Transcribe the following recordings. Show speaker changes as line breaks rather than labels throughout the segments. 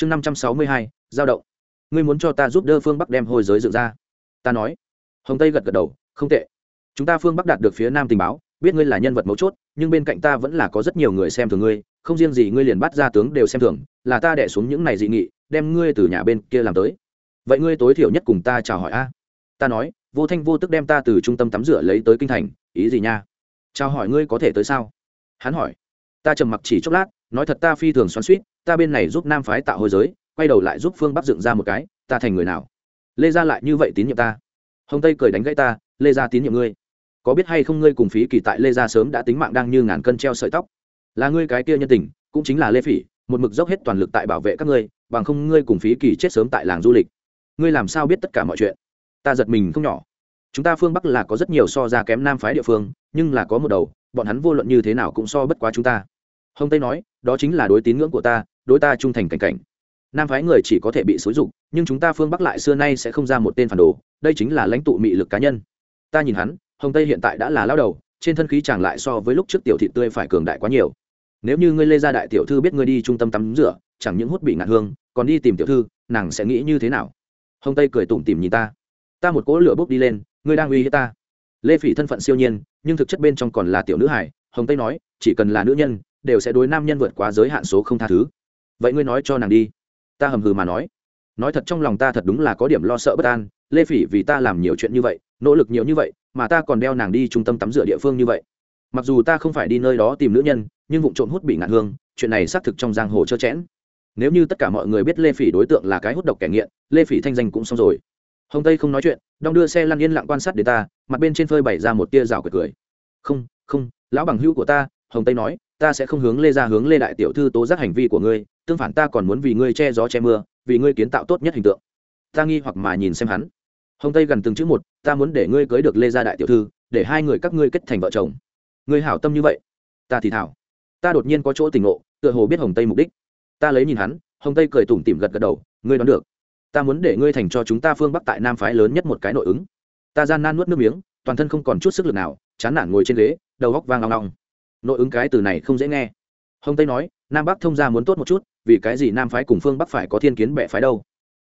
chương năm trăm sáu mươi hai, giao động. Ngươi muốn cho ta giúp đỡ phương bắc đem hồi giới dựng ra? Ta nói. Hồng tây gật gật đầu, không tệ. Chúng ta phương bắc đạt được phía nam tình báo, biết ngươi là nhân vật mấu chốt, nhưng bên cạnh ta vẫn là có rất nhiều người xem thường ngươi, không riêng gì ngươi liền bắt ra tướng đều xem thường, là ta đẻ xuống những này dị nghị, đem ngươi từ nhà bên kia làm tới. Vậy ngươi tối thiểu nhất cùng ta chào hỏi a. Ta nói, vô thanh vô tức đem ta từ trung tâm tắm rửa lấy tới kinh thành, ý gì nha? Chào hỏi ngươi có thể tới sao? Hắn hỏi. Ta trầm mặc chỉ chốc lát nói thật ta phi thường xoắn suýt, ta bên này giúp nam phái tạo hồi giới, quay đầu lại giúp phương bắc dựng ra một cái, ta thành người nào? Lê gia lại như vậy tín nhiệm ta. Hồng tây cười đánh gãy ta, lê gia tín nhiệm ngươi. Có biết hay không ngươi cùng phí kỳ tại lê gia sớm đã tính mạng đang như ngàn cân treo sợi tóc? Là ngươi cái kia nhân tình, cũng chính là lê phỉ, một mực dốc hết toàn lực tại bảo vệ các ngươi, bằng không ngươi cùng phí kỳ chết sớm tại làng du lịch. Ngươi làm sao biết tất cả mọi chuyện? Ta giật mình không nhỏ. Chúng ta phương bắc là có rất nhiều so ra kém nam phái địa phương, nhưng là có một đầu, bọn hắn vô luận như thế nào cũng so bất quá chúng ta hồng tây nói, đó chính là đối tín ngưỡng của ta, đối ta trung thành cảnh cảnh. Nam phái người chỉ có thể bị xúi dục, nhưng chúng ta phương bắc lại xưa nay sẽ không ra một tên phản đồ, đây chính là lãnh tụ mị lực cá nhân. Ta nhìn hắn, hồng tây hiện tại đã là lao đầu, trên thân khí chàng lại so với lúc trước tiểu thị tươi phải cường đại quá nhiều. Nếu như ngươi lê gia đại tiểu thư biết ngươi đi trung tâm tắm rửa, chẳng những hút bị ngạn hương, còn đi tìm tiểu thư, nàng sẽ nghĩ như thế nào? Hồng tây cười tủm tỉm nhìn ta. Ta một cỗ lửa bốc đi lên, ngươi đang uy hiếp ta. Lê phỉ thân phận siêu nhiên, nhưng thực chất bên trong còn là tiểu nữ hải hồng tây nói, chỉ cần là nữ nhân đều sẽ đối nam nhân vượt quá giới hạn số không tha thứ. Vậy ngươi nói cho nàng đi. Ta hầm hừ mà nói. Nói thật trong lòng ta thật đúng là có điểm lo sợ bất an, lê phỉ vì ta làm nhiều chuyện như vậy, nỗ lực nhiều như vậy, mà ta còn đeo nàng đi trung tâm tắm rửa địa phương như vậy. Mặc dù ta không phải đi nơi đó tìm nữ nhân, nhưng vụ trộm hút bị ngạn hương, chuyện này xác thực trong giang hồ trơ chẽn. Nếu như tất cả mọi người biết lê phỉ đối tượng là cái hút độc kẻ nghiện, lê phỉ thanh danh cũng xong rồi. Hồng tây không nói chuyện, đong đưa xe lăn yên lặng quan sát đến ta, mặt bên trên phơi bày ra một tia rào cười cười. Không không, lão bằng hữu của ta hồng tây nói, ta sẽ không hướng lê ra hướng lê đại tiểu thư tố giác hành vi của ngươi, tương phản ta còn muốn vì ngươi che gió che mưa, vì ngươi kiến tạo tốt nhất hình tượng. Ta nghi hoặc mà nhìn xem hắn. Hồng tây gần từng chữ một, ta muốn để ngươi cưới được lê gia đại tiểu thư, để hai người các ngươi kết thành vợ chồng. Ngươi hảo tâm như vậy? Ta thì thảo. Ta đột nhiên có chỗ tình ngộ, tựa hồ biết hồng tây mục đích. Ta lấy nhìn hắn, hồng tây cười tủm tỉm gật gật đầu, ngươi đoán được. Ta muốn để ngươi thành cho chúng ta phương bắc tại nam phái lớn nhất một cái nội ứng. Ta gian nan nuốt nước miếng, toàn thân không còn chút sức lực nào, chán nản ngồi trên ghế, đầu góc vang long long nội ứng cái từ này không dễ nghe. Hồng tây nói, nam bắc thông gia muốn tốt một chút, vì cái gì nam phái cùng phương bắc phải có thiên kiến bệ phái đâu?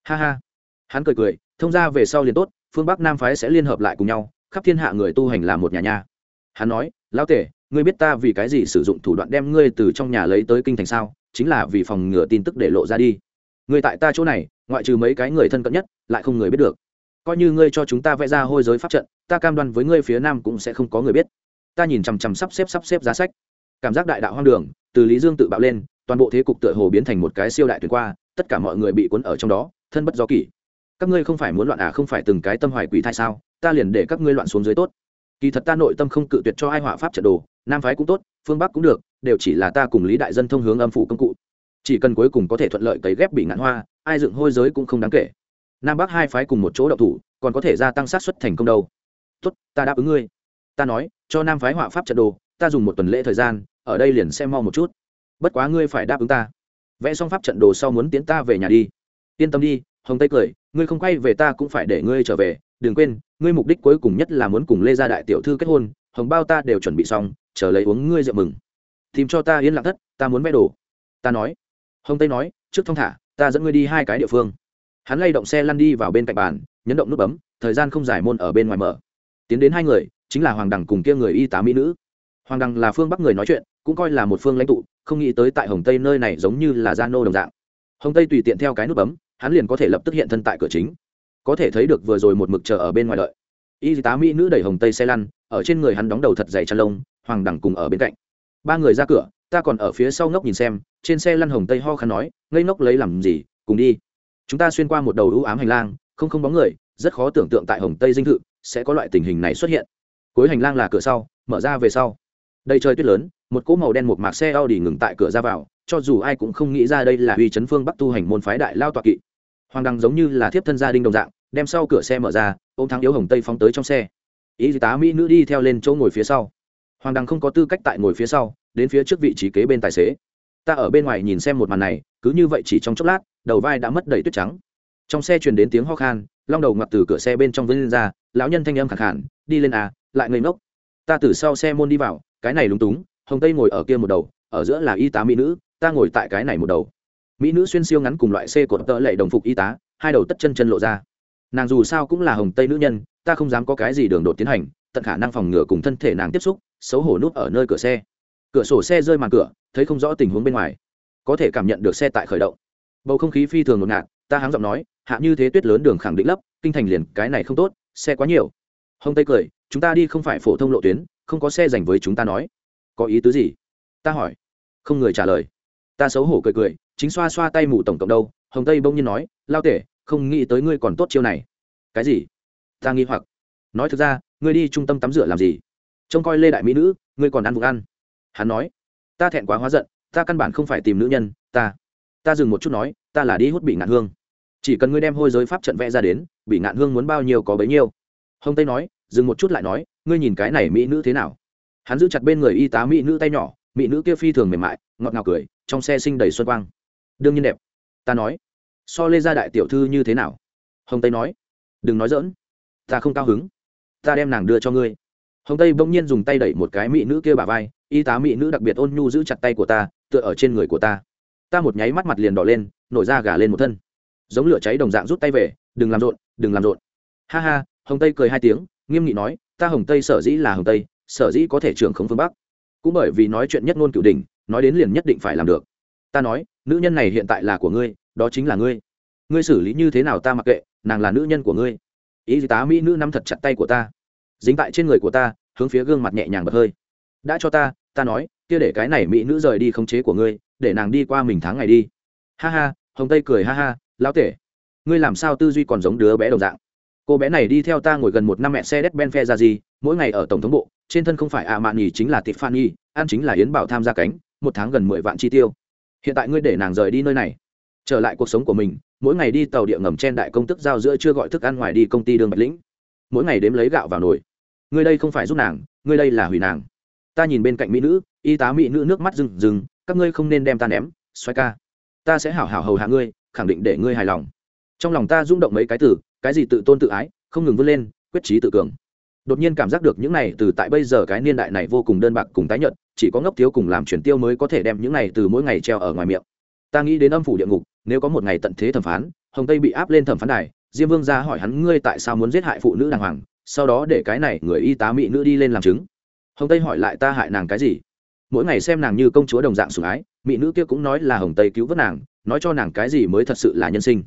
Ha ha. Hắn cười cười, thông gia về sau liền tốt, phương bắc nam phái sẽ liên hợp lại cùng nhau, khắp thiên hạ người tu hành là một nhà nhà. hắn nói, lão tể, ngươi biết ta vì cái gì sử dụng thủ đoạn đem ngươi từ trong nhà lấy tới kinh thành sao? Chính là vì phòng ngừa tin tức để lộ ra đi. Ngươi tại ta chỗ này, ngoại trừ mấy cái người thân cận nhất, lại không người biết được. Coi như ngươi cho chúng ta vẽ ra hôi giới pháp trận, ta cam đoan với ngươi phía nam cũng sẽ không có người biết ta nhìn chằm chằm sắp xếp sắp xếp giá sách. Cảm giác đại đạo hoang đường, từ lý dương tự bạo lên, toàn bộ thế cục tựa hồ biến thành một cái siêu đại tuyệt qua, tất cả mọi người bị cuốn ở trong đó, thân bất do kỷ. Các ngươi không phải muốn loạn à không phải từng cái tâm hoài quỷ thai sao? Ta liền để các ngươi loạn xuống dưới tốt. Kỳ thật ta nội tâm không cự tuyệt cho ai họa pháp trận đồ, nam phái cũng tốt, phương bắc cũng được, đều chỉ là ta cùng lý đại dân thông hướng âm phủ công cụ. Chỉ cần cuối cùng có thể thuận lợi cấy ghép bị ngạn hoa, ai dựng hôi giới cũng không đáng kể. Nam bắc hai phái cùng một chỗ đậu thủ, còn có thể gia tăng sát xuất thành công đâu. Tốt, ta đáp ứng ngươi. Ta nói cho nam phái họa pháp trận đồ, ta dùng một tuần lễ thời gian, ở đây liền xem mau một chút. Bất quá ngươi phải đáp ứng ta. Vẽ xong pháp trận đồ sau muốn tiến ta về nhà đi. Yên tâm đi, hồng tây cười, ngươi không quay về ta cũng phải để ngươi trở về. Đừng quên, ngươi mục đích cuối cùng nhất là muốn cùng lê gia đại tiểu thư kết hôn, hồng bao ta đều chuẩn bị xong, chờ lấy uống ngươi rượu mừng. Tìm cho ta yên lặng thất, ta muốn vẽ đồ. Ta nói. Hồng tây nói, trước thông thả, ta dẫn ngươi đi hai cái địa phương. Hắn lay động xe lăn đi vào bên cạnh bàn, nhấn động nút bấm, thời gian không dài môn ở bên ngoài mở. Tiến đến hai người chính là hoàng đằng cùng kia người y tá mỹ nữ. Hoàng đằng là phương bắc người nói chuyện, cũng coi là một phương lãnh tụ, không nghĩ tới tại hồng tây nơi này giống như là gia nô đồng dạng. Hồng tây tùy tiện theo cái nút bấm, hắn liền có thể lập tức hiện thân tại cửa chính. Có thể thấy được vừa rồi một mực chờ ở bên ngoài đợi. Y tá mỹ nữ đẩy hồng tây xe lăn, ở trên người hắn đóng đầu thật dày chăn lông, hoàng đằng cùng ở bên cạnh. Ba người ra cửa, ta còn ở phía sau ngốc nhìn xem, trên xe lăn hồng tây ho khăn nói, ngây ngốc lấy làm gì, cùng đi. Chúng ta xuyên qua một đầu ưu ám hành lang, không không bóng người, rất khó tưởng tượng tại hồng tây dinh thự sẽ có loại tình hình này xuất hiện cuối hành lang là cửa sau mở ra về sau. Đây trời tuyết lớn một cỗ màu đen một mạc xe Audi ngừng tại cửa ra vào cho dù ai cũng không nghĩ ra đây là uy chấn phương bắc tu hành môn phái đại lao tọa kỵ. Hoàng đăng giống như là thiếp thân gia đình đồng dạng đem sau cửa xe mở ra ô m thắng yếu hồng tây phóng tới trong xe. Y tá mỹ nữ đi theo lên chỗ ngồi phía sau. Hoàng đăng không có tư cách tại ngồi phía sau đến phía trước vị trí kế bên tài xế. Ta ở bên ngoài nhìn xem một màn này cứ như vậy chỉ trong chốc lát đầu vai đã mất đầy tuyết trắng. Trong xe truyền đến tiếng ho khan long đầu ngập từ cửa xe bên trong vươn lên ra lão nhân thanh âm khẳng khàn, đi lên à lại ngây ngốc. Ta từ sau xe môn đi vào, cái này lúng túng, hồng tây ngồi ở kia một đầu, ở giữa là y tá mỹ nữ, ta ngồi tại cái này một đầu. Mỹ nữ xuyên siêu ngắn cùng loại xe cột tợ lệ đồng phục y tá, hai đầu tất chân chân lộ ra. Nàng dù sao cũng là hồng tây nữ nhân, ta không dám có cái gì đường đột tiến hành, tận khả năng phòng ngừa cùng thân thể nàng tiếp xúc, xấu hổ núp ở nơi cửa xe. Cửa sổ xe rơi màn cửa, thấy không rõ tình huống bên ngoài. Có thể cảm nhận được xe tại khởi động. Bầu không khí phi thường ngột ngạt, ta háng giọng nói, hạ như thế tuyết lớn đường khẳng định lấp, kinh thành liền, cái này không tốt, xe quá nhiều. Hồng tây cười chúng ta đi không phải phổ thông lộ tuyến, không có xe dành với chúng ta nói. Có ý tứ gì? Ta hỏi. Không người trả lời. Ta xấu hổ cười cười, chính xoa xoa tay mù tổng cộng đâu, hồng tây bỗng nhiên nói, lao tể, không nghĩ tới ngươi còn tốt chiêu này. Cái gì? Ta nghi hoặc. Nói thực ra, ngươi đi trung tâm tắm rửa làm gì? Trông coi lê đại mỹ nữ, ngươi còn ăn vụng ăn. Hắn nói. Ta thẹn quá hóa giận, ta căn bản không phải tìm nữ nhân, ta ta dừng một chút nói, ta là đi hút bị ngạn hương. Chỉ cần ngươi đem hôi giới pháp trận vẽ ra đến, bị ngạn hương muốn bao nhiêu có bấy nhiêu. Hồng tây nói dừng một chút lại nói, ngươi nhìn cái này mỹ nữ thế nào? Hắn giữ chặt bên người y tá mỹ nữ tay nhỏ, mỹ nữ kia phi thường mềm mại, ngọt ngào cười, trong xe sinh đầy xuân quang. Đương nhiên đẹp. Ta nói. So lê gia đại tiểu thư như thế nào? Hồng tây nói. Đừng nói dỡn ta không cao hứng. Ta đem nàng đưa cho ngươi. Hồng tây bỗng nhiên dùng tay đẩy một cái mỹ nữ kia bà vai, y tá mỹ nữ đặc biệt ôn nhu giữ chặt tay của ta, tựa ở trên người của ta. Ta một nháy mắt mặt liền đỏ lên, nổi da gà lên một thân. Giống lửa cháy đồng dạng rút tay về, đừng làm rộn, đừng làm rộn. Ha ha, hồng tây cười hai tiếng nghiêm nghị nói, ta hồng tây sở dĩ là hồng tây, sở dĩ có thể trưởng khống phương bắc. Cũng bởi vì nói chuyện nhất ngôn cửu đình nói đến liền nhất định phải làm được. Ta nói, nữ nhân này hiện tại là của ngươi, đó chính là ngươi. Ngươi xử lý như thế nào ta mặc kệ, nàng là nữ nhân của ngươi. Ý tá mỹ nữ nắm thật chặt tay của ta. Dính tại trên người của ta, hướng phía gương mặt nhẹ nhàng bật hơi. Đã cho ta ta nói, kia để cái này mỹ nữ rời đi khống chế của ngươi, để nàng đi qua mình tháng ngày đi. Ha ha, hồng tây cười ha ha, lão tể. Ngươi làm sao tư duy còn giống đứa bé đồng dạng? Cô bé này đi theo ta ngồi gần một năm mẹ xe đét ben phe ra gì mỗi ngày ở tổng thống bộ, trên thân không phải ạ mạn nhì chính là tịp phan nhi ăn chính là yến bảo tham gia cánh, một tháng gần mười vạn chi tiêu. Hiện tại ngươi để nàng rời đi nơi này. Trở lại cuộc sống của mình, mỗi ngày đi tàu địa ngầm trên đại công tức giao giữa chưa gọi thức ăn ngoài đi công ty đường bạch lĩnh. Mỗi ngày đếm lấy gạo vào nồi. Ngươi đây không phải giúp nàng, ngươi đây là hủy nàng. Ta nhìn bên cạnh mỹ nữ, y tá mỹ nữ nước mắt rừng rừng, các ngươi không nên đem ta ném, xoay ca. Ta sẽ hảo hảo hầu hạ ngươi, khẳng định để ngươi hài lòng. Trong lòng ta rung động mấy cái từ cái gì tự tôn tự ái không ngừng vươn lên quyết trí tự cường. Đột nhiên cảm giác được những này từ tại bây giờ cái niên đại này vô cùng đơn bạc cùng tái nhợt chỉ có ngốc thiếu cùng làm chuyển tiêu mới có thể đem những này từ mỗi ngày treo ở ngoài miệng. Ta nghĩ đến âm phủ địa ngục nếu có một ngày tận thế thẩm phán hồng tây bị áp lên thẩm phán này, diêm vương ra hỏi hắn ngươi tại sao muốn giết hại phụ nữ đàng hoàng sau đó để cái này người y tá mỹ nữ đi lên làm chứng. Hồng tây hỏi lại ta hại nàng cái gì? Mỗi ngày xem nàng như công chúa đồng dạng sủng ái mỹ nữ kia cũng nói là hồng tây cứu vớt nàng nói cho nàng cái gì mới thật sự là nhân sinh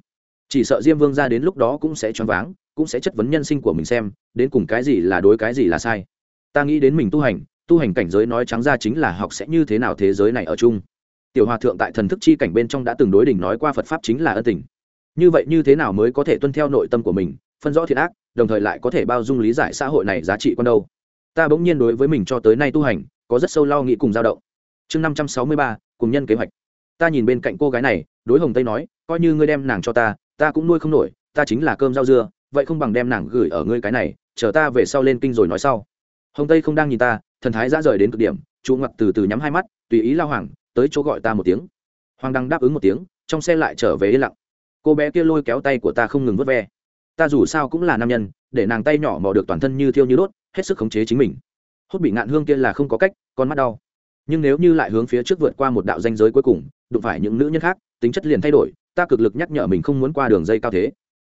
chỉ sợ diêm vương ra đến lúc đó cũng sẽ choáng váng, cũng sẽ chất vấn nhân sinh của mình xem, đến cùng cái gì là đối cái gì là sai. Ta nghĩ đến mình tu hành tu hành cảnh giới nói trắng ra chính là học sẽ như thế nào thế giới này ở chung. Tiểu hòa thượng tại thần thức chi cảnh bên trong đã từng đối đỉnh nói qua phật pháp chính là ân tình. Như vậy như thế nào mới có thể tuân theo nội tâm của mình, phân rõ thiện ác, đồng thời lại có thể bao dung lý giải xã hội này giá trị con đâu? Ta bỗng nhiên đối với mình cho tới nay tu hành, có rất sâu lo nghĩ cùng dao động. Chương năm trăm sáu mươi ba, cùng nhân kế hoạch. Ta nhìn bên cạnh cô gái này, đối hồng tây nói, coi như ngươi đem nàng cho ta ta cũng nuôi không nổi, ta chính là cơm rau dưa, vậy không bằng đem nàng gửi ở ngươi cái này, chờ ta về sau lên kinh rồi nói sau. Hồng tây không đang nhìn ta, thần thái ra rời đến cực điểm, chú ngặt từ từ nhắm hai mắt, tùy ý lao hoàng tới chỗ gọi ta một tiếng. Hoàng đăng đáp ứng một tiếng, trong xe lại trở về yên lặng. Cô bé kia lôi kéo tay của ta không ngừng vớt ve. Ta dù sao cũng là nam nhân, để nàng tay nhỏ mò được toàn thân như thiêu như đốt, hết sức khống chế chính mình. Hốt bị ngạn hương kia là không có cách, con mắt đau. Nhưng nếu như lại hướng phía trước vượt qua một đạo danh giới cuối cùng, đụng phải những nữ nhân khác, tính chất liền thay đổi ta cực lực nhắc nhở mình không muốn qua đường dây cao thế.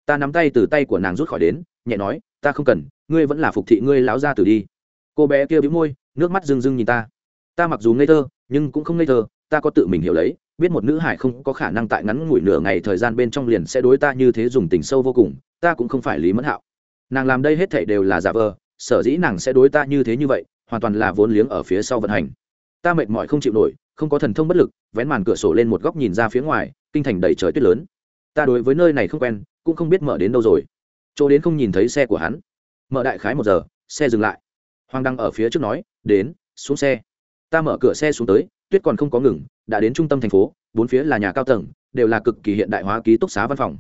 Ta nắm tay từ tay của nàng rút khỏi đến, nhẹ nói, ta không cần, ngươi vẫn là phục thị ngươi láo ra từ đi. Cô bé kia bĩu môi, nước mắt rưng rưng nhìn ta. Ta mặc dù ngây thơ, nhưng cũng không ngây thơ, ta có tự mình hiểu lấy, biết một nữ hải không có khả năng tại ngắn ngủi nửa ngày thời gian bên trong liền sẽ đối ta như thế dùng tình sâu vô cùng, ta cũng không phải lý mẫn hạo. Nàng làm đây hết thảy đều là giả vờ, sở dĩ nàng sẽ đối ta như thế như vậy, hoàn toàn là vốn liếng ở phía sau vận hành. Ta mệt mỏi không chịu nổi, không có thần thông bất lực, vén màn cửa sổ lên một góc nhìn ra phía ngoài kinh thành đầy trời tuyết lớn. Ta đối với nơi này không quen, cũng không biết mở đến đâu rồi. Chỗ đến không nhìn thấy xe của hắn. Mở đại khái một giờ, xe dừng lại. Hoàng đăng ở phía trước nói, đến, xuống xe. Ta mở cửa xe xuống tới, tuyết còn không có ngừng, đã đến trung tâm thành phố, bốn phía là nhà cao tầng, đều là cực kỳ hiện đại hóa ký túc xá văn phòng.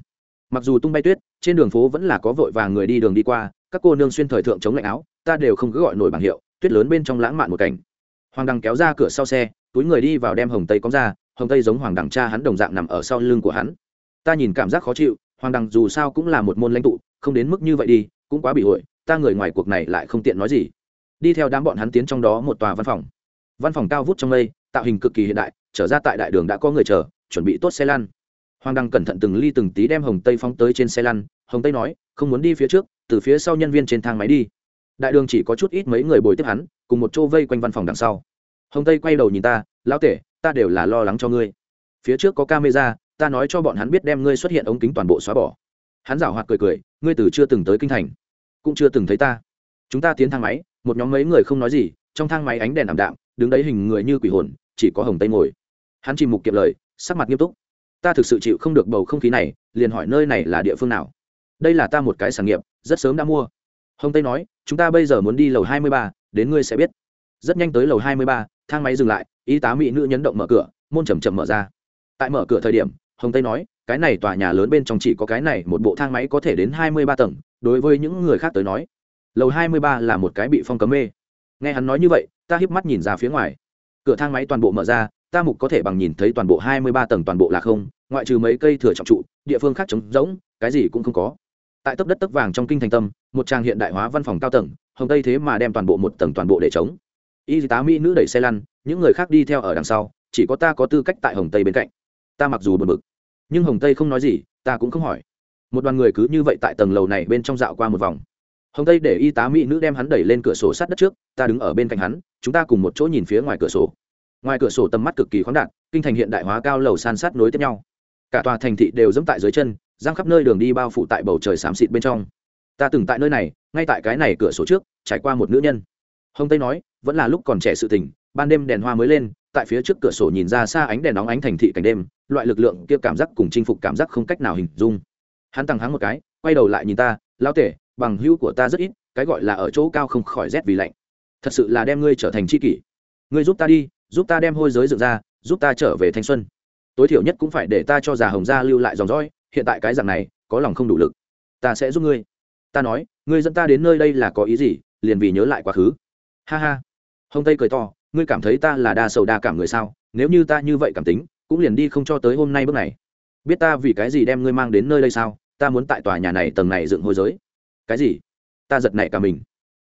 Mặc dù tung bay tuyết, trên đường phố vẫn là có vội vàng người đi đường đi qua, các cô nương xuyên thời thượng chống lạnh áo, ta đều không cứ gọi nổi bảng hiệu, tuyết lớn bên trong lãng mạn một cảnh. Hoàng Đăng kéo ra cửa sau xe, túi người đi vào đem hồng tây cóng ra hồng tây giống hoàng đằng cha hắn đồng dạng nằm ở sau lưng của hắn. Ta nhìn cảm giác khó chịu, hoàng đằng dù sao cũng là một môn lãnh tụ, không đến mức như vậy đi, cũng quá bị hội, ta người ngoài cuộc này lại không tiện nói gì. Đi theo đám bọn hắn tiến trong đó một tòa văn phòng. Văn phòng cao vút trong mây, tạo hình cực kỳ hiện đại, trở ra tại đại đường đã có người chờ, chuẩn bị tốt xe lăn. Hoàng đăng cẩn thận từng ly từng tí đem hồng tây phóng tới trên xe lăn, hồng tây nói, không muốn đi phía trước, từ phía sau nhân viên trên thang máy đi. Đại đường chỉ có chút ít mấy người bồi tiếp hắn, cùng một chỗ vây quanh văn phòng đằng sau. Hồng tây quay đầu nhìn ta, lão tể ta đều là lo lắng cho ngươi. Phía trước có camera, ta nói cho bọn hắn biết đem ngươi xuất hiện ống kính toàn bộ xóa bỏ. Hắn giảo hoạt cười cười, ngươi từ chưa từng tới kinh thành, cũng chưa từng thấy ta. Chúng ta tiến thang máy, một nhóm mấy người không nói gì, trong thang máy ánh đèn ảm đạm, đứng đấy hình người như quỷ hồn, chỉ có hồng tây ngồi. Hắn chìm mục kiệm lời, sắc mặt nghiêm túc. Ta thực sự chịu không được bầu không khí này, liền hỏi nơi này là địa phương nào? Đây là ta một cái sản nghiệp, rất sớm đã mua. Hồng tây nói, chúng ta bây giờ muốn đi lầu hai mươi ba, đến ngươi sẽ biết. Rất nhanh tới lầu hai mươi ba, thang máy dừng lại y tá mỹ nữ nhấn động mở cửa, môn chầm chậm mở ra. Tại mở cửa thời điểm, hồng tây nói, cái này tòa nhà lớn bên trong chỉ có cái này một bộ thang máy có thể đến hai mươi ba tầng, đối với những người khác tới nói, lầu hai mươi ba là một cái bị phong cấm mê. Nghe hắn nói như vậy, ta híp mắt nhìn ra phía ngoài. Cửa thang máy toàn bộ mở ra, ta mục có thể bằng nhìn thấy toàn bộ hai mươi ba tầng toàn bộ là không, ngoại trừ mấy cây thừa trọng trụ, địa phương khác trống rỗng, cái gì cũng không có. Tại tấp đất tấp vàng trong kinh thành tâm, một trang hiện đại hóa văn phòng cao tầng, hồng tây thế mà đem toàn bộ một tầng toàn bộ để chống y tá mỹ nữ đẩy xe lăn những người khác đi theo ở đằng sau, chỉ có ta có tư cách tại hồng tây bên cạnh. Ta mặc dù buồn bực, nhưng hồng tây không nói gì, ta cũng không hỏi. Một đoàn người cứ như vậy tại tầng lầu này bên trong dạo qua một vòng. Hồng tây để y tá mỹ nữ đem hắn đẩy lên cửa sổ sát đất trước, ta đứng ở bên cạnh hắn, chúng ta cùng một chỗ nhìn phía ngoài cửa sổ. Ngoài cửa sổ tầm mắt cực kỳ khoáng đạt, kinh thành hiện đại hóa cao lầu san sát nối tiếp nhau. Cả tòa thành thị đều dẫm tại dưới chân, giang khắp nơi đường đi bao phủ tại bầu trời xám xịt bên trong. Ta từng tại nơi này, ngay tại cái này cửa sổ trước, trải qua một nữ nhân. Hồng tây nói, vẫn là lúc còn trẻ sự tình ban đêm đèn hoa mới lên, tại phía trước cửa sổ nhìn ra xa ánh đèn nóng ánh thành thị cảnh đêm, loại lực lượng kia cảm giác cùng chinh phục cảm giác không cách nào hình dung. Hắn tăng hắng một cái, quay đầu lại nhìn ta lao tể, bằng hữu của ta rất ít, cái gọi là ở chỗ cao không khỏi rét vì lạnh. Thật sự là đem ngươi trở thành tri kỷ. Ngươi giúp ta đi, giúp ta đem hôi giới dựng ra, giúp ta trở về thanh xuân. Tối thiểu nhất cũng phải để ta cho già hồng gia lưu lại dòng dõi, hiện tại cái dạng này, có lòng không đủ lực. Ta sẽ giúp ngươi. Ta nói, ngươi dẫn ta đến nơi đây là có ý gì, liền vì nhớ lại quá khứ. Ha ha. Hồng tây cười to ngươi cảm thấy ta là đa sầu đa cảm người sao? Nếu như ta như vậy cảm tính, cũng liền đi không cho tới hôm nay bước này. Biết ta vì cái gì đem ngươi mang đến nơi đây sao? Ta muốn tại tòa nhà này tầng này dựng hôi giới. Cái gì? Ta giật nảy cả mình.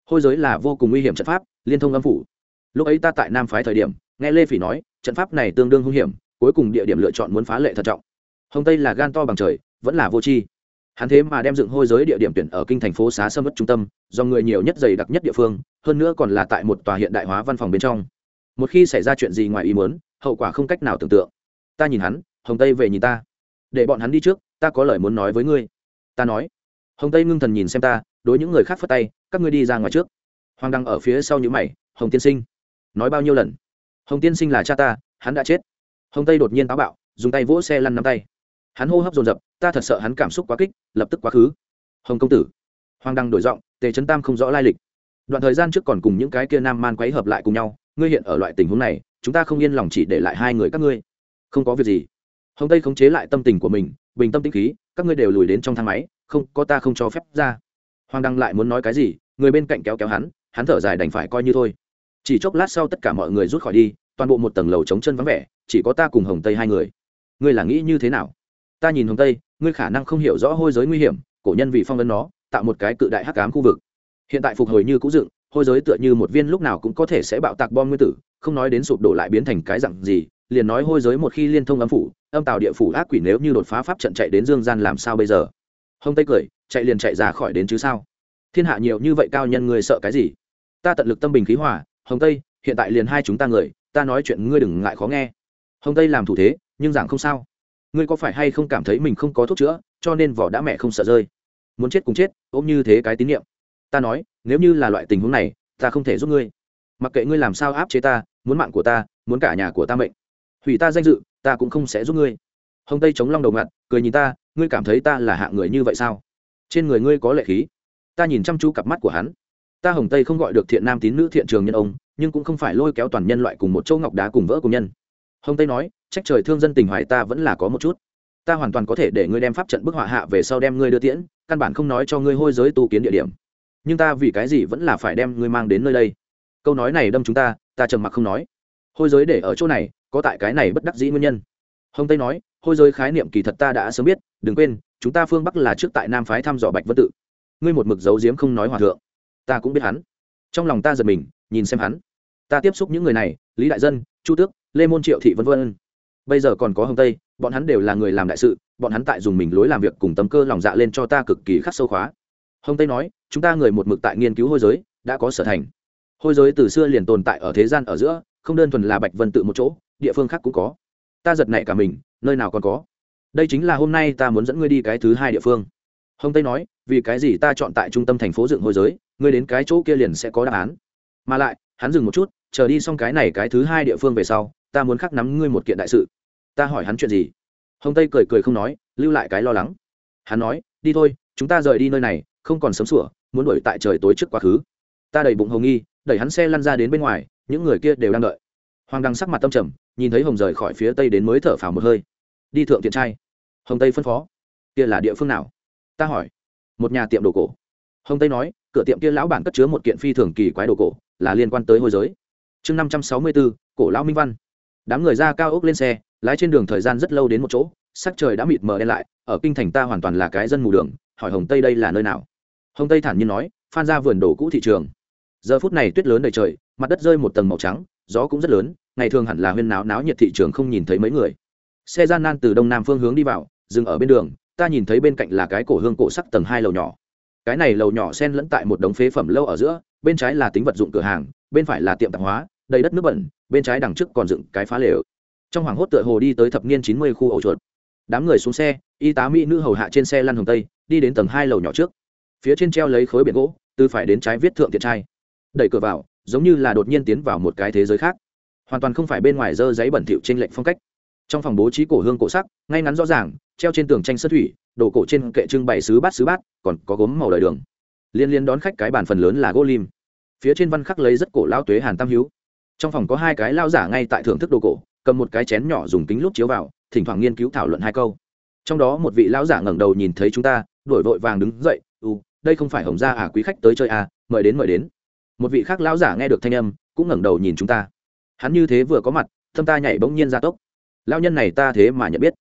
Hôi giới là vô cùng nguy hiểm trận pháp, liên thông âm phủ. Lúc ấy ta tại nam phái thời điểm, nghe lê phỉ nói, trận pháp này tương đương hung hiểm, cuối cùng địa điểm lựa chọn muốn phá lệ thận trọng. Hồng tây là gan to bằng trời, vẫn là vô tri. Hắn thế mà đem dựng hôi giới địa điểm tuyển ở kinh thành phố xá sâm ất trung tâm, do người nhiều nhất dày đặc nhất địa phương, hơn nữa còn là tại một tòa hiện đại hóa văn phòng bên trong một khi xảy ra chuyện gì ngoài ý muốn, hậu quả không cách nào tưởng tượng. Ta nhìn hắn, hồng tây về nhìn ta. Để bọn hắn đi trước, ta có lời muốn nói với ngươi. Ta nói. Hồng tây ngưng thần nhìn xem ta, đối những người khác phất tay, các ngươi đi ra ngoài trước. Hoàng đăng ở phía sau những mày, hồng tiên sinh. Nói bao nhiêu lần? Hồng tiên sinh là cha ta, hắn đã chết. Hồng tây đột nhiên táo bạo, dùng tay vỗ xe lăn nắm tay. Hắn hô hấp dồn dập, ta thật sợ hắn cảm xúc quá kích, lập tức quá khứ. Hồng công tử. Hoàng đăng đổi giọng, tề trấn tam không rõ lai lịch. Đoạn thời gian trước còn cùng những cái kia nam man quấy hợp lại cùng nhau ngươi hiện ở loại tình huống này, chúng ta không yên lòng chỉ để lại hai người các ngươi. Không có việc gì. Hồng tây khống chế lại tâm tình của mình, bình tâm tĩnh khí, các ngươi đều lùi đến trong thang máy, không, có ta không cho phép ra. Hoàng đăng lại muốn nói cái gì, người bên cạnh kéo kéo hắn hắn thở dài đành phải coi như thôi. Chỉ chốc lát sau tất cả mọi người rút khỏi đi, toàn bộ một tầng lầu trống chân vắng vẻ, chỉ có ta cùng hồng tây hai người. Ngươi là nghĩ như thế nào? Ta nhìn hồng tây, ngươi khả năng không hiểu rõ hôi giới nguy hiểm, cổ nhân vì phong ấn nó, tạo một cái cự đại hắc ám khu vực. Hiện tại phục hồi như cũ dựng hôi giới tựa như một viên lúc nào cũng có thể sẽ bạo tạc bom nguyên tử, không nói đến sụp đổ lại biến thành cái dặn gì, liền nói hôi giới một khi liên thông âm phủ, âm tào địa phủ ác quỷ nếu như đột phá pháp trận chạy đến dương gian làm sao bây giờ? Hông tây cười, chạy liền chạy ra khỏi đến chứ sao? Thiên hạ nhiều như vậy cao nhân người sợ cái gì? Ta tận lực tâm bình khí hòa, hồng tây, hiện tại liền hai chúng ta người, ta nói chuyện ngươi đừng ngại khó nghe. Hồng tây làm thủ thế, nhưng giảng không sao. Ngươi có phải hay không cảm thấy mình không có thuốc chữa, cho nên vỏ đã mẹ không sợ rơi. Muốn chết cùng chết ôm như thế cái tín nhiệm ta nói nếu như là loại tình huống này, ta không thể giúp ngươi. Mặc kệ ngươi làm sao áp chế ta, muốn mạng của ta, muốn cả nhà của ta mệnh. Hủy ta danh dự, ta cũng không sẽ giúp ngươi. Hồng tây chống long đầu ngặt, cười nhìn ta, ngươi cảm thấy ta là hạng người như vậy sao? Trên người ngươi có lệ khí. Ta nhìn chăm chú cặp mắt của hắn. Ta hồng tây không gọi được thiện nam tín nữ thiện trường nhân ông, nhưng cũng không phải lôi kéo toàn nhân loại cùng một châu ngọc đá cùng vỡ cùng nhân. Hồng tây nói, trách trời thương dân tình hoài ta vẫn là có một chút. Ta hoàn toàn có thể để ngươi đem pháp trận bức họa hạ về sau đem ngươi đưa tiễn, căn bản không nói cho ngươi hôi giới tu kiến địa điểm nhưng ta vì cái gì vẫn là phải đem ngươi mang đến nơi đây? Câu nói này đâm chúng ta ta trầm mặc không nói. Hôi giới để ở chỗ này, có tại cái này bất đắc dĩ nguyên nhân. Hồng tây nói, hôi giới khái niệm kỳ thật ta đã sớm biết, đừng quên, chúng ta phương bắc là trước tại nam phái thăm dò bạch vân tự. Ngươi một mực giấu giếm không nói hòa thượng. Ta cũng biết hắn. Trong lòng ta giật mình, nhìn xem hắn. Ta tiếp xúc những người này, lý đại dân, chu tước, lê môn triệu thị v v bây giờ còn có hồng tây, bọn hắn đều là người làm đại sự, bọn hắn tại dùng mình lối làm việc cùng tấm cơ lòng dạ lên cho ta cực kỳ khắc sâu khóa hồng tây nói, chúng ta người một mực tại nghiên cứu hôi giới, đã có sở thành. Hôi giới từ xưa liền tồn tại ở thế gian ở giữa, không đơn thuần là bạch vân tự một chỗ, địa phương khác cũng có. Ta giật nảy cả mình, nơi nào còn có? Đây chính là hôm nay ta muốn dẫn ngươi đi cái thứ hai địa phương. Hồng tây nói, vì cái gì ta chọn tại trung tâm thành phố dựng hôi giới, ngươi đến cái chỗ kia liền sẽ có đáp án. Mà lại, hắn dừng một chút, chờ đi xong cái này cái thứ hai địa phương về sau, ta muốn khắc nắm ngươi một kiện đại sự. Ta hỏi hắn chuyện gì? Hồng tây cười cười không nói, lưu lại cái lo lắng. Hắn nói, đi thôi, chúng ta rời đi nơi này không còn sớm sủa, muốn đuổi tại trời tối trước quá khứ. Ta đầy bụng hồng nghi, đẩy hắn xe lăn ra đến bên ngoài, những người kia đều đang đợi. Hoàng đăng sắc mặt tâm trầm, nhìn thấy hồng rời khỏi phía tây đến mới thở phào một hơi. Đi thượng tiện trai. Hồng tây phân phó. Kia là địa phương nào? Ta hỏi. Một nhà tiệm đồ cổ. Hồng tây nói, cửa tiệm kia lão bản cất chứa một kiện phi thường kỳ quái đồ cổ, là liên quan tới hôi giới. Chương năm trăm sáu mươi bốn cổ lão minh văn. Đám người ra cao ốc lên xe, lái trên đường thời gian rất lâu đến một chỗ, sắc trời đã mịt mờ đen lại, ở kinh thành ta hoàn toàn là cái dân mù đường, hỏi hồng tây đây là nơi nào? Hồng tây thản nhiên nói, phan ra vườn đồ cũ thị trường. Giờ phút này tuyết lớn đầy trời, mặt đất rơi một tầng màu trắng, gió cũng rất lớn, ngày thường hẳn là huyên náo náo nhiệt thị trường không nhìn thấy mấy người. Xe gian nan từ đông nam phương hướng đi vào, dừng ở bên đường, ta nhìn thấy bên cạnh là cái cổ hương cổ sắc tầng hai lầu nhỏ. Cái này lầu nhỏ sen lẫn tại một đống phế phẩm lâu ở giữa, bên trái là tính vật dụng cửa hàng, bên phải là tiệm tạp hóa, đầy đất nước bẩn, bên trái đằng trước còn dựng cái phá lều. Trong hoàng hốt tựa hồ đi tới thập niên chín mươi khu ổ chuột. Đám người xuống xe, y tá mỹ nữ hầu hạ trên xe lăn hồng tây, đi đến tầng hai lầu nhỏ trước phía trên treo lấy khối biển gỗ, từ phải đến trái viết thượng tiện trai. Đẩy cửa vào, giống như là đột nhiên tiến vào một cái thế giới khác. Hoàn toàn không phải bên ngoài dơ giấy bẩn thỉu trên lệnh phong cách. Trong phòng bố trí cổ hương cổ sắc, ngay ngắn rõ ràng, treo trên tường tranh sân thủy, đồ cổ trên kệ trưng bày sứ bát sứ bát, còn có gốm màu đời đường. Liên liên đón khách cái bàn phần lớn là gỗ lim. Phía trên văn khắc lấy rất cổ lao tuế hàn tam hiếu. Trong phòng có hai cái lao giả ngay tại thưởng thức đồ cổ, cầm một cái chén nhỏ dùng kính lúc chiếu vào, thỉnh thoảng nghiên cứu thảo luận hai câu. Trong đó một vị lão giả ngẩng đầu nhìn thấy chúng ta, đổi vội vàng đứng dậy u đây không phải hồng gia à quý khách tới chơi à mời đến mời đến. Một vị khác lão giả nghe được thanh âm, cũng ngẩng đầu nhìn chúng ta. Hắn như thế vừa có mặt thâm ta nhảy bỗng nhiên ra tốc. Lao nhân này ta thế mà nhận biết.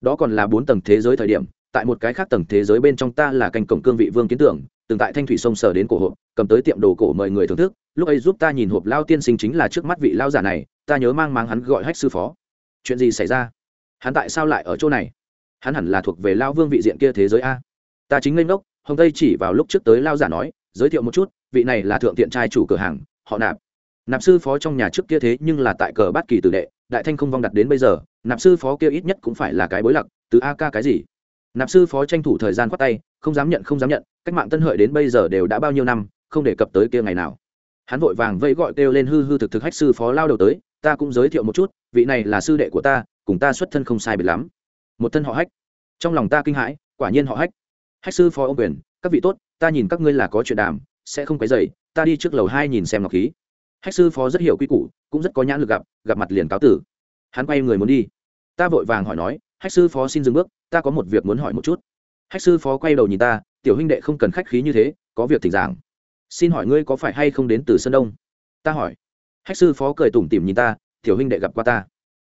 Đó còn là bốn tầng thế giới thời điểm, tại một cái khác tầng thế giới bên trong ta là canh cổng cương vị vương kiến tưởng, từng tại thanh thủy sông sở đến cổ hộp, cầm tới tiệm đồ cổ mời người thưởng thức, lúc ấy giúp ta nhìn hộp lao tiên sinh chính là trước mắt vị lao giả này, ta nhớ mang mang hắn gọi hách sư phó. Chuyện gì xảy ra? Hắn tại sao lại ở chỗ này? Hắn hẳn là thuộc về lao vương vị diện kia thế giới a. Ta chính lên gốc hồng tây chỉ vào lúc trước tới lao giả nói, giới thiệu một chút, vị này là thượng tiện trai chủ cửa hàng, họ nạp. Nạp sư phó trong nhà trước kia thế nhưng là tại cờ bát kỳ tử đệ, đại thanh không vong đặt đến bây giờ, nạp sư phó kia ít nhất cũng phải là cái bối lặc, từ a ca cái gì? Nạp sư phó tranh thủ thời gian khoát tay, không dám nhận, không dám nhận, cách mạng tân hợi đến bây giờ đều đã bao nhiêu năm, không đề cập tới kia ngày nào. Hắn vội vàng vẫy gọi kêu lên hư hư thực thực hách sư phó lao đầu tới, ta cũng giới thiệu một chút, vị này là sư đệ của ta, cùng ta xuất thân không sai biệt lắm. Một thân họ hách. Trong lòng ta kinh hãi, quả nhiên họ hách hách sư phó ô quyền, các vị tốt, ta nhìn các ngươi là có chuyện đàm, sẽ không cái dày ta đi trước lầu hai nhìn xem ngọc khí. Hách sư phó rất hiểu quy củ, cũng rất có nhãn lực gặp gặp mặt liền cáo tử. Hắn quay người muốn đi. Ta vội vàng hỏi nói, hách sư phó xin dừng bước, ta có một việc muốn hỏi một chút. Hách sư phó quay đầu nhìn ta, tiểu huynh đệ không cần khách khí như thế, có việc thỉnh giảng. Xin hỏi ngươi có phải hay không đến từ sơn đông? Ta hỏi. Hách sư phó cười tủm tỉm nhìn ta, tiểu huynh đệ gặp qua ta.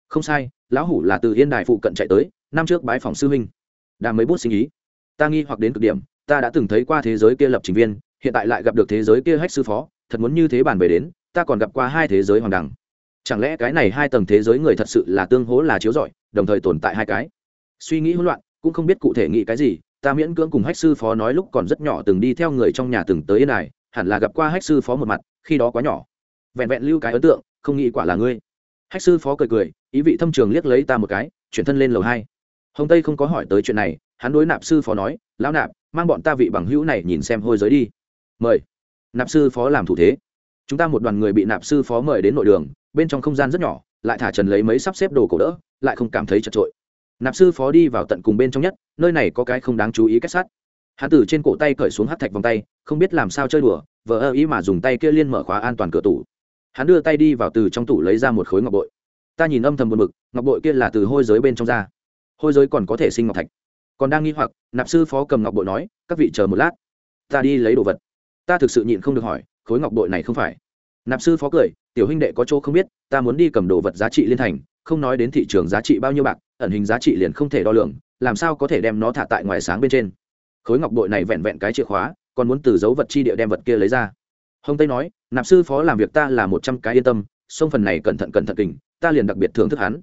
Không sai, lão hủ là từ yên đài phụ cận chạy tới, năm trước bái phòng sư huynh. Đàm mấy bút sinh ý ta nghi hoặc đến cực điểm, ta đã từng thấy qua thế giới kia lập trình viên, hiện tại lại gặp được thế giới kia hách sư phó, thật muốn như thế bàn về đến, ta còn gặp qua hai thế giới hoàng đẳng. Chẳng lẽ cái này hai tầng thế giới người thật sự là tương hố là chiếu rọi, đồng thời tồn tại hai cái? Suy nghĩ hỗn loạn, cũng không biết cụ thể nghĩ cái gì, ta miễn cưỡng cùng hách sư phó nói lúc còn rất nhỏ từng đi theo người trong nhà từng tới yên này hẳn là gặp qua hách sư phó một mặt, khi đó quá nhỏ. Vẹn vẹn lưu cái ấn tượng, không nghĩ quả là ngươi. Hách sư phó cười cười, ý vị thâm trường liếc lấy ta một cái, chuyển thân lên lầu hai. Hồng tây không có hỏi tới chuyện này hắn đối nạp sư phó nói, lão nạp, mang bọn ta vị bằng hữu này nhìn xem hôi giới đi. Mời. Nạp sư phó làm thủ thế. Chúng ta một đoàn người bị nạp sư phó mời đến nội đường, bên trong không gian rất nhỏ, lại thả trần lấy mấy sắp xếp đồ cổ đỡ, lại không cảm thấy chật trội nạp sư phó đi vào tận cùng bên trong nhất, nơi này có cái không đáng chú ý kết sắt hắn từ trên cổ tay cởi xuống hát thạch vòng tay, không biết làm sao chơi đùa, vờ ơ ý mà dùng tay kia liên mở khóa an toàn cửa tủ. Hắn đưa tay đi vào từ trong tủ lấy ra một khối ngọc bội. Ta nhìn âm thầm buồn bực, ngọc bội kia là từ hôi giới bên trong ra. Hôi giới còn có thể sinh ngọc thạch còn đang nghi hoặc, nạp sư phó cầm ngọc bội nói, các vị chờ một lát, ta đi lấy đồ vật. Ta thực sự nhịn không được hỏi, khối ngọc bội này không phải? Nạp sư phó cười, tiểu huynh đệ có chỗ không biết, ta muốn đi cầm đồ vật giá trị liên thành, không nói đến thị trường giá trị bao nhiêu bạc, ẩn hình giá trị liền không thể đo lường, làm sao có thể đem nó thả tại ngoài sáng bên trên? Khối ngọc bội này vẹn vẹn cái chìa khóa, còn muốn từ dấu vật chi địa đem vật kia lấy ra. Hồng tây nói, nạp sư phó làm việc ta là một trăm cái yên tâm sông phần này cẩn thận cẩn thận kình, ta liền đặc biệt thưởng thức hắn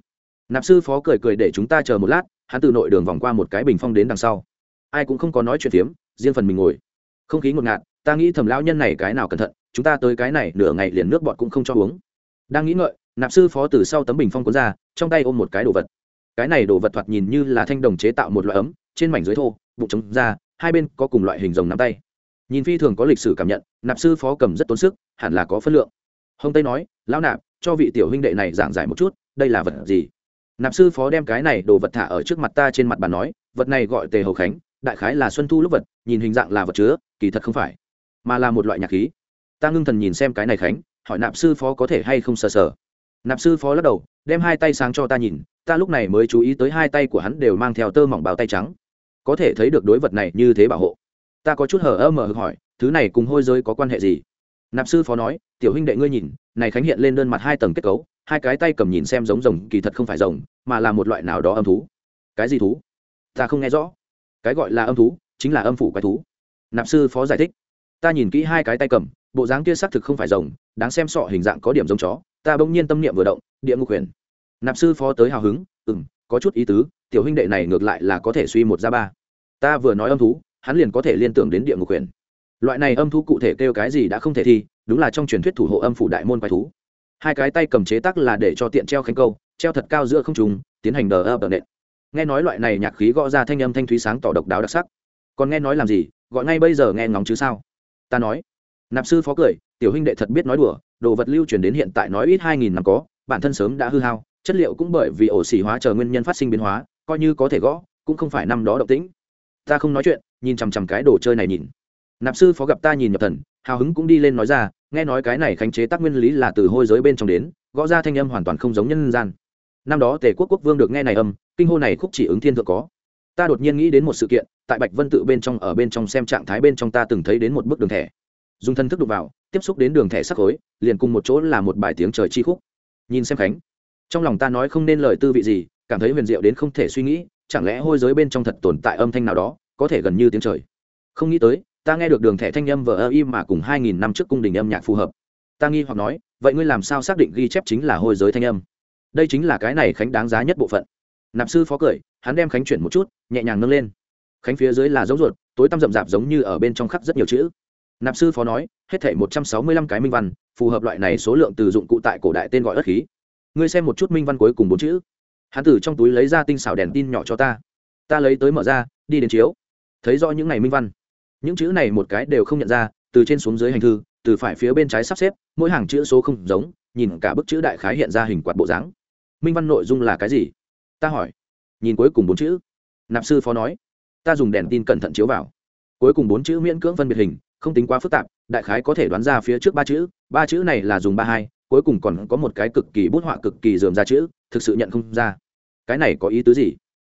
nạp sư phó cười cười để chúng ta chờ một lát, hắn từ nội đường vòng qua một cái bình phong đến đằng sau. Ai cũng không có nói chuyện phiếm, riêng phần mình ngồi. Không khí ngột ngạt, ta nghĩ thầm lão nhân này cái nào cẩn thận, chúng ta tới cái này nửa ngày liền nước bọt cũng không cho uống. Đang nghĩ ngợi, nạp sư phó từ sau tấm bình phong cuốn ra, trong tay ôm một cái đồ vật. Cái này đồ vật thoạt nhìn như là thanh đồng chế tạo một loại ấm, trên mảnh dưới thô, bụng trống ra, hai bên có cùng loại hình rồng nắm tay. Nhìn phi thường có lịch sử cảm nhận, nạp sư phó cầm rất tốn sức, hẳn là có phân lượng. Hồng tây nói, lão nạp, cho vị tiểu huynh đệ này giảng giải một chút, đây là vật gì? Nạp sư phó đem cái này đồ vật thả ở trước mặt ta trên mặt bàn nói, vật này gọi tề hầu khánh, đại khái là xuân thu lúc vật, nhìn hình dạng là vật chứa, kỳ thật không phải, mà là một loại nhạc khí. Ta ngưng thần nhìn xem cái này khánh, hỏi nạp sư phó có thể hay không sờ sờ. Nạp sư phó lắc đầu, đem hai tay sáng cho ta nhìn, ta lúc này mới chú ý tới hai tay của hắn đều mang theo tơ mỏng bào tay trắng. Có thể thấy được đối vật này như thế bảo hộ. Ta có chút hở ơ mờ hỏi, thứ này cùng hôi giới có quan hệ gì? Nạp sư phó nói, tiểu huynh đệ ngươi nhìn, này khánh hiện lên đơn mặt hai tầng kết cấu hai cái tay cầm nhìn xem giống rồng, kỳ thật không phải rồng, mà là một loại nào đó âm thú. Cái gì thú? Ta không nghe rõ. Cái gọi là âm thú chính là âm phủ quái thú. Nạp sư phó giải thích. Ta nhìn kỹ hai cái tay cầm, bộ dáng kia xác thực không phải rồng, đáng xem sọ hình dạng có điểm giống chó. Ta bỗng nhiên tâm niệm vừa động, địa ngục huyền. Nạp sư phó tới hào hứng ừ m có chút ý tứ, tiểu huynh đệ này ngược lại là có thể suy một ra ba. Ta vừa nói âm thú, hắn liền có thể liên tưởng đến địa ngục huyền. Loại này âm thú cụ thể kêu cái gì đã không thể thi, đúng là trong truyền thuyết thủ hộ âm phủ đại môn quái thú hai cái tay cầm chế tác là để cho tiện treo khánh câu, treo thật cao giữa không trùng tiến hành đờ ập đờ nện. Nghe nói loại này nhạc khí gõ ra thanh âm thanh thúy sáng tỏ độc đáo đặc sắc. Còn nghe nói làm gì? Gọi ngay bây giờ nghe ngóng chứ sao? Ta nói. Nạp sư phó cười, tiểu huynh đệ thật biết nói đùa, đồ vật lưu truyền đến hiện tại nói ít hai nghìn năm có, bản thân sớm đã hư hao, chất liệu cũng bởi vì ổ xỉ hóa chờ nguyên nhân phát sinh biến hóa, coi như có thể gõ, cũng không phải năm đó động tĩnh. Ta không nói chuyện, nhìn chằm chằm cái đồ chơi này nhìn. Nạp sư phó gặp ta nhìn nhập thần hào hứng cũng đi lên nói ra, nghe nói cái này khánh chế tác nguyên lý là từ hôi giới bên trong đến, gõ ra thanh âm hoàn toàn không giống nhân gian. Năm đó tề quốc quốc vương được nghe này âm, kinh hô này khúc chỉ ứng thiên thượng có. Ta đột nhiên nghĩ đến một sự kiện, tại bạch vân tự bên trong, ở bên trong xem trạng thái bên trong ta từng thấy đến một bức đường thẻ. Dùng thân thức đục vào, tiếp xúc đến đường thẻ sắc khối, liền cùng một chỗ là một bài tiếng trời chi khúc. Nhìn xem khánh, trong lòng ta nói không nên lời tư vị gì, cảm thấy huyền diệu đến không thể suy nghĩ, chẳng lẽ hôi giới bên trong thật tồn tại âm thanh nào đó, có thể gần như tiếng trời? Không nghĩ tới ta nghe được đường thẻ thanh âm vờ ơ im mà cùng hai nghìn năm trước cung đình âm nhạc phù hợp. Ta nghi hoặc nói, vậy ngươi làm sao xác định ghi chép chính là hôi giới thanh âm? Đây chính là cái này khánh đáng giá nhất bộ phận. Nạp sư phó cười, hắn đem khánh chuyển một chút, nhẹ nhàng nâng lên. Khánh phía dưới là giống ruột, tối tăm rậm rạp giống như ở bên trong khắc rất nhiều chữ. Nạp sư phó nói, hết thể một trăm sáu mươi lăm cái minh văn, phù hợp loại này số lượng từ dụng cụ tại cổ đại tên gọi ất khí. Ngươi xem một chút minh văn cuối cùng bốn chữ. Hắn từ trong túi lấy ra tinh xảo đèn tin nhỏ cho ta. Ta lấy tới mở ra, đi đến chiếu. Thấy rõ những ngày minh văn những chữ này một cái đều không nhận ra, từ trên xuống dưới hành thư, từ phải phía bên trái sắp xếp, mỗi hàng chữ số không giống, nhìn cả bức chữ đại khái hiện ra hình quạt bộ dáng. Minh văn nội dung là cái gì? Ta hỏi. Nhìn cuối cùng bốn chữ. Nạp sư phó nói. Ta dùng đèn tin cẩn thận chiếu vào. Cuối cùng bốn chữ miễn cưỡng phân biệt hình, không tính quá phức tạp, đại khái có thể đoán ra phía trước ba chữ. Ba chữ này là dùng ba hai, cuối cùng còn có một cái cực kỳ bút họa cực kỳ dườm ra chữ, thực sự nhận không ra. Cái này có ý tứ gì?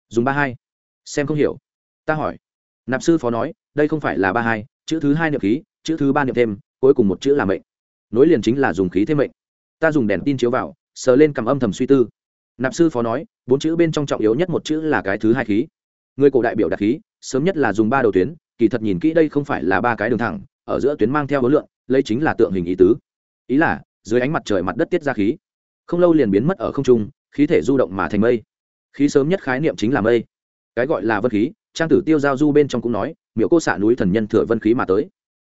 Dùng ba hai. Xem không hiểu. Ta hỏi nạp sư phó nói, đây không phải là ba hai, chữ thứ hai niệm khí, chữ thứ ba niệm thêm, cuối cùng một chữ là mệnh. Nối liền chính là dùng khí thêm mệnh. Ta dùng đèn tin chiếu vào, sờ lên cầm âm thầm suy tư. Nạp sư phó nói, bốn chữ bên trong trọng yếu nhất một chữ là cái thứ hai khí. Người cổ đại biểu đặc khí, sớm nhất là dùng ba đầu tuyến, kỳ thật nhìn kỹ đây không phải là ba cái đường thẳng, ở giữa tuyến mang theo hối lượng lấy chính là tượng hình ý tứ. Ý là, dưới ánh mặt trời mặt đất tiết ra khí. Không lâu liền biến mất ở không trung, khí thể du động mà thành mây. Khí sớm nhất khái niệm chính là mây. Cái gọi là vân khí trang tử tiêu giao du bên trong cũng nói, miểu cô xạ núi thần nhân thừa vân khí mà tới.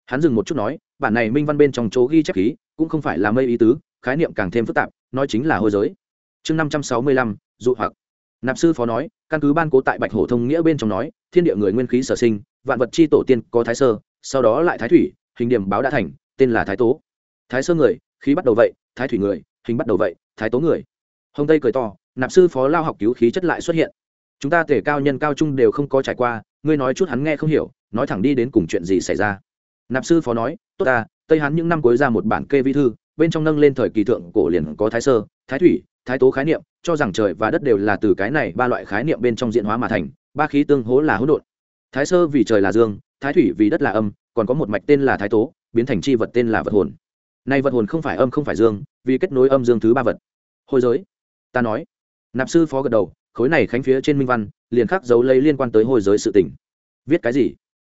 Hắn dừng một chút nói, bản này minh văn bên trong chỗ ghi chép khí, cũng không phải là mây ý tứ, khái niệm càng thêm phức tạp, nói chính là hôi giới. Chương năm trăm sáu mươi lăm, dụ hoặc. Nạp sư phó nói, căn cứ ban cố tại bạch hổ thông nghĩa bên trong nói, thiên địa người nguyên khí sở sinh, vạn vật chi tổ tiên có thái sơ, sau đó lại thái thủy, hình điểm báo đã thành, tên là thái tố. Thái sơ người, khí bắt đầu vậy, thái thủy người, hình bắt đầu vậy, thái tố người. Hồng tây cười to, nạp sư phó lao học cứu khí chất lại xuất hiện chúng ta thể cao nhân cao trung đều không có trải qua, ngươi nói chút hắn nghe không hiểu, nói thẳng đi đến cùng chuyện gì xảy ra. Nạp sư phó nói, tốt ta, tây hắn những năm cuối ra một bản kê vi thư, bên trong nâng lên thời kỳ thượng cổ liền có thái sơ, thái thủy, thái tố khái niệm, cho rằng trời và đất đều là từ cái này ba loại khái niệm bên trong diện hóa mà thành, ba khí tương hố là hỗn độn. Thái sơ vì trời là dương, thái thủy vì đất là âm, còn có một mạch tên là thái tố, biến thành chi vật tên là vật hồn. Nay vật hồn không phải âm không phải dương, vì kết nối âm dương thứ ba vật. Hồi giới, ta nói. Nạp sư phó gật đầu khối này khánh phía trên minh văn, liền khắc dấu lấy liên quan tới hôi giới sự tình. Viết cái gì?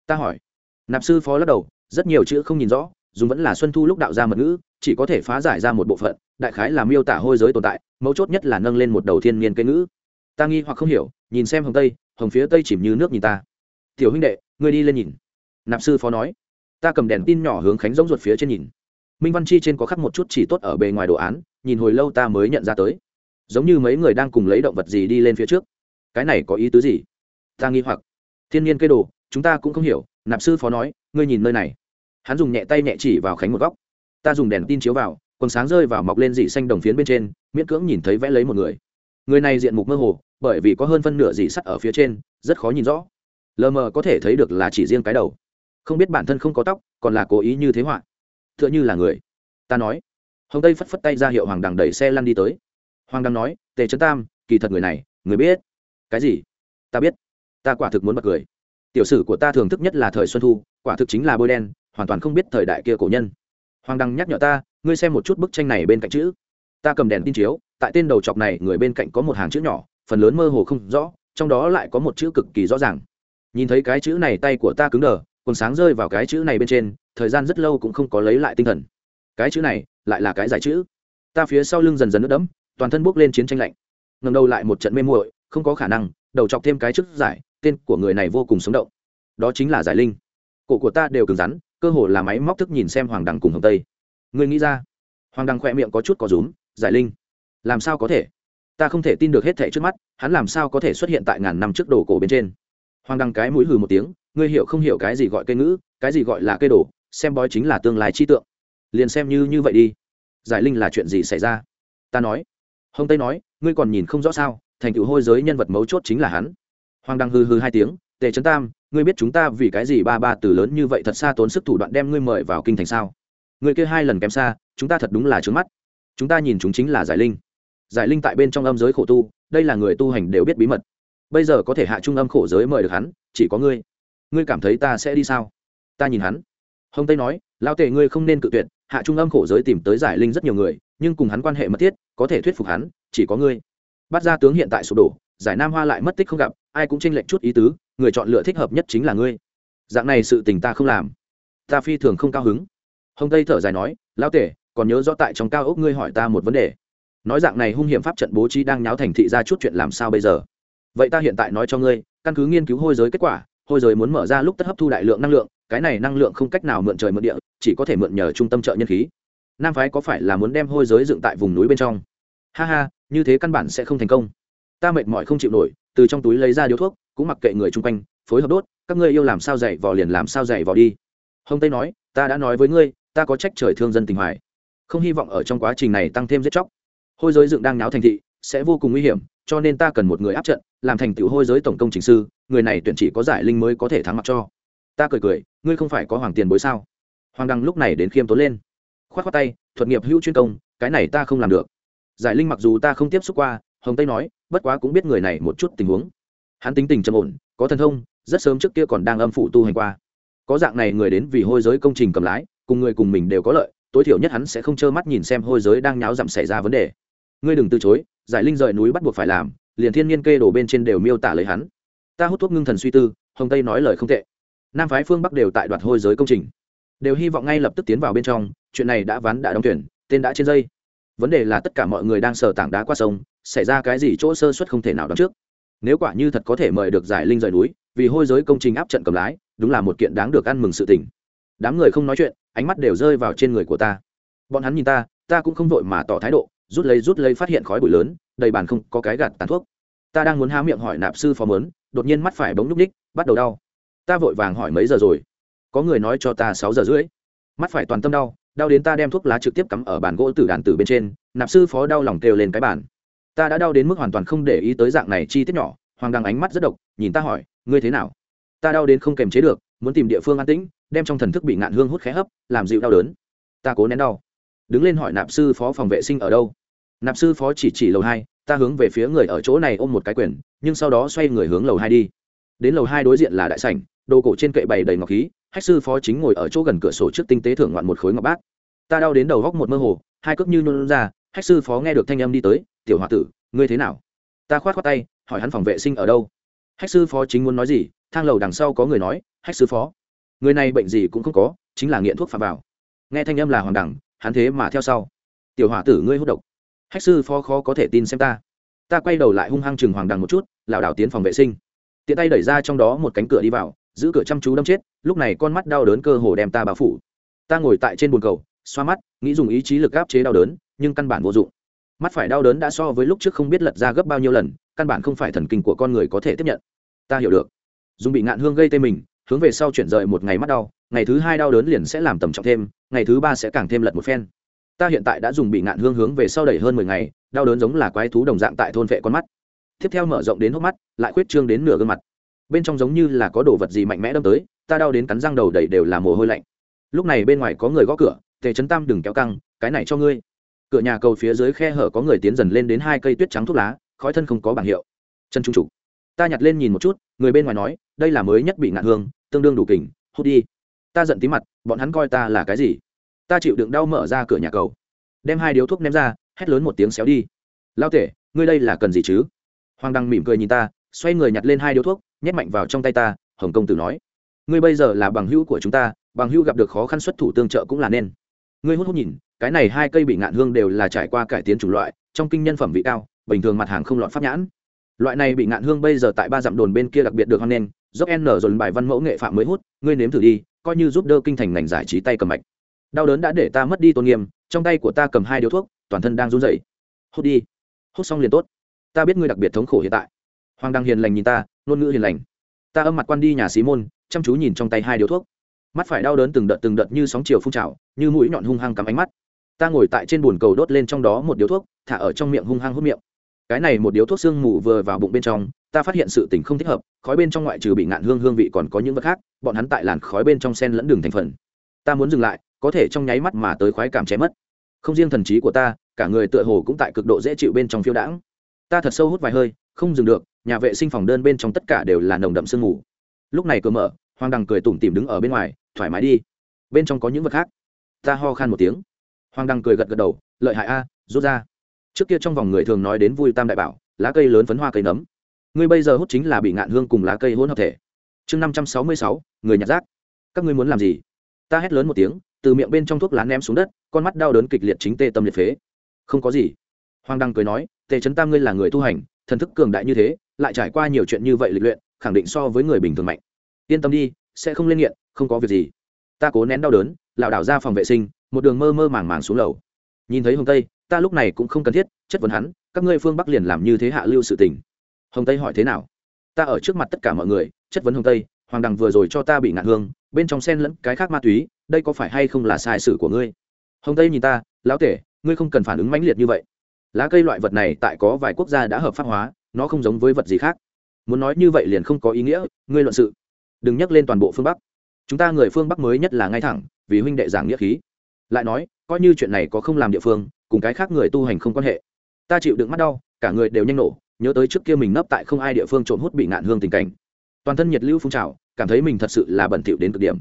Ta hỏi. Nạp sư phó lắc đầu, rất nhiều chữ không nhìn rõ, dùng vẫn là xuân thu lúc đạo ra mật ngữ, chỉ có thể phá giải ra một bộ phận, đại khái là miêu tả hôi giới tồn tại, mấu chốt nhất là nâng lên một đầu thiên niên cây ngữ. Ta nghi hoặc không hiểu, nhìn xem hồng tây, hồng phía tây chìm như nước nhìn ta. Tiểu huynh đệ, ngươi đi lên nhìn. Nạp sư phó nói. Ta cầm đèn tin nhỏ hướng khánh giống ruột phía trên nhìn. Minh văn chi trên có khắc một chút chỉ tốt ở bề ngoài đồ án, nhìn hồi lâu ta mới nhận ra tới giống như mấy người đang cùng lấy động vật gì đi lên phía trước. Cái này có ý tứ gì? Ta nghi hoặc. Thiên nhiên cây đồ, chúng ta cũng không hiểu, nạp sư phó nói, ngươi nhìn nơi này. Hắn dùng nhẹ tay nhẹ chỉ vào khánh một góc. Ta dùng đèn tin chiếu vào, quần sáng rơi vào mọc lên dị xanh đồng phiến bên trên, miễn cưỡng nhìn thấy vẽ lấy một người. Người này diện mục mơ hồ, bởi vì có hơn phân nửa dị sắt ở phía trên, rất khó nhìn rõ. Lờ mờ có thể thấy được là chỉ riêng cái đầu. Không biết bản thân không có tóc, còn là cố ý như thế họa. T h ư ợ n h ư là người. Ta nói. Hồng tây phất phất tay ra hiệu hoàng đằng đẩy xe lăn đi tới hoàng Đăng nói, tề trấn tam, kỳ thật người này, người biết. Cái gì? Ta biết. Ta quả thực muốn bật cười. Tiểu sử của ta thường thức nhất là thời xuân thu, quả thực chính là bôi đen, hoàn toàn không biết thời đại kia cổ nhân. Hoàng đăng nhắc nhở ta, ngươi xem một chút bức tranh này bên cạnh chữ. Ta cầm đèn tin chiếu, tại tên đầu chọc này, người bên cạnh có một hàng chữ nhỏ, phần lớn mơ hồ không rõ, trong đó lại có một chữ cực kỳ rõ ràng. Nhìn thấy cái chữ này tay của ta cứng đờ, còn sáng rơi vào cái chữ này bên trên, thời gian rất lâu cũng không có lấy lại tinh thần. Cái chữ này, lại là cái giải chữ. Ta phía sau lưng dần dần nước đẫm toàn thân bước lên chiến tranh lạnh. Ngầm đầu lại một trận mê muội, không có khả năng, đầu chọc thêm cái chức giải, tên của người này vô cùng sống động. Đó chính là giải linh. Cổ của ta đều cứng rắn, cơ hồ là máy móc thức nhìn xem hoàng đằng cùng hồng tây. Người nghĩ ra. Hoàng đằng khoe miệng có chút có rúm, giải linh. Làm sao có thể? Ta không thể tin được hết thẻ trước mắt, hắn làm sao có thể xuất hiện tại ngàn năm trước đồ cổ bên trên? Hoàng đằng cái mũi hừ một tiếng, ngươi hiểu không hiểu cái gì gọi cây ngữ, cái gì gọi là cây đồ, xem bói chính là tương lai chi tượng. Liền xem như như vậy đi. Giải linh là chuyện gì xảy ra? Ta nói hồng tây nói, ngươi còn nhìn không rõ sao? Thành tựu hôi giới nhân vật mấu chốt chính là hắn. Hoàng đăng hư hư hai tiếng, tề trấn tam, ngươi biết chúng ta vì cái gì ba ba từ lớn như vậy thật xa tốn sức thủ đoạn đem ngươi mời vào kinh thành sao? Người kia hai lần kém xa, chúng ta thật đúng là trướng mắt. Chúng ta nhìn chúng chính là giải linh. Giải linh tại bên trong âm giới khổ tu, đây là người tu hành đều biết bí mật. Bây giờ có thể hạ trung âm khổ giới mời được hắn, chỉ có ngươi. Ngươi cảm thấy ta sẽ đi sao? Ta nhìn hắn. Hồng tây nói lao tề ngươi không nên cự tuyệt hạ trung âm khổ giới tìm tới giải linh rất nhiều người, nhưng cùng hắn quan hệ mật thiết, có thể thuyết phục hắn, chỉ có ngươi. Bắt ra tướng hiện tại sụp đổ, giải nam hoa lại mất tích không gặp, ai cũng tranh lệch chút ý tứ, người chọn lựa thích hợp nhất chính là ngươi. Dạng này sự tình ta không làm. Ta phi thường không cao hứng. Hồng tây thở dài nói, lão tể, còn nhớ rõ tại trong cao ốc ngươi hỏi ta một vấn đề. Nói dạng này hung hiểm pháp trận bố trí đang nháo thành thị ra chút chuyện làm sao bây giờ? Vậy ta hiện tại nói cho ngươi, căn cứ nghiên cứu hôi giới kết quả, hôi giới muốn mở ra lúc tất hấp thu đại lượng năng lượng, cái này năng lượng không cách nào mượn trời mượn địa chỉ có thể mượn nhờ trung tâm trợ nhân khí. Nam phái có phải là muốn đem hôi giới dựng tại vùng núi bên trong? Ha ha, như thế căn bản sẽ không thành công. Ta mệt mỏi không chịu nổi, từ trong túi lấy ra điếu thuốc, cũng mặc kệ người chung quanh, phối hợp đốt, các ngươi yêu làm sao dạy vò liền làm sao dạy vò đi. Hồng tây nói, ta đã nói với ngươi, ta có trách trời thương dân tình hoài. Không hy vọng ở trong quá trình này tăng thêm giết chóc. Hôi giới dựng đang náo thành thị, sẽ vô cùng nguy hiểm, cho nên ta cần một người áp trận, làm thành tựu hôi giới tổng công chính sư, người này tuyển chỉ có giải linh mới có thể thắng mặc cho. Ta cười cười, ngươi không phải có hoàng tiền bối sao? Hoàng đăng lúc này đến khiêm tốn lên. K h o á t k tay, thuật nghiệp hữu chuyên công, cái này ta không làm được. Giải linh mặc dù ta không tiếp xúc qua, hồng tây nói, bất quá cũng biết người này một chút tình huống. Hắn tính tình trầm ổn, có thần thông, rất sớm trước kia còn đang âm phụ tu hành qua. Có dạng này người đến vì hôi giới công trình cầm lái, cùng người cùng mình đều có lợi, tối thiểu nhất hắn sẽ không trơ mắt nhìn xem hôi giới đang nháo dặm xảy ra vấn đề. Ngươi đừng từ chối. Giải linh rời núi bắt buộc phải làm, liền thiên nhiên kê đổ bên trên đều miêu tả lấy hắn. Ta hút thuốc ngưng thần suy tư, hồng tây nói lời không tệ. Nam phái phương bắc đều tại đoạt hôi giới công trình đều hy vọng ngay lập tức tiến vào bên trong, chuyện này đã ván đã đóng tuyển tên đã trên dây. Vấn đề là tất cả mọi người đang sờ tảng đá qua sông, xảy ra cái gì chỗ sơ suất không thể nào đón trước. Nếu quả như thật có thể mời được giải linh rời núi, vì hôi giới công trình áp trận cầm lái, đúng là một kiện đáng được ăn mừng sự tình. Đám người không nói chuyện, ánh mắt đều rơi vào trên người của ta. Bọn hắn nhìn ta ta cũng không vội mà tỏ thái độ, rút lấy rút lấy phát hiện khói bụi lớn, đầy bàn không có cái gạt tàn thuốc. Ta đang muốn há miệng hỏi nạp sư phó mớn, đột nhiên mắt phải bóng núp ních bắt đầu đau. Ta vội vàng hỏi mấy giờ rồi? Có người nói cho ta sáu giờ rưỡi. Mắt phải toàn tâm đau đau đến ta đem thuốc lá trực tiếp cắm ở bàn gỗ tử đàn tử bên trên, nạp sư phó đau lòng kêu lên cái bàn. Ta đã đau đến mức hoàn toàn không để ý tới dạng này chi tiết nhỏ, hoàng đăng ánh mắt rất độc, nhìn ta hỏi, ngươi thế nào? Ta đau đến không kềm chế được, muốn tìm địa phương an tĩnh, đem trong thần thức bị ngạn hương hút khé hấp, làm dịu đau đớn. Ta cố nén đau. Đứng lên hỏi nạp sư phó phòng vệ sinh ở đâu? Nạp sư phó chỉ chỉ lầu hai, ta hướng về phía người ở chỗ này ôm một cái quyền, nhưng sau đó xoay người hướng lầu hai đi. Đến lầu hai đối diện là đại sảnh, đồ cổ trên kệ bày đầy ngọc khí hách sư phó chính ngồi ở chỗ gần cửa sổ trước tinh tế thưởng ngoạn một khối ngọc bát. Ta đau đến đầu góc một mơ hồ, hai cước như nôn ra, hách sư phó nghe được thanh âm đi tới, tiểu h o a tử, ngươi thế nào? Ta khoát khoác tay, hỏi hắn phòng vệ sinh ở đâu. Hách sư phó chính muốn nói gì, thang lầu đằng sau có người nói, hách sư phó, người này bệnh gì cũng không có, chính là nghiện thuốc phạm vào. Nghe thanh âm là hoàng đẳng, hắn thế mà theo sau. Tiểu hỏa tử, ngươi hút độc. Hách sư phó khó có thể tin xem ta. Ta quay đầu lại hung hăng chừng hoàng đằng một chút, lảo đảo tiến phòng vệ sinh. Tiện tay đẩy ra trong đó một cánh cửa đi vào giữ cửa chăm chú đâm chết, lúc này con mắt đau đớn cơ hồ đem ta bao phủ. Ta ngồi tại trên bồn cầu, xoa mắt, nghĩ dùng ý chí lực áp chế đau đớn, nhưng căn bản vô dụng. Mắt phải đau đớn đã so với lúc trước không biết lật ra gấp bao nhiêu lần, căn bản không phải thần kinh của con người có thể tiếp nhận. Ta hiểu được. Dùng bị ngạn hương gây tê mình, hướng về sau chuyển rời một ngày mắt đau, ngày thứ hai đau đớn liền sẽ làm tầm trọng thêm, ngày thứ ba sẽ càng thêm lật một phen. Ta hiện tại đã dùng bị ngạn hương hướng về sau đẩy hơn mười ngày, đau đớn giống là quái thú đồng dạng tại thôn vệ con mắt. Tiếp theo mở rộng đến hốc mắt, lại khuyết trương đến nửa gương mặt bên trong giống như là có đồ vật gì mạnh mẽ đâm tới, ta đau đến cắn răng đầu đầy đều là mồ hôi lạnh. Lúc này bên ngoài có người gõ cửa, tề trấn tam đừng kéo căng, cái này cho ngươi. Cửa nhà cầu phía dưới khe hở có người tiến dần lên đến hai cây tuyết trắng thuốc lá, khói thân không có bảng hiệu. Chân trung trục, ta nhặt lên nhìn một chút, người bên ngoài nói, đây là mới nhất bị ngạn hương, tương đương đủ kình, hút đi. Ta giận tí mặt, bọn hắn coi ta là cái gì? Ta chịu đựng đau mở ra cửa nhà cầu. Đem hai điếu thuốc ném ra, hét lớn một tiếng xéo đi. Lao tể, ngươi đây là cần gì chứ? Hoàng đăng mỉm cười nhìn ta, xoay người nhặt lên hai điếu thuốc nhét mạnh vào trong tay ta, hồng công tử nói. Ngươi bây giờ là bằng hữu của chúng ta, bằng hữu gặp được khó khăn xuất thủ tương trợ cũng là nên. Ngươi hút hút nhìn, cái này hai cây bị ngạn hương đều là trải qua cải tiến chủng loại, trong kinh nhân phẩm vị cao, bình thường mặt hàng không lọt pháp nhãn. Loại này bị ngạn hương bây giờ tại ba dặm đồn bên kia đặc biệt được hoan nghênh, dốc n dồn bài văn mẫu nghệ phạm mới hút, ngươi nếm thử đi, coi như giúp đỡ kinh thành ngành giải trí tay cầm mạch. Đau đớn đã để ta mất đi tôn nghiêm, trong tay của ta cầm hai điếu thuốc, toàn thân đang run rẩy. Hút đi. Hút xong liền tốt. Ta biết ngươi đặc biệt thống khổ hiện tại hoàng đăng hiền lành nhìn ta, ngôn ngữ hiền lành. Ta âm mặt quan đi nhà xí môn, chăm chú nhìn trong tay hai điếu thuốc. Mắt phải đau đớn từng đợt từng đợt như sóng chiều phun trào, như mũi nhọn hung hăng cắm ánh mắt. Ta ngồi tại trên bồn cầu đốt lên trong đó một điếu thuốc, thả ở trong miệng hung hăng hút miệng. Cái này một điếu thuốc sương mù vừa vào bụng bên trong, ta phát hiện sự tình không thích hợp, khói bên trong ngoại trừ bị ngạn hương hương vị còn có những vật khác, bọn hắn tại làn khói bên trong sen lẫn đường thành phần. Ta muốn dừng lại, có thể trong nháy mắt mà tới khoái cảm chém mất. Không riêng thần trí của ta, cả người tựa hồ cũng tại cực độ dễ chịu bên trong phiêu đãng. Ta thật sâu hút vài hơi, không dừng được nhà vệ sinh phòng đơn bên trong tất cả đều là nồng đậm sương mù. Lúc này cửa mở, hoàng đằng cười tủm tỉm đứng ở bên ngoài, thoải mái đi. Bên trong có những vật khác. Ta ho khan một tiếng. Hoàng đằng cười gật gật đầu, lợi hại a, rút ra. Trước kia trong vòng người thường nói đến vui tam đại bảo, lá cây lớn phấn hoa cây nấm. Ngươi bây giờ hút chính là bị ngạn hương cùng lá cây hỗn hợp thể. Chương năm trăm sáu mươi sáu, người nhặt rác. Các ngươi muốn làm gì? Ta hét lớn một tiếng, từ miệng bên trong thuốc lá ném xuống đất, con mắt đau đớn kịch liệt chính tê tâm liệt phế. Không có gì. Hoàng đăng cười nói, tề trấn tam ngươi là người tu hành thần thức cường đại như thế, lại trải qua nhiều chuyện như vậy lịch luyện, khẳng định so với người bình thường mạnh. Yên tâm đi, sẽ không lên nghiện, không có việc gì. Ta cố nén đau đớn, lảo đảo ra phòng vệ sinh, một đường mơ mơ màng màng xuống lầu. Nhìn thấy hồng tây, ta lúc này cũng không cần thiết, chất vấn hắn, các ngươi phương bắc liền làm như thế hạ lưu sự tình. Hồng tây hỏi thế nào? Ta ở trước mặt tất cả mọi người, chất vấn hồng tây, hoàng đằng vừa rồi cho ta bị ngạn hương, bên trong sen lẫn cái khác ma túy, đây có phải hay không là sai sự của ngươi? Hồng tây nhìn ta, lão tể, ngươi không cần phản ứng mãnh liệt như vậy lá cây loại vật này tại có vài quốc gia đã hợp pháp hóa, nó không giống với vật gì khác. Muốn nói như vậy liền không có ý nghĩa, ngươi luận sự. Đừng nhắc lên toàn bộ phương bắc. Chúng ta người phương bắc mới nhất là ngay thẳng, vì huynh đệ giảng nghĩa khí. Lại nói, coi như chuyện này có không làm địa phương, cùng cái khác người tu hành không quan hệ. Ta chịu đựng mắt đau, cả người đều nhanh nổ, nhớ tới trước kia mình nấp tại không ai địa phương trộm hút bị ngạn hương tình cảnh. Toàn thân nhiệt lưu phun trào, cảm thấy mình thật sự là bẩn thỉu đến cực điểm.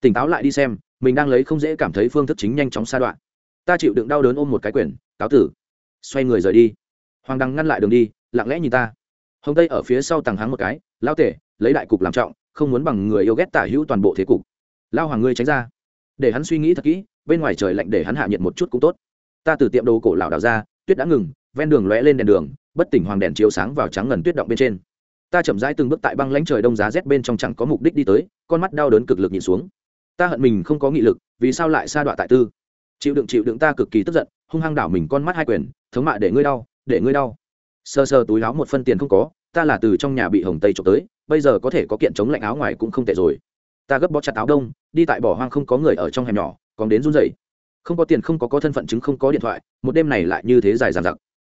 Tỉnh táo lại đi xem, mình đang lấy không dễ cảm thấy phương thức chính nhanh chóng xa đoạn. Ta chịu đựng đau đớn ôm một cái quyển, cáo tử xoay người rời đi. Hoàng đăng ngăn lại đường đi, lặng lẽ nhìn ta. Hồng tây ở phía sau tàng háng một cái lao tể, lấy đại cục làm trọng, không muốn bằng người yêu ghét tả hữu toàn bộ thế cục. Lao hoàng ngươi tránh ra. Để hắn suy nghĩ thật kỹ, bên ngoài trời lạnh để hắn hạ nhiệt một chút cũng tốt. Ta từ tiệm đồ cổ lão đào ra, tuyết đã ngừng, ven đường lóe lên đèn đường, bất tỉnh hoàng đèn chiếu sáng vào trắng ngần tuyết động bên trên. Ta chậm rãi từng bước tại băng lãnh trời đông giá rét bên trong chẳng có mục đích đi tới, con mắt đau đớn cực lực nhìn xuống. Ta hận mình không có nghị lực, vì sao lại sa đọa tại tư? Chịu đựng chịu đựng ta cực kỳ tức giận, hung hăng đảo mình con mắt hai quyền, thống mạ để ngươi đau, để ngươi đau. Sơ sơ túi áo một phân tiền không có, ta là từ trong nhà bị hồng tây trộm tới, bây giờ có thể có kiện chống lạnh áo ngoài cũng không tệ rồi. Ta gấp bó chặt áo đông, đi tại bỏ hoang không có người ở trong hẻm nhỏ, còn đến run rẩy. Không có tiền không có có thân phận chứng không có điện thoại, một đêm này lại như thế dài dằng dặc.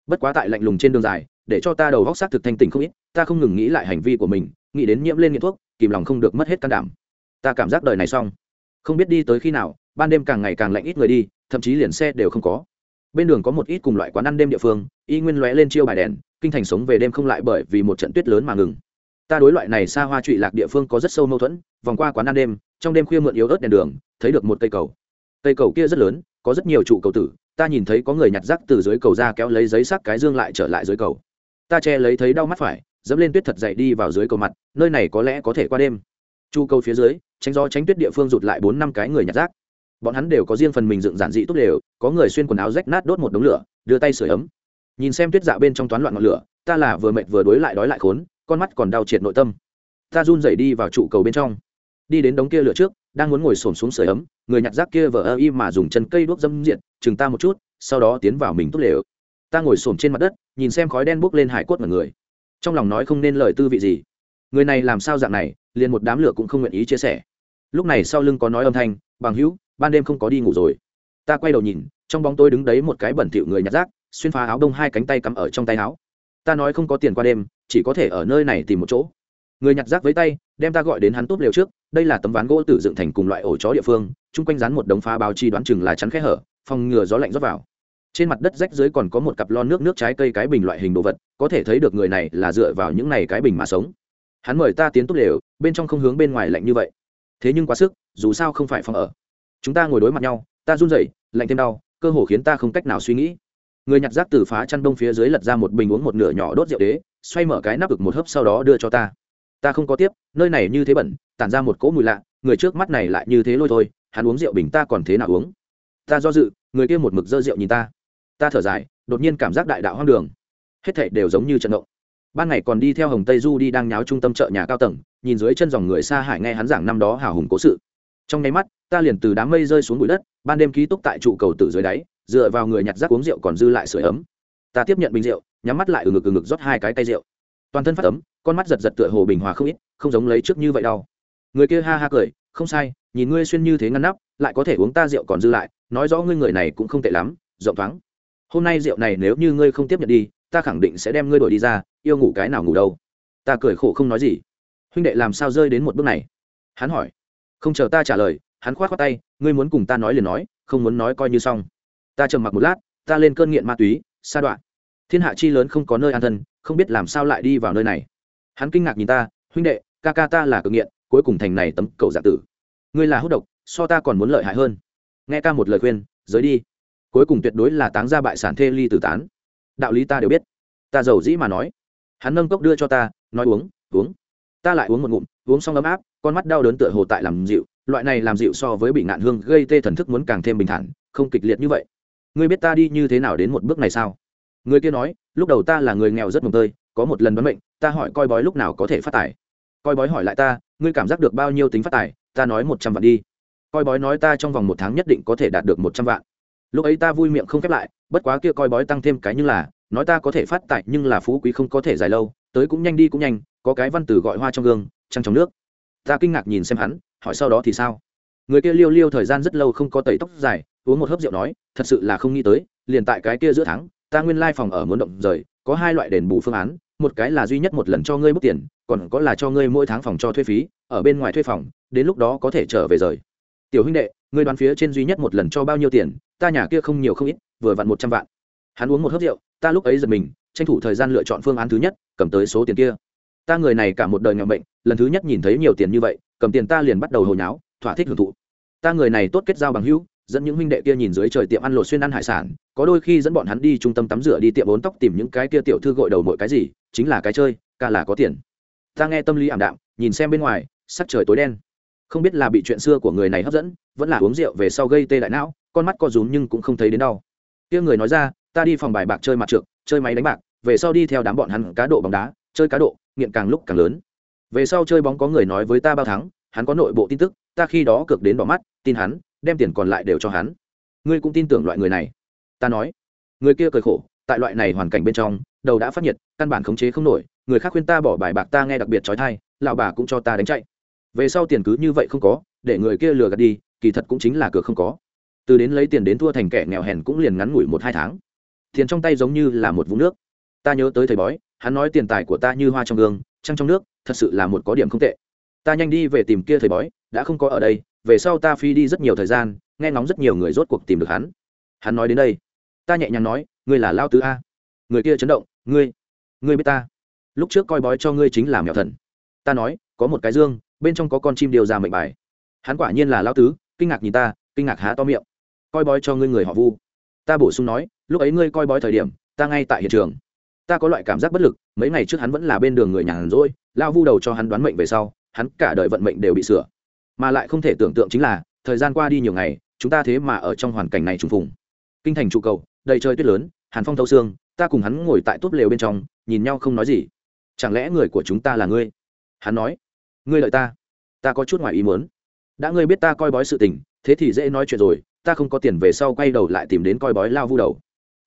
Bất quá tại lạnh lùng trên đường dài, để cho ta đầu góc xác thực thanh tỉnh không ít, ta không ngừng nghĩ lại hành vi của mình, nghĩ đến nhiễm lên nghiện thuốc, kìm lòng không được mất hết can đảm. Ta cảm giác đời này xong. Không biết đi tới khi nào, ban đêm càng ngày càng lạnh ít người đi thậm chí liền xe đều không có. Bên đường có một ít cùng loại quán ăn đêm địa phương, y nguyên lóe lên chiêu bài đèn, kinh thành sống về đêm không lại bởi vì một trận tuyết lớn mà ngừng. Ta đối loại này xa hoa trụy lạc địa phương có rất sâu mâu thuẫn, vòng qua quán ăn đêm, trong đêm khuya mượn yếu ớt đèn đường, thấy được một cây cầu. Cây cầu kia rất lớn, có rất nhiều trụ cầu tử, ta nhìn thấy có người nhặt rác từ dưới cầu ra kéo lấy giấy sắc cái dương lại trở lại dưới cầu. Ta che lấy thấy đau mắt phải, dẫm lên tuyết thật dậy đi vào dưới cầu mặt, nơi này có lẽ có thể qua đêm. Chu cầu phía dưới, tránh gió tránh tuyết địa phương rụt lại bốn năm cái người nhặt rác bọn hắn đều có riêng phần mình dựng giản dị tốt đều, có người xuyên quần áo rách nát đốt một đống lửa, đưa tay sửa ấm. Nhìn xem tuyết dạ bên trong toán loạn ngọn lửa, ta là vừa mệt vừa đối lại đói lại khốn, con mắt còn đau triệt nội tâm. Ta run rẩy đi vào trụ cầu bên trong. Đi đến đống kia lửa trước, đang muốn ngồi xổm xuống sửa ấm, người nhặt rác kia vờ ơ y mà dùng chân cây đuốc dâm diện chừng ta một chút, sau đó tiến vào mình tốt lều. Ta ngồi xổm trên mặt đất, nhìn xem khói đen bốc lên hải cốt mọi người. Trong lòng nói không nên lời tư vị gì. Người này làm sao dạng này, liền một đám lửa cũng không nguyện ý chia sẻ. Lúc này sau lưng có nói âm thanh, bằng hữu ban đêm không có đi ngủ rồi. Ta quay đầu nhìn, trong bóng tôi đứng đấy một cái bẩn thỉu người nhặt rác, xuyên phá áo đông hai cánh tay cắm ở trong tay áo. Ta nói không có tiền qua đêm, chỉ có thể ở nơi này tìm một chỗ. Người nhặt rác với tay, đem ta gọi đến hắn tốt liều trước, đây là tấm ván gỗ tử dựng thành cùng loại ổ chó địa phương, chung quanh rán một đống phá báo chi đoán chừng là chắn khe hở, phòng ngừa gió lạnh rót vào. Trên mặt đất rách dưới còn có một cặp lon nước nước trái cây cái bình loại hình đồ vật, có thể thấy được người này là dựa vào những này cái bình mà sống. Hắn mời ta tiến tốt đều bên trong không hướng bên ngoài lạnh như vậy. Thế nhưng quá sức, dù sao không phải phòng ở chúng ta ngồi đối mặt nhau, ta run rẩy, lạnh thêm đau, cơ hồ khiến ta không cách nào suy nghĩ. Người nhặt rác từ phá chăn đông phía dưới lật ra một bình uống một nửa nhỏ đốt rượu đế, xoay mở cái nắp ực một hớp sau đó đưa cho ta. Ta không có tiếp, nơi này như thế bẩn, tản ra một cỗ mùi lạ, người trước mắt này lại như thế lôi thôi, hắn uống rượu bình ta còn thế nào uống? Ta do dự, người kia một mực dơ rượu nhìn ta. Ta thở dài, đột nhiên cảm giác đại đạo hoang đường. Hết thảy đều giống như trận động. Ban ngày còn đi theo hồng tây du đi đang nháo trung tâm chợ nhà cao tầng, nhìn dưới chân dòng người xa hải nghe hắn giảng năm đó hào hùng cố sự. Trong nháy mắt ta liền từ đám mây rơi xuống bụi đất, ban đêm ký túc tại trụ cầu tử dưới đáy, dựa vào người nhặt rác uống rượu còn dư lại sửa ấm. Ta tiếp nhận bình rượu, nhắm mắt lại ừ ngực ừ ngực rót hai cái tay rượu. Toàn thân phát ấm, con mắt giật giật tựa hồ bình hòa không ít, không giống lấy trước như vậy đau. Người kia ha ha cười, không sai, nhìn ngươi xuyên như thế ngăn nắp, lại có thể uống ta rượu còn dư lại, nói rõ ngươi người này cũng không tệ lắm, rộng thoáng. Hôm nay rượu này nếu như ngươi không tiếp nhận đi, ta khẳng định sẽ đem ngươi đổi đi ra, yêu ngủ cái nào ngủ đâu. Ta cười khổ không nói gì. Huynh đệ làm sao rơi đến một bước này? Hắn hỏi. Không chờ ta trả lời hắn khoát khoát tay, ngươi muốn cùng ta nói liền nói, không muốn nói coi như xong. Ta trầm mặc một lát, ta lên cơn nghiện ma túy, sa đoạn thiên hạ chi lớn không có nơi an thân, không biết làm sao lại đi vào nơi này. Hắn kinh ngạc nhìn ta, huynh đệ, ca ca ta là cực nghiện, cuối cùng thành này tấm cầu giả tử. Ngươi là hút độc, so ta còn muốn lợi hại hơn. Nghe ca một lời khuyên, giới đi. Cuối cùng tuyệt đối là táng ra bại sản thê ly tử tán. Đạo lý ta đều biết. Ta giàu dĩ mà nói. Hắn nâng cốc đưa cho ta, nói uống uống. Ta lại uống một ngụm, uống xong ấm áp, con mắt đau đớn tựa hồ tại làm dịu loại này làm dịu so với bị ngạn hương gây tê thần thức muốn càng thêm bình thản, không kịch liệt như vậy. Ngươi biết ta đi như thế nào đến một bước này sao? Người kia nói, lúc đầu ta là người nghèo rất mồm tơi, có một lần đoán mệnh, ta hỏi coi bói lúc nào có thể phát tài. Coi bói hỏi lại ta, ngươi cảm giác được bao nhiêu tính phát tài, ta nói một trăm vạn đi. Coi bói nói ta trong vòng một tháng nhất định có thể đạt được một trăm vạn. Lúc ấy ta vui miệng không khép lại, bất quá kia coi bói tăng thêm cái như là, nói ta có thể phát tài nhưng là phú quý không có thể dài lâu, tới cũng nhanh đi cũng nhanh, có cái văn từ gọi hoa trong gương, trăng trong nước ta kinh ngạc nhìn xem hắn, hỏi sau đó thì sao? Người kia liêu liêu thời gian rất lâu không có tẩy tóc dài, uống một hớp rượu nói, thật sự là không nghĩ tới, liền tại cái kia giữa tháng, ta nguyên lai phòng ở muốn động rời, có hai loại đền bù phương án, một cái là duy nhất một lần cho ngươi bút tiền, còn có là cho ngươi mỗi tháng phòng cho thuê phí, ở bên ngoài thuê phòng, đến lúc đó có thể trở về rời. Tiểu huynh đệ, ngươi đoán phía trên duy nhất một lần cho bao nhiêu tiền, ta nhà kia không nhiều không ít, vừa vặn một trăm vạn. Hắn uống một hớp rượu, ta lúc ấy giật mình, tranh thủ thời gian lựa chọn phương án thứ nhất, cầm tới số tiền kia. Ta người này cả một đời nghèo bệnh lần thứ nhất nhìn thấy nhiều tiền như vậy, cầm tiền ta liền bắt đầu hồi nháo, thỏa thích hưởng thụ. Ta người này tốt kết giao bằng hữu, dẫn những huynh đệ kia nhìn dưới trời tiệm ăn lột xuyên ăn hải sản, có đôi khi dẫn bọn hắn đi trung tâm tắm rửa đi tiệm bốn tóc tìm những cái kia tiểu thư gội đầu mọi cái gì, chính là cái chơi, ca là có tiền. Ta nghe tâm lý ảm đạm, nhìn xem bên ngoài, sắc trời tối đen. Không biết là bị chuyện xưa của người này hấp dẫn, vẫn là uống rượu về sau gây tê đại não, con mắt co rúm nhưng cũng không thấy đến đau. Kia người nói ra, ta đi phòng bài bạc chơi mặt trượt chơi máy đánh bạc, về sau đi theo đám bọn hắn cá độ bóng đá, chơi cá độ, nghiện càng lúc càng lớn về sau chơi bóng có người nói với ta bao thắng, hắn có nội bộ tin tức, ta khi đó cược đến bỏ mắt, tin hắn, đem tiền còn lại đều cho hắn. Ngươi cũng tin tưởng loại người này. Ta nói. Người kia cười khổ, tại loại này hoàn cảnh bên trong, đầu đã phát nhiệt, căn bản khống chế không nổi, người khác khuyên ta bỏ bài bạc ta nghe đặc biệt trói thai, lão bà cũng cho ta đánh chạy. Về sau tiền cứ như vậy không có, để người kia lừa gạt đi, kỳ thật cũng chính là cược không có. Từ đến lấy tiền đến thua thành kẻ nghèo hèn cũng liền ngắn ngủi một hai tháng. Tiền trong tay giống như là một vũng nước. Ta nhớ tới thầy bói, hắn nói tiền tài của ta như hoa trong gương, trăng trong nước thật sự là một có điểm không tệ. Ta nhanh đi về tìm kia thầy bói, đã không có ở đây, về sau ta phi đi rất nhiều thời gian, nghe ngóng rất nhiều người rốt cuộc tìm được hắn. Hắn nói đến đây. Ta nhẹ nhàng nói, ngươi là lao tứ a. Người kia chấn động, ngươi ngươi biết ta. Lúc trước coi bói cho ngươi chính là mèo thần. Ta nói, có một cái dương, bên trong có con chim điều ra mệnh bài. Hắn quả nhiên là lao tứ, kinh ngạc nhìn ta, kinh ngạc há to miệng. Coi bói cho ngươi người họ vu. Ta bổ sung nói, lúc ấy ngươi coi bói thời điểm, ta ngay tại hiện trường ta có loại cảm giác bất lực, mấy ngày trước hắn vẫn là bên đường người nhàn rỗi, lao vu đầu cho hắn đoán mệnh về sau, hắn cả đời vận mệnh đều bị sửa. Mà lại không thể tưởng tượng chính là, thời gian qua đi nhiều ngày, chúng ta thế mà ở trong hoàn cảnh này trùng phùng. Kinh thành trụ cầu, đầy trời tuyết lớn, hàn phong thâu xương, ta cùng hắn ngồi tại túp lều bên trong, nhìn nhau không nói gì. Chẳng lẽ người của chúng ta là ngươi? Hắn nói. Ngươi lợi ta. Ta có chút ngoài ý muốn. Đã ngươi biết ta coi bói sự tình, thế thì dễ nói chuyện rồi, ta không có tiền về sau quay đầu lại tìm đến coi bói lao vu đầu.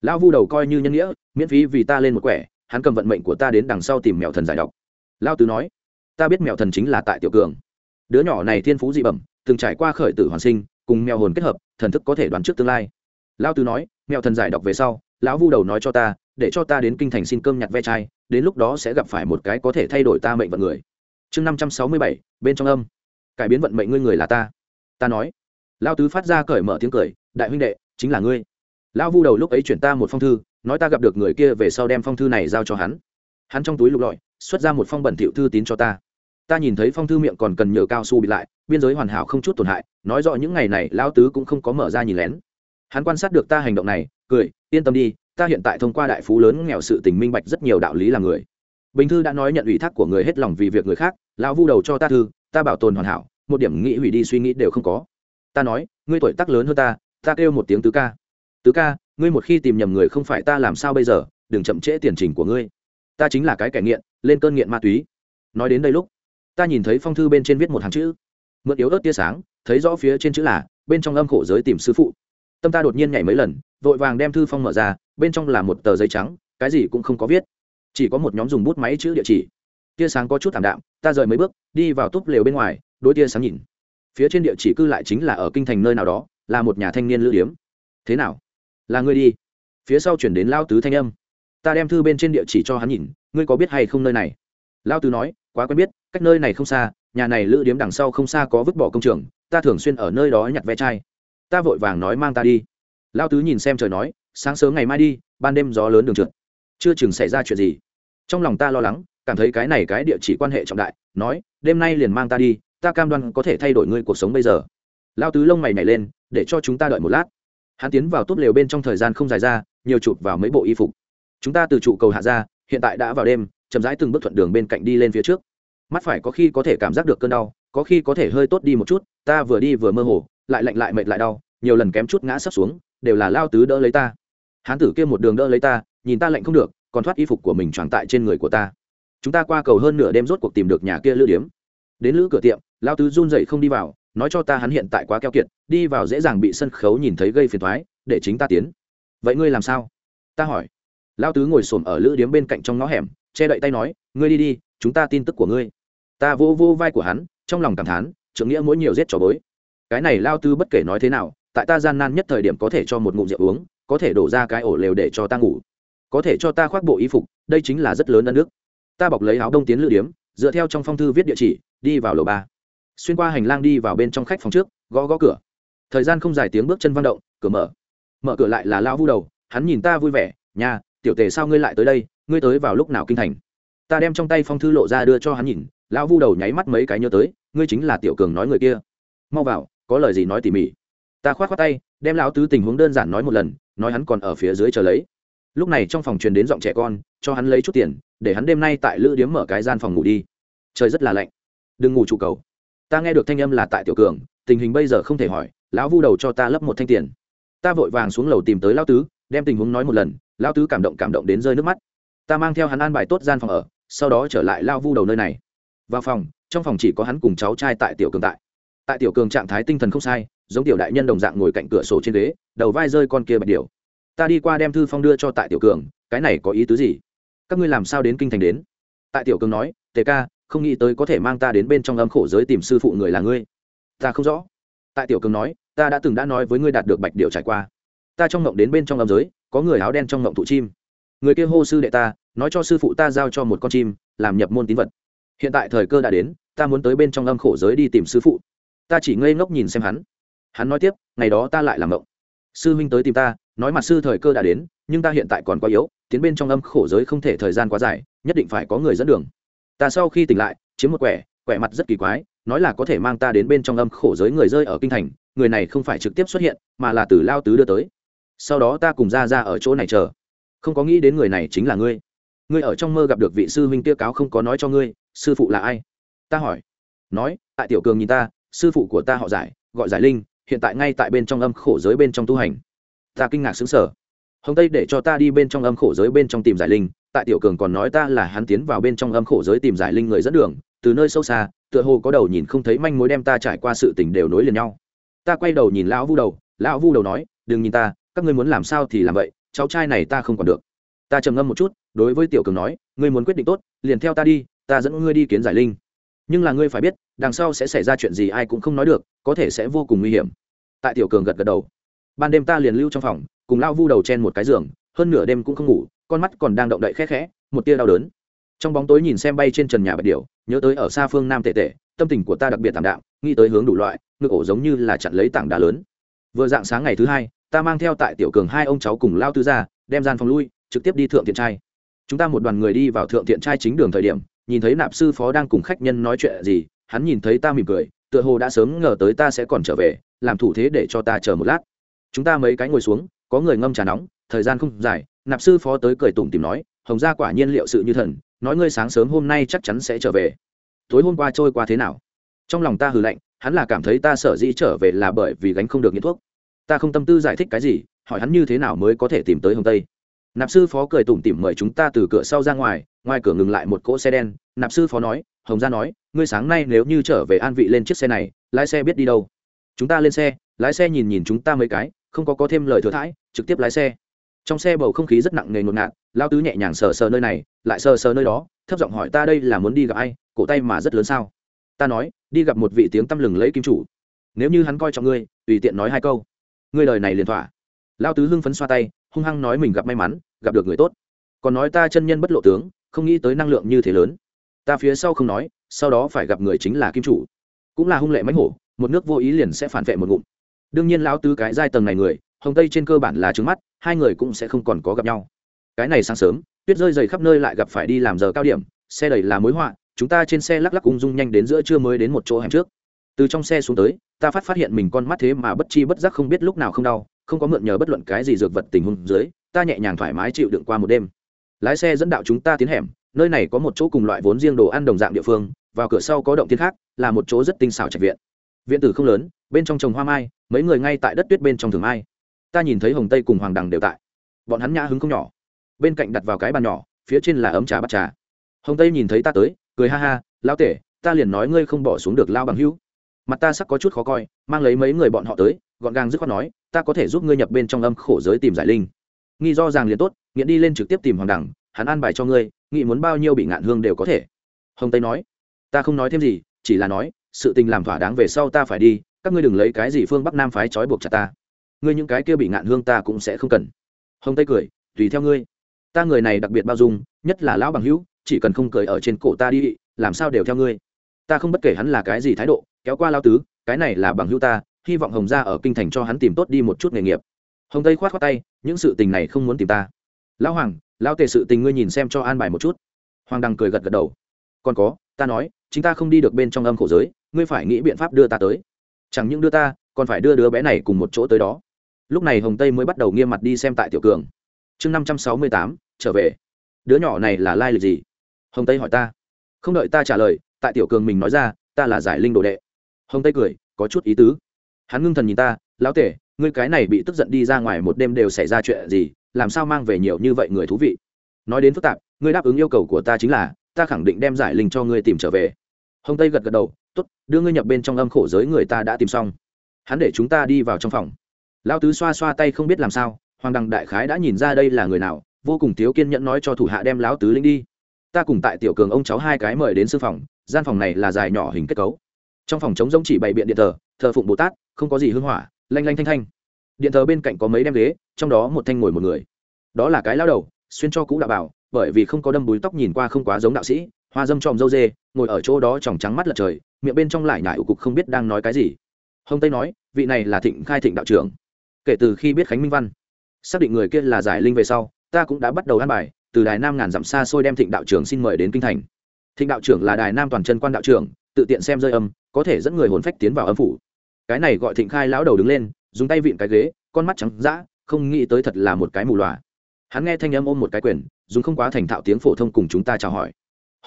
Lão vu đầu coi như nhân nghĩa, miễn phí vì ta lên một quẻ, hắn cầm vận mệnh của ta đến đằng sau tìm mèo thần giải độc. Lao tứ nói, ta biết mèo thần chính là tại tiểu cường. Đứa nhỏ này thiên phú dị bẩm, từng trải qua khởi tử hoàn sinh, cùng mèo hồn kết hợp, thần thức có thể đoán trước tương lai. Lao tứ nói, mèo thần giải độc về sau, lão vu đầu nói cho ta, để cho ta đến kinh thành xin cơm nhặt ve chai, đến lúc đó sẽ gặp phải một cái có thể thay đổi ta mệnh vận người. Chương năm trăm sáu mươi bảy, bên trong âm. Cải biến vận mệnh ngươi người là ta. Ta nói. Lao tứ phát ra cởi mở tiếng cười, đại huynh đệ, chính là ngươi lão vu đầu lúc ấy chuyển ta một phong thư, nói ta gặp được người kia về sau đem phong thư này giao cho hắn. Hắn trong túi lục lọi, xuất ra một phong bẩn thiệu thư tín cho ta. Ta nhìn thấy phong thư miệng còn cần nhờ cao su bịt lại, biên giới hoàn hảo không chút tổn hại, nói rõ những ngày này lão tứ cũng không có mở ra nhìn lén. Hắn quan sát được ta hành động này, cười, yên tâm đi, ta hiện tại thông qua đại phú lớn nghèo sự tình minh bạch rất nhiều đạo lý là người. Bình thư đã nói nhận ủy thác của người hết lòng vì việc người khác, lão vu đầu cho ta thư, ta bảo tồn hoàn hảo, một điểm nghĩ hủy đi suy nghĩ đều không có. Ta nói, ngươi tuổi tác lớn hơn ta ta kêu một tiếng tứ ca tứ ca, ngươi một khi tìm nhầm người không phải ta làm sao bây giờ, đừng chậm trễ tiền trình của ngươi. Ta chính là cái kẻ nghiện, lên cơn nghiện ma túy. Nói đến đây lúc, ta nhìn thấy phong thư bên trên viết một hàng chữ. Mượn yếu ớt tia sáng, thấy rõ phía trên chữ là, bên trong âm khổ giới tìm sư phụ. Tâm ta đột nhiên nhảy mấy lần, vội vàng đem thư phong mở ra, bên trong là một tờ giấy trắng, cái gì cũng không có viết. Chỉ có một nhóm dùng bút máy chữ địa chỉ. Tia sáng có chút thảm đạm, ta rời mấy bước, đi vào túp lều bên ngoài đôi tia sáng nhìn. Phía trên địa chỉ cư lại chính là ở kinh thành nơi nào đó, là một nhà thanh niên lữ điếm. Thế nào? Là ngươi đi. Phía sau chuyển đến lao tứ thanh âm. Ta đem thư bên trên địa chỉ cho hắn nhìn, ngươi có biết hay không nơi này? Lao tứ nói, quá quen biết, cách nơi này không xa, nhà này lữ điếm đằng sau không xa có vứt bỏ công trường, ta thường xuyên ở nơi đó nhặt ve chai. Ta vội vàng nói mang ta đi. Lao tứ nhìn xem trời nói, sáng sớm ngày mai đi, ban đêm gió lớn đường trượt. Chưa chừng xảy ra chuyện gì. Trong lòng ta lo lắng, cảm thấy cái này cái địa chỉ quan hệ trọng đại, nói, đêm nay liền mang ta đi, ta cam đoan có thể thay đổi ngươi cuộc sống bây giờ. Lao tứ lông mày nhảy lên, để cho chúng ta đợi một lát hắn tiến vào túp lều bên trong thời gian không dài ra, nhiều chụp vào mấy bộ y phục. Chúng ta từ trụ cầu hạ ra, hiện tại đã vào đêm, chậm rãi từng bước thuận đường bên cạnh đi lên phía trước. Mắt phải có khi có thể cảm giác được cơn đau, có khi có thể hơi tốt đi một chút, ta vừa đi vừa mơ hồ, lại lạnh lại mệt lại đau, nhiều lần kém chút ngã sấp xuống, đều là lao tứ đỡ lấy ta. Hán tử kia một đường đỡ lấy ta, nhìn ta lạnh không được, còn thoát y phục của mình tròn tại trên người của ta. Chúng ta qua cầu hơn nửa đêm rốt cuộc tìm được nhà kia lữ điếm. Đến lữ cửa tiệm, lao tứ run dậy không đi vào nói cho ta hắn hiện tại quá keo kiệt, đi vào dễ dàng bị sân khấu nhìn thấy gây phiền thoái để chính ta tiến. Vậy ngươi làm sao? Ta hỏi. Lao tứ ngồi s ổ m ở lữ điếm bên cạnh trong ngõ hẻm, che đậy tay nói, ngươi đi đi, chúng ta tin tức của ngươi. Ta vô vô vai của hắn, trong lòng cảm thán, trưởng nghĩa mỗi nhiều giết trò bối cái này lao tứ bất kể nói thế nào, tại ta gian nan nhất thời điểm có thể cho một ngụm rượu uống, có thể đổ ra cái ổ lều để cho ta ngủ. Có thể cho ta khoác bộ y phục, đây chính là rất lớn ân nước ta bọc lấy áo đông tiến lữ điếm, dựa theo trong phong thư viết địa chỉ, đi vào lầu ba xuyên qua hành lang đi vào bên trong khách phòng trước, gõ gõ cửa. Thời gian không dài tiếng bước chân vang động, cửa mở. Mở cửa lại là lao vu đầu, hắn nhìn ta vui vẻ nhà tiểu tề sao ngươi lại tới đây, ngươi tới vào lúc nào kinh thành? Ta đem trong tay phong thư lộ ra đưa cho hắn nhìn, lão vu đầu nháy mắt mấy cái nhớ tới, ngươi chính là tiểu cường nói người kia. Mau vào, có lời gì nói tỉ mỉ. Ta khoát khoát tay, đem lão tứ tình huống đơn giản nói một lần, nói hắn còn ở phía dưới chờ lấy. Lúc này trong phòng truyền đến giọng trẻ con, cho hắn lấy chút tiền, để hắn đêm nay tại lữ điếm mở cái gian phòng ngủ đi. Trời rất là lạnh. Đừng ngủ trụ cầu ta nghe được thanh âm là tại tiểu cường, tình hình bây giờ không thể hỏi, lão vu đầu cho ta lấp một thanh tiền. Ta vội vàng xuống lầu tìm tới lão tứ, đem tình huống nói một lần, lão tứ cảm động cảm động đến rơi nước mắt. Ta mang theo hắn an bài tốt gian phòng ở, sau đó trở lại lao vu đầu nơi này. Vào phòng, trong phòng chỉ có hắn cùng cháu trai tại tiểu cường tại. Tại tiểu cường trạng thái tinh thần không sai, giống tiểu đại nhân đồng dạng ngồi cạnh cửa sổ trên ghế, đầu vai rơi con kia bạch điều ta đi qua đem thư phong đưa cho tại tiểu cường, cái này có ý tứ gì? Các ngươi làm sao đến kinh thành đến? Tại tiểu cường nói, tề ca không nghĩ tới có thể mang ta đến bên trong âm khổ giới tìm sư phụ người là ngươi. Ta không rõ. Tại tiểu cường nói, ta đã từng đã nói với ngươi đạt được bạch điệu trải qua. Ta trong ngộng đến bên trong âm giới, có người áo đen trong ngộng thụ chim. Người kia hô sư đệ ta, nói cho sư phụ ta giao cho một con chim, làm nhập môn tín vật. Hiện tại thời cơ đã đến, ta muốn tới bên trong âm khổ giới đi tìm sư phụ. Ta chỉ ngây ngốc nhìn xem hắn. Hắn nói tiếp, ngày đó ta lại làm ngộng. Sư huynh tới tìm ta, nói mặt sư thời cơ đã đến, nhưng ta hiện tại còn quá yếu, tiến bên trong âm khổ giới không thể thời gian quá dài, nhất định phải có người dẫn đường ta sau khi tỉnh lại, chiếm một quẻ quẻ mặt rất kỳ quái, nói là có thể mang ta đến bên trong âm khổ giới người rơi ở kinh thành, người này không phải trực tiếp xuất hiện, mà là từ lao tứ đưa tới. Sau đó ta cùng ra ra ở chỗ này chờ. Không có nghĩ đến người này chính là ngươi. Ngươi ở trong mơ gặp được vị sư huynh kia cáo không có nói cho ngươi, sư phụ là ai? Ta hỏi. Nói, tại tiểu cường nhìn ta, sư phụ của ta họ giải, gọi giải linh, hiện tại ngay tại bên trong âm khổ giới bên trong tu hành. Ta kinh ngạc xứng sở hồng tây để cho ta đi bên trong âm khổ giới bên trong tìm giải linh, tại tiểu cường còn nói ta là hắn tiến vào bên trong âm khổ giới tìm giải linh người dẫn đường, từ nơi sâu xa, tựa hồ có đầu nhìn không thấy manh mối đem ta trải qua sự tình đều nối liền nhau. Ta quay đầu nhìn lão vu đầu, lão vu đầu nói, đừng nhìn ta, các ngươi muốn làm sao thì làm vậy, cháu trai này ta không còn được. Ta trầm ngâm một chút, đối với tiểu cường nói, ngươi muốn quyết định tốt, liền theo ta đi, ta dẫn ngươi đi kiến giải linh. Nhưng là ngươi phải biết, đằng sau sẽ xảy ra chuyện gì ai cũng không nói được, có thể sẽ vô cùng nguy hiểm. Tại tiểu cường gật gật đầu. Ban đêm ta liền lưu trong phòng cùng lao vu đầu chen một cái giường, hơn nửa đêm cũng không ngủ, con mắt còn đang động đậy khẽ khẽ, một tia đau đớn. Trong bóng tối nhìn xem bay trên trần nhà bạch điểu, nhớ tới ở xa phương nam tệ tệ, tâm tình của ta đặc biệt tạm đạm, nghĩ tới hướng đủ loại, ngực ổ giống như là chặn lấy tảng đá lớn. Vừa dạng sáng ngày thứ hai, ta mang theo tại tiểu cường hai ông cháu cùng lao tư ra đem gian phòng lui, trực tiếp đi thượng thiện trai. Chúng ta một đoàn người đi vào thượng thiện trai chính đường thời điểm, nhìn thấy nạp sư phó đang cùng khách nhân nói chuyện gì, hắn nhìn thấy ta mỉm cười, tựa hồ đã sớm ngờ tới ta sẽ còn trở về, làm thủ thế để cho ta chờ một lát. Chúng ta mấy cái ngồi xuống có người ngâm trà nóng, thời gian không dài, nạp sư phó tới cười tủm tìm nói, hồng gia quả nhiên liệu sự như thần, nói ngươi sáng sớm hôm nay chắc chắn sẽ trở về. Tối hôm qua trôi qua thế nào? Trong lòng ta hừ lạnh, hắn là cảm thấy ta sở dĩ trở về là bởi vì gánh không được nghiện thuốc. Ta không tâm tư giải thích cái gì, hỏi hắn như thế nào mới có thể tìm tới hồng tây. Nạp sư phó cười tủm tỉm mời chúng ta từ cửa sau ra ngoài ngoài cửa ngừng lại một cỗ xe đen. Nạp sư phó nói, hồng gia nói, ngươi sáng nay nếu như trở về an vị lên chiếc xe này, lái xe biết đi đâu? Chúng ta lên xe. Lái xe nhìn nhìn chúng ta mấy cái không có có thêm lời thừa thãi, trực tiếp lái xe. Trong xe bầu không khí rất nặng nề ngột ngạt lao tứ nhẹ nhàng sờ sờ nơi này, lại sờ sờ nơi đó, thấp giọng hỏi ta đây là muốn đi gặp ai, cổ tay mà rất lớn sao? Ta nói, đi gặp một vị tiếng tăm lừng lấy kim chủ. Nếu như hắn coi trọng ngươi, tùy tiện nói hai câu. Ngươi lời này liền thỏa. Lao tứ hưng phấn xoa tay, hung hăng nói mình gặp may mắn, gặp được người tốt. Còn nói ta chân nhân bất lộ tướng, không nghĩ tới năng lượng như thế lớn. Ta phía sau không nói, sau đó phải gặp người chính là kim chủ. Cũng là hung lệ mánh hổ, một nước vô ý liền sẽ phản vệ một ngụm đương nhiên lão tứ cái giai tầng này người, hồng tây trên cơ bản là trứng mắt, hai người cũng sẽ không còn có gặp nhau. Cái này sáng sớm, tuyết rơi dày khắp nơi lại gặp phải đi làm giờ cao điểm, xe đầy là mối họa, chúng ta trên xe lắc lắc ung dung nhanh đến giữa trưa mới đến một chỗ hẻm trước. Từ trong xe xuống tới, ta phát phát hiện mình con mắt thế mà bất chi bất giác không biết lúc nào không đau, không có mượn nhờ bất luận cái gì dược vật tình huống dưới, ta nhẹ nhàng thoải mái chịu đựng qua một đêm. Lái xe dẫn đạo chúng ta tiến hẻm, nơi này có một chỗ cùng loại vốn riêng đồ ăn đồng dạng địa phương, vào cửa sau có động thiên khác, là một chỗ rất tinh xảo trạch viện viện tử không lớn, bên trong trồng hoa mai, mấy người ngay tại đất tuyết bên trong thường mai. Ta nhìn thấy hồng tây cùng hoàng đằng đều tại. Bọn hắn nhã hứng không nhỏ. Bên cạnh đặt vào cái bàn nhỏ, phía trên là ấm trà bắt trà. Hồng tây nhìn thấy ta tới, cười ha ha lao tể, ta liền nói ngươi không bỏ xuống được lao bằng hữu. Mặt ta sắc có chút khó coi, mang lấy mấy người bọn họ tới, gọn gàng dứt khoát nói, ta có thể giúp ngươi nhập bên trong âm khổ giới tìm giải linh. Nghi do ràng liền tốt, nghiện đi lên trực tiếp tìm hoàng đẳng hắn an bài cho ngươi, nghĩ muốn bao nhiêu bị ngạn hương đều có thể. Hồng tây nói, ta không nói thêm gì, chỉ là nói sự tình làm thỏa đáng về sau ta phải đi, các ngươi đừng lấy cái gì phương bắc nam phái trói buộc chặt ta. Ngươi những cái kia bị ngạn hương ta cũng sẽ không cần. Hồng tây cười, tùy theo ngươi. Ta người này đặc biệt bao dung, nhất là lão bằng hữu, chỉ cần không cười ở trên cổ ta đi, làm sao đều theo ngươi. Ta không bất kể hắn là cái gì thái độ, kéo qua lao tứ, cái này là bằng hữu ta, hy vọng hồng gia ở kinh thành cho hắn tìm tốt đi một chút nghề nghiệp. Hồng tây khoát khoát tay, những sự tình này không muốn tìm ta. Lão hoàng, lão tề sự tình ngươi nhìn xem cho an bài một chút. Hoàng đăng cười gật gật đầu. Còn có, ta nói, chính ta không đi được bên trong âm khổ giới ngươi phải nghĩ biện pháp đưa ta tới. Chẳng những đưa ta, còn phải đưa đứa bé này cùng một chỗ tới đó. Lúc này hồng tây mới bắt đầu nghiêm mặt đi xem tại tiểu cường. Chương năm trăm sáu mươi tám, trở về. Đứa nhỏ này là lai lịch gì? Hồng tây hỏi ta. Không đợi ta trả lời, tại tiểu cường mình nói ra, ta là giải linh đồ đệ. Hồng tây cười, có chút ý tứ. Hắn ngưng thần nhìn ta, lão tể, ngươi cái này bị tức giận đi ra ngoài một đêm đều xảy ra chuyện gì, làm sao mang về nhiều như vậy người thú vị? Nói đến phức tạp, ngươi đáp ứng yêu cầu của ta chính là, ta khẳng định đem giải linh cho ngươi tìm trở về. Hồng tây gật gật đầu tốt, đưa ngươi nhập bên trong âm khổ giới người ta đã tìm xong. Hắn để chúng ta đi vào trong phòng. Lao tứ xoa xoa tay không biết làm sao, hoàng đằng đại khái đã nhìn ra đây là người nào, vô cùng thiếu kiên nhẫn nói cho thủ hạ đem lão tứ linh đi. Ta cùng tại tiểu cường ông cháu hai cái mời đến sư phòng, gian phòng này là dài nhỏ hình kết cấu. Trong phòng chống giống chỉ bày biện điện thờ thờ phụng bồ tát, không có gì hưng hỏa, lanh lanh thanh thanh. Điện thờ bên cạnh có mấy đem ghế, trong đó một thanh ngồi một người. Đó là cái lao đầu, xuyên cho cũ đạo bảo, bởi vì không có đâm búi tóc nhìn qua không quá giống đạo sĩ hoa dâm tròm dâu dê, ngồi ở chỗ đó tròng trắng mắt lật trời, miệng bên trong lại nhải ủ cục không biết đang nói cái gì. Hồng tây nói, vị này là thịnh khai thịnh đạo trưởng. Kể từ khi biết khánh minh văn, xác định người kia là giải linh về sau, ta cũng đã bắt đầu ăn bài, từ đài nam ngàn dặm xa xôi đem thịnh đạo trưởng xin mời đến kinh thành. Thịnh đạo trưởng là đài nam toàn chân quan đạo trưởng, tự tiện xem rơi âm, có thể dẫn người hồn phách tiến vào âm phủ. Cái này gọi thịnh khai lão đầu đứng lên, dùng tay vịn cái ghế, con mắt trắng d không nghĩ tới thật là một cái mù loà hắn nghe thanh âm ôm một cái quyền, dùng không quá thành thạo tiếng phổ thông cùng chúng ta chào hỏi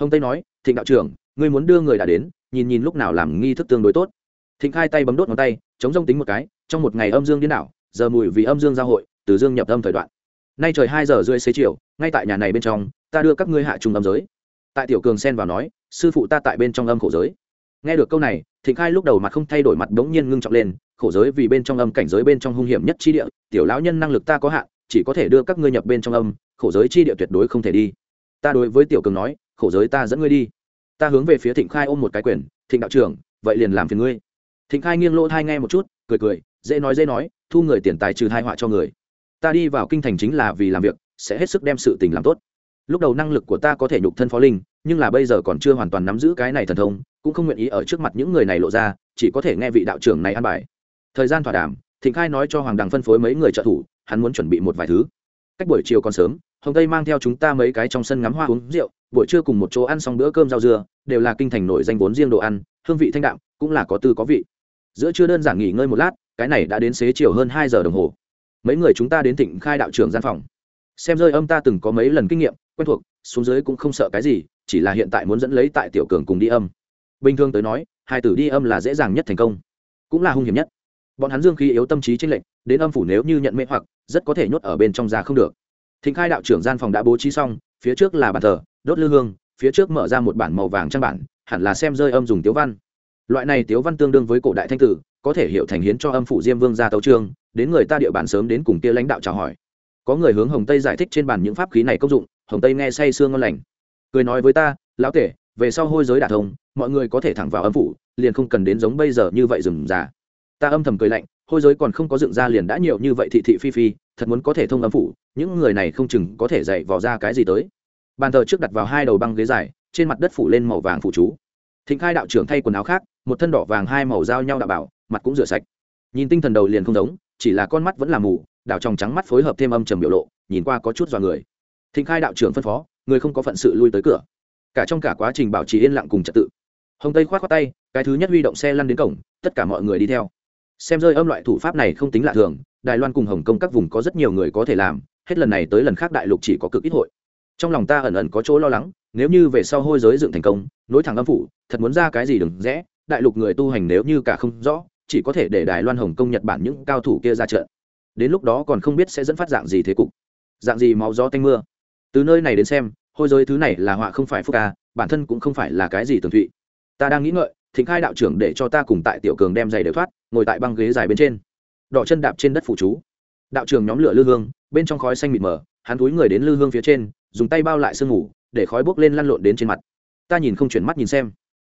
hồng tây nói, thịnh đạo trưởng, ngươi muốn đưa người đã đến, nhìn nhìn lúc nào làm nghi thức tương đối tốt. Thịnh khai tay bấm đốt ngón tay, chống rông tính một cái, trong một ngày âm dương điên đảo, giờ mùi vì âm dương giao hội, từ dương nhập âm thời đoạn. Nay trời hai giờ rưỡi xế chiều, ngay tại nhà này bên trong, ta đưa các ngươi hạ trung âm giới. Tại tiểu cường xen vào nói, sư phụ ta tại bên trong âm khổ giới. Nghe được câu này, thịnh khai lúc đầu mặt không thay đổi mặt đống nhiên ngưng trọng lên, khổ giới vì bên trong âm cảnh giới bên trong hung hiểm nhất chi địa, tiểu lão nhân năng lực ta có hạn, chỉ có thể đưa các ngươi nhập bên trong âm, khổ giới chi địa tuyệt đối không thể đi. Ta đối với tiểu cường nói khổ giới ta dẫn ngươi đi. Ta hướng về phía thịnh khai ôm một cái quyền, thịnh đạo trưởng, vậy liền làm phiền ngươi. Thịnh khai nghiêng lỗ thai nghe một chút, cười cười, dễ nói dễ nói, thu người tiền tài trừ hai họa cho người. Ta đi vào kinh thành chính là vì làm việc, sẽ hết sức đem sự tình làm tốt. Lúc đầu năng lực của ta có thể nhục thân phó linh, nhưng là bây giờ còn chưa hoàn toàn nắm giữ cái này thần thông, cũng không nguyện ý ở trước mặt những người này lộ ra, chỉ có thể nghe vị đạo trưởng này ăn bài. Thời gian thỏa đàm, thịnh khai nói cho hoàng đằng phân phối mấy người trợ thủ, hắn muốn chuẩn bị một vài thứ. Cách buổi chiều còn sớm hồng tây mang theo chúng ta mấy cái trong sân ngắm hoa uống rượu, buổi trưa cùng một chỗ ăn xong bữa cơm rau dưa, đều là kinh thành nổi danh vốn riêng đồ ăn, hương vị thanh đạm, cũng là có tư có vị. Giữa trưa đơn giản nghỉ ngơi một lát, cái này đã đến xế chiều hơn hai giờ đồng hồ. Mấy người chúng ta đến thịnh khai đạo trưởng gian phòng. Xem rơi âm ta từng có mấy lần kinh nghiệm, quen thuộc, xuống dưới cũng không sợ cái gì, chỉ là hiện tại muốn dẫn lấy tại tiểu cường cùng đi âm. Bình thường tới nói, hai tử đi âm là dễ dàng nhất thành công, cũng là hung hiểm nhất. Bọn hắn dương khí yếu tâm trí tranh lệnh đến âm phủ nếu như nhận mê hoặc, rất có thể nhốt ở bên trong ra không được thịnh khai đạo trưởng gian phòng đã bố trí xong, phía trước là bàn thờ, đốt lư hương, phía trước mở ra một bản màu vàng trang bản, hẳn là xem rơi âm dùng tiếu văn. Loại này tiếu văn tương đương với cổ đại thanh tử, có thể hiểu thành hiến cho âm phủ diêm vương ra tấu trương đến người ta địa bàn sớm đến cùng kia lãnh đạo chào hỏi. Có người hướng hồng tây giải thích trên bàn những pháp khí này công dụng, hồng tây nghe say sương ngon lành. Cười nói với ta, lão tể, về sau hôi giới đả thông, mọi người có thể thẳng vào âm phủ, liền không cần đến giống bây giờ như vậy rừng già ta âm thầm cười lạnh, hôi giới còn không có dựng ra liền đã nhiều như vậy thị thị phi phi thật muốn có thể thông âm phủ, những người này không chừng có thể dạy vò ra cái gì tới. Bàn thờ trước đặt vào hai đầu băng ghế dài, trên mặt đất phủ lên màu vàng phủ chú. Thịnh khai đạo trưởng thay quần áo khác, một thân đỏ vàng hai màu giao nhau đạo bảo, mặt cũng rửa sạch. Nhìn tinh thần đầu liền không giống, chỉ là con mắt vẫn là mù đạo tròng trắng mắt phối hợp thêm âm trầm biểu lộ, nhìn qua có chút dọa người. Thịnh khai đạo trưởng phân phó, người không có phận sự lui tới cửa. Cả trong cả quá trình bảo trì yên lặng cùng trật tự. Hồng tây khoát khoát tay, cái thứ nhất huy động xe lăn đến cổng, tất cả mọi người đi theo xem rơi âm loại thủ pháp này không tính lạ thường, đài loan cùng hồng kông các vùng có rất nhiều người có thể làm, hết lần này tới lần khác đại lục chỉ có cực ít hội. Trong lòng ta ẩn ẩn có chỗ lo lắng, nếu như về sau hôi giới dựng thành công, nối thẳng âm phủ, thật muốn ra cái gì đừng rẽ, đại lục người tu hành nếu như cả không rõ, chỉ có thể để đài loan, hồng kông, nhật bản những cao thủ kia ra trận. Đến lúc đó còn không biết sẽ dẫn phát dạng gì thế cục. Dạng gì máu gió tanh mưa. Từ nơi này đến xem, hôi giới thứ này là họa không phải phúc ca, bản thân cũng không phải là cái gì tường thụy. Ta đang nghĩ ngợi thịnh khai đạo trưởng để cho ta cùng tại tiểu cường đem giày đều thoát, ngồi tại băng ghế dài bên trên. Đỏ chân đạp trên đất phụ chú. Đạo trưởng nhóm lửa lư hương, bên trong khói xanh mịt mờ, hắn túi người đến lư hương phía trên, dùng tay bao lại sương ngủ, để khói bốc lên lăn lộn đến trên mặt. Ta nhìn không chuyển mắt nhìn xem.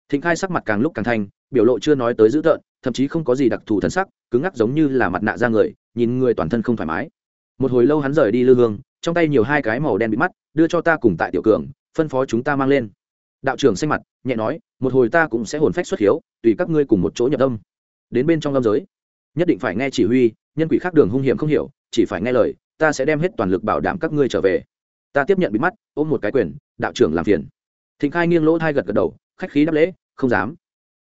Thịnh khai sắc mặt càng lúc càng thanh, biểu lộ chưa nói tới dữ tợn, thậm chí không có gì đặc thù thân sắc, cứng ngắc giống như là mặt nạ ra người, nhìn người toàn thân không thoải mái. Một hồi lâu hắn rời đi lư hương, trong tay nhiều hai cái màu đen bị mắt, đưa cho ta cùng tại tiểu cường, phân phó chúng ta mang lên đạo trưởng xanh mặt, nhẹ nói, một hồi ta cũng sẽ hồn phách xuất hiếu, tùy các ngươi cùng một chỗ nhập tâm đến bên trong lâm giới, nhất định phải nghe chỉ huy, nhân quỷ khác đường hung hiểm không hiểu, chỉ phải nghe lời, ta sẽ đem hết toàn lực bảo đảm các ngươi trở về. Ta tiếp nhận bị mắt, ôm một cái quyền, đạo trưởng làm phiền. Thịnh khai nghiêng lỗ thai gật gật đầu, khách khí đáp lễ, không dám.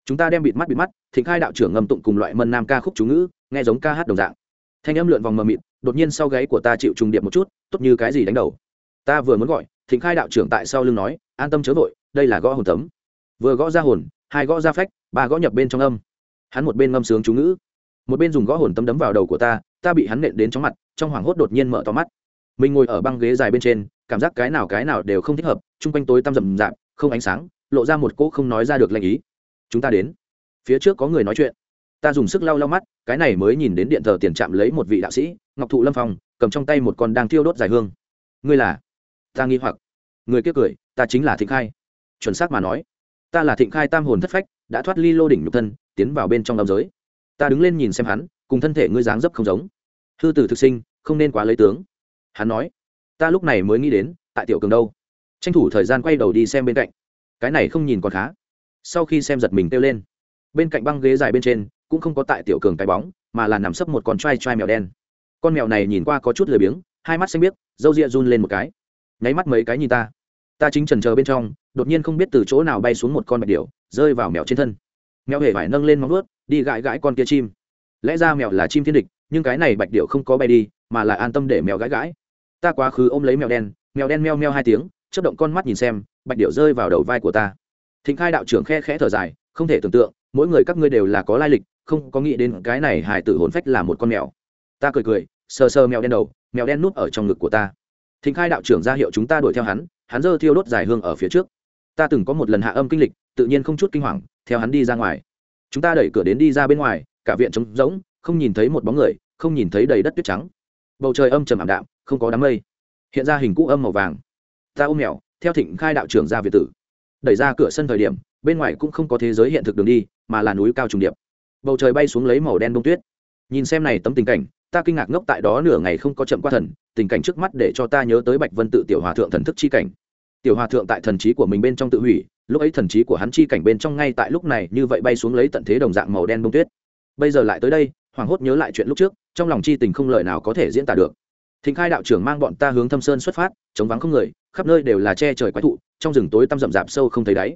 Chúng ta đem bịt mắt bịt mắt, thịnh khai đạo trưởng ngầm tụng cùng loại mân nam ca khúc chú ngữ, nghe giống ca hát đồng dạng. Thanh âm lượn vòng mờ mịt, đột nhiên sau gáy của ta chịu trùng điệp một chút, tốt như cái gì đánh đầu. Ta vừa muốn gọi, thịnh khai đạo trưởng tại sau lưng nói an tâm chớ vội, đây là gõ hồn tấm. Vừa gõ ra hồn, hai gõ ra phách, ba gõ nhập bên trong âm. Hắn một bên ngâm sướng chú ngữ, một bên dùng gõ hồn tấm đấm vào đầu của ta ta bị hắn nện đến chóng mặt, trong hoảng hốt đột nhiên mở to mắt. Mình ngồi ở băng ghế dài bên trên, cảm giác cái nào cái nào đều không thích hợp, chung quanh tối tăm rầm rạp, không ánh sáng, lộ ra một cỗ không nói ra được lệnh ý. Chúng ta đến. Phía trước có người nói chuyện. Ta dùng sức lau lau mắt, cái này mới nhìn đến điện thờ tiền trạm lấy một vị đạo sĩ, ngọc thụ lâm phong, cầm trong tay một con đang thiêu đốt dài hương. Ngươi là? Ta nghi hoặc người kia cười, ta chính là thịnh khai. Chuẩn xác mà nói, ta là thịnh khai tam hồn thất phách, đã thoát ly lô đỉnh nhục thân, tiến vào bên trong đ giới. Ta đứng lên nhìn xem hắn, cùng thân thể ngươi dáng dấp không giống. Hư tử thực sinh, không nên quá lấy tướng. Hắn nói, ta lúc này mới nghĩ đến, tại tiểu cường đâu? Tranh thủ thời gian quay đầu đi xem bên cạnh. Cái này không nhìn còn khá. Sau khi xem giật mình kêu lên, bên cạnh băng ghế dài bên trên, cũng không có tại tiểu cường cái bóng, mà là nằm sấp một con t r a i t r a i mèo đen. Con mèo này nhìn qua có chút lười biếng, hai mắt xanh biếc, râu ria run lên một cái. Nháy mắt mấy cái nhìn ta ta chính trần chờ bên trong, đột nhiên không biết từ chỗ nào bay xuống một con bạch điểu, rơi vào mèo trên thân. Mèo hề phải nâng lên móng ướt đi gãi gãi con kia chim. Lẽ ra mèo là chim thiên địch, nhưng cái này bạch điệu không có bay đi, mà là an tâm để mèo gãi gãi. Ta quá khứ ôm lấy mèo đen mèo đen meo meo hai tiếng chất động con mắt nhìn xem, bạch điệu rơi vào đầu vai của ta. Thịnh khai đạo trưởng khe khẽ thở dài, không thể tưởng tượng, mỗi người các ngươi đều là có lai lịch, không có nghĩ đến cái này hải tử hồn phách là một con mèo. Ta cười cười, sờ sờ mèo đen đầu, mèo đen núp ở trong ngực của ta. Thịnh khai đạo trưởng ra hiệu chúng ta đuổi theo hắn hắn dơ thiêu đốt dài hương ở phía trước. Ta từng có một lần hạ âm kinh lịch, tự nhiên không chút kinh hoàng, theo hắn đi ra ngoài. Chúng ta đẩy cửa đến đi ra bên ngoài, cả viện trống rỗng, không nhìn thấy một bóng người, không nhìn thấy đầy đất tuyết trắng. Bầu trời âm trầm ảm đạm, không có đám mây. Hiện ra hình cũ âm màu vàng. Ta ôm mèo, theo thịnh khai đạo trưởng ra việt tử. Đẩy ra cửa sân thời điểm, bên ngoài cũng không có thế giới hiện thực đường đi, mà là núi cao trùng điệp. Bầu trời bay xuống lấy màu đen đông tuyết. Nhìn xem này tấm tình cảnh, ta kinh ngạc ngốc tại đó nửa ngày không có chậm qua thần, tình cảnh trước mắt để cho ta nhớ tới bạch vân tự tiểu hòa thượng thần thức chi cảnh tiểu hòa thượng tại thần trí của mình bên trong tự hủy, lúc ấy thần trí của hắn chi cảnh bên trong ngay tại lúc này như vậy bay xuống lấy tận thế đồng dạng màu đen bông tuyết. Bây giờ lại tới đây hoàng hốt nhớ lại chuyện lúc trước, trong lòng chi tình không lời nào có thể diễn tả được. Thịnh khai đạo trưởng mang bọn ta hướng thâm sơn xuất phát, chống vắng không người, khắp nơi đều là che trời quái thụ, trong rừng tối tăm rậm rạp sâu không thấy đáy.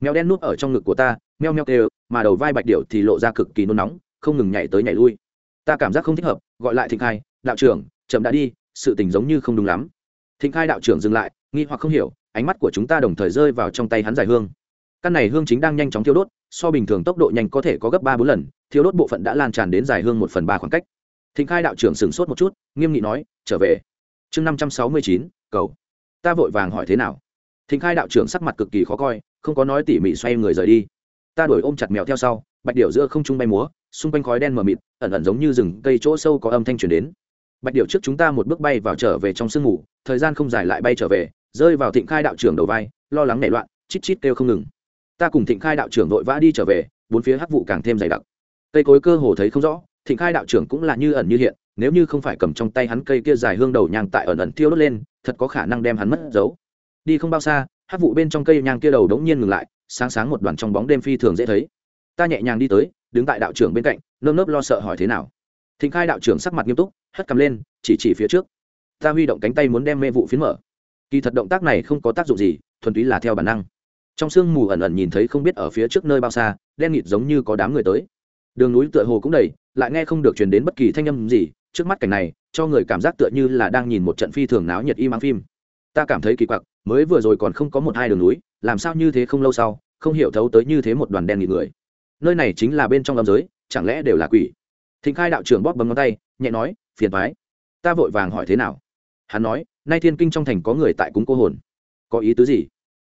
Mèo đen núp ở trong ngực của ta, meo meo kêu, mà đầu vai bạch điệu thì lộ ra cực kỳ nôn nóng, không ngừng nhảy tới nhảy lui. Ta cảm giác không thích hợp, gọi lại thịnh khai, đạo trưởng, chậm đã đi, sự tình giống như không đúng lắm. Thịnh khai đạo trưởng dừng lại, nghi hoặc không hiểu ánh mắt của chúng ta đồng thời rơi vào trong tay hắn giải hương. Căn này hương chính đang nhanh chóng thiêu đốt, so bình thường tốc độ nhanh có thể có gấp ba bốn lần, thiêu đốt bộ phận đã lan tràn đến giải hương một phần ba khoảng cách. Thịnh khai đạo trưởng sửng sốt một chút, nghiêm nghị nói, trở về. Chương năm trăm sáu mươi chín, cầu. Ta vội vàng hỏi thế nào? Thịnh khai đạo trưởng sắc mặt cực kỳ khó coi, không có nói tỉ mỉ xoay người rời đi. Ta đuổi ôm chặt mèo theo sau, bạch điệu giữa không trung bay múa, xung quanh khói đen mờ mịt, ẩn ẩn giống như rừng, cây chỗ sâu có âm thanh truyền đến. Bạch điệu trước chúng ta một bước bay vào trở về trong sương mù, thời gian không dài lại bay trở về rơi vào thịnh khai đạo trưởng đầu vai, lo lắng nảy loạn, chít chít kêu không ngừng. Ta cùng thịnh khai đạo trưởng vội vã đi trở về, bốn phía hắc vụ càng thêm dày đặc. Cây cối cơ hồ thấy không rõ, thịnh khai đạo trưởng cũng là như ẩn như hiện, nếu như không phải cầm trong tay hắn cây kia dài hương đầu nhang tại ẩn ẩn thiêu đốt lên, thật có khả năng đem hắn mất dấu. Đi không bao xa, hắc vụ bên trong cây nhang kia đầu đống nhiên ngừng lại, sáng sáng một đoàn trong bóng đêm phi thường dễ thấy. Ta nhẹ nhàng đi tới, đứng tại đạo trưởng bên cạnh, nơm nớp lo sợ hỏi thế nào. Thịnh khai đạo trưởng sắc mặt nghiêm túc, hất cầm lên, chỉ chỉ phía trước. Ta huy động cánh tay muốn đem mê vụ phiến mở kỳ thật động tác này không có tác dụng gì, thuần túy là theo bản năng. Trong sương mù ẩn ẩn nhìn thấy không biết ở phía trước nơi bao xa, đen nghịt giống như có đám người tới. Đường núi tựa hồ cũng đầy, lại nghe không được truyền đến bất kỳ thanh âm gì, trước mắt cảnh này, cho người cảm giác tựa như là đang nhìn một trận phi thường náo nhiệt y mang phim. Ta cảm thấy kỳ quặc, mới vừa rồi còn không có một hai đường núi, làm sao như thế không lâu sau, không hiểu thấu tới như thế một đoàn đen nghịt người. Nơi này chính là bên trong âm giới, chẳng lẽ đều là quỷ? Thịnh khai đạo trưởng bóp bấm ngón tay, nhẹ nói, phiền thoái ta vội vàng hỏi thế nào? Hắn nói, nay thiên kinh trong thành có người tại cúng cô hồn. Có ý tứ gì?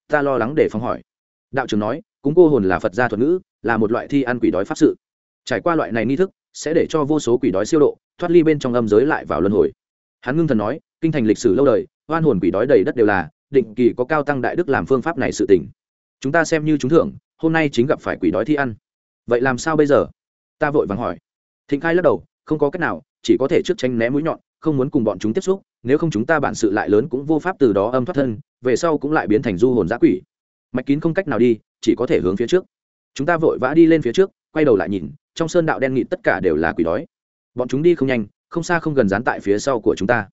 Ta lo lắng để phóng hỏi. Đạo trưởng nói, cúng cô hồn là phật gia thuật ngữ, là một loại thi ăn quỷ đói pháp sự. Trải qua loại này nghi thức, sẽ để cho vô số quỷ đói siêu độ, thoát ly bên trong âm giới lại vào luân hồi. Hắn ngưng thần nói, kinh thành lịch sử lâu đời, oan hồn quỷ đói đầy đất đều là, định kỳ có cao tăng đại đức làm phương pháp này sự tỉnh chúng ta xem như chúng thưởng, hôm nay chính gặp phải quỷ đói thi ăn. Vậy làm sao bây giờ? Ta vội vàng hỏi. Thịnh khai lắc đầu, không có cách nào, chỉ có thể trước tranh né mũi nhọn không muốn cùng bọn chúng tiếp xúc, nếu không chúng ta bản sự lại lớn cũng vô pháp từ đó âm thoát thân, về sau cũng lại biến thành du hồn giã quỷ. Mạch kín không cách nào đi, chỉ có thể hướng phía trước. Chúng ta vội vã đi lên phía trước, quay đầu lại nhìn, trong sơn đạo đen nghịt tất cả đều là quỷ đói. Bọn chúng đi không nhanh, không xa không gần dán tại phía sau của chúng ta.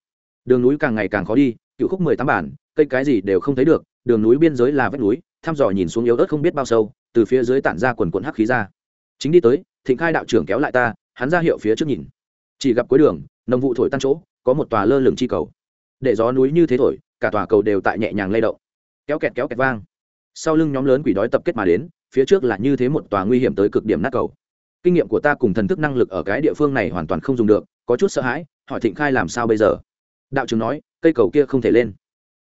Đường núi càng ngày càng khó đi, cựu khúc mười tám bản, cây cái gì đều không thấy được, đường núi biên giới là vách núi, thăm dò nhìn xuống yếu ớt không biết bao sâu, từ phía dưới tản ra quần quận hắc khí ra. Chính đi tới, thịnh khai đạo trưởng kéo lại ta, hắn ra hiệu phía trước nhìn. Chỉ gặp cuối đường nồng vụ thổi tan chỗ, có một tòa lơ lửng chi cầu. Để gió núi như thế thổi, cả tòa cầu đều tại nhẹ nhàng lay động. Kéo kẹt kéo kẹt vang. Sau lưng nhóm lớn quỷ đói tập kết mà đến, phía trước là như thế một tòa nguy hiểm tới cực điểm nát cầu. Kinh nghiệm của ta cùng thần thức năng lực ở cái địa phương này hoàn toàn không dùng được, có chút sợ hãi, hỏi thịnh khai làm sao bây giờ? Đạo trưởng nói, cây cầu kia không thể lên.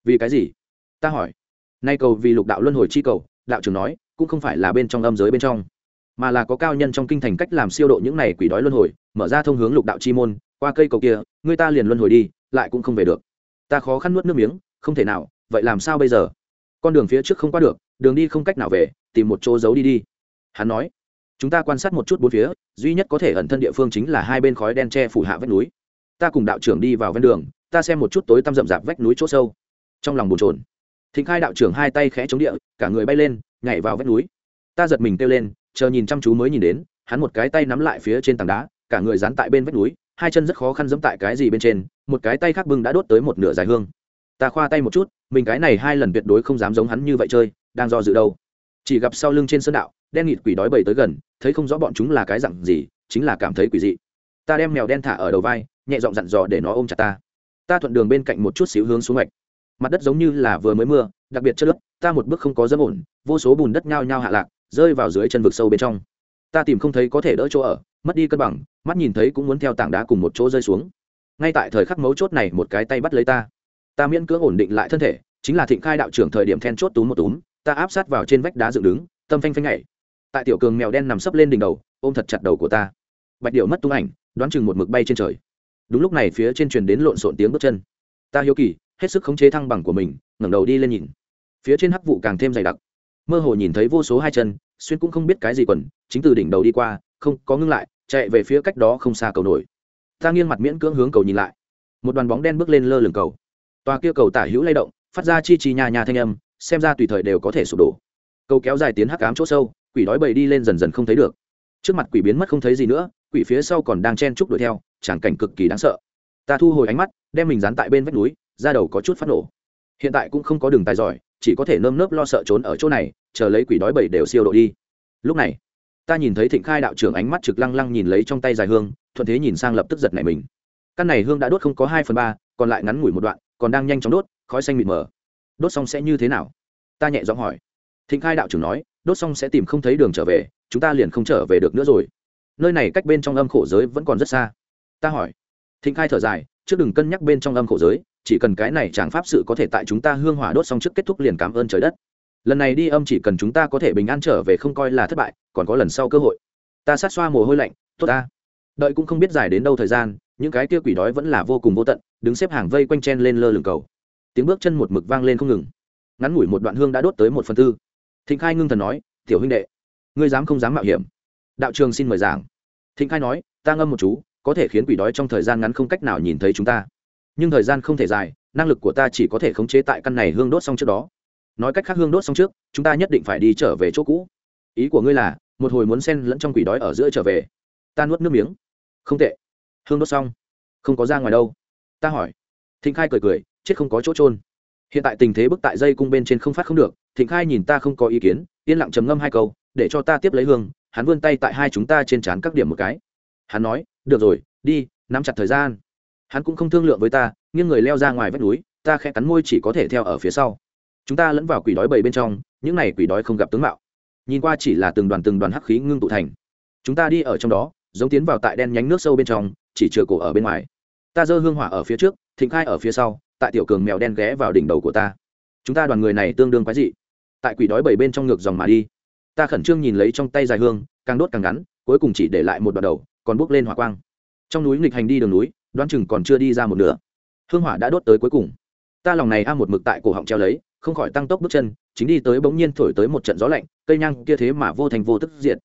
Vì cái gì? Ta hỏi. Nay cầu vì lục đạo luân hồi chi cầu, đạo trưởng nói, cũng không phải là bên trong âm giới bên trong, mà là có cao nhân trong kinh thành cách làm siêu độ những này quỷ đói luân hồi, mở ra thông hướng lục đạo chi môn qua cây cầu kia, người ta liền luân hồi đi, lại cũng không về được. Ta khó khăn nuốt nước miếng, không thể nào, vậy làm sao bây giờ? Con đường phía trước không qua được, đường đi không cách nào về, tìm một chỗ giấu đi đi. Hắn nói, chúng ta quan sát một chút bốn phía, duy nhất có thể ẩn thân địa phương chính là hai bên khói đen tre phủ hạ vách núi. Ta cùng đạo trưởng đi vào ven đường, ta xem một chút tối tăm rậm rạp vách núi chỗ sâu. Trong lòng bồn trồn thịnh khai đạo trưởng hai tay khẽ chống địa, cả người bay lên, nhảy vào vách núi. Ta giật mình kêu lên, chờ nhìn chăm chú mới nhìn đến, hắn một cái tay nắm lại phía trên tảng đá, cả người dán tại bên vách núi hai chân rất khó khăn dẫm tại cái gì bên trên, một cái tay khác bưng đã đốt tới một nửa dài hương. Ta khoa tay một chút, mình cái này hai lần tuyệt đối không dám giống hắn như vậy chơi, đang do dự đâu. Chỉ gặp sau lưng trên sơn đạo, đen nghịt quỷ đói bầy tới gần, thấy không rõ bọn chúng là cái dặn gì, chính là cảm thấy quỷ dị. Ta đem mèo đen thả ở đầu vai, nhẹ giọng dặn dò để nó ôm chặt ta. Ta thuận đường bên cạnh một chút xíu hướng xuống mạch. Mặt đất giống như là vừa mới mưa, đặc biệt chất lớp ta một bước không có dâm ổn, vô số bùn đất nhao nhao hạ lạc, rơi vào dưới chân vực sâu bên trong ta tìm không thấy có thể đỡ chỗ ở, mất đi cân bằng, mắt nhìn thấy cũng muốn theo tảng đá cùng một chỗ rơi xuống. Ngay tại thời khắc mấu chốt này một cái tay bắt lấy ta. Ta miễn cưỡng ổn định lại thân thể, chính là thịnh khai đạo trưởng thời điểm then chốt túm một túm, ta áp sát vào trên vách đá dựng đứng, tâm phanh phanh nhảy. Tại tiểu cường mèo đen nằm sấp lên đỉnh đầu, ôm thật chặt đầu của ta. Bạch điệu mất tung ảnh, đoán chừng một mực bay trên trời. Đúng lúc này phía trên truyền đến lộn xộn tiếng bước chân. Ta hiếu kỳ, hết sức khống chế thăng bằng của mình, ngẩng đầu đi lên nhìn. Phía trên hắc vụ càng thêm dày đặc mơ hồ nhìn thấy vô số hai chân, xuyên cũng không biết cái gì quần, chính từ đỉnh đầu đi qua, không, có ngưng lại, chạy về phía cách đó không xa cầu nổi. Ta nghiêng mặt miễn cưỡng hướng cầu nhìn lại. Một đoàn bóng đen bước lên lơ lửng cầu. Tòa kia cầu tả hữu lay động, phát ra chi chi nhà nhà thanh âm, xem ra tùy thời đều có thể sụp đổ. Cầu kéo dài tiến hắc cám chỗ sâu, quỷ đói bầy đi lên dần dần không thấy được. Trước mặt quỷ biến mất không thấy gì nữa, quỷ phía sau còn đang chen chúc đuổi theo tràng cảnh cực kỳ đáng sợ. Ta thu hồi ánh mắt, đem mình dán tại bên vách núi ra đầu có chút phát nổ. Hiện tại cũng không có đường tài giỏi chỉ có thể nơm nớp lo sợ trốn ở chỗ này, chờ lấy quỷ đói bầy đều siêu độ đi. Lúc này, ta nhìn thấy thịnh khai đạo trưởng ánh mắt trực lăng lăng nhìn lấy trong tay dài hương, thuận thế nhìn sang lập tức giật này mình. Căn này hương đã đốt không có hai phần ba, còn lại ngắn ngủi một đoạn, còn đang nhanh chóng đốt, khói xanh mịt mờ. Đốt xong sẽ như thế nào? Ta nhẹ giọng hỏi. Thịnh khai đạo trưởng nói, đốt xong sẽ tìm không thấy đường trở về, chúng ta liền không trở về được nữa rồi. Nơi này cách bên trong âm khổ giới vẫn còn rất xa. Ta hỏi. Thịnh khai thở dài, trước đừng cân nhắc bên trong âm khổ giới chỉ cần cái này chẳng pháp sự có thể tại chúng ta hương hỏa đốt xong trước kết thúc liền cảm ơn trời đất. Lần này đi âm chỉ cần chúng ta có thể bình an trở về không coi là thất bại, còn có lần sau cơ hội. Ta sát xoa mồ hôi lạnh, tốt ta. Đợi cũng không biết dài đến đâu thời gian, những cái kia quỷ đói vẫn là vô cùng vô tận, đứng xếp hàng vây quanh chen lên lơ lửng cầu. Tiếng bước chân một mực vang lên không ngừng. Ngắn ngủi một đoạn hương đã đốt tới một phần tư. Thịnh khai ngưng thần nói, tiểu huynh đệ, ngươi dám không dám mạo hiểm? Đạo trường xin mời giảng. Thịnh khai nói, ta ngâm một chú, có thể khiến quỷ đói trong thời gian ngắn không cách nào nhìn thấy chúng ta nhưng thời gian không thể dài, năng lực của ta chỉ có thể khống chế tại căn này hương đốt xong trước đó. Nói cách khác hương đốt xong trước, chúng ta nhất định phải đi trở về chỗ cũ. Ý của ngươi là, một hồi muốn xen lẫn trong quỷ đói ở giữa trở về. Ta nuốt nước miếng. Không tệ. Hương đốt xong. Không có ra ngoài đâu. Ta hỏi. Thịnh khai cười cười, chết không có chỗ trôn hiện tại tình thế bức tại dây cung bên trên không phát không được, thịnh khai nhìn ta không có ý kiến, yên lặng trầm ngâm hai câu, để cho ta tiếp lấy hương, hắn vươn tay tại hai chúng ta trên trán các điểm một cái. Hắn nói, được rồi, đi, nắm chặt thời gian hắn cũng không thương lượng với ta, nghiêng người leo ra ngoài vách núi, ta khẽ cắn môi chỉ có thể theo ở phía sau. Chúng ta lẫn vào quỷ đói bầy bên trong, những n à y quỷ đói không gặp tướng mạo. Nhìn qua chỉ là từng đoàn từng đoàn hắc khí ngưng tụ thành. Chúng ta đi ở trong đó, giống tiến vào tại đen nhánh nước sâu bên trong, chỉ chừa cổ ở bên ngoài. Ta dơ hương hỏa ở phía trước, thịnh khai ở phía sau, tại tiểu cường mèo đen ghé vào đỉnh đầu của ta. Chúng ta đoàn người này tương đương quái dị. Tại quỷ đói bảy bên trong ngược dòng mà đi. Ta khẩn trương nhìn lấy trong tay dài hương, càng đốt càng ngắn, cuối cùng chỉ để lại một đoạn đầu, còn bốc lên hỏa quang. Trong núi nghịch hành đi đường núi đoán chừng còn chưa đi ra một nửa. Hương hỏa đã đốt tới cuối cùng. Ta lòng này a một mực tại cổ họng treo lấy, không khỏi tăng tốc bước chân, chính đi tới bỗng nhiên thổi tới một trận gió lạnh, cây nhang kia thế mà vô thành vô tức diện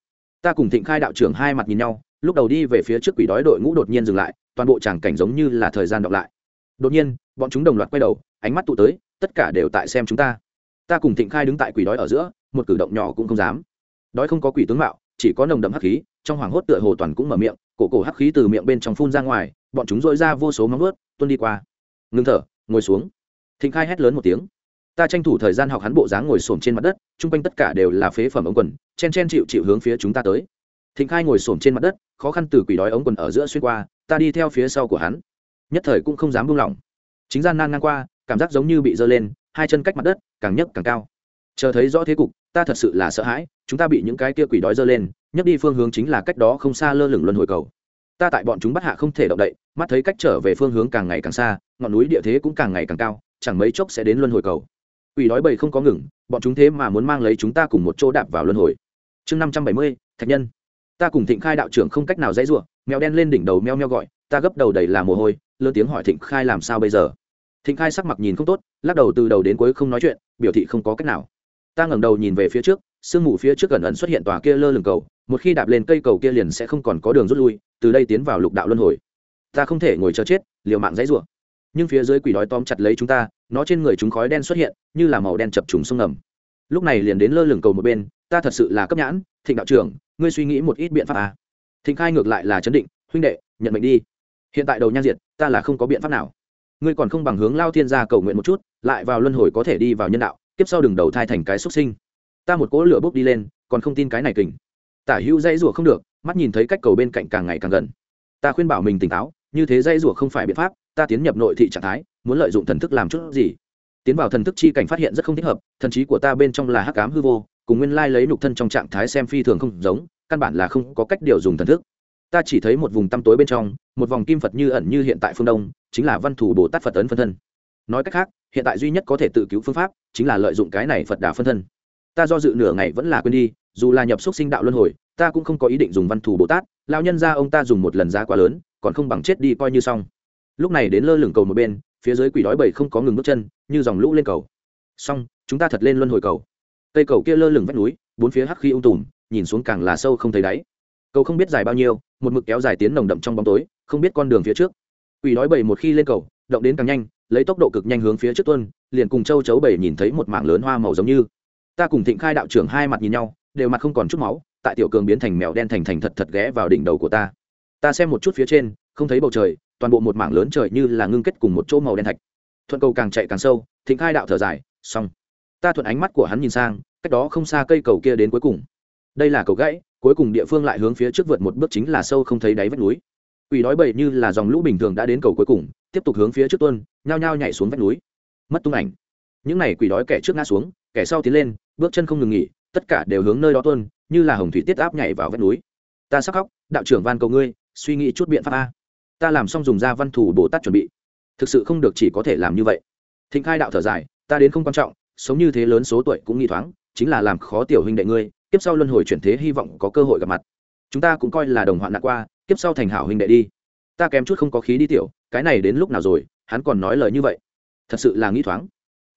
ta cùng thịnh khai đạo trưởng hai mặt nhìn nhau, lúc đầu đi về phía trước quỷ đói đội ngũ đột nhiên dừng lại, toàn bộ tràng cảnh giống như là thời gian đọc lại. Đột nhiên, bọn chúng đồng loạt quay đầu, ánh mắt tụ tới, tất cả đều tại xem chúng ta. Ta cùng thịnh khai đứng tại quỷ đói ở giữa, một cử động nhỏ cũng không dám. Đói không có quỷ tướng mạo, chỉ có nồng đậm hắc khí, trong hoàng hốt tựa hồ toàn cũng mở miệng, cổ cổ hắc khí từ miệng bên trong phun ra ngoài bọn chúng dội ra vô số móng ướt tuân đi qua. Ngưng thở, ngồi xuống. Thịnh khai hét lớn một tiếng. Ta tranh thủ thời gian học hắn bộ dáng ngồi xổm trên mặt đất, chung quanh tất cả đều là phế phẩm ống quần, chen chen chịu chịu hướng phía chúng ta tới. Thịnh khai ngồi xổm trên mặt đất, khó khăn từ quỷ đói ống quần ở giữa xuyên qua, ta đi theo phía sau của hắn. Nhất thời cũng không dám buông lỏng. Chính gian nan ngang qua, cảm giác giống như bị giơ lên, hai chân cách mặt đất, càng nhấc càng cao. Chờ thấy rõ thế cục, ta thật sự là sợ hãi, chúng ta bị những cái kia quỷ đói giơ lên, nhấc đi phương hướng chính là cách đó không xa lơ lửng luân hồi cầu ta tại bọn chúng bắt hạ không thể động đậy, mắt thấy cách trở về phương hướng càng ngày càng xa, ngọn núi địa thế cũng càng ngày càng cao, chẳng mấy chốc sẽ đến luân hồi cầu. Quỷ đói bầy không có ngừng, bọn chúng thế mà muốn mang lấy chúng ta cùng một chỗ đạp vào luân hồi. Chương năm trăm bảy mươi, thạch nhân. Ta cùng thịnh khai đạo trưởng không cách nào dãy ruộng mèo đen lên đỉnh đầu meo meo gọi, ta gấp đầu đầy là mồ hôi, lớn tiếng hỏi thịnh khai làm sao bây giờ? Thịnh khai sắc mặt nhìn không tốt, lắc đầu từ đầu đến cuối không nói chuyện, biểu thị không có cách nào. Ta ngẩng đầu nhìn về phía trước, sương mù phía trước gần ẩn xuất hiện tòa kia lơ lửng cầu, một khi đạp lên cây cầu kia liền sẽ không còn có đường rút lui từ đây tiến vào lục đạo luân hồi. Ta không thể ngồi chờ chết, liều mạng dãy rủa. Nhưng phía dưới quỷ đói tóm chặt lấy chúng ta, nó trên người chúng khói đen xuất hiện, như là màu đen chập trùng sông ngầm. Lúc này liền đến lơ lửng cầu một bên, ta thật sự là cấp nhãn, thịnh đạo trưởng, ngươi suy nghĩ một ít biện pháp à. thịnh khai ngược lại là chấn định, huynh đệ, nhận mệnh đi. Hiện tại đầu nhan diệt, ta là không có biện pháp nào. Ngươi còn không bằng hướng lao thiên gia cầu nguyện một chút, lại vào luân hồi có thể đi vào nhân đạo tiếp sau đừng đầu thai thành cái xuất sinh. Ta một cỗ lửa bốc đi lên, còn không tin cái này kình tả hữu dây rủa không được, mắt nhìn thấy cách cầu bên cạnh càng ngày càng gần. Ta khuyên bảo mình tỉnh táo, như thế dây rủa không phải biện pháp, ta tiến nhập nội thị trạng thái, muốn lợi dụng thần thức làm chút gì. Tiến vào thần thức chi cảnh phát hiện rất không thích hợp, thần trí của ta bên trong là hắc cám hư vô, cùng nguyên lai lấy nục thân trong trạng thái xem phi thường không giống, căn bản là không có cách điều dùng thần thức. Ta chỉ thấy một vùng tăm tối bên trong, một vòng kim phật như ẩn như hiện tại phương đông, chính là văn thủ bồ tát phật ấn phân thân. Nói cách khác, hiện tại duy nhất có thể tự cứu phương pháp, chính là lợi dụng cái này phật đà phân thân ta do dự nửa ngày vẫn là quên đi, dù là nhập xúc sinh đạo luân hồi, ta cũng không có ý định dùng văn thù bồ tát lao nhân ra ông ta dùng một lần giá quá lớn, còn không bằng chết đi coi như xong. Lúc này đến lơ lửng cầu một bên, phía dưới quỷ đói bầy không có ngừng bước chân, như dòng lũ lên cầu. Xong, chúng ta thật lên luân hồi cầu. Cây cầu kia lơ lửng vách núi, bốn phía hắc khi ung tùm, nhìn xuống càng là sâu không thấy đáy. Cầu không biết dài bao nhiêu, một mực kéo dài tiến nồng đậm trong bóng tối, không biết con đường phía trước. Quỷ đói bầy một khi lên cầu, động đến càng nhanh, lấy tốc độ cực nhanh hướng phía trước tuân liền cùng châu chấu bầy nhìn thấy một mảng lớn hoa màu giống như ta cùng thịnh khai đạo trưởng hai mặt nhìn nhau, đều mặt không còn chút máu, tại tiểu cường biến thành mèo đen thành thành thật thật ghé vào đỉnh đầu của ta. Ta xem một chút phía trên, không thấy bầu trời, toàn bộ một mảng lớn trời như là ngưng kết cùng một chỗ màu đen thạch. Thuận cầu càng chạy càng sâu, thịnh khai đạo thở dài, xong. Ta thuận ánh mắt của hắn nhìn sang, cách đó không xa cây cầu kia đến cuối cùng. Đây là cầu gãy, cuối cùng địa phương lại hướng phía trước vượt một bước chính là sâu không thấy đáy vách núi. Quỷ đói bậy như là dòng lũ bình thường đã đến cầu cuối cùng, tiếp tục hướng phía trước tuân nhao nhao nhảy xuống vách núi. Mất tung ảnh những này quỷ đói kẻ trước ngã xuống, kẻ sau tiến lên, bước chân không ngừng nghỉ, tất cả đều hướng nơi đó tuân như là hồng thủy tiết áp nhảy vào vách núi. Ta sắc khóc, đạo trưởng van cầu ngươi, suy nghĩ chút biện pháp a. Ta làm xong dùng ra văn thủ bồ tát chuẩn bị. Thực sự không được chỉ có thể làm như vậy. Thịnh khai đạo thở dài, ta đến không quan trọng, sống như thế lớn số tuổi cũng nghi thoáng, chính là làm khó tiểu huynh đệ ngươi tiếp sau luân hồi chuyển thế hy vọng có cơ hội gặp mặt. Chúng ta cũng coi là đồng hoạn nạn qua tiếp sau thành hảo huynh đệ đi. Ta kém chút không có khí đi tiểu, cái này đến lúc nào rồi, hắn còn nói lời như vậy. Thật sự là nghĩ thoáng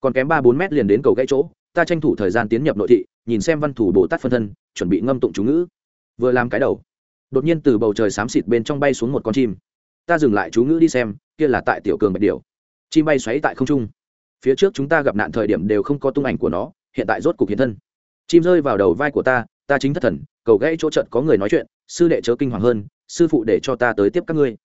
còn kém ba bốn mét liền đến cầu gãy chỗ, ta tranh thủ thời gian tiến nhập nội thị, nhìn xem văn thủ bồ tát phân thân, chuẩn bị ngâm tụng chú ngữ. Vừa làm cái đầu, đột nhiên từ bầu trời xám xịt bên trong bay xuống một con chim. Ta dừng lại chú ngữ đi xem, kia là tại tiểu cường bạch điều chim bay xoáy tại không trung. Phía trước chúng ta gặp nạn thời điểm đều không có tung ảnh của nó, hiện tại rốt cục hiện thân. Chim rơi vào đầu vai của ta ta chính thất thần, cầu gãy chỗ trận có người nói chuyện, sư đệ chớ kinh hoàng hơn, sư phụ để cho ta tới tiếp các ngươi.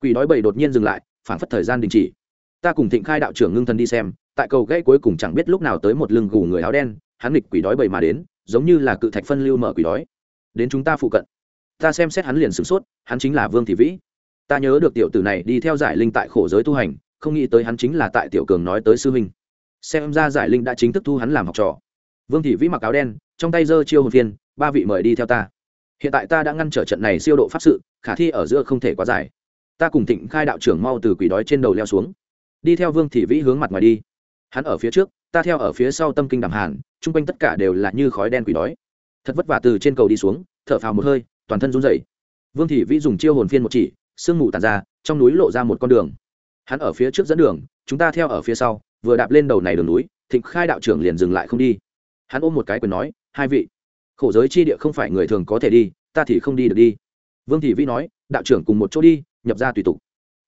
Quỷ đói bầy đột nhiên dừng lại phản phất thời gian đình chỉ ta cùng thịnh khai đạo trưởng ngưng thần đi xem, tại cầu gãy cuối cùng chẳng biết lúc nào tới một lưng gù người áo đen, hắn nghịch quỷ đói bầy mà đến, giống như là cự thạch phân lưu mở quỷ đói. Đến chúng ta phụ cận. Ta xem xét hắn liền sửng sốt, hắn chính là vương thị vĩ. Ta nhớ được tiểu tử này đi theo giải linh tại khổ giới tu hành, không nghĩ tới hắn chính là tại tiểu cường nói tới sư huynh. Xem ra giải linh đã chính thức thu hắn làm học trò. Vương thị vĩ mặc áo đen, trong tay giơ chiêu hồn phiên, ba vị mời đi theo ta. Hiện tại ta đã ngăn trở trận này siêu độ pháp sự, khả thi ở giữa không thể quá dài. Ta cùng thịnh khai đạo trưởng mau từ quỷ đói trên đầu leo xuống đi theo vương thị vĩ hướng mặt ngoài đi. Hắn ở phía trước, ta theo ở phía sau tâm kinh đàm hàn, chung quanh tất cả đều là như khói đen quỷ đói. Thật vất vả từ trên cầu đi xuống, thở phào một hơi, toàn thân run rẩy. Vương thị vĩ dùng chiêu hồn phiên một chỉ, sương mù tàn ra, trong núi lộ ra một con đường. Hắn ở phía trước dẫn đường, chúng ta theo ở phía sau, vừa đạp lên đầu này đường núi, thịnh khai đạo trưởng liền dừng lại không đi. Hắn ôm một cái quyền nói, hai vị, khổ giới chi địa không phải người thường có thể đi, ta thì không đi được đi. Vương thị vĩ nói, đạo trưởng cùng một chỗ đi, nhập ra tùy tục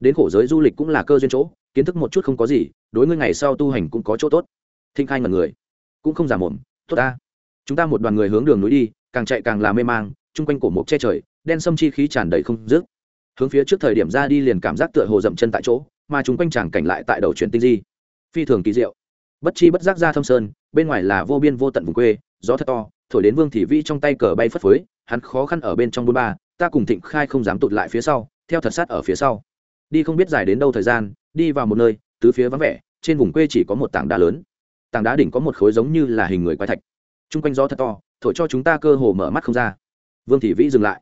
đến khổ giới du lịch cũng là cơ duyên chỗ, kiến thức một chút không có gì, đối ngươi ngày sau tu hành cũng có chỗ tốt. Thinh khai ngần người. Cũng không giả mồm, tốt ta. Chúng ta một đoàn người hướng đường núi đi, càng chạy càng là mê mang, chung quanh cổ mộc che trời, đen sâm chi khí tràn đầy không dứt. Hướng phía trước thời điểm ra đi liền cảm giác tựa hồ dậm chân tại chỗ, mà chúng quanh chẳng cảnh lại tại đầu chuyển tinh di. Phi thường kỳ diệu. Bất chi bất giác ra thâm sơn, bên ngoài là vô biên vô tận vùng quê, gió thật to, thổi đến vương thị vi trong tay cờ bay phất phới, hắn khó khăn ở bên trong bôn ba, ta cùng thịnh khai không dám tụt lại phía sau, theo thật sát ở phía sau đi không biết dài đến đâu thời gian, đi vào một nơi, tứ phía vắng vẻ, trên vùng quê chỉ có một tảng đá lớn. Tảng đá đỉnh có một khối giống như là hình người quái thạch. T r u n g quanh gió thật to, thổi cho chúng ta cơ hồ mở mắt không ra. Vương thị vĩ dừng lại.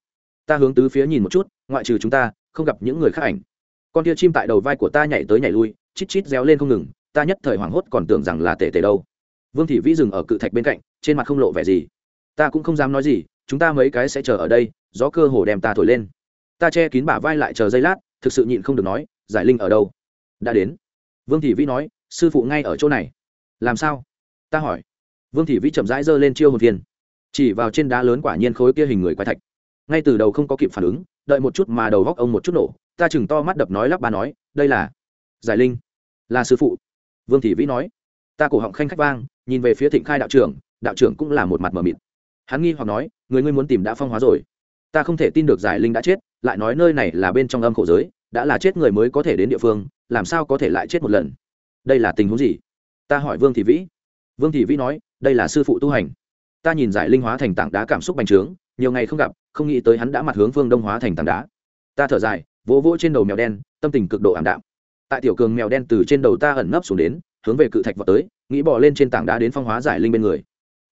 Ta hướng tứ phía nhìn một chút, ngoại trừ chúng ta, không gặp những người khác ảnh. Con tia chim tại đầu vai của ta nhảy tới nhảy lui, chít chít réo lên không ngừng, ta nhất thời hoảng hốt còn tưởng rằng là tể tể đâu. Vương thị vĩ dừng ở cự thạch bên cạnh, trên mặt không lộ vẻ gì. Ta cũng không dám nói gì, chúng ta mấy cái sẽ chờ ở đây, gió cơ hồ đem ta thổi lên. Ta che kín bả vai lại chờ giây lát thực sự nhịn không được nói, giải linh ở đâu? Đã đến. Vương thị vĩ nói, sư phụ ngay ở chỗ này. Làm sao? Ta hỏi. Vương thị vĩ chậm rãi giơ lên chiêu hồn viên chỉ vào trên đá lớn quả nhiên khối kia hình người quái thạch. Ngay từ đầu không có kịp phản ứng, đợi một chút mà đầu góc ông một chút nổ, ta chừng to mắt đập nói lắp bà nói, đây là giải linh, là sư phụ. Vương thị vĩ nói, ta cổ họng khanh khách vang, nhìn về phía thịnh khai đạo trưởng đạo trưởng cũng là một mặt mờ mịt. Hắn nghi hoặc nói, người ngươi muốn tìm đã phong hóa rồi. Ta không thể tin được giải linh đã chết lại nói nơi này là bên trong âm khổ giới, đã là chết người mới có thể đến địa phương, làm sao có thể lại chết một lần? Đây là tình huống gì? Ta hỏi vương thị vĩ. Vương thị vĩ nói, đây là sư phụ tu hành. Ta nhìn giải linh hóa thành tảng đá cảm xúc bành trướng, nhiều ngày không gặp, không nghĩ tới hắn đã mặt hướng phương đông hóa thành tảng đá. Ta thở dài, vỗ vỗ trên đầu mèo đen, tâm tình cực độ ảm đạm. Tại tiểu cường mèo đen từ trên đầu ta ẩn nấp xuống đến, hướng về cự thạch vào tới, nghĩ bỏ lên trên tảng đá đến phong hóa giải linh bên người.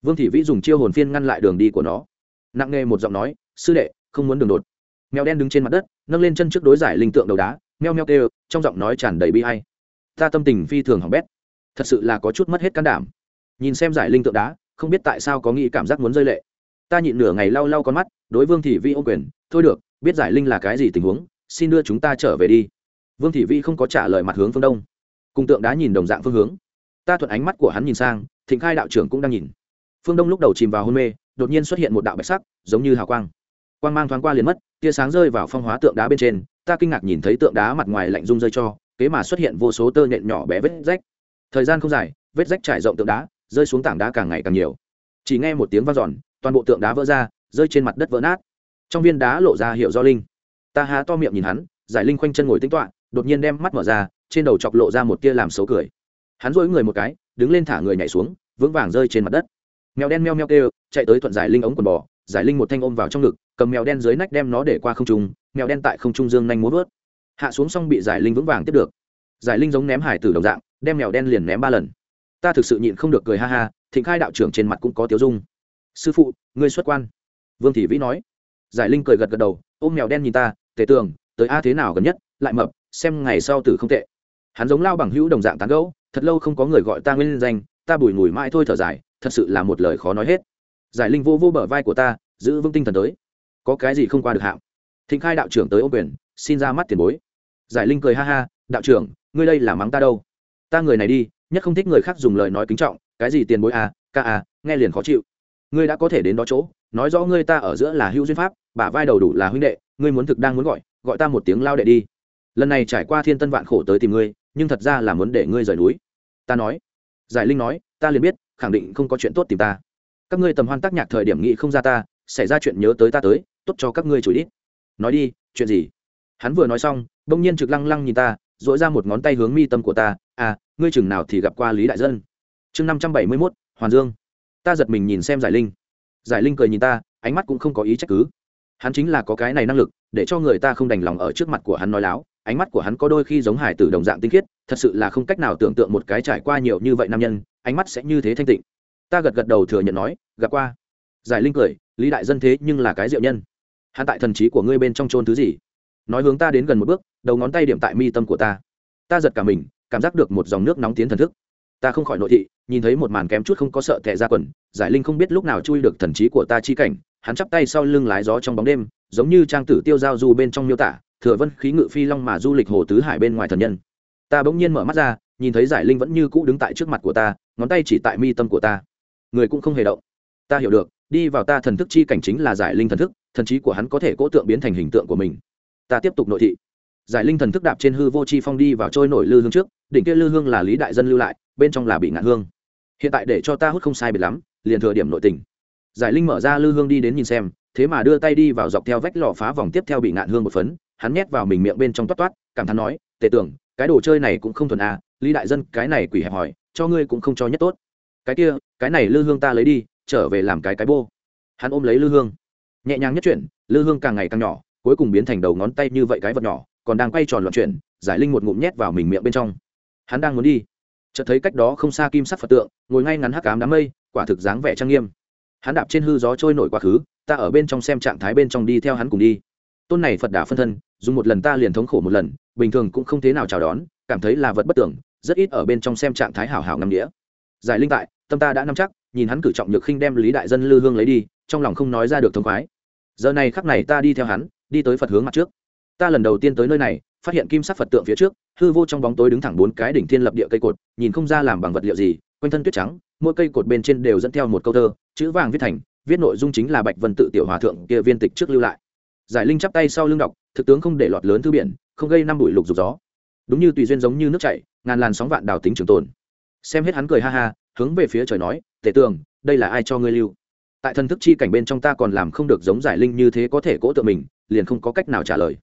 Vương thị vĩ dùng chiêu hồn phiên ngăn lại đường đi của nó. Nặng nề một giọng nói, sư đệ, không muốn đường đột mèo đen đứng trên mặt đất, nâng lên chân trước đối giải linh tượng đầu đá, meo meo kêu, trong giọng nói tràn đầy bi hay ta tâm tình phi thường hỏng bét. Thật sự là có chút mất hết can đảm. Nhìn xem giải linh tượng đá, không biết tại sao có nghĩ cảm giác muốn rơi lệ. Ta nhịn nửa ngày lau lau con mắt, đối vương thị vi ô quyền, thôi được, biết giải linh là cái gì tình huống, xin đưa chúng ta trở về đi. Vương thị vi không có trả lời mặt hướng phương đông. Cùng tượng đá nhìn đồng dạng phương hướng. Ta thuận ánh mắt của hắn nhìn sang, thịnh khai đạo trưởng cũng đang nhìn. Phương đông lúc đầu chìm vào hôn mê, đột nhiên xuất hiện một đạo bạch sắc, giống như hào quang quang mang thoáng qua liền mất, tia sáng rơi vào phong hóa tượng đá bên trên, ta kinh ngạc nhìn thấy tượng đá mặt ngoài lạnh rung rơi cho, kế mà xuất hiện vô số tơ nhện nhỏ bé vết rách. Thời gian không dài, vết rách trải rộng tượng đá, rơi xuống tảng đá càng ngày càng nhiều. Chỉ nghe một tiếng v a n giòn toàn bộ tượng đá vỡ ra, rơi trên mặt đất vỡ nát. Trong viên đá lộ ra hiệu do linh. Ta há to miệng nhìn hắn, giải linh khoanh chân ngồi tính toạ đột nhiên đem mắt mở ra, trên đầu chọc lộ ra một tia làm xấu cười. Hắn dỗi người một cái, đứng lên thả người nhảy xuống, vững vàng rơi trên mặt đất. Mèo đen meo meo kêu, chạy tới thuận giải linh ống quần bò giải linh một thanh ôm vào trong ngực, cầm mèo đen dưới nách đem nó để qua không trung, mèo đen tại không trung dương nhanh muốn vớt. Hạ xuống xong bị giải linh vững vàng tiếp được. Giải linh giống ném hải tử đồng dạng, đem mèo đen liền ném ba lần. Ta thực sự nhịn không được cười ha ha, thịnh khai đạo trưởng trên mặt cũng có tiếu dung. Sư phụ, ngươi xuất quan. Vương thị vĩ nói. Giải linh cười gật gật đầu, ôm mèo đen nhìn ta, tề tường, tới a thế nào gần nhất, lại mập, xem ngày sau tử không tệ. Hắn giống lao bằng hữu đồng dạng tán gẫu, thật lâu không có người gọi ta nguyên danh, ta bùi ngùi mãi thôi thở dài, thật sự là một lời khó nói hết giải linh vô vô bờ vai của ta, giữ vững tinh thần tới. Có cái gì không qua được hạng? Thịnh khai đạo trưởng tới ô quyền, xin ra mắt tiền bối. Giải linh cười ha ha, đạo trưởng, ngươi đây là mắng ta đâu? Ta người này đi, nhất không thích người khác dùng lời nói kính trọng, cái gì tiền bối à ca à nghe liền khó chịu. Ngươi đã có thể đến đó chỗ, nói rõ ngươi ta ở giữa là hữu duyên pháp, bả vai đầu đủ là huynh đệ, ngươi muốn thực đang muốn gọi gọi ta một tiếng lao đệ đi. Lần này trải qua thiên tân vạn khổ tới tìm ngươi, nhưng thật ra là muốn để ngươi rời núi. Ta nói. Giải linh nói, ta liền biết, khẳng định không có chuyện tốt tìm ta các ngươi tầm hoan tác nhạc thời điểm nghị không ra ta, xảy ra chuyện nhớ tới ta tới, tốt cho các ngươi chửi đi. nói đi, chuyện gì? Hắn vừa nói xong, bỗng nhiên trực lăng lăng nhìn ta dội ra một ngón tay hướng mi tâm của ta à ngươi chừng nào thì gặp qua lý đại dân? Chương năm trăm bảy mươi mốt, hoàn dương. Ta giật mình nhìn xem giải linh. Giải linh cười nhìn ta, ánh mắt cũng không có ý trách cứ. Hắn chính là có cái này năng lực, để cho người ta không đành lòng ở trước mặt của hắn nói láo. Ánh mắt của hắn có đôi khi giống hải tử đồng dạng tinh khiết, thật sự là không cách nào tưởng tượng một cái trải qua nhiều như vậy nam nhân, ánh mắt sẽ như thế thanh tịnh ta gật gật đầu thừa nhận nói, gặp qua. Giải linh cười, lý đại dân thế nhưng là cái diệu nhân. Hắn tại thần trí của ngươi bên trong trôn thứ gì? Nói hướng ta đến gần một bước, đầu ngón tay điểm tại mi tâm của ta. Ta giật cả mình, cảm giác được một dòng nước nóng tiến thần thức. Ta không khỏi nội thị, nhìn thấy một màn kém chút không có sợ tệ ra quần, giải linh không biết lúc nào chui được thần trí của ta chi cảnh, hắn chắp tay sau lưng lái gió trong bóng đêm, giống như trang tử tiêu giao du bên trong miêu tả, thừa vân khí ngự phi long mà du lịch hồ tứ hải bên ngoài thần nhân. Ta bỗng nhiên mở mắt ra, nhìn thấy giải linh vẫn như cũ đứng tại trước mặt của ta, ngón tay chỉ tại mi tâm của ta người cũng không hề động. Ta hiểu được, đi vào ta thần thức chi cảnh chính là giải linh thần thức, thần trí của hắn có thể cố tượng biến thành hình tượng của mình. Ta tiếp tục nội thị. Giải linh thần thức đạp trên hư vô chi phong đi vào trôi nổi lư hương trước, đỉnh kia lư hương là lý đại dân lưu lại, bên trong là bị ngạn hương. Hiện tại để cho ta hút không sai biệt lắm, liền thừa điểm nội tình. Giải linh mở ra lư hương đi đến nhìn xem, thế mà đưa tay đi vào dọc theo vách lò phá vòng tiếp theo bị ngạn hương một phấn, hắn nhét vào mình miệng bên trong toát toát, cảm thán nói, tề tưởng, cái đồ chơi này cũng không thuần à lý đại dân, cái này quỷ hẹp hỏi cho ngươi cũng không cho nhất tốt cái kia, cái này lư hương ta lấy đi, trở về làm cái cái bô. Hắn ôm lấy lư hương. Nhẹ nhàng nhất chuyển, lư hương càng ngày càng nhỏ, cuối cùng biến thành đầu ngón tay như vậy cái vật nhỏ, còn đang quay tròn loạn chuyển, giải linh một ngụm nhét vào mình miệng bên trong. Hắn đang muốn đi. Chợt thấy cách đó không xa kim sắc phật tượng, ngồi ngay ngắn hắc cám đám mây, quả thực dáng vẻ trang nghiêm. Hắn đạp trên hư gió trôi nổi quá khứ, ta ở bên trong xem trạng thái bên trong đi theo hắn cùng đi. Tôn này phật đà phân thân, dùng một lần ta liền thống khổ một lần, bình thường cũng không thế nào chào đón, cảm thấy là vật bất tưởng, rất ít ở bên trong xem trạng thái hảo hảo ngắm đĩa giải linh tại tâm ta đã nắm chắc, nhìn hắn cử trọng nhược khinh đem lý đại dân lư hương lấy đi, trong lòng không nói ra được thống khoái. Giờ này khắc này ta đi theo hắn, đi tới phật hướng mặt trước. Ta lần đầu tiên tới nơi này, phát hiện kim sắc phật tượng phía trước, hư vô trong bóng tối đứng thẳng bốn cái đỉnh thiên lập địa cây cột, nhìn không ra làm bằng vật liệu gì, quanh thân tuyết trắng, mỗi cây cột bên trên đều dẫn theo một câu thơ, chữ vàng viết thành, viết nội dung chính là bạch vân tự tiểu hòa thượng kia viên tịch trước lưu lại. Giải linh chắp tay sau lưng đọc, thực tướng không để lọt lớn thư biển, không gây năm bụi lục dục gió. Đúng như tùy duyên giống như nước chảy, ngàn làn sóng vạn đào tính trường tồn. Xem hết hắn cười ha ha hướng về phía trời nói tể tường, đây là ai cho ngươi lưu? Tại thần thức chi cảnh bên trong ta còn làm không được giống giải linh như thế có thể cỗ tự mình, liền không có cách nào trả lời.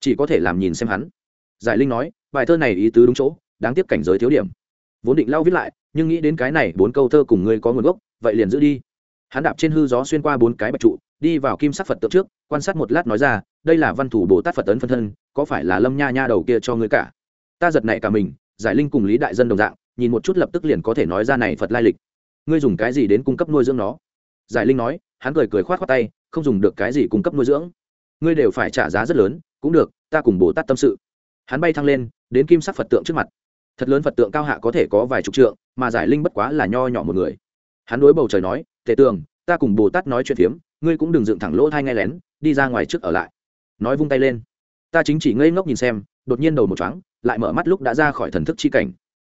Chỉ có thể làm nhìn xem hắn. Giải linh nói, bài thơ này ý tứ đúng chỗ, đáng tiếc cảnh giới thiếu điểm. Vốn định lau viết lại, nhưng nghĩ đến cái này bốn câu thơ cùng ngươi có nguồn gốc, vậy liền giữ đi. Hắn đạp trên hư gió xuyên qua bốn cái bạch trụ, đi vào kim sắc phật tượng trước, quan sát một lát nói ra, đây là văn thủ bồ tát phật tấn phân thân, có phải là lâm nha nha đầu kia cho ngươi cả? Ta giật nảy cả mình, giải linh cùng lý đại dân đồng dạng nhìn một chút lập tức liền có thể nói ra này phật lai lịch. Ngươi dùng cái gì đến cung cấp nuôi dưỡng nó? Giải linh nói, hắn cười cười khoát khoát tay, không dùng được cái gì cung cấp nuôi dưỡng. Ngươi đều phải trả giá rất lớn, cũng được, ta cùng bồ tát tâm sự. Hắn bay thăng lên, đến kim sắc phật tượng trước mặt. Thật lớn phật tượng cao hạ có thể có vài chục trượng, mà giải linh bất quá là nho nhỏ một người. Hắn đối bầu trời nói, tề tường, ta cùng bồ tát nói chuyện phiếm, ngươi cũng đừng dựng thẳng lỗ thai ngay lén, đi ra ngoài trước ở lại. Nói vung tay lên. Ta chính chỉ ngây ngốc nhìn xem, đột nhiên đầu một chóng lại mở mắt lúc đã ra khỏi thần thức chi cảnh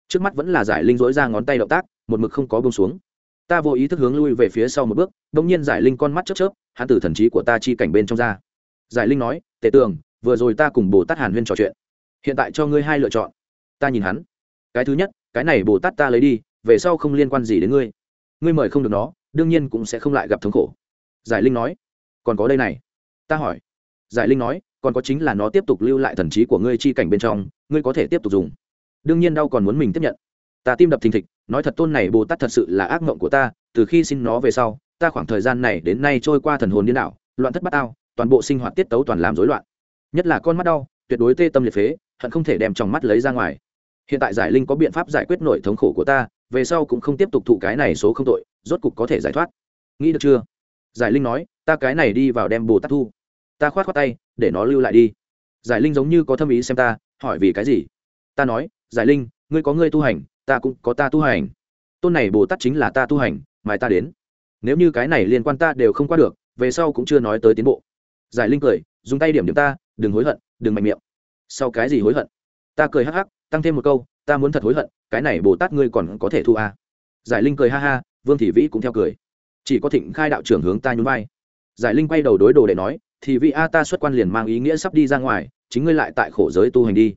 trước mắt vẫn là giải linh dối ra ngón tay động tác, một mực không có bông xuống. Ta vô ý thức hướng lui về phía sau một bước đ ỗ n g nhiên giải linh con mắt chớp chớp, hắn từ thần trí của ta chi cảnh bên trong ra. Giải linh nói, tề tường, vừa rồi ta cùng bồ tát hàn huyên trò chuyện. Hiện tại cho ngươi hai lựa chọn. Ta nhìn hắn. Cái thứ nhất, cái này bồ tát ta lấy đi, về sau không liên quan gì đến ngươi. Ngươi mời không được nó, đương nhiên cũng sẽ không lại gặp thống khổ. Giải linh nói, còn có đây này. Ta hỏi. Giải linh nói, còn có chính là nó tiếp tục lưu lại thần trí của ngươi chi cảnh bên trong, ngươi có thể tiếp tục dùng đương nhiên đau còn muốn mình tiếp nhận. Ta tim đập thình thịch, nói thật tôn này bồ tát thật sự là ác mộng của ta, từ khi xin nó về sau, ta khoảng thời gian này đến nay trôi qua thần hồn điên đảo, loạn thất bát ao, toàn bộ sinh hoạt tiết tấu toàn làm rối loạn. Nhất là con mắt đau, tuyệt đối tê tâm liệt phế, hận không thể đem trong mắt lấy ra ngoài. Hiện tại giải linh có biện pháp giải quyết nổi thống khổ của ta, về sau cũng không tiếp tục thụ cái này số không tội, rốt cục có thể giải thoát. Nghĩ được chưa? Giải linh nói, ta cái này đi vào đem bồ tát thu. Ta khoát khoát tay, để nó lưu lại đi. Giải linh giống như có thâm ý xem ta, hỏi vì cái gì? Ta nói giải linh, ngươi có ngươi tu hành, ta cũng có ta tu hành. Tôn này bồ tát chính là ta tu hành mài ta đến. Nếu như cái này liên quan ta đều không qua được, về sau cũng chưa nói tới tiến bộ. Giải linh cười, dùng tay điểm điểm ta, đừng hối hận, đừng mạnh miệng. Sau cái gì hối hận? Ta cười hắc hắc, tăng thêm một câu, ta muốn thật hối hận, cái này bồ tát ngươi còn có thể thu à. giải linh cười ha ha, vương thị vĩ cũng theo cười. Chỉ có thịnh khai đạo trưởng hướng ta nhún vai. Giải linh quay đầu đối đồ để nói thì vị a, ta xuất quan liền mang ý nghĩa sắp đi ra ngoài, chính ngươi lại tại khổ giới tu hành đi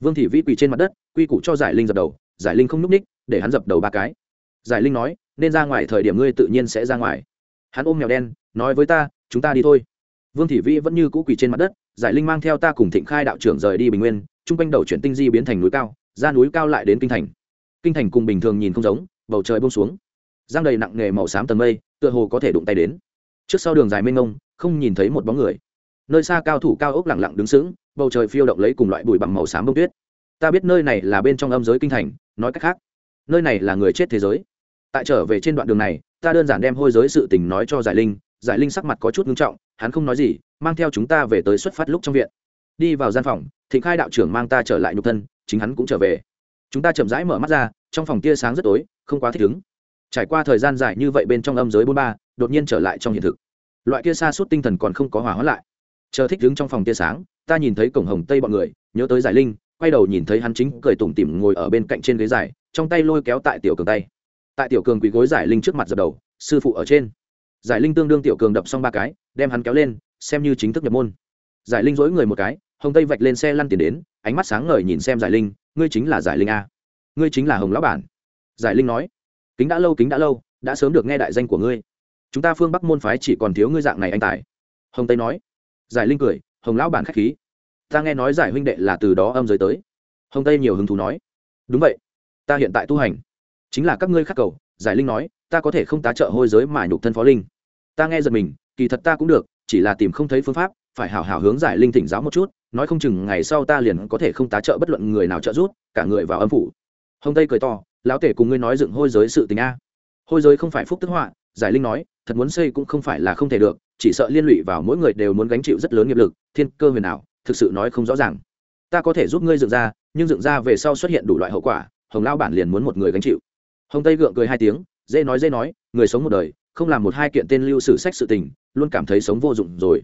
vương thị vĩ quỳ trên mặt đất, quy củ cho giải linh dập đầu, giải linh không n ú c ních, để hắn dập đầu ba cái. Giải linh nói, nên ra ngoài thời điểm ngươi tự nhiên sẽ ra ngoài. Hắn ôm mèo đen, nói với ta, chúng ta đi thôi. Vương thị vĩ vẫn như cũ quỳ trên mặt đất, giải linh mang theo ta cùng thịnh khai đạo trưởng rời đi bình nguyên t r u n g quanh đầu chuyển tinh di biến thành núi cao, ra núi cao lại đến kinh thành. Kinh thành cùng bình thường nhìn không giống, bầu trời bông xuống. Giang đầy nặng nghề màu xám tầng mây, tựa hồ có thể đụng tay đến. Trước sau đường dài mênh ngông không nhìn thấy một bóng người. Nơi xa cao thủ cao ốc lẳng lặng đứng sững bầu trời phiêu động lấy cùng loại bụi bặm màu xám bông tuyết. Ta biết nơi này là bên trong âm giới kinh thành, nói cách khác, nơi này là người chết thế giới. Tại trở về trên đoạn đường này, ta đơn giản đem hôi giới sự tình nói cho giải linh giải linh sắc mặt có chút ngưng trọng, hắn không nói gì, mang theo chúng ta về tới xuất phát lúc trong viện. Đi vào gian phòng, thịnh khai đạo trưởng mang ta trở lại nhục thân, chính hắn cũng trở về. Chúng ta chậm rãi mở mắt ra, trong phòng tia sáng rất tối, không quá thích ứng. Trải qua thời gian dài như vậy bên trong âm giới bốn ba, đột nhiên trở lại trong hiện thực. Loại kia xa suốt tinh thần còn không có hòa hóa lại. Chờ thích đứng trong phòng tia sáng ta nhìn thấy cổng hồng tây bọn người, nhớ tới giải linh, quay đầu nhìn thấy hắn chính cười tủm tỉm ngồi ở bên cạnh trên ghế giải trong tay lôi kéo tại tiểu cường tay. Tại tiểu cường quỳ gối giải linh trước mặt dập đầu, sư phụ ở trên. Giải linh tương đương tiểu cường đập xong ba cái, đem hắn kéo lên, xem như chính thức nhập môn. Giải linh dối người một cái, hồng tây vạch lên xe lăn tiền đến, ánh mắt sáng ngời nhìn xem giải linh, ngươi chính là giải linh a. Ngươi chính là hồng lão bản. Giải linh nói, kính đã lâu, kính đã lâu, đã sớm được nghe đại danh của ngươi. Chúng ta phương bắc môn phái chỉ còn thiếu ngươi dạng này anh tài. Hồng tây nói, giải linh cười hồng lão bản k h á c h khí. Ta nghe nói giải huynh đệ là từ đó âm giới tới. Hồng tây nhiều hứng thú nói. Đúng vậy. Ta hiện tại tu hành. Chính là các ngươi khắc cầu giải linh nói ta có thể không tá trợ hôi giới mà nhục thân phó linh. Ta nghe giật mình kỳ thật ta cũng được chỉ là tìm không thấy phương pháp phải hảo hảo hướng giải linh thỉnh giáo một chút nói không chừng ngày sau ta liền có thể không tá trợ bất luận người nào trợ rút, cả người vào âm phủ. Hồng tây cười to lão tể cùng ngươi nói dựng hôi giới sự tình a. Hôi giới không phải phúc tức họa giải linh nói, thật muốn xây cũng không phải là không thể được, chỉ sợ liên lụy vào mỗi người đều muốn gánh chịu rất lớn nghiệp lực, thiên cơ huyền nào thực sự nói không rõ ràng. Ta có thể giúp ngươi dựng ra, nhưng dựng ra về sau xuất hiện đủ loại hậu quả, hồng lao bản liền muốn một người gánh chịu. Hồng tây gượng cười hai tiếng, dễ nói dễ nói, người sống một đời, không làm một hai kiện tên lưu sử sách sự tình, luôn cảm thấy sống vô dụng rồi.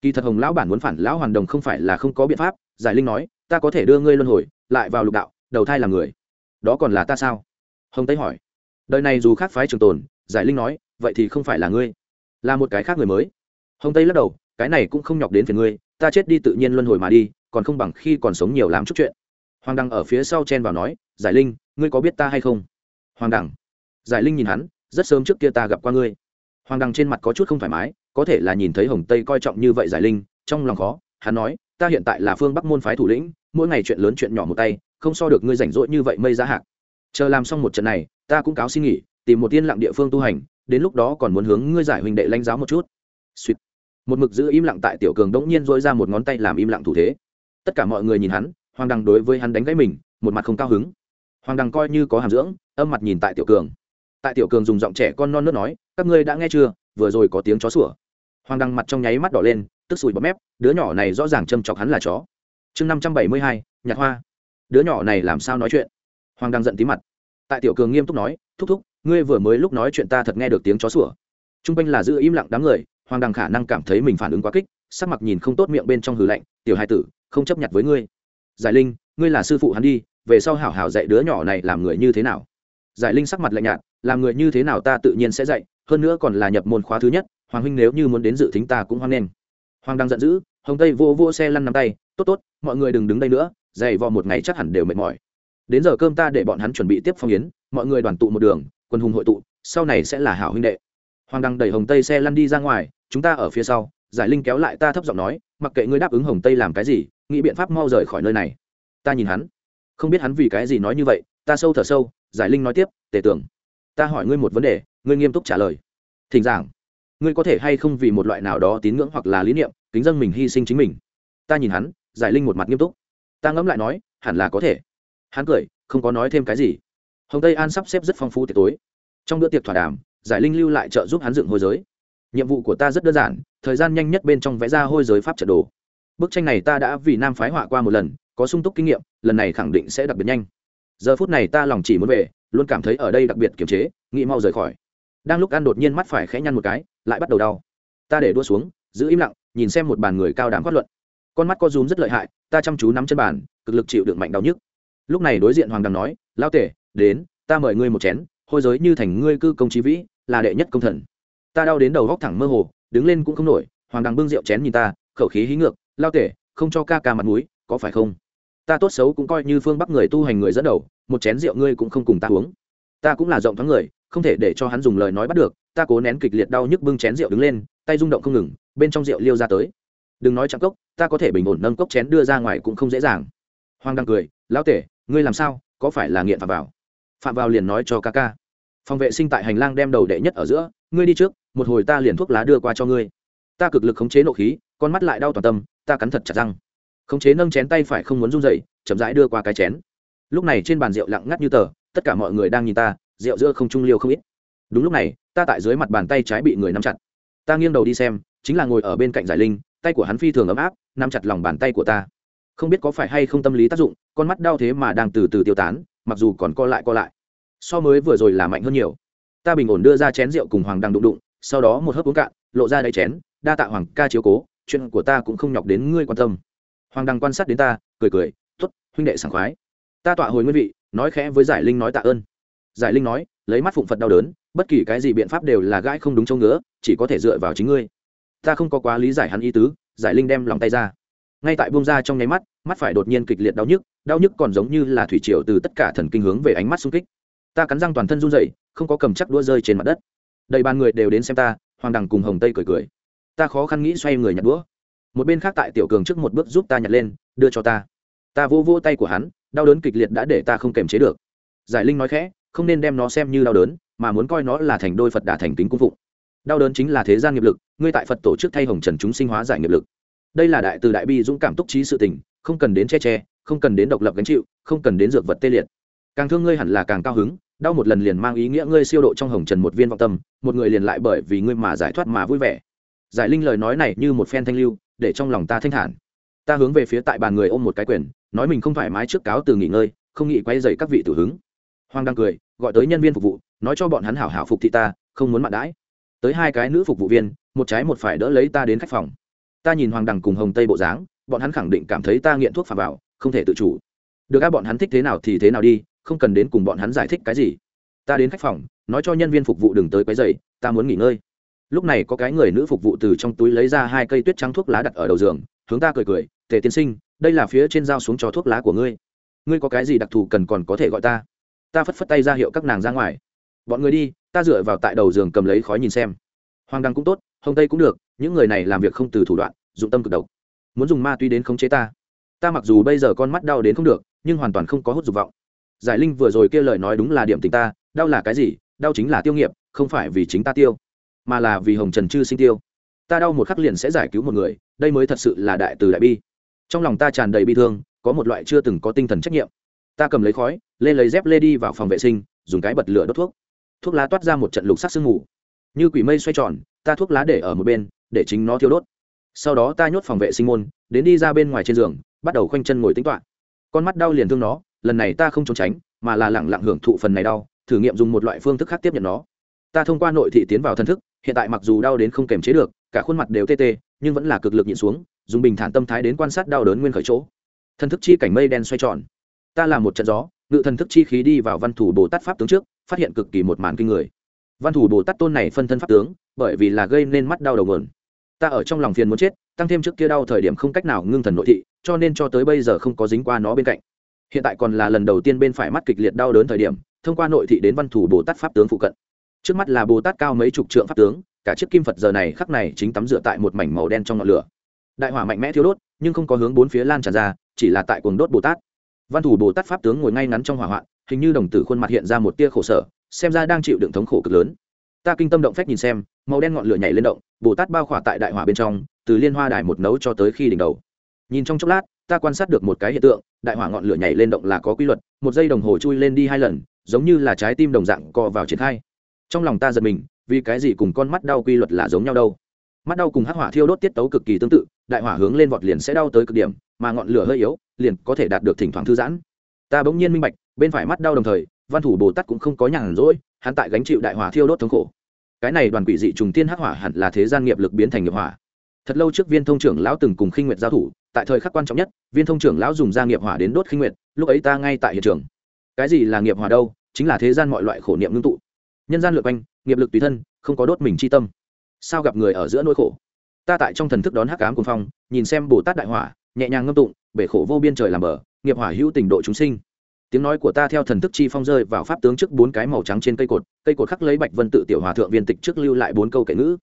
Kỳ thật hồng lão bản muốn phản lão hoàn đồng không phải là không có biện pháp, giải linh nói, ta có thể đưa ngươi luân hồi, lại vào lục đạo, đầu thai làm người. Đó còn là ta sao? Hồng tây hỏi. Đời này dù khác phái trường tồn, giải linh nói vậy thì không phải là ngươi, là một cái khác người mới. Hồng tây lắc đầu, cái này cũng không nhọc đến phiền ngươi, ta chết đi tự nhiên luân hồi mà đi, còn không bằng khi còn sống nhiều làm chút chuyện. Hoàng đăng ở phía sau chen vào nói, giải linh, ngươi có biết ta hay không? Hoàng đằng, giải linh nhìn hắn, rất sớm trước kia ta gặp qua ngươi. Hoàng đăng trên mặt có chút không thoải mái, có thể là nhìn thấy hồng tây coi trọng như vậy giải linh, trong lòng khó, hắn nói, ta hiện tại là phương bắc môn phái thủ lĩnh, mỗi ngày chuyện lớn chuyện nhỏ một tay, không so được ngươi rảnh rỗi như vậy mây giá hạc. Chờ làm xong một trận này, ta cũng cáo xin nghỉ, tìm một tiên lặng địa phương tu hành đến lúc đó còn muốn hướng ngươi giải huynh đệ lãnh giáo một chút. Sweet. một mực giữ im lặng tại tiểu cường đống nhiên dỗi ra một ngón tay làm im lặng thủ thế. Tất cả mọi người nhìn hắn hoàng đăng đối với hắn đánh gãy mình, một mặt không cao hứng. Hoàng đăng coi như có hàm dưỡng, âm mặt nhìn tại tiểu cường. Tại tiểu cường dùng giọng trẻ con non nớt nói, các ngươi đã nghe chưa? Vừa rồi có tiếng chó sủa. Hoàng đăng mặt trong nháy mắt đỏ lên, tức sùi bọt mép, đứa nhỏ này rõ ràng châm chọc hắn là chó. Chương năm trăm bảy mươi hai, nhạc hoa. Đứa nhỏ này làm sao nói chuyện? Hoàng đăng giận tí mặt tại tiểu cường nghiêm túc nói, thúc thúc, ngươi vừa mới lúc nói chuyện ta thật nghe được tiếng chó sủa. T r u n g quanh là giữ im lặng đám người, hoàng đăng khả năng cảm thấy mình phản ứng quá kích, sắc mặt nhìn không tốt miệng bên trong hừ lạnh, tiểu hai tử, không chấp nhận với ngươi. Giải linh, ngươi là sư phụ hắn đi, về sau hảo hảo dạy đứa nhỏ này làm người như thế nào? Giải linh sắc mặt lạnh nhạt, làm người như thế nào ta tự nhiên sẽ dạy, hơn nữa còn là nhập môn khóa thứ nhất, hoàng huynh nếu như muốn đến dự thính ta cũng hoan nghênh. Hoàng đang giận dữ, hồng tây vô vô xe lăn nắm tay, tốt tốt, mọi người đừng đứng đây nữa dày vò một ngày chắc hẳn đều mệt mỏi đến giờ cơm ta để bọn hắn chuẩn bị tiếp phong yến, mọi người đoàn tụ một đường, quân hùng hội tụ, sau này sẽ là hảo huynh đệ. Hoàng đăng đẩy hồng tây xe lăn đi ra ngoài, chúng ta ở phía sau, giải linh kéo lại ta thấp giọng nói, mặc kệ ngươi đáp ứng hồng tây làm cái gì, nghĩ biện pháp mau rời khỏi nơi này. Ta nhìn hắn, không biết hắn vì cái gì nói như vậy, ta sâu thở sâu, giải linh nói tiếp, tề tưởng, ta hỏi ngươi một vấn đề, ngươi nghiêm túc trả lời. Thỉnh giảng, ngươi có thể hay không vì một loại nào đó tín ngưỡng hoặc là lý niệm, kính dân mình hy sinh chính mình? Ta nhìn hắn, giải linh một mặt nghiêm túc. Ta ngẫm lại nói, hẳn là có thể hắn cười, không có nói thêm cái gì. Hồng tây an sắp xếp rất phong phú tiệc tối. Trong bữa tiệc thỏa đàm, giải linh lưu lại trợ giúp hắn dựng hôi giới. Nhiệm vụ của ta rất đơn giản, thời gian nhanh nhất bên trong vẽ ra hôi giới pháp trận đồ. Bức tranh này ta đã vì nam phái họa qua một lần, có sung túc kinh nghiệm, lần này khẳng định sẽ đặc biệt nhanh. Giờ phút này ta lòng chỉ muốn về, luôn cảm thấy ở đây đặc biệt kiềm chế, nghĩ mau rời khỏi. Đang lúc ăn đột nhiên mắt phải khẽ nhăn một cái, lại bắt đầu đau. Ta để đua xuống, giữ im lặng, nhìn xem một bàn người cao đám phát luận. Con mắt co rúm rất lợi hại, ta chăm chú nắm chân bàn, cực lực chịu đựng mạnh đau nhức lúc này đối diện hoàng đằng nói lao tể, đến, ta mời ngươi một chén, hôi giới như thành ngươi cư công trí vĩ, là đệ nhất công thần. Ta đau đến đầu góc thẳng mơ hồ, đứng lên cũng không nổi, hoàng đằng bưng rượu chén nhìn ta, khẩu khí hí ngược lao tể, không cho ca ca mặt mũi, có phải không? Ta tốt xấu cũng coi như phương bắc người tu hành người dẫn đầu, một chén rượu ngươi cũng không cùng ta uống. Ta cũng là rộng thoáng người, không thể để cho hắn dùng lời nói bắt được, ta cố nén kịch liệt đau nhức bưng chén rượu đứng lên, tay rung động không ngừng, bên trong rượu liêu ra tới. Đừng nói chạm cốc, ta có thể bình ổn nâng cốc chén đưa ra ngoài cũng không dễ dàng. Hoàng đang cười, lão tể ngươi làm sao, có phải là nghiện phạm vào? Phạm vào liền nói cho ca ca. Phòng vệ sinh tại hành lang đem đầu đệ nhất ở giữa, ngươi đi trước, một hồi ta liền thuốc lá đưa qua cho ngươi. Ta cực lực khống chế nộ khí, con mắt lại đau toàn tâm, ta cắn thật chặt răng. Khống chế nâng chén tay phải không muốn run dậy chậm rãi đưa qua cái chén. Lúc này trên bàn rượu lặng ngắt như tờ, tất cả mọi người đang nhìn ta, rượu giữa không trung liêu không ít. Đúng lúc này, ta tại dưới mặt bàn tay trái bị người nắm chặt. Ta nghiêng đầu đi xem, chính là ngồi ở bên cạnh giải linh, tay của hắn phi thường ấm áp, nắm chặt lòng bàn tay của ta không biết có phải hay không tâm lý tác dụng, con mắt đau thế mà đang từ từ tiêu tán, mặc dù còn co lại co lại. So mới vừa rồi là mạnh hơn nhiều. Ta bình ổn đưa ra chén rượu cùng hoàng đang đụng đụng, sau đó một hớp uống cạn, lộ ra đáy chén, đa tạ hoàng ca chiếu cố, chuyện của ta cũng không nhọc đến ngươi quan tâm. Hoàng đăng quan sát đến ta, cười cười t ố t huynh đệ sảng khoái. Ta tọa hồi nguyên vị, nói khẽ với giải linh nói tạ ơn. Giải linh nói, lấy mắt phụng phật đau đớn, bất kỳ cái gì biện pháp đều là gãi không đúng chỗ ngứa, chỉ có thể dựa vào chính ngươi. Ta không có quá lý giải hắn ý tứ. Giải linh đem lòng tay ra ngay tại bông ra trong nháy mắt mắt phải đột nhiên kịch liệt đau nhức đau nhức còn giống như là thủy triều từ tất cả thần kinh hướng về ánh mắt xung kích. Ta cắn răng toàn thân run dậy không có cầm chắc đũa rơi trên mặt đất. Đầy bàn người đều đến xem ta, hoàng đằng cùng hồng tây cười cười. Ta khó khăn nghĩ xoay người nhặt đũa. Một bên khác tại tiểu cường trước một bước giúp ta nhặt lên, đưa cho ta. Ta vô vô tay của hắn, đau đớn kịch liệt đã để ta không kềm chế được. Giải linh nói khẽ, không nên đem nó xem như đau đớn, mà muốn coi nó là thành đôi phật đà thành kính cung phụng. Đau đớn chính là thế gian nghiệp lực, ngươi tại phật tổ chức thay hồng trần chúng sinh hóa giải nghiệp lực đây là đại từ đại bi dũng cảm túc trí sự tình, không cần đến che che, không cần đến độc lập gánh chịu, không cần đến dược vật tê liệt. Càng thương ngươi hẳn là càng cao hứng, đau một lần liền mang ý nghĩa ngươi siêu độ trong hồng trần một viên vọng tâm, một người liền lại bởi vì ngươi mà giải thoát mà vui vẻ. Giải linh lời nói này như một phen thanh lưu, để trong lòng ta thanh thản. Ta hướng về phía tại bàn người ôm một cái quyền, nói mình không thoải mái trước cáo từ nghỉ ngơi, không nghĩ quay dày các vị tử hứng. Hoàng đang cười, gọi tới nhân viên phục vụ, nói cho bọn hắn hảo hảo phục thị ta, không muốn mặn đãi. Tới hai cái nữ phục vụ viên, một trái một phải đỡ lấy ta đến khách phòng ta nhìn hoàng đằng cùng hồng tây bộ dáng, bọn hắn khẳng định cảm thấy ta nghiện thuốc phà vào, không thể tự chủ. Được các bọn hắn thích thế nào thì thế nào đi, không cần đến cùng bọn hắn giải thích cái gì. Ta đến khách phòng, nói cho nhân viên phục vụ đừng tới quấy dày ta muốn nghỉ ngơi. Lúc này có cái người nữ phục vụ từ trong túi lấy ra hai cây tuyết trắng thuốc lá đặt ở đầu giường, hướng ta cười cười, tề tiên sinh, đây là phía trên dao xuống cho thuốc lá của ngươi. Ngươi có cái gì đặc thù cần còn có thể gọi ta? Ta phất phất tay ra hiệu các nàng ra ngoài. Bọn người đi, ta dựa vào tại đầu giường cầm lấy khói nhìn xem. Hoàng đăng cũng tốt, hồng tây cũng được những người này làm việc không từ thủ đoạn, dụng tâm cực độc. Muốn dùng ma túy đến khống chế ta. Ta mặc dù bây giờ con mắt đau đến không được, nhưng hoàn toàn không có hút dục vọng. Giải linh vừa rồi kia lời nói đúng là điểm tình ta, đau là cái gì? Đau chính là tiêu nghiệp, không phải vì chính ta tiêu, mà là vì hồng trần chư sinh tiêu. Ta đau một khắc liền sẽ giải cứu một người, đây mới thật sự là đại từ đại bi. Trong lòng ta tràn đầy bi thương, có một loại chưa từng có tinh thần trách nhiệm. Ta cầm lấy khói lên lấy dép lê đi vào phòng vệ sinh, dùng cái bật lửa đốt thuốc. Thuốc lá toát ra một trận lục sắc sương mù. Như quỷ mây xoay tròn, ta thuốc lá để ở một bên để chính nó thiêu đốt. Sau đó ta nhốt phòng vệ sinh môn, đến đi ra bên ngoài trên giường, bắt đầu khoanh chân ngồi tính toạ con mắt đau liền thương nó, lần này ta không trốn tránh, mà là lẳng lặng hưởng thụ phần này đau, thử nghiệm dùng một loại phương thức khác tiếp nhận nó. Ta thông qua nội thị tiến vào thân thức, hiện tại mặc dù đau đến không kềm chế được, cả khuôn mặt đều tê tê, nhưng vẫn là cực lực nhịn xuống, dùng bình thản tâm thái đến quan sát đau đớn nguyên khởi chỗ. Thân thức chi cảnh mây đen xoay tròn. Ta làm một trận gió, ngự thần thức chi khí đi vào văn thủ bồ tát pháp tướng trước, phát hiện cực kỳ một màn kinh người văn thủ bồ tát tôn này phân thân pháp tướng, bởi vì là gây nên mắt đau đầu nguồn ta ở trong lòng phiền muốn chết, tăng thêm trước kia đau thời điểm không cách nào ngưng thần nội thị, cho nên cho tới bây giờ không có dính qua nó bên cạnh. Hiện tại còn là lần đầu tiên bên phải mắt kịch liệt đau đớn thời điểm, thông qua nội thị đến văn thủ bồ tát pháp tướng phụ cận. Trước mắt là bồ tát cao mấy chục trượng pháp tướng, cả chiếc kim phật giờ này khắc này chính tắm dựa tại một mảnh màu đen trong ngọn lửa. Đại hỏa mạnh mẽ thiêu đốt, nhưng không có hướng bốn phía lan tràn ra, chỉ là tại cuồng đốt bồ tát. Văn thủ bồ tát pháp tướng ngồi ngay ngắn trong hỏa hoạn, hình như đồng tử khuôn mặt hiện ra một tia khổ sở xem ra đang chịu đựng thống khổ cực lớn. Ta kinh tâm động phách nhìn xem, màu đen ngọn lửa nhảy lên động, bồ tát bao khỏa tại đại hỏa bên trong, từ liên hoa đài một nấu cho tới khi đỉnh đầu. Nhìn trong chốc lát, ta quan sát được một cái hiện tượng, đại hỏa ngọn lửa nhảy lên động là có quy luật, một giây đồng hồ chui lên đi hai lần, giống như là trái tim đồng dạng co vào triển khai. Trong lòng ta giật mình, vì cái gì cùng con mắt đau quy luật là giống nhau đâu? Mắt đau cùng hắc hỏa thiêu đốt tiết tấu cực kỳ tương tự, đại hỏa hướng lên vọt liền sẽ đau tới cực điểm, mà ngọn lửa hơi yếu, liền có thể đạt được thỉnh thoảng thư giãn. Ta bỗng nhiên minh bạch, bên phải mắt đau đồng thời văn thủ bồ tát cũng không có nhàn rỗi, hắn tại gánh chịu đại hỏa thiêu đốt thống khổ. Cái này đoàn quỷ dị trùng tiên hắc hỏa hẳn là thế gian nghiệp lực biến thành nghiệp hỏa. Thật lâu trước viên thông trưởng lão từng cùng khinh nguyệt giao thủ, tại thời khắc quan trọng nhất, viên thông trưởng lão dùng gia nghiệp hỏa đến đốt khinh nguyệt, lúc ấy ta ngay tại hiện trường. Cái gì là nghiệp hỏa đâu? Chính là thế gian mọi loại khổ niệm ngưng tụ. Nhân gian lượt quanh, nghiệp lực tùy thân, không có đốt mình chi tâm. Sao gặp người ở giữa nỗi khổ? Ta tại trong thần thức đón hắc ám cùng phong, nhìn xem bồ tát đại hỏa, nhẹ nhàng ngâm tụng, bể khổ vô biên trời làm bờ, nghiệp hỏa hữu tình độ chúng sinh tiếng nói của ta theo thần thức chi phong rơi vào pháp tướng trước bốn cái màu trắng trên cây cột cây cột khắc lấy bạch vân tự tiểu hòa thượng viên tịch trước lưu lại bốn câu kệ ngữ.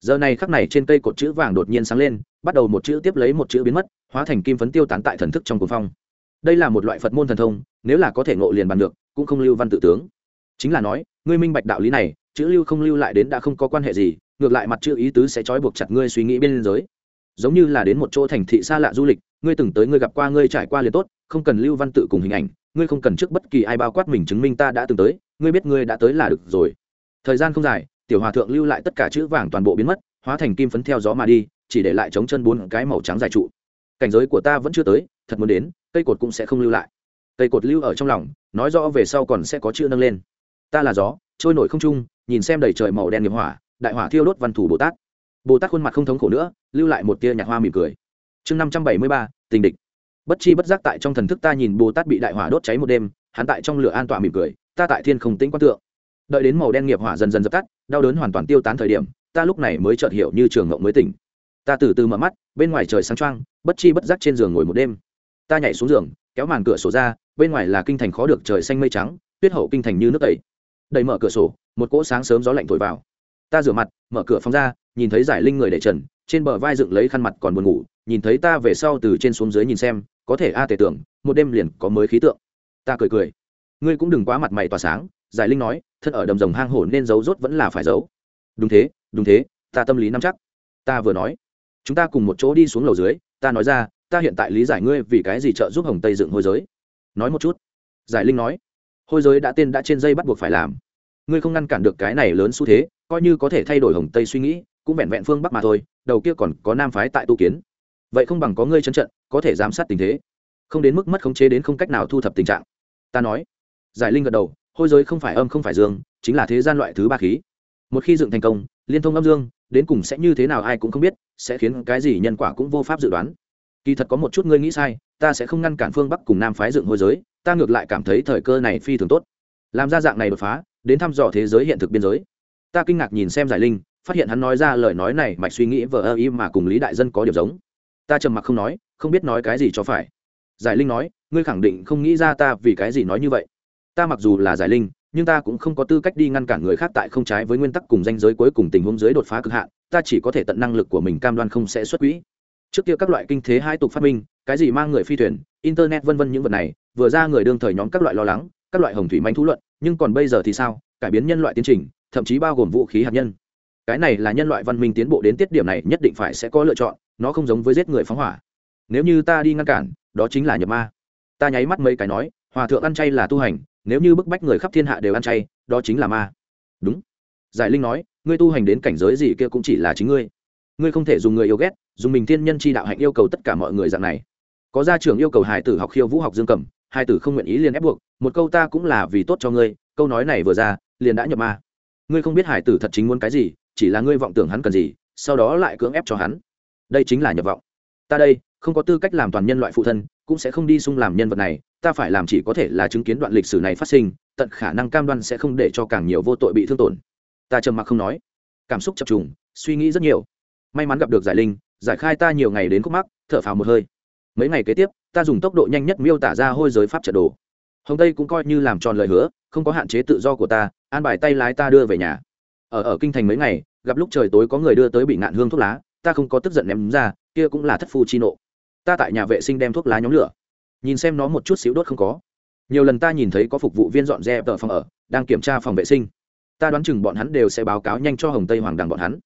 Giờ này khắc này trên cây cột chữ vàng đột nhiên sáng lên, bắt đầu một chữ tiếp lấy một chữ biến mất, hóa thành kim phấn tiêu tán tại thần thức trong cuồng phong. Đây là một loại phật môn thần thông, nếu là có thể ngộ liền bàn được, cũng không lưu văn tự tướng. Chính là nói, ngươi minh bạch đạo lý này, chữ lưu không lưu lại đến đã không có quan hệ gì, ngược lại mặt chữ ý tứ sẽ trói buộc chặt ngươi suy nghĩ bên giới. Giống như là đến một chỗ thành thị xa lạ du lịch ngươi từng tới ngươi gặp qua, ngươi trải qua liền tốt, không cần lưu văn tự cùng hình ảnh, ngươi không cần trước bất kỳ ai bao quát mình chứng minh ta đã từng tới, ngươi biết ngươi đã tới là được rồi. Thời gian không dài, tiểu hòa thượng lưu lại tất cả chữ vàng toàn bộ biến mất, hóa thành kim phấn theo gió mà đi, chỉ để lại chống chân bốn cái màu trắng dài trụ. Cảnh giới của ta vẫn chưa tới, thật muốn đến, cây cột cũng sẽ không lưu lại. Cây cột lưu ở trong lòng, nói rõ về sau còn sẽ có chữ nâng lên. Ta là gió, trôi nổi không trung, nhìn xem đầy trời màu đen nghiệp hỏa, đại hỏa thiêu đốt văn thủ bồ tát. Bồ tát khuôn mặt không thống khổ nữa, lưu lại một tia nhạc hoa mỉm cười chương năm trăm bảy mươi ba, tình địch. Bất chi bất giác tại trong thần thức ta nhìn bồ tát bị đại hỏa đốt cháy một đêm, hắn tại trong lửa an toàn mỉm cười, ta tại thiên không tĩnh quan tượng. Đợi đến màu đen nghiệp hỏa dần dần dập tắt, đau đớn hoàn toàn tiêu tán thời điểm, ta lúc này mới chợt hiểu như trường ngộng mới tỉnh. Ta từ từ mở mắt, bên ngoài trời sáng trăng bất chi bất giác trên giường ngồi một đêm. Ta nhảy xuống giường, kéo màn cửa sổ ra, bên ngoài là kinh thành khó được trời xanh mây trắng, tuyết hậu kinh thành như nước tẩy. Đẩy mở cửa sổ, một cỗ sáng sớm gió lạnh thổi vào. Ta rửa mặt, mở cửa phòng ra, nhìn thấy giải linh người để trần trên bờ vai dựng lấy khăn mặt còn buồn ngủ, nhìn thấy ta về sau từ trên xuống dưới nhìn xem, có thể a tề tưởng, một đêm liền có mới khí tượng. Ta cười cười. Ngươi cũng đừng quá mặt mày tỏa sáng, giải linh nói, thân ở đầm rồng hang hổ nên giấu rốt vẫn là phải giấu. Đúng thế đúng thế, ta tâm lý nắm chắc. Ta vừa nói, chúng ta cùng một chỗ đi xuống lầu dưới, ta nói ra, ta hiện tại lý giải ngươi vì cái gì trợ giúp hồng tây dựng hôi giới. Nói một chút. Giải linh nói, hôi giới đã tên đã trên dây bắt buộc phải làm. Ngươi không ngăn cản được cái này lớn xu thế, coi như có thể thay đổi hồng tây suy nghĩ, cũng vẹn vẹn phương bắc mà thôi đầu kia còn có nam phái tại tu kiến. Vậy không bằng có ngươi chân trận, có thể giám sát tình thế. Không đến mức mất khống chế đến không cách nào thu thập tình trạng. Ta nói. Giải linh gật đầu, hôi giới không phải âm không phải dương, chính là thế gian loại thứ ba khí. Một khi dựng thành công, liên thông âm dương, đến cùng sẽ như thế nào ai cũng không biết, sẽ khiến cái gì nhân quả cũng vô pháp dự đoán. Kỳ thật có một chút ngươi nghĩ sai, ta sẽ không ngăn cản phương bắc cùng nam phái dựng hôi giới, ta ngược lại cảm thấy thời cơ này phi thường tốt. Làm ra dạng này đột phá, đến thăm dò thế giới hiện thực biên giới. Ta kinh ngạc nhìn xem giải linh phát hiện hắn nói ra lời nói này mạch suy nghĩ vờ ơ y mà cùng lý đại dân có điểm giống. Ta trầm mặc không nói, không biết nói cái gì cho phải. Giải linh nói, ngươi khẳng định không nghĩ ra ta vì cái gì nói như vậy. Ta mặc dù là giải linh, nhưng ta cũng không có tư cách đi ngăn cản người khác tại không trái với nguyên tắc cùng danh giới cuối cùng tình huống dưới đột phá cực hạn, ta chỉ có thể tận năng lực của mình cam đoan không sẽ xuất quỹ. Trước kia các loại kinh thế hai tục phát minh, cái gì mang người phi thuyền, internet vân vân những vật này, vừa ra người đương thời nhóm các loại lo lắng, các loại hồng thủy manh thú luận, nhưng còn bây giờ thì sao? Cải biến nhân loại tiến trình, thậm chí bao gồm vũ khí hạt nhân cái này là nhân loại văn minh tiến bộ đến tiết điểm này nhất định phải sẽ có lựa chọn, nó không giống với giết người phóng hỏa. Nếu như ta đi ngăn cản, đó chính là nhập ma. Ta nháy mắt mấy cái nói, hòa thượng ăn chay là tu hành, nếu như bức bách người khắp thiên hạ đều ăn chay, đó chính là ma. Đúng. Giải linh nói, ngươi tu hành đến cảnh giới gì kia cũng chỉ là chính ngươi. Ngươi không thể dùng người yêu ghét, dùng mình thiên nhân chi đạo hạnh yêu cầu tất cả mọi người dạng này. Có gia trưởng yêu cầu hải tử học khiêu vũ học dương cầm hai tử không nguyện ý liền ép buộc, một câu ta cũng là vì tốt cho ngươi, câu nói này vừa ra, liền đã nhập ma. Ngươi không biết hải tử thật chính muốn cái gì chỉ là ngươi vọng tưởng hắn cần gì, sau đó lại cưỡng ép cho hắn. Đây chính là nhập vọng. Ta đây, không có tư cách làm toàn nhân loại phụ thân, cũng sẽ không đi sung làm nhân vật này, ta phải làm chỉ có thể là chứng kiến đoạn lịch sử này phát sinh, tận khả năng cam đoan sẽ không để cho càng nhiều vô tội bị thương tổn. Ta trầm mặc không nói. Cảm xúc chập trùng, suy nghĩ rất nhiều. May mắn gặp được giải linh, giải khai ta nhiều ngày đến khúc mắc, thở phào một hơi. Mấy ngày kế tiếp, ta dùng tốc độ nhanh nhất miêu tả ra hôi giới pháp trận đồ. Hồng tây cũng coi như làm tròn lời hứa, không có hạn chế tự do của ta, an bài tay lái ta đưa về nhà ở ở kinh thành mấy ngày, gặp lúc trời tối có người đưa tới bị ngạn hương thuốc lá, ta không có tức giận ném ra, kia cũng là thất phu chi nộ. Ta tại nhà vệ sinh đem thuốc lá nhóm lửa. Nhìn xem nó một chút xíu đốt không có. Nhiều lần ta nhìn thấy có phục vụ viên dọn dẹp tờ phòng ở, đang kiểm tra phòng vệ sinh. Ta đoán chừng bọn hắn đều sẽ báo cáo nhanh cho hồng tây hoàng đằng bọn hắn.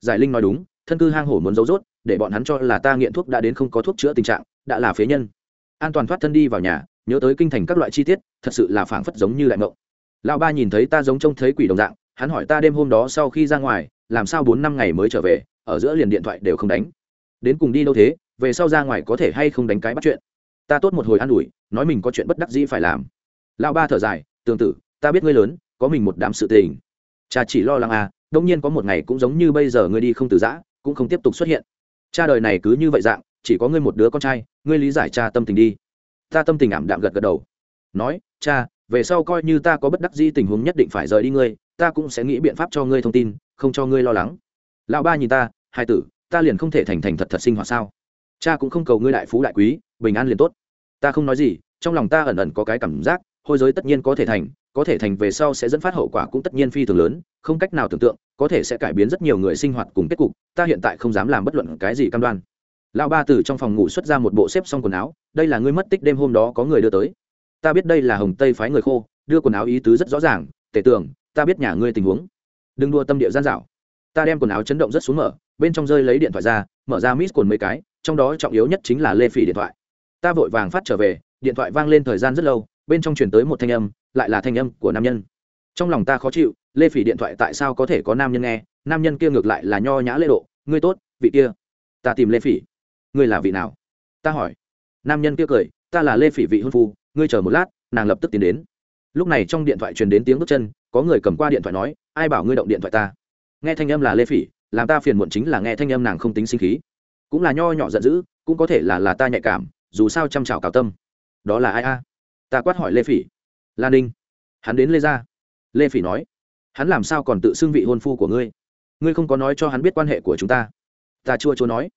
Giải linh nói đúng, thân cư hang hổ muốn giấu rốt, để bọn hắn cho là ta nghiện thuốc đã đến không có thuốc chữa tình trạng, đã là phế nhân. An toàn thoát thân đi vào nhà, nhớ tới kinh thành các loại chi tiết, thật sự là phảng phất giống như lại mộng. Lão ba nhìn thấy ta giống trông thấy quỷ đồng dạng hắn hỏi ta đêm hôm đó sau khi ra ngoài, làm sao bốn năm ngày mới trở về, ở giữa liền điện thoại đều không đánh. Đến cùng đi đâu thế, về sau ra ngoài có thể hay không đánh cái bắt chuyện. Ta tốt một hồi an ủi, nói mình có chuyện bất đắc dĩ phải làm. Lão ba thở dài tương tự ta biết ngươi lớn, có mình một đám sự tình. Cha chỉ lo lắng à đông nhiên có một ngày cũng giống như bây giờ ngươi đi không từ giã, cũng không tiếp tục xuất hiện. Cha đời này cứ như vậy dạng, chỉ có ngươi một đứa con trai, ngươi lý giải cha tâm tình đi. Ta tâm tình ảm đạm gật gật đầu. Nói, cha, về sau coi như ta có bất đắc dĩ tình huống nhất định phải rời đi ngươi ta cũng sẽ nghĩ biện pháp cho ngươi thông tin, không cho ngươi lo lắng. Lão ba nhìn ta, hai tử, ta liền không thể thành thành thật thật sinh hoạt sao? Cha cũng không cầu ngươi đại phú đại quý, bình an liền tốt. Ta không nói gì, trong lòng ta ẩn ẩn có cái cảm giác, hôi giới tất nhiên có thể thành, có thể thành về sau sẽ dẫn phát hậu quả cũng tất nhiên phi thường lớn, không cách nào tưởng tượng, có thể sẽ cải biến rất nhiều người sinh hoạt cùng kết cục, ta hiện tại không dám làm bất luận cái gì cam đoan. Lão ba từ trong phòng ngủ xuất ra một bộ xếp xong quần áo, đây là ngươi mất tích đêm hôm đó có người đưa tới. Ta biết đây là hồng tây phái người khô, đưa quần áo ý tứ rất rõ ràng, tể tưởng ta biết nhà ngươi tình huống. Đừng đua tâm địa gian dạo ta đem quần áo chấn động rất xuống mở, bên trong rơi lấy điện thoại ra, mở ra mít cồn mấy cái, trong đó trọng yếu nhất chính là lê phỉ điện thoại. Ta vội vàng phát trở về, điện thoại vang lên thời gian rất lâu, bên trong chuyển tới một thanh âm, lại là thanh âm của nam nhân. Trong lòng ta khó chịu, lê phỉ điện thoại tại sao có thể có nam nhân nghe, nam nhân kia ngược lại là nho nhã lễ độ, ngươi tốt, vị kia. Ta tìm lê phỉ. Ngươi là vị nào? Ta hỏi. Nam nhân kia cười, ta là lê phỉ vị hôn phu, ngươi chờ một lát, nàng lập tức tiến đến lúc này trong điện thoại truyền đến tiếng bước chân, có người cầm qua điện thoại nói, ai bảo ngươi động điện thoại ta? Nghe thanh âm là lê phỉ, làm ta phiền muộn chính là nghe thanh âm nàng không tính sinh khí. Cũng là nho nhỏ giận dữ, cũng có thể là là ta nhạy cảm, dù sao chăm chào cào tâm. Đó là ai a? Ta quát hỏi lê phỉ. Lan ninh. Hắn đến lê gia. Lê phỉ nói, hắn làm sao còn tự xưng vị hôn phu của ngươi? Ngươi không có nói cho hắn biết quan hệ của chúng ta. Ta chua chua nói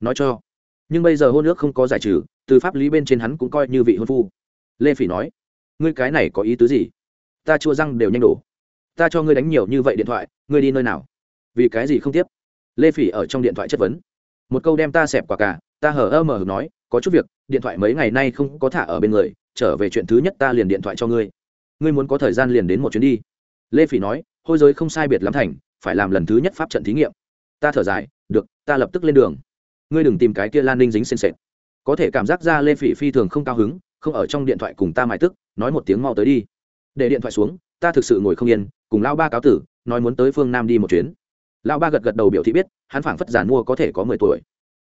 nói cho. Nhưng bây giờ hôn ước không có giải trừ, từ pháp lý bên trên hắn cũng coi như vị hôn phu. Lê phỉ nói ngươi cái này có ý tứ gì? Ta chua răng đều nhanh đổ. Ta cho ngươi đánh nhiều như vậy điện thoại, ngươi đi nơi nào? Vì cái gì không tiếp? Lê phỉ ở trong điện thoại chất vấn. Một câu đem ta xẹp quả cả, ta hở ơ mờ nói, có chút việc, điện thoại mấy ngày nay không có thả ở bên người, trở về chuyện thứ nhất ta liền điện thoại cho ngươi. Ngươi muốn có thời gian liền đến một chuyến đi. Lê phỉ nói, hôi giới không sai biệt lắm thành, phải làm lần thứ nhất pháp trận thí nghiệm. Ta thở dài, được, ta lập tức lên đường. Ngươi đừng tìm cái kia lan ninh dính sên sệt có thể cảm giác ra lê phỉ phi thường không cao hứng không ở trong điện thoại cùng ta mài tức, nói một tiếng mau tới đi. Để điện thoại xuống, ta thực sự ngồi không yên, cùng lao ba cáo tử, nói muốn tới phương nam đi một chuyến. Lao ba gật gật đầu biểu thị biết, hắn phảng phất giản mua có thể có mười tuổi.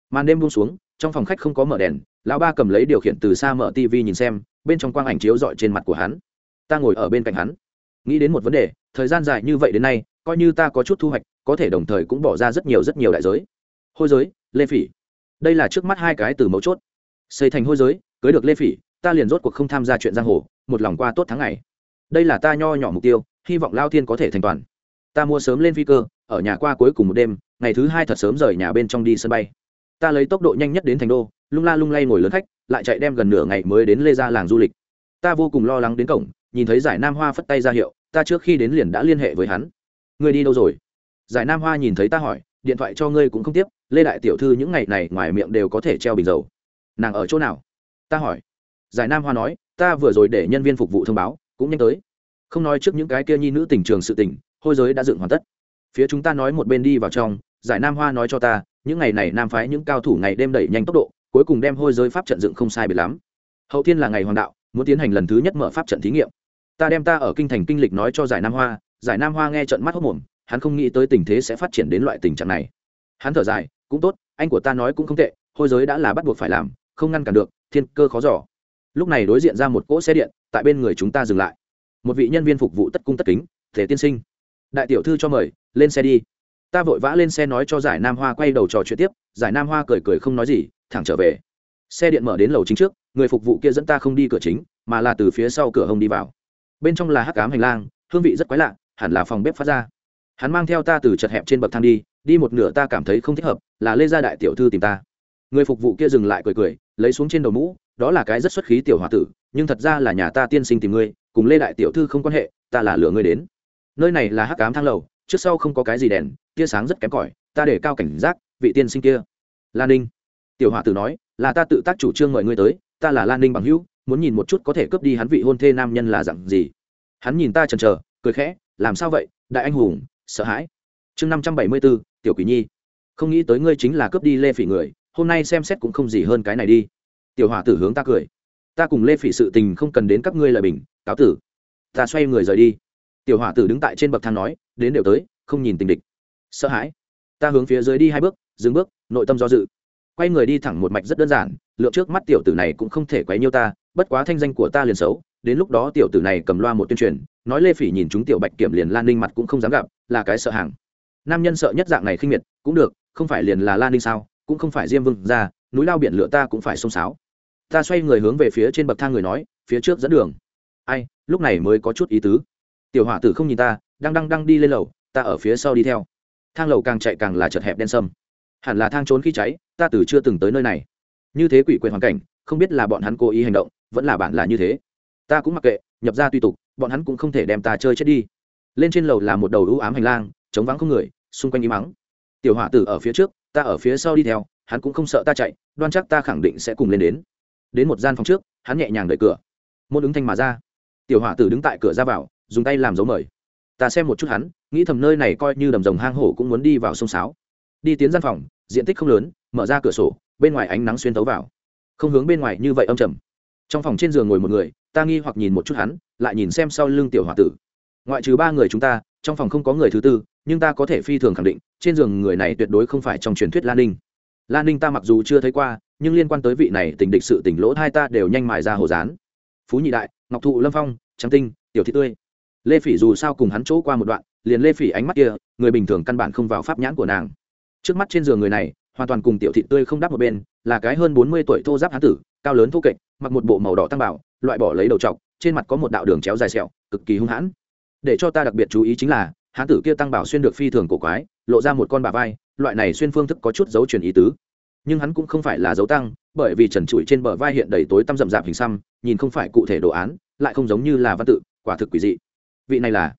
Màn đêm buông xuống, trong phòng khách không có mở đèn, lão ba cầm lấy điều khiển từ xa mở tv nhìn xem, bên trong quang ảnh chiếu dọi trên mặt của hắn. Ta ngồi ở bên cạnh hắn. Nghĩ đến một vấn đề, thời gian dài như vậy đến nay, coi như ta có chút thu hoạch, có thể đồng thời cũng bỏ ra rất nhiều rất nhiều đại giới. Hôi giới, lê phỉ. Đây là trước mắt hai cái từ mấu chốt. Xây thành hôi giới, cưới được lê phỉ ta liền rốt cuộc không tham gia chuyện giang hồ, một lòng qua tốt tháng ngày. Đây là ta nho nhỏ mục tiêu, hy vọng lao thiên có thể thành toàn. Ta mua sớm lên phi cơ, ở nhà qua cuối cùng một đêm, ngày thứ hai thật sớm rời nhà bên trong đi sân bay. Ta lấy tốc độ nhanh nhất đến thành đô, lung la lung lay ngồi lớn khách, lại chạy đem gần nửa ngày mới đến lê ra làng du lịch. Ta vô cùng lo lắng đến cổng, nhìn thấy giải nam hoa phất tay ra hiệu, ta trước khi đến liền đã liên hệ với hắn. Ngươi đi đâu rồi? Giải nam hoa nhìn thấy ta hỏi, điện thoại cho ngươi cũng không tiếp, lê đại tiểu thư những ngày này ngoài miệng đều có thể treo bình dầu. Nàng ở chỗ nào? Ta hỏi giải nam hoa nói, ta vừa rồi để nhân viên phục vụ thông báo, cũng nhanh tới. Không nói trước những cái kia nhi nữ tình trường sự tình, hôi giới đã dựng hoàn tất. Phía chúng ta nói một bên đi vào trong, giải nam hoa nói cho ta, những ngày này nam phái những cao thủ ngày đêm đẩy nhanh tốc độ, cuối cùng đem hôi giới pháp trận dựng không sai biệt lắm. Hậu thiên là ngày hoàng đạo, muốn tiến hành lần thứ nhất mở pháp trận thí nghiệm. Ta đem ta ở kinh thành kinh lịch nói cho giải nam hoa, giải nam hoa nghe trận mắt hốc mồm, hắn không nghĩ tới tình thế sẽ phát triển đến loại tình trạng này. Hắn thở dài, cũng tốt, anh của ta nói cũng không tệ, hôi giới đã là bắt buộc phải làm, không ngăn cản được, thiên cơ khó giỏ lúc này đối diện ra một cỗ xe điện, tại bên người chúng ta dừng lại. Một vị nhân viên phục vụ tất cung tất kính, thể tiên sinh. Đại tiểu thư cho mời, lên xe đi. Ta vội vã lên xe nói cho giải nam hoa quay đầu trò chuyện tiếp, giải nam hoa cười cười không nói gì, thẳng trở về. Xe điện mở đến lầu chính trước, người phục vụ kia dẫn ta không đi cửa chính, mà là từ phía sau cửa hông đi vào. Bên trong là hắc cám hành lang, hương vị rất quái lạ, hẳn là phòng bếp phát ra. Hắn mang theo ta từ chật hẹp trên bậc thang đi đi một nửa ta cảm thấy không thích hợp, là lê gia đại tiểu thư tìm ta. Người phục vụ kia dừng lại cười cười, lấy xuống trên đầu mũ đó là cái rất xuất khí tiểu h o a tử, nhưng thật ra là nhà ta tiên sinh tìm ngươi, cùng lê đại tiểu thư không quan hệ, ta là lừa ngươi đến. Nơi này là hắc cám thang lầu, trước sau không có cái gì đèn, tia sáng rất kém cỏi, ta để cao cảnh giác, vị tiên sinh kia. Lan ninh. Tiểu hòa tử nói, là ta tự tác chủ trương mời ngươi tới, ta là lan ninh bằng hữu, muốn nhìn một chút có thể cướp đi hắn vị hôn thê nam nhân là dặn gì. Hắn nhìn ta chần chờ, cười khẽ, làm sao vậy, đại anh hùng, sợ hãi. Chương năm trăm bảy mươi bốn tiểu quỷ nhi. Không nghĩ tới ngươi chính là cướp đi lê phỉ người, hôm nay xem xét cũng không gì hơn cái này đi tiểu hòa tử hướng ta cười. Ta cùng lê phỉ sự tình không cần đến các ngươi lời bình, cáo tử. Ta xoay người rời đi. Tiểu hòa tử đứng tại trên bậc thang nói, đến đều tới, không nhìn tình địch. Sợ hãi. Ta hướng phía dưới đi hai bước, dừng bước, nội tâm do dự. Quay người đi thẳng một mạch rất đơn giản lượng trước mắt tiểu tử này cũng không thể quấy nhiêu ta, bất quá thanh danh của ta liền xấu, đến lúc đó tiểu tử này cầm loa một tuyên truyền, nói lê phỉ nhìn chúng tiểu bạch kiểm liền lan ninh mặt cũng không dám gặp, là cái sợ hàng. Nam nhân sợ nhất dạng này khinh miệt, cũng được, không phải liền là lan ninh sao, cũng không phải diêm vương ra, núi lao biển lửa ta cũng phải xông xáo ta xoay người hướng về phía trên bậc thang người nói, phía trước dẫn đường. Ai, lúc này mới có chút ý tứ. Tiểu hỏa tử không nhìn ta, đang đang đang đi lên lầu, ta ở phía sau đi theo. Thang lầu càng chạy càng là chật hẹp đen sâm. Hẳn là thang trốn khi cháy, ta từ chưa từng tới nơi này. Như thế quỷ quyền hoàn cảnh, không biết là bọn hắn cố ý hành động, vẫn là bạn là như thế. Ta cũng mặc kệ, nhập ra tùy tục, bọn hắn cũng không thể đem ta chơi chết đi. Lên trên lầu là một đầu ưu ám hành lang chống vắng không người, xung quanh im mắng tiểu hỏa tử ở phía trước, ta ở phía sau đi theo, hắn cũng không sợ ta chạy, đoan chắc ta khẳng định sẽ cùng lên đến đến một gian phòng trước, hắn nhẹ nhàng đợi cửa. Môn ứng thanh mà ra. Tiểu hỏa tử đứng tại cửa ra vào, dùng tay làm dấu mời. Ta xem một chút hắn, nghĩ thầm nơi này coi như đầm rồng hang hổ cũng muốn đi vào sông sáo. Đi tiến gian phòng, diện tích không lớn, mở ra cửa sổ, bên ngoài ánh nắng xuyên tấu vào. Không hướng bên ngoài như vậy âm trầm. Trong phòng trên giường ngồi một người, ta nghi hoặc nhìn một chút hắn, lại nhìn xem sau lưng tiểu h o a tử. Ngoại trừ ba người chúng ta, trong phòng không có người thứ tư, nhưng ta có thể phi thường khẳng định, trên giường người này tuyệt đối không phải trong truyền thuyết lan ninh lan ninh ta mặc dù chưa thấy qua, nhưng liên quan tới vị này tình địch sự tỉnh lỗ hai ta đều nhanh mài ra hồ dán. Phú nhị đại, ngọc thụ, lâm phong trắng tinh, tiểu thị tươi. Lê phỉ dù sao cùng hắn chỗ qua một đoạn, liền lê phỉ ánh mắt kia, người bình thường căn bản không vào pháp nhãn của nàng. Trước mắt trên giường người này, hoàn toàn cùng tiểu thị tươi không đáp một bên, là cái hơn bốn mươi tuổi thô giáp hán tử, cao lớn thô kệch, mặc một bộ màu đỏ tăng bảo, loại bỏ lấy đầu t trên mặt có một đạo đường chéo dài sẹo, cực kỳ hung hãn. Để cho ta đặc biệt chú ý chính là, hán tử kia tăng bảo xuyên được phi thường cổ quái, lộ ra một con bà vai loại này xuyên phương thức có chút dấu truyền ý tứ. Nhưng hắn cũng không phải là dấu tăng, bởi vì trần trụi trên bờ vai hiện đầy tối tăm rậm rạp hình xăm, nhìn không phải cụ thể đồ án, lại không giống như là văn tự, quả thực quỷ dị. Vị này là?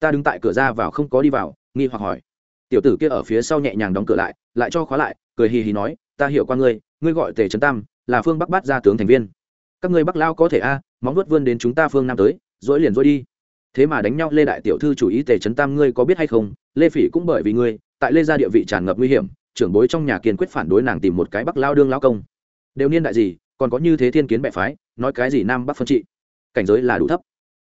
Ta đứng tại cửa ra vào không có đi vào, nghi hoặc hỏi. Tiểu tử kia ở phía sau nhẹ nhàng đóng cửa lại lại cho khóa lại, cười hì hì nói, ta hiểu qua ngươi ngươi gọi tề trấn tam, là phương bắc bát gia tướng thành viên. Các ngươi bắc lao có thể a, móng vuốt vươn đến chúng ta phương nam tới dỗi liền dỗi đi. Thế mà đánh nhau lê đại tiểu thư chủ ý tề trấn tam ngươi có biết hay không? Lê phỉ cũng bởi vì ngươi tại lê gia địa vị tràn ngập nguy hiểm, trưởng bối trong nhà kiên quyết phản đối nàng tìm một cái bắc lao đương lao công. Đều niên đại gì, còn có như thế thiên kiến bệ phái, nói cái gì nam bắc phân trị? Cảnh giới là đủ thấp.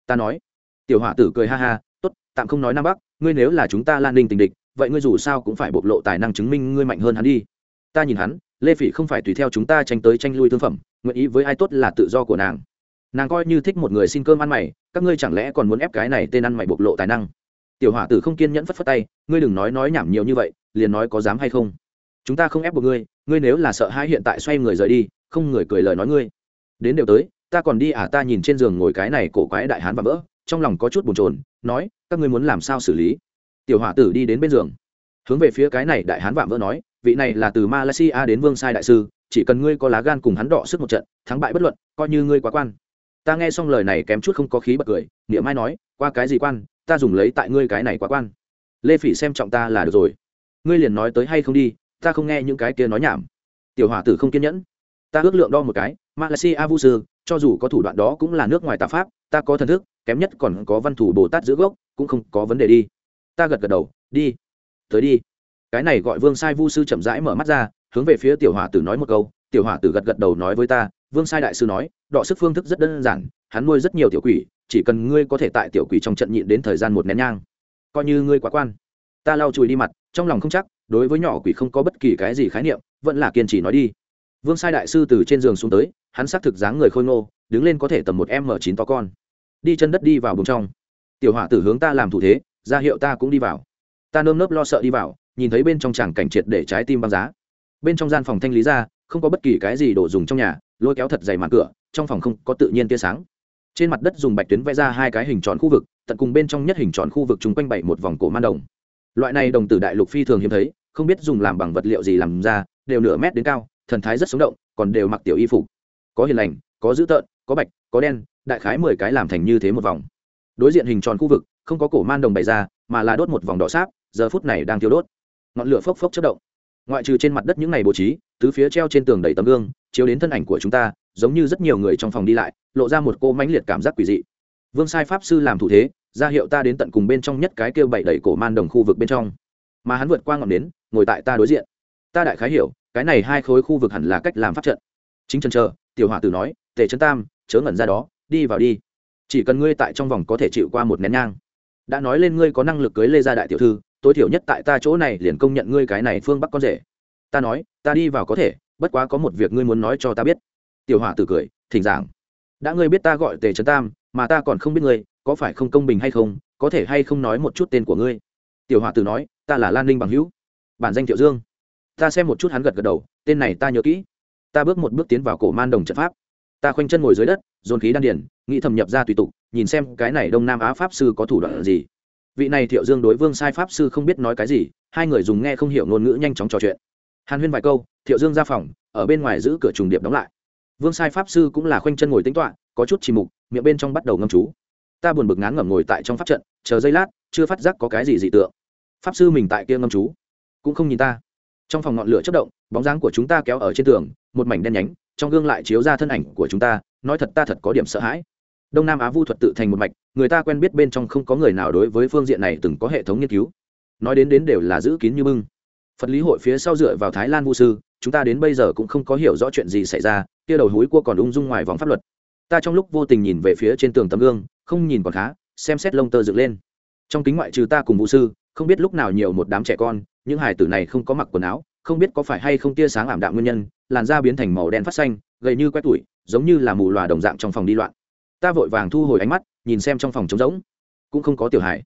Ta nói. Tiểu hỏa tử cười ha ha, tốt, tạm không nói nam bắc, ngươi nếu là chúng ta lan ninh tình địch, vậy ngươi dù sao cũng phải bộc lộ tài năng chứng minh ngươi mạnh hơn hắn đi. Ta nhìn hắn, lê phỉ không phải tùy theo chúng ta tranh tới tranh lui thương phẩm, nguyện ý với ai tốt là tự do của nàng. Nàng coi như thích một người xin cơm ăn mày, các ngươi chẳng lẽ còn muốn ép cái này tên ăn mày bộc lộ tài năng? Tiểu hỏa tử không kiên nhẫn phất phất tay, ngươi đừng nói nói nhảm nhiều như vậy, liền nói có dám hay không? Chúng ta không ép buộc ngươi ngươi nếu là sợ hãi hiện tại xoay người rời đi, không người cười lời nói ngươi. Đến đều tới, ta còn đi à ta nhìn trên giường ngồi cái này cổ quái đại hán và vỡ, trong lòng có chút bồn chồn, nói, các ngươi muốn làm sao xử lý? Tiểu hỏa tử đi đến bên giường, hướng về phía cái này đại hán vạm vỡ nói, vị này là từ malaysia đến vương sai đại sư, chỉ cần ngươi có lá gan cùng hắn đọ sức một trận, thắng bại bất luận, coi như ngươi quá quan. Ta nghe xong lời này kém chút không có khí bật cười, niệm mai nói, qua cái gì quan ta dùng lấy tại ngươi cái này quá quan. Lê phỉ xem trọng ta là được rồi. Ngươi liền nói tới hay không đi, ta không nghe những cái kia nói nhảm. Tiểu hòa tử không kiên nhẫn. Ta ước lượng đo một cái, malaysia vu sư, cho dù có thủ đoạn đó cũng là nước ngoài tà pháp, ta có thần thức, kém nhất còn có văn thủ bồ tát giữ gốc, cũng không có vấn đề đi. Ta gật gật đầu, đi. Tới đi. Cái này gọi vương sai vu sư chậm rãi mở mắt ra, hướng về phía tiểu hòa tử nói một câu. Tiểu hòa tử gật gật đầu nói với ta vương sai đại sư nói, đọ sức phương thức rất đơn giản, hắn nuôi rất nhiều tiểu quỷ, chỉ cần ngươi có thể tại tiểu quỷ trong trận nhịn đến thời gian một nén nhang. Coi như ngươi quá quan. Ta lau chùi đi mặt, trong lòng không chắc, đối với nhỏ quỷ không có bất kỳ cái gì khái niệm, vẫn là kiên trì nói đi. Vương sai đại sư từ trên giường xuống tới, hắn xác thực dáng người khôi ngô, đứng lên có thể tầm một m chín to con. Đi chân đất đi vào bùng trong. Tiểu hỏa tử hướng ta làm thủ thế, ra hiệu ta cũng đi vào. Ta nơm nớp lo sợ đi vào, nhìn thấy bên trong tràng cảnh triệt để trái tim băng giá. Bên trong gian phòng thanh lý ra, không có bất kỳ cái gì đồ dùng trong nhà lôi kéo thật dày màn cửa, trong phòng không có tự nhiên tia sáng. Trên mặt đất dùng bạch tuyến vẽ ra hai cái hình tròn khu vực, tận cùng bên trong nhất hình tròn khu vực chung quanh bảy một vòng cổ man đồng. Loại này đồng tử đại lục phi thường hiếm thấy, không biết dùng làm bằng vật liệu gì làm ra, đều nửa mét đến cao, thần thái rất sống động, còn đều mặc tiểu y phục. Có hiền lành, có dữ tợn, có bạch, có đen, đại khái mười cái làm thành như thế một vòng. Đối diện hình tròn khu vực, không có cổ man đồng bày ra, mà là đốt một vòng đỏ sáp, giờ phút này đang thiêu đốt. Ngọn lửa phốc phốc chất động ngoại trừ trên mặt đất những ngày bố trí, tứ phía treo trên tường đầy tấm gương, chiếu đến thân ảnh của chúng ta, giống như rất nhiều người trong phòng đi lại, lộ ra một cô mãnh liệt cảm giác quỷ dị. Vương sai pháp sư làm thủ thế, ra hiệu ta đến tận cùng bên trong nhất cái kêu bảy đẩy cổ man đồng khu vực bên trong. Mà hắn vượt qua ngọn nến, ngồi tại ta đối diện. Ta đại khái hiểu, cái này hai khối khu vực hẳn là cách làm pháp trận. Chính chân chờ, tiểu hỏa tử nói, tề trấn tam, chớ ngẩn ra đó, đi vào đi. Chỉ cần ngươi tại trong vòng có thể chịu qua một nén nhang. Đã nói lên ngươi có năng lực cưới lê gia đại tiểu thư tối thiểu nhất tại ta chỗ này liền công nhận ngươi cái này phương bắc con rể. Ta nói, ta đi vào có thể, bất quá có một việc ngươi muốn nói cho ta biết. Tiểu hỏa tử cười, thỉnh giảng. Đã ngươi biết ta gọi tề trấn tam, mà ta còn không biết ngươi, có phải không công bình hay không, có thể hay không nói một chút tên của ngươi? Tiểu hỏa tử nói, ta là lan ninh bằng hữu. Bản danh thiệu dương. Ta xem một chút hắn gật gật đầu, tên này ta nhớ kỹ. Ta bước một bước tiến vào cổ man đồng trận pháp. Ta khoanh chân ngồi dưới đất, dồn khí đan điển nghĩ thầm nhập ra tùy tục, nhìn xem cái này đông nam á pháp sư có thủ đoạn gì vị này thiệu dương đối vương sai pháp sư không biết nói cái gì, hai người dùng nghe không hiểu ngôn ngữ nhanh chóng trò chuyện. Hàn huyên vài câu, thiệu dương ra phòng, ở bên ngoài giữ cửa trùng điệp đóng lại. Vương sai pháp sư cũng là khoanh chân ngồi tính toạ có chút chỉ mục, miệng bên trong bắt đầu ngâm chú. Ta buồn bực ngán ngẩm ngồi tại trong pháp trận, chờ giây lát, chưa phát giác có cái gì dị tượng. Pháp sư mình tại kia ngâm chú, cũng không nhìn ta. Trong phòng ngọn lửa chất động, bóng dáng của chúng ta kéo ở trên tường, một mảnh đen nhánh, trong gương lại chiếu ra thân ảnh của chúng ta, nói thật ta thật có điểm sợ hãi đông nam á vu thuật tự thành một mạch người ta quen biết bên trong không có người nào đối với phương diện này từng có hệ thống nghiên cứu nói đến đến đều là giữ kín như bưng phật lý hội phía sau dựa vào thái lan vu sư chúng ta đến bây giờ cũng không có hiểu rõ chuyện gì xảy ra kia đầu húi cua còn ung dung ngoài vòng pháp luật ta trong lúc vô tình nhìn về phía trên tường tấm gương không nhìn còn khá xem xét lông tơ dựng lên trong kính ngoại trừ ta cùng vũ sư không biết lúc nào nhiều một đám trẻ con những hài tử này không có mặc quần áo không biết có phải hay không tia sáng ảm đạm nguyên nhân làn da biến thành màu đen phát xanh gầy như quét tuổi, giống như là mù loà đồng dạng trong phòng đi loạn ta vội vàng thu hồi ánh mắt, nhìn xem trong phòng trống rỗng. Cũng không có tiểu hải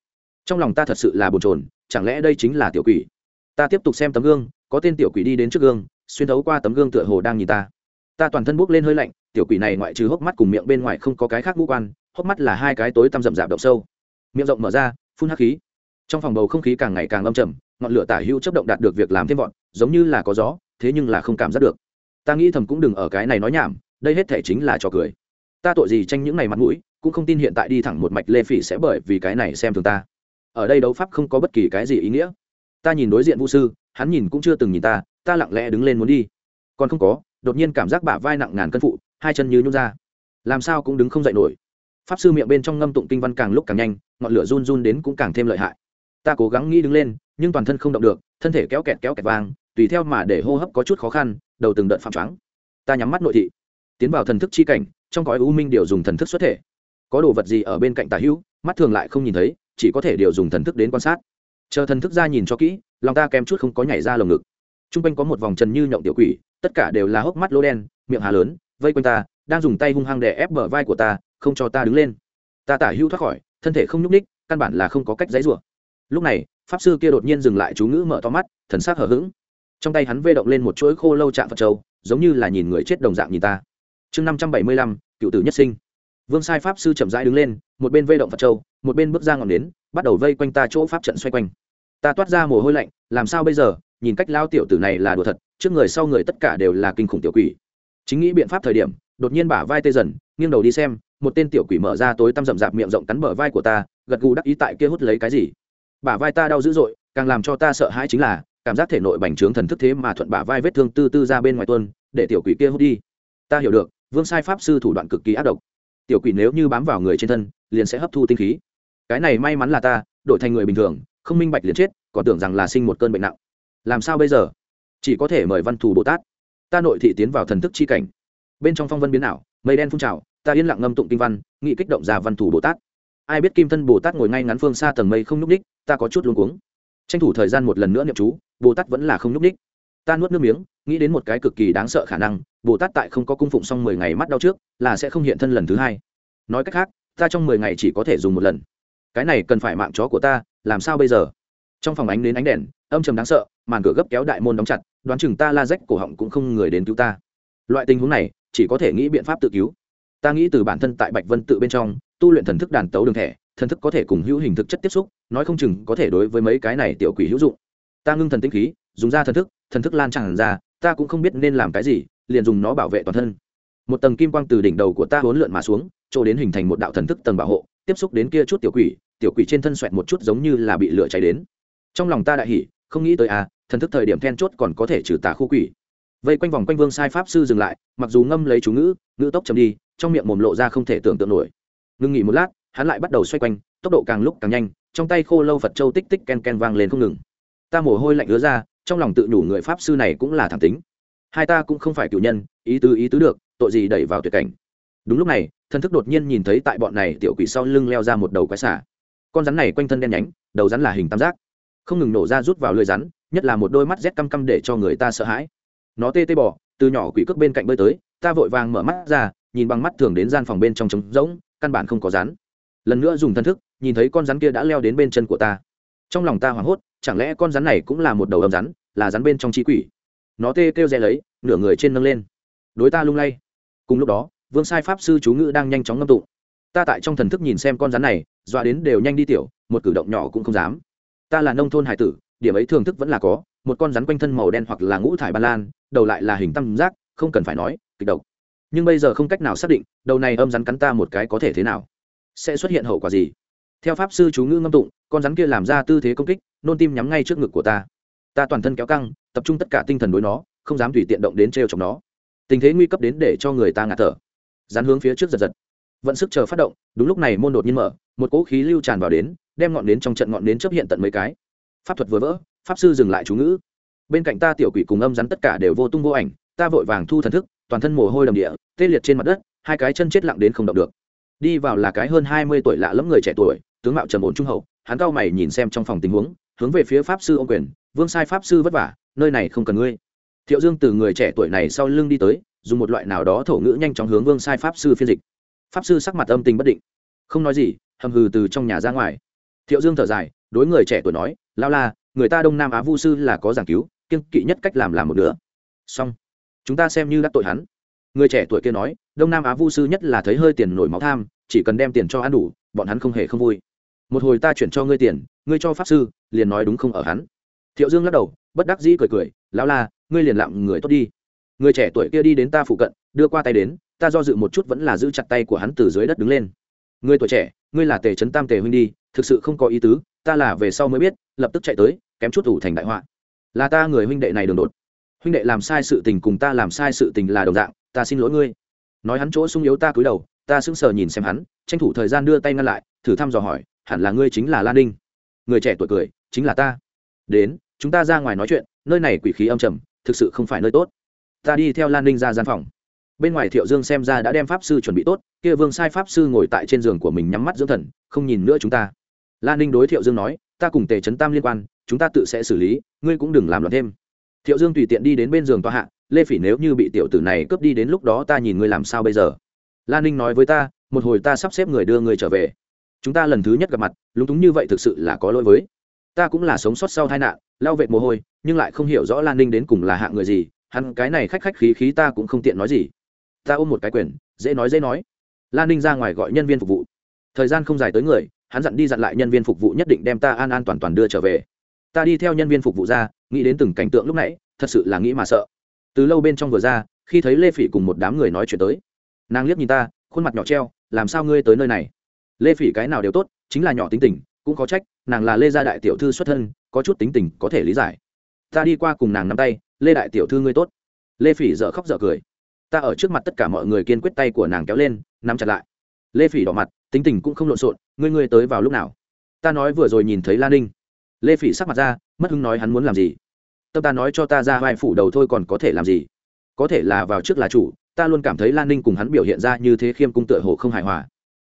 trong lòng ta thật sự là bồn chồn, chẳng lẽ đây chính là tiểu quỷ? Ta tiếp tục xem tấm gương, có tên tiểu quỷ đi đến trước gương, xuyên thấu qua tấm gương tựa hồ đang nhìn ta. Ta toàn thân buốc lên hơi lạnh, tiểu quỷ này ngoại trừ hốc mắt cùng miệng bên ngoài không có cái khác ngũ quan, hốc mắt là hai cái tối tăm rậm rạp động sâu. Miệng rộng mở ra, phun hắc khí. Trong phòng bầu không khí càng ngày càng âm trầm, ngọn lửa tả hữu chấp động đạt được việc làm thêm vọn giống như là có gió, thế nhưng là không cảm giác được. Ta nghĩ thầm cũng đừng ở cái này nói nhảm, đây hết thể chính là trò cười ta tội gì tranh những ngày mặt mũi, cũng không tin hiện tại đi thẳng một mạch lê phỉ sẽ bởi vì cái này xem thường ta. Ở đây đấu pháp không có bất kỳ cái gì ý nghĩa. Ta nhìn đối diện vũ sư, hắn nhìn cũng chưa từng nhìn ta ta lặng lẽ đứng lên muốn đi. Còn không có, đột nhiên cảm giác bả vai nặng ngàn cân phụ, hai chân như nhún ra. Làm sao cũng đứng không dậy nổi. Pháp sư miệng bên trong ngâm tụng kinh văn càng lúc càng nhanh, ngọn lửa run run đến cũng càng thêm lợi hại. Ta cố gắng nghĩ đứng lên, nhưng toàn thân không động được, thân thể kéo kẹt kéo kẹt vang, tùy theo mà để hô hấp có chút khó khăn, đầu từng đợt phạm trắng ta nhắm mắt nội thị, tiến vào thần thức chi cảnh trong cõi u minh điều dùng thần thức xuất thể. Có đồ vật gì ở bên cạnh tà hữu, mắt thường lại không nhìn thấy, chỉ có thể điều dùng thần thức đến quan sát. Chờ thần thức ra nhìn cho kỹ, lòng ta kém chút không có nhảy ra lồng ngực. T r u n g quanh có một vòng trần như nhộng tiểu quỷ, tất cả đều là hốc mắt lỗ đen, miệng hà lớn, vây quanh ta, đang dùng tay hung hăng để ép bờ vai của ta, không cho ta đứng lên. Ta tả hữu thoát khỏi, thân thể không nhúc ních căn bản là không có cách dãy rủa. Lúc này, pháp sư kia đột nhiên dừng lại chú ngữ mở to mắt, thần s á c hở h ữ g trong tay hắn vê động lên một chuỗi khô lâu chạm phật châu, giống như là nhìn người chết đồng dạng nhìn ta chương năm trăm bảy mươi lăm, cựu tử nhất sinh. Vương sai pháp sư chậm rãi đứng lên, một bên vây động phật châu, một bên bước ra ngọn nến, bắt đầu vây quanh ta chỗ pháp trận xoay quanh. Ta toát ra mồ hôi lạnh, làm sao bây giờ? Nhìn cách lao tiểu tử này là đùa thật, trước người sau người tất cả đều là kinh khủng tiểu quỷ. Chính nghĩ biện pháp thời điểm, đột nhiên bả vai tê dần, nghiêng đầu đi xem, một tên tiểu quỷ mở ra tối tăm rậm rạp miệng rộng cắn bờ vai của ta, gật gù đắc ý tại kia hút lấy cái gì. Bả vai ta đau dữ dội, càng làm cho ta sợ hãi chính là, cảm giác thể nội bành trướng thần thức thế mà thuận bả vai vết thương tư tư ra bên ngoài tuân để tiểu quỷ kia hút đi. Ta hiểu được vương sai pháp sư thủ đoạn cực kỳ ác độc. Tiểu quỷ nếu như bám vào người trên thân, liền sẽ hấp thu tinh khí. Cái này may mắn là ta, đổi thành người bình thường, không minh bạch liền chết, còn tưởng rằng là sinh một cơn bệnh nặng. Làm sao bây giờ? Chỉ có thể mời văn thù bồ tát. Ta nội thị tiến vào thần thức chi cảnh. Bên trong phong vân biến ảo, mây đen phun trào, ta yên lặng ngâm tụng kinh văn, nghị kích động ra văn thù bồ tát. Ai biết kim thân bồ tát ngồi ngay ngắn phương xa tầng mây không nhúc ních ta có chút luôn cuống. Tranh thủ thời gian một lần nữa niệm chú, bồ tát vẫn là không nhúc ních ta nuốt nước miếng, nghĩ đến một cái cực kỳ đáng sợ khả năng, bồ tát tại không có cung phụng xong mười ngày mắt đau trước, là sẽ không hiện thân lần thứ hai. Nói cách khác, ta trong mười ngày chỉ có thể dùng một lần. Cái này cần phải mạng chó của ta, làm sao bây giờ? Trong phòng ánh đến ánh đèn, âm trầm đáng sợ, màn cửa gấp kéo đại môn đóng chặt, đoán chừng ta la rách cổ họng cũng không người đến cứu ta. Loại tình huống này, chỉ có thể nghĩ biện pháp tự cứu. Ta nghĩ từ bản thân tại bạch vân tự bên trong, tu luyện thần thức đàn tấu đường thẻ, thần thức có thể cùng hữu hình thực chất tiếp xúc, nói không chừng có thể đối với mấy cái này tiểu quỷ hữu dụng. Ta ngưng thần tinh khí dùng ra thần thức thần thức lan tràn ra, ta cũng không biết nên làm cái gì, liền dùng nó bảo vệ toàn thân. Một tầng kim quang từ đỉnh đầu của ta hỗn lượn mà xuống, chỗ đến hình thành một đạo thần thức tầng bảo hộ, tiếp xúc đến kia chút tiểu quỷ tiểu quỷ trên thân xoẹt một chút giống như là bị lửa cháy đến. Trong lòng ta đại hỉ, không nghĩ tới à thần thức thời điểm then chốt còn có thể trừ tà khu quỷ. Vây quanh vòng quanh vương sai pháp sư dừng lại, mặc dù ngâm lấy chú ngữ ngữ tốc chầm đi, trong miệng mồm lộ ra không thể tưởng tượng nổi. Ngưng nghỉ một lát, hắn lại bắt đầu xoay quanh, tốc độ càng lúc càng nhanh, trong tay khô lâu phật châu tích tích ken ken vang lên không ngừng. Ta mồ hôi lạnh ứa ra trong lòng tự nhủ người pháp sư này cũng là thẳng tính. Hai ta cũng không phải cựu nhân, ý tứ ý tứ được, tội gì đẩy vào tuyệt cảnh. Đúng lúc này thân thức đột nhiên nhìn thấy tại bọn này tiểu quỷ sau lưng leo ra một đầu quái xả con rắn này quanh thân đen nhánh, đầu rắn là hình tam giác. Không ngừng nổ ra rút vào lưới rắn, nhất là một đôi mắt rét căm căm để cho người ta sợ hãi. Nó tê tê bỏ từ nhỏ quỷ cước bên cạnh bơi tới, ta vội vàng mở mắt ra, nhìn bằng mắt thường đến gian phòng bên trong trống rỗng, căn bản không có rắn. Lần nữa dùng thân thức, nhìn thấy con rắn kia đã leo đến bên chân của ta. Trong lòng ta hoảng hốt chẳng lẽ con rắn này cũng là một đầu âm rắn, là rắn bên trong trí quỷ? Nó tê kêu rẽ lấy, nửa người trên nâng lên. Đối ta lung lay. Cùng lúc đó, vương sai pháp sư chú ngữ đang nhanh chóng ngâm tụng ta tại trong thần thức nhìn xem con rắn này, dọa đến đều nhanh đi tiểu, một cử động nhỏ cũng không dám. Ta là nông thôn hải tử, điểm ấy thường thức vẫn là có, một con rắn quanh thân màu đen hoặc là ngũ thải ba lan, đầu lại là hình tam giác, không cần phải nói, kịch độc. Nhưng bây giờ không cách nào xác định, đầu này âm rắn cắn ta một cái có thể thế nào? Sẽ xuất hiện hậu quả gì? Theo pháp sư chú ngữ ngâm tụng, con rắn kia làm ra tư thế công kích nôn tim nhắm ngay trước ngực của ta. Ta toàn thân kéo căng, tập trung tất cả tinh thần đối nó, không dám tùy tiện động đến t r e o chọc nó. Tình thế nguy cấp đến để cho người ta ngạt thở. Dán hướng phía trước giật giật. Vận sức chờ phát động, đúng lúc này môn đột nhiên mở, một cỗ khí lưu tràn vào đến, đem ngọn đến trong trận ngọn đến chấp hiện tận mấy cái. Pháp thuật vừa vỡ, pháp sư dừng lại chú ngữ. Bên cạnh ta tiểu quỷ cùng âm rắn tất cả đều vô tung vô ảnh, ta vội vàng thu thần thức, toàn thân mồ hôi đầm địa, tê liệt trên mặt đất, hai cái chân chết lặng đến không động được. Đi vào là cái hơn hai mươi tuổi lạ lẫm người trẻ tuổi, tướng mạo trầm ổn trung hậu, hắn cao mày nhìn xem trong phòng tình huống hướng về phía pháp sư ô quyền, vương sai pháp sư vất vả, nơi này không cần ngươi. Thiệu dương từ người trẻ tuổi này sau lưng đi tới, dùng một loại nào đó thổ ngữ nhanh chóng hướng vương sai pháp sư phiên dịch. Pháp sư sắc mặt âm tình bất định. Không nói gì, hầm hừ từ trong nhà ra ngoài. Thiệu dương thở dài, đối người trẻ tuổi nói, lao la, người ta đông nam á vu sư là có giảng cứu kiên kỵ nhất cách làm làm một nữa xong, chúng ta xem như đắc tội hắn. Người trẻ tuổi kia nói, đông nam á vu sư nhất là thấy hơi tiền nổi máu tham, chỉ cần đem tiền cho ăn đủ, bọn hắn không hề không vui. Một hồi ta chuyển cho ngươi tiền, ngươi cho pháp sư liền nói đúng không ở hắn. Thiệu dương lắc đầu, bất đắc dĩ cười cười, lão la, ngươi liền lặng người tốt đi. Người trẻ tuổi kia đi đến ta phụ cận, đưa qua tay đến, ta do dự một chút vẫn là giữ chặt tay của hắn từ dưới đất đứng lên. Người tuổi trẻ, ngươi là tề trấn tam tề huynh đi, thực sự không có ý tứ, ta là về sau mới biết, lập tức chạy tới, kém chút ủ thành đại họa. Là ta người huynh đệ này đường đột. Huynh đệ làm sai sự tình cùng ta làm sai sự tình là đồng dạng, ta xin lỗi ngươi. Nói hắn chỗ sung yếu ta cúi đầu, ta sững sờ nhìn xem hắn, tranh thủ thời gian đưa tay ngăn lại, thử thăm dò hỏi, hẳn là ngươi chính là lan ninh? Người trẻ tuổi cười chính là ta. Đến, chúng ta ra ngoài nói chuyện, nơi này quỷ khí âm trầm, thực sự không phải nơi tốt. Ta đi theo lan ninh ra gian phòng. Bên ngoài thiệu dương xem ra đã đem pháp sư chuẩn bị tốt, kia vương sai pháp sư ngồi tại trên giường của mình nhắm mắt dưỡng thần, không nhìn nữa chúng ta. Lan ninh đối thiệu dương nói, ta cùng tề trấn tam liên quan, chúng ta tự sẽ xử lý, ngươi cũng đừng làm loạn thêm. Thiệu dương tùy tiện đi đến bên giường tòa hạ, lê phỉ nếu như bị tiểu tử này cướp đi đến lúc đó ta nhìn ngươi làm sao bây giờ? Lan ninh nói với ta, một hồi ta sắp xếp người đưa ngươi trở về. Chúng ta lần thứ nhất gặp mặt, lúng túng như vậy thực sự là có lỗi với ta cũng là sống sót sau tai nạn lao vệt mồ hôi, nhưng lại không hiểu rõ lan ninh đến cùng là hạng người gì, hắn cái này khách khách khí khí ta cũng không tiện nói gì. Ta ôm một cái quyền, dễ nói dễ nói. Lan ninh ra ngoài gọi nhân viên phục vụ. Thời gian không dài tới người, hắn dặn đi dặn lại nhân viên phục vụ nhất định đem ta an an toàn toàn đưa trở về. Ta đi theo nhân viên phục vụ ra, nghĩ đến từng cảnh tượng lúc nãy, thật sự là nghĩ mà sợ. Từ lâu bên trong vừa ra, khi thấy lê phỉ cùng một đám người nói chuyện tới, nàng liếc nhìn ta, khuôn mặt nhỏ treo, làm sao ngươi tới nơi này? Lê phỉ cái nào đều tốt, chính là nhỏ tính tình cũng có trách, nàng là lê gia đại tiểu thư xuất thân, có chút tính tình có thể lý giải. Ta đi qua cùng nàng nắm tay, lê đại tiểu thư ngươi tốt. Lê phỉ dở khóc dở cười. Ta ở trước mặt tất cả mọi người kiên quyết tay của nàng kéo lên, nắm chặt lại. Lê phỉ đỏ mặt, tính tình cũng không lộn xộn, ngươi ngươi tới vào lúc nào? Ta nói vừa rồi nhìn thấy lan ninh. Lê phỉ sắc mặt ra, mất hứng nói hắn muốn làm gì. Tâm ta nói cho ta ra vai phủ đầu thôi còn có thể làm gì? Có thể là vào trước là chủ, ta luôn cảm thấy lan ninh cùng hắn biểu hiện ra như thế khiêm cung tựa hồ không hài hòa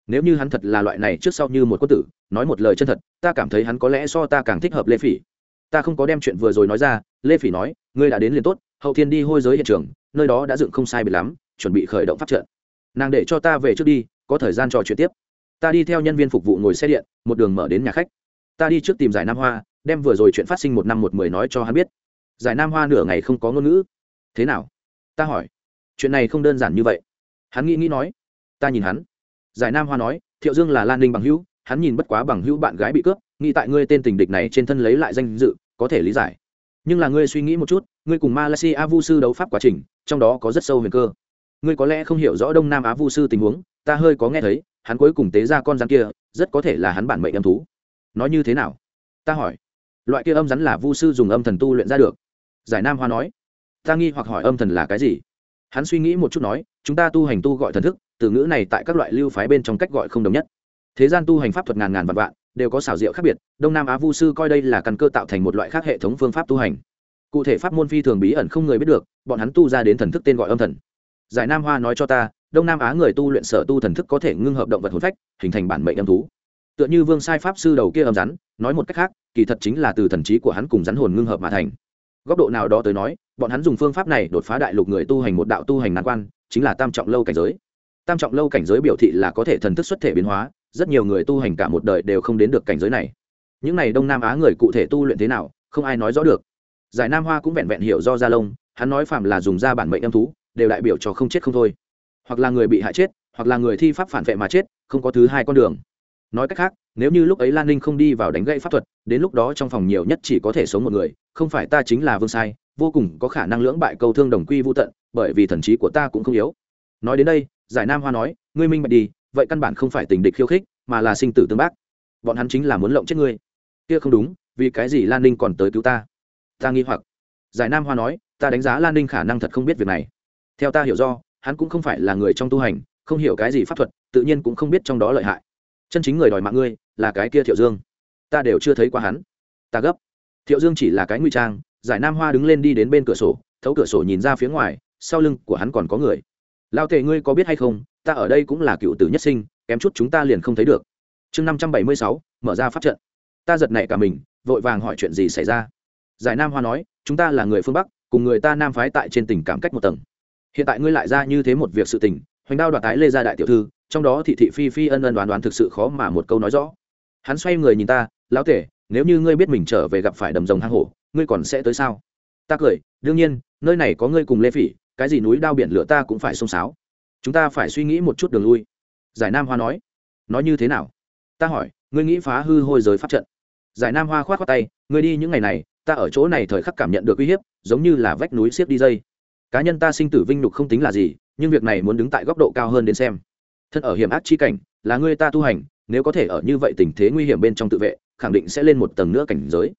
nếu như hắn thật là loại này trước sau như một quân tử, nói một lời chân thật, ta cảm thấy hắn có lẽ so ta càng thích hợp lê phỉ. Ta không có đem chuyện vừa rồi nói ra, lê phỉ nói, ngươi đã đến liền tốt, hậu thiên đi hôi giới hiện trường, nơi đó đã dựng không sai biệt lắm, chuẩn bị khởi động phát trận. Nàng để cho ta về trước đi, có thời gian trò chuyện tiếp. Ta đi theo nhân viên phục vụ ngồi xe điện, một đường mở đến nhà khách. Ta đi trước tìm giải nam hoa, đem vừa rồi chuyện phát sinh một năm một mười nói cho hắn biết. Giải nam hoa nửa ngày không có ngôn ngữ. Thế nào? Ta hỏi. Chuyện này không đơn giản như vậy. Hắn nghĩ nghĩ nói. Ta nhìn hắn giải nam hoa nói, thiệu dương là lan ninh bằng hữu, hắn nhìn bất quá bằng hữu bạn gái bị cướp, nghĩ tại ngươi tên tình địch này trên thân lấy lại danh dự, có thể lý giải. Nhưng là ngươi suy nghĩ một chút, ngươi cùng malaysia vu sư đấu pháp quá trình, trong đó có rất sâu huyền cơ. Ngươi có lẽ không hiểu rõ đông nam á vu sư tình huống, ta hơi có nghe thấy, hắn cuối cùng tế ra con rắn kia, rất có thể là hắn bản mệnh âm thú. Nói như thế nào? Ta hỏi. Loại kia âm rắn là vu sư dùng âm thần tu luyện ra được. Giải nam hoa nói. Ta nghi hoặc hỏi âm thần là cái gì? Hắn suy nghĩ một chút nói, chúng ta tu hành tu gọi thần thức từ ngữ này tại các loại lưu phái bên trong cách gọi không đồng nhất. Thế gian tu hành pháp thuật ngàn ngàn vạn vạn, đều có xảo diệu khác biệt, đông nam á vu sư coi đây là căn cơ tạo thành một loại khác hệ thống phương pháp tu hành. Cụ thể pháp môn phi thường bí ẩn không người biết được, bọn hắn tu ra đến thần thức tên gọi âm thần. Giải nam hoa nói cho ta, đông nam á người tu luyện sở tu thần thức có thể ngưng hợp động vật hồn phách, hình thành bản mệnh âm thú. Tựa như vương sai pháp sư đầu kia âm rắn, nói một cách khác, kỳ thật chính là từ thần trí của hắn cùng rắn hồn ngưng hợp mà thành. Góc độ nào đó tới nói, bọn hắn dùng phương pháp này đột phá đại lục người tu hành một đạo tu hành nạn quan, chính là tam trọng lâu cảnh giới tam trọng lâu cảnh giới biểu thị là có thể thần thức xuất thể biến hóa, rất nhiều người tu hành cả một đời đều không đến được cảnh giới này. Những n à y đông nam á người cụ thể tu luyện thế nào, không ai nói rõ được. Giải nam hoa cũng vẹn vẹn hiểu do gia lông hắn nói phạm là dùng ra bản mệnh âm thú, đều đại biểu cho không chết không thôi. Hoặc là người bị hại chết, hoặc là người thi pháp phản vệ mà chết, không có thứ hai con đường. Nói cách khác, nếu như lúc ấy lan ninh không đi vào đánh gậy pháp thuật, đến lúc đó trong phòng nhiều nhất chỉ có thể sống một người, không phải ta chính là vương sai, vô cùng có khả năng lưỡng bại câu thương đồng quy vô tận, bởi vì thần trí của ta cũng không yếu. Nói đến đây giải nam hoa nói, ngươi minh bạch đi, vậy căn bản không phải tình địch khiêu khích, mà là sinh tử tương bác. Bọn hắn chính là muốn lộng chết ngươi. Kia không đúng, vì cái gì lan ninh còn tới cứu ta? Ta nghi hoặc. Giải nam hoa nói, ta đánh giá lan ninh khả năng thật không biết việc này. Theo ta hiểu do, hắn cũng không phải là người trong tu hành, không hiểu cái gì pháp thuật, tự nhiên cũng không biết trong đó lợi hại. Chân chính người đòi mạng ngươi, là cái kia thiệu dương. Ta đều chưa thấy qua hắn. Ta gấp. Thiệu dương chỉ là cái nguy trang, giải nam hoa đứng lên đi đến bên cửa sổ, thấu cửa sổ nhìn ra phía ngoài, sau lưng của hắn còn có người lao tề ngươi có biết hay không, ta ở đây cũng là cựu tử nhất sinh, kém chút chúng ta liền không thấy được. Chương năm trăm bảy mươi sáu, mở ra pháp trận. Ta giật nảy cả mình, vội vàng hỏi chuyện gì xảy ra. Giải nam hoa nói, chúng ta là người phương bắc, cùng người ta nam phái tại trên tình cảm cách một tầng. Hiện tại ngươi lại ra như thế một việc sự tình, hoành đao đoạt tái lê gia đại tiểu thư, trong đó thị thị phi phi ân ân đoán đoán thực sự khó mà một câu nói rõ. Hắn xoay người nhìn ta, lão tể nếu như ngươi biết mình trở về gặp phải đầm rồng hang hổ, ngươi còn sẽ tới sao? Ta cười, đương nhiên, nơi này có ngươi cùng lê phỉ cái gì núi đao biển lửa ta cũng phải xông xáo. Chúng ta phải suy nghĩ một chút đường lui. Giải nam hoa nói. Nói như thế nào? Ta hỏi, ngươi nghĩ phá hư hôi giới pháp trận. Giải nam hoa khoát khoát tay. Ngươi đi những ngày này, ta ở chỗ này thời khắc cảm nhận được uy hiếp, giống như là vách núi xiết đi dây. Cá nhân ta sinh tử vinh nhục không tính là gì, nhưng việc này muốn đứng tại góc độ cao hơn đến xem. Thân ở hiểm ác chi cảnh, là ngươi ta tu hành, nếu có thể ở như vậy tình thế nguy hiểm bên trong tự vệ, khẳng định sẽ lên một tầng nữa cảnh giới.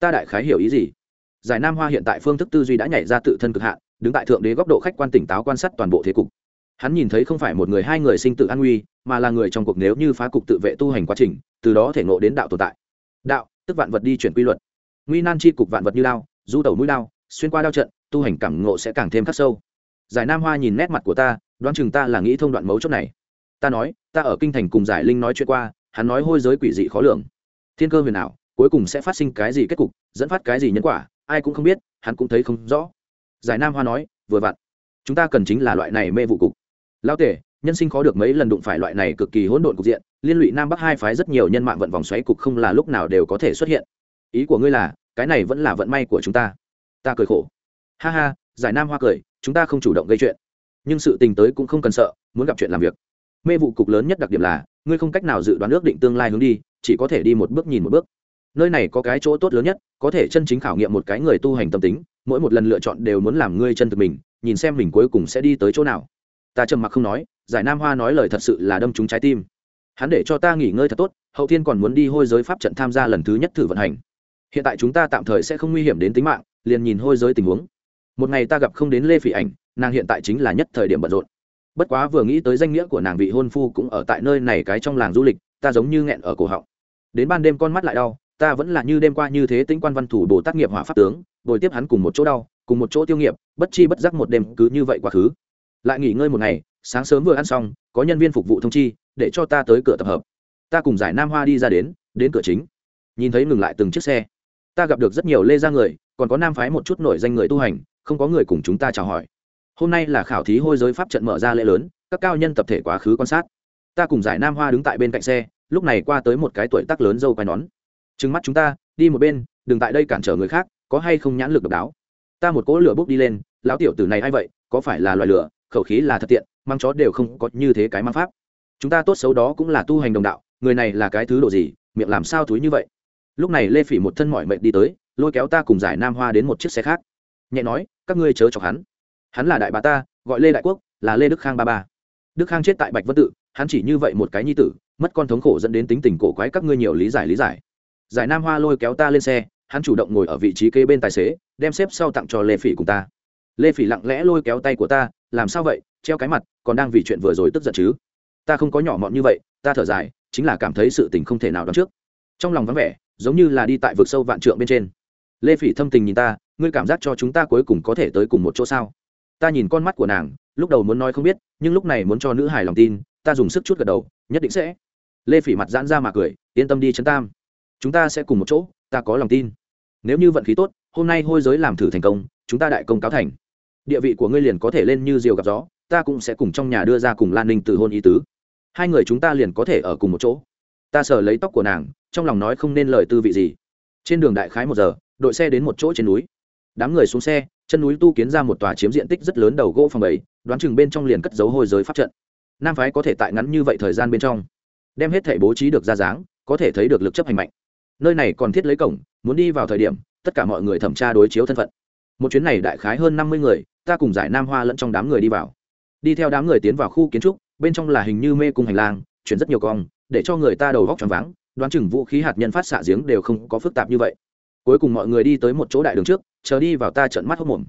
Ta đại khái hiểu ý gì? Giải nam hoa hiện tại phương thức tư duy đã nhảy ra tự thân cực hạn đứng tại thượng đế góc độ khách quan tỉnh táo quan sát toàn bộ thế cục. Hắn nhìn thấy không phải một người, hai người sinh tự an nguy, mà là người trong cuộc nếu như phá cục tự vệ tu hành quá trình, từ đó thể ngộ đến đạo tồn tại. Đạo, tức vạn vật đi chuyển quy luật. Nguy nan chi cục vạn vật như lao du tẩu mũi lao xuyên qua đao trận, tu hành cảm ngộ sẽ càng thêm khắc sâu. Giải nam hoa nhìn nét mặt của ta, đoán chừng ta là nghĩ thông đoạn mấu chốt này. Ta nói, ta ở kinh thành cùng giải linh nói chuyện qua, hắn nói hôi giới quỷ dị khó lường. Thiên cơ huyền ảo, cuối cùng sẽ phát sinh cái gì kết cục, dẫn phát cái gì nhân quả, ai cũng không biết, hắn cũng thấy không rõ giải nam hoa nói, vừa vặn. Chúng ta cần chính là loại này mê vụ cục. Lao tể, nhân sinh khó được mấy lần đụng phải loại này cực kỳ hỗn độn cục diện, liên lụy nam bắc hai phái rất nhiều nhân mạng vận vòng xoáy cục không là lúc nào đều có thể xuất hiện. Ý của ngươi là, cái này vẫn là vận may của chúng ta. Ta cười khổ. Ha ha, giải nam hoa cười, chúng ta không chủ động gây chuyện. Nhưng sự tình tới cũng không cần sợ, muốn gặp chuyện làm việc. Mê vụ cục lớn nhất đặc điểm là, ngươi không cách nào dự đoán ước định tương lai hướng đi, chỉ có thể đi một bước nhìn một bước. Nơi này có cái chỗ tốt lớn nhất, có thể chân chính khảo nghiệm một cái người tu hành tâm tính mỗi một lần lựa chọn đều muốn làm ngươi chân thực mình, nhìn xem mình cuối cùng sẽ đi tới chỗ nào. Ta trầm mặc không nói, giải nam hoa nói lời thật sự là đâm trúng trái tim. Hắn để cho ta nghỉ ngơi thật tốt, hậu thiên còn muốn đi hôi giới pháp trận tham gia lần thứ nhất thử vận hành. Hiện tại chúng ta tạm thời sẽ không nguy hiểm đến tính mạng, liền nhìn hôi giới tình huống. Một ngày ta gặp không đến lê phỉ ảnh, nàng hiện tại chính là nhất thời điểm bận rộn. Bất quá vừa nghĩ tới danh nghĩa của nàng vị hôn phu cũng ở tại nơi này cái trong làng du lịch, ta giống như nghẹn ở cổ họng. Đến ban đêm con mắt lại đau, ta vẫn là như đêm qua như thế tĩnh quan văn thủ bồ tác nghiệp hỏa pháp tướng bồi tiếp hắn cùng một chỗ đau, cùng một chỗ tiêu nghiệp, bất chi bất giác một đêm cứ như vậy quá khứ. Lại nghỉ ngơi một ngày, sáng sớm vừa ăn xong, có nhân viên phục vụ thông chi, để cho ta tới cửa tập hợp. Ta cùng giải nam hoa đi ra đến đến cửa chính. Nhìn thấy ngừng lại từng chiếc xe. Ta gặp được rất nhiều lê gia người, còn có nam phái một chút nổi danh người tu hành, không có người cùng chúng ta chào hỏi. Hôm nay là khảo thí hôi giới pháp trận mở ra lễ lớn, các cao nhân tập thể quá khứ quan sát. Ta cùng giải nam hoa đứng tại bên cạnh xe, lúc này qua tới một cái tuổi tác lớn dâu quai nón. Trừng mắt chúng ta, đi một bên, đừng tại đây cản trở người khác có hay không nhãn lực độc đáo? Ta một cỗ lửa bốc đi lên, lão tiểu tử này a i vậy? Có phải là loài lửa? Khẩu khí là thật tiện, mang chó đều không có như thế cái mang pháp. Chúng ta tốt xấu đó cũng là tu hành đồng đạo, người này là cái thứ độ gì, miệng làm sao thúi như vậy? Lúc này lê phỉ một thân mỏi mệt đi tới, lôi kéo ta cùng giải nam hoa đến một chiếc xe khác. Nhẹ nói, các ngươi chớ chọc hắn. Hắn là đại bà ta, gọi lê đại quốc, là lê đức khang ba ba. Đức khang chết tại bạch vân tự, hắn chỉ như vậy một cái nhi tử, mất con thống khổ dẫn đến tính tình cổ quái các ngươi nhiều lý giải lý giải. Giải nam hoa lôi kéo ta lên xe hắn chủ động ngồi ở vị trí kế bên tài xế, đem xếp sau tặng cho lê phỉ cùng ta. Lê phỉ lặng lẽ lôi kéo tay của ta, làm sao vậy? Treo cái mặt, còn đang vì chuyện vừa rồi tức giận chứ? Ta không có nhỏ mọn như vậy, ta thở dài, chính là cảm thấy sự tình không thể nào đoán trước. Trong lòng vắng vẻ, giống như là đi tại vực sâu vạn trượng bên trên. Lê phỉ thâm tình nhìn ta, ngươi cảm giác cho chúng ta cuối cùng có thể tới cùng một chỗ sao? Ta nhìn con mắt của nàng, lúc đầu muốn nói không biết, nhưng lúc này muốn cho nữ hài lòng tin, ta dùng sức chút gật đầu, nhất định sẽ. Lê phỉ mặt giãn ra mà cười, yên tâm đi chấn tam. Chúng ta sẽ cùng một chỗ ta có lòng tin. Nếu như vận khí tốt, hôm nay hôi giới làm thử thành công, chúng ta đại công cáo thành. Địa vị của ngươi liền có thể lên như diều gặp gió, ta cũng sẽ cùng trong nhà đưa ra cùng lan ninh từ hôn ý tứ. Hai người chúng ta liền có thể ở cùng một chỗ. Ta sờ lấy tóc của nàng, trong lòng nói không nên lời tư vị gì. Trên đường đại khái một giờ, đội xe đến một chỗ trên núi. Đám người xuống xe, chân núi tu kiến ra một tòa chiếm diện tích rất lớn đầu gỗ phòng bảy, đoán chừng bên trong liền cất dấu hôi giới pháp trận. Nam phái có thể tại ngắn như vậy thời gian bên trong, đem hết thể bố trí được ra dáng, có thể thấy được lực chấp hành mạnh nơi này còn thiết lấy cổng, muốn đi vào thời điểm, tất cả mọi người thẩm tra đối chiếu thân phận. Một chuyến này đại khái hơn năm mươi người, ta cùng giải nam hoa lẫn trong đám người đi vào. Đi theo đám người tiến vào khu kiến trúc, bên trong là hình như mê cung hành lang, chuyển rất nhiều cong, để cho người ta đầu góc tròn váng, đoán chừng vũ khí hạt nhân phát xạ giếng đều không có phức tạp như vậy. Cuối cùng mọi người đi tới một chỗ đại đường trước, chờ đi vào ta trận mắt hốc mồm.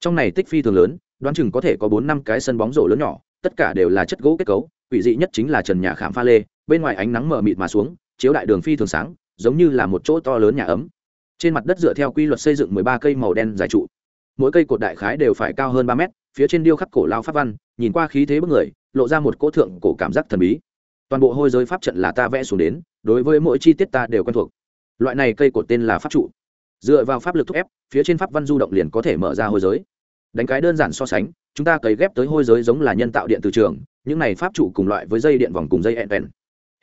Trong này tích phi thường lớn, đoán chừng có thể có bốn năm cái sân bóng rổ lớn nhỏ, tất cả đều là chất gỗ kết cấu, quỷ dị nhất chính là trần nhà khảm pha lê, bên ngoài ánh nắng mờ mịt mà xuống, chiếu đại đường phi thường sáng giống như là một chỗ to lớn nhà ấm. Trên mặt đất dựa theo quy luật xây dựng mười ba cây màu đen dài trụ. Mỗi cây cột đại khái đều phải cao hơn ba mét, phía trên điêu khắc cổ lao pháp văn, nhìn qua khí thế bức người, lộ ra một cỗ thượng cổ cảm giác thần bí. Toàn bộ hôi giới pháp trận là ta vẽ xuống đến, đối với mỗi chi tiết ta đều quen thuộc. Loại này cây cột tên là pháp trụ. Dựa vào pháp lực thúc ép, phía trên pháp văn du động liền có thể mở ra hôi giới. Đánh cái đơn giản so sánh, chúng ta cấy ghép tới hôi giới giống là nhân tạo điện từ trường, những này pháp trụ cùng loại với dây điện vòng cùng dây ẹn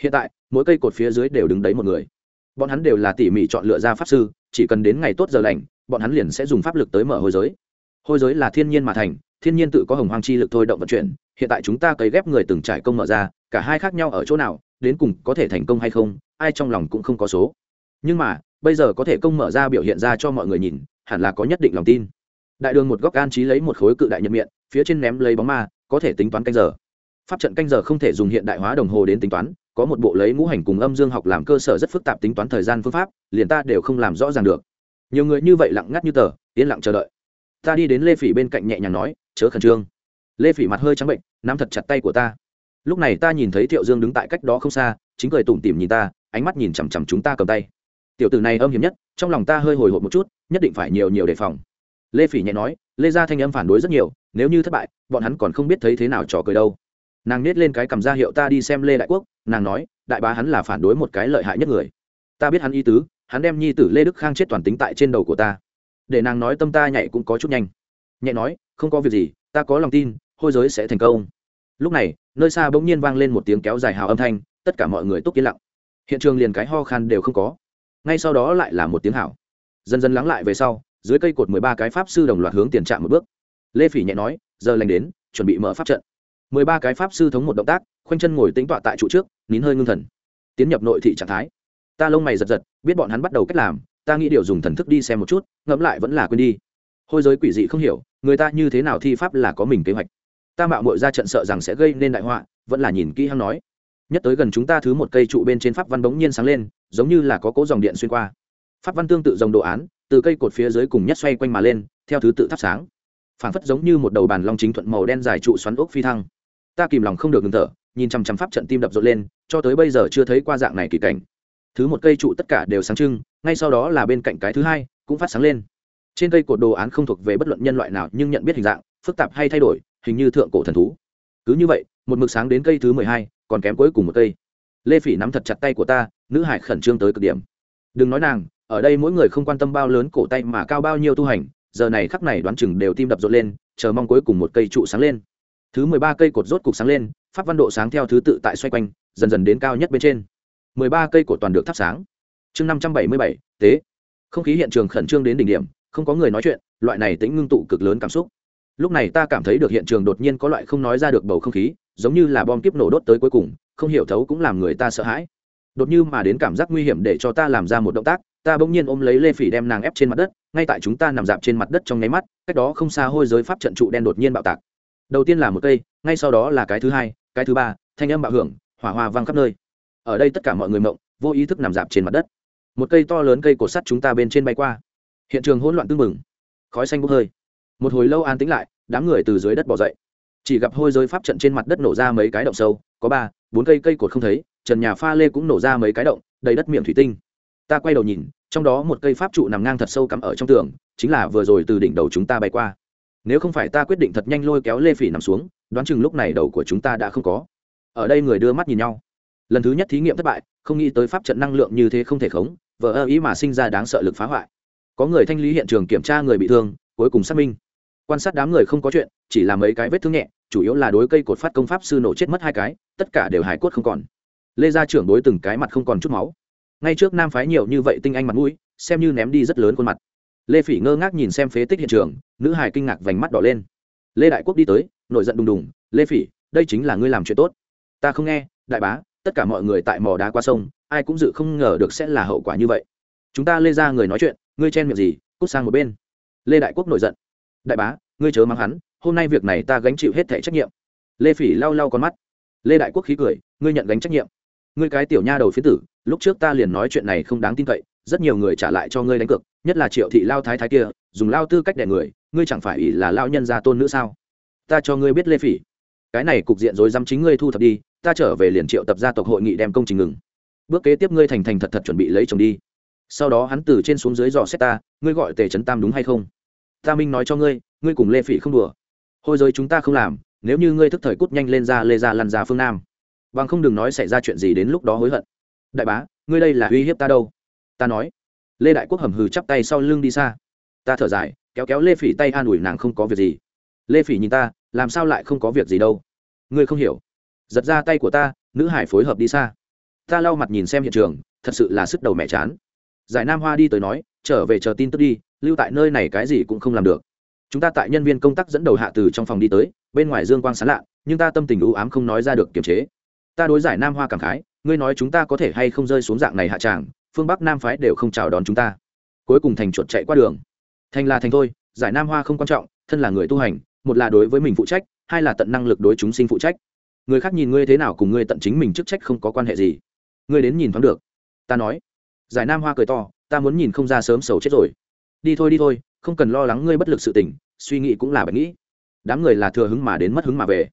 hiện tại, mỗi cây cột phía dưới đều đứng đấy một người bọn hắn đều là tỉ mỉ chọn lựa ra pháp sư, chỉ cần đến ngày tốt giờ lành, bọn hắn liền sẽ dùng pháp lực tới mở hôi giới. Hôi giới là thiên nhiên mà thành, thiên nhiên tự có hồng hoang chi lực thôi động vận chuyển, hiện tại chúng ta cấy ghép người từng trải công mở ra, cả hai khác nhau ở chỗ nào, đến cùng có thể thành công hay không, ai trong lòng cũng không có số. Nhưng mà, bây giờ có thể công mở ra biểu hiện ra cho mọi người nhìn, hẳn là có nhất định lòng tin. Đại đường một góc an trí lấy một khối cự đại nhật miệng, phía trên ném lấy bóng ma, có thể tính toán canh giờ. Pháp trận canh giờ không thể dùng hiện đại hóa đồng hồ đến tính toán có một bộ lấy ngũ hành cùng âm dương học làm cơ sở rất phức tạp tính toán thời gian phương pháp, liền ta đều không làm rõ ràng được. Nhiều người như vậy lặng ngắt như tờ, yên lặng chờ đợi. Ta đi đến lê phỉ bên cạnh nhẹ nhàng nói, chớ khẩn trương. Lê phỉ mặt hơi trắng bệnh, nắm thật chặt tay của ta. Lúc này ta nhìn thấy thiệu dương đứng tại cách đó không xa, chính cười tủm tỉm nhìn ta, ánh mắt nhìn chằm chằm chúng ta cầm tay. Tiểu tử này âm hiểm nhất, trong lòng ta hơi hồi hộp một chút, nhất định phải nhiều nhiều đề phòng. Lê phỉ nhẹ nói, lê gia thanh âm phản đối rất nhiều, nếu như thất bại, bọn hắn còn không biết thấy thế nào trò cười đâu. Nàng nết lên cái cầm ra hiệu ta đi xem lê đại quốc nàng nói, đại bá hắn là phản đối một cái lợi hại nhất người. Ta biết hắn y tứ, hắn đem nhi tử lê đức khang chết toàn tính tại trên đầu của ta. Để nàng nói tâm ta nhảy cũng có chút nhanh. Nhẹ nói, không có việc gì, ta có lòng tin, hôi giới sẽ thành công. Lúc này, nơi xa bỗng nhiên vang lên một tiếng kéo dài hào âm thanh, tất cả mọi người túc yên lặng. Hiện trường liền cái ho khan đều không có. Ngay sau đó lại là một tiếng hảo dần dần lắng lại về sau, dưới cây cột mười ba cái pháp sư đồng loạt hướng tiền trạm một bước. Lê phỉ nhẹ nói, giờ lành đến, chuẩn bị mở pháp trận. Mười ba cái pháp sư thống một động tác khoanh chân ngồi tính tọa tại trụ trước, nín hơi ngưng thần. Tiến nhập nội thị trạng thái. Ta lông mày giật giật, biết bọn hắn bắt đầu cách làm, ta nghĩ điều dùng thần thức đi xem một chút, ngẫm lại vẫn là quên đi. Hôi giới quỷ dị không hiểu, người ta như thế nào thi pháp là có mình kế hoạch. Ta mạo mội ra trận sợ rằng sẽ gây nên đại họa, vẫn là nhìn kỹ hăng nói. Nhất tới gần chúng ta thứ một cây trụ bên trên pháp văn bỗng nhiên sáng lên, giống như là có cố dòng điện xuyên qua. Pháp văn tương tự dòng đồ án, từ cây cột phía dưới cùng nhất xoay quanh mà lên, theo thứ tự thắp sáng. Phảng phất giống như một đầu bàn long chính thuận màu đen dài trụ xoắn ốc phi thăng ta kìm lòng không được ngừng thở, nhìn chằm chằm pháp trận tim đập rộn lên, cho tới bây giờ chưa thấy qua dạng này kỳ cảnh. Thứ một cây trụ tất cả đều sáng trưng, ngay sau đó là bên cạnh cái thứ hai, cũng phát sáng lên. Trên cây cột đồ án không thuộc về bất luận nhân loại nào, nhưng nhận biết hình dạng, phức tạp hay thay đổi, hình như thượng cổ thần thú. Cứ như vậy, một mực sáng đến cây thứ mười hai, còn kém cuối cùng một cây. Lê phỉ nắm thật chặt tay của ta, nữ hải khẩn trương tới cực điểm. Đừng nói nàng, ở đây mỗi người không quan tâm bao lớn cổ tay mà cao bao nhiêu tu hành, giờ này khắc này đoán chừng đều tim đập rộn lên, chờ mong cuối cùng một cây trụ sáng lên thứ mười ba cây cột rốt cục sáng lên, pháp văn độ sáng theo thứ tự tại xoay quanh, dần dần đến cao nhất bên trên. mười ba cây cột toàn được thắp sáng. Chương năm trăm bảy mươi bảy, tế. Không khí hiện trường khẩn trương đến đỉnh điểm, không có người nói chuyện, loại này tính ngưng tụ cực lớn cảm xúc. Lúc này ta cảm thấy được hiện trường đột nhiên có loại không nói ra được bầu không khí, giống như là bom kiếp nổ đốt tới cuối cùng, không hiểu thấu cũng làm người ta sợ hãi. Đột như mà đến cảm giác nguy hiểm để cho ta làm ra một động tác, ta bỗng nhiên ôm lấy lê phỉ đem nàng ép trên mặt đất, ngay tại chúng ta nằm dạp trên mặt đất trong nháy mắt, cách đó không xa hôi giới pháp trận trụ đen đột nhiên bạo tạc đầu tiên là một cây, ngay sau đó là cái thứ hai, cái thứ ba, thanh âm bạo hưởng, hỏa hoa vang khắp nơi. Ở đây tất cả mọi người mộng, vô ý thức nằm dạp trên mặt đất. Một cây to lớn cây cột sắt chúng ta bên trên bay qua. Hiện trường hỗn loạn tưng mừng khói xanh bốc hơi. Một hồi lâu an tĩnh lại, đám người từ dưới đất bỏ dậy. Chỉ gặp hôi giới pháp trận trên mặt đất nổ ra mấy cái động sâu, có ba, bốn cây cây cột không thấy, trần nhà pha lê cũng nổ ra mấy cái động, đầy đất miệng thủy tinh. Ta quay đầu nhìn, trong đó một cây pháp trụ nằm ngang thật sâu cắm ở trong tường, chính là vừa rồi từ đỉnh đầu chúng ta bay qua nếu không phải ta quyết định thật nhanh lôi kéo lê phỉ nằm xuống, đoán chừng lúc này đầu của chúng ta đã không có. Ở đây người đưa mắt nhìn nhau. Lần thứ nhất thí nghiệm thất bại, không nghĩ tới pháp trận năng lượng như thế không thể khống, vờ ơ ý mà sinh ra đáng sợ lực phá hoại. Có người thanh lý hiện trường kiểm tra người bị thương, cuối cùng xác minh. Quan sát đám người không có chuyện, chỉ là mấy cái vết thương nhẹ, chủ yếu là đối cây cột phát công pháp sư nổ chết mất hai cái, tất cả đều hài cốt không còn. Lê gia trưởng đối từng cái mặt không còn chút máu. Ngay trước nam phái nhiều như vậy tinh anh mặt mũi, xem như ném đi rất lớn khuôn mặt lê phỉ ngơ ngác nhìn xem phế tích hiện trường, nữ hài kinh ngạc vành mắt đỏ lên. Lê đại quốc đi tới, nổi giận đùng đùng, lê phỉ, đây chính là ngươi làm chuyện tốt. Ta không nghe, đại bá, tất cả mọi người tại mò đá qua sông, ai cũng dự không ngờ được sẽ là hậu quả như vậy. Chúng ta lê ra người nói chuyện, ngươi chen miệng gì, cút sang một bên. Lê đại quốc nổi giận. Đại bá, ngươi chớ mắng hắn, hôm nay việc này ta gánh chịu hết thẻ trách nhiệm. Lê phỉ lau lau con mắt. Lê đại quốc khí cười, ngươi nhận gánh trách nhiệm. Ngươi cái tiểu nha đầu phía tử, lúc trước ta liền nói chuyện này không đáng tin cậy rất nhiều người trả lại cho ngươi đánh cược, nhất là triệu thị lao thái thái kia, dùng lao tư cách đẻ người, ngươi chẳng phải ỷ là lao nhân gia tôn nữ sao? Ta cho ngươi biết lê phỉ. Cái này cục diện rồi dám chính ngươi thu thập đi, ta trở về liền triệu tập gia tộc hội nghị đem công trình ngừng. Bước kế tiếp ngươi thành thành thật thật chuẩn bị lấy chồng đi. Sau đó hắn từ trên xuống dưới dò xét ta, ngươi gọi tề trấn tam đúng hay không? Ta minh nói cho ngươi ngươi cùng lê phỉ không đùa. Hôi giới chúng ta không làm, nếu như ngươi thức thời cút nhanh lên ra lê ra lăn ra phương nam. Bằng không đừng nói xảy ra chuyện gì đến lúc đó hối hận. Đại bá, ngươi đây là uy hiếp ta đâu? Ta nói. Lê đại quốc hầm hừ chắp tay sau lưng đi xa. Ta thở dài, kéo kéo lê phỉ tay an ủi nàng không có việc gì. Lê phỉ nhìn ta, làm sao lại không có việc gì đâu? Ngươi không hiểu. Giật ra tay của ta, nữ hải phối hợp đi xa. Ta lau mặt nhìn xem hiện trường, thật sự là sức đầu mẹ chán. Giải nam hoa đi tới nói, trở về chờ tin tức đi, lưu tại nơi này cái gì cũng không làm được. Chúng ta tại nhân viên công tác dẫn đầu hạ từ trong phòng đi tới, bên ngoài dương quang sán lạ, nhưng ta tâm tình ưu ám không nói ra được kiềm chế. Ta đối giải nam hoa cảm khái, ngươi nói chúng ta có thể hay không rơi xuống dạng này hạ tràng phương bắc nam phái đều không chào đón chúng ta. Cuối cùng thành chuột chạy qua đường. Thành là thành thôi, giải nam hoa không quan trọng, thân là người tu hành, một là đối với mình phụ trách, hai là tận năng lực đối chúng sinh phụ trách. Người khác nhìn ngươi thế nào cùng ngươi tận chính mình chức trách không có quan hệ gì. Ngươi đến nhìn thoáng được. Ta nói. Giải nam hoa cười to, ta muốn nhìn không ra sớm sầu chết rồi. Đi thôi đi thôi, không cần lo lắng ngươi bất lực sự tình, suy nghĩ cũng là bạch nghĩ. Đám người là thừa hứng mà đến mất hứng mà về.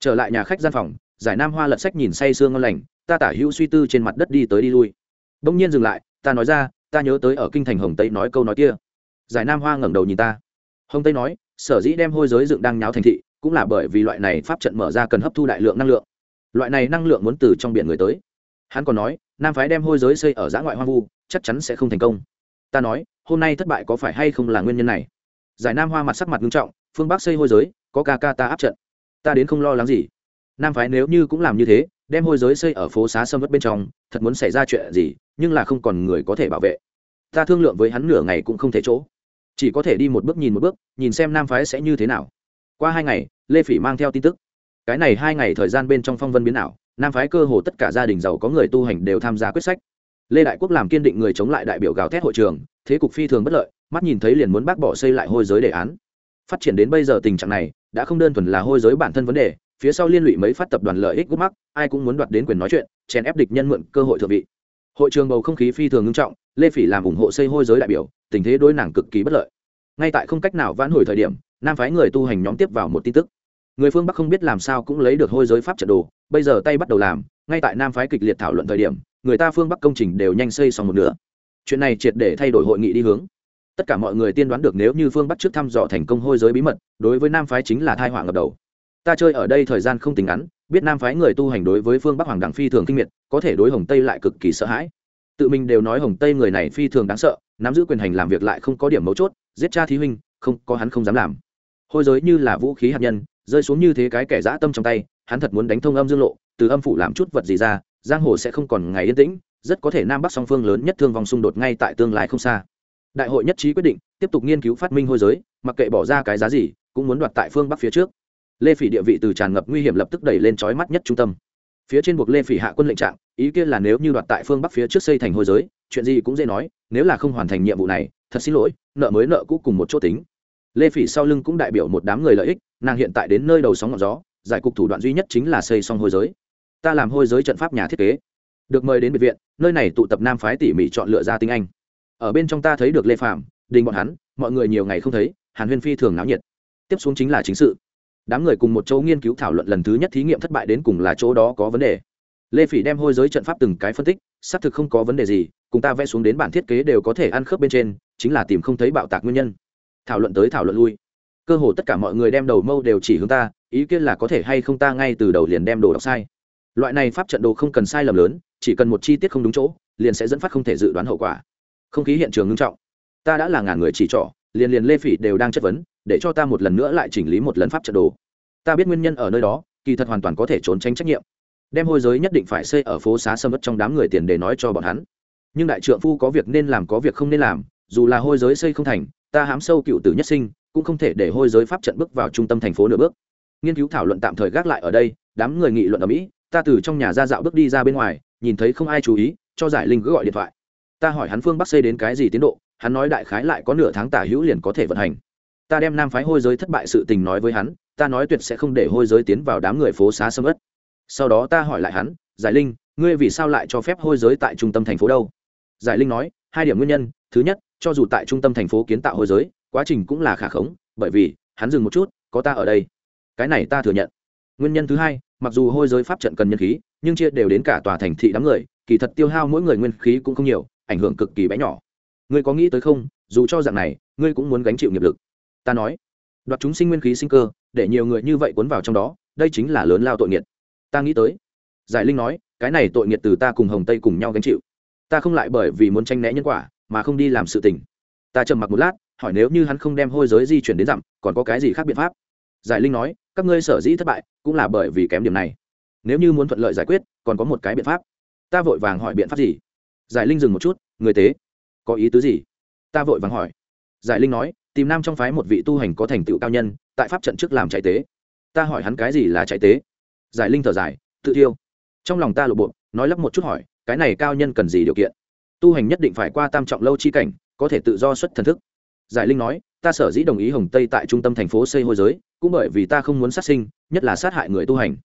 Trở lại nhà khách gian phòng, giải nam hoa lật sách nhìn say sương ngon lành, ta tả hữu suy tư trên mặt đất đi tới đi lui đông nhiên dừng lại, ta nói ra, ta nhớ tới ở kinh thành hồng tây nói câu nói kia. Giải nam hoa ngẩng đầu nhìn ta. Hồng tây nói, sở dĩ đem hôi giới dựng đang nháo thành thị, cũng là bởi vì loại này pháp trận mở ra cần hấp thu đại lượng năng lượng. Loại này năng lượng muốn từ trong biển người tới. Hắn còn nói, nam phái đem hôi giới xây ở giã ngoại hoang vu, chắc chắn sẽ không thành công. Ta nói, hôm nay thất bại có phải hay không là nguyên nhân này? Giải nam hoa mặt sắc mặt nghiêm trọng, phương bắc xây hôi giới, có ca ca ta áp trận. Ta đến không lo lắng gì. Nam phái nếu như cũng làm như thế đem hôi giới xây ở phố xá sâm vất bên trong, thật muốn xảy ra chuyện gì, nhưng là không còn người có thể bảo vệ. Ta thương lượng với hắn nửa ngày cũng không thể chỗ. Chỉ có thể đi một bước nhìn một bước, nhìn xem nam phái sẽ như thế nào. Qua hai ngày, lê phỉ mang theo tin tức. Cái này hai ngày thời gian bên trong phong vân biến ảo, nam phái cơ hồ tất cả gia đình giàu có người tu hành đều tham gia quyết sách. Lê đại quốc làm kiên định người chống lại đại biểu gào thét hội trường, thế cục phi thường bất lợi, mắt nhìn thấy liền muốn bác bỏ xây lại hôi giới đề án. Phát triển đến bây giờ tình trạng này, đã không đơn thuần là hôi giới bản thân vấn đề phía sau liên lụy mấy phát tập đoàn lợi ích gút mắc, ai cũng muốn đoạt đến quyền nói chuyện, chèn ép địch nhân mượn cơ hội thượng vị. Hội trường bầu không khí phi thường nghiêm trọng, lê phỉ làm ủng hộ xây hôi giới đại biểu, tình thế đối nàng cực kỳ bất lợi. Ngay tại không cách nào vãn hồi thời điểm, nam phái người tu hành nhóm tiếp vào một tin tức. Người phương bắc không biết làm sao cũng lấy được hôi giới pháp trận đồ, bây giờ tay bắt đầu làm, ngay tại nam phái kịch liệt thảo luận thời điểm, người ta phương bắc công trình đều nhanh xây xong một nửa. Chuyện này triệt để thay đổi hội nghị đi hướng. Tất cả mọi người tiên đoán được nếu như phương bắc trước thăm dò thành công hôi giới bí mật, đối với nam phái chính là thai họa ngập đầu ta chơi ở đây thời gian không tính ngắn, biết nam phái người tu hành đối với phương bắc hoàng đẳng phi thường kinh miệt, có thể đối hồng tây lại cực kỳ sợ hãi. Tự mình đều nói hồng tây người này phi thường đáng sợ, nắm giữ quyền hành làm việc lại không có điểm mấu chốt, giết cha thí huynh, không, có hắn không dám làm. Hôi giới như là vũ khí hạt nhân, rơi xuống như thế cái kẻ dã tâm trong tay, hắn thật muốn đánh thông âm dương lộ, từ âm phủ làm chút vật gì ra, giang hồ sẽ không còn ngày yên tĩnh, rất có thể nam bắc song phương lớn nhất thương vong xung đột ngay tại tương lai không xa. Đại hội nhất trí quyết định, tiếp tục nghiên cứu phát minh hôi giới, mặc kệ bỏ ra cái giá gì, cũng muốn đoạt tại phương bắc phía trước lê phỉ địa vị từ tràn ngập nguy hiểm lập tức đẩy lên trói mắt nhất trung tâm. Phía trên buộc lê phỉ hạ quân lệnh trạng, ý kiến là nếu như đoạt tại phương bắc phía trước xây thành hôi giới, chuyện gì cũng dễ nói, nếu là không hoàn thành nhiệm vụ này, thật xin lỗi, nợ mới nợ cũ cùng một chỗ tính. Lê phỉ sau lưng cũng đại biểu một đám người lợi ích, nàng hiện tại đến nơi đầu sóng ngọn gió, giải cục thủ đoạn duy nhất chính là xây xong hôi giới. Ta làm hôi giới trận pháp nhà thiết kế. Được mời đến biệt viện, nơi này tụ tập nam phái tỉ mỉ chọn lựa ra tinh anh. Ở bên trong ta thấy được lê phạm đình bọn hắn, mọi người nhiều ngày không thấy, hàn huyên phi thường náo nhiệt. Tiếp xuống chính là chính sự đám người cùng một chỗ nghiên cứu thảo luận lần thứ nhất thí nghiệm thất bại đến cùng là chỗ đó có vấn đề. Lê phỉ đem hôi giới trận pháp từng cái phân tích, xác thực không có vấn đề gì, cùng ta vẽ xuống đến bản thiết kế đều có thể ăn khớp bên trên, chính là tìm không thấy bạo tạc nguyên nhân. Thảo luận tới thảo luận lui. Cơ hồ tất cả mọi người đem đầu mâu đều chỉ hướng ta, ý kiến là có thể hay không ta ngay từ đầu liền đem đồ đọc sai. Loại này pháp trận đồ không cần sai lầm lớn, chỉ cần một chi tiết không đúng chỗ, liền sẽ dẫn phát không thể dự đoán hậu quả. Không khí hiện trường ngưng trọng. Ta đã là ngàn người chỉ trỏ, liền liền lê phỉ đều đang chất vấn để cho ta một lần nữa lại chỉnh lý một lần pháp trận đồ. Ta biết nguyên nhân ở nơi đó, kỳ thật hoàn toàn có thể trốn tránh trách nhiệm. Đem hôi giới nhất định phải xây ở phố xá sâm ất trong đám người tiền để nói cho bọn hắn. Nhưng đại trượng phu có việc nên làm có việc không nên làm, dù là hôi giới xây không thành, ta hám sâu cựu tử nhất sinh, cũng không thể để hôi giới pháp trận bước vào trung tâm thành phố nửa bước. Nghiên cứu thảo luận tạm thời gác lại ở đây, đám người nghị luận ở mỹ, ta từ trong nhà ra dạo bước đi ra bên ngoài, nhìn thấy không ai chú ý, cho giải linh cứ gọi điện thoại. Ta hỏi hắn phương bắc xây đến cái gì tiến độ, hắn nói đại khái lại có nửa tháng tả hữu liền có thể vận hành ta đem nam phái hôi giới thất bại sự tình nói với hắn, ta nói tuyệt sẽ không để hôi giới tiến vào đám người phố xá sâm ất sau đó ta hỏi lại hắn, giải linh, ngươi vì sao lại cho phép hôi giới tại trung tâm thành phố đâu? Giải linh nói, hai điểm nguyên nhân, thứ nhất, cho dù tại trung tâm thành phố kiến tạo hôi giới, quá trình cũng là khả khống, bởi vì, hắn dừng một chút, có ta ở đây. Cái này ta thừa nhận. Nguyên nhân thứ hai, mặc dù hôi giới pháp trận cần nhân khí, nhưng chia đều đến cả tòa thành thị đám người, kỳ thật tiêu hao mỗi người nguyên khí cũng không nhiều, ảnh hưởng cực kỳ bé nhỏ. Ngươi có nghĩ tới không? Dù cho dạng này, ngươi cũng muốn gánh chịu nghiệp lực ta nói, đoạt chúng sinh nguyên khí sinh cơ, để nhiều người như vậy cuốn vào trong đó, đây chính là lớn lao tội nghiệt. Ta nghĩ tới, giải linh nói, cái này tội nghiệt từ ta cùng hồng tây cùng nhau gánh chịu. Ta không lại bởi vì muốn tranh né nhân quả, mà không đi làm sự tình. Ta trầm mặc một lát, hỏi nếu như hắn không đem hôi giới di chuyển đến dặm, còn có cái gì khác biện pháp? Giải linh nói, các ngươi sở dĩ thất bại, cũng là bởi vì kém điểm này. Nếu như muốn thuận lợi giải quyết, còn có một cái biện pháp. Ta vội vàng hỏi biện pháp gì? Giải linh dừng một chút, người tế, có ý tứ gì? Ta vội vàng hỏi. Giải linh nói tìm nam trong phái một vị tu hành có thành tựu cao nhân, tại pháp trận trước làm chạy tế. Ta hỏi hắn cái gì là chạy tế? Giải linh thở dài, tự tiêu trong lòng ta lộ bộ, nói lắp một chút hỏi, cái này cao nhân cần gì điều kiện? Tu hành nhất định phải qua tam trọng lâu chi cảnh, có thể tự do xuất thần thức. Giải linh nói, ta sở dĩ đồng ý hồng tây tại trung tâm thành phố xây hôi giới, cũng bởi vì ta không muốn sát sinh, nhất là sát hại người tu hành.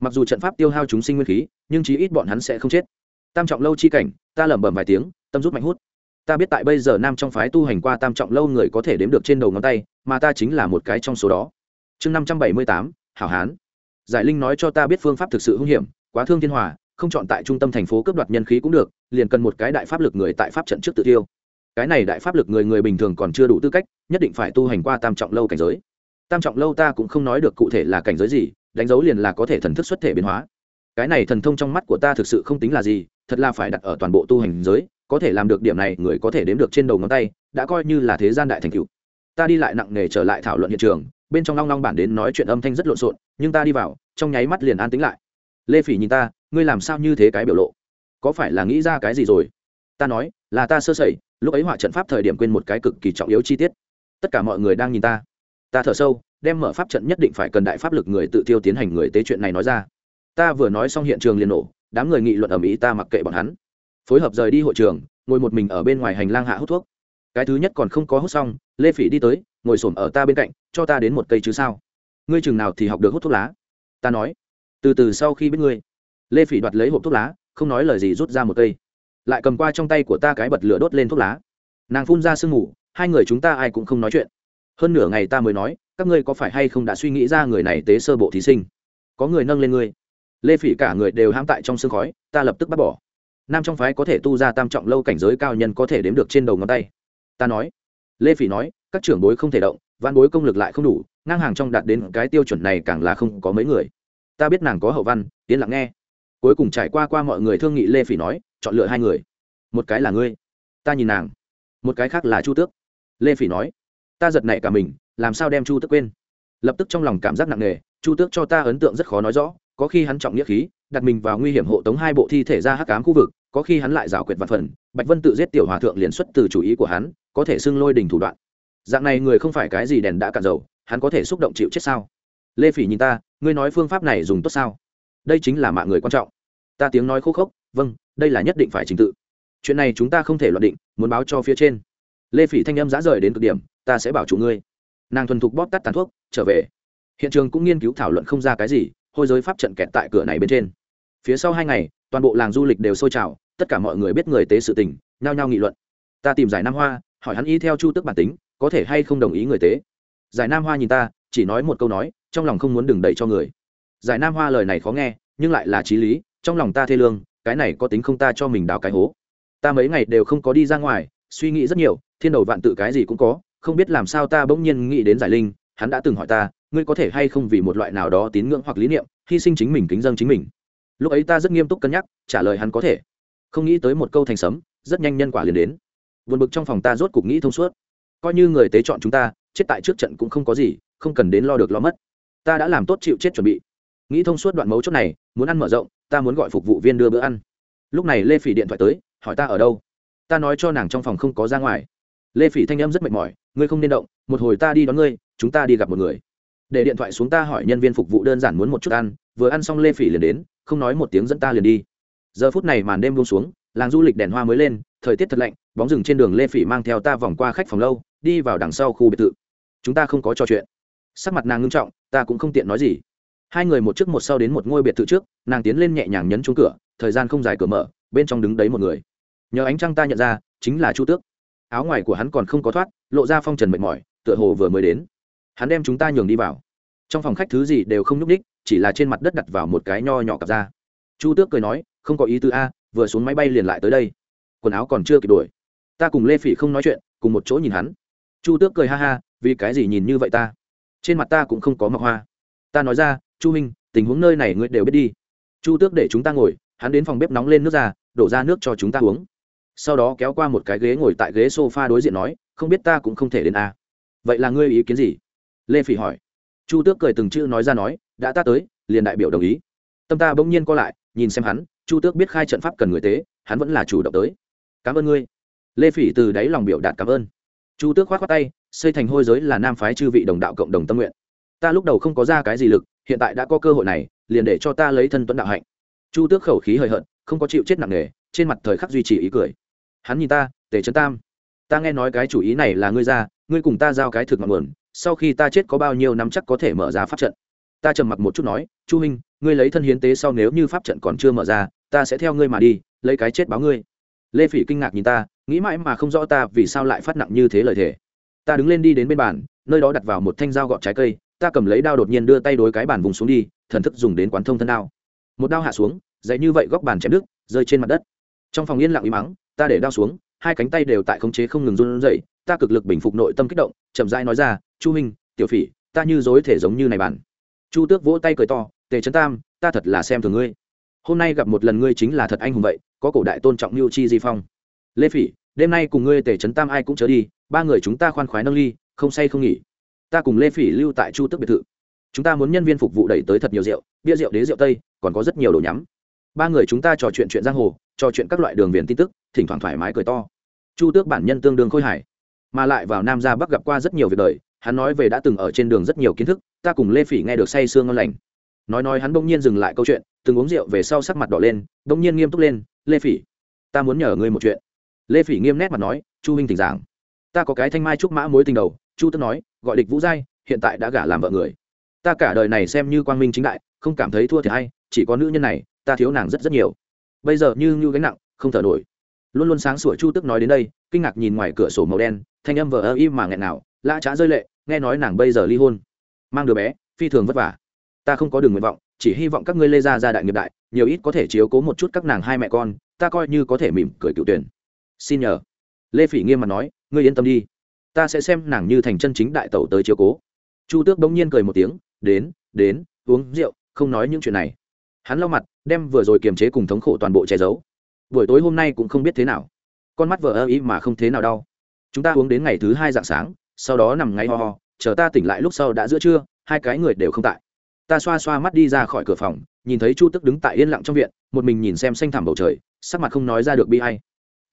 Mặc dù trận pháp tiêu hao chúng sinh nguyên khí, nhưng chí ít bọn hắn sẽ không chết. Tam trọng lâu chi cảnh, ta lẩm bẩm vài tiếng, tâm rút mạnh hút ta biết tại bây giờ nam trong phái tu hành qua tam trọng lâu người có thể đếm được trên đầu ngón tay, mà ta chính là một cái trong số đó. Chương năm trăm bảy mươi tám, hảo hán. Giải linh nói cho ta biết phương pháp thực sự hung hiểm, quá thương thiên hòa, không chọn tại trung tâm thành phố cướp đoạt nhân khí cũng được, liền cần một cái đại pháp lực người tại pháp trận trước tự tiêu. Cái này đại pháp lực người người bình thường còn chưa đủ tư cách, nhất định phải tu hành qua tam trọng lâu cảnh giới. Tam trọng lâu ta cũng không nói được cụ thể là cảnh giới gì, đánh dấu liền là có thể thần thức xuất thể biến hóa. Cái này thần thông trong mắt của ta thực sự không tính là gì, thật là phải đặt ở toàn bộ tu hành giới có thể làm được điểm này, người có thể đếm được trên đầu ngón tay, đã coi như là thế gian đại thành cựu ta đi lại nặng nề trở lại thảo luận hiện trường, bên trong long long bản đến nói chuyện âm thanh rất lộn xộn, nhưng ta đi vào, trong nháy mắt liền an tính lại. Lê phỉ nhìn ta, ngươi làm sao như thế cái biểu lộ? Có phải là nghĩ ra cái gì rồi? Ta nói, là ta sơ sẩy, lúc ấy họa trận pháp thời điểm quên một cái cực kỳ trọng yếu chi tiết. Tất cả mọi người đang nhìn ta. Ta thở sâu, đem mở pháp trận nhất định phải cần đại pháp lực người tự tiêu tiến hành người tế chuyện này nói ra. Ta vừa nói xong hiện trường liền nổ, đám người nghị luận ở mỹ ta mặc kệ bọn hắn phối hợp rời đi hội trường, ngồi một mình ở bên ngoài hành lang hạ hút thuốc. Cái thứ nhất còn không có hút xong, lê phỉ đi tới, ngồi s ở ta bên cạnh, cho ta đến một cây chứ sao? Ngươi chừng nào thì học được hút thuốc lá? Ta nói. Từ từ sau khi biết ngươi. Lê phỉ đoạt lấy hộp thuốc lá, không nói lời gì rút ra một cây. Lại cầm qua trong tay của ta cái bật lửa đốt lên thuốc lá. Nàng phun ra sương mù, hai người chúng ta ai cũng không nói chuyện. Hơn nửa ngày ta mới nói, các ngươi có phải hay không đã suy nghĩ ra người này tế sơ bộ thí sinh? Có người nâng lên ngươi. Lê phỉ cả người đều hãm tại trong sương khói, ta lập tức bắt bỏ nam trong phái có thể tu ra tam trọng lâu cảnh giới cao nhân có thể đếm được trên đầu ngón tay. Ta nói. Lê phỉ nói, các trưởng bối không thể động văn bối công lực lại không đủ, ngang hàng trong đạt đến cái tiêu chuẩn này càng là không có mấy người. Ta biết nàng có hậu văn tiến lặng nghe. Cuối cùng trải qua qua mọi người thương nghị, lê phỉ nói, chọn lựa hai người. Một cái là ngươi, ta nhìn nàng. Một cái khác là chu tước. Lê phỉ nói, ta giật nảy cả mình, làm sao đem chu tước quên? Lập tức trong lòng cảm giác nặng nề, chu tước cho ta ấn tượng rất khó nói rõ, có khi hắn trọng nghĩa khí đặt mình vào nguy hiểm hộ tống hai bộ thi thể ra hắc cám khu vực, có khi hắn lại rào quyệt vật phần, bạch vân tự giết tiểu hòa thượng liền xuất từ chủ ý của hắn, có thể xưng lôi đình thủ đoạn. Dạng này người không phải cái gì đèn đã cạn dầu, hắn có thể xúc động chịu chết sao? Lê phỉ nhìn ta, ngươi nói phương pháp này dùng tốt sao? Đây chính là mạng người quan trọng. Ta tiếng nói khô khốc vâng đây là nhất định phải trình tự. Chuyện này chúng ta không thể luận định, muốn báo cho phía trên. Lê phỉ thanh âm dã rời đến cực điểm, ta sẽ bảo chủ ngươi. Nàng thuần thục bóp tắt tàn thuốc, trở về. Hiện trường cũng nghiên cứu thảo luận không ra cái gì, hôi giới pháp trận kẹt tại cửa này bên trên phía sau hai ngày, toàn bộ làng du lịch đều sôi trào, tất cả mọi người biết người tế sự tình, nhao nhao nghị luận. Ta tìm giải nam hoa, hỏi hắn y theo chu tức bản tính, có thể hay không đồng ý người tế. Giải nam hoa nhìn ta, chỉ nói một câu nói, trong lòng không muốn đừng đẩy cho người. Giải nam hoa lời này khó nghe, nhưng lại là t r í lý, trong lòng ta thê lương, cái này có tính không ta cho mình đào cái hố. Ta mấy ngày đều không có đi ra ngoài, suy nghĩ rất nhiều, thiên đầu vạn tự cái gì cũng có, không biết làm sao ta bỗng nhiên nghĩ đến giải linh, hắn đã từng hỏi ta, ngươi có thể hay không vì một loại nào đó tín ngưỡng hoặc lý niệm, hy sinh chính mình kính dân chính mình? Lúc ấy ta rất nghiêm túc cân nhắc, trả lời hắn có thể. Không nghĩ tới một câu thành sấm, rất nhanh nhân quả liền đến. Vượt bực trong phòng ta rốt cục nghĩ thông suốt. Coi như người tế chọn chúng ta, chết tại trước trận cũng không có gì, không cần đến lo được lo mất. Ta đã làm tốt chịu chết chuẩn bị. Nghĩ thông suốt đoạn mấu chốt này, muốn ăn mở rộng, ta muốn gọi phục vụ viên đưa bữa ăn. Lúc này lê phỉ điện thoại tới, hỏi ta ở đâu. Ta nói cho nàng trong phòng không có ra ngoài. Lê phỉ thanh âm rất mệt mỏi, ngươi không nên động, một hồi ta đi đón ngươi, chúng ta đi gặp một người. Để điện thoại xuống ta hỏi nhân viên phục vụ đơn giản muốn một chút ăn, vừa ăn xong lê phỉ liền đến không nói một tiếng dẫn ta liền đi. Giờ phút này màn đêm buông xuống, làng du lịch đèn hoa mới lên, thời tiết thật lạnh, bóng rừng trên đường lê phỉ mang theo ta vòng qua khách phòng lâu, đi vào đằng sau khu biệt thự. Chúng ta không có trò chuyện. Sắc mặt nàng ngưng trọng, ta cũng không tiện nói gì. Hai người một trước một sau đến một ngôi biệt thự trước, nàng tiến lên nhẹ nhàng nhấn chuông cửa, thời gian không dài cửa mở, bên trong đứng đấy một người. Nhờ ánh trăng ta nhận ra, chính là chu tước. Áo ngoài của hắn còn không có thoát, lộ ra phong trần mệt mỏi, tựa hồ vừa mới đến. Hắn đem chúng ta nhường đi vào. Trong phòng khách thứ gì đều không nhúc ních chỉ là trên mặt đất đặt vào một cái nho nhỏ cặp ra chu tước cười nói, không có ý tứ a, vừa xuống máy bay liền lại tới đây. Quần áo còn chưa kịp đuổi ta cùng lê phỉ không nói chuyện, cùng một chỗ nhìn hắn. Chu tước cười ha ha, vì cái gì nhìn như vậy ta? Trên mặt ta cũng không có mặc hoa. Ta nói ra, chu minh, tình huống nơi này ngươi đều biết đi. Chu tước để chúng ta ngồi, hắn đến phòng bếp nóng lên nước ra, đổ ra nước cho chúng ta uống. Sau đó kéo qua một cái ghế ngồi tại ghế s o f a đối diện nói, không biết ta cũng không thể đến a. Vậy là ngươi ý kiến gì? Lê phỉ hỏi chu tước cười từng chữ nói ra nói, đã ta tới, liền đại biểu đồng ý. Tâm ta bỗng nhiên co lại, nhìn xem hắn, chu tước biết khai trận pháp cần người tế, hắn vẫn là chủ động tới. Cảm ơn ngươi. Lê phỉ từ đáy lòng biểu đạt cảm ơn. Chu tước k h o á t khoác tay, xây thành hôi giới là nam phái chư vị đồng đạo cộng đồng tâm nguyện. Ta lúc đầu không có ra cái gì lực, hiện tại đã có cơ hội này, liền để cho ta lấy thân tuấn đạo hạnh. Chu tước khẩu khí hời hợt, không có chịu chết nặng nề, trên mặt thời khắc duy trì ý cười. Hắn nhìn ta, tề trấn tam, ta nghe nói cái chủ ý này là ngươi ra, ngươi cùng ta giao cái thực ngọn nguồn sau khi ta chết có bao nhiêu năm chắc có thể mở ra pháp trận? Ta trầm mặc một chút nói, chu huynh ngươi lấy thân hiến tế sau nếu như pháp trận còn chưa mở ra, ta sẽ theo ngươi mà đi, lấy cái chết báo ngươi. Lê phỉ kinh ngạc nhìn ta, nghĩ mãi mà không rõ ta vì sao lại phát nặng như thế lời thề. Ta đứng lên đi đến bên bàn, nơi đó đặt vào một thanh dao gọt trái cây, ta cầm lấy đao đột nhiên đưa tay đối cái bàn vùng xuống đi, thần thức dùng đến quán thông thân đao. Một đao hạ xuống, dậy như vậy góc bàn chém đứt, rơi trên mặt đất. Trong phòng yên lặng im mắng ta để đao xuống, hai cánh tay đều tại khống chế không ngừng run rẩy, ta cực lực bình phục nội tâm kích động, chậm rãi nói ra chu minh tiểu phỉ, ta như dối thể giống như này bản chu tước vỗ tay cười to, tề trấn tam, ta thật là xem thường ngươi. Hôm nay gặp một lần ngươi chính là thật anh hùng vậy, có cổ đại tôn trọng mưu chi di phong. Lê phỉ, đêm nay cùng ngươi tề trấn tam ai cũng chớ đi, ba người chúng ta khoan khoái nâng ly, không say không nghỉ. Ta cùng lê phỉ lưu tại chu tước biệt thự. Chúng ta muốn nhân viên phục vụ đẩy tới thật nhiều rượu, bia rượu đế rượu tây, còn có rất nhiều đồ nhắm. Ba người chúng ta trò chuyện chuyện giang hồ, trò chuyện các loại đường viền tin tức, thỉnh thoảng thoải mái cười to. Chu tước bản nhân tương đương khôi hài, mà lại vào nam ra bắc gặp qua rất nhiều việc đời hắn nói về đã từng ở trên đường rất nhiều kiến thức, ta cùng lê phỉ nghe được say sương ngon lành. Nói nói hắn bỗng nhiên dừng lại câu chuyện, từng uống rượu về sau sắc mặt đỏ lên, bỗng nhiên nghiêm túc lên, lê phỉ, ta muốn nhờ ngươi một chuyện. Lê phỉ nghiêm nét mặt nói, chu huynh tỉnh giảng. Ta có cái thanh mai trúc mã mối tình đầu, chu tức nói, gọi địch vũ giai, hiện tại đã gả làm vợ người. Ta cả đời này xem như quang minh chính đại, không cảm thấy thua thì hay chỉ có nữ nhân này, ta thiếu nàng rất rất nhiều. Bây giờ như như gánh nặng, không thở nổi. Luôn luôn sáng sủa chu tức nói đến đây, kinh ngạc nhìn ngoài cửa sổ màu đen, thanh âm vờ ơ im mà nghẹn nào lã trá rơi lệ, nghe nói nàng bây giờ ly hôn. Mang đứa bé, phi thường vất vả. Ta không có đường nguyện vọng, chỉ hy vọng các ngươi lê ra ra đại nghiệp đại, nhiều ít có thể chiếu cố một chút các nàng hai mẹ con, ta coi như có thể mỉm cười cựu tuyển. Xin nhờ. Lê phỉ nghiêm mặt nói, ngươi yên tâm đi. Ta sẽ xem nàng như thành chân chính đại tẩu tới chiếu cố. Chu tước bỗng nhiên cười một tiếng, đến đến, uống rượu, không nói những chuyện này. Hắn lau mặt, đem vừa rồi kiềm chế cùng thống khổ toàn bộ che giấu. Buổi tối hôm nay cũng không biết thế nào. Con mắt vợ ơ ý mà không thế nào đau. Chúng ta uống đến ngày thứ hai dạng sáng sau đó nằm ngáy ho ho, chờ ta tỉnh lại lúc sau đã giữa trưa, hai cái người đều không tại. Ta xoa xoa mắt đi ra khỏi cửa phòng, nhìn thấy chu tức đứng tại yên lặng trong viện, một mình nhìn xem xanh thẳm bầu trời, sắc mặt không nói ra được bi hay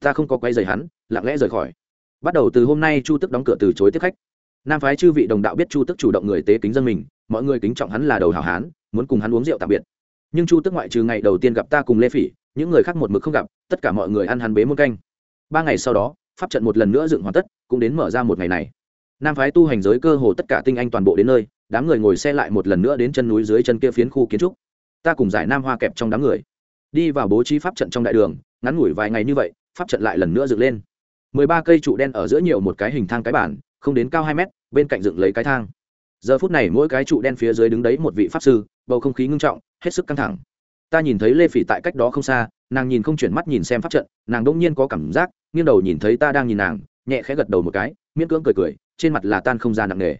ta không có quay giày hắn, lặng lẽ rời khỏi. Bắt đầu từ hôm nay chu tức đóng cửa từ chối tiếp khách. Nam phái chư vị đồng đạo biết chu tức chủ động người tế kính dân mình, mọi người kính trọng hắn là đầu hảo hán, muốn cùng hắn uống rượu tạm biệt. Nhưng chu tức ngoại trừ ngày đầu tiên gặp ta cùng lê phỉ, những người khác một mực không gặp, tất cả mọi người ăn hắn bế muôn canh. Ba ngày sau đó, pháp trận một lần nữa dựng hoàn tất, cũng đến mở ra một ngày này nam phái tu hành giới cơ hồ tất cả tinh anh toàn bộ đến nơi, đám người ngồi xe lại một lần nữa đến chân núi dưới chân kia phiến khu kiến trúc. Ta cùng giải nam hoa kẹp trong đám người. Đi vào bố trí pháp trận trong đại đường, ngắn ngủi vài ngày như vậy, pháp trận lại lần nữa dựng lên. Mười ba cây trụ đen ở giữa nhiều một cái hình thang cái bản không đến cao hai mét, bên cạnh dựng lấy cái thang. Giờ phút này mỗi cái trụ đen phía dưới đứng đấy một vị pháp sư, bầu không khí ngưng trọng, hết sức căng thẳng. Ta nhìn thấy lê phỉ tại cách đó không xa, nàng nhìn không chuyển mắt nhìn xem pháp trận, nàng đông nhiên có cảm giác, nghiêng đầu nhìn thấy ta đang nhìn nàng, nhẹ khẽ gật đầu một cái, miễn cưỡng cười cười trên mặt là tan không ra nặng nề.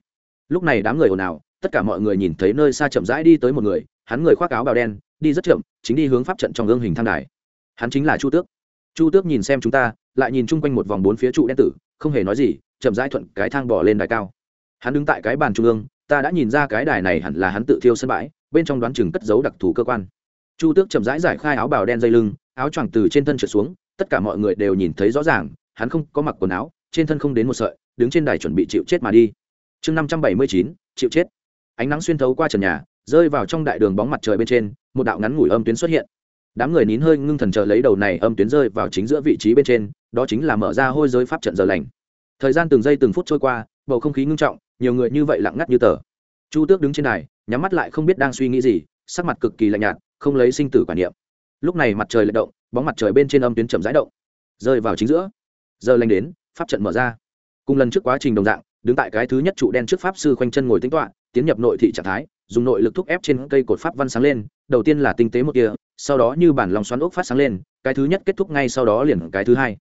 Lúc này đám người ồn ào, tất cả mọi người nhìn thấy nơi xa chậm rãi đi tới một người, hắn người khoác áo bào đen, đi rất chậm, chính đi hướng pháp trận trong gương hình thang đài. Hắn chính là chu tước. Chu tước nhìn xem chúng ta, lại nhìn chung quanh một vòng bốn phía trụ đen tử, không hề nói gì, chậm rãi thuận cái thang bỏ lên đài cao. Hắn đứng tại cái bàn trung ương, ta đã nhìn ra cái đài này hẳn là hắn tự thiêu sân bãi, bên trong đoán chừng cất giấu đặc thù cơ quan. Chu tước chậm rãi giải khai áo bào đen dây lưng, áo choàng từ trên thân trượt xuống, tất cả mọi người đều nhìn thấy rõ ràng, hắn không có mặc quần áo, trên thân không đến một sợi đứng trên đài chuẩn bị chịu chết mà đi. Chương năm trăm bảy mươi chín, chịu chết. Ánh nắng xuyên thấu qua trần nhà, rơi vào trong đại đường bóng mặt trời bên trên, một đạo ngắn ngủi âm tuyến xuất hiện. Đám người nín hơi ngưng thần chờ lấy đầu này âm tuyến rơi vào chính giữa vị trí bên trên, đó chính là mở ra hôi giới pháp trận giờ lành. Thời gian từng giây từng phút trôi qua, bầu không khí ngưng trọng, nhiều người như vậy lặng ngắt như tờ. Chu tước đứng trên đài, nhắm mắt lại không biết đang suy nghĩ gì, sắc mặt cực kỳ lạnh nhạt, không lấy sinh tử quản niệm. Lúc này mặt trời lệch động, bóng mặt trời bên trên âm tuyến chậm rãi động, rơi vào chính giữa. Giờ lành đến, pháp trận mở ra cùng lần trước quá trình đồng dạng, đứng tại cái thứ nhất trụ đen trước pháp sư khoanh chân ngồi tính toạ tiến nhập nội thị trạng thái, dùng nội lực thúc ép trên cây cột pháp văn sáng lên, đầu tiên là tinh tế một kia, sau đó như bản lòng xoắn ốc phát sáng lên, cái thứ nhất kết thúc ngay sau đó liền cái thứ hai.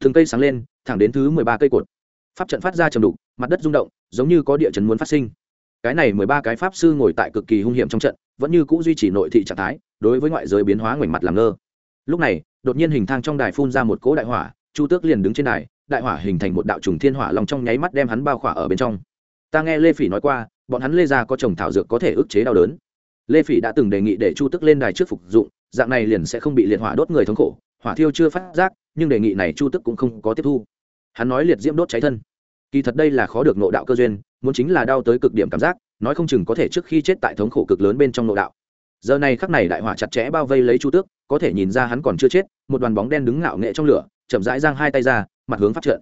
Từng cây sáng lên, thẳng đến thứ mười ba cây cột. Pháp trận phát ra trầm đục, mặt đất rung động, giống như có địa chấn muốn phát sinh. Cái này mười ba cái pháp sư ngồi tại cực kỳ hung hiểm trong trận, vẫn như cũ duy trì nội thị trạng thái, đối với ngoại giới biến hóa ngoảnh mặt làm ngơ. Lúc này, đột nhiên hình thang trong đài phun ra một cỗ đại hỏa, chu tước liền đứng trên đài đại hỏa hình thành một đạo trùng thiên hỏa lòng trong nháy mắt đem hắn bao khỏa ở bên trong. Ta nghe lê phỉ nói qua, bọn hắn lê gia có trồng thảo dược có thể ức chế đau đớn. Lê phỉ đã từng đề nghị để chu tức lên đài trước phục dụng, dạng này liền sẽ không bị liệt hỏa đốt người thống khổ. Hỏa thiêu chưa phát giác, nhưng đề nghị này chu tức cũng không có tiếp thu. Hắn nói liệt diễm đốt cháy thân. Kỳ thật đây là khó được nộ đạo cơ duyên, muốn chính là đau tới cực điểm cảm giác, nói không chừng có thể trước khi chết tại thống khổ cực lớn bên trong nộ đạo. Giờ này khắc này đại hỏa chặt chẽ bao vây lấy chu tước có thể nhìn ra hắn còn chưa chết, một đoàn bóng đen đứng ngạo nghệ trong lửa, chậm rãi giang hai tay ra mặt hướng pháp trận.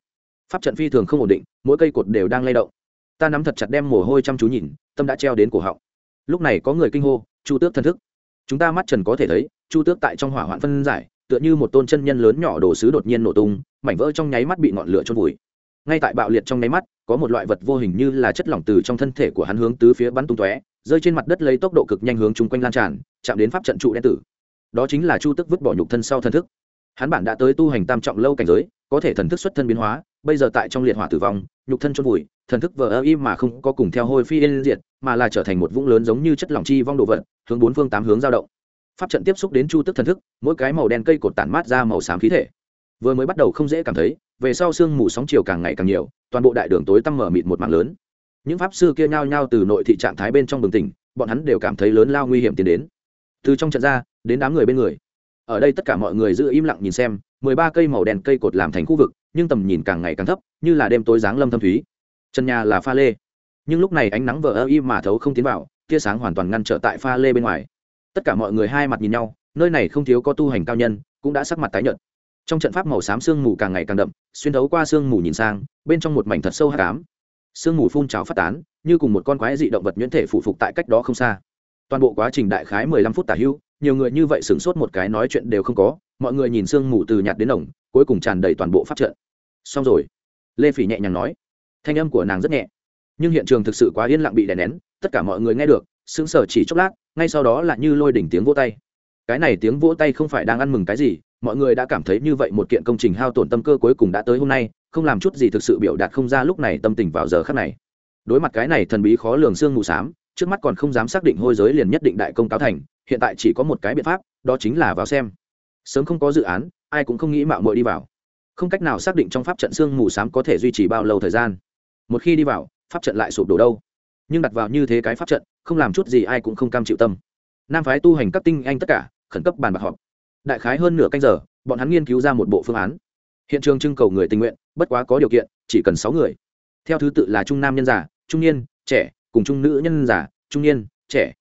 Pháp trận phi thường không ổn định, mỗi cây cột đều đang lay động. Ta nắm thật chặt đem mồ hôi chăm chú nhìn, tâm đã treo đến cổ họng. Lúc này có người kinh hô, chu tước thân thức. Chúng ta mắt trần có thể thấy, chu tước tại trong hỏa hoạn phân giải, tựa như một tôn chân nhân lớn nhỏ đồ sứ đột nhiên nổ tung, mảnh vỡ trong nháy mắt bị ngọn lửa trôn vùi. Ngay tại bạo liệt trong nháy mắt, có một loại vật vô hình như là chất lỏng từ trong thân thể của hắn hướng tứ phía bắn tung tóe, rơi trên mặt đất lấy tốc độ cực nhanh hướng chung quanh lan tràn, chạm đến pháp trận trụ đen tử. Đó chính là chu tức vứt bỏ nhục thân sau thân thức hắn bản đã tới tu hành tam trọng lâu cảnh giới, có thể thần thức xuất thân biến hóa, bây giờ tại trong liệt hỏa tử vong, nhục thân chôn vùi, thần thức vờ ơ im mà không có cùng theo hôi phi yên diệt, mà là trở thành một vũng lớn giống như chất lỏng chi vong đồ vật, hướng bốn phương tám hướng dao động. Pháp trận tiếp xúc đến chu tức thần thức, mỗi cái màu đen cây cột tản mát ra màu xám khí thể. Vừa mới bắt đầu không dễ cảm thấy, về sau sương mù sóng chiều càng ngày càng nhiều, toàn bộ đại đường tối tăm mở mịt một mạng lớn. Những pháp sư kia nhao nhao từ nội thị trạng thái bên trong bừng tỉnh, bọn hắn đều cảm thấy lớn lao nguy hiểm tiến đến. Từ trong trận ra, đến đám người bên người ở đây tất cả mọi người giữ im lặng nhìn xem, mười ba cây màu đen cây cột làm thành khu vực, nhưng tầm nhìn càng ngày càng thấp, như là đêm tối dáng lâm thâm thúy. Trần nhà là pha lê. Nhưng lúc này ánh nắng vờ ơ im mà thấu không tiến vào, tia sáng hoàn toàn ngăn trở tại pha lê bên ngoài. Tất cả mọi người hai mặt nhìn nhau, nơi này không thiếu có tu hành cao nhân, cũng đã sắc mặt tái nhợt. Trong trận pháp màu xám sương mù càng ngày càng đậm, xuyên thấu qua sương mù nhìn sang, bên trong một mảnh thật sâu hắc cám sương mù phun trào phát tán, như cùng một con quái dị động vật nhuyễn thể phụ phục tại cách đó không xa. Toàn bộ quá trình đại khái mười lăm phút tả hữu nhiều người như vậy sửng sốt một cái nói chuyện đều không có, mọi người nhìn sương mù từ nhạt đến nồng, cuối cùng tràn đầy toàn bộ pháp trận. Xong rồi. Lê phỉ nhẹ nhàng nói. Thanh âm của nàng rất nhẹ. Nhưng hiện trường thực sự quá yên lặng bị đè nén, tất cả mọi người nghe được, sững sờ chỉ chốc lát, ngay sau đó là như lôi đỉnh tiếng vỗ tay. Cái này tiếng vỗ tay không phải đang ăn mừng cái gì, mọi người đã cảm thấy như vậy một kiện công trình hao tổn tâm cơ cuối cùng đã tới hôm nay, không làm chút gì thực sự biểu đạt không ra lúc này tâm tình vào giờ khắc này. Đối mặt cái này thần bí khó lường xương mù s á m trước mắt còn không dám xác định hôi giới liền nhất định đại công cáo thành hiện tại chỉ có một cái biện pháp, đó chính là vào xem. Sớm không có dự án, ai cũng không nghĩ mạo mội đi vào. Không cách nào xác định trong pháp trận xương mù s á m có thể duy trì bao lâu thời gian. Một khi đi vào, pháp trận lại sụp đổ đâu? Nhưng đặt vào như thế cái pháp trận, không làm chút gì ai cũng không cam chịu tâm. Nam phái tu hành các tinh anh tất cả, khẩn cấp bàn bạc họp. Đại khái hơn nửa canh giờ, bọn hắn nghiên cứu ra một bộ phương án. Hiện trường trưng cầu người tình nguyện, bất quá có điều kiện, chỉ cần sáu người. Theo thứ tự là trung nam nhân giả trung niên, trẻ, cùng trung nữ nhân giả trung niên, trẻ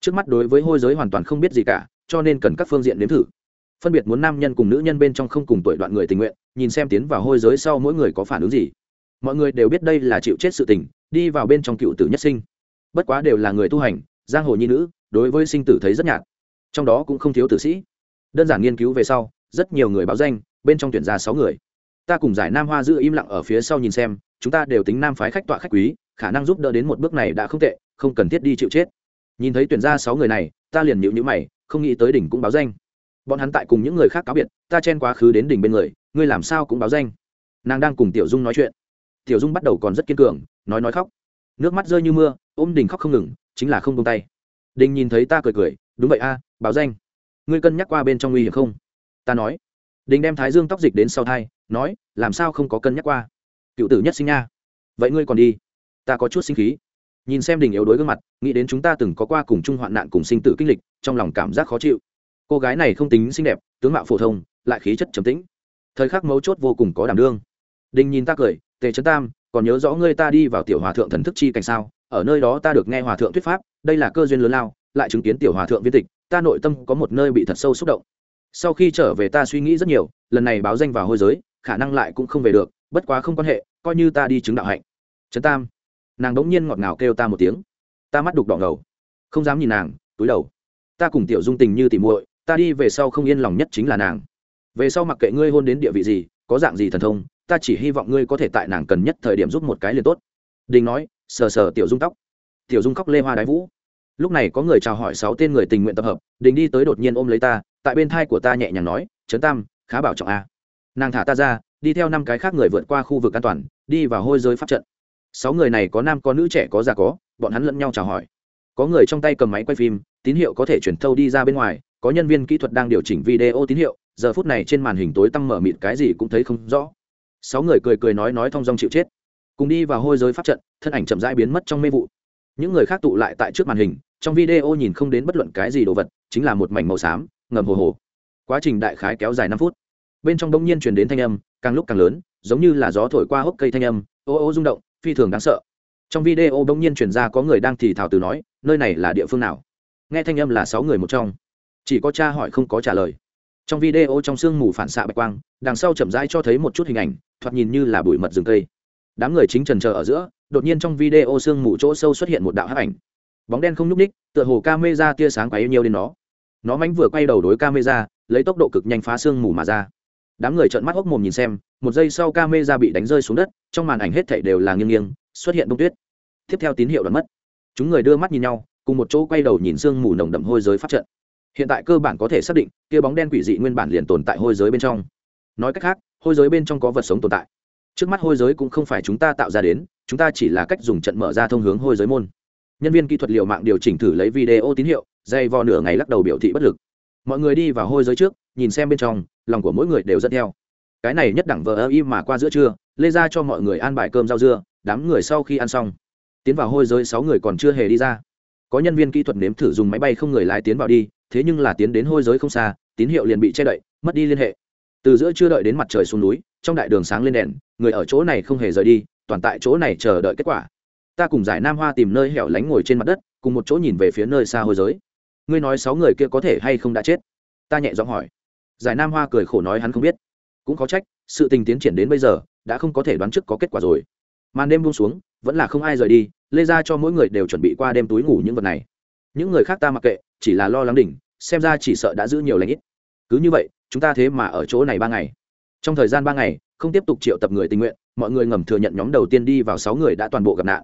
trước mắt đối với hôi giới hoàn toàn không biết gì cả, cho nên cần các phương diện nếm thử. Phân biệt muốn nam nhân cùng nữ nhân bên trong không cùng tuổi đoạn người tình nguyện, nhìn xem tiến vào hôi giới sau mỗi người có phản ứng gì. Mọi người đều biết đây là chịu chết sự tình, đi vào bên trong cựu tử nhất sinh. Bất quá đều là người tu hành, giang hồ nhi nữ, đối với sinh tử thấy rất nhạt. Trong đó cũng không thiếu tử sĩ. Đơn giản nghiên cứu về sau, rất nhiều người báo danh, bên trong tuyển ra sáu người. Ta cùng giải nam hoa giữ im lặng ở phía sau nhìn xem, chúng ta đều tính nam phái khách tọa khách quý, khả năng giúp đỡ đến một bước này đã không tệ, không cần thiết đi chịu chết nhìn thấy tuyển ra sáu người này, ta liền nhịu nhữ mày, không nghĩ tới đỉnh cũng báo danh. Bọn hắn tại cùng những người khác cáo biệt, ta chen quá khứ đến đỉnh bên người, ngươi làm sao cũng báo danh. Nàng đang cùng tiểu dung nói chuyện. Tiểu dung bắt đầu còn rất kiên cường, nói nói khóc. Nước mắt rơi như mưa, ôm đình khóc không ngừng, chính là không tung tay. Đình nhìn thấy ta cười cười, đúng vậy a, báo danh. Ngươi cân nhắc qua bên trong nguy hiểm không? Ta nói. Đình đem thái dương tóc dịch đến sau thai, nói, làm sao không có cân nhắc qua? Cựu tử nhất sinh nha. Vậy ngươi còn đi. Ta có chút sinh khí nhìn xem đình yếu đối gương mặt, nghĩ đến chúng ta từng có qua cùng chung hoạn nạn cùng sinh tử kinh lịch, trong lòng cảm giác khó chịu. Cô gái này không tính xinh đẹp, tướng mạo phổ thông, lại khí chất trầm tĩnh. Thời khắc mấu chốt vô cùng có đảm đương. Đình nhìn ta cười, tề trấn tam, còn nhớ rõ ngươi ta đi vào tiểu hòa thượng thần thức chi cảnh sao? Ở nơi đó ta được nghe hòa thượng thuyết pháp, đây là cơ duyên lớn lao, lại chứng kiến tiểu hòa thượng viên tịch, ta nội tâm có một nơi bị thật sâu xúc động. Sau khi trở về ta suy nghĩ rất nhiều, lần này báo danh vào hôi giới, khả năng lại cũng không về được, bất quá không quan hệ, coi như ta đi chứng đạo hạnh. Trấn tam nàng đ ỗ n g nhiên ngọt ngào kêu ta một tiếng. Ta mắt đục đỏ ngầu. Không dám nhìn nàng, túi đầu. Ta cùng tiểu dung tình như tìm muội, ta đi về sau không yên lòng nhất chính là nàng. Về sau mặc kệ ngươi hôn đến địa vị gì, có dạng gì thần thông, ta chỉ hy vọng ngươi có thể tại nàng cần nhất thời điểm giúp một cái liền tốt. Đình nói, sờ sờ tiểu dung tóc. Tiểu dung khóc lê hoa đái vũ. Lúc này có người chào hỏi sáu tên người tình nguyện tập hợp, đình đi tới đột nhiên ôm lấy ta, tại bên thai của ta nhẹ nhàng nói, trấn tam, khá bảo trọng a. Nàng thả ta ra, đi theo năm cái khác người vượt qua khu vực an toàn, đi vào hôi giới pháp trận sáu người này có nam có nữ, trẻ có già có, bọn hắn lẫn nhau chào hỏi. Có người trong tay cầm máy quay phim, tín hiệu có thể chuyển thâu đi ra bên ngoài, có nhân viên kỹ thuật đang điều chỉnh video tín hiệu, giờ phút này trên màn hình tối tăm mở mịt cái gì cũng thấy không rõ. Sáu người cười cười nói nói thong dong chịu chết. Cùng đi vào hôi giới pháp trận, thân ảnh chậm rãi biến mất trong mê vụ. Những người khác tụ lại tại trước màn hình, trong video nhìn không đến bất luận cái gì đồ vật, chính là một mảnh màu xám, ngầm hồ hồ. Quá trình đại khái kéo dài năm phút. Bên trong đông nhiên chuyển đến thanh âm, càng lúc càng lớn, giống như là gió thổi qua hốc cây thanh âm, ô ô rung động phi thường đáng sợ. Trong video đông nhiên chuyển ra có người đang thì thào từ nói, nơi này là địa phương nào? Nghe thanh âm là sáu người một trong. Chỉ có cha hỏi không có trả lời. Trong video trong sương mù phản xạ bạch quang, đằng sau chậm rãi cho thấy một chút hình ảnh, thoạt nhìn như là bụi mật rừng cây. Đám người chính trần chờ ở giữa, đột nhiên trong video sương mù chỗ sâu xuất hiện một đạo hắc ảnh. Bóng đen không nhúc ních tựa hồ ca mê ra tia sáng quá yêu nhiều đến nó. Nó mánh vừa quay đầu đối ca mê ra lấy tốc độ cực nhanh phá sương mù mà ra đám người trợn mắt hốc mồm nhìn xem, một giây sau ca mê ra bị đánh rơi xuống đất, trong màn ảnh hết thảy đều là nghiêng nghiêng, xuất hiện bông tuyết. Tiếp theo tín hiệu đoạn mất. Chúng người đưa mắt nhìn nhau, cùng một chỗ quay đầu nhìn sương mù nồng đậm hôi giới phát trận. Hiện tại cơ bản có thể xác định, kia bóng đen quỷ dị nguyên bản liền tồn tại hôi giới bên trong. Nói cách khác, hôi giới bên trong có vật sống tồn tại. Trước mắt hôi giới cũng không phải chúng ta tạo ra đến, chúng ta chỉ là cách dùng trận mở ra thông hướng hôi giới môn. Nhân viên kỹ thuật liệu mạng điều chỉnh thử lấy video tín hiệu dây vò nửa ngày lắc đầu biểu thị bất lực. Mọi người đi vào hôi giới trước nhìn xem bên trong, lòng của mỗi người đều dẫn theo. Cái này nhất đẳng vờ ơ y mà qua giữa trưa, lê ra cho mọi người ăn bài cơm rau dưa, đám người sau khi ăn xong, tiến vào hôi giới sáu người còn chưa hề đi ra. Có nhân viên kỹ thuật nếm thử dùng máy bay không người lái tiến vào đi, thế nhưng là tiến đến hôi giới không xa, tín hiệu liền bị che đậy, mất đi liên hệ. Từ giữa chưa đợi đến mặt trời xuống núi, trong đại đường sáng lên đèn, người ở chỗ này không hề rời đi, toàn tại chỗ này chờ đợi kết quả. Ta cùng giải nam hoa tìm nơi hẻo lánh ngồi trên mặt đất, cùng một chỗ nhìn về phía nơi xa hôi giới. Ngươi nói sáu người kia có thể hay không đã chết? Ta nhẹ giọng hỏi giải nam hoa cười khổ nói hắn không biết. Cũng có trách, sự tình tiến triển đến bây giờ, đã không có thể đoán trước có kết quả rồi. Màn đêm buông xuống, vẫn là không ai rời đi, lê ra cho mỗi người đều chuẩn bị qua đêm túi ngủ những vật này. Những người khác ta mặc kệ, chỉ là lo lắng đỉnh, xem ra chỉ sợ đã giữ nhiều lãnh ít. Cứ như vậy, chúng ta thế mà ở chỗ này ba ngày. Trong thời gian ba ngày, không tiếp tục triệu tập người tình nguyện, mọi người ngầm thừa nhận nhóm đầu tiên đi vào sáu người đã toàn bộ gặp nạn.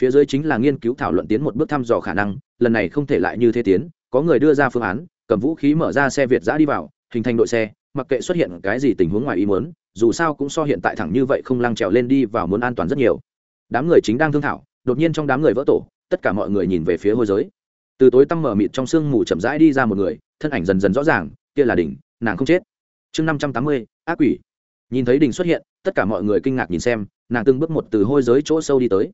Phía dưới chính là nghiên cứu thảo luận tiến một bước thăm dò khả năng, lần này không thể lại như thế tiến, có người đưa ra phương án, cầm vũ khí mở ra xe việt giã đi vào hình thành đội xe, mặc kệ xuất hiện cái gì tình huống ngoài ý muốn, dù sao cũng so hiện tại thẳng như vậy không lăng trèo lên đi và muốn an toàn rất nhiều. Đám người chính đang thương thảo, đột nhiên trong đám người vỡ tổ, tất cả mọi người nhìn về phía hôi giới. Từ tối tăm mở mịt trong sương mù chậm rãi đi ra một người, thân ảnh dần dần rõ ràng, kia là đỉnh, nàng không chết. Chương năm trăm tám mươi, ác quỷ. Nhìn thấy đình xuất hiện, tất cả mọi người kinh ngạc nhìn xem, nàng từng bước một từ hôi giới chỗ sâu đi tới.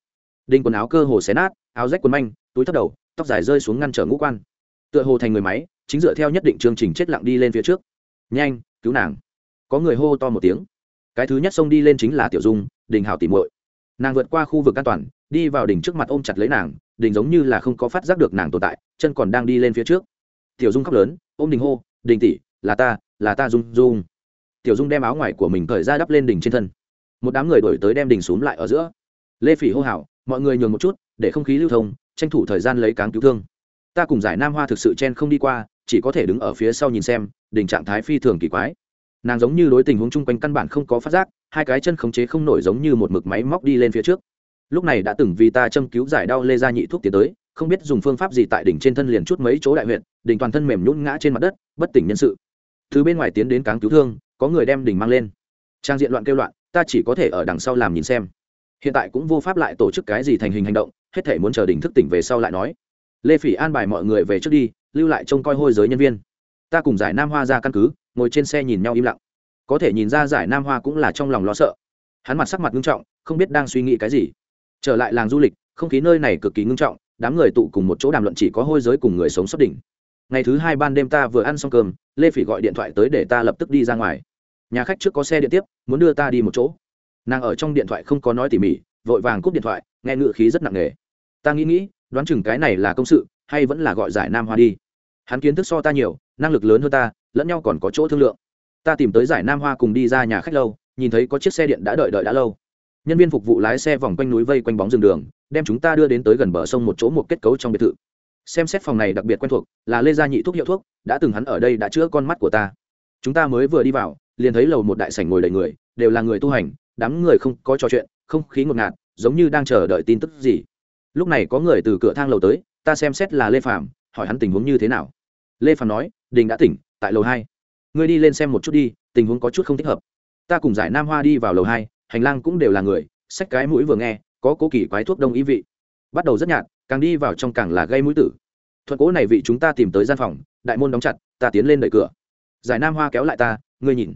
Đình quần áo cơ hồ xé nát, áo rách quần manh, túi thấp đầu, tóc dài rơi xuống ngăn trở ngũ quan. Tựa hồ thành người máy chính dựa theo nhất định chương trình chết lặng đi lên phía trước. Nhanh, cứu nàng. Có người hô to một tiếng. Cái thứ nhất xông đi lên chính là tiểu dung, đình hảo tìm muội. Nàng vượt qua khu vực an toàn, đi vào đỉnh trước mặt ôm chặt lấy nàng đình giống như là không có phát giác được nàng tồn tại, chân còn đang đi lên phía trước. Tiểu dung khóc lớn, ôm đình hô, đình tỷ, là ta là ta dung dung. Tiểu dung đem áo ngoài của mình cởi ra đắp lên đỉnh trên thân. Một đám người đổi tới đem đỉnh xuống lại ở giữa. Lê phỉ hô hào, mọi người nhường một chút, để không khí lưu thông, tranh thủ thời gian lấy cáng cứu thương. Ta cùng giải nam hoa thực sự chen không đi qua chỉ có thể đứng ở phía sau nhìn xem đỉnh trạng thái phi thường kỳ quái. Nàng giống như đối tình huống chung quanh căn bản không có phát giác, hai cái chân khống chế không nổi giống như một mực máy móc đi lên phía trước. Lúc này đã từng vì ta châm cứu giải đau lê ra nhị thuốc tiến tới, không biết dùng phương pháp gì tại đỉnh trên thân liền chút mấy chỗ đại huyện đỉnh toàn thân mềm nhún ngã trên mặt đất, bất tỉnh nhân sự. Từ bên ngoài tiến đến cáng cứu thương, có người đem đỉnh mang lên. Trang diện loạn kêu loạn, ta chỉ có thể ở đằng sau làm nhìn xem. Hiện tại cũng vô pháp lại tổ chức cái gì thành hình hành động, hết thể muốn chờ đỉnh thức tỉnh về sau lại nói. Lê phỉ an bài mọi người về trước đi lưu lại trông coi hôi giới nhân viên. Ta cùng giải nam hoa ra căn cứ, ngồi trên xe nhìn nhau im lặng. Có thể nhìn ra giải nam hoa cũng là trong lòng lo sợ. Hắn mặt sắc mặt ngưng trọng, không biết đang suy nghĩ cái gì. Trở lại làng du lịch, không khí nơi này cực kỳ ngưng trọng, đám người tụ cùng một chỗ đàm luận chỉ có hôi giới cùng người sống xuất đỉnh. Ngày thứ hai ban đêm ta vừa ăn xong cơm, lê phỉ gọi điện thoại tới để ta lập tức đi ra ngoài. Nhà khách trước có xe điện tiếp, muốn đưa ta đi một chỗ. Nàng ở trong điện thoại không có nói tỉ mỉ, vội vàng cúp điện thoại, nghe ngựa khí rất nặng nề. Ta nghĩ nghĩ, đoán chừng cái này là công sự, hay vẫn là gọi giải nam hoa đi hắn kiến thức so ta nhiều, năng lực lớn hơn ta, lẫn nhau còn có chỗ thương lượng. Ta tìm tới giải nam hoa cùng đi ra nhà khách lâu, nhìn thấy có chiếc xe điện đã đợi đợi đã lâu. Nhân viên phục vụ lái xe vòng quanh núi vây quanh bóng rừng đường, đem chúng ta đưa đến tới gần bờ sông một chỗ một kết cấu trong biệt thự. Xem xét phòng này đặc biệt quen thuộc, là lê gia nhị thuốc hiệu thuốc, đã từng hắn ở đây đã chữa con mắt của ta. Chúng ta mới vừa đi vào, liền thấy lầu một đại sảnh ngồi đầy người, đều là người tu hành, đám người không có trò chuyện, không khí ngột ngạt, giống như đang chờ đợi tin tức gì. Lúc này có người từ cửa thang lầu tới, ta xem xét là lê phạm hỏi hắn tình huống như thế nào lê phàm nói, đình đã tỉnh, tại lầu hai. Ngươi đi lên xem một chút đi, tình huống có chút không thích hợp. Ta cùng giải nam hoa đi vào lầu hai, hành lang cũng đều là người xách cái mũi vừa nghe, có cố kỳ quái thuốc đông ý vị. Bắt đầu rất nhạt, càng đi vào trong càng là gây mũi tử. Thuận cố này vị chúng ta tìm tới gian phòng, đại môn đóng chặt, ta tiến lên đẩy cửa. Giải nam hoa kéo lại ta, ngươi nhìn.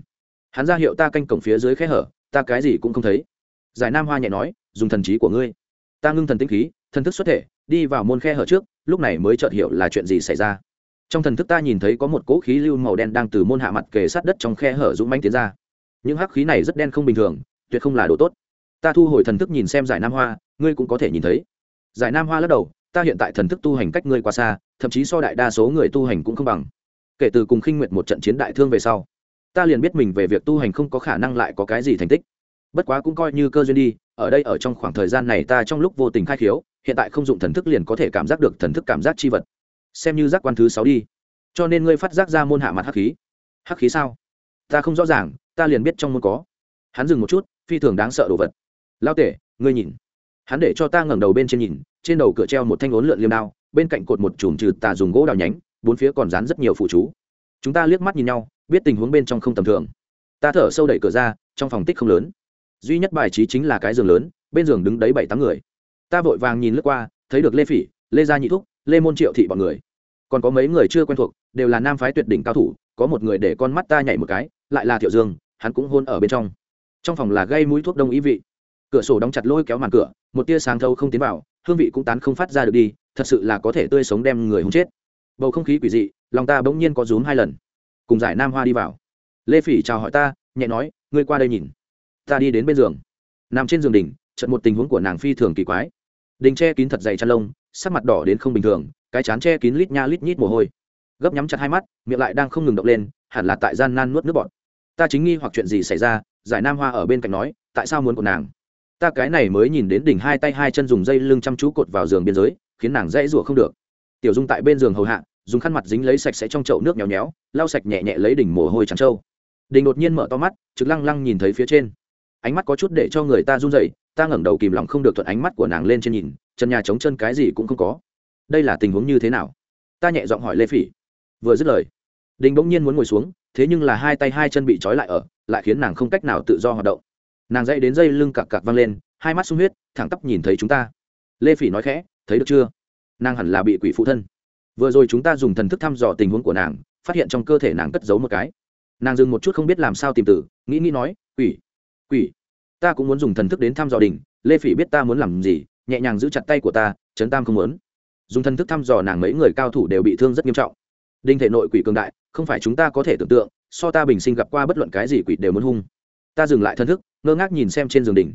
Hắn ra hiệu ta canh cổng phía dưới khe hở, ta cái gì cũng không thấy. Giải nam hoa nhẹ nói, dùng thần trí của ngươi. Ta ngưng thần tinh khí, thần thức xuất thể, đi vào môn khe hở trước, lúc này mới chợt hiểu là chuyện gì xảy ra trong thần thức ta nhìn thấy có một cỗ khí lưu màu đen đang từ môn hạ mặt kề sát đất trong khe hở dũng manh tiến ra. Những hắc khí này rất đen không bình thường, tuyệt không là đồ tốt. Ta thu hồi thần thức nhìn xem giải nam hoa, ngươi cũng có thể nhìn thấy. Giải nam hoa lắc đầu, ta hiện tại thần thức tu hành cách ngươi quá xa, thậm chí so đại đa số người tu hành cũng không bằng. Kể từ cùng khinh nguyện một trận chiến đại thương về sau, ta liền biết mình về việc tu hành không có khả năng lại có cái gì thành tích. Bất quá cũng coi như cơ duyên đi, ở đây ở trong khoảng thời gian này ta trong lúc vô tình khai khiếu, hiện tại không dụng thần thức liền có thể cảm giác được thần thức cảm giác chi vật xem như giác quan thứ sáu đi. Cho nên ngươi phát giác ra môn hạ mặt hắc khí. Hắc khí sao? Ta không rõ ràng, ta liền biết trong môn có. Hắn dừng một chút, phi thường đáng sợ đồ vật. Lao tể, ngươi nhìn. Hắn để cho ta ngẩng đầu bên trên nhìn, trên đầu cửa treo một thanh ốn lượn liêm đao, bên cạnh cột một chùm trừ tà dùng gỗ đào nhánh, bốn phía còn dán rất nhiều phụ chú. Chúng ta liếc mắt nhìn nhau, biết tình huống bên trong không tầm thường. Ta thở sâu đẩy cửa ra, trong phòng tích không lớn. Duy nhất bài trí chính là cái giường lớn, bên giường đứng đấy bảy tám người. Ta vội vàng nhìn lướt qua, thấy được lê phỉ, lê gia nhị thúc lê môn triệu thị bọn người. Còn có mấy người chưa quen thuộc, đều là nam phái tuyệt đỉnh cao thủ, có một người để con mắt ta nhảy một cái, lại là thiệu dương, hắn cũng hôn ở bên trong. Trong phòng là gây mũi thuốc đông ý vị. Cửa sổ đóng chặt lôi kéo màn cửa, một tia sáng thâu không tiến vào, hương vị cũng tán không phát ra được đi, thật sự là có thể tươi sống đem người hôn chết. Bầu không khí quỷ dị, lòng ta bỗng nhiên có rúm hai lần. Cùng giải nam hoa đi vào. Lê phỉ chào hỏi ta, nhẹ nói, ngươi qua đây nhìn. Ta đi đến bên giường. Nằm trên giường đỉnh trận một tình huống của nàng phi thường kỳ quái. Đình che kín thật dày chăn lông sắc mặt đỏ đến không bình thường, cái chán che kín lít nha lít nhít mồ hôi. Gấp nhắm chặt hai mắt, miệng lại đang không ngừng động lên, hẳn là tại gian nan nuốt nước bọt. Ta chính nghi hoặc chuyện gì xảy ra, giải nam hoa ở bên cạnh nói, tại sao muốn của nàng? Ta cái này mới nhìn đến đỉnh hai tay hai chân dùng dây lưng chăm chú cột vào giường biên giới, khiến nàng dãy rủa không được. Tiểu dung tại bên giường hầu hạ, dùng khăn mặt dính lấy sạch sẽ trong chậu nước nhéo nhéo, lau sạch nhẹ nhẹ lấy đỉnh mồ hôi trắng trâu. Đình đột nhiên mở to mắt, trực lăng lăng nhìn thấy phía trên. Ánh mắt có chút để cho người ta run rẩy, ta ngẩng đầu kìm lòng không được thuận ánh mắt của nàng lên trên nhìn trần nhà trống chân cái gì cũng không có. Đây là tình huống như thế nào? Ta nhẹ giọng hỏi lê phỉ. Vừa dứt lời, đình bỗng nhiên muốn ngồi xuống, thế nhưng là hai tay hai chân bị trói lại ở, lại khiến nàng không cách nào tự do hoạt động. Nàng dậy đến dây lưng cặc cặc văng lên, hai mắt sung huyết, thẳng tắp nhìn thấy chúng ta. Lê phỉ nói khẽ, thấy được chưa? Nàng hẳn là bị quỷ phụ thân. Vừa rồi chúng ta dùng thần thức thăm dò tình huống của nàng, phát hiện trong cơ thể nàng cất giấu một cái. Nàng dừng một chút không biết làm sao tìm tử nghĩ nghĩ nói, quỷ quỷ, ta cũng muốn dùng thần thức đến thăm dò đình, lê phỉ biết ta muốn làm gì nhẹ nhàng giữ chặt tay của ta trấn tam không muốn. Dùng thân thức thăm dò nàng mấy người cao thủ đều bị thương rất nghiêm trọng. Đinh thể nội quỷ cường đại, không phải chúng ta có thể tưởng tượng, so ta bình sinh gặp qua bất luận cái gì quỷ đều muốn hung. Ta dừng lại thân thức, ngơ ngác nhìn xem trên giường đỉnh.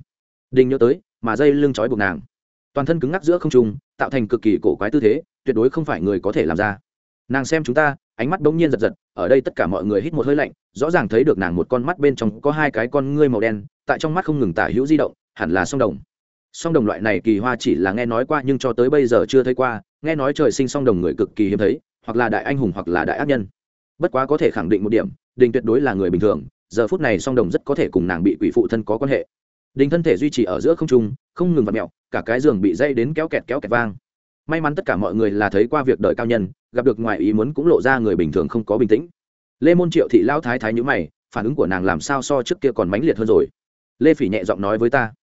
Đinh nhớ tới, mà dây lưng trói buộc nàng. Toàn thân cứng ngắc giữa không trung, tạo thành cực kỳ cổ quái tư thế, tuyệt đối không phải người có thể làm ra. Nàng xem chúng ta, ánh mắt bỗng nhiên giật giật, ở đây tất cả mọi người hít một hơi lạnh, rõ ràng thấy được nàng một con mắt bên trong có hai cái con ngươi màu đen, tại trong mắt không ngừng tả hữu di động, hẳn là song đồng song đồng loại này kỳ hoa chỉ là nghe nói qua nhưng cho tới bây giờ chưa thấy qua, nghe nói trời sinh song đồng người cực kỳ hiếm thấy, hoặc là đại anh hùng hoặc là đại ác nhân. Bất quá có thể khẳng định một điểm, đình tuyệt đối là người bình thường, giờ phút này song đồng rất có thể cùng nàng bị quỷ phụ thân có quan hệ. Đình thân thể duy trì ở giữa không trung, không ngừng vặt mẹo cả cái giường bị dây đến kéo kẹt kéo kẹt vang. May mắn tất cả mọi người là thấy qua việc đời cao nhân, gặp được ngoài ý muốn cũng lộ ra người bình thường không có bình tĩnh. Lê môn triệu thị lao thái thái nhữ mày, phản ứng của nàng làm sao so trước kia còn mãnh liệt hơn rồi? Lê phỉ nhẹ giọng nói với ta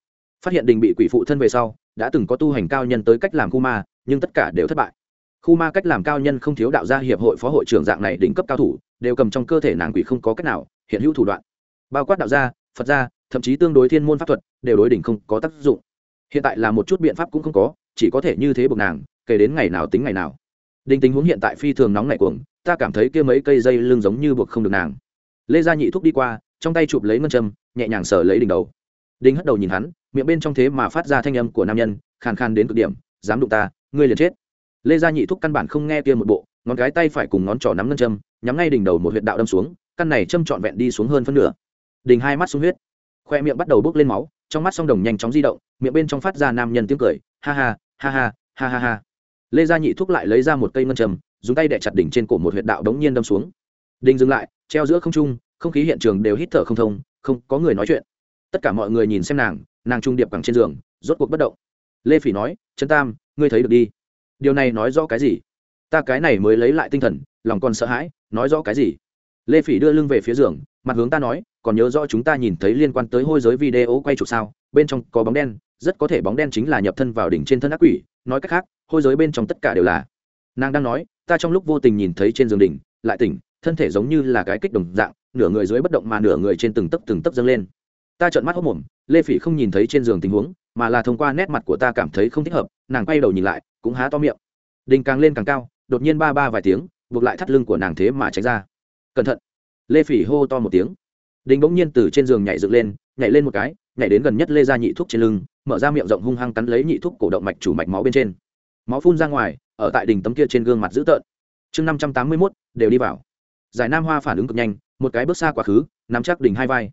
phát hiện đình bị quỷ phụ thân về sau, đã từng có tu hành cao nhân tới cách làm khu ma, nhưng tất cả đều thất bại. Khu ma cách làm cao nhân không thiếu đạo gia hiệp hội phó hội trưởng dạng này đỉnh cấp cao thủ, đều cầm trong cơ thể nàng quỷ không có cách nào, hiện hữu thủ đoạn. Bao quát đạo gia, phật gia, thậm chí tương đối thiên môn pháp thuật, đều đối đỉnh không có tác dụng. Hiện tại là một chút biện pháp cũng không có, chỉ có thể như thế buộc nàng, kể đến ngày nào tính ngày nào. Đình tình huống hiện tại phi thường nóng nảy cuồng, ta cảm thấy kia mấy cây dây lưng giống như buộc không được nàng. Lê gia nhị thúc đi qua, trong tay chụp lấy ngân châm, nhẹ nhàng sờ lấy đỉnh đầu đinh hất đầu nhìn hắn, miệng bên trong thế mà phát ra thanh âm của nam nhân, khàn khàn đến cực điểm, dám đụng ta, ngươi liền chết. Lê gia nhị thúc căn bản không nghe kia một bộ, ngón cái tay phải cùng ngón trỏ nắm ngân châm, nhắm ngay đỉnh đầu một huyệt đạo đâm xuống, căn này châm trọn vẹn đi xuống hơn phân nửa. Đình hai mắt sung huyết. Khoe miệng bắt đầu bốc lên máu, trong mắt song đồng nhanh chóng di động, miệng bên trong phát ra nam nhân tiếng cười, ha ha ha ha ha ha ha. Lê gia nhị thúc lại lấy ra một cây ngân châm, dùng tay đẻ chặt đỉnh trên cổ một huyệt đạo đống nhiên đâm xuống. Đinh dừng lại, treo giữa không trung, không khí hiện trường đều hít thở không thông, không có người nói chuyện tất cả mọi người nhìn xem nàng nàng trung điệp cẳng trên giường, rốt cuộc bất động. Lê phỉ nói, trấn tam, ngươi thấy được đi. Điều này nói rõ cái gì? Ta cái này mới lấy lại tinh thần, lòng còn sợ hãi, nói rõ cái gì? Lê phỉ đưa lưng về phía giường, mặt hướng ta nói, còn nhớ rõ chúng ta nhìn thấy liên quan tới hôi giới video quay chụp sao? Bên trong có bóng đen, rất có thể bóng đen chính là nhập thân vào đỉnh trên thân ác quỷ. Nói cách khác, hôi giới bên trong tất cả đều là. Nàng đang nói, ta trong lúc vô tình nhìn thấy trên giường đỉnh, lại tỉnh, thân thể giống như là cái kích đồng dạng, nửa người dưới bất động mà nửa người trên từng tấc từng tấc dâng lên ta trợn mắt hốc mồm, lê phỉ không nhìn thấy trên giường tình huống, mà là thông qua nét mặt của ta cảm thấy không thích hợp, nàng quay đầu nhìn lại, cũng há to miệng. Đình càng lên càng cao, đột nhiên ba ba vài tiếng, buộc lại thắt lưng của nàng thế mà tránh ra. Cẩn thận. Lê phỉ hô to một tiếng. Đình bỗng nhiên từ trên giường nhảy dựng lên, nhảy lên một cái, nhảy đến gần nhất lê ra nhị thuốc trên lưng, mở ra miệng rộng hung hăng cắn lấy nhị thuốc cổ động mạch chủ mạch máu bên trên. Máu phun ra ngoài, ở tại đỉnh tấm kia trên gương mặt dữ tợn. Chương năm trăm tám mươi mốt, đều đi vào. Giải nam hoa phản ứng cực nhanh, một cái bước xa quá khứ, nắm chắc đỉnh hai vai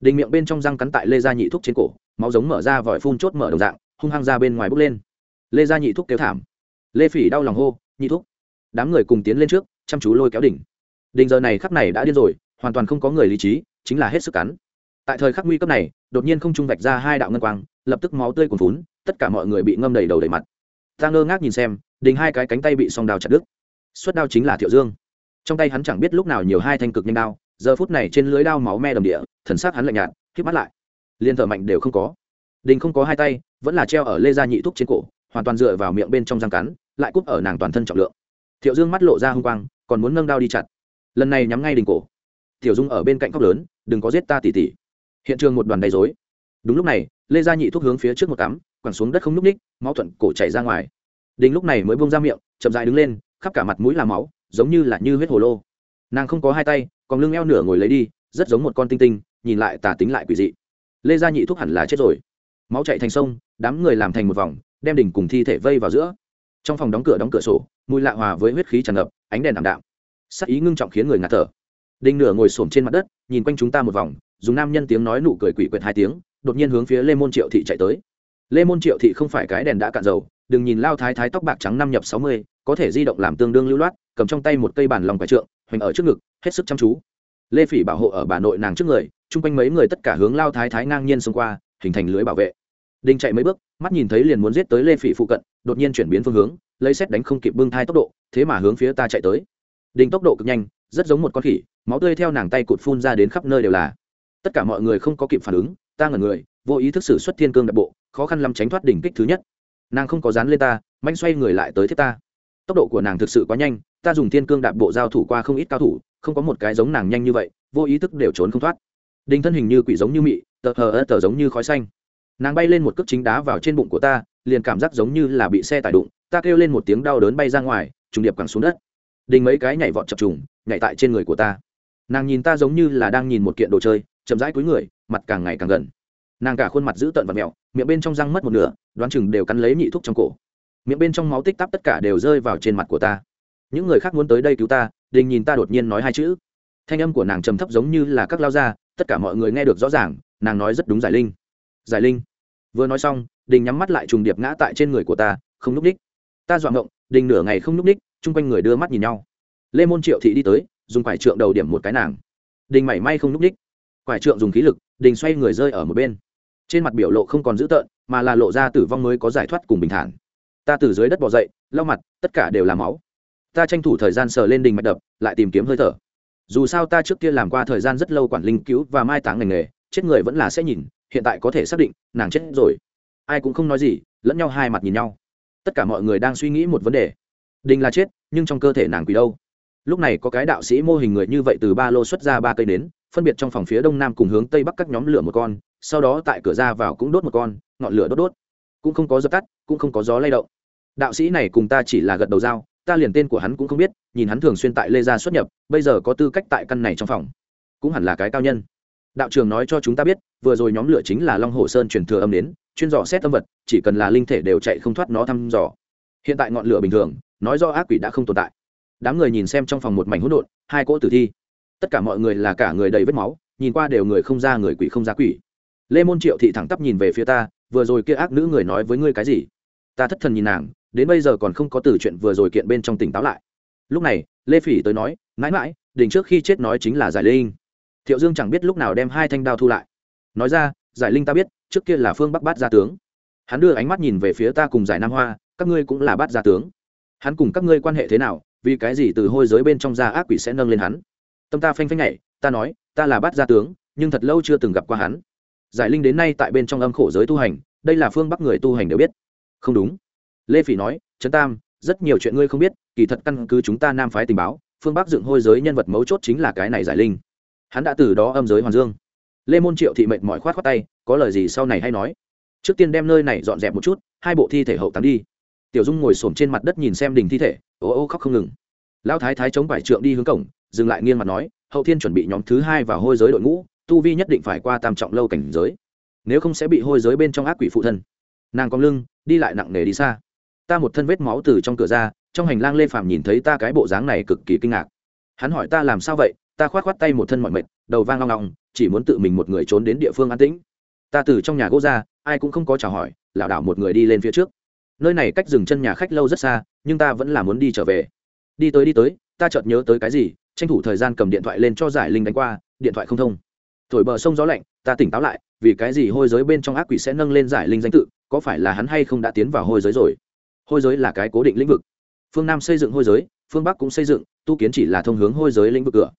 đình miệng bên trong răng cắn tại lê gia nhị thúc trên cổ, máu giống mở ra vòi phun chốt mở đồng dạng, hung hăng ra bên ngoài bốc lên. Lê gia nhị thúc kêu thảm. Lê phỉ đau lòng hô, nhị thúc. Đám người cùng tiến lên trước, chăm chú lôi kéo đỉnh đỉnh giờ này khắc này đã điên rồi, hoàn toàn không có người lý trí, chính là hết sức cắn. Tại thời khắc nguy cấp này, đột nhiên không trung vạch ra hai đạo ngân quang, lập tức máu tươi cuồn phún tất cả mọi người bị ngâm đầy đầu đầy mặt. Ta ngơ ngác nhìn xem, đình hai cái cánh tay bị song đào chặt đứt. Xuất đao chính là thiệu dương. Trong tay hắn chẳng biết lúc nào nhiều hai thanh cực nhanh đao giờ phút này trên lưới đao máu me đầm địa, thần sắc hắn lạnh nhạt, khép mắt lại. Liên thở mạnh đều không có. Đình không có hai tay, vẫn là treo ở lê gia nhị thúc trên cổ, hoàn toàn dựa vào miệng bên trong răng cắn, lại cúp ở nàng toàn thân trọng lượng. Thiệu dương mắt lộ ra h u n g quang, còn muốn nâng đao đi chặt. Lần này nhắm ngay đình cổ. Tiểu dung ở bên cạnh khóc lớn, đừng có giết ta tỉ tỉ. Hiện trường một đoàn đầy dối đúng lúc này, lê gia nhị thúc hướng phía trước một cắm, quẳng xuống đất không n ú c ních máu thuận cổ chảy ra ngoài. Đình lúc này mới bông ra miệng, chậm dại đứng lên, khắp cả mặt mũi là máu, giống như là như huyết hồ lô. Nàng không có hai tay còn lưng eo nửa ngồi lấy đi, rất giống một con tinh tinh, nhìn lại tà tính lại quỷ dị. Lê gia nhị thúc hẳn là chết rồi. Máu chạy thành sông, đám người làm thành một vòng, đem đỉnh cùng thi thể vây vào giữa. Trong phòng đóng cửa đóng cửa sổ, mùi lạ hòa với huyết khí tràn ngập, ánh đèn ảm đạm. Sắc ý ngưng trọng khiến người ngạt thở. Đinh nửa ngồi xổm trên mặt đất, nhìn quanh chúng ta một vòng, dùng nam nhân tiếng nói nụ cười quỷ quyệt hai tiếng, đột nhiên hướng phía lê môn triệu thị chạy tới. Lê môn triệu thị không phải cái đèn đã cạn dầu, đừng nhìn lao thái thái tóc bạc trắng năm nhập sáu mươi, có thể di động làm tương đương lưu loát, cầm trong tay một cây bản lòng quái trượng hoành ở trước ngực, hết sức chăm chú. Lê phỉ bảo hộ ở bà nội nàng trước người, chung quanh mấy người tất cả hướng lao thái thái ngang nhiên xông qua, hình thành lưới bảo vệ. Đinh chạy mấy bước, mắt nhìn thấy liền muốn giết tới lê phỉ phụ cận, đột nhiên chuyển biến phương hướng, lấy xét đánh không kịp bưng thai tốc độ, thế mà hướng phía ta chạy tới. Đinh tốc độ cực nhanh, rất giống một con khỉ, máu tươi theo nàng tay cụt phun ra đến khắp nơi đều là. Tất cả mọi người không có kịp phản ứng, ta ngẩn người, vô ý thức xử xuất thiên cương đặc bộ, khó khăn lắm tránh thoát đỉnh kích thứ nhất. Nàng không có dán lên ta, manh xoay người lại tới thiết ta tốc độ của nàng thực sự quá nhanh, ta dùng thiên cương đạp bộ giao thủ qua không ít cao thủ, không có một cái giống nàng nhanh như vậy, vô ý thức đều trốn không thoát. Đinh thân hình như quỷ giống như mị, tờ hờ ơ tờ giống như khói xanh. Nàng bay lên một cước chính đá vào trên bụng của ta, liền cảm giác giống như là bị xe tải đụng, ta kêu lên một tiếng đau đớn bay ra ngoài, trùng điệp cẳng xuống đất. Đình mấy cái nhảy vọt chập trùng, nhảy tại trên người của ta. Nàng nhìn ta giống như là đang nhìn một kiện đồ chơi, chậm rãi cúi người, mặt càng ngày càng gần. Nàng cả khuôn mặt giữ tợn và mẹo, miệng bên trong răng mất một nửa, đoán chừng đều cắn lấy nhị thuốc trong cổ miệng bên trong máu tích tắp tất cả đều rơi vào trên mặt của ta. Những người khác muốn tới đây cứu ta, đình nhìn ta đột nhiên nói hai chữ. Thanh âm của nàng trầm thấp giống như là các lao ra tất cả mọi người nghe được rõ ràng, nàng nói rất đúng giải linh. Giải linh. Vừa nói xong, đình nhắm mắt lại trùng điệp ngã tại trên người của ta, không núp ních ta dọa ngộng, đình nửa ngày không núp ních chung quanh người đưa mắt nhìn nhau. Lê môn triệu thị đi tới, dùng quải trượng đầu điểm một cái nàng. Đình mảy may không núp ních quải trượng dùng khí lực, đình xoay người rơi ở một bên. Trên mặt biểu lộ không còn dữ tợn, mà là lộ ra tử vong mới có giải thoát cùng bình thản ta từ dưới đất bỏ dậy, lau mặt, tất cả đều là máu. Ta tranh thủ thời gian sờ lên đình mạch đập, lại tìm kiếm hơi thở. Dù sao ta trước kia làm qua thời gian rất lâu quản linh cứu và mai táng ngành nghề, chết người vẫn là sẽ nhìn, hiện tại có thể xác định, nàng chết rồi. Ai cũng không nói gì, lẫn nhau hai mặt nhìn nhau. Tất cả mọi người đang suy nghĩ một vấn đề. Đình là chết, nhưng trong cơ thể nàng quỷ đâu? Lúc này có cái đạo sĩ mô hình người như vậy từ ba lô xuất ra ba cây nến, phân biệt trong phòng phía đông nam cùng hướng tây bắc các nhóm lửa một con, sau đó tại cửa ra vào cũng đốt một con, ngọn lửa đốt đốt. Cũng không có dập tắt, cũng không có gió lay động đạo sĩ này cùng ta chỉ là gật đầu dao ta liền tên của hắn cũng không biết, nhìn hắn thường xuyên tại lê gia xuất nhập, bây giờ có tư cách tại căn này trong phòng. Cũng hẳn là cái cao nhân. Đạo trường nói cho chúng ta biết, vừa rồi nhóm lửa chính là long hồ sơn truyền thừa âm đến, chuyên dò xét âm vật, chỉ cần là linh thể đều chạy không thoát nó thăm dò. Hiện tại ngọn lửa bình thường, nói do ác quỷ đã không tồn tại. Đám người nhìn xem trong phòng một mảnh hỗn độn, hai cỗ tử thi. Tất cả mọi người là cả người đầy vết máu, nhìn qua đều người không ra người quỷ không ra quỷ. Lê môn triệu thị thẳng tắp nhìn về phía ta, vừa rồi kia ác nữ người nói với ngươi cái gì? Ta thất thần nhìn nàng đến bây giờ còn không có từ chuyện vừa rồi kiện bên trong tỉnh táo lại. Lúc này, lê phỉ tới nói, mãi mãi, đỉnh trước khi chết nói chính là giải linh. Thiệu dương chẳng biết lúc nào đem hai thanh đao thu lại. Nói ra, giải linh ta biết, trước kia là phương bắc bát gia tướng. Hắn đưa ánh mắt nhìn về phía ta cùng giải nam hoa, các ngươi cũng là bát gia tướng. Hắn cùng các ngươi quan hệ thế nào, vì cái gì từ hôi giới bên trong da ác quỷ sẽ nâng lên hắn? Tâm ta phanh phanh nhảy, ta nói, ta là bát gia tướng, nhưng thật lâu chưa từng gặp qua hắn. Giải linh đến nay tại bên trong âm khổ giới tu hành, đây là phương bắc người tu hành đều biết. Không đúng lê phỉ nói, trấn tam, rất nhiều chuyện ngươi không biết, kỳ thật căn cứ chúng ta nam phái tình báo, phương bắc dựng hôi giới nhân vật mấu chốt chính là cái này giải linh. Hắn đã từ đó âm giới hoàn dương. Lê môn triệu thị mệt mỏi khoát khoát tay, có lời gì sau này hay nói. Trước tiên đem nơi này dọn dẹp một chút, hai bộ thi thể hậu táng đi. Tiểu dung ngồi s trên mặt đất nhìn xem đình thi thể ô ô khóc không ngừng. Lão thái thái chống vải trượng đi hướng cổng, dừng lại nghiêng mặt nói, hậu thiên chuẩn bị nhóm thứ hai vào hôi giới đội ngũ, tu vi nhất định phải qua tam trọng lâu cảnh giới. Nếu không sẽ bị hôi giới bên trong ác quỷ phụ thân. Nàng cong lưng, đi lại nặng nề đi xa ta một thân vết máu từ trong cửa ra, trong hành lang lê phàm nhìn thấy ta cái bộ dáng này cực kỳ kinh ngạc. Hắn hỏi ta làm sao vậy, ta khoát khoát tay một thân mọi mệt, đầu vang long long, chỉ muốn tự mình một người trốn đến địa phương an tĩnh. Ta từ trong nhà gỗ ra, ai cũng không có chào hỏi, lảo đảo một người đi lên phía trước. Nơi này cách dừng chân nhà khách lâu rất xa, nhưng ta vẫn là muốn đi trở về. Đi tới đi tới, ta chợt nhớ tới cái gì, tranh thủ thời gian cầm điện thoại lên cho giải linh đánh qua, điện thoại không thông. Thổi bờ sông gió lạnh, ta tỉnh táo lại, vì cái gì hôi giới bên trong ác quỷ sẽ nâng lên giải linh danh tự, có phải là hắn hay không đã tiến vào hôi giới rồi? Hôi giới là cái cố định lĩnh vực. Phương nam xây dựng hôi giới, phương bắc cũng xây dựng, tu kiến chỉ là thông hướng hôi giới lĩnh vực cửa.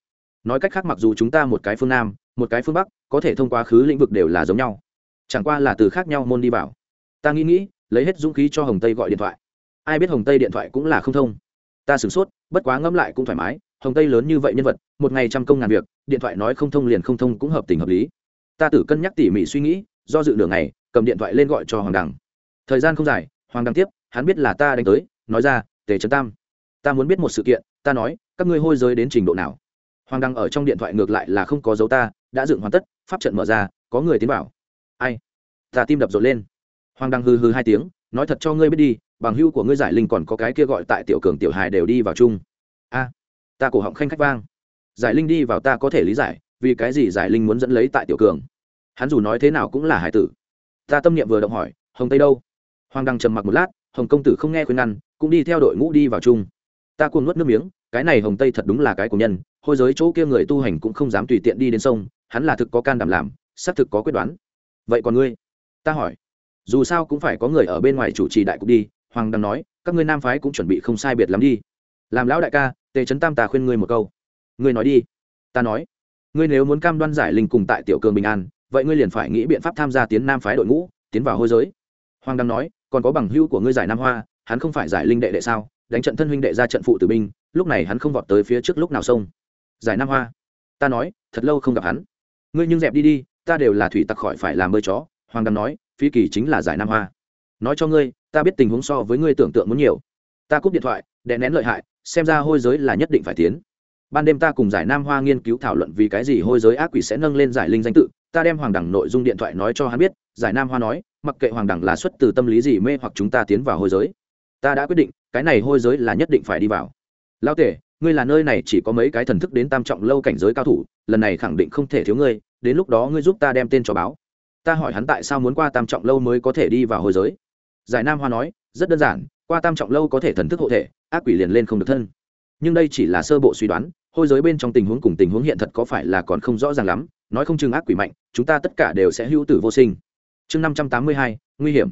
Nói cách khác mặc dù chúng ta một cái phương nam, một cái phương bắc, có thể thông qua khứ lĩnh vực đều là giống nhau. Chẳng qua là từ khác nhau môn đi vào. Ta nghĩ nghĩ, lấy hết dũng khí cho hồng tây gọi điện thoại. Ai biết hồng tây điện thoại cũng là không thông. Ta sửng sốt, bất quá ngẫm lại cũng thoải mái, hồng tây lớn như vậy nhân vật, một ngày trăm công ngàn việc, điện thoại nói không thông liền không thông cũng hợp tình hợp lý. Ta tử cân nhắc tỉ mỉ suy nghĩ, do dự nửa ngày, cầm điện thoại lên gọi cho hoàng đằng. Thời gian không dài, hoàng đằng tiếp hắn biết là ta đánh tới, nói ra, tề trấn tam, ta muốn biết một sự kiện, ta nói, các ngươi hôi giới đến trình độ nào? Hoàng đăng ở trong điện thoại ngược lại là không có dấu ta, đã dựng hoàn tất, pháp trận mở ra, có người tiến vào. Ai? Ta tim đập rộn lên. Hoàng đăng hư hư hai tiếng, nói thật cho ngươi biết đi, bằng hưu của ngươi giải linh còn có cái kia gọi tại tiểu cường tiểu hài đều đi vào chung. A, ta cổ họng khanh khách vang. Giải linh đi vào ta có thể lý giải, vì cái gì giải linh muốn dẫn lấy tại tiểu cường? Hắn dù nói thế nào cũng là hải tử. Ta tâm niệm vừa động hỏi, hồng tây đâu? Hoàng đăng trầm mặc một lát hồng công tử không nghe khuyên ngăn, cũng đi theo đội ngũ đi vào chung. Ta cuồng nuốt nước miếng, cái này hồng tây thật đúng là cái của nhân, hôi giới chỗ kia người tu hành cũng không dám tùy tiện đi đến sông, hắn là thực có can đảm làm, xác thực có quyết đoán. Vậy còn ngươi? Ta hỏi. Dù sao cũng phải có người ở bên ngoài chủ trì đại cục đi, hoàng đăng nói, các ngươi nam phái cũng chuẩn bị không sai biệt lắm đi. Làm lão đại ca, tề trấn tam tà khuyên ngươi một câu. Ngươi nói đi. Ta nói. Ngươi nếu muốn cam đoan giải linh cùng tại tiểu cường bình an, vậy ngươi liền phải nghĩ biện pháp tham gia tiến nam phái đội ngũ, tiến vào hôi giới. Hoàng đăng nói còn có bằng hữu của ngươi giải nam hoa, hắn không phải giải linh đệ đệ sao? Đánh trận thân huynh đệ ra trận phụ tử binh, lúc này hắn không vọt tới phía trước lúc nào sông giải nam hoa, ta nói, thật lâu không gặp hắn. Ngươi nhưng dẹp đi đi, ta đều là thủy tặc khỏi phải làm bơi chó, hoàng đàm nói phi kỳ chính là giải nam hoa. Nói cho ngươi, ta biết tình huống so với ngươi tưởng tượng muốn nhiều. Ta cúp điện thoại, đè nén lợi hại, xem ra hôi giới là nhất định phải tiến. Ban đêm ta cùng giải nam hoa nghiên cứu thảo luận vì cái gì hôi giới ác quỷ sẽ nâng lên giải linh danh tự ta đem hoàng đẳng nội dung điện thoại nói cho hắn biết, giải nam hoa nói, mặc kệ hoàng đẳng là xuất từ tâm lý gì mê hoặc chúng ta tiến vào hôi giới. Ta đã quyết định, cái này hôi giới là nhất định phải đi vào. Lao tể, ngươi là nơi này chỉ có mấy cái thần thức đến tam trọng lâu cảnh giới cao thủ, lần này khẳng định không thể thiếu ngươi, đến lúc đó ngươi giúp ta đem tên cho báo. Ta hỏi hắn tại sao muốn qua tam trọng lâu mới có thể đi vào hôi giới. Giải nam hoa nói, rất đơn giản, qua tam trọng lâu có thể thần thức hộ thể, ác quỷ liền lên không được thân. Nhưng đây chỉ là sơ bộ suy đoán, hôi giới bên trong tình huống cùng tình huống hiện thật có phải là còn không rõ ràng lắm nói không chừng ác quỷ mạnh, chúng ta tất cả đều sẽ hữu tử vô sinh. Chương năm trăm tám mươi hai, nguy hiểm.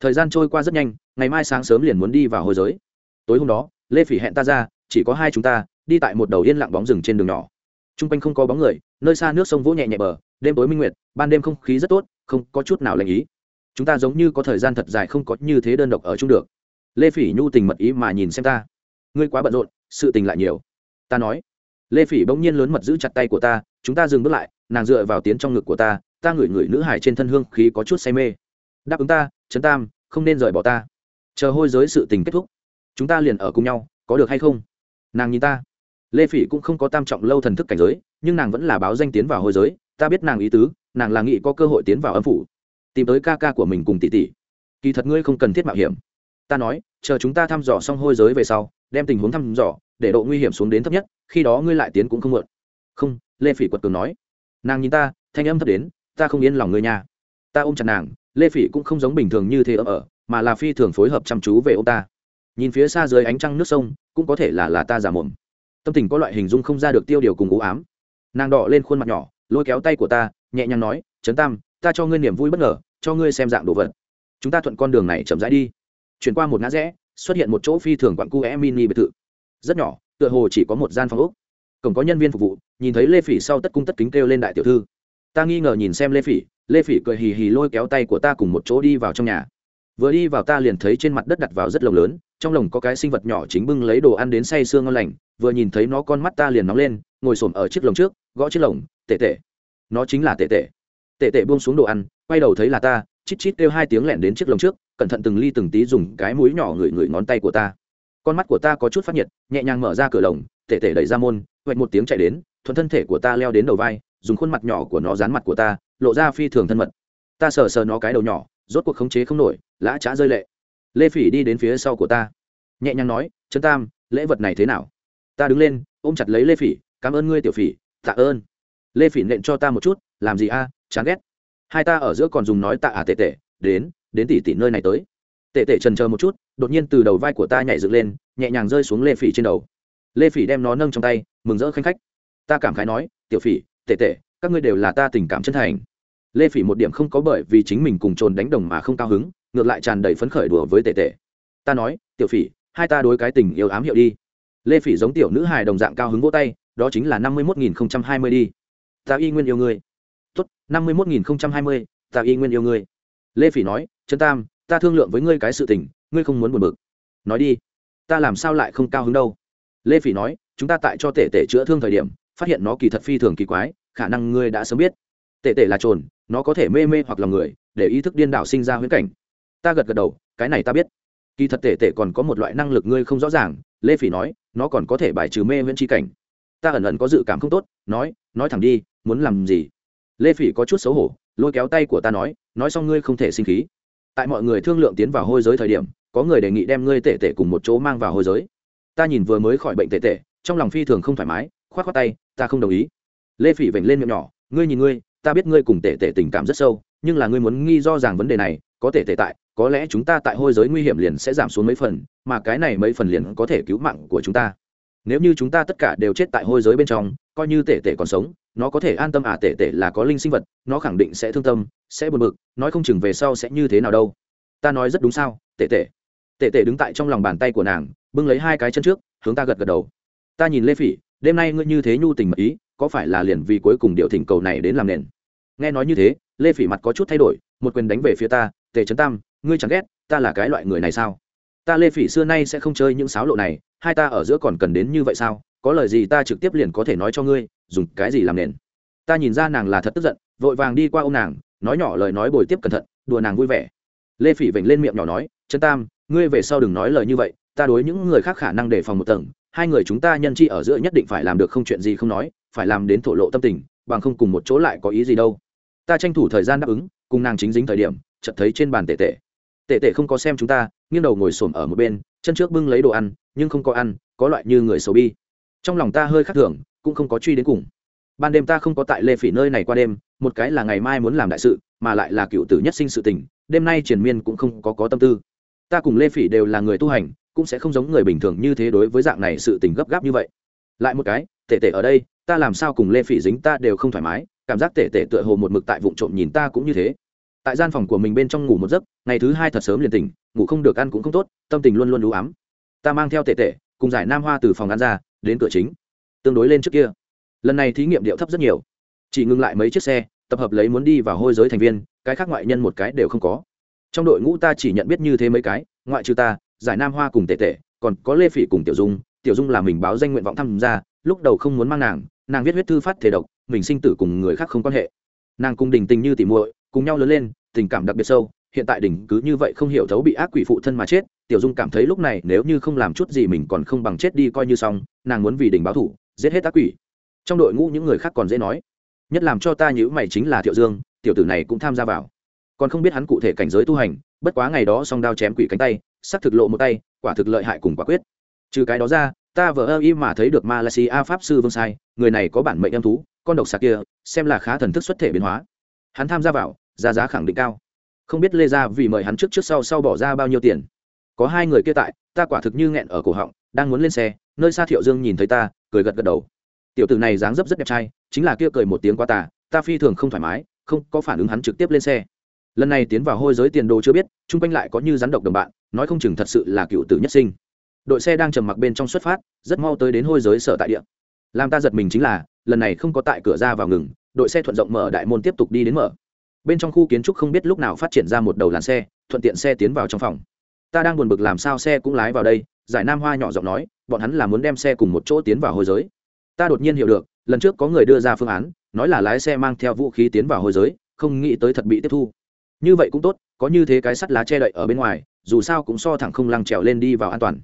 Thời gian trôi qua rất nhanh, ngày mai sáng sớm liền muốn đi vào hồi giới. Tối hôm đó, lê phỉ hẹn ta ra, chỉ có hai chúng ta, đi tại một đầu yên lặng bóng rừng trên đường nhỏ. T r u n g quanh không có bóng người, nơi xa nước sông vỗ nhẹ nhẹ bờ, đêm tối minh nguyệt, ban đêm không khí rất tốt, không có chút nào lành ý. Chúng ta giống như có thời gian thật dài không có như thế đơn độc ở chung được. Lê phỉ nhu tình mật ý mà nhìn xem ta. Ngươi quá bận rộn, sự tình lại nhiều. Ta nói. Lê phỉ bỗng nhiên lớn mật giữ chặt tay của ta, chúng ta dừng bước lại nàng dựa vào tiến trong ngực của ta ta ngửi ngửi nữ hải trên thân hương khí có chút say mê. Đáp ứng ta, trấn tam, không nên rời bỏ ta. Chờ hôi giới sự tình kết thúc, chúng ta liền ở cùng nhau, có được hay không? Nàng nhìn ta. Lê phỉ cũng không có tam trọng lâu thần thức cảnh giới, nhưng nàng vẫn là báo danh tiến vào hôi giới, ta biết nàng ý tứ, nàng là nghĩ có cơ hội tiến vào âm phủ. Tìm tới ca ca của mình cùng tỷ tỷ. Kỳ thật ngươi không cần thiết mạo hiểm. Ta nói, chờ chúng ta thăm dò xong hôi giới về sau, đem tình huống thăm dò, để độ nguy hiểm xuống đến thấp nhất, khi đó ngươi lại tiến cũng không mượn không, lê phỉ quật cường nói nàng nhìn ta thanh âm thấp đến ta không yên lòng ngươi nhà ta ôm chặt nàng lê phỉ cũng không giống bình thường như thế ở, ở mà là phi thường phối hợp chăm chú về ô ta. Nhìn phía xa dưới ánh trăng nước sông cũng có thể là là ta giả mồm. Tâm tình có loại hình dung không ra được tiêu điều cùng u ám. Nàng đỏ lên khuôn mặt nhỏ lôi kéo tay của ta nhẹ nhàng nói trấn tam ta cho ngươi niềm vui bất ngờ cho ngươi xem dạng đồ vật. Chúng ta thuận con đường này chậm rãi đi. Chuyển qua một ngã rẽ xuất hiện một chỗ phi thường quặn cu e mini biệt thự. Rất nhỏ tựa hồ chỉ có một gian phòng úc cổng có nhân viên phục vụ, nhìn thấy lê phỉ sau tất cung tất kính kêu lên đại tiểu thư. Ta nghi ngờ nhìn xem lê phỉ lê phỉ cười hì hì lôi kéo tay của ta cùng một chỗ đi vào trong nhà. Vừa đi vào ta liền thấy trên mặt đất đặt vào rất lồng lớn, trong lồng có cái sinh vật nhỏ chính bưng lấy đồ ăn đến say sương ngon lành, vừa nhìn thấy nó con mắt ta liền nóng lên, ngồi s ở chiếc lồng trước, gõ chiếc lồng tệ tệ nó chính là tệ tệ tệ tệ buông xuống đồ ăn, quay đầu thấy là ta, chít chít kêu hai tiếng lẻn đến chiếc lồng trước, cẩn thận từng ly từng tí dùng cái mũi nhỏ ngửi ngửi ngón tay của ta. Con mắt của ta có chút phát nhiệt, nhẹ nhàng mở ra cửa lồng tệ tệ đẩy ra môn vạch một tiếng chạy đến, thuận thân thể của ta leo đến đầu vai, dùng khuôn mặt nhỏ của nó dán mặt của ta, lộ ra phi thường thân mật. Ta sờ sờ nó cái đầu nhỏ, rốt cuộc khống chế không nổi, lã trá rơi lệ. Lê phỉ đi đến phía sau của ta, nhẹ nhàng nói, trấn tam, lễ vật này thế nào? Ta đứng lên, ôm chặt lấy lê phỉ, cảm ơn ngươi, tiểu phỉ, tạ ơn. Lê phỉ nện cho ta một chút, làm gì a, chán ghét. Hai ta ở giữa còn dùng nói tạ à tệ tệ, đến đến tỉ tỉ nơi này tới. Tệ tệ trần chờ một chút, đột nhiên từ đầu vai của ta nhảy dựng lên, nhẹ nhàng rơi xuống lê phỉ trên đầu lê phỉ đem nó nâng trong tay, mừng rỡ khanh khách. Ta cảm khái nói, tiểu phỉ tệ tệ các ngươi đều là ta tình cảm chân thành. Lê phỉ một điểm không có bởi vì chính mình cùng trồn đánh đồng mà không cao hứng, ngược lại tràn đầy phấn khởi đùa với tệ tệ ta nói, tiểu phỉ, hai ta đối cái tình yêu ám hiệu đi. Lê phỉ giống tiểu nữ hài đồng dạng cao hứng vỗ tay, đó chính là năm mươi một nghìn hai mươi đi. Ta y nguyên yêu ngươi. Tốt, năm mươi một nghìn hai mươi, ta y nguyên yêu ngươi. Lê phỉ nói, trấn tam, ta thương lượng với ngươi cái sự tình, ngươi không muốn buồn bực. Nói đi, ta làm sao lại không cao hứng đâu? Lê phỉ nói, chúng ta tại cho tể tể chữa thương thời điểm, phát hiện nó kỳ thật phi thường kỳ quái, khả năng ngươi đã sớm biết. Tể tể là trồn, nó có thể mê mê hoặc lòng người, để ý thức điên đảo sinh ra huyễn cảnh. Ta gật gật đầu, cái này ta biết. Kỳ thật tể tể còn có một loại năng lực ngươi không rõ ràng. Lê phỉ nói, nó còn có thể bài trừ mê huyễn tri cảnh. Ta ẩn ẩn có dự cảm không tốt, nói nói thẳng đi, muốn làm gì? Lê phỉ có chút xấu hổ, lôi kéo tay của ta nói nói xong ngươi không thể sinh khí. Tại mọi người thương lượng tiến vào hôi giới thời điểm, có người đề nghị đem ngươi tể tể cùng một chỗ mang vào hôi giới ta nhìn vừa mới khỏi bệnh tệ tệ, trong lòng phi thường không thoải mái k h o á t khoác tay ta không đồng ý. Lê phỉ vểnh lên miệng nhỏ ngươi nhìn ngươi ta biết ngươi cùng tệ tệ tình cảm rất sâu nhưng là ngươi muốn nghi do rằng vấn đề này có tệ tệ tại có lẽ chúng ta tại hôi giới nguy hiểm liền sẽ giảm xuống mấy phần mà cái này mấy phần liền có thể cứu mạng của chúng ta. Nếu như chúng ta tất cả đều chết tại hôi giới bên trong coi như tệ tệ còn sống nó có thể an tâm à tệ tệ là có linh sinh vật nó khẳng định sẽ thương tâm sẽ buồn bực nói không chừng về sau sẽ như thế nào đâu. Ta nói rất đúng sao tệ tệ, tệ tệ đứng tại trong lòng bàn tay của nàng bưng lấy hai cái chân trước, hướng ta gật gật đầu. Ta nhìn lê phỉ, đêm nay ngươi như thế nhu tình mật ý, có phải là liền vì cuối cùng điệu thỉnh cầu này đến làm nền? Nghe nói như thế, lê phỉ mặt có chút thay đổi, một quyền đánh về phía ta, tề trấn tam, ngươi chẳng ghét, ta là cái loại người này sao? Ta lê phỉ xưa nay sẽ không chơi những sáo lộ này, hai ta ở giữa còn cần đến như vậy sao? Có lời gì ta trực tiếp liền có thể nói cho ngươi, dùng cái gì làm nền? Ta nhìn ra nàng là thật tức giận, vội vàng đi qua ô m nàng, nói nhỏ lời nói bồi tiếp cẩn thận, đùa nàng vui vẻ. Lê phỉ vểnh lên miệng nhỏ nói chân tam, ngươi về sau đừng nói lời như vậy ta đối những người khác khả năng đề phòng một tầng, hai người chúng ta nhân chi ở giữa nhất định phải làm được không chuyện gì không nói, phải làm đến thổ lộ tâm tình, bằng không cùng một chỗ lại có ý gì đâu. Ta tranh thủ thời gian đáp ứng, cùng nàng chính dính thời điểm, chợt thấy trên bàn tệ tệ tệ tệ không có xem chúng ta, nghiêng đầu ngồi xổm ở một bên, chân trước bưng lấy đồ ăn, nhưng không có ăn, có loại như người xấu bi. Trong lòng ta hơi khắc thường, cũng không có truy đến cùng. Ban đêm ta không có tại lê phỉ nơi này qua đêm, một cái là ngày mai muốn làm đại sự, mà lại là cựu tử nhất sinh sự tình, đêm nay triền miên cũng không có có tâm tư. Ta cùng lê phỉ đều là người tu hành cũng sẽ không giống người bình thường như thế đối với dạng này sự tình gấp gáp như vậy. Lại một cái tệ tệ ở đây, ta làm sao cùng lê phỉ dính ta đều không thoải mái, cảm giác tệ tệ tựa hồ một mực tại vụ trộm nhìn ta cũng như thế. Tại gian phòng của mình bên trong ngủ một giấc, ngày thứ hai thật sớm liền tỉnh, ngủ không được ăn cũng không tốt, tâm tình luôn luôn đủ ám. Ta mang theo tệ tệ cùng giải nam hoa từ phòng ăn ra, đến cửa chính. Tương đối lên trước kia. Lần này thí nghiệm điệu thấp rất nhiều. Chỉ ngừng lại mấy chiếc xe, tập hợp lấy muốn đi vào hôi giới thành viên, cái khác ngoại nhân một cái đều không có. Trong đội ngũ ta chỉ nhận biết như thế mấy cái, ngoại trừ ta giải nam hoa cùng tệ tệ còn có lê phỉ cùng tiểu dung. Tiểu dung là mình báo danh nguyện vọng tham gia, lúc đầu không muốn mang nàng nàng viết huyết thư phát thể độc, mình sinh tử cùng người khác không quan hệ. Nàng cùng đình tình như tỉ muội, cùng nhau lớn lên, tình cảm đặc biệt sâu, hiện tại đình cứ như vậy không hiểu thấu bị ác quỷ phụ thân mà chết, tiểu dung cảm thấy lúc này nếu như không làm chút gì mình còn không bằng chết đi coi như xong, nàng muốn vì đình báo thủ giết hết ác quỷ. Trong đội ngũ những người khác còn dễ nói, nhất làm cho ta nhữ mày chính là thiệu dương, tiểu tử này cũng tham gia vào. Còn không biết hắn cụ thể cảnh giới tu hành, bất quá ngày đó song đao chém quỷ cánh tay sắc thực lộ một tay, quả thực lợi hại cùng quả quyết. Trừ cái đó ra, ta vờ ơ y mà thấy được malaysia pháp sư vương sai, người này có bản mệnh âm thú, con độc sạc kia, xem là khá thần thức xuất thể biến hóa. Hắn tham gia vào, giá giá khẳng định cao. Không biết lê ra vì mời hắn trước trước sau sau bỏ ra bao nhiêu tiền. Có hai người kia tại, ta quả thực như nghẹn ở cổ họng, đang muốn lên xe, nơi xa thiệu dương nhìn thấy ta, cười gật gật đầu. Tiểu tử này dáng dấp rất đẹp trai, chính là kia cười một tiếng qua tà, ta phi thường không thoải mái, không có phản ứng hắn trực tiếp lên xe lần này tiến vào hôi giới tiền đồ chưa biết, chung quanh lại có như rắn độc đồng bạn, nói không chừng thật sự là cựu tử nhất sinh. Đội xe đang trầm mặc bên trong xuất phát, rất mau tới đến hôi giới sở tại địa. Làm ta giật mình chính là, lần này không có tại cửa ra vào ngừng, đội xe thuận rộng mở đại môn tiếp tục đi đến mở. Bên trong khu kiến trúc không biết lúc nào phát triển ra một đầu làn xe, thuận tiện xe tiến vào trong phòng. Ta đang buồn bực làm sao xe cũng lái vào đây, giải nam hoa nhỏ giọng nói, bọn hắn là muốn đem xe cùng một chỗ tiến vào hôi giới. Ta đột nhiên hiểu được, lần trước có người đưa ra phương án, nói là lái xe mang theo vũ khí tiến vào hôi giới, không nghĩ tới thật bị tiếp thu như vậy cũng tốt, có như thế cái sắt lá che đậy ở bên ngoài, dù sao cũng so thẳng không lăng trèo lên đi vào an toàn.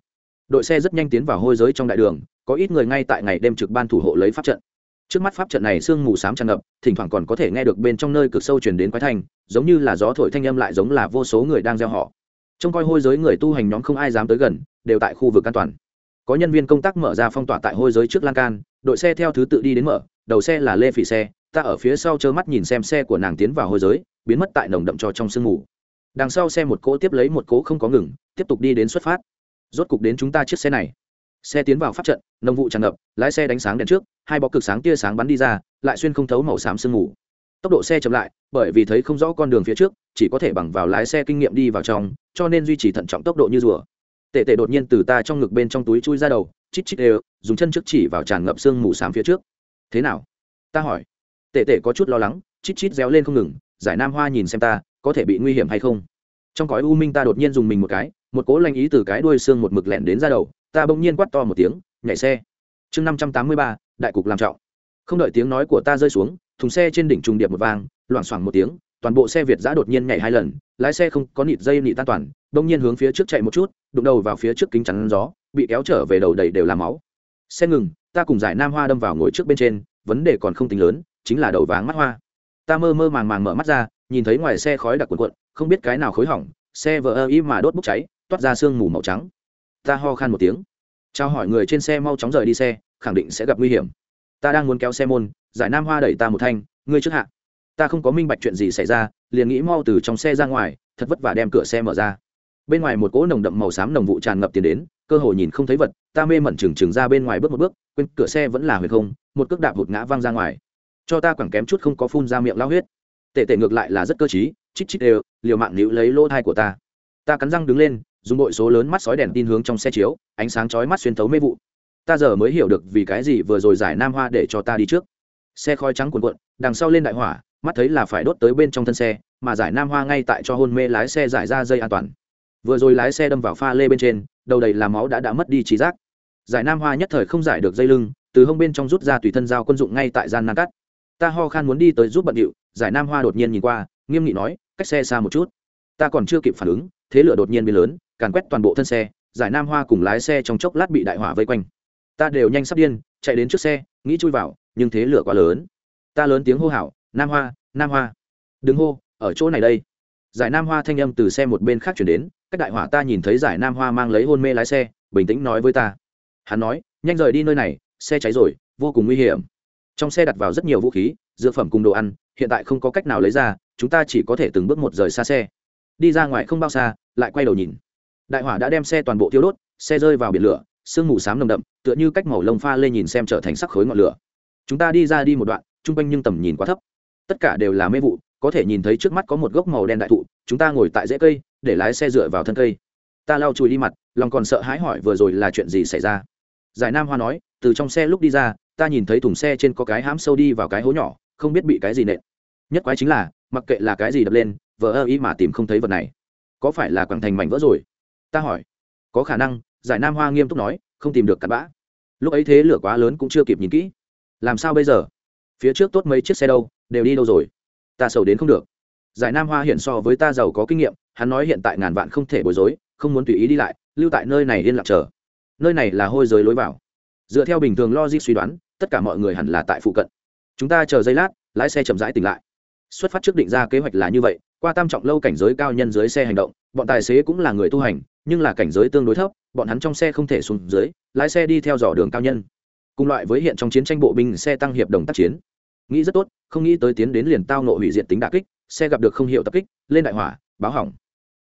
Đội xe rất nhanh tiến vào hôi giới trong đại đường, có ít người ngay tại ngày đêm trực ban thủ hộ lấy pháp trận. Trước mắt pháp trận này sương mù s á m tràn ngập, thỉnh thoảng còn có thể nghe được bên trong nơi cực sâu chuyển đến quái thanh, giống như là gió thổi thanh âm lại giống là vô số người đang gieo họ. Trông coi hôi giới người tu hành nhóm không ai dám tới gần, đều tại khu vực an toàn. Có nhân viên công tác mở ra phong tỏa tại hôi giới trước lan can, đội xe theo thứ tự đi đến mở, đầu xe là lê phỉ xe, ta ở phía sau trơ mắt nhìn xem xe của nàng tiến vào hôi giới biến mất tại nồng đậm cho trong sương mù. Đằng sau xe một cỗ tiếp lấy một cỗ không có ngừng, tiếp tục đi đến xuất phát. Rốt cục đến chúng ta chiếc xe này. Xe tiến vào pháp trận nông vụ tràn ngập, lái xe đánh sáng đèn trước, hai bó cực sáng tia sáng bắn đi ra, lại xuyên không thấu màu xám sương mù. Tốc độ xe chậm lại, bởi vì thấy không rõ con đường phía trước, chỉ có thể bằng vào lái xe kinh nghiệm đi vào trong, cho nên duy trì thận trọng tốc độ như rùa. Tệ tệ đột nhiên từ ta trong ngực bên trong túi chui ra đầu, chít chít đều, dùng chân trước chỉ vào tràn ngập sương mù xám phía trước. Thế nào? Ta hỏi. Tệ tệ có chút lo lắng, chít chít réo lên không ngừng giải nam hoa nhìn xem ta, có thể bị nguy hiểm hay không? Trong cõi u minh ta đột nhiên dùng mình một cái, một cố lanh ý từ cái đuôi xương một mực lẹn đến ra đầu, ta bỗng nhiên quát to một tiếng, nhảy xe. Chương năm trăm tám mươi ba, đại cục làm trọng. Không đợi tiếng nói của ta rơi xuống, thùng xe trên đỉnh trùng điệp một vang, loảng xoảng một tiếng, toàn bộ xe việt giã đột nhiên nhảy hai lần, lái xe không có nịt dây nịt tan toàn, bỗng nhiên hướng phía trước chạy một chút, đụng đầu vào phía trước kính chắn gió, bị kéo trở về đầu đầy đều làm máu. Xe ngừng, ta cùng giải nam hoa đâm vào ngồi trước bên trên, vấn đề còn không tính lớn, chính là đầu váng mắt hoa ta mơ mơ màng màng mở mắt ra, nhìn thấy ngoài xe khói đặc quần cuộn, không biết cái nào khối hỏng, xe vỡ ơ ý mà đốt bốc cháy, toát ra sương mù màu trắng. Ta ho khan một tiếng. Trao hỏi người trên xe mau chóng rời đi xe, khẳng định sẽ gặp nguy hiểm. Ta đang muốn kéo xe môn, giải nam hoa đẩy ta một thanh, ngươi trước hạ. Ta không có minh bạch chuyện gì xảy ra, liền nghĩ mau từ trong xe ra ngoài, thật vất vả đem cửa xe mở ra. Bên ngoài một cỗ nồng đậm màu xám nồng vụ tràn ngập tiền đến, cơ hội nhìn không thấy vật, ta mê mẩn trừng trừng ra bên ngoài bước một bước, quên, cửa xe vẫn là huyền không, một cước đạp vụt ngã văng ra ngoài cho ta quẳng kém chút không có phun ra miệng lao huyết. Tệ tệ ngược lại là rất cơ t chít chít đều, liều mạng níu lấy lỗ thai của ta. Ta cắn răng đứng lên, dùng bội số lớn mắt sói đèn tin hướng trong xe chiếu, ánh sáng chói mắt xuyên thấu mê vụ. Ta giờ mới hiểu được vì cái gì vừa rồi giải nam hoa để cho ta đi trước. Xe khói trắng cuồn cuộn, đằng sau lên đại hỏa, mắt thấy là phải đốt tới bên trong thân xe, mà giải nam hoa ngay tại cho hôn mê lái xe giải ra dây an toàn. Vừa rồi lái xe đâm vào pha lê bên trên, đầu đầy làm máu đã đã mất đi trí giác. Giải nam hoa nhất thời không giải được dây lưng, từ hông bên trong rút ra tùy thân dao quân dụng ngay tại gian nan cắt ta ho khan muốn đi tới giúp bận điệu, giải nam hoa đột nhiên nhìn qua, nghiêm nghị nói, cách xe xa một chút. Ta còn chưa kịp phản ứng, thế lửa đột nhiên biến lớn, càn quét toàn bộ thân xe, giải nam hoa cùng lái xe trong chốc lát bị đại hỏa vây quanh. Ta đều nhanh sắp điên, chạy đến trước xe, nghĩ chui vào, nhưng thế lửa quá lớn. Ta lớn tiếng hô hào, nam hoa nam hoa, đừng hô, ở chỗ này đây. Giải nam hoa thanh âm từ xe một bên khác chuyển đến, cách đại hỏa ta nhìn thấy giải nam hoa mang lấy hôn mê lái xe, bình tĩnh nói với ta. Hắn nói, nhanh rời đi nơi này, xe cháy rồi, vô cùng nguy hiểm trong xe đặt vào rất nhiều vũ khí, dược phẩm cùng đồ ăn, hiện tại không có cách nào lấy ra, chúng ta chỉ có thể từng bước một rời xa xe. Đi ra ngoài không bao xa, lại quay đầu nhìn. Đại hỏa đã đem xe toàn bộ thiêu đốt, xe rơi vào biển lửa, sương mù s á m nồng đậm, tựa như cách màu lông pha lên nhìn xem trở thành sắc khối ngọn lửa. Chúng ta đi ra đi một đoạn t r u n g quanh nhưng tầm nhìn quá thấp. Tất cả đều là mê vụ, có thể nhìn thấy trước mắt có một gốc màu đen đại thụ, chúng ta ngồi tại rễ cây, để lái xe dựa vào thân cây. Ta lau chùi đi mặt, lòng còn sợ hãi hỏi vừa rồi là chuyện gì xảy ra. Giải nam hoa nói, từ trong xe lúc đi ra ta nhìn thấy thùng xe trên có cái hãm sâu đi vào cái hố nhỏ, không biết bị cái gì nện. Nhất quái chính là, mặc kệ là cái gì đập lên vợ ơ ý mà tìm không thấy vật này. Có phải là quảng thành mảnh vỡ rồi? Ta hỏi. Có khả năng, giải nam hoa nghiêm túc nói, không tìm được cặn bã. Lúc ấy thế lửa quá lớn cũng chưa kịp nhìn kỹ. Làm sao bây giờ? Phía trước tốt mấy chiếc xe đâu, đều đi đâu rồi? Ta sầu đến không được. Giải nam hoa hiện so với ta giàu có kinh nghiệm, hắn nói hiện tại ngàn vạn không thể bối rối, không muốn tùy ý đi lại, lưu tại nơi này yên lặng chờ. Nơi này là hôi giới lối vào dựa theo bình thường logic suy đoán, tất cả mọi người hẳn là tại phụ cận. Chúng ta chờ giây lát, lái xe chậm rãi tỉnh lại. Xuất phát trước định ra kế hoạch là như vậy, qua tam trọng lâu cảnh giới cao nhân dưới xe hành động, bọn tài xế cũng là người tu hành, nhưng là cảnh giới tương đối thấp, bọn hắn trong xe không thể xuống dưới, lái xe đi theo dò đường cao nhân. Cùng loại với hiện trong chiến tranh bộ binh xe tăng hiệp đồng tác chiến. Nghĩ rất tốt, không nghĩ tới tiến đến liền tao nộ hủy diệt tính đà kích, xe gặp được không hiệu tập kích, lên đại hỏa, báo hỏng.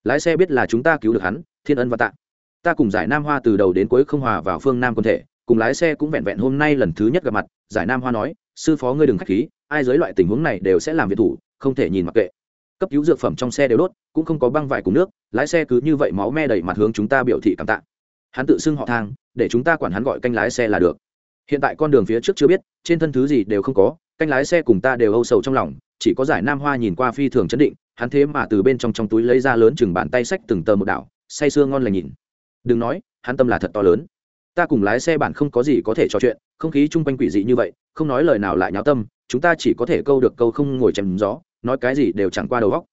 Lái xe biết là chúng ta cứu được hắn, thiên ân và tạ. Ta cùng giải nam hoa từ đầu đến cuối không hòa vào phương nam quân thể cùng lái xe cũng vẹn vẹn hôm nay lần thứ nhất gặp mặt, giải nam hoa nói, sư phó ngươi đừng k h á c h khí, ai dưới loại tình huống này đều sẽ làm việc thủ, không thể nhìn mặc kệ. Cấp cứu dược phẩm trong xe đều đốt, cũng không có băng vải cùng nước, lái xe cứ như vậy máu me đầy mặt hướng chúng ta biểu thị cảm tạ. Hắn tự xưng họ thang, để chúng ta quản hắn gọi canh lái xe là được. Hiện tại con đường phía trước chưa biết, trên thân thứ gì đều không có, canh lái xe cùng ta đều âu sầu trong lòng, chỉ có giải nam hoa nhìn qua phi thường chấn định, hắn thế mà từ bên trong trong túi lấy ra lớn chừng bàn tay sách từng tờ một đảo, say sưa ngon lành nhìn. Đừng nói, hắn tâm là thật to lớn ta cùng lái xe bản không có gì có thể trò chuyện, không khí chung quanh quỷ dị như vậy, không nói lời nào lại nháo tâm, chúng ta chỉ có thể câu được câu không ngồi chém gió, nói cái gì đều chẳng qua đầu góc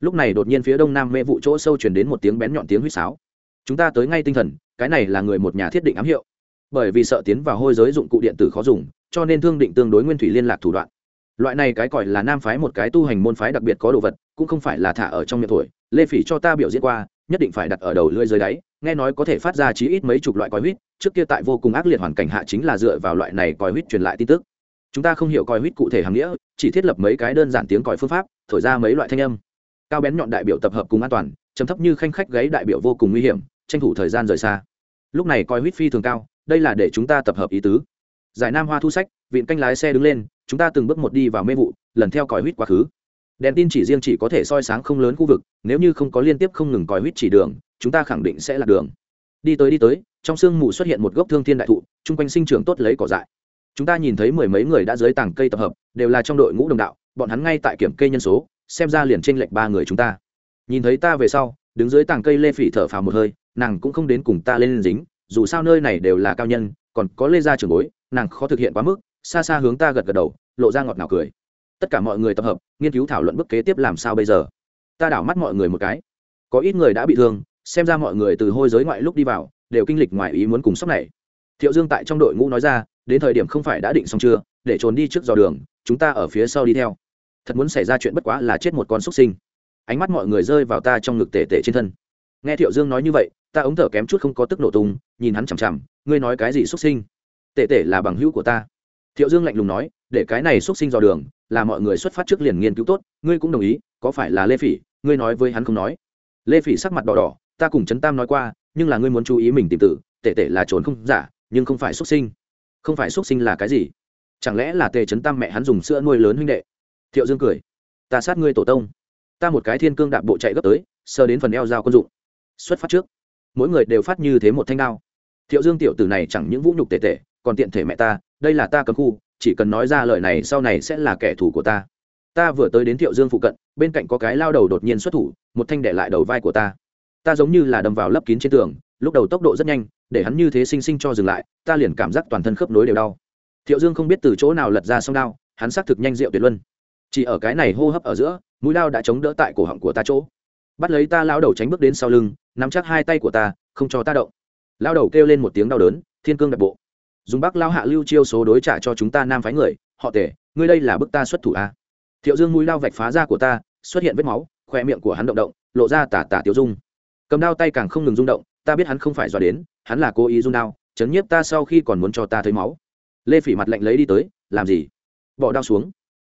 lúc này đột nhiên phía đông nam mê vụ chỗ sâu truyền đến một tiếng bén nhọn tiếng huýt sáo. Chúng ta tới ngay tinh thần, cái này là người một nhà thiết định ám hiệu. Bởi vì sợ tiến vào hôi giới dụng cụ điện tử khó dùng, cho nên thương định tương đối nguyên thủy liên lạc thủ đoạn. Loại này cái gọi là nam phái một cái tu hành môn phái đặc biệt có đồ vật, cũng không phải là thả ở trong miệng tuổi lê phỉ cho ta biểu diễn qua, nhất định phải đặt ở đầu lưỡi dưới đáy nghe nói có thể phát ra chí ít mấy chục loại còi huýt, trước kia tại vô cùng ác liệt hoàn cảnh hạ chính là dựa vào loại này còi huýt truyền lại tin tức. Chúng ta không hiểu còi huýt cụ thể hàng nghĩa, chỉ thiết lập mấy cái đơn giản tiếng còi phương pháp, thổi ra mấy loại thanh âm. Cao bén nhọn đại biểu tập hợp cùng an toàn, trầm thấp như khanh khách gáy đại biểu vô cùng nguy hiểm, tranh thủ thời gian rời xa. Lúc này còi huýt phi thường cao, đây là để chúng ta tập hợp ý tứ. Giải nam hoa thu sách viện canh lái xe đứng lên, chúng ta từng bước một đi vào mê vụ, lần theo còi huýt quá khứ đèn tin chỉ riêng chỉ có thể soi sáng không lớn khu vực, nếu như không có liên tiếp không ngừng còi huýt chỉ đường, chúng ta khẳng định sẽ là đường. Đi tới đi tới, trong sương mù xuất hiện một gốc thương thiên đại thụ, chung quanh sinh trưởng tốt lấy cỏ dại. Chúng ta nhìn thấy mười mấy người đã dưới tảng cây tập hợp, đều là trong đội ngũ đồng đạo, bọn hắn ngay tại kiểm cây nhân số, xem ra liền tranh lệch ba người chúng ta. Nhìn thấy ta về sau, đứng dưới tảng cây lê phỉ thở phào một hơi, nàng cũng không đến cùng ta lên dính dù sao nơi này đều là cao nhân, còn có lê gia trường bối, nàng khó thực hiện quá mức, xa xa hướng ta gật gật đầu, lộ ra ngọt ngào cười tất cả mọi người tập hợp, nghiên cứu thảo luận bước kế tiếp làm sao bây giờ. Ta đảo mắt mọi người một cái. Có ít người đã bị thương, xem ra mọi người từ hôi giới ngoại lúc đi vào, đều kinh lịch ngoài ý muốn cùng sốc này. Thiệu dương tại trong đội ngũ nói ra, đến thời điểm không phải đã định xong chưa, để trốn đi trước dò đường, chúng ta ở phía sau đi theo. Thật muốn xảy ra chuyện bất quá là chết một con xuất sinh. Ánh mắt mọi người rơi vào ta trong ngực tể tể trên thân. Nghe thiệu dương nói như vậy, ta ống thở kém chút không có tức nổ tung, nhìn hắn chằm chằm, ngươi nói cái gì xuất sinh? Tể tể là bằng hữu của ta. Thiệu dương lạnh lùng nói để cái này xuất sinh dò đường, là mọi người xuất phát trước liền nghiên cứu tốt, ngươi cũng đồng ý, có phải là lê phỉ? Ngươi nói với hắn không nói. Lê phỉ sắc mặt đỏ đỏ, ta cùng trấn tam nói qua, nhưng là ngươi muốn chú ý mình tìm tử tệ tệ là trốn không giả, nhưng không phải xuất sinh. Không phải xuất sinh là cái gì? Chẳng lẽ là tề trấn tam mẹ hắn dùng sữa nuôi lớn huynh đệ? Thiệu dương cười, ta sát ngươi tổ tông. Ta một cái thiên cương đạp bộ chạy gấp tới sơ đến phần eo dao quân dụng. Xuất phát trước. Mỗi người đều phát như thế một thanh đao. Thiệu dương tiểu tử này chẳng những vũ nhục tệ tệ còn tiện thể mẹ ta, đây là ta cấm khu chỉ cần nói ra lời này sau này sẽ là kẻ thù của ta. Ta vừa tới đến thiệu dương phụ cận, bên cạnh có cái lao đầu đột nhiên xuất thủ, một thanh để lại đầu vai của ta. Ta giống như là đâm vào lấp kín trên tường, lúc đầu tốc độ rất nhanh, để hắn như thế sinh sinh cho dừng lại, ta liền cảm giác toàn thân khớp nối đều đau. Thiệu dương không biết từ chỗ nào lật ra song đao, hắn xác thực nhanh rượu tuyệt luân. Chỉ ở cái này hô hấp ở giữa, mũi lao đã chống đỡ tại cổ họng của ta chỗ. Bắt lấy ta lao đầu tránh bước đến sau lưng, nắm chắc hai tay của ta, không cho ta động. Lao đầu kêu lên một tiếng đau đớn, thiên cương đặc bộ dùng bác lao hạ lưu chiêu số đối trả cho chúng ta nam phái người, họ tể ngươi đây là bức ta xuất thủ a. À? thiệu dương mũi lao vạch phá ra của ta, xuất hiện vết máu khoe miệng của hắn động động, lộ ra tả tả tiêu dung. Cầm đao tay càng không ngừng rung động, ta biết hắn không phải do đến, hắn là cố ý rung đao, chấn nhiếp ta sau khi còn muốn cho ta thấy máu. Lê phỉ mặt lạnh lấy đi tới, làm gì? Bỏ đao xuống.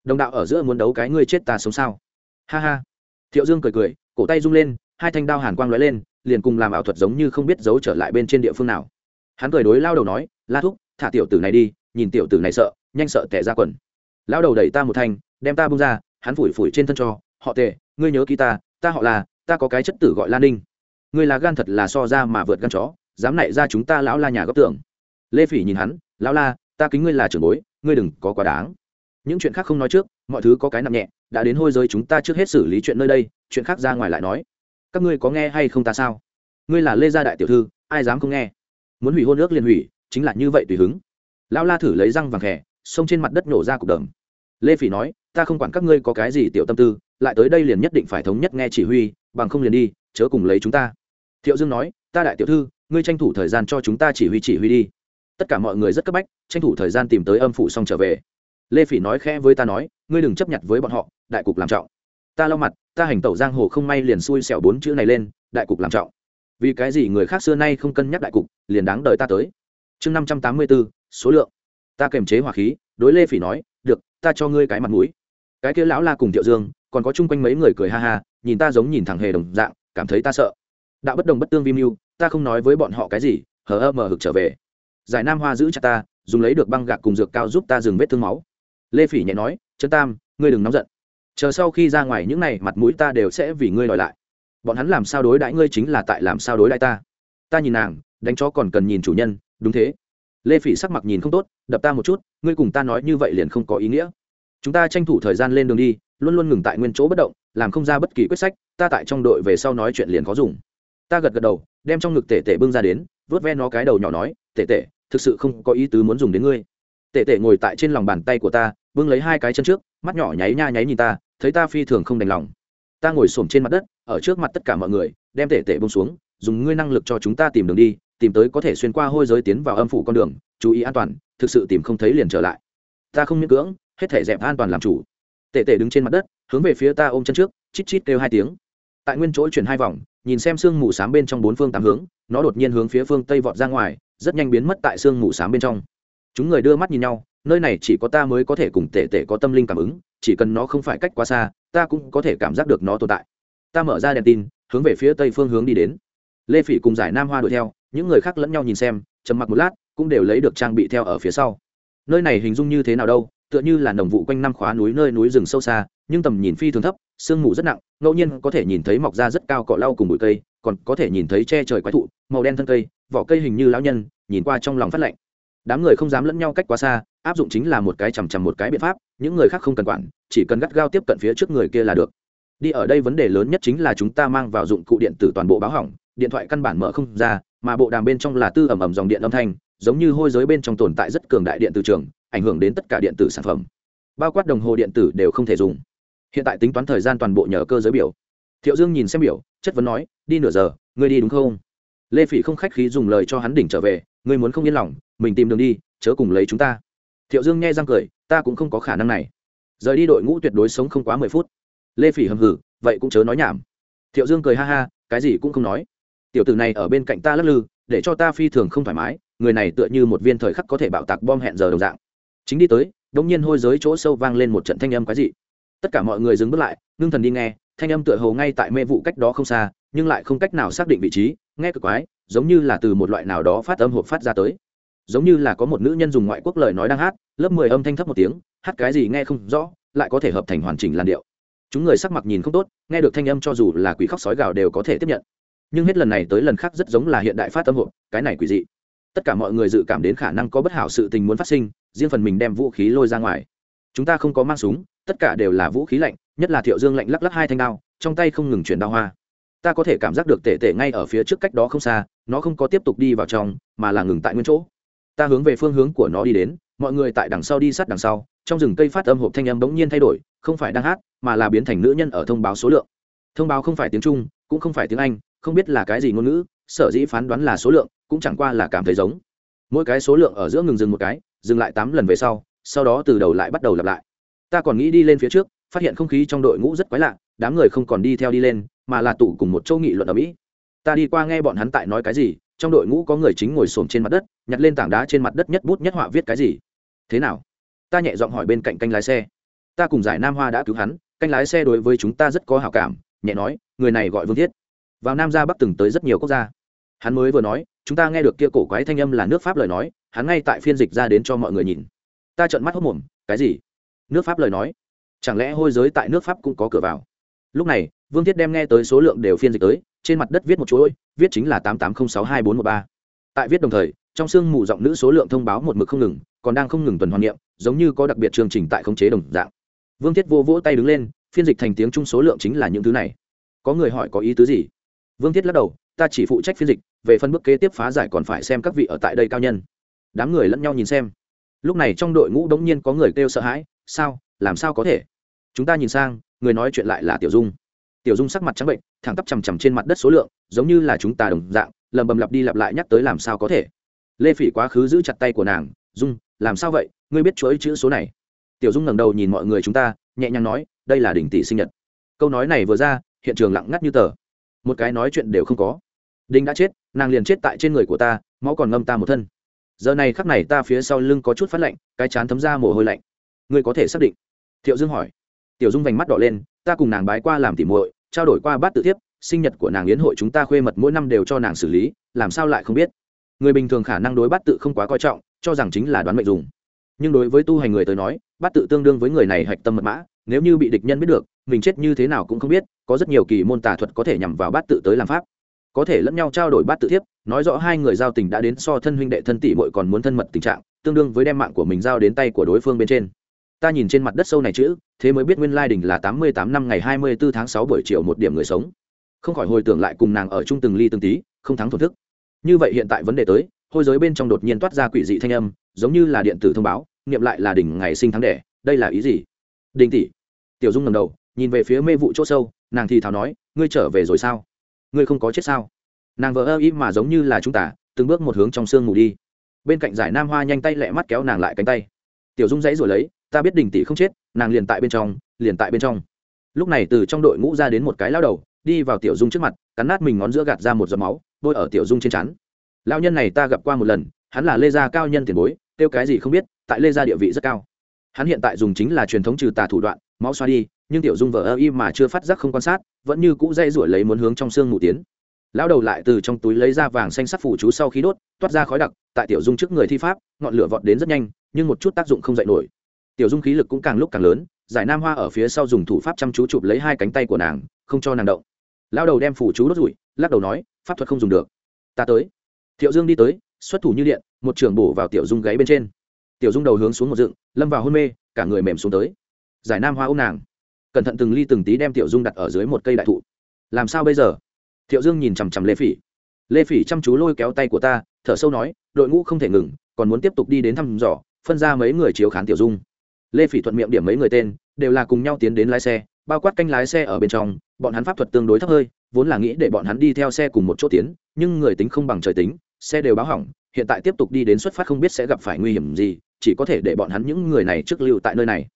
Đồng đạo ở giữa muốn đấu cái ngươi chết ta sống sao? Ha ha. Thiệu dương cười cười, cổ tay rung lên, hai thanh đao hàn quang lóe lên, liền cùng làm ảo thuật giống như không biết giấu trở lại bên trên địa phương nào hắn cười đối lao đầu nói, la thúc, thả tiểu tử này đi, nhìn tiểu tử này sợ, nhanh sợ tẻ ra quần. Lao đầu đẩy ta một thanh, đem ta bung ra, hắn phủi phủi trên thân cho, họ tệ ngươi nhớ ký ta ta họ là, ta có cái chất tử gọi lan ninh. Ngươi là gan thật là so ra mà vượt gan chó, dám nảy ra chúng ta lão la nhà góc tưởng lê phỉ nhìn hắn, lão la, ta kính ngươi là trưởng bối, ngươi đừng có quá đáng. Những chuyện khác không nói trước, mọi thứ có cái nặng nhẹ, đã đến hôi giới chúng ta trước hết xử lý chuyện nơi đây, chuyện khác ra ngoài lại nói. Các ngươi có nghe hay không ta sao? Ngươi là lê gia đại tiểu thư, ai dám không nghe? Muốn hủy hôn ước liền hủy, chính là như vậy tùy hứng. Lão la thử lấy răng vàng khẽ xông trên mặt đất nổ ra cục đầm. Lê phỉ nói, ta không quản các ngươi có cái gì tiểu tâm tư, lại tới đây liền nhất định phải thống nhất nghe chỉ huy, bằng không liền đi, chớ cùng lấy chúng ta. Thiệu dương nói, ta đại tiểu thư, ngươi tranh thủ thời gian cho chúng ta chỉ huy chỉ huy đi. Tất cả mọi người rất cấp bách, tranh thủ thời gian tìm tới âm phủ xong trở về. Lê phỉ nói khẽ với ta nói, ngươi đừng chấp nhận với bọn họ, đại cục làm trọng. Ta lau mặt, ta hành tẩu giang hồ không may liền xui xẻo bốn chữ này lên, đại cục làm trọng vì cái gì người khác xưa nay không cân nhắc đại cục, liền đáng đời ta tới. Chương năm trăm tám mươi bốn, số lượng. Ta kềm chế hỏa khí, đối lê phỉ nói, được, ta cho ngươi cái mặt mũi. Cái kia lão la cùng thiệu dương, còn có chung quanh mấy người cười ha ha, nhìn ta giống nhìn thẳng hề đồng dạng, cảm thấy ta sợ. Đạo bất đồng bất tương vi mưu, ta không nói với bọn họ cái gì, hờ ơ mờ hực trở về. Giải nam hoa giữ chặt ta, dùng lấy được băng gạc cùng dược cao giúp ta dừng vết thương máu. Lê phỉ nhẹ nói chân tam, ngươi đừng nóng giận. Chờ sau khi ra ngoài những này, mặt mũi ta đều sẽ vì ngươi đòi lại bọn hắn làm sao đối đãi ngươi chính là tại làm sao đối đãi ta? Ta nhìn nàng, đánh chó còn cần nhìn chủ nhân, đúng thế. Lê phỉ sắc mặt nhìn không tốt, đập ta một chút, ngươi cùng ta nói như vậy liền không có ý nghĩa. Chúng ta tranh thủ thời gian lên đường đi, luôn luôn ngừng tại nguyên chỗ bất động, làm không ra bất kỳ quyết sách, ta tại trong đội về sau nói chuyện liền có dùng. Ta gật gật đầu, đem trong ngực tể tể bưng ra đến vớt ve nó cái đầu nhỏ nói, tể tể, thực sự không có ý tứ muốn dùng đến ngươi. Tể tể ngồi tại trên lòng bàn tay của ta, bưng lấy hai cái chân trước, mắt nhỏ nháy nha nháy nhìn ta, thấy ta phi thường không đành lòng. Ta ngồi xổm trên mặt đất ở trước mặt tất cả mọi người, đem tể tể bông xuống, dùng ngươi năng lực cho chúng ta tìm đường đi, tìm tới có thể xuyên qua hôi giới tiến vào âm phủ con đường, chú ý an toàn, thực sự tìm không thấy liền trở lại. Ta không miễn cưỡng, hết thể dẹp an toàn làm chủ. Tể tể đứng trên mặt đất, hướng về phía ta ôm chân trước, chít chít kêu hai tiếng. Tại nguyên chỗ chuyển hai vòng, nhìn xem sương mù s á m bên trong bốn phương tám hướng, nó đột nhiên hướng phía phương tây vọt ra ngoài, rất nhanh biến mất tại sương mù s á m bên trong. Chúng người đưa mắt nhìn nhau, nơi này chỉ có ta mới có thể cùng tể tể có tâm linh cảm ứng, chỉ cần nó không phải cách quá xa, ta cũng có thể cảm giác được nó tồn tại ta mở ra đèn tin, hướng về phía tây phương hướng đi đến. Lê phỉ cùng giải nam hoa đuổi theo, những người khác lẫn nhau nhìn xem, trầm mặc một lát, cũng đều lấy được trang bị theo ở phía sau. Nơi này hình dung như thế nào đâu, tựa như là đồng vụ quanh năm khóa núi nơi núi rừng sâu xa, nhưng tầm nhìn phi thường thấp, sương mù rất nặng, ngẫu nhiên có thể nhìn thấy mọc ra rất cao cọ lau cùng bụi cây, còn có thể nhìn thấy che trời quái thụ, màu đen thân cây, vỏ cây hình như lão nhân, nhìn qua trong lòng phát lạnh. Đám người không dám lẫn nhau cách quá xa, áp dụng chính là một cái chằm chằm một cái biện pháp, những người khác không cần quản, chỉ cần gắt gao tiếp cận phía trước người kia là được đi ở đây vấn đề lớn nhất chính là chúng ta mang vào dụng cụ điện tử toàn bộ báo hỏng, điện thoại căn bản mở không ra, mà bộ đàm bên trong là tư ẩm ẩm dòng điện âm thanh, giống như hôi giới bên trong tồn tại rất cường đại điện từ trường, ảnh hưởng đến tất cả điện tử sản phẩm. Bao quát đồng hồ điện tử đều không thể dùng. Hiện tại tính toán thời gian toàn bộ nhờ cơ giới biểu. Thiệu dương nhìn xem biểu, chất vấn nói, đi nửa giờ, ngươi đi đúng không? Lê phỉ không khách khí dùng lời cho hắn đỉnh trở về, ngươi muốn không yên lòng, mình tìm đường đi, chớ cùng lấy chúng ta. Thiệu dương nghe răng cười, ta cũng không có khả năng này. Rời đi đội ngũ tuyệt đối sống không quá mười phút lê phỉ hầm hử, vậy cũng chớ nói nhảm. Thiệu dương cười ha ha, cái gì cũng không nói. Tiểu tử này ở bên cạnh ta lắc lư, để cho ta phi thường không thoải mái, người này tựa như một viên thời khắc có thể bạo tạc bom hẹn giờ đồng dạng. Chính đi tới, đống nhiên hôi giới chỗ sâu vang lên một trận thanh âm quái dị. Tất cả mọi người dừng bước lại, ngưng thần đi nghe, thanh âm tựa hồ ngay tại mê vụ cách đó không xa, nhưng lại không cách nào xác định vị trí, nghe cực quái, giống như là từ một loại nào đó phát âm hộp phát ra tới. Giống như là có một nữ nhân dùng ngoại quốc lời nói đang hát, lớp mười âm thanh thấp một tiếng, hát cái gì nghe không rõ, lại có thể hợp thành hoàn chỉnh làn điệu chúng người sắc mặt nhìn không tốt, nghe được thanh âm cho dù là quỷ khóc sói gào đều có thể tiếp nhận. Nhưng hết lần này tới lần khác rất giống là hiện đại phát âm hộp cái này quỷ dị. Tất cả mọi người dự cảm đến khả năng có bất hảo sự tình muốn phát sinh, riêng phần mình đem vũ khí lôi ra ngoài. Chúng ta không có mang súng, tất cả đều là vũ khí lạnh, nhất là thiệu dương lạnh lắc lắc hai thanh đao, trong tay không ngừng chuyển đao hoa. Ta có thể cảm giác được tể tể ngay ở phía trước cách đó không xa, nó không có tiếp tục đi vào trong, mà là ngừng tại nguyên chỗ. Ta hướng về phương hướng của nó đi đến, mọi người tại đằng sau đi sát đằng sau, trong rừng cây phát âm hộp thanh âm bỗng nhiên thay đổi không phải đang hát, mà là biến thành nữ nhân ở thông báo số lượng. Thông báo không phải tiếng trung, cũng không phải tiếng anh, không biết là cái gì ngôn ngữ, sở dĩ phán đoán là số lượng, cũng chẳng qua là cảm thấy giống. Mỗi cái số lượng ở giữa ngừng dừng một cái, dừng lại tám lần về sau sau đó từ đầu lại bắt đầu lặp lại. Ta còn nghĩ đi lên phía trước, phát hiện không khí trong đội ngũ rất quái lạ, đám người không còn đi theo đi lên, mà là tụ cùng một châu nghị luận ở mỹ. Ta đi qua nghe bọn hắn tại nói cái gì, trong đội ngũ có người chính ngồi xổm trên mặt đất, nhặt lên tảng đá trên mặt đất nhất bút nhất họa viết cái gì. Thế nào? Ta nhẹ giọng hỏi bên cạnh canh lái xe ta cùng giải nam hoa đã cứu hắn, canh lái xe đối với chúng ta rất có hào cảm, nhẹ nói, người này gọi vương thiết. Vào nam ra bắc từng tới rất nhiều quốc gia. Hắn mới vừa nói, chúng ta nghe được kia cổ quái thanh âm là nước pháp lời nói, hắn ngay tại phiên dịch ra đến cho mọi người nhìn. Ta trợn mắt hốc mồm, cái gì? Nước pháp lời nói? Chẳng lẽ hôi giới tại nước pháp cũng có cửa vào? Lúc này, vương thiết đem nghe tới số lượng đều phiên dịch tới, trên mặt đất viết một chuỗi, viết chính là tám tám không sáu hai bốn một ba. Tại viết đồng thời, trong sương mù giọng nữ số lượng thông báo một mực không ngừng, còn đang không ngừng tuần hoàn niệm, giống như có đặc biệt chương trình tại khống chế đồng dạng vương thiết vô vỗ tay đứng lên, phiên dịch thành tiếng chung số lượng chính là những thứ này. Có người hỏi có ý tứ gì? Vương thiết lắc đầu, ta chỉ phụ trách phiên dịch, về phân bước kế tiếp phá giải còn phải xem các vị ở tại đây cao nhân. Đám người lẫn nhau nhìn xem. Lúc này trong đội ngũ đống nhiên có người kêu sợ hãi, sao? Làm sao có thể? Chúng ta nhìn sang, người nói chuyện lại là tiểu dung. Tiểu dung sắc mặt trắng bệnh, thẳng tắp chằm chằm trên mặt đất số lượng, giống như là chúng ta đồng dạng, lầm bầm lặp đi lặp lại nhắc tới làm sao có thể. Lê phỉ quá khứ giữ chặt tay của nàng, dung, làm sao vậy? Ngươi biết chuỗi chữ số này tiểu dung ngẩng đầu nhìn mọi người chúng ta, nhẹ nhàng nói, đây là đỉnh tỷ sinh nhật. Câu nói này vừa ra, hiện trường lặng ngắt như tờ. Một cái nói chuyện đều không có. Đinh đã chết, nàng liền chết tại trên người của ta, máu còn ngâm ta một thân. Giờ này khắc này ta phía sau lưng có chút phát lạnh, cái chán thấm ra mồ hôi lạnh. Ngươi có thể xác định? Thiệu dương hỏi. Tiểu dung vành mắt đỏ lên, ta cùng nàng bái qua làm tỉ muội, trao đổi qua bát tự thiếp, sinh nhật của nàng yến hội chúng ta khuê mật mỗi năm đều cho nàng xử lý, làm sao lại không biết? Người bình thường khả năng đối bát tự không quá coi trọng, cho rằng chính là đoán mệnh dùng nhưng đối với tu hành người tới nói bát tự tương đương với người này hạch tâm mật mã, nếu như bị địch nhân biết được, mình chết như thế nào cũng không biết, có rất nhiều kỳ môn tà thuật có thể nhằm vào bát tự tới làm pháp. Có thể lẫn nhau trao đổi bát tự thiếp, nói rõ hai người giao tình đã đến so thân huynh đệ thân tỷ muội còn muốn thân mật tình trạng, tương đương với đem mạng của mình giao đến tay của đối phương bên trên. Ta nhìn trên mặt đất sâu này chữ, thế mới biết nguyên lai đình là tám mươi tám năm ngày hai mươi bốn tháng sáu buổi chiều một điểm người sống. Không khỏi hồi tưởng lại cùng nàng ở chung từng ly từng tí, không thắng thổn thức. Như vậy hiện tại vấn đề tới, hôi giới bên trong đột nhiên toát ra quỷ dị thanh âm giống như là điện tử thông báo nghiệm lại là đỉnh ngày sinh tháng đẻ, đây là ý gì? Đình tỷ. Tiểu dung ngầm đầu, nhìn về phía mê vụ chỗ sâu, nàng thì thào nói, ngươi trở về rồi sao? Ngươi không có chết sao? Nàng vỡ ơ ý mà giống như là chúng ta, từng bước một hướng trong sương mù đi. Bên cạnh giải nam hoa nhanh tay lẹ mắt kéo nàng lại cánh tay. Tiểu dung dãy rồi lấy, ta biết đình tỷ không chết, nàng liền tại bên trong, liền tại bên trong. Lúc này từ trong đội ngũ ra đến một cái lao đầu, đi vào tiểu dung trước mặt, cắn nát mình ngón giữa gạt ra một giọt máu, bôi ở tiểu dung trên chắn lao nhân này ta gặp qua một lần, hắn là lê gia cao nhân tiền bối tiêu cái gì không biết, tại lê gia địa vị rất cao. Hắn hiện tại dùng chính là truyền thống trừ tà thủ đoạn, máu xoa đi, nhưng tiểu dung vờ ơ y mà chưa phát giác không quan sát, vẫn như cũ dây rủi lấy muốn hướng trong xương mù tiến. Lão đầu lại từ trong túi lấy ra vàng xanh sắc phủ chú sau khi đốt, toát ra khói đặc, tại tiểu dung trước người thi pháp, ngọn lửa vọt đến rất nhanh, nhưng một chút tác dụng không dậy nổi. Tiểu dung khí lực cũng càng lúc càng lớn, giải nam hoa ở phía sau dùng thủ pháp chăm chú chụp lấy hai cánh tay của nàng, không cho nàng động. Lão đầu đem phủ chú đốt rủi, lắc đầu nói, pháp thuật không dùng được. Ta tới. Thiệu dương đi tới xuất thủ như điện, một trường bổ vào tiểu dung gáy bên trên. Tiểu dung đầu hướng xuống một dựng, lâm vào hôn mê, cả người mềm xuống tới. Giải nam hoa ôm nàng. Cẩn thận từng ly từng tí đem tiểu dung đặt ở dưới một cây đại thụ. Làm sao bây giờ? Thiệu dương nhìn chằm chằm lê phỉ. Lê phỉ chăm chú lôi kéo tay của ta, thở sâu nói, đội ngũ không thể ngừng, còn muốn tiếp tục đi đến thăm dò, phân ra mấy người chiếu khán tiểu dung. Lê phỉ thuận miệng điểm mấy người tên, đều là cùng nhau tiến đến lái xe, bao quát canh lái xe ở bên trong, bọn hắn pháp thuật tương đối thấp hơi, vốn là nghĩ để bọn hắn đi theo xe cùng một chỗ tiến, nhưng người tính không bằng trời tính xe đều báo hỏng, hiện tại tiếp tục đi đến xuất phát không biết sẽ gặp phải nguy hiểm gì, chỉ có thể để bọn hắn những người này trước lưu tại nơi này.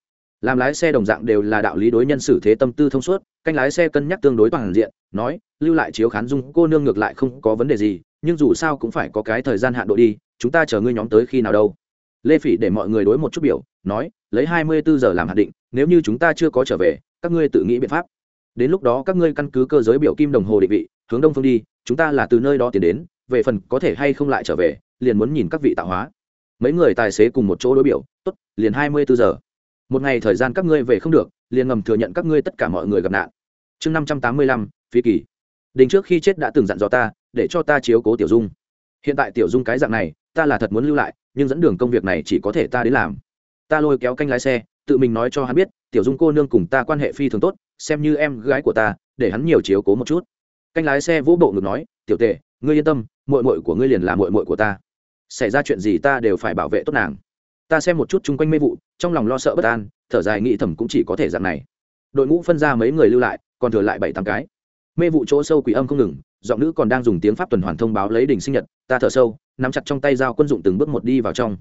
Làm lái xe đồng dạng đều là đạo lý đối nhân xử thế tâm tư thông suốt, canh lái xe cân nhắc tương đối toàn diện, nói, lưu lại chiếu khán dung, cô nương ngược lại không có vấn đề gì, nhưng dù sao cũng phải có cái thời gian hạn độ đi, chúng ta chờ ngươi nhóm tới khi nào đâu. Lê phỉ để mọi người đối một chút biểu, nói, lấy hai mươi bốn giờ làm hạn định, nếu như chúng ta chưa có trở về, các ngươi tự nghĩ biện pháp. Đến lúc đó các ngươi căn cứ cơ giới biểu kim đồng hồ định vị, hướng đông phương đi, chúng ta là từ nơi đó tiến đến về phần có thể hay không lại trở về, liền muốn nhìn các vị tạo hóa. Mấy người tài xế cùng một chỗ đối biểu, tốt, liền hai mươi bốn giờ. Một ngày thời gian các ngươi về không được, liền ngầm thừa nhận các ngươi tất cả mọi người gặp nạn. Chương năm trăm tám mươi lăm phi kỳ. Đình trước khi chết đã từng dặn dò ta, để cho ta chiếu cố tiểu dung. Hiện tại tiểu dung cái dạng này, ta là thật muốn lưu lại, nhưng dẫn đường công việc này chỉ có thể ta đến làm. Ta lôi kéo canh lái xe, tự mình nói cho hắn biết, tiểu dung cô nương cùng ta quan hệ phi thường tốt, xem như em gái của ta, để hắn nhiều chiếu cố một chút. Canh lái xe vỗ bộ ngực nói, tiểu tệ ngươi yên tâm mội mội của ngươi liền là mội mội của ta. Xảy ra chuyện gì ta đều phải bảo vệ tốt nàng. Ta xem một chút chung quanh mê vụ, trong lòng lo sợ bất an, thở dài nghĩ thầm cũng chỉ có thể dạng này. Đội ngũ phân ra mấy người lưu lại, còn thừa lại bảy tám cái. Mê vụ chỗ sâu quỷ âm không ngừng, giọng nữ còn đang dùng tiếng pháp tuần hoàn thông báo lấy đỉnh sinh nhật, ta thở sâu, nắm chặt trong tay dao quân dụng từng bước một đi vào trong.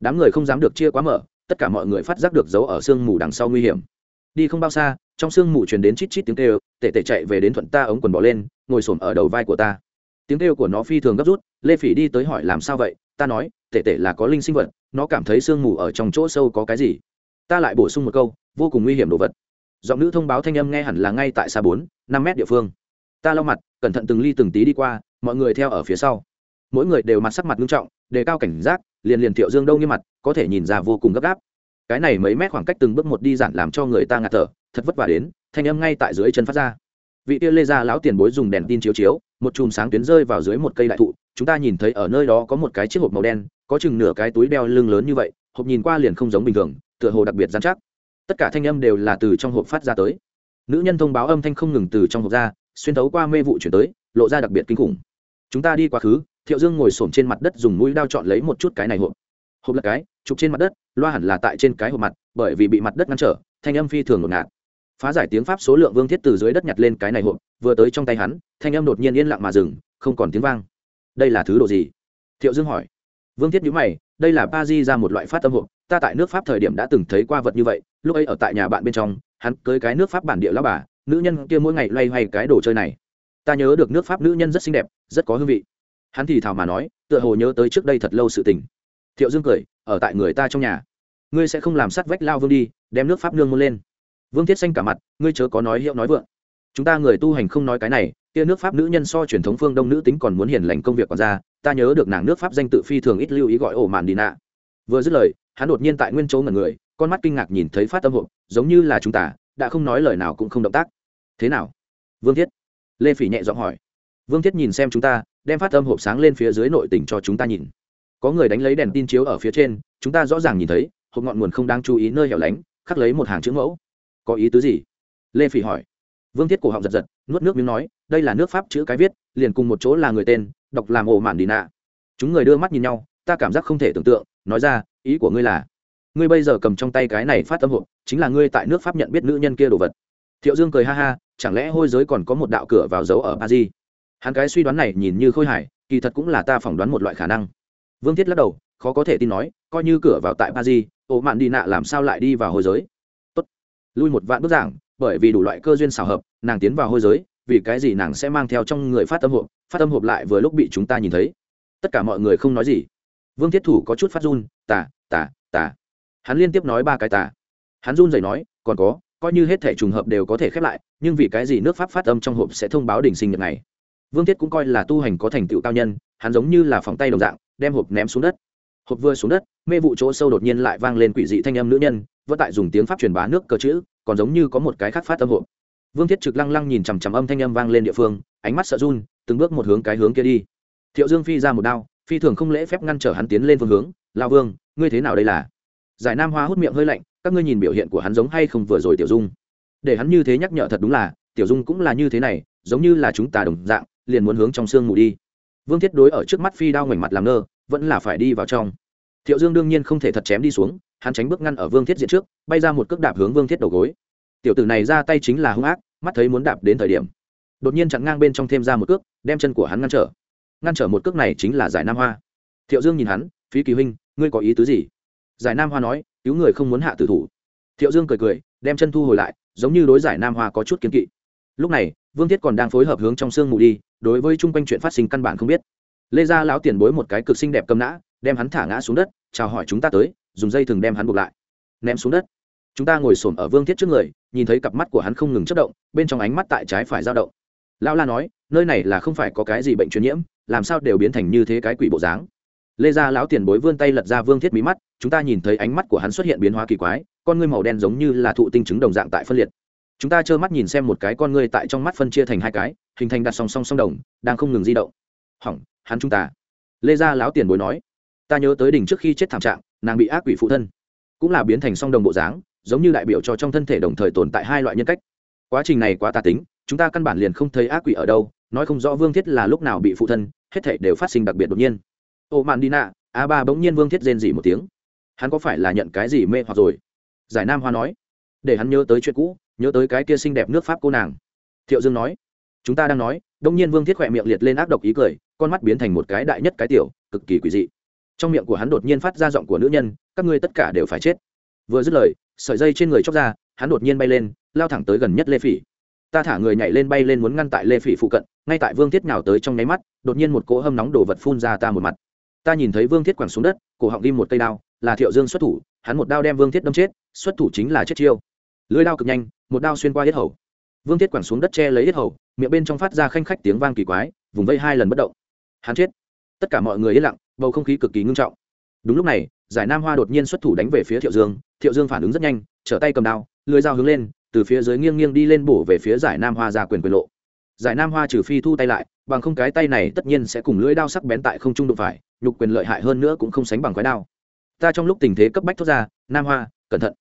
Đám người không dám được chia quá mở, tất cả mọi người phát giác được giấu ở sương mù đằng sau nguy hiểm. Đi không bao xa, trong sương mù truyền đến chít chít tiếng kêu tệ tệ chạy về đến thuận ta ống quần bỏ lên, ngồi xổm ở đầu vai của ta tiếng kêu của nó phi thường gấp rút, lê phỉ đi tới hỏi làm sao vậy, ta nói tệ tệ là có linh sinh vật, nó cảm thấy sương mù ở trong chỗ sâu có cái gì. Ta lại bổ sung một câu, vô cùng nguy hiểm đồ vật. Giọng nữ thông báo thanh âm nghe hẳn là ngay tại xa bốn, năm mét địa phương. Ta lau mặt, cẩn thận từng ly từng tí đi qua, mọi người theo ở phía sau. Mỗi người đều mặt sắc mặt nghiêm trọng, đề cao cảnh giác, liền liền thiệu dương đâu như mặt, có thể nhìn ra vô cùng gấp gáp. Cái này mấy mét khoảng cách từng bước một đi giản làm cho người ta ngạt thở, thật vất vả đến, thanh âm ngay tại dưới chân phát ra vị kia lê gia lão tiền bối dùng đèn tin chiếu chiếu, một chùm sáng tuyến rơi vào dưới một cây đại thụ, chúng ta nhìn thấy ở nơi đó có một cái chiếc hộp màu đen, có chừng nửa cái túi đeo lưng lớn như vậy, hộp nhìn qua liền không giống bình thường, tựa hồ đặc biệt dán chắc. Tất cả thanh âm đều là từ trong hộp phát ra tới. Nữ nhân thông báo âm thanh không ngừng từ trong hộp ra, xuyên thấu qua mê vụ chuyển tới, lộ ra đặc biệt kinh khủng. Chúng ta đi quá khứ, thiệu dương ngồi s trên mặt đất dùng mũi đao chọn lấy một chút cái này hộp. Hộp là cái, chụp trên mặt đất, loa hẳn là tại trên cái hộp mặt, bởi vì bị mặt đất ngăn trở, thanh âm phi thường ngột ngạt phá giải tiếng pháp số lượng vương thiết từ dưới đất nhặt lên cái này hộp, vừa tới trong tay hắn, thanh âm đột nhiên yên lặng mà dừng, không còn tiếng vang. Đây là thứ đồ gì? Thiệu dương hỏi. Vương thiết nhữ mày, đây là ba di ra một loại phát âm hộp, ta tại nước pháp thời điểm đã từng thấy qua vật như vậy, lúc ấy ở tại nhà bạn bên trong, hắn cưới cái nước pháp bản địa lao bà, nữ nhân kia mỗi ngày loay hoay cái đồ chơi này. Ta nhớ được nước pháp nữ nhân rất xinh đẹp, rất có hương vị. Hắn thì thào mà nói, tựa hồ nhớ tới trước đây thật lâu sự tình. Thiệu dương cười, ở tại người ta trong nhà. Ngươi sẽ không làm sắt vách lao vương đi, đem nước pháp nương môn lên vương thiết xanh cả mặt, ngươi chớ có nói hiệu nói vượng. Chúng ta người tu hành không nói cái này, kia nước pháp nữ nhân so truyền thống phương đông nữ tính còn muốn hiền lành công việc còn ra, ta nhớ được nàng nước pháp danh tự phi thường ít lưu ý gọi ổ màn đi nạ. Vừa dứt lời, hắn đột nhiên tại nguyên chỗ ngẩn người, con mắt kinh ngạc nhìn thấy phát tâm hộp, giống như là chúng ta, đã không nói lời nào cũng không động tác. Thế nào? Vương thiết. Lê phỉ nhẹ giọng hỏi. Vương thiết nhìn xem chúng ta, đem phát âm hộp sáng lên phía dưới nội tỉnh cho chúng ta nhìn. Có người đánh lấy đèn tin chiếu ở phía trên, chúng ta rõ ràng nhìn thấy, hộp ngọn nguồn không đáng chú ý nơi hẻo lánh, khắc lấy một hàng chữ mẫu có ý tứ gì? Lê phỉ hỏi. Vương thiết cổ họng giật giật, nuốt nước miếng nói, đây là nước pháp chữ cái viết, liền cùng một chỗ là người tên, đọc làm ổ mạn đi nạ. Chúng người đưa mắt nhìn nhau, ta cảm giác không thể tưởng tượng, nói ra, ý của ngươi là, ngươi bây giờ cầm trong tay cái này phát âm hộp chính là ngươi tại nước pháp nhận biết nữ nhân kia đồ vật. Thiệu dương cười ha ha, chẳng lẽ hôi giới còn có một đạo cửa vào dấu ở ba di hắn cái suy đoán này nhìn như khôi hài, kỳ thật cũng là ta phỏng đoán một loại khả năng. Vương thiết lắc đầu, khó có thể tin nói, coi như cửa vào tại ba di ổ mạn đi nạ làm sao lại đi vào hôi giới? Lui một vạn bức giảng, bởi vì đủ loại cơ duyên xảo hợp, nàng tiến vào hôi giới, vì cái gì nàng sẽ mang theo trong người phát âm hộp, phát âm hộp lại vừa lúc bị chúng ta nhìn thấy. Tất cả mọi người không nói gì. Vương thiết thủ có chút phát run, tà tà tà. Hắn liên tiếp nói ba cái tà. Hắn run rẩy nói, còn có, coi như hết thể trùng hợp đều có thể khép lại, nhưng vì cái gì nước pháp phát âm trong hộp sẽ thông báo đỉnh sinh nhật này? Vương thiết cũng coi là tu hành có thành tựu cao nhân, hắn giống như là phòng tay đồng dạng, đem hộp ném xuống đất. Hộp vừa xuống đất, mê vụ chỗ sâu đột nhiên lại vang lên quỷ dị thanh âm nữ nhân vẫn tại dùng tiếng pháp truyền bá nước cờ chữ, còn giống như có một cái khác phát âm hộp vương thiết trực lăng lăng nhìn chằm chằm âm thanh âm vang lên địa phương, ánh mắt sợ run, từng bước một hướng cái hướng kia đi. Thiệu dương phi ra một đao, phi thường không lễ phép ngăn trở hắn tiến lên phương hướng lao vương, ngươi thế nào đây là? Giải nam hoa hút miệng hơi lạnh, các ngươi nhìn biểu hiện của hắn giống hay không vừa rồi tiểu dung? Để hắn như thế nhắc nhở thật đúng là, tiểu dung cũng là như thế này, giống như là chúng ta đồng dạng, liền muốn hướng trong sương mù đi. Vương thiết đối ở trước mắt phi đao ngoảnh mặt làm ngơ, vẫn là phải đi vào trong. Thiệu dương đương nhiên không thể thật chém đi xuống hắn tránh bước ngăn ở vương thiết diện trước, bay ra một cước đạp hướng vương thiết đầu gối. Tiểu tử này ra tay chính là hung ác, mắt thấy muốn đạp đến thời điểm. Đột nhiên chặn ngang bên trong thêm ra một cước, đem chân của hắn ngăn trở. Ngăn trở một cước này chính là giải nam hoa. Thiệu dương nhìn hắn, phí kỳ huynh, ngươi có ý tứ gì? Giải nam hoa nói, cứu người không muốn hạ tử thủ. Thiệu dương cười cười, đem chân thu hồi lại, giống như đối giải nam hoa có chút kiến kỵ. Lúc này, vương thiết còn đang phối hợp hướng trong sương mù đi, đối với chung quanh chuyện phát sinh căn bản không biết. Lê gia lão tiền bối một cái cực xinh đẹp cầm nã, đem hắn thả ngã xuống đất, chào hỏi chúng ta tới dùng dây thừng đem hắn buộc lại. Ném xuống đất. Chúng ta ngồi xổm ở vương thiết trước người, nhìn thấy cặp mắt của hắn không ngừng chất động, bên trong ánh mắt tại trái phải dao động. Lão la nói, nơi này là không phải có cái gì bệnh truyền nhiễm, làm sao đều biến thành như thế cái quỷ bộ dáng. Lê gia lão tiền bối vươn tay lật ra vương thiết mí mắt, chúng ta nhìn thấy ánh mắt của hắn xuất hiện biến hóa kỳ quái, con ngươi màu đen giống như là thụ tinh chứng đồng dạng tại phân liệt. Chúng ta trơ mắt nhìn xem một cái con ngươi tại trong mắt phân chia thành hai cái, hình thành đặt song song song đồng, đang không ngừng di động. Hỏng, hắn chúng ta. Lê gia lão tiền bối nói ta nhớ tới đỉnh trước khi chết thảm trạng, nàng bị ác quỷ phụ thân. Cũng là biến thành song đồng bộ dáng, giống như đại biểu cho trong thân thể đồng thời tồn tại hai loại nhân cách. Quá trình này quá tà tính, chúng ta căn bản liền không thấy ác quỷ ở đâu, nói không rõ vương thiết là lúc nào bị phụ thân, hết thể đều phát sinh đặc biệt đột nhiên. Ô mạn đi nạ, a ba bỗng nhiên vương thiết rên dỉ một tiếng. Hắn có phải là nhận cái gì mê hoặc rồi? Giải nam hoa nói. Để hắn nhớ tới chuyện cũ, nhớ tới cái kia xinh đẹp nước pháp cô nàng. Thiệu dương nói. Chúng ta đang nói, đông nhiên vương thiết khỏe miệng liệt lên ác độc ý cười, con mắt biến thành một cái đại nhất cái tiểu, cực kỳ quỷ dị trong miệng của hắn đột nhiên phát ra giọng của nữ nhân, các ngươi tất cả đều phải chết. Vừa dứt lời, sợi dây trên người chóc ra, hắn đột nhiên bay lên, lao thẳng tới gần nhất lê phỉ. Ta thả người nhảy lên bay lên muốn ngăn tại lê phỉ phụ cận, ngay tại vương thiết nhào tới trong nháy mắt, đột nhiên một cỗ hâm nóng đổ vật phun ra ta một mặt. Ta nhìn thấy vương thiết quẳng xuống đất, cổ họng ghim một cây đao, là thiệu dương xuất thủ, hắn một đao đem vương thiết đâm chết, xuất thủ chính là chết chiêu. Lưới đao cực nhanh, một đao xuyên qua hết hầu. Vương thiết quẳng xuống đất che lấy hết hầu, miệng bên trong phát ra khanh khách tiếng vang kỳ quái, vùng vây hai lần bất động. Hắn chết tất cả mọi người yên lặng, bầu không khí cực kỳ ngưng trọng. Đúng lúc này, giải nam hoa đột nhiên xuất thủ đánh về phía thiệu dương thiệu dương phản ứng rất nhanh, trở tay cầm đao lưới dao hướng lên, từ phía dưới nghiêng nghiêng đi lên bổ về phía giải nam hoa ra quyền quyền lộ. Giải nam hoa trừ phi thu tay lại, bằng không cái tay này tất nhiên sẽ cùng lưỡi đao sắc bén tại không trung đụng phải, nhục quyền lợi hại hơn nữa cũng không sánh bằng khói đao. Ta trong lúc tình thế cấp bách thoát ra, nam hoa, cẩn thận.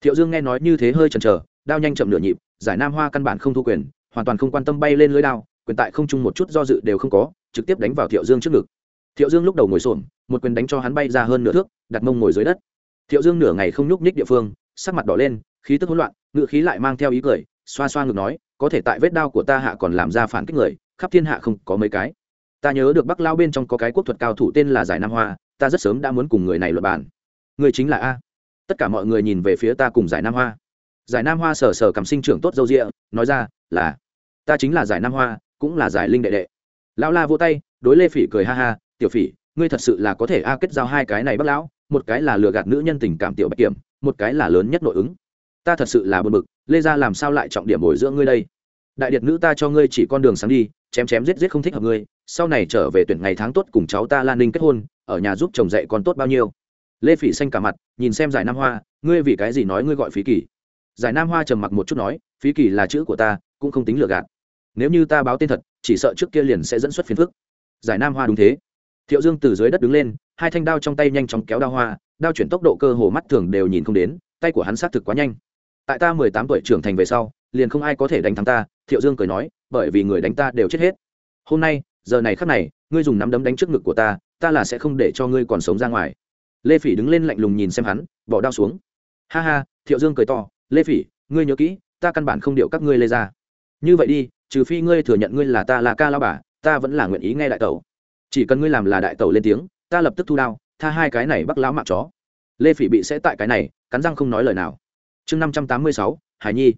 Thiệu dương nghe nói như thế hơi chần chờ, đao nhanh chậm nửa nhịp, giải nam hoa căn bản không thu quyền, hoàn toàn không quan tâm bay lên lưỡi đao, quyền tại không trung một chút do dự đều không có, trực tiếp đánh vào thiệu dương trước ngực thiệu dương lúc đầu ngồi xổm, một quyền đánh cho hắn bay ra hơn nửa thước, đặt mông ngồi dưới đất. Thiệu dương nửa ngày không nhúc nhích địa phương, sắc mặt đỏ lên, khí tức hỗn loạn ngự khí lại mang theo ý cười, xoa xoa ngực nói, có thể tại vết đao của ta hạ còn làm ra phản kích người, khắp thiên hạ không có mấy cái. Ta nhớ được bắc lao bên trong có cái quốc thuật cao thủ tên là giải nam hoa, ta rất sớm đã muốn cùng người này luật bàn. Người chính là a. Tất cả mọi người nhìn về phía ta cùng giải nam hoa. Giải nam hoa sờ sờ cầm sinh trưởng tốt dâu rịa nói ra, là, ta chính là giải nam hoa, cũng là giải linh đệ đệ. Lão la vô tay, đối lê phỉ cười ha ha tiểu phỉ, ngươi thật sự là có thể a kết giao hai cái này bất lão, một cái là lừa gạt nữ nhân tình cảm tiểu bạch kiểm, một cái là lớn nhất nội ứng. Ta thật sự là bực bực, lê ra làm sao lại trọng điểm bồi dưỡng ngươi đây? Đại điệt nữ ta cho ngươi chỉ con đường sáng đi, chém chém giết giết không thích hợp ngươi, sau này trở về tuyển ngày tháng tốt cùng cháu ta lan ninh kết hôn, ở nhà giúp chồng dạy con tốt bao nhiêu? Lê phỉ xanh cả mặt, nhìn xem giải nam hoa, ngươi vì cái gì nói ngươi gọi phí kỳ? Giải nam hoa trầm mặc một chút nói, phí kỳ là chữ của ta, cũng không tính lừa gạt. Nếu như ta báo tên thật, chỉ sợ trước kia liền sẽ dẫn xuất phiền phức. Giải nam hoa đúng thế thiệu dương từ dưới đất đứng lên, hai thanh đao trong tay nhanh chóng kéo đao hoa, đao chuyển tốc độ cơ hồ mắt thường đều nhìn không đến, tay của hắn xác thực quá nhanh. Tại ta mười tám tuổi trưởng thành về sau, liền không ai có thể đánh thắng ta, thiệu dương cười nói, bởi vì người đánh ta đều chết hết. Hôm nay, giờ này khắc này, ngươi dùng nắm đấm đánh trước ngực của ta ta là sẽ không để cho ngươi còn sống ra ngoài. Lê phỉ đứng lên lạnh lùng nhìn xem hắn, bỏ đao xuống. Ha ha, thiệu dương cười to, lê phỉ, ngươi nhớ kỹ, ta căn bản không điệu các ngươi lê ra như vậy đi, trừ phi ngươi thừa nhận ngươi là ta là ca lao bà, ta vẫn là nguyện ý nghe đại tẩu chỉ cần ngươi làm là đại tẩu lên tiếng, ta lập tức thu đao, tha hai cái này bắc lão mạng chó. Lê phỉ bị sẽ tại cái này, cắn răng không nói lời nào. Chương năm trăm tám mươi sáu, hải nhi.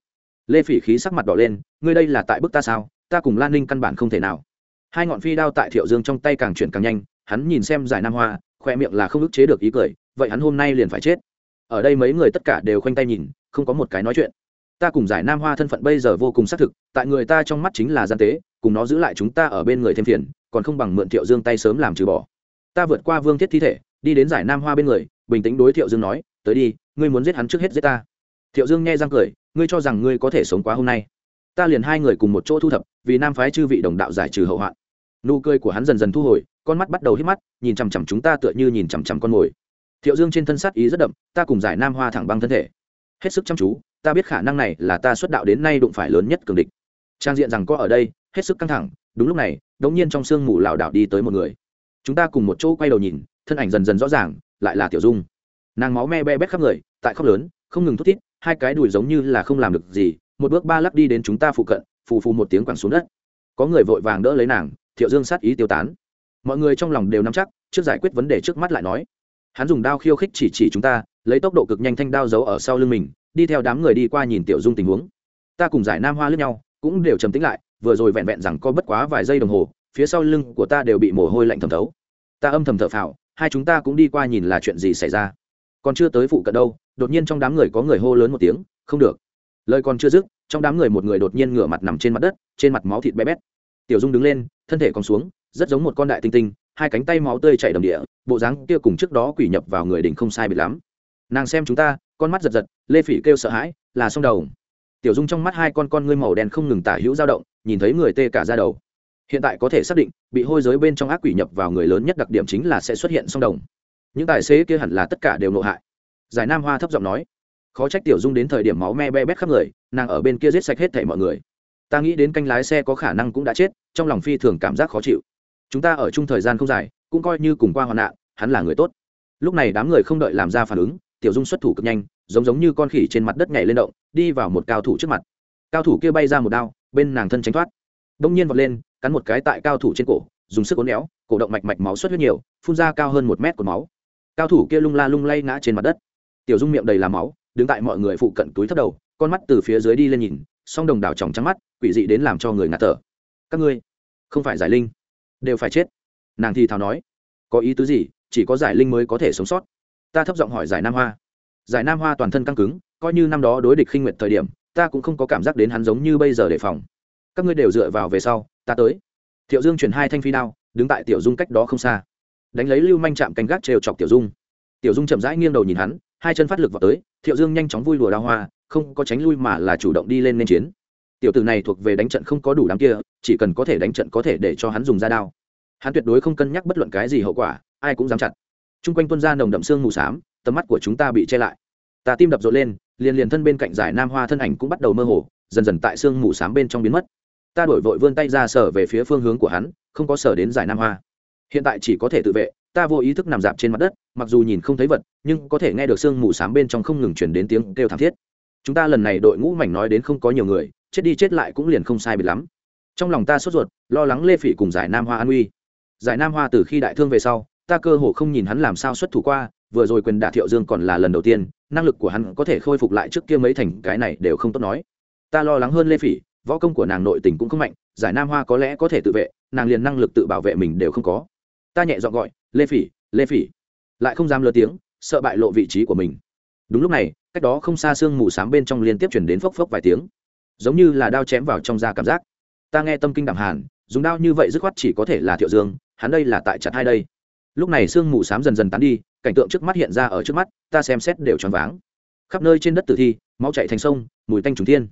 Lê phỉ khí sắc mặt đỏ lên, ngươi đây là tại bức ta sao? Ta cùng lan ninh căn bản không thể nào. Hai ngọn phi đao tại thiệu dương trong tay càng chuyển càng nhanh, hắn nhìn xem giải nam hoa, khoe miệng là không ức chế được ý cười, vậy hắn hôm nay liền phải chết. Ở đây mấy người tất cả đều khoanh tay nhìn, không có một cái nói chuyện. Ta cùng giải nam hoa thân phận bây giờ vô cùng xác thực, tại người ta trong mắt chính là gian tế, cùng nó giữ lại chúng ta ở bên người thêm phiền còn không bằng mượn thiệu dương tay sớm làm trừ bỏ. Ta vượt qua vương thiết thi thể, đi đến giải nam hoa bên người, bình tĩnh đối thiệu dương nói, tới đi, ngươi muốn giết hắn trước hết giết ta. Thiệu dương nghe răng cười, ngươi cho rằng ngươi có thể sống quá hôm nay? Ta liền hai người cùng một chỗ thu thập, vì nam phái chư vị đồng đạo giải trừ hậu hoạn. Nụ cười của hắn dần dần thu hồi, con mắt bắt đầu hít mắt, nhìn chằm chằm chúng ta tựa như nhìn chằm chằm con mồi. Thiệu dương trên thân sát ý rất đậm, ta cùng giải nam hoa thẳng băng thân thể. Hết sức chăm chú, ta biết khả năng này là ta xuất đạo đến nay đụng phải lớn nhất cường địch. Trang diện rằng có ở đây hết sức căng thẳng, đúng lúc này, đống nhiên trong sương mù lảo đảo đi tới một người. Chúng ta cùng một chỗ quay đầu nhìn, thân ảnh dần dần rõ ràng, lại là tiểu dung. Nàng máu me be bét khắp người, tại khóc lớn, không ngừng thút thít, hai cái đùi giống như là không làm được gì, một bước ba lắc đi đến chúng ta phụ cận, phù phù một tiếng quẳng xuống đất. Có người vội vàng đỡ lấy nàng, thiệu dương sát ý tiêu tán. Mọi người trong lòng đều nắm chắc, trước giải quyết vấn đề trước mắt lại nói. Hắn dùng đao khiêu khích chỉ chỉ chúng ta, lấy tốc độ cực nhanh thanh đao giấu ở sau lưng mình, đi theo đám người đi qua nhìn tiểu dung tình huống. Ta cùng giải nam hoa lướt nhau, cũng đều trầm tĩnh lại vừa rồi vẹn vẹn rằng có bất quá vài giây đồng hồ, phía sau lưng của ta đều bị mồ hôi lạnh thẩm thấu. Ta âm thầm thở phào, hai chúng ta cũng đi qua nhìn là chuyện gì xảy ra. Còn chưa tới phụ cận đâu, đột nhiên trong đám người có người hô lớn một tiếng, không được. Lời còn chưa dứt, trong đám người một người đột nhiên ngửa mặt nằm trên mặt đất, trên mặt máu thịt bé bét. Tiểu dung đứng lên, thân thể còn xuống, rất giống một con đại tinh tinh, hai cánh tay máu tươi chảy đầm địa, bộ dáng kia cùng trước đó quỷ nhập vào người đỉnh không sai biệt lắm. Nàng xem chúng ta, con mắt giật giật, lê phỉ kêu sợ hãi, là xong đầu tiểu dung trong mắt hai con con ngươi màu đen không ngừng tả hữu dao động, nhìn thấy người tê cả ra đầu. Hiện tại có thể xác định, bị hôi giới bên trong ác quỷ nhập vào người lớn nhất đặc điểm chính là sẽ xuất hiện song đồng. Những tài xế kia hẳn là tất cả đều nộ hại. Giải nam hoa thấp giọng nói. Khó trách tiểu dung đến thời điểm máu me be bét khắp người, nàng ở bên kia giết sạch hết thảy mọi người. Ta nghĩ đến canh lái xe có khả năng cũng đã chết, trong lòng phi thường cảm giác khó chịu. Chúng ta ở chung thời gian không dài, cũng coi như cùng qua hoạn nạn, hắn là người tốt. Lúc này đám người không đợi làm ra phản ứng tiểu dung xuất thủ cực nhanh, giống giống như con khỉ trên mặt đất nhảy lên động, đi vào một cao thủ trước mặt. Cao thủ kia bay ra một đao, bên nàng thân tránh thoát. Đông nhiên vọt lên, cắn một cái tại cao thủ trên cổ, dùng sức uốn éo, cổ động mạch mạch máu xuất huyết nhiều, phun ra cao hơn một mét của máu. Cao thủ kia lung la lung lay ngã trên mặt đất. Tiểu dung miệng đầy làm máu, đứng tại mọi người phụ cận túi thấp đầu, con mắt từ phía dưới đi lên nhìn, song đồng đảo tròng trắng mắt, quỷ dị đến làm cho người ngạt thở. Các ngươi, không phải giải linh, đều phải chết. Nàng thì thào nói, có ý tứ gì, chỉ có giải linh mới có thể sống sót ta thấp giọng hỏi giải nam hoa. Giải nam hoa toàn thân căng cứng, coi như năm đó đối địch khinh nguyệt thời điểm, ta cũng không có cảm giác đến hắn giống như bây giờ đề phòng. Các ngươi đều dựa vào về sau, ta tới. Thiệu dương chuyển hai thanh phi đao, đứng tại tiểu dung cách đó không xa. Đánh lấy lưu manh chạm canh gác trêu chọc tiểu dung. Tiểu dung chậm rãi nghiêng đầu nhìn hắn, hai chân phát lực vào tới, thiệu dương nhanh chóng vui đùa đao hoa, không có tránh lui mà là chủ động đi lên nên chiến. Tiểu tử này thuộc về đánh trận không có đủ đám kia, chỉ cần có thể đánh trận có thể để cho hắn dùng ra đao. Hắn tuyệt đối không cân nhắc bất luận cái gì hậu quả, ai cũng dám chặt chung quanh tuân ra nồng đậm xương mù s á m tầm mắt của chúng ta bị che lại. Ta tim đập rộn lên, liền liền thân bên cạnh giải nam hoa thân ảnh cũng bắt đầu mơ hồ, dần dần tại xương mù s á m bên trong biến mất. Ta đổi vội vươn tay ra sở về phía phương hướng của hắn, không có sở đến giải nam hoa. Hiện tại chỉ có thể tự vệ, ta vô ý thức nằm dạp trên mặt đất, mặc dù nhìn không thấy vật, nhưng có thể nghe được sương mù s á m bên trong không ngừng chuyển đến tiếng kêu thảm thiết. Chúng ta lần này đội ngũ mảnh nói đến không có nhiều người, chết đi chết lại cũng liền không sai biệt lắm. Trong lòng ta sốt ruột, lo lắng lê phỉ cùng giải nam hoa an uy giải nam hoa từ khi đại thương về sau ta cơ hồ không nhìn hắn làm sao xuất thủ qua, vừa rồi quyền đả thiệu dương còn là lần đầu tiên, năng lực của hắn có thể khôi phục lại trước kia mấy thành, cái này đều không tốt nói. Ta lo lắng hơn lê phỉ, võ công của nàng nội tình cũng không mạnh, giải nam hoa có lẽ có thể tự vệ, nàng liền năng lực tự bảo vệ mình đều không có. Ta nhẹ dọn gọi, lê phỉ lê phỉ. Lại không dám lơ tiếng, sợ bại lộ vị trí của mình. Đúng lúc này, cách đó không xa sương mù s á m bên trong liên tiếp chuyển đến phốc phốc vài tiếng. Giống như là đao chém vào trong da cảm giác. Ta nghe tâm kinh đẳng hàn, dùng đao như vậy dứt khoát chỉ có thể là thiệu dương, hắn đây là tại chặt hai đây lúc này sương mù s á m dần dần tán đi, cảnh tượng trước mắt hiện ra ở trước mắt, ta xem xét đều choáng váng. Khắp nơi trên đất tử thi, máu chạy thành sông, mùi tanh trùng thiên.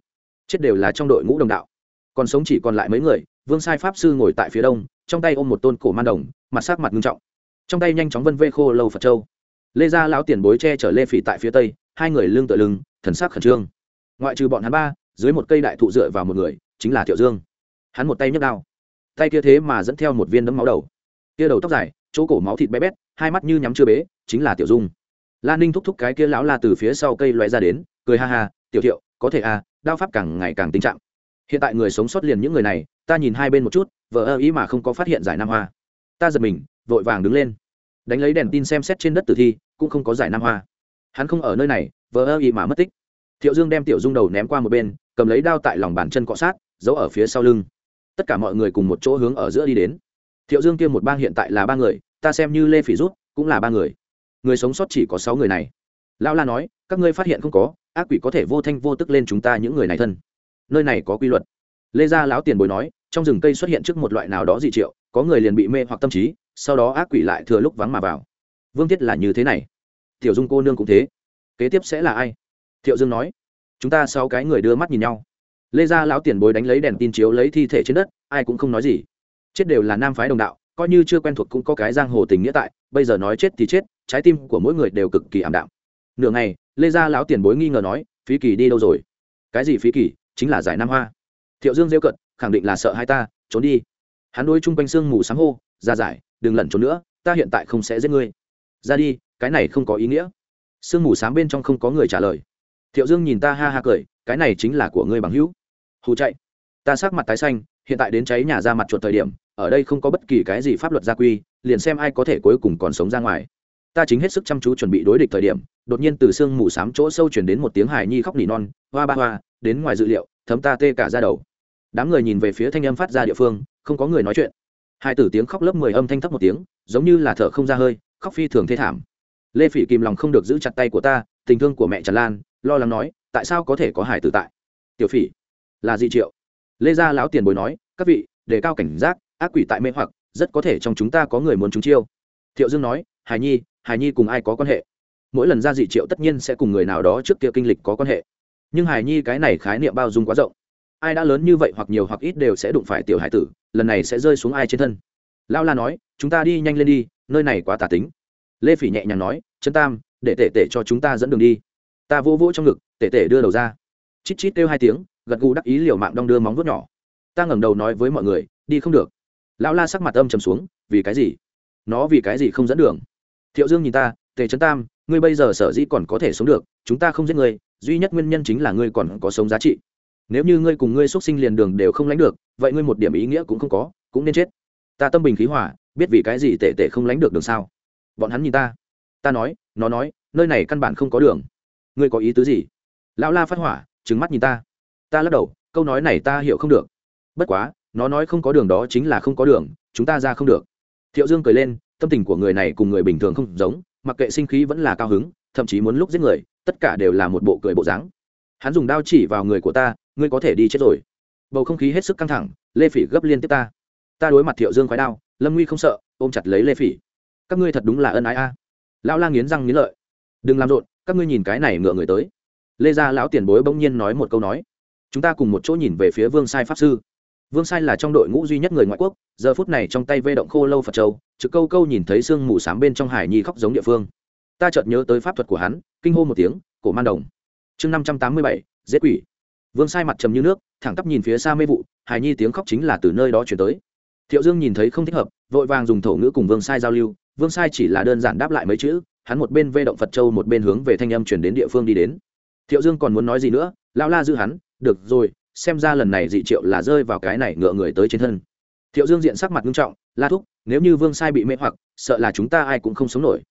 Chết đều là trong đội ngũ đồng đạo. Còn sống chỉ còn lại mấy người, vương sai pháp sư ngồi tại phía đông, trong tay ôm một tôn cổ man đồng, mặt sát mặt nghiêm trọng. Trong tay nhanh chóng vân vê khô lâu phật châu. Lê gia lão tiền bối che chở lê phỉ tại phía tây, hai người lưng tựa lưng, thần sắc khẩn trương. Ngoại trừ bọn hắn ba, dưới một cây đại thụ dựa vào một người, chính là thiệu dương. Hắn một tay nhấc đao. Tay kia thế mà dẫn theo một viên đấm máu đầu. Kia đầu tóc dài chỗ cổ máu thịt bé bét, hai mắt như nhắm chưa bế, chính là tiểu dung. Lan ninh thúc thúc cái kia lão la từ phía sau cây loại ra đến, cười ha ha, tiểu thiệu, có thể à đao pháp càng ngày càng tinh trạng. Hiện tại người sống sót liền những người này, ta nhìn hai bên một chút vợ ơ ý mà không có phát hiện giải nam hoa. Ta giật mình, vội vàng đứng lên. Đánh lấy đèn tin xem xét trên đất tử thi, cũng không có giải nam hoa. Hắn không ở nơi này vợ ơ ý mà mất tích. Thiệu dương đem tiểu dung đầu ném qua một bên, cầm lấy đao tại lòng bàn chân cọ sát, giấu ở phía sau lưng. Tất cả mọi người cùng một chỗ hướng ở giữa đi đến thiệu dương kia một bang hiện tại là ba người, ta xem như lê phỉ rút cũng là ba người. Người sống sót chỉ có sáu người này. Lão la nói, các ngươi phát hiện không có, ác quỷ có thể vô thanh vô tức lên chúng ta những người này thân. Nơi này có quy luật. Lê gia lão tiền bối nói, trong rừng cây xuất hiện trước một loại nào đó dị triệu, có người liền bị mê hoặc tâm trí, sau đó ác quỷ lại thừa lúc vắng mà vào. Vương thiết là như thế này. Tiểu dung cô nương cũng thế. Kế tiếp sẽ là ai? Thiệu dương nói. Chúng ta sáu cái người đưa mắt nhìn nhau. Lê gia lão tiền bối đánh lấy đèn tin chiếu lấy thi thể trên đất, ai cũng không nói gì chết đều là nam phái đồng đạo, coi như chưa quen thuộc cũng có cái giang hồ tình nghĩa tại, bây giờ nói chết thì chết, trái tim của mỗi người đều cực kỳ ảm đạm. Nửa ngày, lê gia lão tiền bối nghi ngờ nói, phí kỳ đi đâu rồi? Cái gì phí kỳ? Chính là giải nam hoa. Thiệu dương rêu cận khẳng định là sợ hai ta, trốn đi. Hắn đôi chung quanh sương mù sáng hô, ra giải, đừng lẩn trốn nữa, ta hiện tại không sẽ giết ngươi. Ra đi, cái này không có ý nghĩa. Sương mù sáng bên trong không có người trả lời. Thiệu dương nhìn ta ha ha cười, cái này chính là của ngươi bằng hữu. Hù chạy, ta sắc mặt tái xanh, hiện tại đến cháy nhà ra mặt chuột thời điểm ở đây không có bất kỳ cái gì pháp luật gia quy, liền xem ai có thể cuối cùng còn sống ra ngoài. Ta chính hết sức chăm chú chuẩn bị đối địch thời điểm, đột nhiên từ sương mù s á m chỗ sâu chuyển đến một tiếng hài nhi khóc nỉ non, hoa ba hoa, đến ngoài dự liệu, thấm ta tê cả ra đầu. Đám người nhìn về phía thanh âm phát ra địa phương, không có người nói chuyện. Hai tử tiếng khóc lớp mười âm thanh thấp một tiếng, giống như là thở không ra hơi, khóc phi thường thê thảm. Lê phỉ kìm lòng không được giữ chặt tay của ta, tình thương của mẹ tràn lan, lo lắng nói, tại sao có thể có hải tử tại? Tiểu phỉ, là gì triệu? Lê gia lão tiền bối nói, các vị, đề cao cảnh giác ác quỷ tại mê hoặc, rất có thể trong chúng ta có người muốn chúng chiêu. Thiệu dương nói hài nhi hài nhi cùng ai có quan hệ? Mỗi lần ra dị triệu tất nhiên sẽ cùng người nào đó trước kia kinh lịch có quan hệ. Nhưng hài nhi cái này khái niệm bao dung quá rộng. Ai đã lớn như vậy hoặc nhiều hoặc ít đều sẽ đụng phải tiểu hải tử, lần này sẽ rơi xuống ai trên thân? Lao la nói, chúng ta đi nhanh lên đi, nơi này quá tả tính. Lê phỉ nhẹ nhàng nói chân tam, để tể tể cho chúng ta dẫn đường đi. Ta vỗ vỗ trong ngực, tể tể đưa đầu ra. Chít chít kêu hai tiếng, gật gù đắc ý liều mạng đong đưa móng vuốt nhỏ. Ta ngẩng đầu nói với mọi người, đi không được lão la sắc mặt âm trầm xuống, vì cái gì? Nó vì cái gì không dẫn đường? Thiệu dương nhìn ta, tề trấn tam, ngươi bây giờ sở dĩ còn có thể sống được, chúng ta không giết ngươi, duy nhất nguyên nhân chính là ngươi còn có sống giá trị. Nếu như ngươi cùng ngươi xuất sinh liền đường đều không lánh được, vậy ngươi một điểm ý nghĩa cũng không có, cũng nên chết. Ta tâm bình khí hỏa biết vì cái gì tệ tệ không lánh được đường sao? Bọn hắn nhìn ta. Ta nói, nó nói, nơi này căn bản không có đường. Ngươi có ý tứ gì? Lão la phát hỏa trứng mắt nhìn ta. Ta lắc đầu, câu nói này ta hiểu không được. Bất quá nó nói không có đường đó chính là không có đường, chúng ta ra không được. Thiệu dương cười lên, tâm tình của người này cùng người bình thường không giống, mặc kệ sinh khí vẫn là cao hứng, thậm chí muốn lúc giết người, tất cả đều là một bộ cười bộ dáng. Hắn dùng đao chỉ vào người của ta, ngươi có thể đi chết rồi. Bầu không khí hết sức căng thẳng, lê phỉ gấp liên tiếp ta. Ta đối mặt thiệu dương khoái đao, lâm nguy không sợ, ôm chặt lấy lê phỉ. Các ngươi thật đúng là ân ái a. À. lão la nghiến răng nghiến lợi. Đừng làm rộn, các ngươi nhìn cái này ngựa người tới. Lê gia lão tiền bối bỗng nhiên nói một câu nói. Chúng ta cùng một chỗ nhìn về phía vương sai pháp sư vương sai là trong đội ngũ duy nhất người ngoại quốc, giờ phút này trong tay vê động khô lâu phật châu, trực câu câu nhìn thấy sương mù s á m bên trong hải nhi khóc giống địa phương. Ta chợt nhớ tới pháp thuật của hắn, kinh hô một tiếng, cổ man đồng. Chương năm trăm tám mươi bảy dễ quỷ. Vương sai mặt trầm như nước, thẳng tắp nhìn phía xa mê vụ, hải nhi tiếng khóc chính là từ nơi đó chuyển tới. Thiệu dương nhìn thấy không thích hợp, vội vàng dùng thổ ngữ cùng vương sai giao lưu, vương sai chỉ là đơn giản đáp lại mấy chữ, hắn một bên vê động phật châu một bên hướng về thanh âm chuyển đến địa phương đi đến. Thiệu dương còn muốn nói gì nữa lao la giữ hắn, được rồi xem ra lần này dị triệu là rơi vào cái này ngựa người tới trên thân. Thiệu dương diện sắc mặt nghiêm trọng, la thúc, nếu như vương sai bị mê hoặc, sợ là chúng ta ai cũng không sống nổi.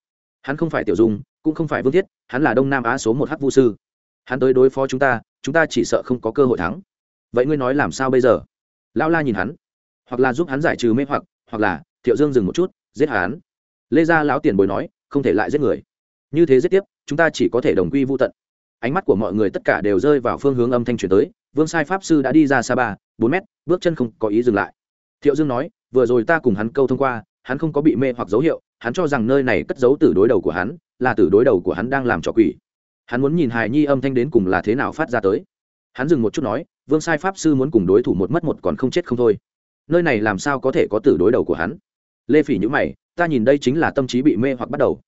Hắn không phải tiểu dung, cũng không phải vương thiết, hắn là đông nam á số một h vu sư. Hắn tới đối phó chúng ta chúng ta chỉ sợ không có cơ hội thắng. Vậy ngươi nói làm sao bây giờ? Lao la nhìn hắn, hoặc là giúp hắn giải trừ mê hoặc hoặc là thiệu dương dừng một chút, giết hắn. Lê gia lão tiền bồi nói, không thể lại giết người. Như thế giết tiếp, chúng ta chỉ có thể đồng quy vô tận. Ánh mắt của mọi người tất cả đều rơi vào phương hướng âm thanh truyền tới vương sai pháp sư đã đi ra xa ba, bốn mét, bước chân không có ý dừng lại. Thiệu dương nói, vừa rồi ta cùng hắn câu thông qua, hắn không có bị mê hoặc dấu hiệu, hắn cho rằng nơi này cất giấu từ đối đầu của hắn, là từ đối đầu của hắn đang làm trò quỷ. Hắn muốn nhìn hài nhi âm thanh đến cùng là thế nào phát ra tới. Hắn dừng một chút nói, vương sai pháp sư muốn cùng đối thủ một mất một còn không chết không thôi. Nơi này làm sao có thể có từ đối đầu của hắn? Lê phỉ nhữ mày, ta nhìn đây chính là tâm trí bị mê hoặc bắt đầu.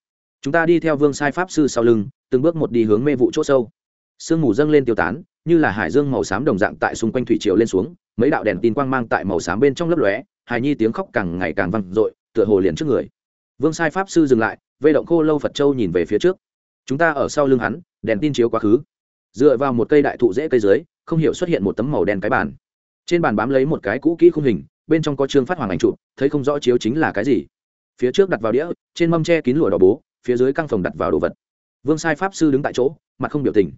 Chúng ta đi theo vương sai pháp sư sau lưng, từng bước một đi hướng mê vụ chỗ sâu sương mù dâng lên tiêu tán, như là hải dương màu xám đồng dạng tại xung quanh thủy triều lên xuống, mấy đạo đèn tin quang mang tại màu xám bên trong lấp lóe, hài nhi tiếng khóc càng ngày càng vang dội, tựa hồ liền trước người. Vương sai pháp sư dừng lại vây động khô lâu phật châu nhìn về phía trước. Chúng ta ở sau lưng hắn, đèn tin chiếu quá khứ. Dựa vào một cây đại thụ dễ cây dưới, không hiểu xuất hiện một tấm màu đen cái bàn. Trên bàn bám lấy một cái cũ kỹ khung hình, bên trong có trương phát hoàng ảnh trụ thấy không rõ chiếu chính là cái gì. Phía trước đặt vào đĩa, trên mâm tre kín lụa đỏ bố, phía dưới căng phòng đặt vào đồ vật. Vương sai pháp sư đứng tại chỗ, mặt không biểu tình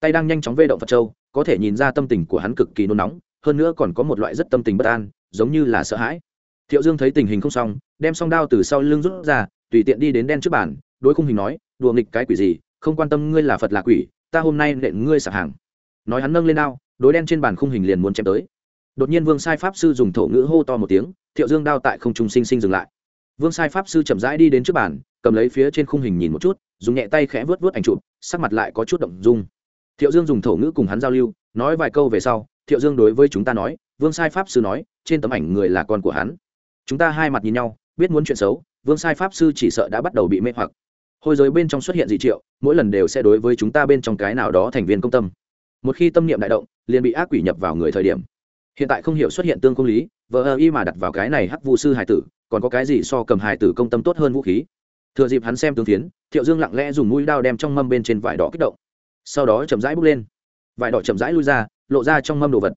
tay đang nhanh chóng vê động phật châu, có thể nhìn ra tâm tình của hắn cực kỳ nôn nóng, hơn nữa còn có một loại rất tâm tình bất an, giống như là sợ hãi. Thiệu dương thấy tình hình không xong, đem song đao từ sau lưng rút ra, tùy tiện đi đến đen trước bàn, đối khung hình nói, đùa nghịch cái quỷ gì, không quan tâm ngươi là phật là quỷ, ta hôm nay nện ngươi sạp hàng. Nói hắn nâng lên đao, đối đen trên bàn khung hình liền muốn chém tới. Đột nhiên vương sai pháp sư dùng thổ ngữ hô to một tiếng, thiệu dương đao tại không trung sinh sinh dừng lại. Vương sai pháp sư chậm rãi đi đến trước bàn, cầm lấy phía trên khung hình nhìn một chút, dùng nhẹ tay khẽ vớt vớt ảnh chụp, sắc mặt lại có chút động dung thiệu dương dùng thổ ngữ cùng hắn giao lưu, nói vài câu về sau, thiệu dương đối với chúng ta nói, vương sai pháp sư nói, trên tấm ảnh người là con của hắn. Chúng ta hai mặt nhìn nhau, biết muốn chuyện xấu, vương sai pháp sư chỉ sợ đã bắt đầu bị mê hoặc. Hôi giới bên trong xuất hiện dị triệu, mỗi lần đều sẽ đối với chúng ta bên trong cái nào đó thành viên công tâm. Một khi tâm niệm đại động, liền bị ác quỷ nhập vào người thời điểm. Hiện tại không hiểu xuất hiện tương công lý vợ ơ y mà đặt vào cái này hắc vu sư hải tử, còn có cái gì so cầm hải tử công tâm tốt hơn vũ khí? Thừa dịp hắn xem tướng tiến thiệu dương lặng lẽ dùng mũi đao đem trong mâm bên trên vải đỏ kích động sau đó chậm rãi bước lên. Vải đỏ chậm rãi lui ra, lộ ra trong mâm đồ vật.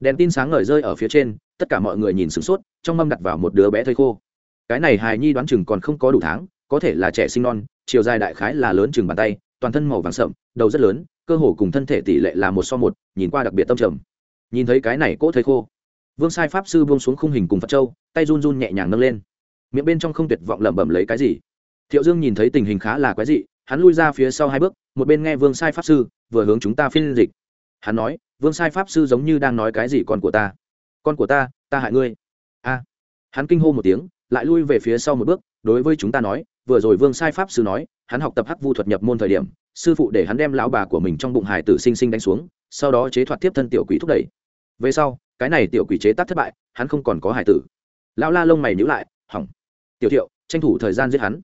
Đèn tin sáng ngời rơi ở phía trên, tất cả mọi người nhìn sửng sốt, trong mâm đặt vào một đứa bé thây khô. Cái này hài nhi đoán chừng còn không có đủ tháng, có thể là trẻ sinh non, chiều dài đại khái là lớn chừng bàn tay, toàn thân màu vàng sậm, đầu rất lớn, cơ hồ cùng thân thể tỷ lệ là một so một, nhìn qua đặc biệt tâm trầm. Nhìn thấy cái này cỗ thây khô, vương sai pháp sư buông xuống khung hình cùng phật châu, tay run run nhẹ nhàng nâng lên. Miệng bên trong không tuyệt vọng lẩm bẩm lấy cái gì. Thiệu dương nhìn thấy tình hình khá là quái dị, hắn lui ra phía sau hai bước một bên nghe vương sai pháp sư, vừa hướng chúng ta phiên dịch. Hắn nói, vương sai pháp sư giống như đang nói cái gì con của ta? Con của ta ta hại ngươi. A. Hắn kinh hô một tiếng, lại lui về phía sau một bước, đối với chúng ta nói, vừa rồi vương sai pháp sư nói, hắn học tập hắc vu thuật nhập môn thời điểm, sư phụ để hắn đem lão bà của mình trong bụng hải tử sinh sinh đánh xuống, sau đó chế thoạt tiếp thân tiểu quỷ thúc đẩy. Về sau, cái này tiểu quỷ chế tác thất bại, hắn không còn có hải tử. Lão la lông mày nhữ lại, hỏng. Tiểu thiệu, tranh thủ thời gian giết hắn.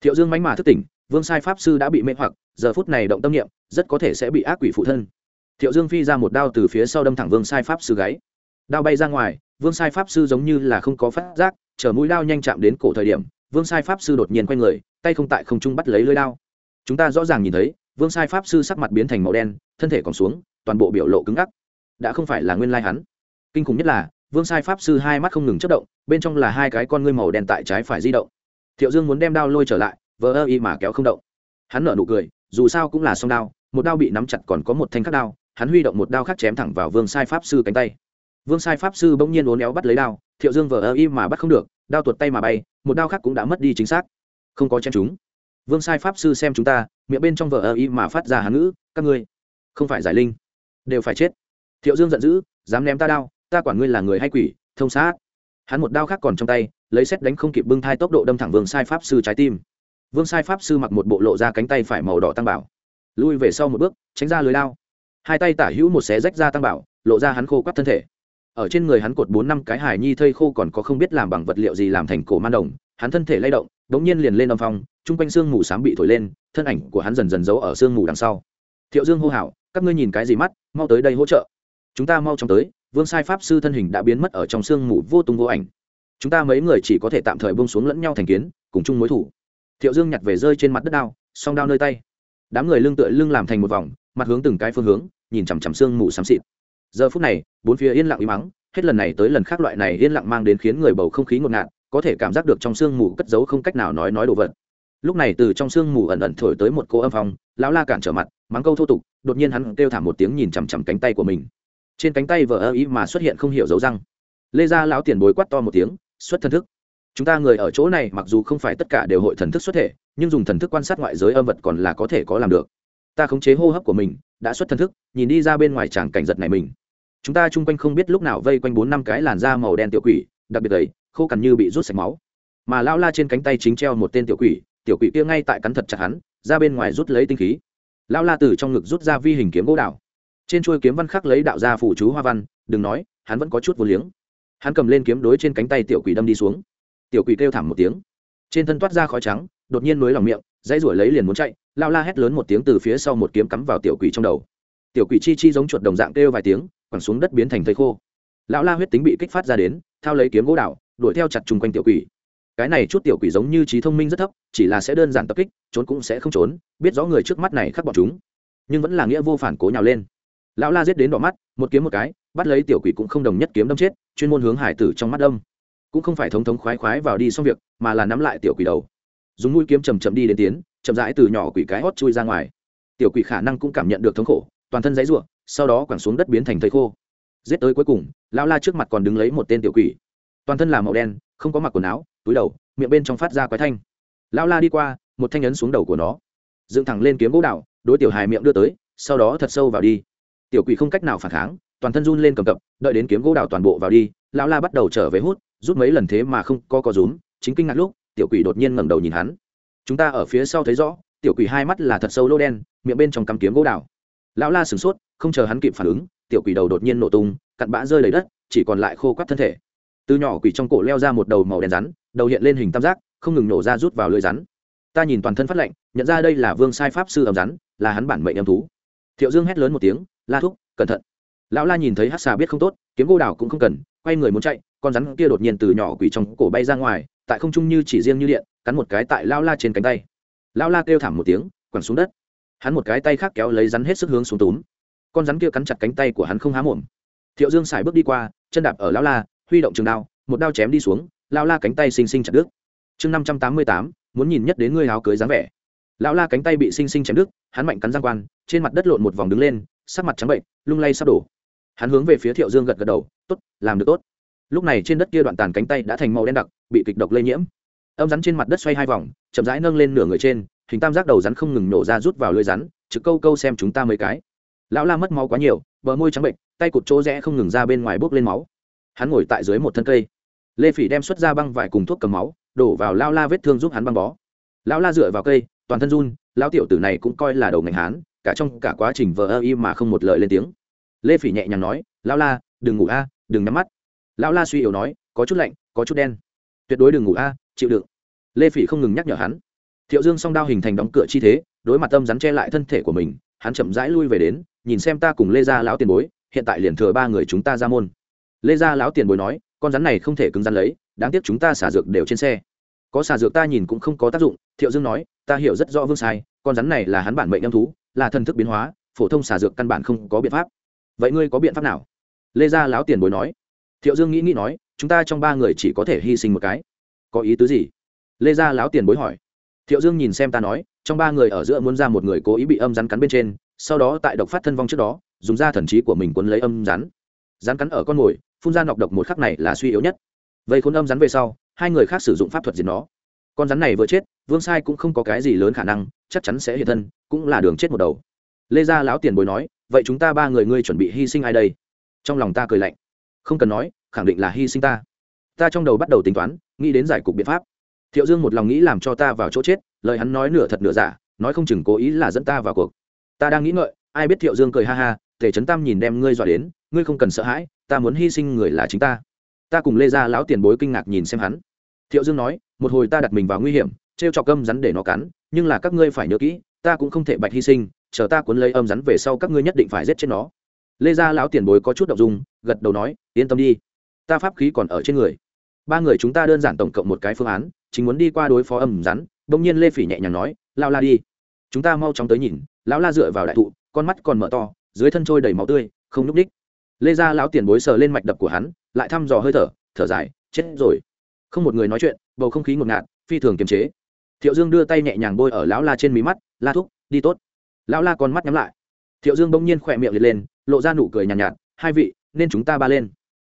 Thiệu dương mánh mà thức tỉnh vương sai pháp sư đã bị mê hoặc, giờ phút này động tâm niệm, rất có thể sẽ bị ác quỷ phụ thân. Thiệu dương phi ra một đao từ phía sau đâm thẳng vương sai pháp sư gáy. Đao bay ra ngoài, vương sai pháp sư giống như là không có phát giác chở mũi đao nhanh chạm đến cổ thời điểm, vương sai pháp sư đột nhiên quay người, tay không tại không trung bắt lấy lưới đao. Chúng ta rõ ràng nhìn thấy, vương sai pháp sư sắc mặt biến thành màu đen, thân thể còn xuống, toàn bộ biểu lộ cứng ngắc. Đã không phải là nguyên lai hắn. Kinh khủng nhất là, vương sai pháp sư hai mắt không ngừng chất động, bên trong là hai cái con ngươi màu đen tại trái phải di động. Thiệu dương muốn đem đao lôi trở lại vờ ơ y mà kéo không động. Hắn nở nụ cười, dù sao cũng là song đao, một đao bị nắm chặt còn có một thanh khắc đao, hắn huy động một đao khác chém thẳng vào vương sai pháp sư cánh tay. Vương sai pháp sư bỗng nhiên uốn éo bắt lấy đao, thiệu dương vờ ơ y mà bắt không được, đao tuột tay mà bay, một đao khác cũng đã mất đi chính xác. Không có chém chúng. Vương sai pháp sư xem chúng ta, miệng bên trong vờ ơ y mà phát ra hán ngữ, các ngươi không phải giải linh, đều phải chết. Thiệu dương giận dữ, dám ném ta đao, ta quản ngươi là người hay quỷ, thông sát. Hắn một đao khác còn trong tay, lấy xét đánh không kịp bưng thai tốc độ đâm thẳng vương sai pháp sư trái tim vương sai pháp sư mặc một bộ lộ ra cánh tay phải màu đỏ tăng bảo, lui về sau một bước, tránh ra lưới lao hai tay tả hữu một xé rách ra tăng bảo, lộ ra hắn khô quắt thân thể. Ở trên người hắn cột bốn năm cái hài nhi thây khô còn có không biết làm bằng vật liệu gì làm thành cổ man đồng, hắn thân thể lay động đ ố n g nhiên liền lên âm phong, chung quanh sương mù s á m bị thổi lên, thân ảnh của hắn dần dần giấu ở sương mù đằng sau. Thiệu dương hô hào, các ngươi nhìn cái gì mắt, mau tới đây hỗ trợ. Chúng ta mau chóng tới, vương sai pháp sư thân hình đã biến mất ở trong sương mù vô tung vô ảnh. Chúng ta mấy người chỉ có thể tạm thời bông xuống lẫn nhau thành kiến, cùng chung mối thủ thiệu dương nhặt về rơi trên mặt đất đao, song đao nơi tay. Đám người lưng tựa lưng làm thành một vòng, mặt hướng từng cái phương hướng, nhìn chằm chằm sương mù xám xịt. Giờ phút này, bốn phía yên lặng im mắng hết lần này tới lần khác loại này yên lặng mang đến khiến người bầu không khí ngột ngạt, có thể cảm giác được trong sương mù cất giấu không cách nào nói nói đồ vật. Lúc này từ trong sương mù ẩn ẩn thổi tới một cô âm phong, lão la cản trở mặt, mắng câu thô tục, đột nhiên hắn kêu thảm một tiếng nhìn chằm chằm cánh tay của mình. Trên cánh tay vờ ơ ý mà xuất hiện không hiểu dấu răng. Lê gia lão tiền bối quát to một tiếng, xuất thân thức chúng ta người ở chỗ này mặc dù không phải tất cả đều hội thần thức xuất thể, nhưng dùng thần thức quan sát ngoại giới âm vật còn là có thể có làm được. Ta khống chế hô hấp của mình, đã xuất thần thức, nhìn đi ra bên ngoài tràng cảnh giật này mình. Chúng ta chung quanh không biết lúc nào vây quanh bốn năm cái làn da màu đen tiểu quỷ, đặc biệt ấy khô cằn như bị rút sạch máu. Mà lao la trên cánh tay chính treo một tên tiểu quỷ tiểu quỷ kia ngay tại cắn thật chặt hắn, ra bên ngoài rút lấy tinh khí. Lao la từ trong ngực rút ra vi hình kiếm gỗ đào. Trên chuôi kiếm văn khắc lấy đạo gia phủ chú hoa văn, đừng nói, hắn vẫn có chút vô liếng. Hắn cầm lên kiếm đối trên cánh tay tiểu quỷ đâm đi xuống tiểu quỷ kêu thảm một tiếng. Trên thân toát ra khói trắng, đột nhiên nối lòng miệng, dãy ruổi lấy liền muốn chạy, lao la hét lớn một tiếng từ phía sau một kiếm cắm vào tiểu quỷ trong đầu. Tiểu quỷ chi chi giống chuột đồng dạng kêu vài tiếng, quẳng xuống đất biến thành thây khô. Lão la huyết tính bị kích phát ra đến, thao lấy kiếm gỗ đạo đuổi theo chặt chung quanh tiểu quỷ. Cái này chút tiểu quỷ giống như trí thông minh rất thấp, chỉ là sẽ đơn giản tập kích, trốn cũng sẽ không trốn, biết rõ người trước mắt này khắc bọn chúng. Nhưng vẫn là nghĩa vô phản cố nhào lên. Lão la giết đến đỏ mắt, một kiếm một cái, bắt lấy tiểu quỷ cũng không đồng nhất kiếm đâm chết, chuyên môn hướng hải tử trong mắt đâm cũng không phải thống thống khoái khoái vào đi xong việc, mà là nắm lại tiểu quỷ đầu. Dùng mũi kiếm chầm chậm đi đến tiến, chậm rãi từ nhỏ quỷ cái hót chui ra ngoài. Tiểu quỷ khả năng cũng cảm nhận được thống khổ, toàn thân dãy ruộng sau đó quẳng xuống đất biến thành thây khô. Giết tới cuối cùng, lão la trước mặt còn đứng lấy một tên tiểu quỷ. Toàn thân là màu đen, không có mặc quần áo, túi đầu, miệng bên trong phát ra quái thanh. Lão la đi qua, một thanh ấn xuống đầu của nó. Dựng thẳng lên kiếm gỗ đạo, đối tiểu hài miệng đưa tới, sau đó thật sâu vào đi. Tiểu quỷ không cách nào phản kháng, toàn thân run lên cầm cập, đợi đến kiếm gỗ đào toàn bộ vào đi, lão la bắt đầu trở về hút rút mấy lần thế mà không có có rúm, chính kinh ngạc lúc, tiểu quỷ đột nhiên ngẩng đầu nhìn hắn. Chúng ta ở phía sau thấy rõ, tiểu quỷ hai mắt là thật sâu lô đen, miệng bên trong cắm kiếm gỗ đào. Lão la sửng sốt, không chờ hắn kịp phản ứng, tiểu quỷ đầu đột nhiên nổ tung, cặn bã rơi lấy đất, chỉ còn lại khô quắt thân thể. Từ nhỏ quỷ trong cổ leo ra một đầu màu đen rắn, đầu hiện lên hình tam giác, không ngừng nổ ra rút vào lưỡi rắn. Ta nhìn toàn thân phát lệnh nhận ra đây là vương sai pháp sư ẩm rắn, là hắn bản mệnh âm thú. Thiệu dương hét lớn một tiếng, la thúc, cẩn thận. Lão la nhìn thấy hát xà biết không tốt, kiếm gỗ đào cũng không cần quay người muốn chạy, con rắn kia đột nhiên từ nhỏ quỷ trong cổ bay ra ngoài, tại không trung như chỉ riêng như điện, cắn một cái tại lao la trên cánh tay. Lao la kêu thảm một tiếng, quẳng xuống đất. Hắn một cái tay khác kéo lấy rắn hết sức hướng xuống túm. Con rắn kia cắn chặt cánh tay của hắn không há mồm. Thiệu dương xài bước đi qua, chân đạp ở lao la, huy động trường đao, một đao chém đi xuống, lao la cánh tay xinh xinh chặt đứt. Chương năm trăm tám mươi tám, muốn nhìn nhất đến ngươi áo cưới dáng vẻ. Lão la cánh tay bị xinh xinh chém đứt, hắn mạnh cắn giang quan, trên mặt đất lộn một vòng đứng lên, sắc mặt trắng bệnh, lung lay sắp đổ. Hắn hướng về phía thiệu dương gật gật đầu tốt, làm được tốt. Lúc này trên đất kia đoạn tàn cánh tay đã thành màu đen đặc, bị kịch độc lây nhiễm. Âm rắn trên mặt đất xoay hai vòng, chậm rãi nâng lên nửa người trên, hình tam giác đầu rắn không ngừng nổ ra rút vào lưới rắn, trực câu câu xem chúng ta mấy cái. Lão la mất máu quá nhiều, bờ môi trắng bệnh tay cụt chỗ rẽ không ngừng ra bên ngoài bốc lên máu. Hắn ngồi tại dưới một thân cây. Lê phỉ đem xuất ra băng vải cùng thuốc cầm máu, đổ vào lao la vết thương giúp hắn băng bó. Lão la dựa vào cây, toàn thân run, lão tiểu tử này cũng coi là đầu ngành hán, cả trong cả quá trình vờ ơ y mà không một lời lên tiếng. Lê phỉ nhẹ nhàng nói, lão la, đừng ngủ a đừng nhắm mắt. Lão la suy yếu nói, có chút lạnh, có chút đen. Tuyệt đối đừng ngủ a, chịu đựng. Lê phỉ không ngừng nhắc nhở hắn. Thiệu dương song đao hình thành đóng cửa chi thế, đối mặt tâm rắn che lại thân thể của mình, hắn chậm rãi lui về đến, nhìn xem ta cùng lê gia lão tiền bối, hiện tại liền thừa ba người chúng ta ra môn. Lê gia lão tiền bối nói, con rắn này không thể cứng rắn lấy, đáng tiếc chúng ta xả dược đều trên xe. Có xả dược ta nhìn cũng không có tác dụng, thiệu dương nói, ta hiểu rất rõ vương sai, con rắn này là hắn bản mệnh âm thú, là thần thức biến hóa, phổ thông xả dược căn bản không có biện pháp. Vậy ngươi có biện pháp nào? Lê gia láo tiền bối nói. Thiệu dương nghĩ nghĩ nói, chúng ta trong ba người chỉ có thể hy sinh một cái. Có ý tứ gì? Lê gia láo tiền bối hỏi. Thiệu dương nhìn xem ta nói, trong ba người ở giữa muốn ra một người cố ý bị âm rắn cắn bên trên, sau đó tại độc phát thân vong trước đó, dùng da thần trí của mình quấn lấy âm rắn. Rắn cắn ở con mồi, phun ra nọc độc một khắc này là suy yếu nhất. Vậy khôn âm rắn về sau, hai người khác sử dụng pháp thuật diệt nó. Con rắn này vừa chết, vương sai cũng không có cái gì lớn khả năng, chắc chắn sẽ hiện thân, cũng là đường chết một đầu. Lê gia lão tiền bối nói, vậy chúng ta ba người ngươi chuẩn bị hy sinh ai đây? Trong lòng ta cười lạnh. Không cần nói, khẳng định là hy sinh ta. Ta trong đầu bắt đầu tính toán, nghĩ đến giải cục biện pháp. Thiệu dương một lòng nghĩ làm cho ta vào chỗ chết, lời hắn nói nửa thật nửa giả, nói không chừng cố ý là dẫn ta vào cuộc. Ta đang nghĩ ngợi, ai biết thiệu dương cười ha ha, tề trấn tam nhìn đem ngươi dọa đến, ngươi không cần sợ hãi, ta muốn hy sinh người là chính ta. Ta cùng lê gia lão tiền bối kinh ngạc nhìn xem hắn. Thiệu dương nói, một hồi ta đặt mình vào nguy hiểm t r e o trọc âm rắn để nó cắn, nhưng là các ngươi phải nhớ kỹ, ta cũng không thể bạch hy sinh, chờ ta cuốn lấy âm rắn về sau các ngươi nhất định phải giết chết nó lê gia lão tiền bối có chút đ ộ n g dung, gật đầu nói, yên tâm đi, ta pháp khí còn ở trên người. Ba người chúng ta đơn giản tổng cộng một cái phương án, chính muốn đi qua đối phó âm rắn, bỗng nhiên lê phỉ nhẹ nhàng nói lao la đi. Chúng ta mau chóng tới nhìn, lão la dựa vào đại thụ, con mắt còn mở to, dưới thân trôi đầy máu tươi, không n ú c ních lê gia lão tiền bối sờ lên mạch đập của hắn, lại thăm dò hơi thở thở dài, chết rồi. Không một người nói chuyện, bầu không khí ngột ngạt, phi thường kiềm chế. Thiệu dương đưa tay nhẹ nhàng bôi ở lão la trên mí mắt, la thúc, đi tốt. Lão la con mắt nhắm lại. Thiệu dương bỗng nhiên khỏe miệng liệt lên lộ ra nụ cười nhàn nhạt, nhạt hai vị nên chúng ta ba lên.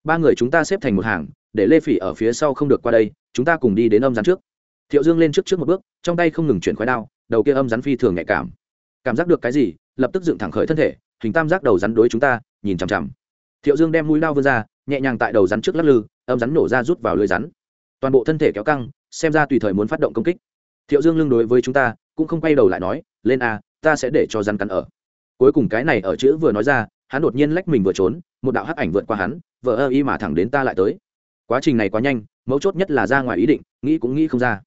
Ba người chúng ta xếp thành một hàng để lê phỉ ở phía sau không được qua đây chúng ta cùng đi đến âm rắn trước. Thiệu dương lên trước trước một bước trong tay không ngừng chuyển khói đao đầu kia âm rắn phi thường nhạy cảm. Cảm giác được cái gì lập tức dựng thẳng khởi thân thể hình tam giác đầu rắn đối chúng ta nhìn chằm chằm. Thiệu dương đem mũi đao vươn ra nhẹ nhàng tại đầu rắn trước lắc lư âm rắn nổ ra rút vào lưới rắn. Toàn bộ thân thể kéo căng xem ra tùy thời muốn phát động công kích. Thiệu dương lưng đối với chúng ta cũng không quay đầu lại nói lên a ta sẽ để cho rắn cắn ở cuối cùng cái này ở chữ vừa nói ra, hắn đột nhiên lách mình vừa trốn, một đạo hắc ảnh vượt qua hắn vợ ơ y mà thẳng đến ta lại tới. Quá trình này quá nhanh, mấu chốt nhất là ra ngoài ý định, nghĩ cũng nghĩ không ra.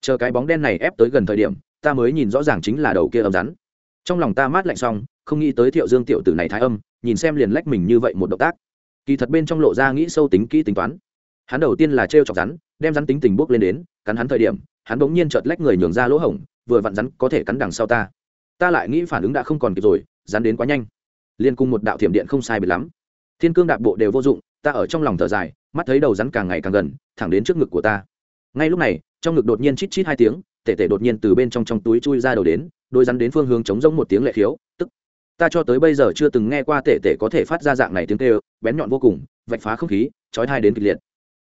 Chờ cái bóng đen này ép tới gần thời điểm, ta mới nhìn rõ ràng chính là đầu kia âm rắn. Trong lòng ta mát lạnh xong, không nghĩ tới thiệu dương tiểu tử này thái âm, nhìn xem liền lách mình như vậy một động tác. Kỳ thật bên trong lộ ra nghĩ sâu tính kỹ tính toán. Hắn đầu tiên là t chọc rắn, đem rắn tính tình bốc lên đến, cắn hắn thời điểm, hắn bỗng nhiên chợt lách người nhường ra lỗ hổng, vừa vặn rắn có thể cắn đằng sau ta. Ta lại nghĩ phản ứng đã không còn kịp rồi rắn đến quá nhanh. Liên cung một đạo thiểm điện không sai biệt lắm. Thiên cương đạp bộ đều vô dụng, ta ở trong lòng thở dài, mắt thấy đầu rắn càng ngày càng gần, thẳng đến trước ngực của ta. Ngay lúc này, trong ngực đột nhiên chít chít hai tiếng, tể tể đột nhiên từ bên trong trong túi chui ra đầu đến, đôi rắn đến phương hướng chống rông một tiếng lệ khiếu, tức. Ta cho tới bây giờ chưa từng nghe qua tể tể có thể phát ra dạng này tiếng kêu, bén nhọn vô cùng, vạch phá không khí chói thai đến kịch liệt.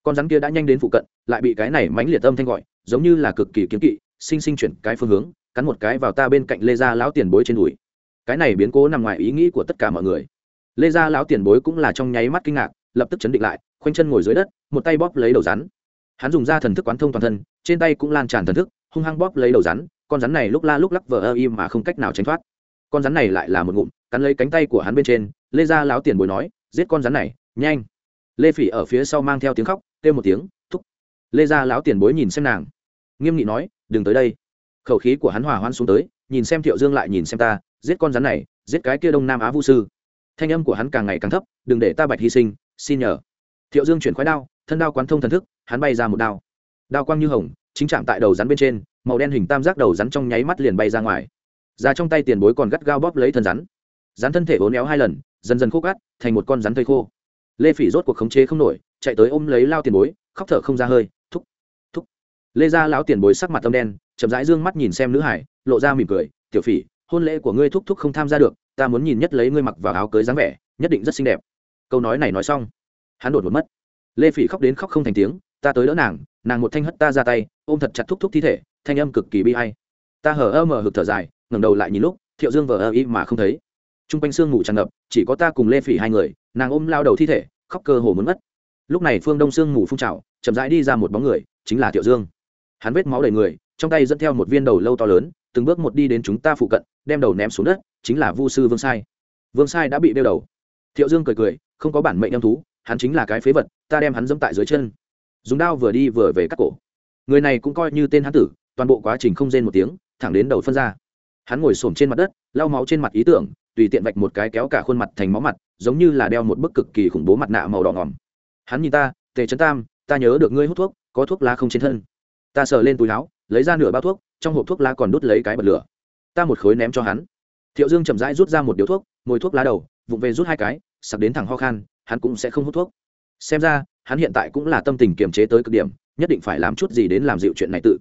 Con rắn kia đã nhanh đến phụ cận, lại bị cái này mãnh liệt âm thanh gọi, giống như là cực kỳ kiếm kỵ, sinh sinh chuyển cái phương hướng, cắn một cái vào ta bên cạnh lê ra lão tiền bối trên đùi cái này biến cố nằm ngoài ý nghĩ của tất cả mọi người. Lê gia lão tiền bối cũng là trong nháy mắt kinh ngạc, lập tức chấn định lại, khoanh chân ngồi dưới đất, một tay bóp lấy đầu rắn. Hắn dùng ra thần thức quán thông toàn thân, trên tay cũng lan tràn thần thức, hung hăng bóp lấy đầu rắn, con rắn này lúc la lúc lắc vờ ơ im mà không cách nào tránh thoát. Con rắn này lại là một ngụm, cắn lấy cánh tay của hắn bên trên, lê gia lão tiền bối nói, giết con rắn này, nhanh. Lê phỉ ở phía sau mang theo tiếng khóc, kêu một tiếng, thúc. Lê gia lão tiền bối nhìn xem nàng, nghiêm nghị nói, đừng tới đây. Khẩu khí của hắn hòa hoan xuống tới, nhìn xem thiệu dương lại nhìn xem ta giết con rắn này, giết cái kia đông nam á vũ sư. Thanh âm của hắn càng ngày càng thấp, đừng để ta bạch hy sinh, xin nhờ. Thiệu dương chuyển khoái đao, thân đao quán thông thần thức, hắn bay ra một đao. Đao quang như hồng, chính chạm tại đầu rắn bên trên, màu đen hình tam giác đầu rắn trong nháy mắt liền bay ra ngoài. Ra trong tay tiền bối còn gắt gao bóp lấy thân rắn. Rắn thân thể bốn éo hai lần, dần dần khô cát, thành một con rắn thây khô. Lê phỉ rốt cuộc khống chế không nổi, chạy tới ôm lấy lao tiền bối, khóc thở không ra hơi, thúc thúc. Lê ra lão tiền bối sắc mặt tâm đen, chậm rãi d ư ơ n g mắt nhìn xem nữ hải, lộ ra mỉm cười, tiểu phỉ hôn lễ của ngươi thúc thúc không tham gia được, ta muốn nhìn nhất lấy ngươi mặc vào áo cưới dáng vẻ, nhất định rất xinh đẹp. Câu nói này nói xong, hắn đột một mất. Lê phỉ khóc đến khóc không thành tiếng, ta tới đỡ nàng nàng một thanh hất ta ra tay, ôm thật chặt thúc thúc thi thể, thanh âm cực kỳ bi hay ta hở ơ mờ hực thở dài, ngẩng đầu lại nhìn lúc, thiệu dương vờ ơ y mà không thấy. T r u n g quanh sương ngủ tràn ngập, chỉ có ta cùng lê phỉ hai người, nàng ôm lao đầu thi thể, khóc cơ hồ muốn mất. Lúc này phương đông sương ngủ phun trào, chậm rãi đi ra một bóng người, chính là thiệu dương. Hắn vết máu đầy người, trong tay dẫn theo một viên đầu lâu to lớn từng bước một đi đến chúng ta phụ cận, đem đầu ném xuống đất, chính là vu sư vương sai. Vương sai đã bị đeo đầu. Thiệu dương cười cười, không có bản mệnh âm thú, hắn chính là cái phế vật, ta đem hắn dẫm tại dưới chân. Dùng đao vừa đi vừa về cắt cổ. Người này cũng coi như tên hắn tử, toàn bộ quá trình không rên một tiếng, thẳng đến đầu phân ra. Hắn ngồi xổm trên mặt đất, lau máu trên mặt ý tưởng, tùy tiện vạch một cái kéo cả khuôn mặt thành máu mặt, giống như là đeo một bức cực kỳ khủng bố mặt nạ màu đỏ ngỏm hắn nhìn ta, tề trấn tam, ta nhớ được ngươi hút thuốc, có thuốc lá không trên thân. Ta sờ lên túi áo, lấy ra nửa bao thuốc trong hộp thuốc lá còn đút lấy cái bật lửa. Ta một khối ném cho hắn. Thiệu dương chậm rãi rút ra một điếu thuốc, mồi thuốc lá đầu, vụng về rút hai cái, sặc đến thẳng ho khan, hắn cũng sẽ không hút thuốc. Xem ra, hắn hiện tại cũng là tâm tình kiềm chế tới cực điểm, nhất định phải làm chút gì đến làm dịu chuyện này tự.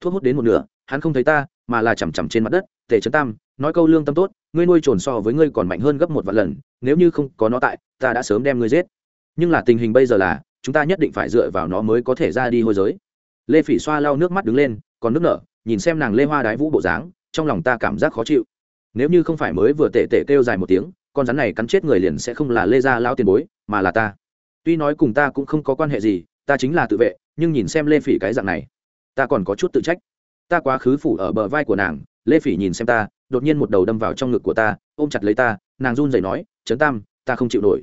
Thuốc hút đến một nửa, hắn không thấy ta, mà là chằm chằm trên mặt đất, tề trấn tam, nói câu lương tâm tốt, ngươi nuôi trồn so với ngươi còn mạnh hơn gấp một vạn lần, nếu như không có nó tại, ta đã sớm đem ngươi giết. Nhưng là tình hình bây giờ là, chúng ta nhất định phải dựa vào nó mới có thể ra đi hôi giới. Lê phỉ xoa lau nước mắt đứng lên, còn nước nở nhìn xem nàng lê hoa đái vũ bộ dáng, trong lòng ta cảm giác khó chịu. Nếu như không phải mới vừa tệ tệ kêu dài một tiếng, con rắn này cắn chết người liền sẽ không là lê gia lao tiền bối, mà là ta. Tuy nói cùng ta cũng không có quan hệ gì, ta chính là tự vệ, nhưng nhìn xem lê phỉ cái dạng này, ta còn có chút tự trách. Ta quá khứ phủ ở bờ vai của nàng, lê phỉ nhìn xem ta, đột nhiên một đầu đâm vào trong ngực của ta, ôm chặt lấy ta, nàng run rẩy nói, trấn tam, ta không chịu nổi.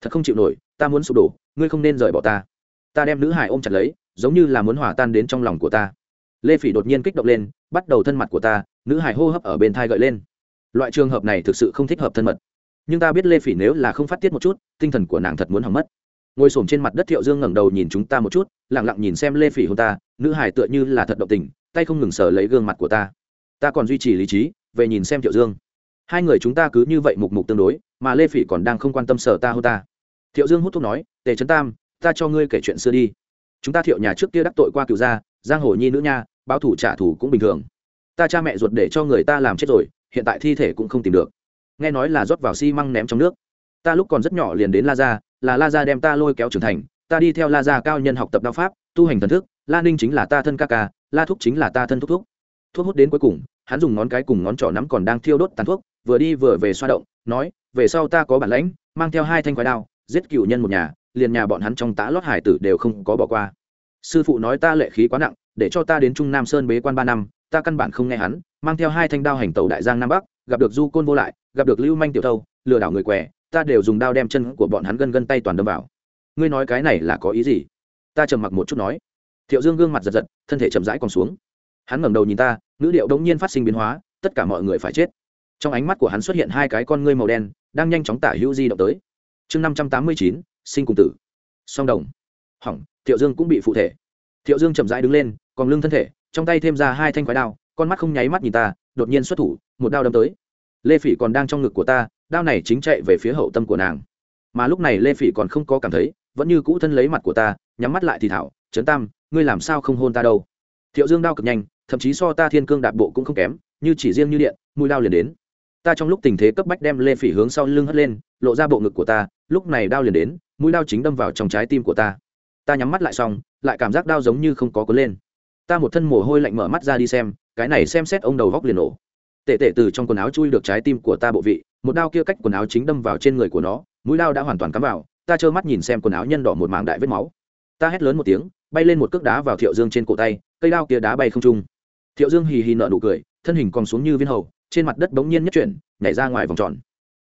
Thật không chịu nổi, ta muốn sụp đổ, ngươi không nên rời bỏ ta. Ta đem nữ hải ôm chặt lấy, giống như là muốn hỏa tan đến trong lòng của ta lê phỉ đột nhiên kích động lên, bắt đầu thân mặt của ta, nữ hải hô hấp ở bên thai gợi lên. Loại trường hợp này thực sự không thích hợp thân mật. Nhưng ta biết lê phỉ nếu là không phát tiết một chút, tinh thần của nàng thật muốn hỏng mất. Ngồi s trên mặt đất thiệu dương ngẩng đầu nhìn chúng ta một chút lẳng lặng nhìn xem lê phỉ hôn ta, nữ hải tựa như là thật động tình, tay không ngừng sờ lấy gương mặt của ta. Ta còn duy trì lý trí, về nhìn xem thiệu dương. Hai người chúng ta cứ như vậy mục mục tương đối, mà lê phỉ còn đang không quan tâm sờ ta hôn ta. Thiệu dương hút thuốc nói, tề trấn tam, ta cho ngươi kể chuyện xưa đi. Chúng ta thiệu nhà trước kia đắc tội qua cựu gia giang hồ nhi nữ nha, báo thủ trả thù cũng bình thường. Ta cha mẹ ruột để cho người ta làm chết rồi, hiện tại thi thể cũng không tìm được. Nghe nói là rót vào xi măng ném trong nước. Ta lúc còn rất nhỏ liền đến la gia, là la gia đem ta lôi kéo trưởng thành, ta đi theo la gia cao nhân học tập đao pháp, tu hành thần thức, la ninh chính là ta thân ca ca, la thúc chính là ta thân thúc thúc. Thuốc hút đến cuối cùng, hắn dùng ngón cái cùng ngón trỏ nắm còn đang thiêu đốt tàn thuốc, vừa đi vừa về xoa động, nói, về sau ta có bản lãnh, mang theo hai thanh quái đao, giết cựu nhân một nhà, liền nhà bọn hắn trong tã lót hải tử đều không có bỏ qua sư phụ nói ta lệ khí quá nặng, để cho ta đến trung nam sơn bế quan ba năm, ta căn bản không nghe hắn, mang theo hai thanh đao hành tàu đại giang nam bắc, gặp được du côn vô lại, gặp được lưu manh tiểu thâu, lừa đảo người què, ta đều dùng đao đem chân của bọn hắn gân gân tay toàn đâm vào. Ngươi nói cái này là có ý gì? Ta trầm mặc một chút nói. Thiệu dương gương mặt giật giật, thân thể chậm rãi còn xuống. Hắn ngẩng đầu nhìn ta, ngữ điệu đống nhiên phát sinh biến hóa, tất cả mọi người phải chết. Trong ánh mắt của hắn xuất hiện hai cái con ngươi màu đen, đang nhanh chóng tả hữu di động tới. Chương năm trăm tám mươi chín, sinh cùng tử. Song đồng. Hỏng thiệu dương cũng bị phụ thể. Thiệu dương chậm rãi đứng lên, còn lưng thân thể, trong tay thêm ra hai thanh khoái đao, con mắt không nháy mắt nhìn ta, đột nhiên xuất thủ, một đao đâm tới. Lê phỉ còn đang trong ngực của ta, đao này chính chạy về phía hậu tâm của nàng. Mà lúc này lê phỉ còn không có cảm thấy, vẫn như cũ thân lấy mặt của ta, nhắm mắt lại thì thảo, trấn tam, ngươi làm sao không hôn ta đâu? Thiệu dương đao cực nhanh, thậm chí so ta thiên cương đạp bộ cũng không kém, như chỉ riêng như điện, mũi đao liền đến. Ta trong lúc tình thế cấp bách đem lê phỉ hướng sau lưng hất lên, lộ ra bộ ngực của ta, lúc này đao liền đến, mũi đao chính đâm vào trong trái tim của ta ta nhắm mắt lại xong, lại cảm giác đau giống như không có cuốn lên. Ta một thân mồ hôi lạnh mở mắt ra đi xem, cái này xem xét ông đầu góc liền nổ. Tệ tệ từ trong quần áo chui được trái tim của ta bộ vị, một đao kia cách quần áo chính đâm vào trên người của nó, mũi đao đã hoàn toàn cắm vào, ta trơ mắt nhìn xem quần áo nhân đỏ một mảng đại vết máu. Ta hét lớn một tiếng, bay lên một cước đá vào thiệu dương trên cổ tay, cây đao kia đá bay không trung. Thiệu dương hì hì nợ nụ cười, thân hình còn xuống như viên hầu, trên mặt đất bỗng nhiên nhất chuyển, nhảy ra ngoài vòng tròn.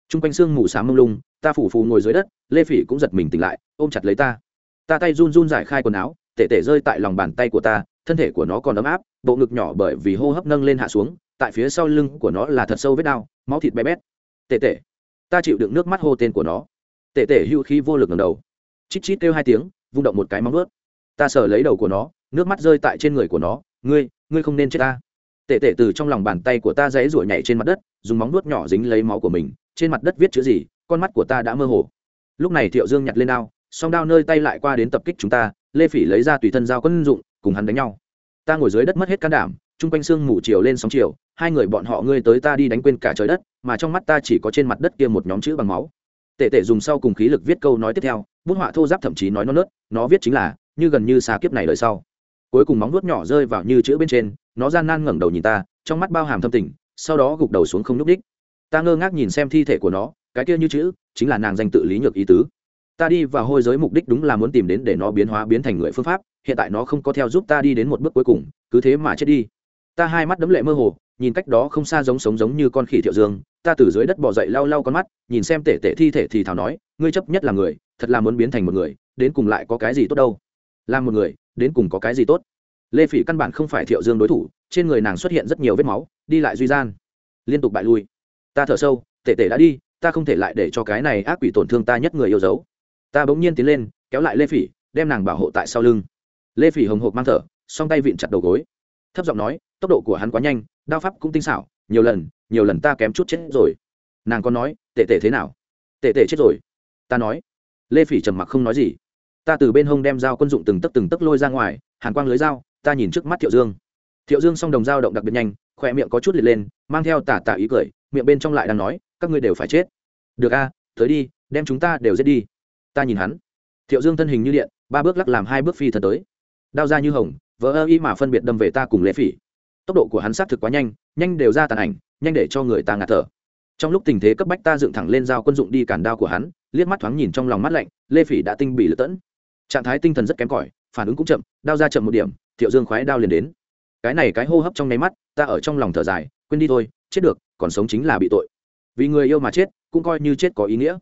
T r u n g quanh xương mù s á m mông lung, ta phủ phù ngồi dưới đất, lê phỉ cũng giật mình tỉnh lại, ôm chặt lấy ta ta tay run run giải khai quần áo tệ tệ rơi tại lòng bàn tay của ta, thân thể của nó còn ấm áp, bộ ngực nhỏ bởi vì hô hấp nâng lên hạ xuống, tại phía sau lưng của nó là thật sâu vết đau, máu thịt bé bét. Tệ tệ ta chịu đựng nước mắt hô tên của nó. Tệ tệ hưu khí vô lực ngầm đầu. Chít chít kêu hai tiếng, vung động một cái móng ướt ta sờ lấy đầu của nó, nước mắt rơi tại trên người của nó. Ngươi ngươi không nên chết ta. Tệ tệ từ trong lòng bàn tay của ta dãy ruổi nhảy trên mặt đất, dùng móng nuốt nhỏ dính lấy máu của mình, trên mặt đất viết chữ gì, con mắt của ta đã mơ hồ. Lúc này thiệu dương nhặt lên ao song đao nơi tay lại qua đến tập kích chúng ta, lê phỉ lấy ra tùy thân dao quân dụng, cùng hắn đánh nhau. Ta ngồi dưới đất mất hết can đảm, chung quanh sương mù chiều lên sóng chiều, hai người bọn họ ngươi tới ta đi đánh quên cả trời đất, mà trong mắt ta chỉ có trên mặt đất kia một nhóm chữ bằng máu. Tệ tệ dùng sau cùng khí lực viết câu nói tiếp theo, bút họa thô giáp thậm chí nói nó nớt, nó viết chính là, như gần như xa kiếp này đời sau. Cuối cùng móng nuốt nhỏ rơi vào như chữ bên trên, nó gian nan ngẩng đầu nhìn ta, trong mắt bao hàm thâm tình, sau đó gục đầu xuống không núp đích ta ngơ ngác nhìn xem thi thể của nó, cái kia như chữ, chính là nàng danh tự lý nhược ý tứ ta đi vào hôi giới mục đích đúng là muốn tìm đến để nó biến hóa biến thành người phương pháp, hiện tại nó không có theo giúp ta đi đến một bước cuối cùng, cứ thế mà chết đi. Ta hai mắt đấm lệ mơ hồ, nhìn cách đó không xa giống sống giống như con khỉ thiệu dương, ta từ dưới đất bỏ dậy lau lau con mắt, nhìn xem tể tể thi thể thì thảo nói, ngươi chấp nhất là người, thật là muốn biến thành một người, đến cùng lại có cái gì tốt đâu. Làm một người, đến cùng có cái gì tốt? Lê phỉ căn bản không phải thiệu dương đối thủ, trên người nàng xuất hiện rất nhiều vết máu, đi lại duy gian. Liên tục bại lui. Ta thở sâu, tể tể đã đi, ta không thể lại để cho cái này ác quỷ tổn thương ta nhất người yêu dấu ta bỗng nhiên tiến lên, kéo lại lê phỉ, đem nàng bảo hộ tại sau lưng. Lê phỉ hồng hộp mang thở, song tay vịn chặt đầu gối. Thấp giọng nói, tốc độ của hắn quá nhanh, đao pháp cũng tinh xảo, nhiều lần nhiều lần ta kém chút chết rồi. Nàng còn nói, tệ tệ thế nào? Tệ tệ chết rồi. Ta nói. Lê phỉ trầm mặc không nói gì. Ta từ bên hông đem dao quân dụng từng tấc từng tấc lôi ra ngoài, hàn quang lưới dao, ta nhìn trước mắt thiệu dương. Thiệu dương song đồng dao động đặc biệt nhanh, khỏe miệng có chút liệt lên, mang theo tả tả ý cười, miệng bên trong lại đang nói, các ngươi đều phải chết. Được a, tới đi, đem chúng ta đều giết đi ta nhìn hắn. Thiệu dương thân hình như điện, ba bước lắc làm hai bước phi thật tới. Đao ra như hồng, vỡ ơ y mà phân biệt đâm về ta cùng lễ phỉ. Tốc độ của hắn sát thực quá nhanh nhanh đều ra tàn ảnh, nhanh để cho người ta ngạt thở. Trong lúc tình thế cấp bách ta dựng thẳng lên dao quân dụng đi cản đao của hắn, liếc mắt thoáng nhìn trong lòng mắt lạnh lê phỉ đã tinh bị lật tẫn. Trạng thái tinh thần rất kém cỏi, phản ứng cũng chậm, đao ra chậm một điểm, thiệu dương khoái đao liền đến. Cái này cái hô hấp trong nháy mắt, ta ở trong lòng thở dài, quên đi thôi, chết được, còn sống chính là bị tội. Vì người yêu mà chết, cũng coi như chết có ý nghĩa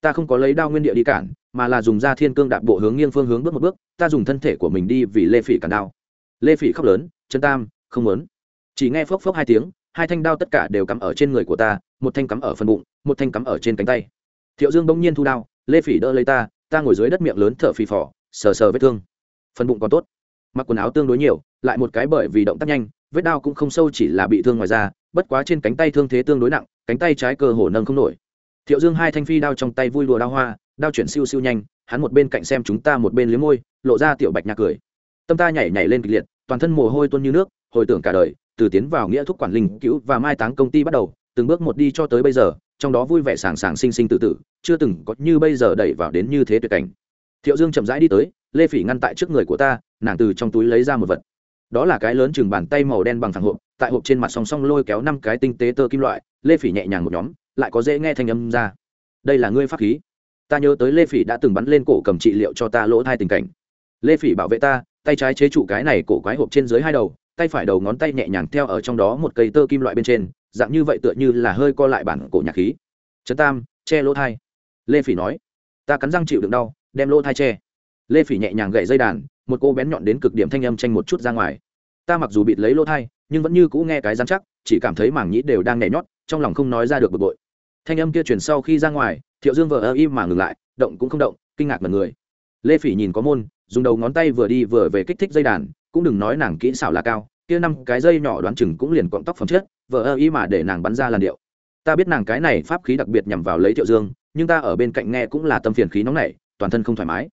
ta không có lấy đao nguyên địa đi cản, mà là dùng ra thiên cương đạp bộ hướng nghiêng phương hướng bước một bước, ta dùng thân thể của mình đi vì lê phỉ cản đao. Lê phỉ khóc lớn, chân tam, không muốn. Chỉ nghe phốc phốc hai tiếng, hai thanh đao tất cả đều cắm ở trên người của ta, một thanh cắm ở phần bụng, một thanh cắm ở trên cánh tay. Thiệu dương bỗng nhiên thu đao, lê phỉ đỡ lấy ta ta ngồi dưới đất miệng lớn thở phì phò, sờ sờ vết thương. Phần bụng còn tốt. Mặc quần áo tương đối nhiều, lại một cái bởi vì động tác nhanh, vết đao cũng không sâu chỉ là bị thương ngoài da, bất quá trên cánh tay thương thế tương đối nặng, cánh tay trái cơ hồ nâng không nổi thiệu dương hai thanh phi đao trong tay vui đùa đao hoa, đao chuyển siêu siêu nhanh, hắn một bên cạnh xem chúng ta một bên liếm môi, lộ ra tiểu bạch nhạc cười. Tâm ta nhảy nhảy lên kịch liệt, toàn thân mồ hôi tuôn như nước, hồi tưởng cả đời, từ tiến vào nghĩa thúc quản linh cứu và mai táng công ty bắt đầu, từng bước một đi cho tới bây giờ, trong đó vui vẻ sảng sảng sinh sinh tự tử, chưa từng có như bây giờ đẩy vào đến như thế tuyệt cảnh. Thiệu dương chậm rãi đi tới, lê phỉ ngăn tại trước người của ta, nàng từ trong túi lấy ra một vật. Đó là cái lớn chừng bàn tay màu đen bằng thẳng hộp, tại hộp trên mặt song song lôi kéo năm cái tinh tế tơ kim loại, lê phỉ nhẹ nhàng một nhóm lại có dễ nghe thanh âm ra. Đây là ngươi pháp khí. Ta nhớ tới lê phỉ đã từng bắn lên cổ cầm trị liệu cho ta lỗ thai tình cảnh. Lê phỉ bảo vệ ta, tay trái chế trụ cái này cổ quái hộp trên dưới hai đầu, tay phải đầu ngón tay nhẹ nhàng theo ở trong đó một cây tơ kim loại bên trên, dạng như vậy tựa như là hơi co lại bản cổ nhạc khí. Trấn tam, che lỗ thai. Lê phỉ nói, ta cắn răng chịu đựng đau, đem lỗ thai che. Lê phỉ nhẹ nhàng gậy dây đàn, một cô bén nhọn đến cực điểm thanh âm tranh một chút ra ngoài. Ta mặc dù bịt lấy lỗ thai, nhưng vẫn như cũ nghe cái dám chắc, chỉ cảm thấy mảng nhĩ đều đang nhảy nhót, trong lòng không nói ra được bực bội thanh âm kia truyền sau khi ra ngoài, thiệu dương vờ ơ im mà ngừng lại, động cũng không động, kinh ngạc mật người. Lê phỉ nhìn có môn, dùng đầu ngón tay vừa đi vừa về kích thích dây đàn, cũng đừng nói nàng kỹ xảo là cao, kia năm cái dây nhỏ đoán chừng cũng liền cọng tóc phẩm chất vờ ơ y mà để nàng bắn ra làn điệu. Ta biết nàng cái này pháp khí đặc biệt nhằm vào lấy thiệu dương, nhưng ta ở bên cạnh nghe cũng là tâm phiền khí nóng nảy, toàn thân không thoải mái.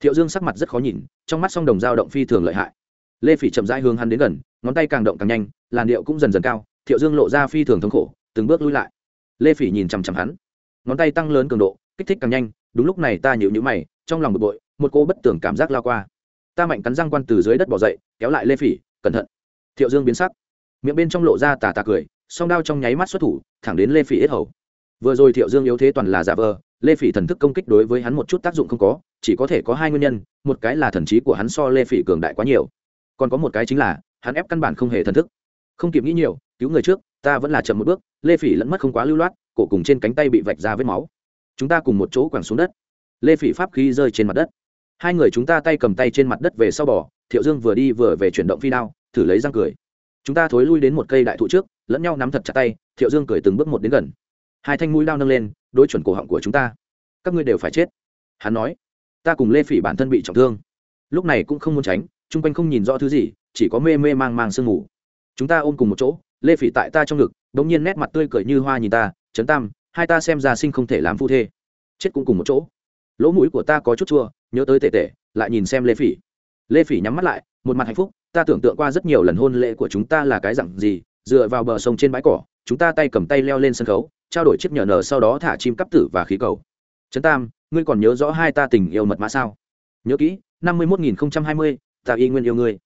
Thiệu dương sắc mặt rất khó nhìn, trong mắt song đồng dao động phi thường lợi hại. Lê phỉ chậm rãi hướng hắn đến gần, ngón tay càng động càng nhanh, làn điệu cũng dần dần cao, thiệu dương lộ ra phi thường thống khổ, từng bước lui lại lê phỉ nhìn chằm chằm hắn. Ngón tay tăng lớn cường độ, kích thích càng nhanh, đúng lúc này ta nhịu nhữ mày, trong lòng bực bội, một cô bất tưởng cảm giác lao qua. Ta mạnh cắn răng quan từ dưới đất bỏ dậy, kéo lại lê phỉ, cẩn thận. Thiệu dương biến sắc. Miệng bên trong lộ ra tà tà cười, song đao trong nháy mắt xuất thủ, thẳng đến lê phỉ ít hầu. Vừa rồi thiệu dương yếu thế toàn là giả vờ, lê phỉ thần thức công kích đối với hắn một chút tác dụng không có, chỉ có thể có hai nguyên nhân, một cái là thần trí của hắn so lê phỉ cường đại quá nhiều. Còn có một cái chính là, hắn ép căn bản không hề thần thức không kịp nghĩ nhiều, cứu người trước, ta vẫn là chậm một bước, lê phỉ lẫn mất không quá lưu loát, cổ cùng trên cánh tay bị vạch ra vết máu. Chúng ta cùng một chỗ quẳng xuống đất. Lê phỉ pháp khí rơi trên mặt đất. Hai người chúng ta tay cầm tay trên mặt đất về sau bò, thiệu dương vừa đi vừa về chuyển động phi đao, thử lấy răng cười. Chúng ta thối lui đến một cây đại thụ trước, lẫn nhau nắm thật chặt tay, thiệu dương cười từng bước một đến gần. Hai thanh mũi đao nâng lên, đối chuẩn cổ họng của chúng ta. Các ngươi đều phải chết. Hắn nói. Ta cùng lê phỉ bản thân bị trọng thương. Lúc này cũng không muốn tránh, chung quanh không nhìn rõ thứ gì, chỉ có mê mê mang mang sương mù chúng ta ôm cùng một chỗ, lê phỉ tại ta trong ngực đ ỗ n g nhiên nét mặt tươi cười như hoa nhìn ta chấn tam, hai ta xem ra sinh không thể làm phu thê. Chết cũng cùng một chỗ. Lỗ mũi của ta có chút chua, nhớ tới tệ tệ, lại nhìn xem lê phỉ. Lê phỉ nhắm mắt lại, một mặt hạnh phúc, ta tưởng tượng qua rất nhiều lần hôn lễ của chúng ta là cái dặn gì, dựa vào bờ sông trên bãi cỏ, chúng ta tay cầm tay leo lên sân khấu, trao đổi chiếc nhờ nở sau đó thả chim cắp tử và khí cầu. Trấn tam, ngươi còn nhớ rõ hai ta tình yêu mật mã sao? Nhớ kỹ, năm mươi một nghìn hai mươi, ta y nguyên yêu ngươi.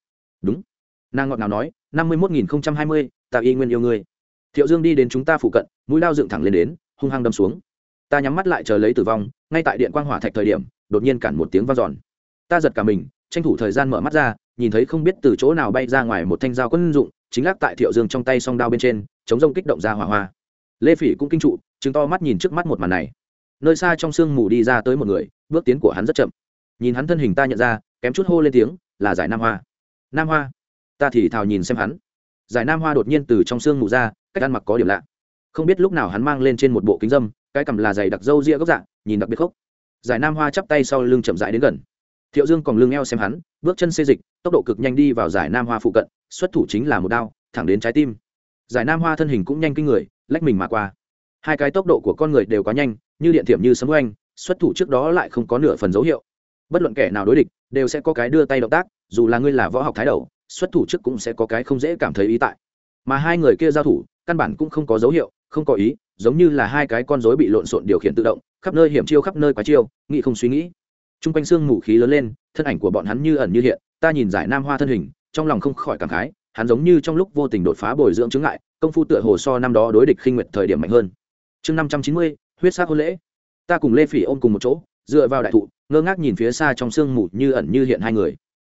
Đúng. Nàng ngọt nào nói năm mươi một nghìn hai mươi, ta y nguyên yêu ngươi. Thiệu dương đi đến chúng ta phụ cận, mũi lao dựng thẳng lên đến, hung hăng đâm xuống. Ta nhắm mắt lại chờ lấy tử vong, ngay tại điện quang hỏa thạch thời điểm, đột nhiên cản một tiếng vang a giòn ta giật cả mình, tranh thủ thời gian mở mắt ra, nhìn thấy không biết từ chỗ nào bay ra ngoài một thanh dao quân dụng, chính lắc tại thiệu dương trong tay song đao bên trên, chống rông kích động ra hỏa hoa. Lê phỉ cũng kinh trụ chứng to mắt nhìn trước mắt một màn này. Nơi xa trong sương mù đi ra tới một người, bước tiến của hắn rất chậm. Nhìn hắn thân hình ta nhận ra, kém chút hô lên tiếng, là giải nam hoa. Nam hoa ta thì thào nhìn xem hắn. Giải nam hoa đột nhiên từ trong xương mù ra, cách ăn mặc có điểm lạ. Không biết lúc nào hắn mang lên trên một bộ kính dâm, cái cằm là giày đặc râu ria gốc dạng nhìn đặc biệt khốc. Giải nam hoa chắp tay sau lưng chậm rãi đến gần. Thiệu dương còn lưng eo xem hắn, bước chân xê dịch, tốc độ cực nhanh đi vào giải nam hoa phụ cận, xuất thủ chính là một đao, thẳng đến trái tim. Giải nam hoa thân hình cũng nhanh kinh người, lách mình mà qua. Hai cái tốc độ của con người đều quá nhanh, như điện thiểm như sấm oanh, xuất thủ trước đó lại không có nửa phần dấu hiệu. Bất luận kẻ nào đối địch, đều sẽ có cái đưa tay động tác, dù là ngươi là võ học thái đầu xuất thủ trước cũng sẽ có cái không dễ cảm thấy ý tại. Mà hai người kia giao thủ, căn bản cũng không có dấu hiệu, không có ý, giống như là hai cái con rối bị lộn xộn điều khiển tự động, khắp nơi hiểm chiêu, khắp nơi quá chiêu, nghĩ không suy nghĩ. T r u n g quanh xương mù khí lớn lên, thân ảnh của bọn hắn như ẩn như hiện, ta nhìn giải nam hoa thân hình, trong lòng không khỏi cảm khái, hắn giống như trong lúc vô tình đột phá bồi dưỡng chứng ngại, công phu tựa hồ so năm đó đối địch khinh nguyệt thời điểm mạnh hơn. Chương năm trăm chín mươi, huyết sắc hôn lễ. Ta cùng lê phỉ ôm cùng một chỗ, dựa vào đại thụ, ngơ ngác nhìn phía xa trong sương mù như ẩn như hiện hai người.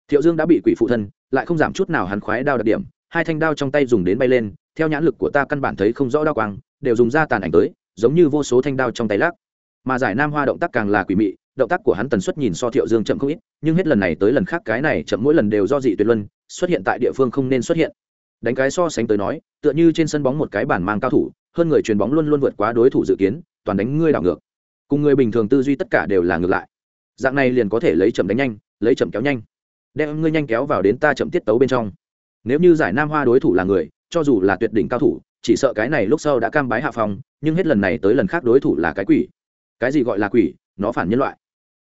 Thiệu dương đã bị quỷ phụ thân lại không giảm chút nào hắn khoái đao đặc điểm, hai thanh đao trong tay dùng đến bay lên, theo nhãn lực của ta căn bản thấy không rõ đao quang, đều dùng ra tàn ảnh tới, giống như vô số thanh đao trong tay lắc. Mà giải nam hoa động tác càng là quỷ mị, động tác của hắn tần suất nhìn so thiệu dương chậm không ít, nhưng hết lần này tới lần khác cái này chậm mỗi lần đều do dị tuyệt luân, xuất hiện tại địa phương không nên xuất hiện. Đánh cái so sánh tới nói, tựa như trên sân bóng một cái bản mang cao thủ, hơn người chuyền bóng luôn luôn vượt quá đối thủ dự kiến, toàn đánh ngươi đảo ngược. Cùng người bình thường tư duy tất cả đều là ngược lại. Dạng này liền có thể lấy chậm đánh nhanh, lấy chậm kéo nhanh đem ngươi nhanh kéo vào đến ta chậm tiết tấu bên trong. Nếu như giải nam hoa đối thủ là người, cho dù là tuyệt đỉnh cao thủ, chỉ sợ cái này lúc sau đã cam bái hạ phòng nhưng hết lần này tới lần khác đối thủ là cái quỷ. Cái gì gọi là quỷ? Nó phản nhân loại.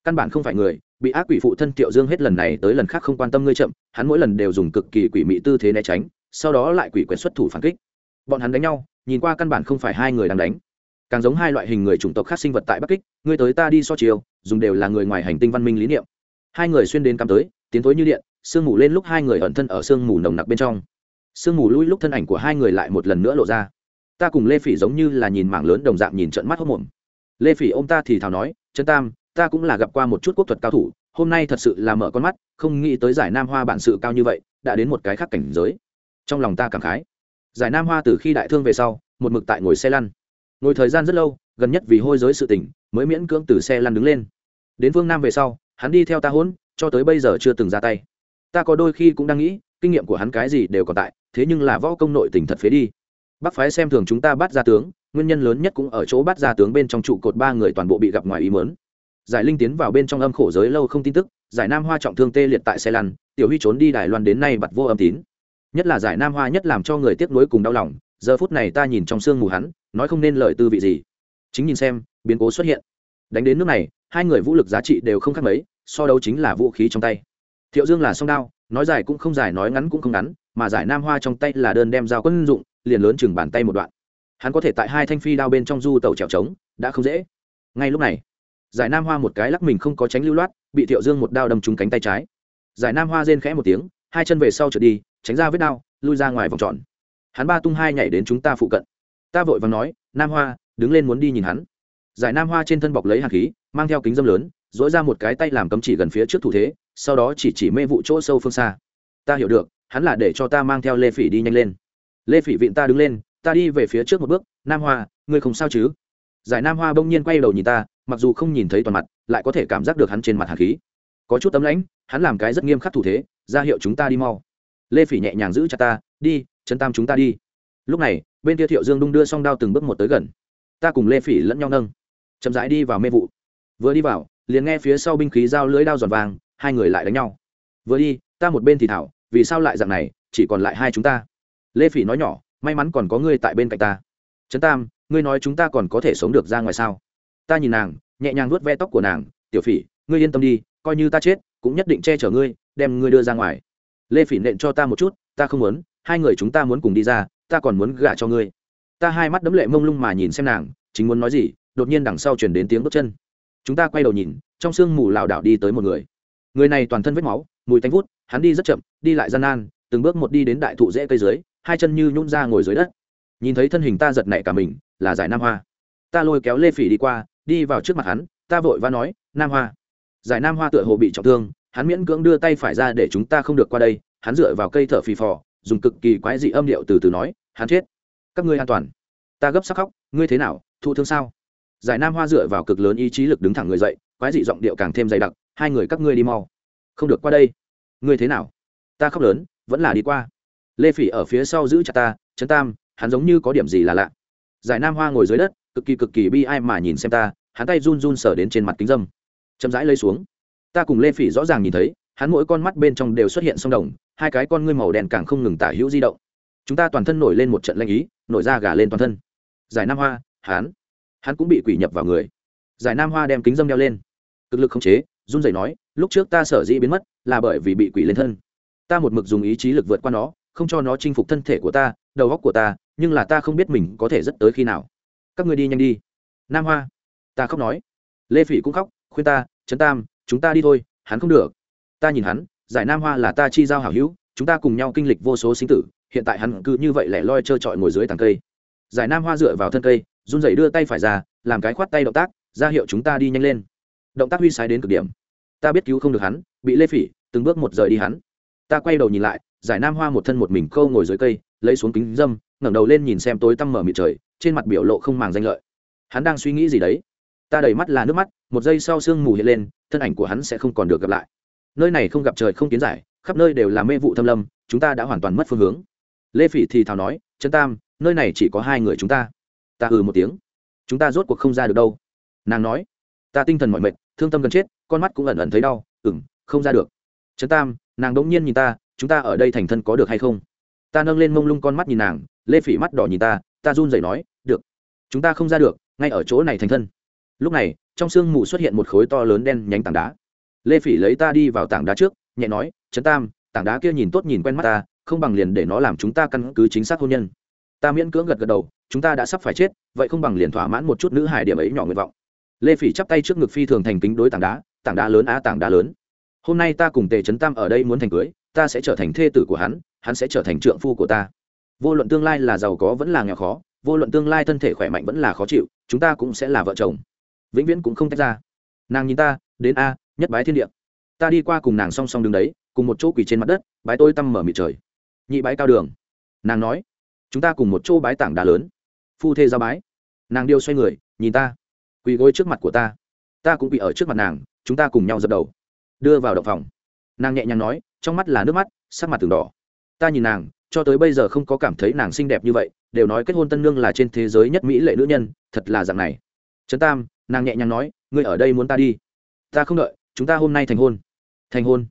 Căn bản không phải người, bị ác quỷ phụ thân tiệu dương hết lần này tới lần khác không quan tâm ngươi chậm, hắn mỗi lần đều dùng cực kỳ quỷ mị tư thế né tránh, sau đó lại quỷ quyền xuất thủ phản kích. Bọn hắn đánh nhau, nhìn qua căn bản không phải hai người đang đánh. Càng giống hai loại hình người chủng tộc khác sinh vật tại bắc kích, ngươi tới ta đi so chiều dùng đều là người ngoài hành tinh văn minh lý niệm. Hai người xuyên đến cắm tới tiến tối như điện, sương mù lên lúc hai người ẩn thân ở sương mù nồng nặc bên trong. Sương mù lui lúc thân ảnh của hai người lại một lần nữa lộ ra. Ta cùng lê phỉ giống như là nhìn mảng lớn đồng dạng nhìn trận mắt hốc mồm lê phỉ ô m ta thì thào nói chân tam, ta cũng là gặp qua một chút quốc thuật cao thủ, hôm nay thật sự là mở con mắt, không nghĩ tới giải nam hoa bản sự cao như vậy, đã đến một cái khác cảnh giới. Trong lòng ta cảm khái. Giải nam hoa từ khi đại thương về sau, một mực tại ngồi xe lăn. Ngồi thời gian rất lâu, gần nhất vì hôi giới sự tỉnh mới miễn cưỡng từ xe lăn đứng lên. Đến phương nam về sau, hắn đi theo ta hôn cho tới bây giờ chưa từng ra tay. Ta có đôi khi cũng đang nghĩ, kinh nghiệm của hắn cái gì đều còn tại, thế nhưng là võ công nội tình thật phế đi. Bác phái xem thường chúng ta bắt ra tướng, nguyên nhân lớn nhất cũng ở chỗ bắt ra tướng bên trong trụ cột ba người toàn bộ bị gặp ngoài ý mớn giải linh tiến vào bên trong âm khổ giới lâu không tin tức, giải nam hoa trọng thương tê liệt tại xe lăn, tiểu huy trốn đi đài loan đến nay bật vô âm tín. Nhất là giải nam hoa nhất làm cho người tiếc nuối cùng đau lòng, giờ phút này ta nhìn trong sương mù hắn, nói không nên lời tư vị gì. Chính nhìn xem, biến cố xuất hiện. Đánh đến nước này, hai người vũ lực giá trị đều không khác mấy so đấu chính là vũ khí trong tay. Thiệu dương là song đao, nói dài cũng không dài, nói ngắn cũng không ngắn, mà giải nam hoa trong tay là đơn đem dao quân dụng, liền lớn chừng bàn tay một đoạn. Hắn có thể tại hai thanh phi đao bên trong du tàu trèo trống, đã không dễ. Ngay lúc này, giải nam hoa một cái lắc mình không có tránh lưu loát, bị thiệu dương một đao đâm trúng cánh tay trái. Giải nam hoa rên khẽ một tiếng, hai chân về sau trượt đi, tránh ra vết đao, lui ra ngoài vòng tròn. Hắn ba tung hai nhảy đến chúng ta phụ cận. Ta vội và nói, nam hoa, đứng lên muốn đi nhìn hắn. Giải nam hoa trên thân bọc lấy hạt khí, mang theo kính dâm lớn dỗi ra một cái tay làm cấm chỉ gần phía trước thủ thế, sau đó chỉ chỉ mê vụ chỗ sâu phương xa. Ta hiểu được, hắn là để cho ta mang theo lê phỉ đi nhanh lên. Lê phỉ vịn ta đứng lên, ta đi về phía trước một bước, nam hoa, ngươi không sao chứ? Giải nam hoa bỗng nhiên quay đầu nhìn ta, mặc dù không nhìn thấy toàn mặt, lại có thể cảm giác được hắn trên mặt hạt khí. Có chút tấm lãnh, hắn làm cái rất nghiêm khắc thủ thế, ra hiệu chúng ta đi mau. Lê phỉ nhẹ nhàng giữ chặt ta, đi chân tam chúng ta đi. Lúc này, bên kia thiệu dương đung đưa song đao từng bước một tới gần. Ta cùng lê phỉ lẫn nhau nâng. Chậm rãi đi vào mê vụ. Vừa đi vào liền nghe phía sau binh khí dao lưỡi đao giòn vàng, hai người lại đánh nhau. Vừa đi, ta một bên thì thảo, vì sao lại dạng này, chỉ còn lại hai chúng ta. Lê phỉ nói nhỏ, may mắn còn có ngươi tại bên cạnh ta. Trấn tam, ngươi nói chúng ta còn có thể sống được ra ngoài sao? Ta nhìn nàng, nhẹ nhàng nuốt ve tóc của nàng, tiểu phỉ, ngươi yên tâm đi, coi như ta chết, cũng nhất định che chở ngươi, đem ngươi đưa ra ngoài. Lê phỉ nện cho ta một chút, ta không muốn, hai người chúng ta muốn cùng đi ra, ta còn muốn gả cho ngươi. Ta hai mắt đấm lệ mông lung mà nhìn xem nàng, chính muốn nói gì, đột nhiên đằng sau chuyển đến tiếng bước chân chúng ta quay đầu nhìn, trong sương mù lảo đảo đi tới một người. Người này toàn thân vết máu, mùi tanh vút, hắn đi rất chậm, đi lại gian nan, từng bước một đi đến đại thụ rễ cây dưới, hai chân như nhún ra ngồi dưới đất. Nhìn thấy thân hình ta giật nảy cả mình, là giải nam hoa. Ta lôi kéo lê phỉ đi qua, đi vào trước mặt hắn, ta vội và nói, nam hoa. Giải nam hoa tựa hồ bị trọng thương, hắn miễn cưỡng đưa tay phải ra để chúng ta không được qua đây, hắn dựa vào cây thở phì phò, dùng cực kỳ quái dị âm điệu từ từ nói, hắn chết. Các ngươi an toàn. Ta gấp sắc khóc, ngươi thế nào, thụ thương sao? Giải nam hoa dựa vào cực lớn ý chí lực đứng thẳng người dậy, quái dị giọng điệu càng thêm dày đặc, hai người các ngươi đi mau. Không được qua đây. Ngươi thế nào? Ta khóc lớn, vẫn là đi qua. Lê phỉ ở phía sau giữ chặt ta chân tam, hắn giống như có điểm gì là lạ. Giải nam hoa ngồi dưới đất, cực kỳ cực kỳ bi ai mà nhìn xem ta, hắn tay run run sờ đến trên mặt kính dâm. Chậm rãi lấy xuống. Ta cùng lê phỉ rõ ràng nhìn thấy, hắn mỗi con mắt bên trong đều xuất hiện sông đồng, hai cái con ngươi màu đen càng không ngừng tả hữu di động. Chúng ta toàn thân nổi lên một trận lanh ý, nổi ra gà lên toàn thân. Giải nam hoa hán hắn cũng bị quỷ nhập vào người. Giải nam hoa đem kính dâm đeo lên. Cực lực khống chế, run rẩy nói, lúc trước ta sở dĩ biến mất, là bởi vì bị quỷ lên thân. Ta một mực dùng ý chí lực vượt qua nó, không cho nó chinh phục thân thể của ta, đầu óc của ta, nhưng là ta không biết mình có thể rất tới khi nào. Các người đi nhanh đi. Nam hoa, ta khóc nói. Lê phỉ cũng khóc, khuyên ta, trấn tam, chúng ta đi thôi, hắn không được. Ta nhìn hắn, giải nam hoa là ta chi giao hảo hữu, chúng ta cùng nhau kinh lịch vô số sinh tử, hiện tại hắn cứ như vậy lẻ loi trơ trọi ngồi dưới tàng cây. Giải nam hoa dựa vào thân cây run rẩy đưa tay phải ra, làm cái khoát tay động tác, ra hiệu chúng ta đi nhanh lên. Động tác huy sai đến cực điểm. Ta biết cứu không được hắn, bị lê phỉ, từng bước một rời đi hắn. Ta quay đầu nhìn lại, giải nam hoa một thân một mình câu ngồi dưới cây, lấy xuống kính dâm, ngẩng đầu lên nhìn xem tối tăm mở mịt trời, trên mặt biểu lộ không màng danh lợi. Hắn đang suy nghĩ gì đấy? Ta đầy mắt là nước mắt, một giây sau sương mù hiện lên, thân ảnh của hắn sẽ không còn được gặp lại. Nơi này không gặp trời không kiến giải, khắp nơi đều là mê vụ thâm lâm, chúng ta đã hoàn toàn mất phương hướng. Lê phỉ thì thào nói trấn tam, nơi này chỉ có hai người chúng ta ta ừ một tiếng. Chúng ta rốt cuộc không ra được đâu. Nàng nói, ta tinh thần mọi mệt, thương tâm gần chết, con mắt cũng ẩn ẩn thấy đau. Ừng không ra được. Trấn tam, nàng đống nhiên nhìn ta, chúng ta ở đây thành thân có được hay không? Ta nâng lên mông lung con mắt nhìn nàng, lê phỉ mắt đỏ nhìn ta ta run rẩy nói, được, chúng ta không ra được, ngay ở chỗ này thành thân. Lúc này, trong sương mù xuất hiện một khối to lớn đen nhánh tảng đá. Lê phỉ lấy ta đi vào tảng đá trước, nhẹ nói, trấn tam, tảng đá kia nhìn tốt nhìn quen mắt ta, không bằng liền để nó làm chúng ta căn cứ chính xác hôn nhân. Ta miễn cưỡng gật gật đầu chúng ta đã sắp phải chết, vậy không bằng liền thỏa mãn một chút nữ hài điểm ấy nhỏ nguyện vọng. Lê phỉ chắp tay trước ngực phi thường thành kính đối tảng đá tảng đá lớn á, tảng đá lớn. Hôm nay ta cùng tề trấn tam ở đây muốn thành cưới, ta sẽ trở thành thê tử của hắn hắn sẽ trở thành trượng phu của ta. Vô luận tương lai là giàu có vẫn là nghèo khó, vô luận tương lai thân thể khỏe mạnh vẫn là khó chịu, chúng ta cũng sẽ là vợ chồng. Vĩnh viễn cũng không tách ra. Nàng nhìn ta, đến a, nhất bái thiên địa. Ta đi qua cùng nàng song song đứng đấy, cùng một chỗ quỳ trên mặt đất, bái tôi tăm mở mịt trời. Nhị bái cao đường. Nàng nói, chúng ta cùng một chỗ bái tảng đá lớn phu thê ra bái. Nàng điêu xoay người, nhìn ta. Quỳ gối trước mặt của ta. Ta cũng quỳ ở trước mặt nàng, chúng ta cùng nhau dập đầu. Đưa vào động phòng. Nàng nhẹ nhàng nói, trong mắt là nước mắt, sắc mặt từng đỏ. Ta nhìn nàng, cho tới bây giờ không có cảm thấy nàng xinh đẹp như vậy, đều nói kết hôn tân nương là trên thế giới nhất mỹ lệ nữ nhân, thật là dạng này. Trấn tam, nàng nhẹ nhàng nói, ngươi ở đây muốn ta đi. Ta không đợi, chúng ta hôm nay thành hôn. Thành hôn?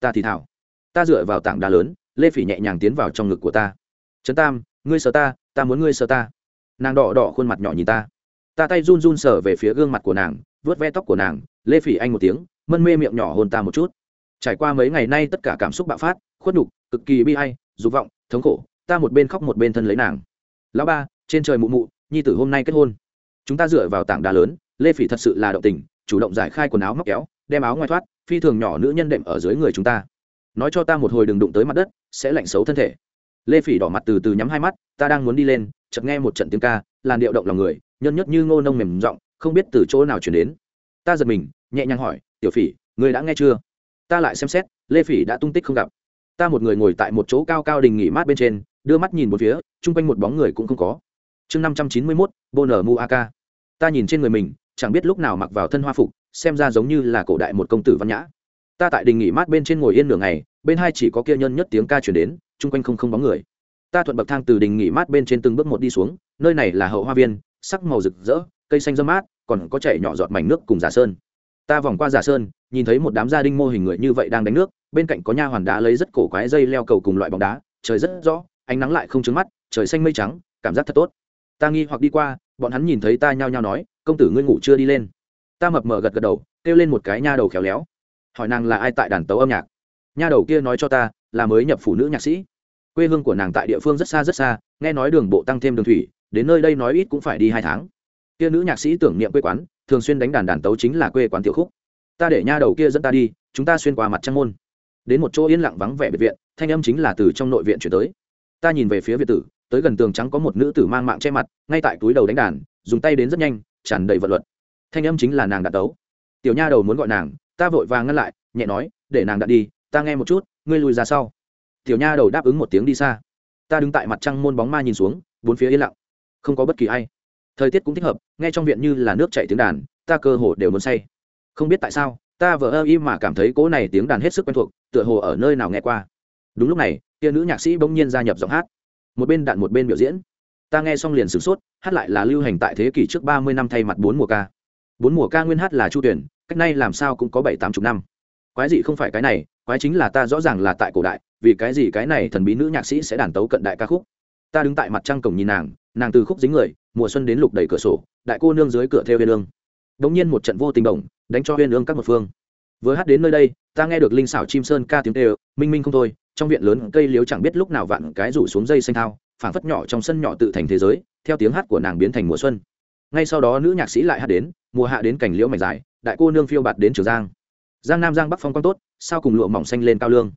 Ta thì thảo. Ta dựa vào tảng đá lớn, lê phỉ nhẹ nhàng tiến vào trong ngực của ta. Trấn tam, ngươi sợ ta ta muốn ngươi sợ ta nàng đỏ đỏ khuôn mặt nhỏ nhìn ta. Ta tay run run sờ về phía gương mặt của nàng vớt ve tóc của nàng, lê phỉ anh một tiếng, mân mê miệng nhỏ hôn ta một chút. Trải qua mấy ngày nay tất cả cảm xúc bạo phát, khuất nhục, cực kỳ bi hay dục vọng, thống khổ, ta một bên khóc một bên thân lấy nàng. Lão ba, trên trời mụ mụ, nhi tử hôm nay kết hôn. Chúng ta dựa vào tảng đá lớn, lê phỉ thật sự là động tình, chủ động giải khai quần áo móc kéo, đem áo ngoài thoát, phi thường nhỏ nữ nhân đệm ở dưới người chúng ta. Nói cho ta một hồi đừng đụng tới mặt đất, sẽ lạnh xấu thân thể. Lê phỉ đỏ mặt từ từ nhắm hai mắt, ta đang muốn đi lên chợt nghe một trận tiếng ca, làn điệu động lòng người, nhân nhất như ngô nông mềm giọng, không biết từ chỗ nào chuyển đến. Ta giật mình, nhẹ nhàng hỏi, tiểu phỉ, người đã nghe chưa? Ta lại xem xét, lê phỉ đã tung tích không gặp. Ta một người ngồi tại một chỗ cao cao đình nghỉ mát bên trên, đưa mắt nhìn một phía, chung quanh một bóng người cũng không có. Chương năm trăm chín mươi mốt bô nở mu ak ta nhìn trên người mình, chẳng biết lúc nào mặc vào thân hoa phục, xem ra giống như là cổ đại một công tử văn nhã. Ta tại đình nghỉ mát bên trên ngồi yên nửa ngày, bên hai chỉ có kia nhân nhất tiếng ca chuyển đến, chung quanh không không bóng người ta thuận bậc thang từ đình nghỉ mát bên trên từng bước một đi xuống, nơi này là hậu hoa viên, sắc màu rực rỡ, cây xanh dơ mát, còn có chảy nhỏ giọt mảnh nước cùng giả sơn. Ta vòng qua giả sơn, nhìn thấy một đám gia đình mô hình người như vậy đang đánh nước, bên cạnh có nha hoàn đá lấy rất cổ quái dây leo cầu cùng loại bóng đá, trời rất rõ, ánh nắng lại không trứng mắt, trời xanh mây trắng, cảm giác thật tốt. Ta nghi hoặc đi qua, bọn hắn nhìn thấy ta nhao nhao nói, công tử ngươi ngủ chưa đi lên? Ta mập mờ gật gật đầu, kêu lên một cái nha đầu khéo léo. Hỏi nàng là ai tại đàn tấu âm nhạc? Nha đầu kia nói cho ta, là mới nhập phụ nữ nhạc sĩ quê hương của nàng tại địa phương rất xa rất xa, nghe nói đường bộ tăng thêm đường thủy, đến nơi đây nói ít cũng phải đi hai tháng. Kia nữ nhạc sĩ tưởng niệm quê quán, thường xuyên đánh đàn đàn tấu chính là quê quán tiểu khúc. Ta để nha đầu kia dẫn ta đi, chúng ta xuyên qua mặt trăng môn. Đến một chỗ yên lặng vắng vẻ biệt viện, thanh âm chính là từ trong nội viện chuyển tới. Ta nhìn về phía việt tử, tới gần tường trắng có một nữ tử mang mạng che mặt, ngay tại túi đầu đánh đàn, dùng tay đến rất nhanh, tràn đầy vật luật. Thanh âm chính là nàng đạn tấu. Tiểu nha đầu muốn gọi nàng, ta vội vàng ngăn lại, nhẹ nói, để nàng đạn đi, ta nghe một chút, ngươi lùi ra sau tiểu nha đầu đáp ứng một tiếng đi xa. Ta đứng tại mặt trăng môn bóng ma nhìn xuống, bốn phía yên lặng. Không có bất kỳ ai. Thời tiết cũng thích hợp, nghe trong viện như là nước chảy tiếng đàn, ta cơ hồ đều muốn say. Không biết tại sao, ta vờ ơ im mà cảm thấy cỗ này tiếng đàn hết sức quen thuộc, tựa hồ ở nơi nào nghe qua. Đúng lúc này, tia nữ nhạc sĩ bỗng nhiên gia nhập giọng hát. Một bên đạn một bên biểu diễn. Ta nghe xong liền sửng sốt, hát lại là lưu hành tại thế kỷ trước ba mươi năm thay mặt bốn mùa ca. Bốn mùa ca nguyên hát là chu tuyển cách nay làm sao cũng có bảy tám chục năm. Quái dị không phải cái này, quái chính là ta rõ ràng là tại cổ đại vì cái gì cái này thần bí nữ nhạc sĩ sẽ đàn tấu cận đại ca khúc? Ta đứng tại mặt trăng cổng nhìn nàng nàng từ khúc dính người, mùa xuân đến lục đầy cửa sổ, đại cô nương dưới cửa theo huyên ương. Đống nhiên một trận vô tình đồng đánh cho huyên ương các một phương. Vừa hát đến nơi đây, ta nghe được linh xảo chim sơn ca tiếng tê minh minh không thôi, trong viện lớn cây liếu chẳng biết lúc nào vặn cái rủ xuống dây xanh thao, phảng phất nhỏ trong sân nhỏ tự thành thế giới, theo tiếng hát của nàng biến thành mùa xuân. Ngay sau đó nữ nhạc sĩ lại hát đến, mùa hạ đến cảnh liễu mảnh dài, đại cô nương phiêu bạt đến trường giang. Giang nam giang bắc phong quang tốt, sao cùng lụa mỏng xanh lên cao lương?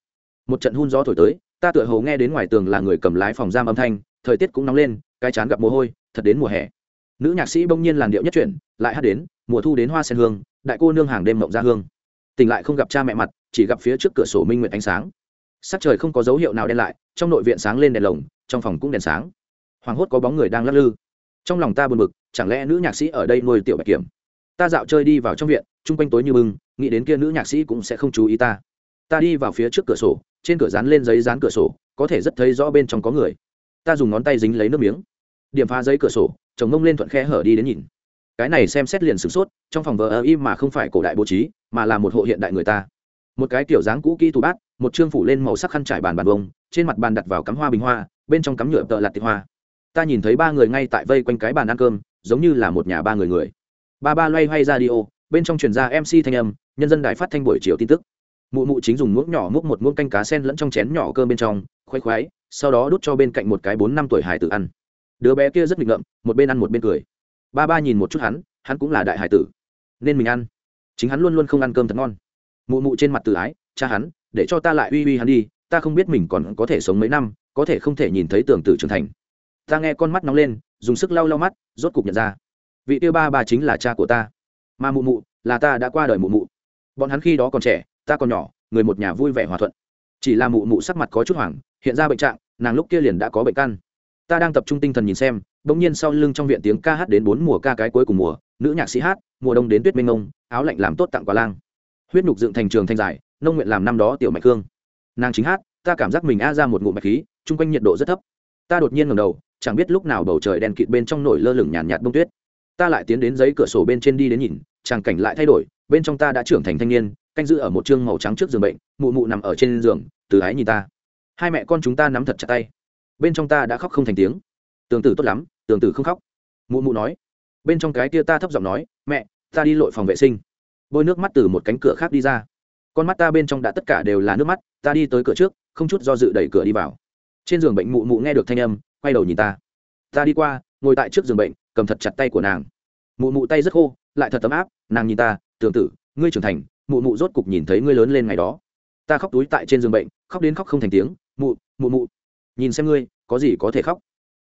Một trận hun gió thổi tới, ta tựa hồ nghe đến ngoài tường là người cầm lái phòng giam âm thanh, thời tiết cũng nóng lên, cái chán gặp mồ hôi, thật đến mùa hè. Nữ nhạc sĩ bỗng nhiên làn điệu nhất chuyển, lại hát đến, mùa thu đến hoa sen hương, đại cô nương hàng đêm mộng ra hương. Tỉnh lại không gặp cha mẹ mặt, chỉ gặp phía trước cửa sổ minh nguyện ánh sáng. Sắc trời không có dấu hiệu nào đen lại, trong nội viện sáng lên đèn lồng, trong phòng cũng đèn sáng. Hoàng hốt có bóng người đang lắc lư. Trong lòng ta buồn bực, chẳng lẽ nữ nhạc sĩ ở đây nuôi tiểu bạch kiểm? Ta dạo chơi đi vào trong viện, chung quanh tối như bưng nghĩ đến kia nữ nhạc sĩ cũng sẽ không chú ý ta. Ta đi vào phía trước cửa sổ trên cửa dán lên giấy dán cửa sổ, có thể rất thấy rõ bên trong có người. Ta dùng ngón tay dính lấy nước miếng. Điểm phá giấy cửa sổ, chồng ngông lên thuận khe hở đi đến nhìn. Cái này xem xét liền sửng sốt, trong phòng vờ ơ im mà không phải cổ đại bố trí, mà là một hộ hiện đại người ta. Một cái kiểu dáng cũ kỹ tủ bát, một chương phủ lên màu sắc khăn trải bàn bàn bông trên mặt bàn đặt vào cắm hoa bình hoa, bên trong cắm nhựa tợ lạt tịch hoa. Ta nhìn thấy ba người ngay tại vây quanh cái bàn ăn cơm, giống như là một nhà ba người người. Ba ba loay hoay ra đi ô bên trong truyền ra mc thanh âm, nhân dân đài phát thanh buổi chiều tin tức mụ mụ chính dùng muỗng nhỏ múc một muỗng canh cá sen lẫn trong chén nhỏ cơm bên trong, khoái khoái, sau đó đút cho bên cạnh một cái bốn năm tuổi hải tử ăn. Đứa bé kia rất nghịch ngợm, một bên ăn một bên cười. Ba ba nhìn một chút hắn hắn cũng là đại hải tử. Nên mình ăn. Chính hắn luôn luôn không ăn cơm thật ngon. Mụ mụ trên mặt tự ái, cha hắn, để cho ta lại uy uy hắn đi, ta không biết mình còn có thể sống mấy năm, có thể không thể nhìn thấy tưởng tử trưởng thành. Ta nghe con mắt nóng lên, dùng sức lau lau mắt, rốt cục nhận ra. Vị tiêu ba ba chính là cha của ta. Mà mụ mụ, là ta đã qua đời mụ mụ. Bọn hắn khi đó còn trẻ ta còn nhỏ, người một nhà vui vẻ hòa thuận. Chỉ là mụ mụ sắc mặt có chút hoảng, hiện ra bệnh trạng, nàng lúc kia liền đã có bệnh căn. Ta đang tập trung tinh thần nhìn xem, bỗng nhiên sau lưng trong viện tiếng ca hát đến bốn mùa ca cái cuối cùng mùa, nữ nhạc sĩ hát, mùa đông đến tuyết minh ông áo lạnh làm tốt tặng quả lang. Huyết nhục dựng thành trường thanh dài, nông nguyện làm năm đó tiểu mạch hương. Nàng chính hát, ta cảm giác mình a ra một ngụm mạch khí, chung quanh nhiệt độ rất thấp. Ta đột nhiên ngầm đầu, chẳng biết lúc nào bầu trời đen kịt bên trong nổi lơ lửng nhàn nhạt bông tuyết. Ta lại tiến đến giấy cửa sổ bên trên đi đến nhìn tràng cảnh lại thay đổi, bên trong ta đã trưởng thành thanh niên canh giữ ở một chương màu trắng trước giường bệnh, mụ mụ nằm ở trên giường, từ ái nhìn ta. Hai mẹ con chúng ta nắm thật chặt tay. Bên trong ta đã khóc không thành tiếng. Tường tử tốt lắm, tường tử không khóc. Mụ mụ nói. Bên trong cái kia ta thấp giọng nói, mẹ, ta đi lội phòng vệ sinh. Bôi nước mắt từ một cánh cửa khác đi ra. Con mắt ta bên trong đã tất cả đều là nước mắt, ta đi tới cửa trước, không chút do dự đẩy cửa đi vào. Trên giường bệnh mụ mụ nghe được thanh âm, quay đầu nhìn ta. Ta đi qua, ngồi tại trước giường bệnh, cầm thật chặt tay của nàng. Mụ mụ tay rất khô, lại thật tấm áp, nàng nhìn ta tương tử, ngươi trưởng thành mụ mụ rốt cục nhìn thấy ngươi lớn lên ngày đó. Ta khóc túi tại trên giường bệnh, khóc đến khóc không thành tiếng, mụ mụ mụ, nhìn xem ngươi, có gì có thể khóc?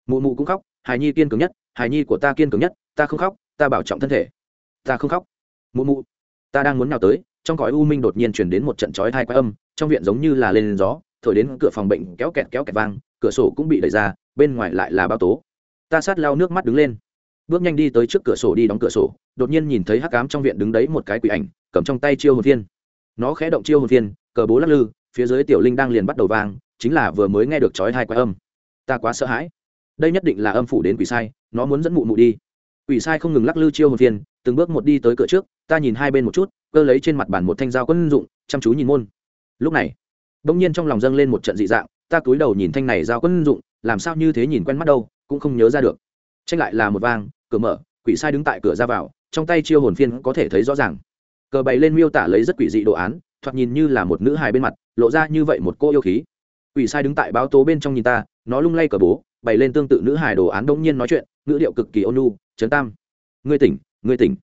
Mụ mụ cũng khóc, hài nhi kiên cường nhất, hài nhi của ta kiên cường nhất, ta không khóc, ta bảo trọng thân thể. Ta không khóc. Mụ mụ, ta đang muốn nào tới. Trong cõi u minh đột nhiên chuyển đến một trận chói thai quái âm, trong viện giống như là lên gió, thổi đến cửa phòng bệnh kéo kẹt kéo kẹt vang, cửa sổ cũng bị đẩy ra, bên ngoài lại là bao tố. Ta sát lao nước mắt đứng lên. Bước nhanh đi tới trước cửa sổ đi đóng cửa sổ, đột nhiên nhìn thấy hắc cám trong viện đứng đấy một cái quỷ ảnh cầm trong tay chiêu hồn thiên nó khẽ động chiêu hồn thiên cờ bố lắc lư, phía dưới tiểu linh đang liền bắt đầu vang, chính là vừa mới nghe được chói hai quái âm. Ta quá sợ hãi. Đây nhất định là âm phủ đến quỷ sai, nó muốn dẫn mụ mụ đi. Quỷ sai không ngừng lắc lư chiêu hồn thiên từng bước một đi tới cửa trước, ta nhìn hai bên một chút, cơ lấy trên mặt bàn một thanh dao quân dụng, chăm chú nhìn môn. Lúc này, bỗng nhiên trong lòng dâng lên một trận dị dạng, ta cúi đầu nhìn thanh này dao quân dụng, làm sao như thế nhìn quen mắt đâu, cũng không nhớ ra được. Tranh lại là một vang, cửa mở, quỷ sai đứng tại cửa ra vào, trong tay chiêu hồn phiên có thể thấy rõ ràng cờ bày lên miêu tả lấy rất quỷ dị đồ án, thoạt nhìn như là một nữ hài bên mặt, lộ ra như vậy một cô yêu khí. Quỷ sai đứng tại báo tố bên trong nhìn ta, nó lung lay cờ bố, bày lên tương tự nữ hài đồ án đông nhiên nói chuyện, ngữ điệu cực kỳ ôn nhu, trấn tam, ngươi tỉnh ngươi tỉnh.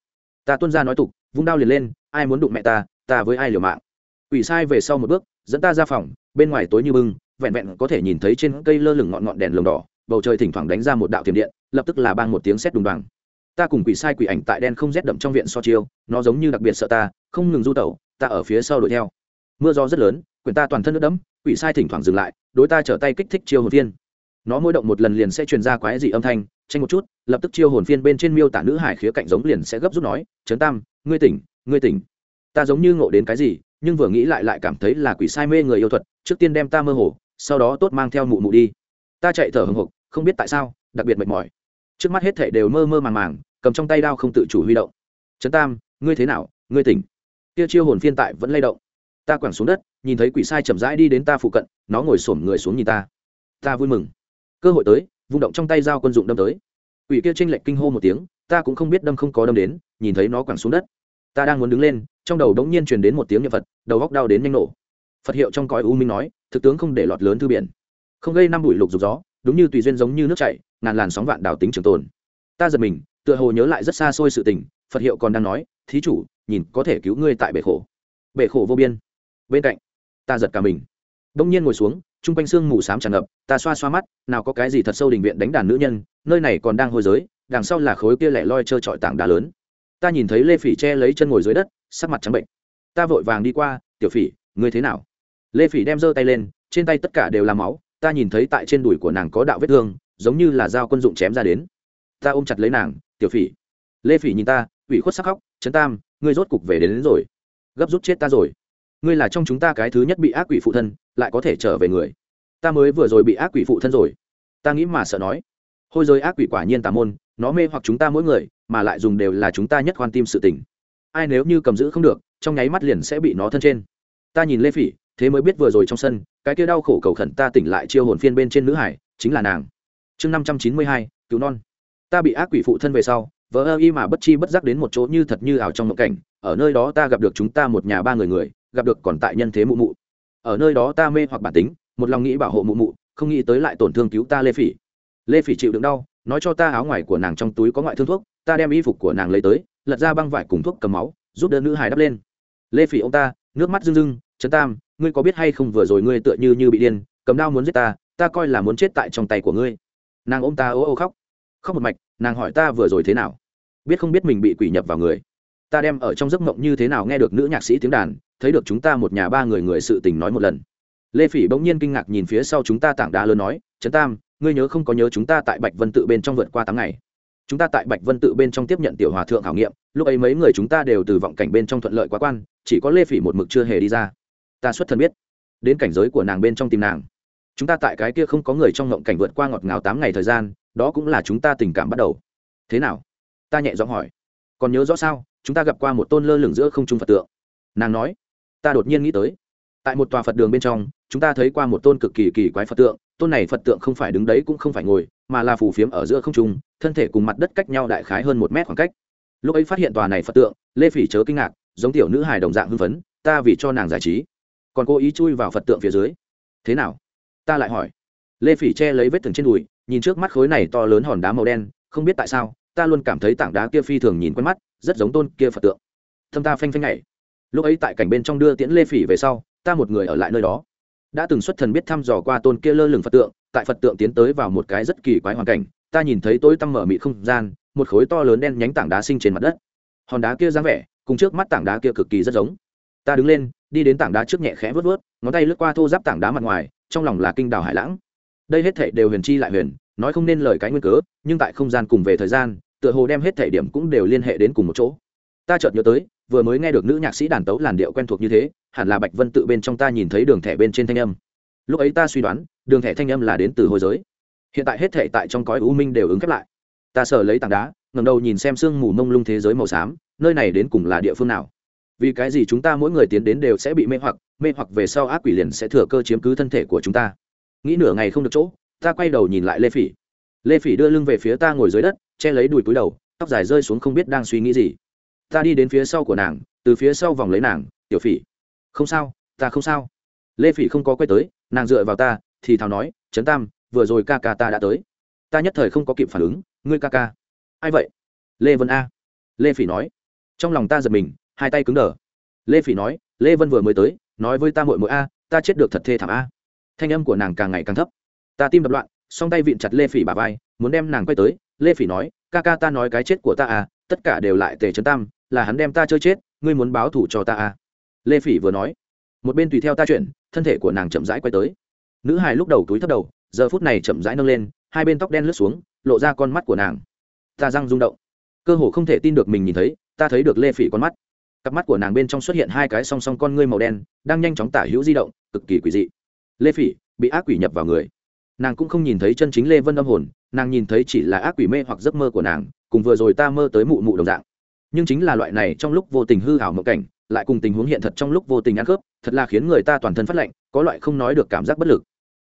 Ta tuân ra nói tục, vung đao liền lên, ai muốn đụng mẹ ta ta với ai liều mạng? Quỷ sai về sau một bước, dẫn ta ra phòng, bên ngoài tối như bưng, vẹn vẹn có thể nhìn thấy trên cây lơ lửng ngọn ngọn đèn lồng đỏ, bầu trời thỉnh thoảng đánh ra một đạo tiềm điện, lập tức là bang một tiếng sét đùng đoàng ta cùng quỷ sai quỷ ảnh tại đen không rét đậm trong viện so chiêu, nó giống như đặc biệt sợ ta, không ngừng du tẩu, ta ở phía sau đuổi theo. Mưa gió rất lớn quyển ta toàn thân nước đẫm, quỷ sai thỉnh thoảng dừng lại, đối ta trở tay kích thích chiêu hồn phiên. Nó mỗi động một lần liền sẽ truyền ra quái dị âm thanh, tranh một chút, lập tức chiêu hồn phiên bên trên miêu tả nữ hải khía cạnh giống liền sẽ gấp rút nói, trấn tam, ngươi tỉnh ngươi tỉnh. Ta giống như ngộ đến cái gì, nhưng vừa nghĩ lại lại cảm thấy là quỷ sai mê người yêu thuật, trước tiên đem ta mơ hồ, sau đó tốt mang theo mụ mụ đi. Ta chạy thở hồng hộc, không biết tại sao, đặc biệt mệt mỏi. Trước mắt hết thể đều mơ mơ màng màng cầm trong tay đao không tự chủ huy động. Trấn tam, ngươi thế nào? Ngươi tỉnh. Kia chiêu hồn phiên tại vẫn lay động. Ta quẳng xuống đất, nhìn thấy quỷ sai chậm rãi đi đến ta phụ cận, nó ngồi xổm người xuống nhìn ta. Ta vui mừng. Cơ hội tới, vung động trong tay dao quân dụng đâm tới. Quỷ kia tranh lệch kinh hô một tiếng, ta cũng không biết đâm không có đâm đến, nhìn thấy nó quẳng xuống đất. Ta đang muốn đứng lên, trong đầu đống nhiên truyền đến một tiếng nhật phật, đầu góc đau đến nhanh nổ. Phật hiệu trong cõi u minh nói, thực tướng không để lọt lớn thư biển. Không gây năm bụi lục rục gió, đúng như tùy duyên giống như nước chảy, ngàn làn sóng vạn đảo tính trường tồn. Ta giật mình tựa hồ nhớ lại rất xa xôi sự tình, phật hiệu còn đang nói, thí chủ, nhìn có thể cứu ngươi tại bể khổ. Bể khổ vô biên. Bên cạnh, ta giật cả mình. Đông nhiên ngồi xuống t r u n g quanh xương mù s á m tràn ngập, ta xoa xoa mắt, nào có cái gì thật sâu đình viện đánh đàn nữ nhân, nơi này còn đang hôi giới, đằng sau là khối kia lẻ loi trơ trọi tảng đá lớn. Ta nhìn thấy lê phỉ che lấy chân ngồi dưới đất, sắc mặt trắng bệnh. Ta vội vàng đi qua, tiểu phỉ, ngươi thế nào? Lê phỉ đem giơ tay lên, trên tay tất cả đều là máu, ta nhìn thấy tại trên đùi của nàng có đạo vết thương, giống như là dao quân dụng chém ra đến. Ta ôm chặt lấy nàng tiểu phỉ lê phỉ nhìn ta ủy khuất sắc khóc trấn tam ngươi rốt cục về đến, đến rồi gấp rút chết ta rồi. Ngươi là trong chúng ta cái thứ nhất bị ác quỷ phụ thân lại có thể trở về người. Ta mới vừa rồi bị ác quỷ phụ thân rồi. Ta nghĩ mà sợ nói. Hôi giới ác quỷ quả nhiên tà môn nó mê hoặc chúng ta mỗi người mà lại dùng đều là chúng ta nhất quan tim sự tình. Ai nếu như cầm giữ không được trong nháy mắt liền sẽ bị nó thân trên. Ta nhìn lê phỉ thế mới biết vừa rồi trong sân cái kia đau khổ cầu khẩn ta tỉnh lại chiêu hồn phiên bên trên nữ hải chính là nàng. Chương năm trăm chín mươi hai cứu non ta bị ác quỷ phụ thân về sau vỡ ơ y mà bất chi bất giác đến một chỗ như thật như ảo trong mộng cảnh, ở nơi đó ta gặp được chúng ta một nhà ba người người, gặp được còn tại nhân thế mụ mụ. Ở nơi đó ta mê hoặc bản tính, một lòng nghĩ bảo hộ mụ mụ, không nghĩ tới lại tổn thương cứu ta lê phỉ. Lê phỉ chịu đựng đau, nói cho ta áo ngoài của nàng trong túi có ngoại thương thuốc, ta đem y phục của nàng lấy tới, lật ra băng vải cùng thuốc cầm máu, giúp đỡ nữ hài đắp lên. Lê phỉ ông ta, nước mắt rưng rưng, trấn tam, ngươi có biết hay không vừa rồi ngươi tựa như như bị điên, cầm đau muốn giết ta ta coi là muốn chết tại trong tay của ngươi. Nàng ôm ta ô ô khóc khóc một mạch, nàng hỏi ta vừa rồi thế nào? Biết không biết mình bị quỷ nhập vào người. Ta đem ở trong giấc mộng như thế nào nghe được nữ nhạc sĩ tiếng đàn, thấy được chúng ta một nhà ba người người sự tình nói một lần. Lê phỉ bỗng nhiên kinh ngạc nhìn phía sau chúng ta tảng đá lớn nói, trấn tam, ngươi nhớ không có nhớ chúng ta tại bạch vân tự bên trong vượt qua tám ngày? Chúng ta tại bạch vân tự bên trong tiếp nhận tiểu hòa thượng khảo nghiệm, lúc ấy mấy người chúng ta đều từ vọng cảnh bên trong thuận lợi quá quan, chỉ có lê phỉ một mực chưa hề đi ra. Ta xuất thân biết. Đến cảnh giới của nàng bên trong tìm nàng. Chúng ta tại cái kia không có người trong ngộng cảnh vượt qua ngọt ngào tám ngày thời gian đó cũng là chúng ta tình cảm bắt đầu. Thế nào? Ta nhẹ giọng hỏi. Còn nhớ rõ sao? Chúng ta gặp qua một tôn lơ lửng giữa không trung phật tượng. Nàng nói. Ta đột nhiên nghĩ tới. Tại một tòa phật đường bên trong, chúng ta thấy qua một tôn cực kỳ kỳ quái phật tượng. Tôn này phật tượng không phải đứng đấy cũng không phải ngồi, mà là phủ phiếm ở giữa không trung, thân thể cùng mặt đất cách nhau đại khái hơn một mét khoảng cách. Lúc ấy phát hiện tòa này phật tượng, lê phỉ chớ kinh ngạc, giống tiểu nữ hài đồng dạng hưng phấn, ta vì cho nàng giải trí. Còn cố ý chui vào phật tượng phía dưới. Thế nào? Ta lại hỏi. Lê phỉ che lấy vết thương trên đùi nhìn trước mắt khối này to lớn hòn đá màu đen, không biết tại sao, ta luôn cảm thấy tảng đá kia phi thường nhìn quen mắt, rất giống tôn kia phật tượng. Thâm ta phanh phanh nhảy. Lúc ấy tại cảnh bên trong đưa tiễn lê phỉ về sau, ta một người ở lại nơi đó. Đã từng xuất thần biết thăm dò qua tôn kia lơ lửng phật tượng, tại phật tượng tiến tới vào một cái rất kỳ quái hoàn cảnh, ta nhìn thấy tối tăm mở mị không gian, một khối to lớn đen nhánh tảng đá sinh trên mặt đất. Hòn đá kia dáng vẻ, cùng trước mắt tảng đá kia cực kỳ rất giống. Ta đứng lên, đi đến tảng đá trước nhẹ khẽ vớt vớt ngón tay lướt qua thô giáp tảng đá mặt ngoài, trong lòng là kinh đào hải lãng đây hết thể đều huyền chi lại huyền, nói không nên lời cái nguyên cớ, nhưng tại không gian cùng về thời gian, tựa hồ đem hết thể điểm cũng đều liên hệ đến cùng một chỗ. Ta chợt nhớ tới, vừa mới nghe được nữ nhạc sĩ đàn tấu làn điệu quen thuộc như thế, hẳn là bạch vân tự bên trong ta nhìn thấy đường thẻ bên trên thanh âm. Lúc ấy ta suy đoán, đường thẻ thanh âm là đến từ hồi giới. Hiện tại hết thể tại trong cõi u minh đều ứng khép lại. Ta sờ lấy tảng đá ngầm đầu nhìn xem sương mù mông lung thế giới màu xám, nơi này đến cùng là địa phương nào? Vì cái gì chúng ta mỗi người tiến đến đều sẽ bị mê hoặc mê hoặc về sau ác quỷ liền sẽ thừa cơ chiếm cứ thân thể của chúng ta? Nghĩ nửa ngày không được chỗ, ta quay đầu nhìn lại lê phỉ. Lê phỉ đưa lưng về phía ta ngồi dưới đất, che lấy đùi cúi đầu, tóc dài rơi xuống không biết đang suy nghĩ gì. Ta đi đến phía sau của nàng, từ phía sau vòng lấy nàng, tiểu phỉ. Không sao, ta không sao. Lê phỉ không có quay tới, nàng dựa vào ta, thì thào nói, trấn tam, vừa rồi ca ca ta đã tới. Ta nhất thời không có kịp phản ứng, ngươi ca ca. Ai vậy? Lê vân a. Lê phỉ nói. Trong lòng ta giật mình, hai tay cứng đờ. Lê phỉ nói, lê vân vừa mới tới, nói với ta mội mội a, ta chết được thật thê thảm a thanh âm của nàng càng ngày càng thấp. Ta tim đập loạn song tay vịn chặt lê phỉ bà vai muốn đem nàng quay tới. Lê phỉ nói ca ca ta nói cái chết của ta à tất cả đều lại tề trấn tam là hắn đem ta chơi chết ngươi muốn báo thủ cho ta à. Lê phỉ vừa nói. Một bên tùy theo ta chuyển, thân thể của nàng chậm rãi quay tới. Nữ hài lúc đầu túi thấp đầu giờ phút này chậm rãi nâng lên hai bên tóc đen lướt xuống lộ ra con mắt của nàng. Ta răng rung động. Cơ hồ không thể tin được mình nhìn thấy ta thấy được lê phỉ con mắt. Cặp mắt của nàng bên trong xuất hiện hai cái song song con ngươi màu đen đang nhanh chóng tả hữu di động cực kỳ quỷ dị lê phỉ bị ác quỷ nhập vào người. Nàng cũng không nhìn thấy chân chính lê vân âm hồn, nàng nhìn thấy chỉ là ác quỷ mê hoặc giấc mơ của nàng, cùng vừa rồi ta mơ tới mụ mụ đồng dạng. Nhưng chính là loại này trong lúc vô tình hư hảo mộng cảnh, lại cùng tình huống hiện thật trong lúc vô tình ăn khớp, thật là khiến người ta toàn thân phát lạnh, có loại không nói được cảm giác bất lực.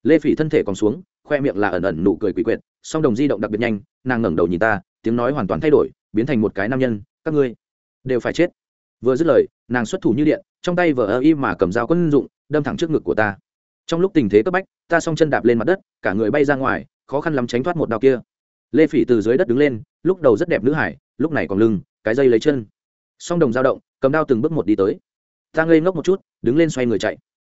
Lê phỉ thân thể còn xuống, khoe miệng là ẩn ẩn nụ cười quỷ quyệt, song đồng di động đặc biệt nhanh, nàng ngẩng đầu nhìn ta, tiếng nói hoàn toàn thay đổi, biến thành một cái nam nhân, các ngươi đều phải chết. Vừa dứt lời, nàng xuất thủ như điện, trong tay vờ ơ y mà cầm dao quân dụng, đâm thẳng trước ngực của ta trong lúc tình thế cấp bách, ta s chân đạp lên mặt đất, cả người bay ra ngoài, khó khăn lắm tránh thoát một đao kia. Lê phỉ từ dưới đất đứng lên, lúc đầu rất đẹp nữ hải, lúc này còn lưng, cái dây lấy chân. Song đồng dao động, cầm đao từng bước một đi tới. Ta ngây ngốc một chút, đứng lên xoay người chạy.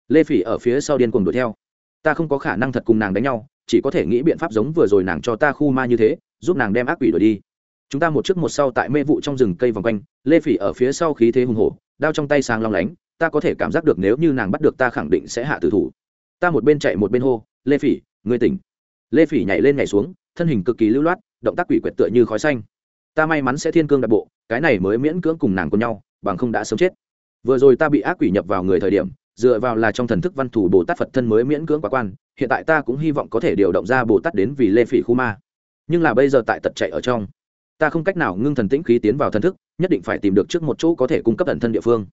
Lê phỉ ở phía sau điên cuồng đuổi theo. Ta không có khả năng thật cùng nàng đánh nhau, chỉ có thể nghĩ biện pháp giống vừa rồi nàng cho ta khu ma như thế, giúp nàng đem ác quỷ đuổi đi. Chúng ta một trước một sau tại mê vụ trong rừng cây vòng quanh, lê phỉ ở phía sau khí thế hùng hổ, đao trong tay sang long lánh, ta có thể cảm giác được nếu như nàng bắt được ta khẳng định sẽ hạ tử thủ ta một bên chạy một bên hô, lê phỉ, ngươi tỉnh. Lê phỉ nhảy lên nhảy xuống, thân hình cực kỳ lưu loát, động tác quỷ quyệt tựa như khói xanh. Ta may mắn sẽ thiên cương đặc bộ, cái này mới miễn cưỡng cùng nàng cùng nhau, bằng không đã sớm chết. Vừa rồi ta bị ác quỷ nhập vào người thời điểm, dựa vào là trong thần thức văn thủ bồ tát phật thân mới miễn cưỡng quá quan, hiện tại ta cũng hy vọng có thể điều động ra bồ tát đến vì lê phỉ khu ma. Nhưng là bây giờ tại tật chạy ở trong, ta không cách nào ngưng thần tĩnh khí tiến vào thần thức, nhất định phải tìm được trước một chỗ có thể cung cấp ẩn thân địa phương.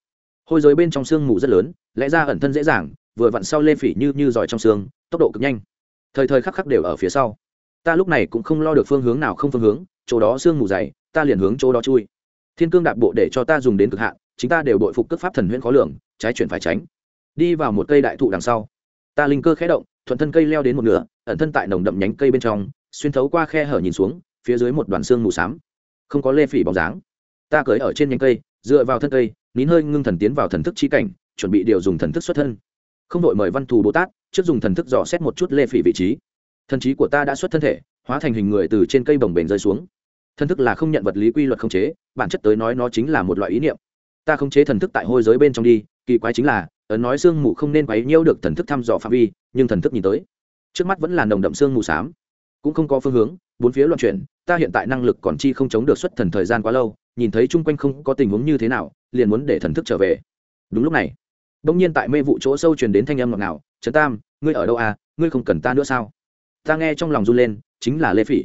Hôi giới bên trong sương mù rất lớn, lẽ ra ẩn thân dễ dàng vừa vặn sau lê phỉ như như giỏi trong xương, tốc độ cực nhanh. Thời thời khắc khắc đều ở phía sau. Ta lúc này cũng không lo được phương hướng nào không phương hướng, chỗ đó xương mù dày, ta liền hướng chỗ đó chui. Thiên cương đạp bộ để cho ta dùng đến cực hạn, chính ta đều đội phục cước pháp thần huyễn khó lường, trái chuyển phải tránh. Đi vào một cây đại thụ đằng sau. Ta linh cơ khẽ động, thuận thân cây leo đến một nửa, ẩn thân tại nồng đậm nhánh cây bên trong, xuyên thấu qua khe hở nhìn xuống, phía dưới một đoàn xương mù xám. Không có lê phỉ bóng dáng. Ta cưới ở trên nhánh cây, dựa vào thân cây, nín hơi ngưng thần tiến vào thần thức chi cảnh, chuẩn bị điều dùng thần thức xuất thân không đội mời văn thù bồ tát, trước dùng thần thức dò xét một chút lê phỉ vị trí. Thần trí của ta đã xuất thân thể, hóa thành hình người từ trên cây bồng bềnh rơi xuống. Thần thức là không nhận vật lý quy luật không chế, bản chất tới nói nó chính là một loại ý niệm. Ta không chế thần thức tại hôi giới bên trong đi, kỳ quái chính là, ấn nói sương mù không nên quấy nhiễu được thần thức thăm dò phạm vi, nhưng thần thức nhìn tới, trước mắt vẫn là nồng đậm sương mù xám. Cũng không có phương hướng, bốn phía loạn chuyển, ta hiện tại năng lực còn chi không chống được xuất thần thời gian quá lâu, nhìn thấy chung quanh không có tình huống như thế nào, liền muốn để thần thức trở về. Đúng lúc này đông nhiên tại mê vụ chỗ sâu truyền đến thanh âm ngọt ngào trấn tam, ngươi ở đâu à? Ngươi không cần ta nữa sao? Ta nghe trong lòng run lên, chính là lê phỉ.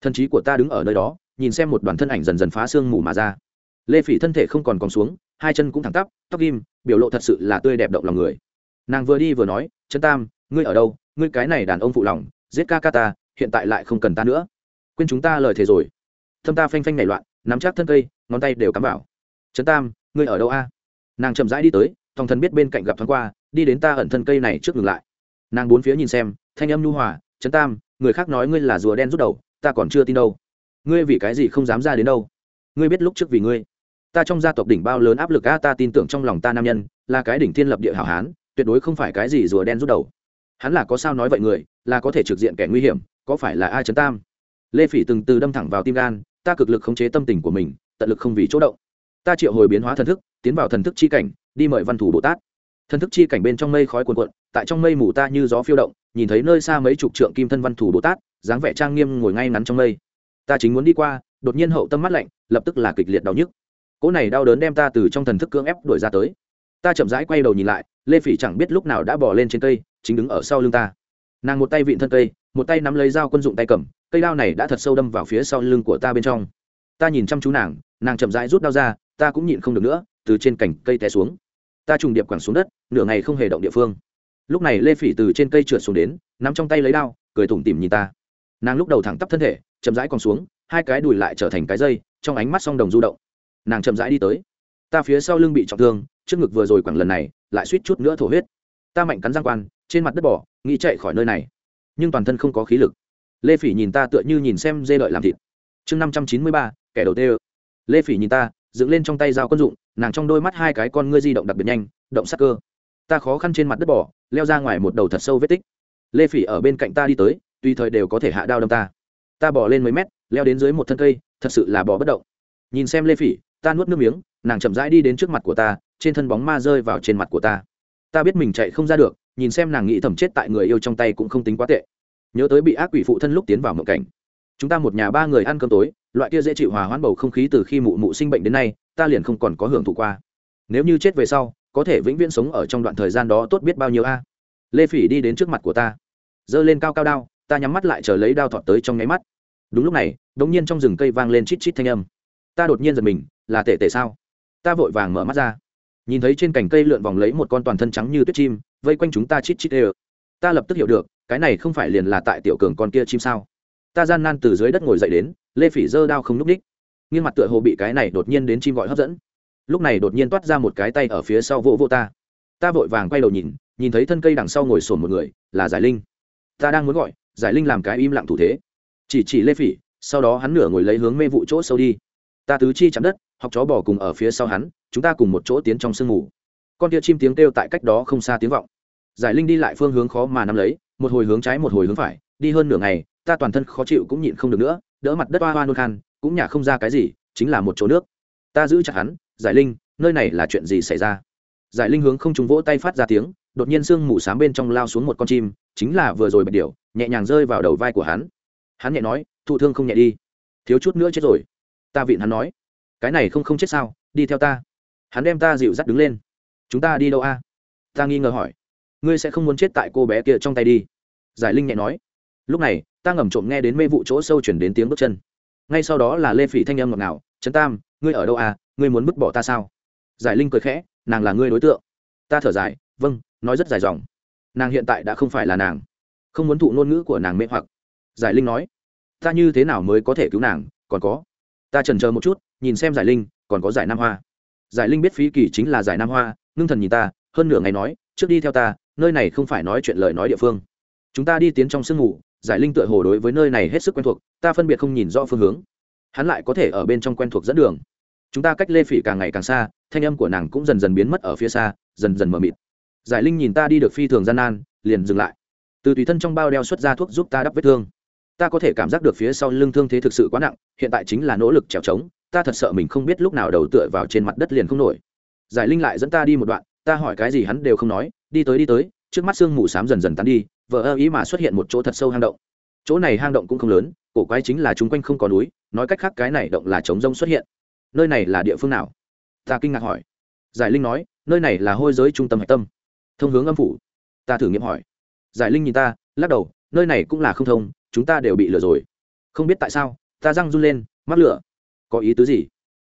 Thần trí của ta đứng ở nơi đó, nhìn xem một đoàn thân ảnh dần dần phá xương mù mà ra. Lê phỉ thân thể không còn còn xuống, hai chân cũng thẳng tắp, tóc ghim, biểu lộ thật sự là tươi đẹp động lòng người. Nàng vừa đi vừa nói trấn tam, ngươi ở đâu? Ngươi cái này đàn ông phụ lòng, giết ca ca ta, hiện tại lại không cần ta nữa. Quên chúng ta lời thề rồi. Thâm ta phanh phanh nảy loạn, nắm chắc thân cây, ngón tay đều cắm vào. Trấn tam, ngươi ở đâu a? Nàng chậm rãi đi tới thòng thần biết bên cạnh gặp thoáng qua, đi đến ta ẩn thân cây này trước ngừng lại. Nàng bốn phía nhìn xem, thanh âm nhu hòa, trấn tam, người khác nói ngươi là rùa đen rút đầu, ta còn chưa tin đâu. Ngươi vì cái gì không dám ra đến đâu? Ngươi biết lúc trước vì ngươi. Ta trong gia tộc đỉnh bao lớn áp lực a ta tin tưởng trong lòng ta nam nhân, là cái đỉnh thiên lập địa hảo hán, tuyệt đối không phải cái gì rùa đen rút đầu. Hắn là có sao nói vậy người, là có thể trực diện kẻ nguy hiểm, có phải là ai trấn tam? Lê phỉ từng từ đâm thẳng vào tim gan, ta cực lực khống chế tâm tình của mình, tận lực không vì chỗ động. Ta triệu hồi biến hóa thần thức, tiến vào thần thức chi cảnh đi mời văn thủ bồ tát. Thần thức chi cảnh bên trong mây khói cuồn cuộn, tại trong mây mù ta như gió phiêu động, nhìn thấy nơi xa mấy chục trượng kim thân văn thủ bồ tát, dáng vẻ trang nghiêm ngồi ngay ngắn trong mây. Ta chính muốn đi qua, đột nhiên hậu tâm mắt lạnh, lập tức là kịch liệt đau nhức. Cỗ này đau đớn đem ta từ trong thần thức cưỡng ép đuổi ra tới. Ta chậm rãi quay đầu nhìn lại, lê phỉ chẳng biết lúc nào đã bỏ lên trên cây, chính đứng ở sau lưng ta. Nàng một tay vịn thân cây, một tay nắm lấy dao quân dụng tay cầm, cây đao này đã thật sâu đâm vào phía sau lưng của ta bên trong. Ta nhìn chăm chú nàng nàng chậm rãi rút đao ra, ta cũng nhịn không được nữa, từ trên cành cây té xuống ta trùng điệp quẳng xuống đất, nửa ngày không hề động địa phương. Lúc này lê phỉ từ trên cây trượt xuống đến, nắm trong tay lấy đao, cười tủm tỉm nhìn ta. Nàng lúc đầu thẳng tắp thân thể, chậm rãi còn xuống, hai cái đùi lại trở thành cái dây, trong ánh mắt song đồng du động. Nàng chậm rãi đi tới. Ta phía sau lưng bị trọng thương, trước ngực vừa rồi quẳng lần này, lại suýt chút nữa thổ huyết. Ta mạnh cắn giang quan, trên mặt đất bỏ, nghĩ chạy khỏi nơi này. Nhưng toàn thân không có khí lực. Lê phỉ nhìn ta tựa như nhìn xem dê lợi làm thịt. Chương năm trăm chín mươi ba, kẻ đầu tê lê phỉ nhìn ta dựng lên trong tay dao quân dụng, nàng trong đôi mắt hai cái con ngươi di động đặc biệt nhanh, động sắc cơ. Ta khó khăn trên mặt đất bỏ, leo ra ngoài một đầu thật sâu vết tích. Lê phỉ ở bên cạnh ta đi tới, tùy thời đều có thể hạ đao đâm ta. Ta bỏ lên mấy mét, leo đến dưới một thân cây, thật sự là bỏ bất động. Nhìn xem lê phỉ, ta nuốt nước miếng, nàng chậm rãi đi đến trước mặt của ta, trên thân bóng ma rơi vào trên mặt của ta. Ta biết mình chạy không ra được, nhìn xem nàng nghĩ thầm chết tại người yêu trong tay cũng không tính quá tệ. Nhớ tới bị ác quỷ phụ thân lúc tiến vào mộng cảnh chúng ta một nhà ba người ăn cơm tối, loại kia dễ chịu hòa hoãn bầu không khí từ khi mụ mụ sinh bệnh đến nay, ta liền không còn có hưởng thụ qua. Nếu như chết về sau, có thể vĩnh viễn sống ở trong đoạn thời gian đó tốt biết bao nhiêu a. Lê phỉ đi đến trước mặt của ta, giơ lên cao cao đao, ta nhắm mắt lại chờ lấy đao thọt tới trong nháy mắt. Đúng lúc này đ ỗ n g nhiên trong rừng cây vang lên chít chít thanh âm. Ta đột nhiên giật mình, là tệ tệ sao? Ta vội vàng mở mắt ra. Nhìn thấy trên cành cây lượn vòng lấy một con toàn thân trắng như tuyết chim, vây quanh chúng ta chít chít ê ta lập tức hiểu được, cái này không phải liền là tại tiểu cường con kia chim sao? Ta gian nan từ dưới đất ngồi dậy đến, lê phỉ giơ đao không n ú c ních nghiêng mặt tựa hồ bị cái này đột nhiên đến chim gọi hấp dẫn. Lúc này đột nhiên toát ra một cái tay ở phía sau vỗ vỗ ta. Ta vội vàng quay đầu nhìn nhìn thấy thân cây đằng sau ngồi sồn một người, là giải linh. Ta đang muốn gọi, giải linh làm cái im lặng thủ thế. Chỉ chỉ lê phỉ, sau đó hắn nửa ngồi lấy hướng mê vụ chỗ sâu đi. Ta tứ chi chạm đất, học chó bỏ cùng ở phía sau hắn, chúng ta cùng một chỗ tiến trong sương mù. Con tia chim tiếng kêu tại cách đó không xa tiếng vọng. Giải linh đi lại phương hướng khó mà nắm lấy, một hồi hướng trái một hồi hướng phải đi hơn nửa ngày, ta toàn thân khó chịu cũng nhịn không được nữa, đỡ mặt đất hoa hoa nôn khan, cũng nhả không ra cái gì, chính là một chỗ nước. Ta giữ chặt hắn, giải linh, nơi này là chuyện gì xảy ra? Giải linh hướng không trúng vỗ tay phát ra tiếng, đột nhiên sương mù s á m bên trong lao xuống một con chim, chính là vừa rồi bật điệu nhẹ nhàng rơi vào đầu vai của hắn. Hắn nhẹ nói, thụ thương không nhẹ đi. Thiếu chút nữa chết rồi. Ta vịn hắn nói, cái này không không chết sao, đi theo ta. Hắn đem ta dịu dắt đứng lên. Chúng ta đi đâu a? Ta nghi ngờ hỏi, ngươi sẽ không muốn chết tại cô bé kia trong tay đi? Giải linh nhẹ nói lúc này, ta ngầm trộm nghe đến mê vụ chỗ sâu chuyển đến tiếng bước chân. Ngay sau đó là lê phỉ thanh âm ngọt ngào, trấn tam, ngươi ở đâu à? Ngươi muốn vứt bỏ ta sao? Giải linh cười khẽ, nàng là ngươi đối tượng. Ta thở dài vâng nói rất dài dòng. Nàng hiện tại đã không phải là nàng. Không muốn thụ ngôn ngữ của nàng mê hoặc. Giải linh nói, ta như thế nào mới có thể cứu nàng? Còn có. Ta trần chờ một chút, nhìn xem giải linh, còn có giải nam hoa. Giải linh biết phí kỳ chính là giải nam hoa, ngưng thần nhìn ta, hơn nửa ngày nói, trước đi theo ta, nơi này không phải nói chuyện lời nói địa phương. Chúng ta đi tiến trong sương ngủ giải linh tựa hồ đối với nơi này hết sức quen thuộc, ta phân biệt không nhìn rõ phương hướng. Hắn lại có thể ở bên trong quen thuộc dẫn đường. Chúng ta cách lê phỉ càng ngày càng xa, thanh âm của nàng cũng dần dần biến mất ở phía xa, dần dần mờ mịt. Giải linh nhìn ta đi được phi thường gian nan, liền dừng lại. Từ tùy thân trong bao đeo xuất ra thuốc giúp ta đắp vết thương. Ta có thể cảm giác được phía sau lưng thương thế thực sự quá nặng, hiện tại chính là nỗ lực trèo trống, ta thật sợ mình không biết lúc nào đầu tựa vào trên mặt đất liền không nổi. Giải linh lại dẫn ta đi một đoạn, ta hỏi cái gì hắn đều không nói, đi tới đi tới, trước mắt sương mù s á m dần dần tán đi vờ ơ ý mà xuất hiện một chỗ thật sâu hang động. Chỗ này hang động cũng không lớn, cổ quái chính là chung quanh không có núi, nói cách khác cái này động là trống rông xuất hiện. Nơi này là địa phương nào? Ta kinh ngạc hỏi. Giải linh nói, nơi này là hôi giới trung tâm hạch tâm. Thông hướng âm phủ. Ta thử nghiệm hỏi. Giải linh nhìn ta, lắc đầu, nơi này cũng là không thông, chúng ta đều bị lừa rồi. Không biết tại sao, ta răng run lên, mắc lửa. Có ý tứ gì?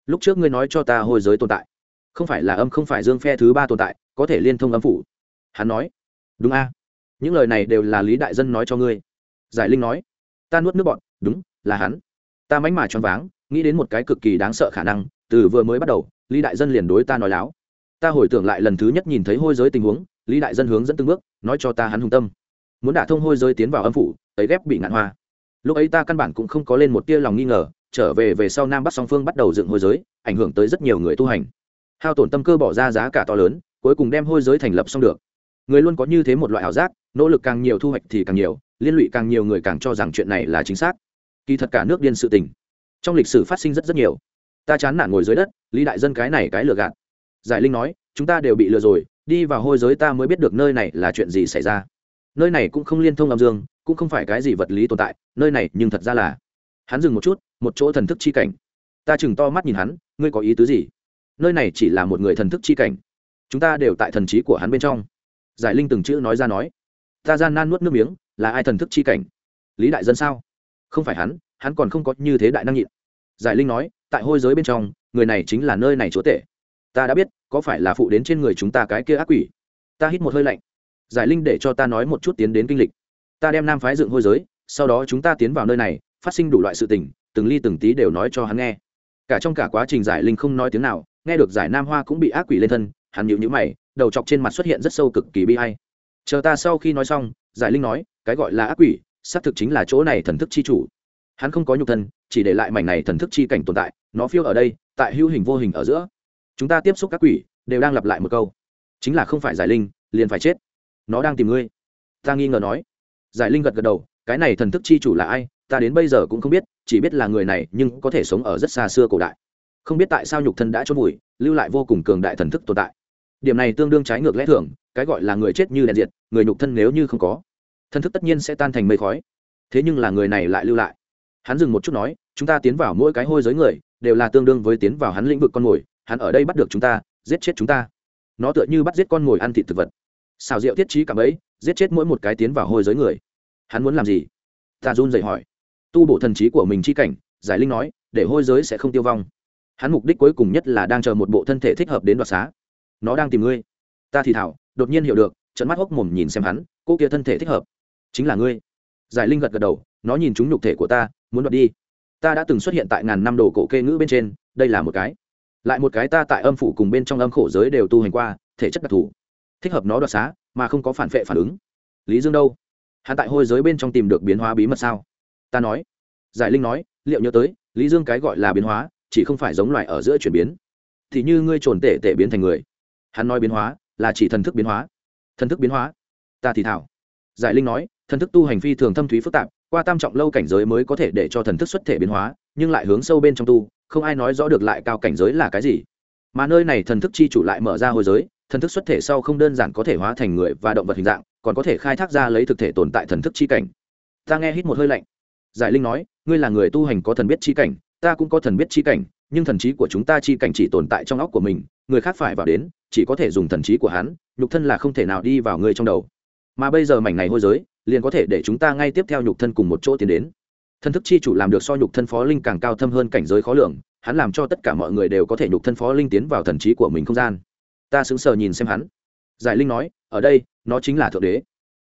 Lúc trước ngươi nói cho ta hôi giới tồn tại. Không phải là âm, không phải dương phe thứ ba tồn tại, có thể liên thông âm phủ. Hắn nói. Đúng a những lời này đều là lý đại dân nói cho ngươi. Giải linh nói, ta nuốt nước bọn đúng, là hắn. Ta mánh mà choáng váng, nghĩ đến một cái cực kỳ đáng sợ khả năng, từ vừa mới bắt đầu, lý đại dân liền đối ta nói láo. Ta hồi tưởng lại lần thứ nhất nhìn thấy hôi giới tình huống, lý đại dân hướng dẫn từng bước, nói cho ta hắn hùng tâm. Muốn đả thông hôi giới tiến vào âm phủ, ấy ghép bị ngạn hoa. Lúc ấy ta căn bản cũng không có lên một tia lòng nghi ngờ, trở về về sau nam bắc song phương bắt đầu dựng hôi giới, ảnh hưởng tới rất nhiều người tu hành. Hao tổn tâm cơ bỏ ra giá cả to lớn, cuối cùng đem hôi giới thành lập xong được. Người luôn có như thế một loại ảo giác nỗ lực càng nhiều thu hoạch thì càng nhiều, liên lụy càng nhiều người càng cho rằng chuyện này là chính xác. Kỳ thật cả nước điên sự tình, trong lịch sử phát sinh rất rất nhiều. Ta chán nản ngồi dưới đất, lý đại dân cái này cái lừa gạt. Giải linh nói, chúng ta đều bị lừa rồi, đi vào hôi giới ta mới biết được nơi này là chuyện gì xảy ra. Nơi này cũng không liên thông âm dương, cũng không phải cái gì vật lý tồn tại, nơi này nhưng thật ra là hắn dừng một chút, một chỗ thần thức chi cảnh. Ta chừng to mắt nhìn hắn, ngươi có ý tứ gì? Nơi này chỉ là một người thần thức chi cảnh. Chúng ta đều tại thần trí của hắn bên trong. Giải linh từng chữ nói ra nói ta gian nan nuốt nước miếng, là ai thần thức chi cảnh? Lý đại dân sao? Không phải hắn hắn còn không có như thế đại năng nhịn. Giải linh nói, tại hôi giới bên trong, người này chính là nơi này chúa tể. Ta đã biết, có phải là phụ đến trên người chúng ta cái kia ác quỷ? Ta hít một hơi lạnh. Giải linh để cho ta nói một chút tiến đến kinh lịch. Ta đem nam phái dựng hôi giới, sau đó chúng ta tiến vào nơi này, phát sinh đủ loại sự tình, từng ly từng tí đều nói cho hắn nghe. Cả trong cả quá trình giải linh không nói tiếng nào, nghe được giải nam hoa cũng bị ác quỷ lên thân, hắn nhịu nhữ mày, đầu chọc trên mặt xuất hiện rất sâu cực kỳ bi hay chờ ta sau khi nói xong, giải linh nói, cái gọi là ác quỷ, xác thực chính là chỗ này thần thức chi chủ. Hắn không có nhục thân, chỉ để lại mảnh này thần thức chi cảnh tồn tại, nó phiêu ở đây, tại hữu hình vô hình ở giữa. Chúng ta tiếp xúc các quỷ, đều đang lặp lại một câu. Chính là không phải giải linh, liền phải chết. Nó đang tìm ngươi. Ta nghi ngờ nói. Giải linh gật gật đầu, cái này thần thức chi chủ là ai, ta đến bây giờ cũng không biết, chỉ biết là người này, nhưng có thể sống ở rất xa xưa cổ đại. Không biết tại sao nhục thân đã trôn vùi, lưu lại vô cùng cường đại thần thức tồn tại. Điểm này tương đương trái ngược lẽ thường cái gọi là người chết như đèn diệt, người nhục thân nếu như không có, thân thức tất nhiên sẽ tan thành mây khói. Thế nhưng là người này lại lưu lại. Hắn dừng một chút nói, chúng ta tiến vào mỗi cái hôi giới người, đều là tương đương với tiến vào hắn lĩnh vực con mồi, hắn ở đây bắt được chúng ta, giết chết chúng ta. Nó tựa như bắt giết con mồi ăn thịt thực vật. Xào rượu tiết trí cảm ấy giết chết mỗi một cái tiến vào hôi giới người. Hắn muốn làm gì? Ta run dậy hỏi. Tu bổ thần trí của mình chi cảnh, giải linh nói, để hôi giới sẽ không tiêu vong. Hắn mục đích cuối cùng nhất là đang chờ một bộ thân thể thích hợp đến đoạt xá. Nó đang tìm ngươi ta thì thảo, đột nhiên hiểu được trận mắt hốc mồm nhìn xem hắn, cô kia thân thể thích hợp. Chính là ngươi. Giải linh gật gật đầu, nó nhìn chúng nhục thể của ta, muốn đoạt đi. Ta đã từng xuất hiện tại ngàn năm đồ cổ kê ngữ bên trên, đây là một cái. Lại một cái ta tại âm phủ cùng bên trong âm khổ giới đều tu hành qua, thể chất đặc thù. Thích hợp nó đoạt xá, mà không có phản vệ phản ứng. Lý dương đâu? Hắn tại hôi giới bên trong tìm được biến hóa bí mật sao? Ta nói. Giải linh nói, liệu nhớ tới, lý dương cái gọi là biến hóa, chỉ không phải giống loài ở giữa chuyển biến. Thì như ngươi trồn tể tể biến thành người. Hắn nói biến hóa là chỉ thần thức biến hóa. Thần thức biến hóa? Ta thì thảo. Giải linh nói, thần thức tu hành phi thường thâm thúy phức tạp, qua tam trọng lâu cảnh giới mới có thể để cho thần thức xuất thể biến hóa, nhưng lại hướng sâu bên trong tu, không ai nói rõ được lại cao cảnh giới là cái gì. Mà nơi này thần thức chi chủ lại mở ra hồi giới, thần thức xuất thể sau không đơn giản có thể hóa thành người và động vật hình dạng, còn có thể khai thác ra lấy thực thể tồn tại thần thức chi cảnh. Ta nghe hít một hơi lạnh. Giải linh nói, ngươi là người tu hành có thần biết chi cảnh, ta cũng có thần biết chi cảnh, nhưng thần trí của chúng ta chi cảnh chỉ tồn tại trong óc của mình, người khác phải vào đến chỉ có thể dùng thần trí của hắn, nhục thân là không thể nào đi vào người trong đầu. Mà bây giờ mảnh này hôi giới, liền có thể để chúng ta ngay tiếp theo nhục thân cùng một chỗ tiến đến. Thần thức chi chủ làm được so nhục thân phó linh càng cao thâm hơn cảnh giới khó lường, hắn làm cho tất cả mọi người đều có thể nhục thân phó linh tiến vào thần trí của mình không gian. Ta sững sờ nhìn xem hắn. Giải linh nói, ở đây, nó chính là thượng đế.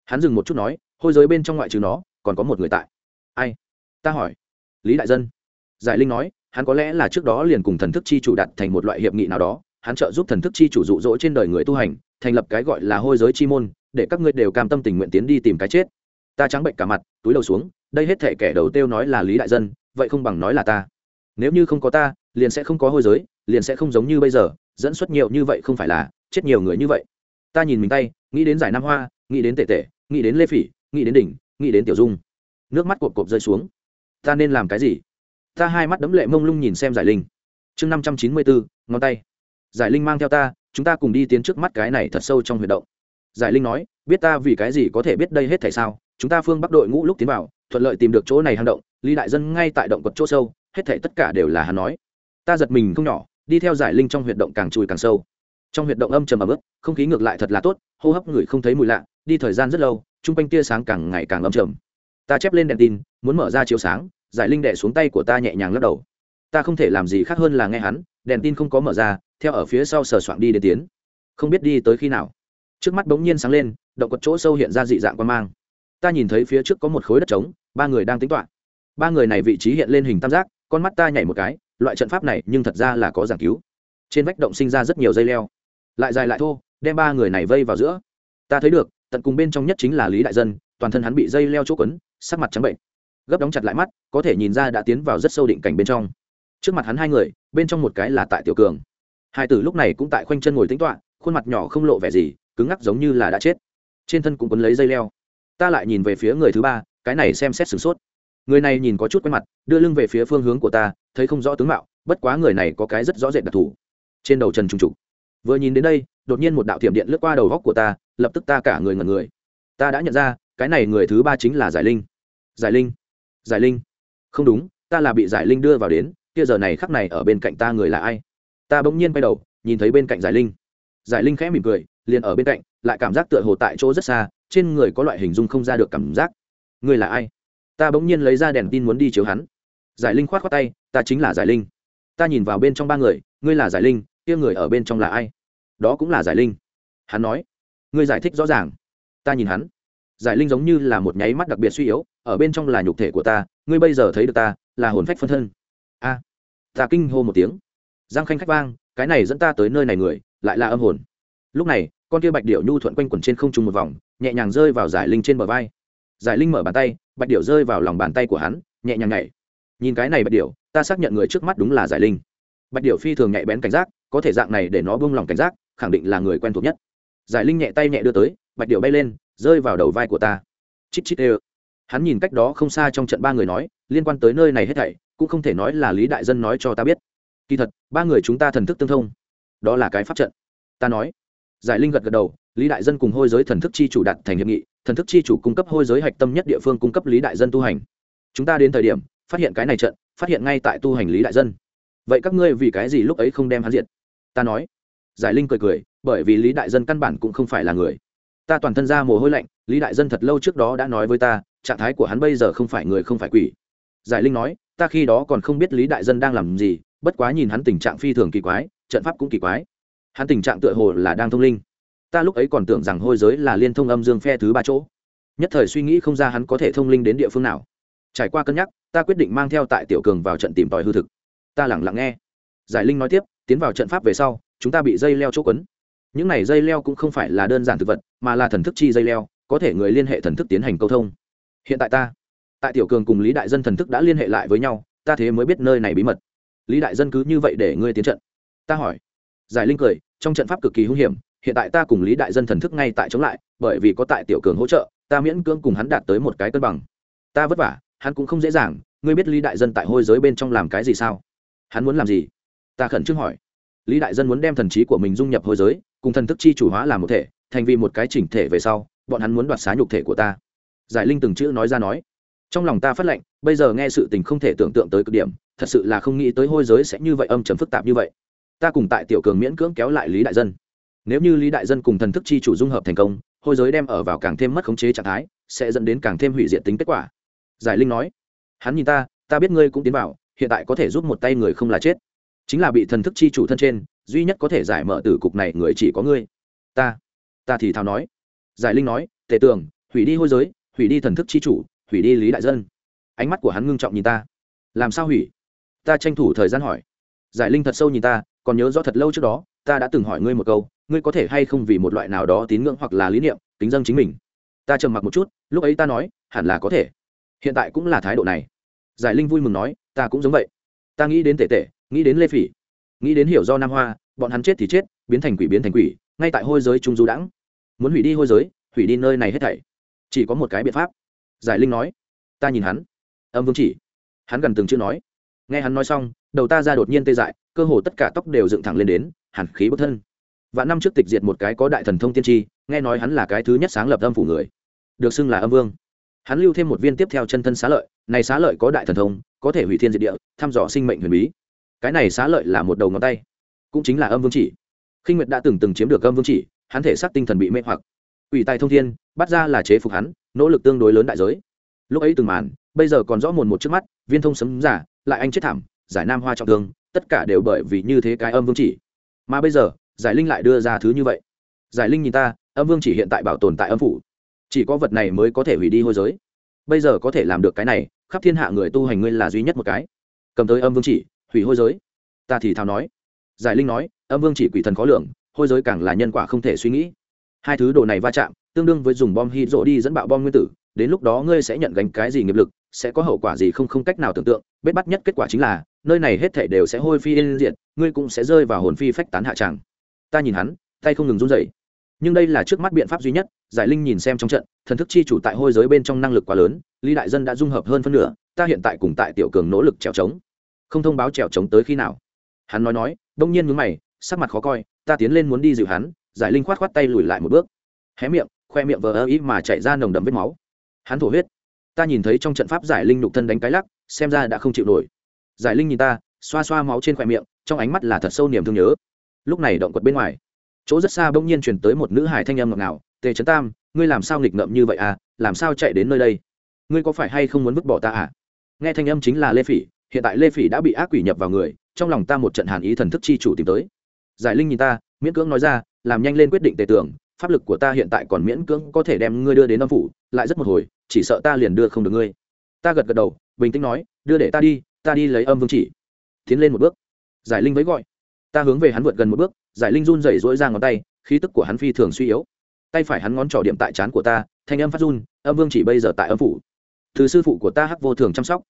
Hắn dừng một chút nói, hôi giới bên trong ngoại trừ nó, còn có một người tại. Ai? Ta hỏi. Lý đại dân. Giải linh nói, hắn có lẽ là trước đó liền cùng thần thức chi chủ đặt thành một loại hiệp nghị nào đó hắn trợ giúp thần thức chi chủ dụ dỗ trên đời người tu hành, thành lập cái gọi là hôi giới chi môn, để các ngươi đều cam tâm tình nguyện tiến đi tìm cái chết. Ta trắng bệnh cả mặt, túi đầu xuống, đây hết thể kẻ đầu tiêu nói là lý đại dân, vậy không bằng nói là ta. Nếu như không có ta, liền sẽ không có hôi giới, liền sẽ không giống như bây giờ, dẫn xuất nhiều như vậy không phải là, chết nhiều người như vậy. Ta nhìn mình tay, nghĩ đến giải nam hoa, nghĩ đến tệ tệ nghĩ đến lê phỉ, nghĩ đến đỉnh, nghĩ đến tiểu dung. Nước mắt cộp cộp rơi xuống. Ta nên làm cái gì? Ta hai mắt đấm lệ mông lung nhìn xem giải linh. Chương năm trăm chín mươi bốn, ngón tay giải linh mang theo ta, chúng ta cùng đi tiến trước mắt cái này thật sâu trong huyệt động. Giải linh nói, biết ta vì cái gì có thể biết đây hết tại sao? Chúng ta phương bắc đội ngũ lúc tiến vào, thuận lợi tìm được chỗ này hang động, lý đại dân ngay tại động quật chỗ sâu, hết thể tất cả đều là hắn nói. Ta giật mình không nhỏ, đi theo giải linh trong huyệt động càng chùi càng sâu. Trong huyệt động âm trầm ấm ức, không khí ngược lại thật là tốt, hô hấp người không thấy mùi lạ, đi thời gian rất lâu, chung quanh tia sáng càng ngày càng âm trầm. Ta chép lên đèn tin, muốn mở ra chiếu sáng, giải linh đẻ xuống tay của ta nhẹ nhàng lắc đầu. Ta không thể làm gì khác hơn là nghe hắn đèn tin không có mở ra, theo ở phía sau sờ soạn đi đến tiến. Không biết đi tới khi nào. Trước mắt bỗng nhiên sáng lên, động quật chỗ sâu hiện ra dị dạng quan mang. Ta nhìn thấy phía trước có một khối đất trống, ba người đang tính toạ ba người này vị trí hiện lên hình tam giác, con mắt ta nhảy một cái, loại trận pháp này nhưng thật ra là có giảng cứu. Trên vách động sinh ra rất nhiều dây leo. Lại dài lại thô, đem ba người này vây vào giữa. Ta thấy được, tận cùng bên trong nhất chính là lý đại dân, toàn thân hắn bị dây leo chỗ quấn, sắc mặt trắng bệnh. Gấp đóng chặt lại mắt, có thể nhìn ra đã tiến vào rất sâu định cảnh bên trong trước mặt hắn hai người, bên trong một cái là tại tiểu cường. Hai tử lúc này cũng tại khoanh chân ngồi tính toạ khuôn mặt nhỏ không lộ vẻ gì, cứng ngắc giống như là đã chết. Trên thân cũng quấn lấy dây leo. Ta lại nhìn về phía người thứ ba, cái này xem xét sửng sốt. Người này nhìn có chút quen mặt, đưa lưng về phía phương hướng của ta, thấy không rõ tướng mạo, bất quá người này có cái rất rõ rệt đặc thù. Trên đầu trần trung trục. Vừa nhìn đến đây, đột nhiên một đạo thiểm điện lướt qua đầu góc của ta, lập tức ta cả người ngẩn người. Ta đã nhận ra, cái này người thứ ba chính là giải linh. Giải linh. Giải linh. Không đúng, ta là bị giải linh đưa vào đến kia giờ này khắc này ở bên cạnh ta người là ai? Ta bỗng nhiên bay đầu, nhìn thấy bên cạnh giải linh. Giải linh khẽ mỉm cười, liền ở bên cạnh, lại cảm giác tựa hồ tại chỗ rất xa, trên người có loại hình dung không ra được cảm giác. Người là ai? Ta bỗng nhiên lấy ra đèn tin muốn đi chiếu hắn. Giải linh khoát khoát tay, ta chính là giải linh. Ta nhìn vào bên trong ba người, ngươi là giải linh, kia người ở bên trong là ai? Đó cũng là giải linh. Hắn nói. Ngươi giải thích rõ ràng. Ta nhìn hắn. Giải linh giống như là một nháy mắt đặc biệt suy yếu, ở bên trong là nhục thể của ta, ngươi bây giờ thấy được ta, là hồn phách phân thân a, ta kinh hô một tiếng. Giang khanh khách vang, cái này dẫn ta tới nơi này người, lại là âm hồn. Lúc này, con kia bạch điệu nhu thuận quanh quẩn trên không trung một vòng, nhẹ nhàng rơi vào giải linh trên bờ vai. Giải linh mở bàn tay, bạch điệu rơi vào lòng bàn tay của hắn, nhẹ nhàng nhảy. Nhìn cái này bạch điệu ta xác nhận người trước mắt đúng là giải linh. Bạch điệu phi thường nhạy bén cảnh giác, có thể dạng này để nó buông lòng cảnh giác, khẳng định là người quen thuộc nhất. Giải linh nhẹ tay nhẹ đưa tới, bạch điệu bay lên, rơi vào đầu vai của ta. Chít chít ê hắn nhìn cách đó không xa trong trận ba người nói, liên quan tới nơi này hết thảy cũng không thể nói là lý đại dân nói cho ta biết. Kỳ thật, ba người chúng ta thần thức tương thông. Đó là cái pháp trận. Ta nói. Giải linh gật gật đầu, lý đại dân cùng hôi giới thần thức chi chủ đặt thành hiệp nghị, thần thức chi chủ cung cấp hôi giới hạch tâm nhất địa phương cung cấp lý đại dân tu hành. Chúng ta đến thời điểm, phát hiện cái này trận, phát hiện ngay tại tu hành lý đại dân. Vậy các ngươi vì cái gì lúc ấy không đem hắn diện? ta nói. Giải linh cười cười, bởi vì lý đại dân căn bản cũng không phải là người. Ta toàn thân ra mồ hôi lạnh, lý đại dân thật lâu trước đó đã nói với ta, trạng thái của hắn bây giờ không phải người không phải quỷ. Giải linh nói ta khi đó còn không biết lý đại dân đang làm gì, bất quá nhìn hắn tình trạng phi thường kỳ quái, trận pháp cũng kỳ quái. Hắn tình trạng tựa hồ là đang thông linh. Ta lúc ấy còn tưởng rằng hôi giới là liên thông âm dương phe thứ ba chỗ. Nhất thời suy nghĩ không ra hắn có thể thông linh đến địa phương nào. Trải qua cân nhắc, ta quyết định mang theo tại tiểu cường vào trận tìm tòi hư thực. Ta lẳng lặng nghe. Giải linh nói tiếp, tiến vào trận pháp về sau, chúng ta bị dây leo chỗ quấn. Những này dây leo cũng không phải là đơn giản thực vật, mà là thần thức chi dây leo, có thể người liên hệ thần thức tiến hành câu thông. Hiện tại ta tại tiểu cường cùng lý đại dân thần thức đã liên hệ lại với nhau, ta thế mới biết nơi này bí mật. Lý đại dân cứ như vậy để ngươi tiến trận. Ta hỏi. Giải linh cười, trong trận pháp cực kỳ hung hiểm, hiện tại ta cùng lý đại dân thần thức ngay tại chống lại, bởi vì có tại tiểu cường hỗ trợ, ta miễn cưỡng cùng hắn đạt tới một cái cân bằng. Ta vất vả, hắn cũng không dễ dàng, ngươi biết lý đại dân tại hôi giới bên trong làm cái gì sao? Hắn muốn làm gì? Ta khẩn trương hỏi. Lý đại dân muốn đem thần trí của mình dung nhập hôi giới, cùng thần thức chi chủ hóa làm một thể, thành vì một cái chỉnh thể về sau, bọn hắn muốn đoạt xá nhục thể của ta. Giải linh từng chữ nói ra nói trong lòng ta phát lệnh bây giờ nghe sự tình không thể tưởng tượng tới cực điểm thật sự là không nghĩ tới hôi giới sẽ như vậy âm trầm phức tạp như vậy. Ta cùng tại tiểu cường miễn cưỡng kéo lại lý đại dân. Nếu như lý đại dân cùng thần thức chi chủ dung hợp thành công hôi giới đem ở vào càng thêm mất khống chế trạng thái sẽ dẫn đến càng thêm hủy diệt tính kết quả. Giải linh nói hắn nhìn ta ta biết ngươi cũng tiến vào hiện tại có thể giúp một tay người không là chết. Chính là bị thần thức chi chủ thân trên duy nhất có thể giải mở tử cục này người chỉ có ngươi. Ta ta thì thào nói. Giải linh nói tề tưởng, hủy đi hôi giới hủy đi thần thức chi chủ hủy đi lý đại dân. Ánh mắt của hắn ngưng trọng nhìn ta. Làm sao hủy? Ta tranh thủ thời gian hỏi. Giải linh thật sâu nhìn ta, còn nhớ rõ thật lâu trước đó, ta đã từng hỏi ngươi một câu, ngươi có thể hay không vì một loại nào đó tín ngưỡng hoặc là lý niệm tính dân chính mình? Ta trầm mặc một chút, lúc ấy ta nói, hẳn là có thể. Hiện tại cũng là thái độ này. Giải linh vui mừng nói, ta cũng giống vậy. Ta nghĩ đến tệ tệ nghĩ đến lê phỉ, nghĩ đến hiểu do nam hoa, bọn hắn chết thì chết, biến thành quỷ biến thành quỷ, ngay tại hôi giới trung du đãng. Muốn hủy đi hôi giới, hủy đi nơi này hết thảy. Chỉ có một cái biện pháp giải linh nói, ta nhìn hắn. Âm vương chỉ, hắn gần từng chữ nói. Nghe hắn nói xong, đầu ta ra đột nhiên tê dại, cơ hồ tất cả tóc đều dựng thẳng lên đến hẳn khí bất thân. Và năm trước tịch diệt một cái có đại thần thông tiên tri, nghe nói hắn là cái thứ nhất sáng lập âm phủ người, được xưng là âm vương. Hắn lưu thêm một viên tiếp theo chân thân xá lợi, này xá lợi có đại thần thông, có thể hủy thiên diệt địa, thăm dò sinh mệnh huyền bí. Cái này xá lợi là một đầu ngón tay, cũng chính là âm vương chỉ. Khinh nguyệt đã từng từng chiếm được âm vương chỉ, hắn thể xác tinh thần bị mê hoặc ủy tài thông thiên, bắt ra là chế phục hắn, nỗ lực tương đối lớn đại giới. Lúc ấy từng màn, bây giờ còn rõ mồn một trước mắt, viên thông sấm giả, lại anh chết thảm, giải nam hoa trọng thương, tất cả đều bởi vì như thế cái âm vương chỉ. Mà bây giờ, giải linh lại đưa ra thứ như vậy. Giải linh nhìn ta, âm vương chỉ hiện tại bảo tồn tại âm phủ. Chỉ có vật này mới có thể hủy đi hôi giới. Bây giờ có thể làm được cái này, khắp thiên hạ người tu hành ngươi là duy nhất một cái. Cầm tới âm vương chỉ, hủy hôi giới. Ta thì thào nói. Giải linh nói, âm vương chỉ quỷ thần khó lường, hôi giới càng là nhân quả không thể suy nghĩ hai thứ đồ này va chạm, tương đương với dùng bom hy rỗ đi dẫn bạo bom nguyên tử, đến lúc đó ngươi sẽ nhận gánh cái gì nghiệp lực, sẽ có hậu quả gì không không cách nào tưởng tượng, bết bắt nhất kết quả chính là, nơi này hết thảy đều sẽ hôi phi yên diện ngươi cũng sẽ rơi vào hồn phi phách tán hạ tràng. Ta nhìn hắn, tay không ngừng run rẩy. Nhưng đây là trước mắt biện pháp duy nhất, giải linh nhìn xem trong trận, thần thức chi chủ tại hôi giới bên trong năng lực quá lớn, lý đại dân đã dung hợp hơn phân nửa, ta hiện tại cùng tại tiểu cường nỗ lực trèo trống. Không thông báo trèo trống tới khi nào? Hắn nói nói, đông nhiên mướn mày, sắc mặt khó coi, ta tiến lên muốn đi dịu hắn giải linh khoát khoát tay lùi lại một bước. Hé miệng, khoe miệng vờ ơ ý mà chạy ra nồng đậm vết máu. Hắn thổ huyết. Ta nhìn thấy trong trận pháp giải linh nhục thân đánh cái lắc, xem ra đã không chịu nổi. Giải linh nhìn ta, xoa xoa máu trên khoe miệng, trong ánh mắt là thật sâu niềm thương nhớ. Lúc này động quật bên ngoài, chỗ rất xa bỗng nhiên chuyển tới một nữ hải thanh âm ngọt ngào, tề trấn tam, ngươi làm sao nghịch ngợm như vậy à? Làm sao chạy đến nơi đây? Ngươi có phải hay không muốn vứt bỏ ta à? Nghe thanh âm chính là lê phỉ, hiện tại lê phỉ đã bị ác quỷ nhập vào người, trong lòng ta một trận hàn ý thần thức chi chủ tìm tới. Giải linh nhìn ta, miễn cưỡng nói ra làm nhanh lên quyết định tề tưởng pháp lực của ta hiện tại còn miễn cưỡng có thể đem ngươi đưa đến âm phủ, lại rất một hồi, chỉ sợ ta liền đưa không được ngươi. Ta gật gật đầu, bình tĩnh nói, đưa để ta đi ta đi lấy âm vương chỉ. Tiến lên một bước. Giải linh với gọi. Ta hướng về hắn vượt gần một bước, giải linh run rẩy rỗi ra ngón tay, khí tức của hắn phi thường suy yếu. Tay phải hắn ngón trỏ điểm tại trán của ta, thanh âm phát run, âm vương chỉ bây giờ tại âm phủ. Thứ sư phụ của ta hắc vô thường chăm sóc.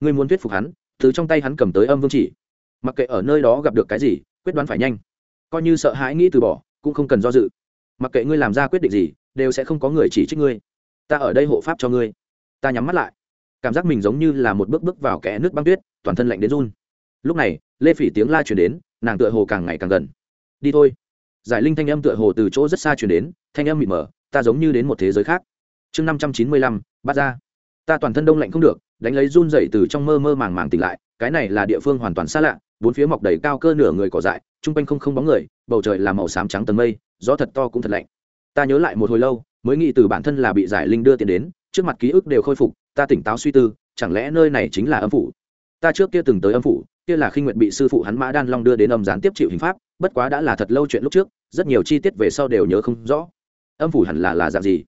Ngươi muốn thuyết phục hắn, từ trong tay hắn cầm tới âm vương chỉ. Mặc kệ ở nơi đó gặp được cái gì, quyết đoán phải nhanh. Coi như sợ hãi nghĩ từ bỏ cũng không cần do dự. Mặc kệ ngươi làm ra quyết định gì, đều sẽ không có người chỉ trích ngươi. Ta ở đây hộ pháp cho ngươi. Ta nhắm mắt lại. Cảm giác mình giống như là một bước bước vào kẽ nước băng tuyết, toàn thân lạnh đến run. Lúc này, lê phỉ tiếng la chuyển đến, nàng tựa hồ càng ngày càng gần. Đi thôi. Giải linh thanh âm tựa hồ từ chỗ rất xa chuyển đến, thanh âm mịt mờ, ta giống như đến một thế giới khác. Chương năm trăm chín mươi lăm, bắt ra. Ta toàn thân đông lạnh không được, đánh lấy run dậy từ trong mơ mơ màng màng tỉnh lại, cái này là địa phương hoàn toàn xa lạ bốn phía mọc đầy cao cơ nửa người cỏ dại, chung quanh không không bóng người, bầu trời là màu xám trắng tầng mây, gió thật to cũng thật lạnh. Ta nhớ lại một hồi lâu, mới nghĩ từ bản thân là bị giải linh đưa tiền đến, trước mặt ký ức đều khôi phục, ta tỉnh táo suy tư, chẳng lẽ nơi này chính là âm phủ? Ta trước kia từng tới âm phủ, kia là khi nguyện bị sư phụ hắn mã đan long đưa đến âm gián tiếp chịu hình pháp, bất quá đã là thật lâu chuyện lúc trước, rất nhiều chi tiết về sau đều nhớ không rõ. Âm phủ hẳn là là dạng gì?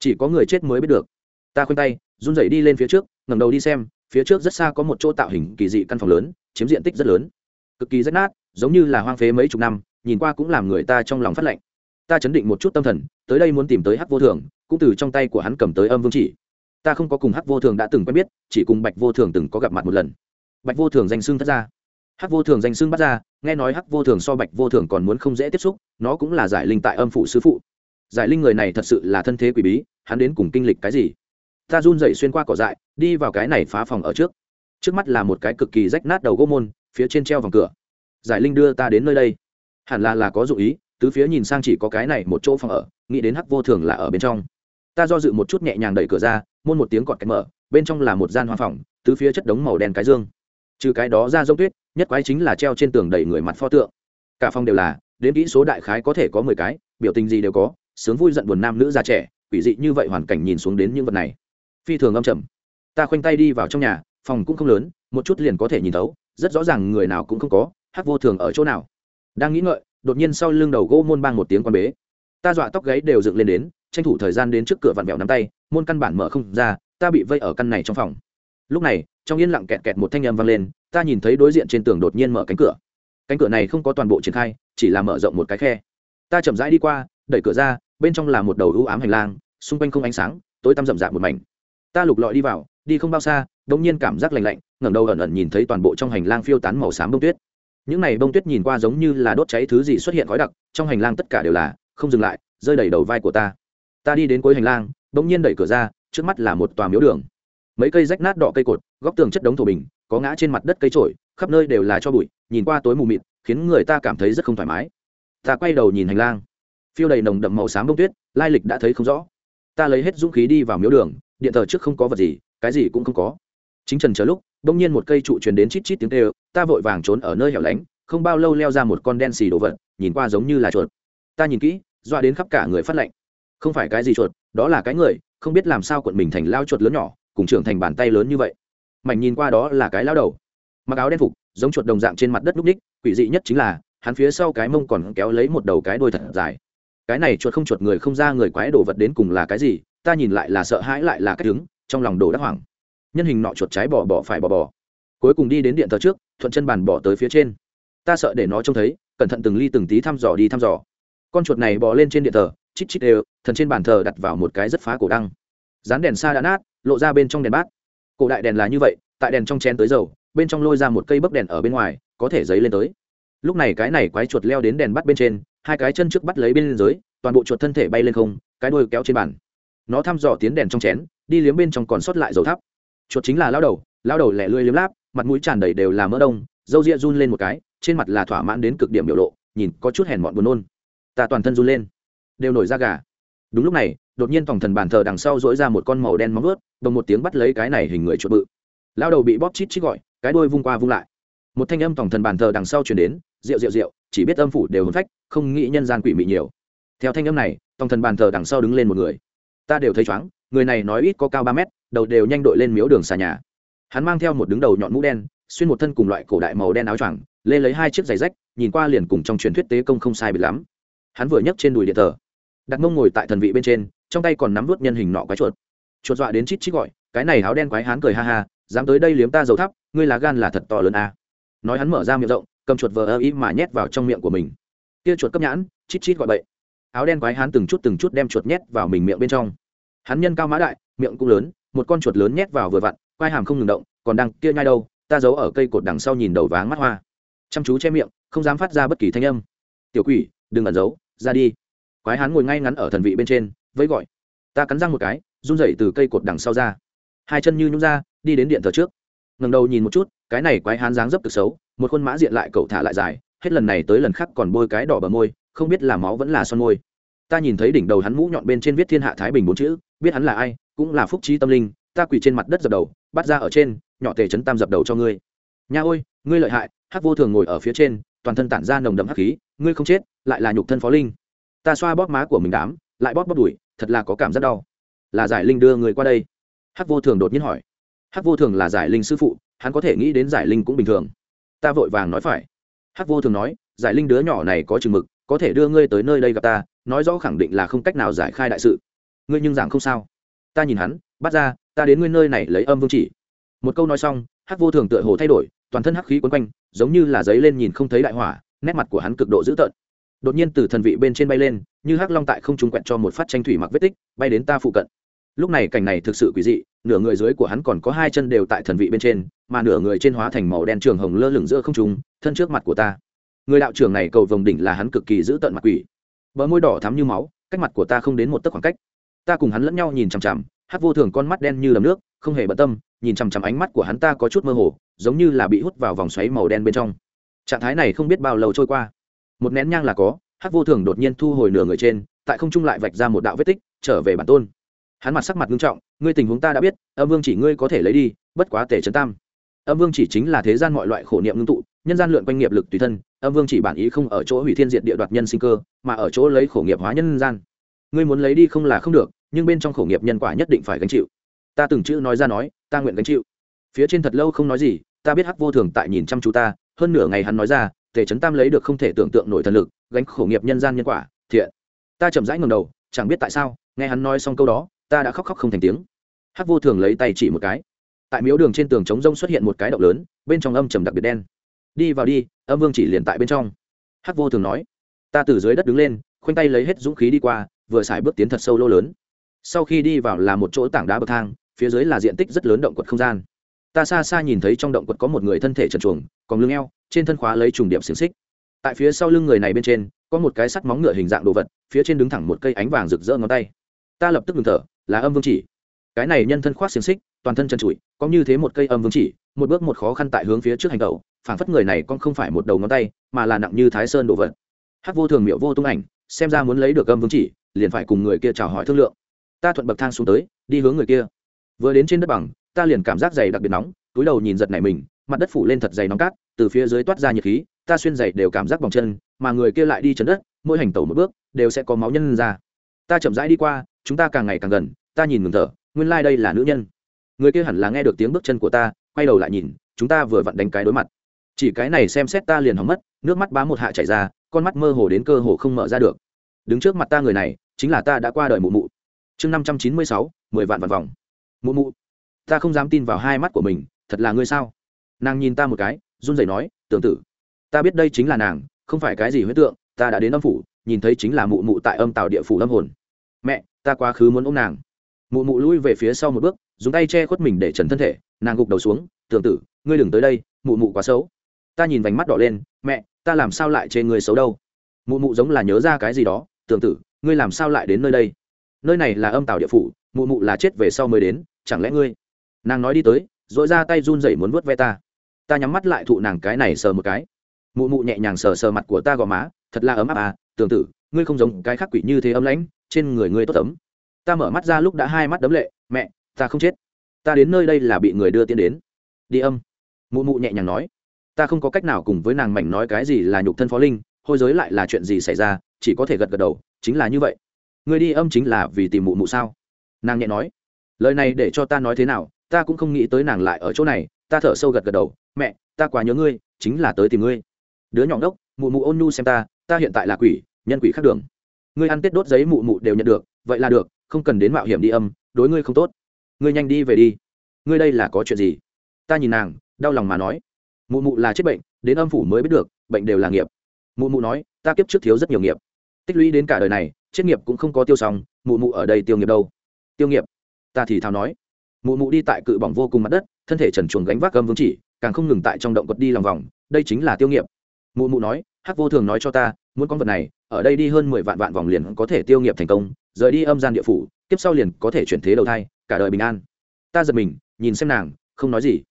Chỉ có người chết mới biết được. Ta khoanh tay, run rẩy đi lên phía trước, ngẩng đầu đi xem, phía trước rất xa có một chỗ tạo hình kỳ dị căn phòng lớn, chiếm diện tích rất lớn cực kỳ rách nát, giống như là hoang phế mấy chục năm, nhìn qua cũng làm người ta trong lòng phát lạnh. Ta chấn định một chút tâm thần, tới đây muốn tìm tới hắc vô thường, cũng từ trong tay của hắn cầm tới âm vương chỉ. Ta không có cùng hắc vô thường đã từng quen biết, chỉ cùng bạch vô thường từng có gặp mặt một lần. Bạch vô thường danh xưng thất ra hắc vô thường danh xưng bắt ra nghe nói hắc vô thường so bạch vô thường còn muốn không dễ tiếp xúc, nó cũng là giải linh tại âm phụ sứ phụ. Giải linh người này thật sự là thân thế quỷ bí, hắn đến cùng kinh lịch cái gì? Ta run dậy xuyên qua cỏ dại, đi vào cái này phá phòng ở trước. Trước mắt là một cái cực kỳ rách nát đầu gỗ môn phía trên treo vòng cửa. Giải linh đưa ta đến nơi đây. Hẳn là là có dụ ý, tứ phía nhìn sang chỉ có cái này một chỗ phòng ở, nghĩ đến hắc vô thường là ở bên trong. Ta do dự một chút nhẹ nhàng đẩy cửa ra, môn một tiếng cọt cách mở, bên trong là một gian hoa phòng, tứ phía chất đống màu đen cái dương. Trừ cái đó ra dốc tuyết, nhất quái chính là treo trên tường đầy người mặt pho tượng. Cả phòng đều là, đến kỹ số đại khái có thể có mười cái, biểu tình gì đều có, sướng vui giận buồn nam nữ già trẻ, quỷ dị như vậy hoàn cảnh nhìn xuống đến những vật này. Phi thường âm trầm. Ta khoanh tay đi vào trong nhà, phòng cũng không lớn, một chút liền có thể nhìn thấu rất rõ ràng người nào cũng không có hát vô thường ở chỗ nào. Đang nghĩ ngợi, đột nhiên sau lưng đầu gỗ môn bang một tiếng quan bế. Ta dọa tóc gáy đều dựng lên đến, tranh thủ thời gian đến trước cửa vặn vẹo nắm tay, môn căn bản mở không ra, ta bị vây ở căn này trong phòng. Lúc này, trong yên lặng kẹt kẹt một thanh âm vang lên, ta nhìn thấy đối diện trên tường đột nhiên mở cánh cửa. Cánh cửa này không có toàn bộ triển khai, chỉ là mở rộng một cái khe. Ta chậm rãi đi qua, đẩy cửa ra, bên trong là một đầu ưu ám hành lang, xung quanh không ánh sáng, tối tăm rậm rạp một mảnh. Ta lục lọi đi vào, đi không bao xa đông nhiên cảm giác lạnh lạnh, ngẩng đầu ẩn ẩn nhìn thấy toàn bộ trong hành lang phiêu tán màu xám bông tuyết. Những này bông tuyết nhìn qua giống như là đốt cháy thứ gì xuất hiện khói đặc, trong hành lang tất cả đều là, không dừng lại, rơi đầy đầu vai của ta. Ta đi đến cuối hành lang đông nhiên đẩy cửa ra, trước mắt là một tòa miếu đường. Mấy cây rách nát đỏ cây cột, góc tường chất đống thổ bình, có ngã trên mặt đất cây trổi, khắp nơi đều là cho bụi, nhìn qua tối mù mịt, khiến người ta cảm thấy rất không thoải mái. Ta quay đầu nhìn hành lang. Phiêu đầy nồng đậm màu xám bông tuyết, lai lịch đã thấy không rõ. Ta lấy hết dũng khí đi vào miếu đường, điện thờ trước không có vật gì, cái gì cũng không có chính trần chờ lúc bỗng nhiên một cây trụ truyền đến chít chít tiếng kêu, ta vội vàng trốn ở nơi hẻo lánh, không bao lâu leo ra một con đen xì đồ vật, nhìn qua giống như là chuột. Ta nhìn kỹ doa đến khắp cả người phát lạnh. Không phải cái gì chuột, đó là cái người, không biết làm sao quận mình thành lao chuột lớn nhỏ, cùng trưởng thành bàn tay lớn như vậy. Mảnh nhìn qua đó là cái lao đầu. Mặc áo đen phục, giống chuột đồng dạng trên mặt đất núp ních, quỷ dị nhất chính là, hắn phía sau cái mông còn kéo lấy một đầu cái đôi thật dài. Cái này chuột không chuột người không ra người quái đồ vật đến cùng là cái gì, ta nhìn lại là sợ hãi lại là cách đứng trong lòng đồ đắc hoảng nhân hình nọ chuột trái bỏ bỏ phải bỏ bỏ. Cuối cùng đi đến điện thờ trước, thuận chân bàn bỏ tới phía trên. Ta sợ để nó trông thấy, cẩn thận từng ly từng tí thăm dò đi thăm dò. Con chuột này bỏ lên trên điện thờ, chít chít đều, thần trên bàn thờ đặt vào một cái rất phá cổ đăng. Dán đèn xa đã nát, lộ ra bên trong đèn bát. Cổ đại đèn là như vậy, tại đèn trong chén tới dầu, bên trong lôi ra một cây bấc đèn ở bên ngoài, có thể giấy lên tới. Lúc này cái này quái chuột leo đến đèn bắt bên trên, hai cái chân trước bắt lấy bên dưới, toàn bộ chuột thân thể bay lên không, cái đuôi kéo trên bàn. Nó thăm dò tiến đèn trong chén, đi liếm bên trong còn sót lại dầu thắp chuột chính là lao đầu lao đầu lẻ lươi liếm láp, mặt mũi tràn đầy đều là mỡ đông dâu ria run lên một cái, trên mặt là thỏa mãn đến cực điểm biểu lộ, nhìn có chút hèn mọn buồn nôn. Ta toàn thân run lên, đều nổi da gà. Đúng lúc này, đột nhiên phòng thần bàn thờ đằng sau dỗi ra một con màu đen móng ướt đồng một tiếng bắt lấy cái này hình người chuột bự. Lao đầu bị bóp chít chít gọi, cái đôi vung qua vung lại. Một thanh âm phòng thần bàn thờ đằng sau chuyển đến, rượu rượu rượu, chỉ biết âm phủ đều hồn phách, không nghĩ nhân gian quỷ mị nhiều. Theo thanh âm này phòng thần bàn thờ đằng sau đứng lên một người. Ta đều thấy chóng, người này nói ít có cao ba mét đầu đều nhanh đội lên miếu đường xà nhà. Hắn mang theo một đứng đầu nhọn mũ đen, xuyên một thân cùng loại cổ đại màu đen áo choàng, lê lấy hai chiếc giày rách, nhìn qua liền cùng trong truyền thuyết tế công không sai biệt lắm. Hắn vừa nhấc trên đùi điện thờ. Đặt mông ngồi tại thần vị bên trên, trong tay còn nắm vút nhân hình nọ quái chuột. Chuột dọa đến chít chít gọi, cái này áo đen quái hắn cười ha ha, dám tới đây liếm ta dầu thắp ngươi lá gan là thật to lớn a. À. nói hắn mở ra miệng rộng, cầm chuột vờ ơ ý mà nhét vào trong miệng của mình. Kia chuột cấp nhãn, chít chít gọi bậy. Áo đen quái hắn từng chút từng chút đem chuột nhét vào mình miệng bên trong. Hắn nhân cao mã đại, miệng cũng lớn một con chuột lớn nhét vào vừa vặn, quai hàm không ngừng động, còn đang, kia nhai đâu, ta giấu ở cây cột đằng sau nhìn đầu váng mắt hoa. Chăm chú che miệng, không dám phát ra bất kỳ thanh âm. Tiểu quỷ, đừng ẩn giấu, ra đi. Quái hán ngồi ngay ngắn ở thần vị bên trên với gọi. Ta cắn răng một cái, run rẩy từ cây cột đằng sau ra. Hai chân như nhúng ra, đi đến điện thờ trước. Ngầm đầu nhìn một chút, cái này quái hán dáng dấp cực xấu, một khuôn mã diện lại cậu thả lại dài, hết lần này tới lần khác còn bôi cái đỏ bờ môi, không biết là máu vẫn là son môi. Ta nhìn thấy đỉnh đầu hắn mũ nhọn bên trên viết thiên hạ thái bình bốn chữ biết hắn là ai, cũng là phúc trí tâm linh, ta quỳ trên mặt đất dập đầu, bắt ra ở trên, nhỏ tề chấn tam dập đầu cho ngươi. Nha ôi, ngươi lợi hại, hắc vô thường ngồi ở phía trên, toàn thân tản ra nồng đậm hắc khí, ngươi không chết, lại là nhục thân phó linh. Ta xoa bóp má của mình đám, lại bóp bóp đùi, thật là có cảm giác đau. Là giải linh đưa người qua đây? Hắc vô thường đột nhiên hỏi. Hắc vô thường là giải linh sư phụ, hắn có thể nghĩ đến giải linh cũng bình thường. Ta vội vàng nói phải. Hắc vô thường nói, giải linh đứa nhỏ này có chừng mực, có thể đưa ngươi tới nơi đây gặp ta, nói rõ khẳng định là không cách nào giải khai đại sự ngươi nhưng giảng không sao. Ta nhìn hắn, bắt ra, ta đến ngươi nơi này lấy âm vương chỉ. Một câu nói xong, hắc vô thường tựa hồ thay đổi, toàn thân hắc khí quấn quanh, giống như là giấy lên nhìn không thấy đại hỏa, nét mặt của hắn cực độ dữ tợn. Đột nhiên từ thần vị bên trên bay lên, như hắc long tại không trung quẹt cho một phát tranh thủy mặc vết tích, bay đến ta phụ cận. Lúc này cảnh này thực sự quỷ dị, nửa người dưới của hắn còn có hai chân đều tại thần vị bên trên, mà nửa người trên hóa thành màu đen trường hồng lơ lửng giữa không trung, thân trước mặt của ta. Người đạo trưởng này cầu vồng đỉnh là hắn cực kỳ giữ tận mặt quỷ. Bờ môi đỏ thắm như máu, cách mặt của ta không đến một tấc khoảng cách ta cùng hắn lẫn nhau nhìn chằm chằm hát vô thường con mắt đen như đầm nước, không hề bận tâm, nhìn chằm chằm ánh mắt của hắn ta có chút mơ hồ, giống như là bị hút vào vòng xoáy màu đen bên trong. Trạng thái này không biết bao lâu trôi qua. Một nén nhang là có hát vô thường đột nhiên thu hồi nửa người trên, tại không trung lại vạch ra một đạo vết tích, trở về bản tôn. Hắn mặt sắc mặt nghiêm trọng, ngươi tình huống ta đã biết, âm vương chỉ ngươi có thể lấy đi, bất quá tể trấn tam. Âm vương chỉ chính là thế gian mọi loại khổ niệm ngưng tụ, nhân gian lượn quanh nghiệp lực tùy thân, âm vương chỉ bản ý không ở chỗ hủy thiên diện địa đoạt nhân sinh cơ, mà ở chỗ lấy khổ nghiệp hóa nhân gian. Ngươi muốn lấy đi không là không được nhưng bên trong khổ nghiệp nhân quả nhất định phải gánh chịu. Ta từng chữ nói ra nói, ta nguyện gánh chịu. Phía trên thật lâu không nói gì, ta biết hắc vô thường tại nhìn chăm chú ta, hơn nửa ngày hắn nói ra, tề trấn tam lấy được không thể tưởng tượng nổi thần lực, gánh khổ nghiệp nhân gian nhân quả, thiện. Ta chậm rãi ngầm đầu, chẳng biết tại sao, nghe hắn nói xong câu đó, ta đã khóc khóc không thành tiếng. Hắc vô thường lấy tay chỉ một cái. Tại miếu đường trên tường trống rông xuất hiện một cái động lớn, bên trong âm trầm đặc biệt đen. Đi vào đi, âm vương chỉ liền tại bên trong. Hắc vô thường nói, ta từ dưới đất đứng lên, khoanh tay lấy hết dũng khí đi qua, vừa xài bước tiến thật sâu lô lớn sau khi đi vào là một chỗ tảng đá bậc thang, phía dưới là diện tích rất lớn động quật không gian. Ta xa xa nhìn thấy trong động quật có một người thân thể trần chuồng còn lưng eo, trên thân khóa lấy trùng điểm xiềng xích. Tại phía sau lưng người này bên trên, có một cái sắt móng ngựa hình dạng đồ vật, phía trên đứng thẳng một cây ánh vàng rực rỡ ngón tay. Ta lập tức ngừng thở, là âm vương chỉ. Cái này nhân thân khoác xiềng xích, toàn thân chân trụi, có như thế một cây âm vương chỉ, một bước một khó khăn tại hướng phía trước hành tẩu, phảng phất người này con không phải một đầu ngón tay, mà là nặng như thái sơn đồ vật. Hát vô thường miệu vô tung ảnh, xem ra muốn lấy được âm vương chỉ, liền phải cùng người kia chào hỏi thương lượng ta thuận bậc thang xuống tới, đi hướng người kia. Vừa đến trên đất bằng, ta liền cảm giác dày đặc biệt nóng, túi đầu nhìn giật này mình, mặt đất phủ lên thật dày nóng cát, từ phía dưới toát ra nhiệt khí, ta xuyên dày đều cảm giác bằng chân, mà người kia lại đi chấn đất, mỗi hành tẩu một bước, đều sẽ có máu nhân ra. Ta chậm rãi đi qua, chúng ta càng ngày càng gần, ta nhìn ngừng thở, nguyên lai、like、đây là nữ nhân. Người kia hẳn là nghe được tiếng bước chân của ta, quay đầu lại nhìn, chúng ta vừa vặn đánh cái đối mặt. Chỉ cái này xem xét ta liền hóng mất, nước mắt bá một hạ chảy ra, con mắt mơ hồ đến cơ hồ không mở ra được. Đứng trước mặt ta người này, chính là ta đã qua đời mụ mụ chương năm trăm chín mươi sáu, mười vạn vạn vòng. Mụ mụ, ta không dám tin vào hai mắt của mình, thật là ngươi sao? Nàng nhìn ta một cái, run rẩy nói, tưởng tử, ta biết đây chính là nàng, không phải cái gì huyết tượng, ta đã đến âm phủ, nhìn thấy chính là mụ mụ tại âm tạo địa phủ âm hồn. Mẹ, ta quá khứ muốn ôm nàng. Mụ mụ lui về phía sau một bước, dùng tay che khuất mình để trần thân thể, nàng gục đầu xuống, tưởng tử, ngươi đừng tới đây, mụ mụ quá xấu. Ta nhìn vành mắt đỏ lên, mẹ, ta làm sao lại chê người xấu đâu? Mụ mụ giống là nhớ ra cái gì đó, tưởng tử, ngươi làm sao lại đến nơi đây? Nơi này là âm tào địa phủ, mụ mụ là chết về sau mới đến, chẳng lẽ ngươi? Nàng nói đi tới dội ra tay run rẩy muốn vuốt ve ta. Ta nhắm mắt lại thụ nàng cái này sờ một cái. Mụ mụ nhẹ nhàng sờ sờ mặt của ta gò má, thật là ấm áp à tưởng tử, ngươi không giống cái khắc quỷ như thế ấm lãnh, trên người ngươi tốt ấm. Ta mở mắt ra lúc đã hai mắt đấm lệ, mẹ, ta không chết. Ta đến nơi đây là bị người đưa tiến đến. Đi âm. Mụ mụ nhẹ nhàng nói. Ta không có cách nào cùng với nàng mảnh nói cái gì là nhục thân phó linh, hôi giới lại là chuyện gì xảy ra, chỉ có thể gật gật đầu, chính là như vậy. Ngươi đi âm chính là vì tìm mụ mụ sao? Nàng nhẹ nói. Lời này để cho ta nói thế nào, ta cũng không nghĩ tới nàng lại ở chỗ này, ta thở sâu gật gật đầu. Mẹ, ta quá nhớ ngươi, chính là tới tìm ngươi. Đứa nhỏ đốc mụ mụ ôn nhu xem ta ta hiện tại là quỷ, nhân quỷ khác đường. Ngươi ăn tết đốt giấy mụ mụ đều nhận được, vậy là được, không cần đến mạo hiểm đi âm, đối ngươi không tốt. Ngươi nhanh đi về đi. Ngươi đây là có chuyện gì? Ta nhìn nàng, đau lòng mà nói. Mụ mụ là chết bệnh, đến âm phủ mới biết được, bệnh đều là nghiệp. Mụ mụ nói, ta kiếp trước thiếu rất nhiều nghiệp. Tích lũy đến cả đời này chết nghiệp cũng không có tiêu xong mụ mụ ở đây tiêu nghiệp đâu. Tiêu nghiệp? Ta thì thào nói. Mụ mụ đi tại cự bỏng vô cùng mặt đất, thân thể trần chuồng gánh vác gâm vương chỉ, càng không ngừng tại trong động quật đi lòng vòng, đây chính là tiêu nghiệp. Mụ mụ nói, hắc vô thường nói cho ta, muốn con vật này, ở đây đi hơn mười vạn vạn vòng liền có thể tiêu nghiệp thành công, rời đi âm gian địa phủ, tiếp sau liền có thể chuyển thế đầu thai, cả đời bình an. Ta giật mình, nhìn xem nàng, không nói gì.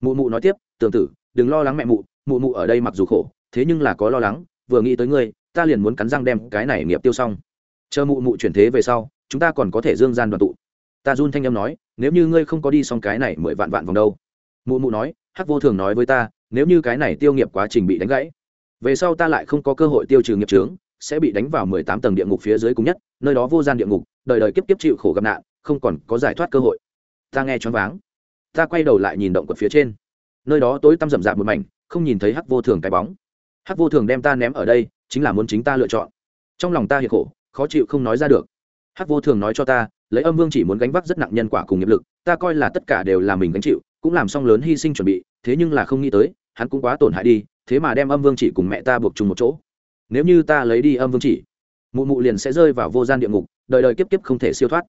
Mụ mụ nói tiếp, tường tử, đừng lo lắng mẹ mụ mụ mụ ở đây mặc dù khổ, thế nhưng là có lo lắng, vừa nghĩ tới ngươi, ta liền muốn cắn răng đem cái này nghiệp tiêu xong chờ mụ mụ chuyển thế về sau, chúng ta còn có thể dương gian đoàn tụ. Ta run thanh âm nói, nếu như ngươi không có đi xong cái này mười vạn vạn vòng đâu. Mụ mụ nói, hắc vô thường nói với ta, nếu như cái này tiêu nghiệp quá trình bị đánh gãy, về sau ta lại không có cơ hội tiêu trừ nghiệp trướng sẽ bị đánh vào mười tám tầng địa ngục phía dưới cùng nhất, nơi đó vô gian địa ngục, đời đời kiếp kiếp chịu khổ gặp nạn, không còn có giải thoát cơ hội. Ta nghe choáng váng. Ta quay đầu lại nhìn động quật phía trên. Nơi đó tối tăm rậm rạp một mảnh, không nhìn thấy hắc vô thường cái bóng. Hắc vô thường đem ta ném ở đây, chính là muốn chính ta lựa chọn. Trong lòng ta hiệt khổ khó chịu không nói ra được. Hắc vô thường nói cho ta, lấy âm vương chỉ muốn gánh vác rất nặng nhân quả cùng nghiệp lực, ta coi là tất cả đều là mình gánh chịu, cũng làm xong lớn hy sinh chuẩn bị, thế nhưng là không nghĩ tới, hắn cũng quá tổn hại đi, thế mà đem âm vương chỉ cùng mẹ ta buộc chung một chỗ. Nếu như ta lấy đi âm vương chỉ, mụ mụ liền sẽ rơi vào vô gian địa ngục, đời đời kiếp kiếp không thể siêu thoát.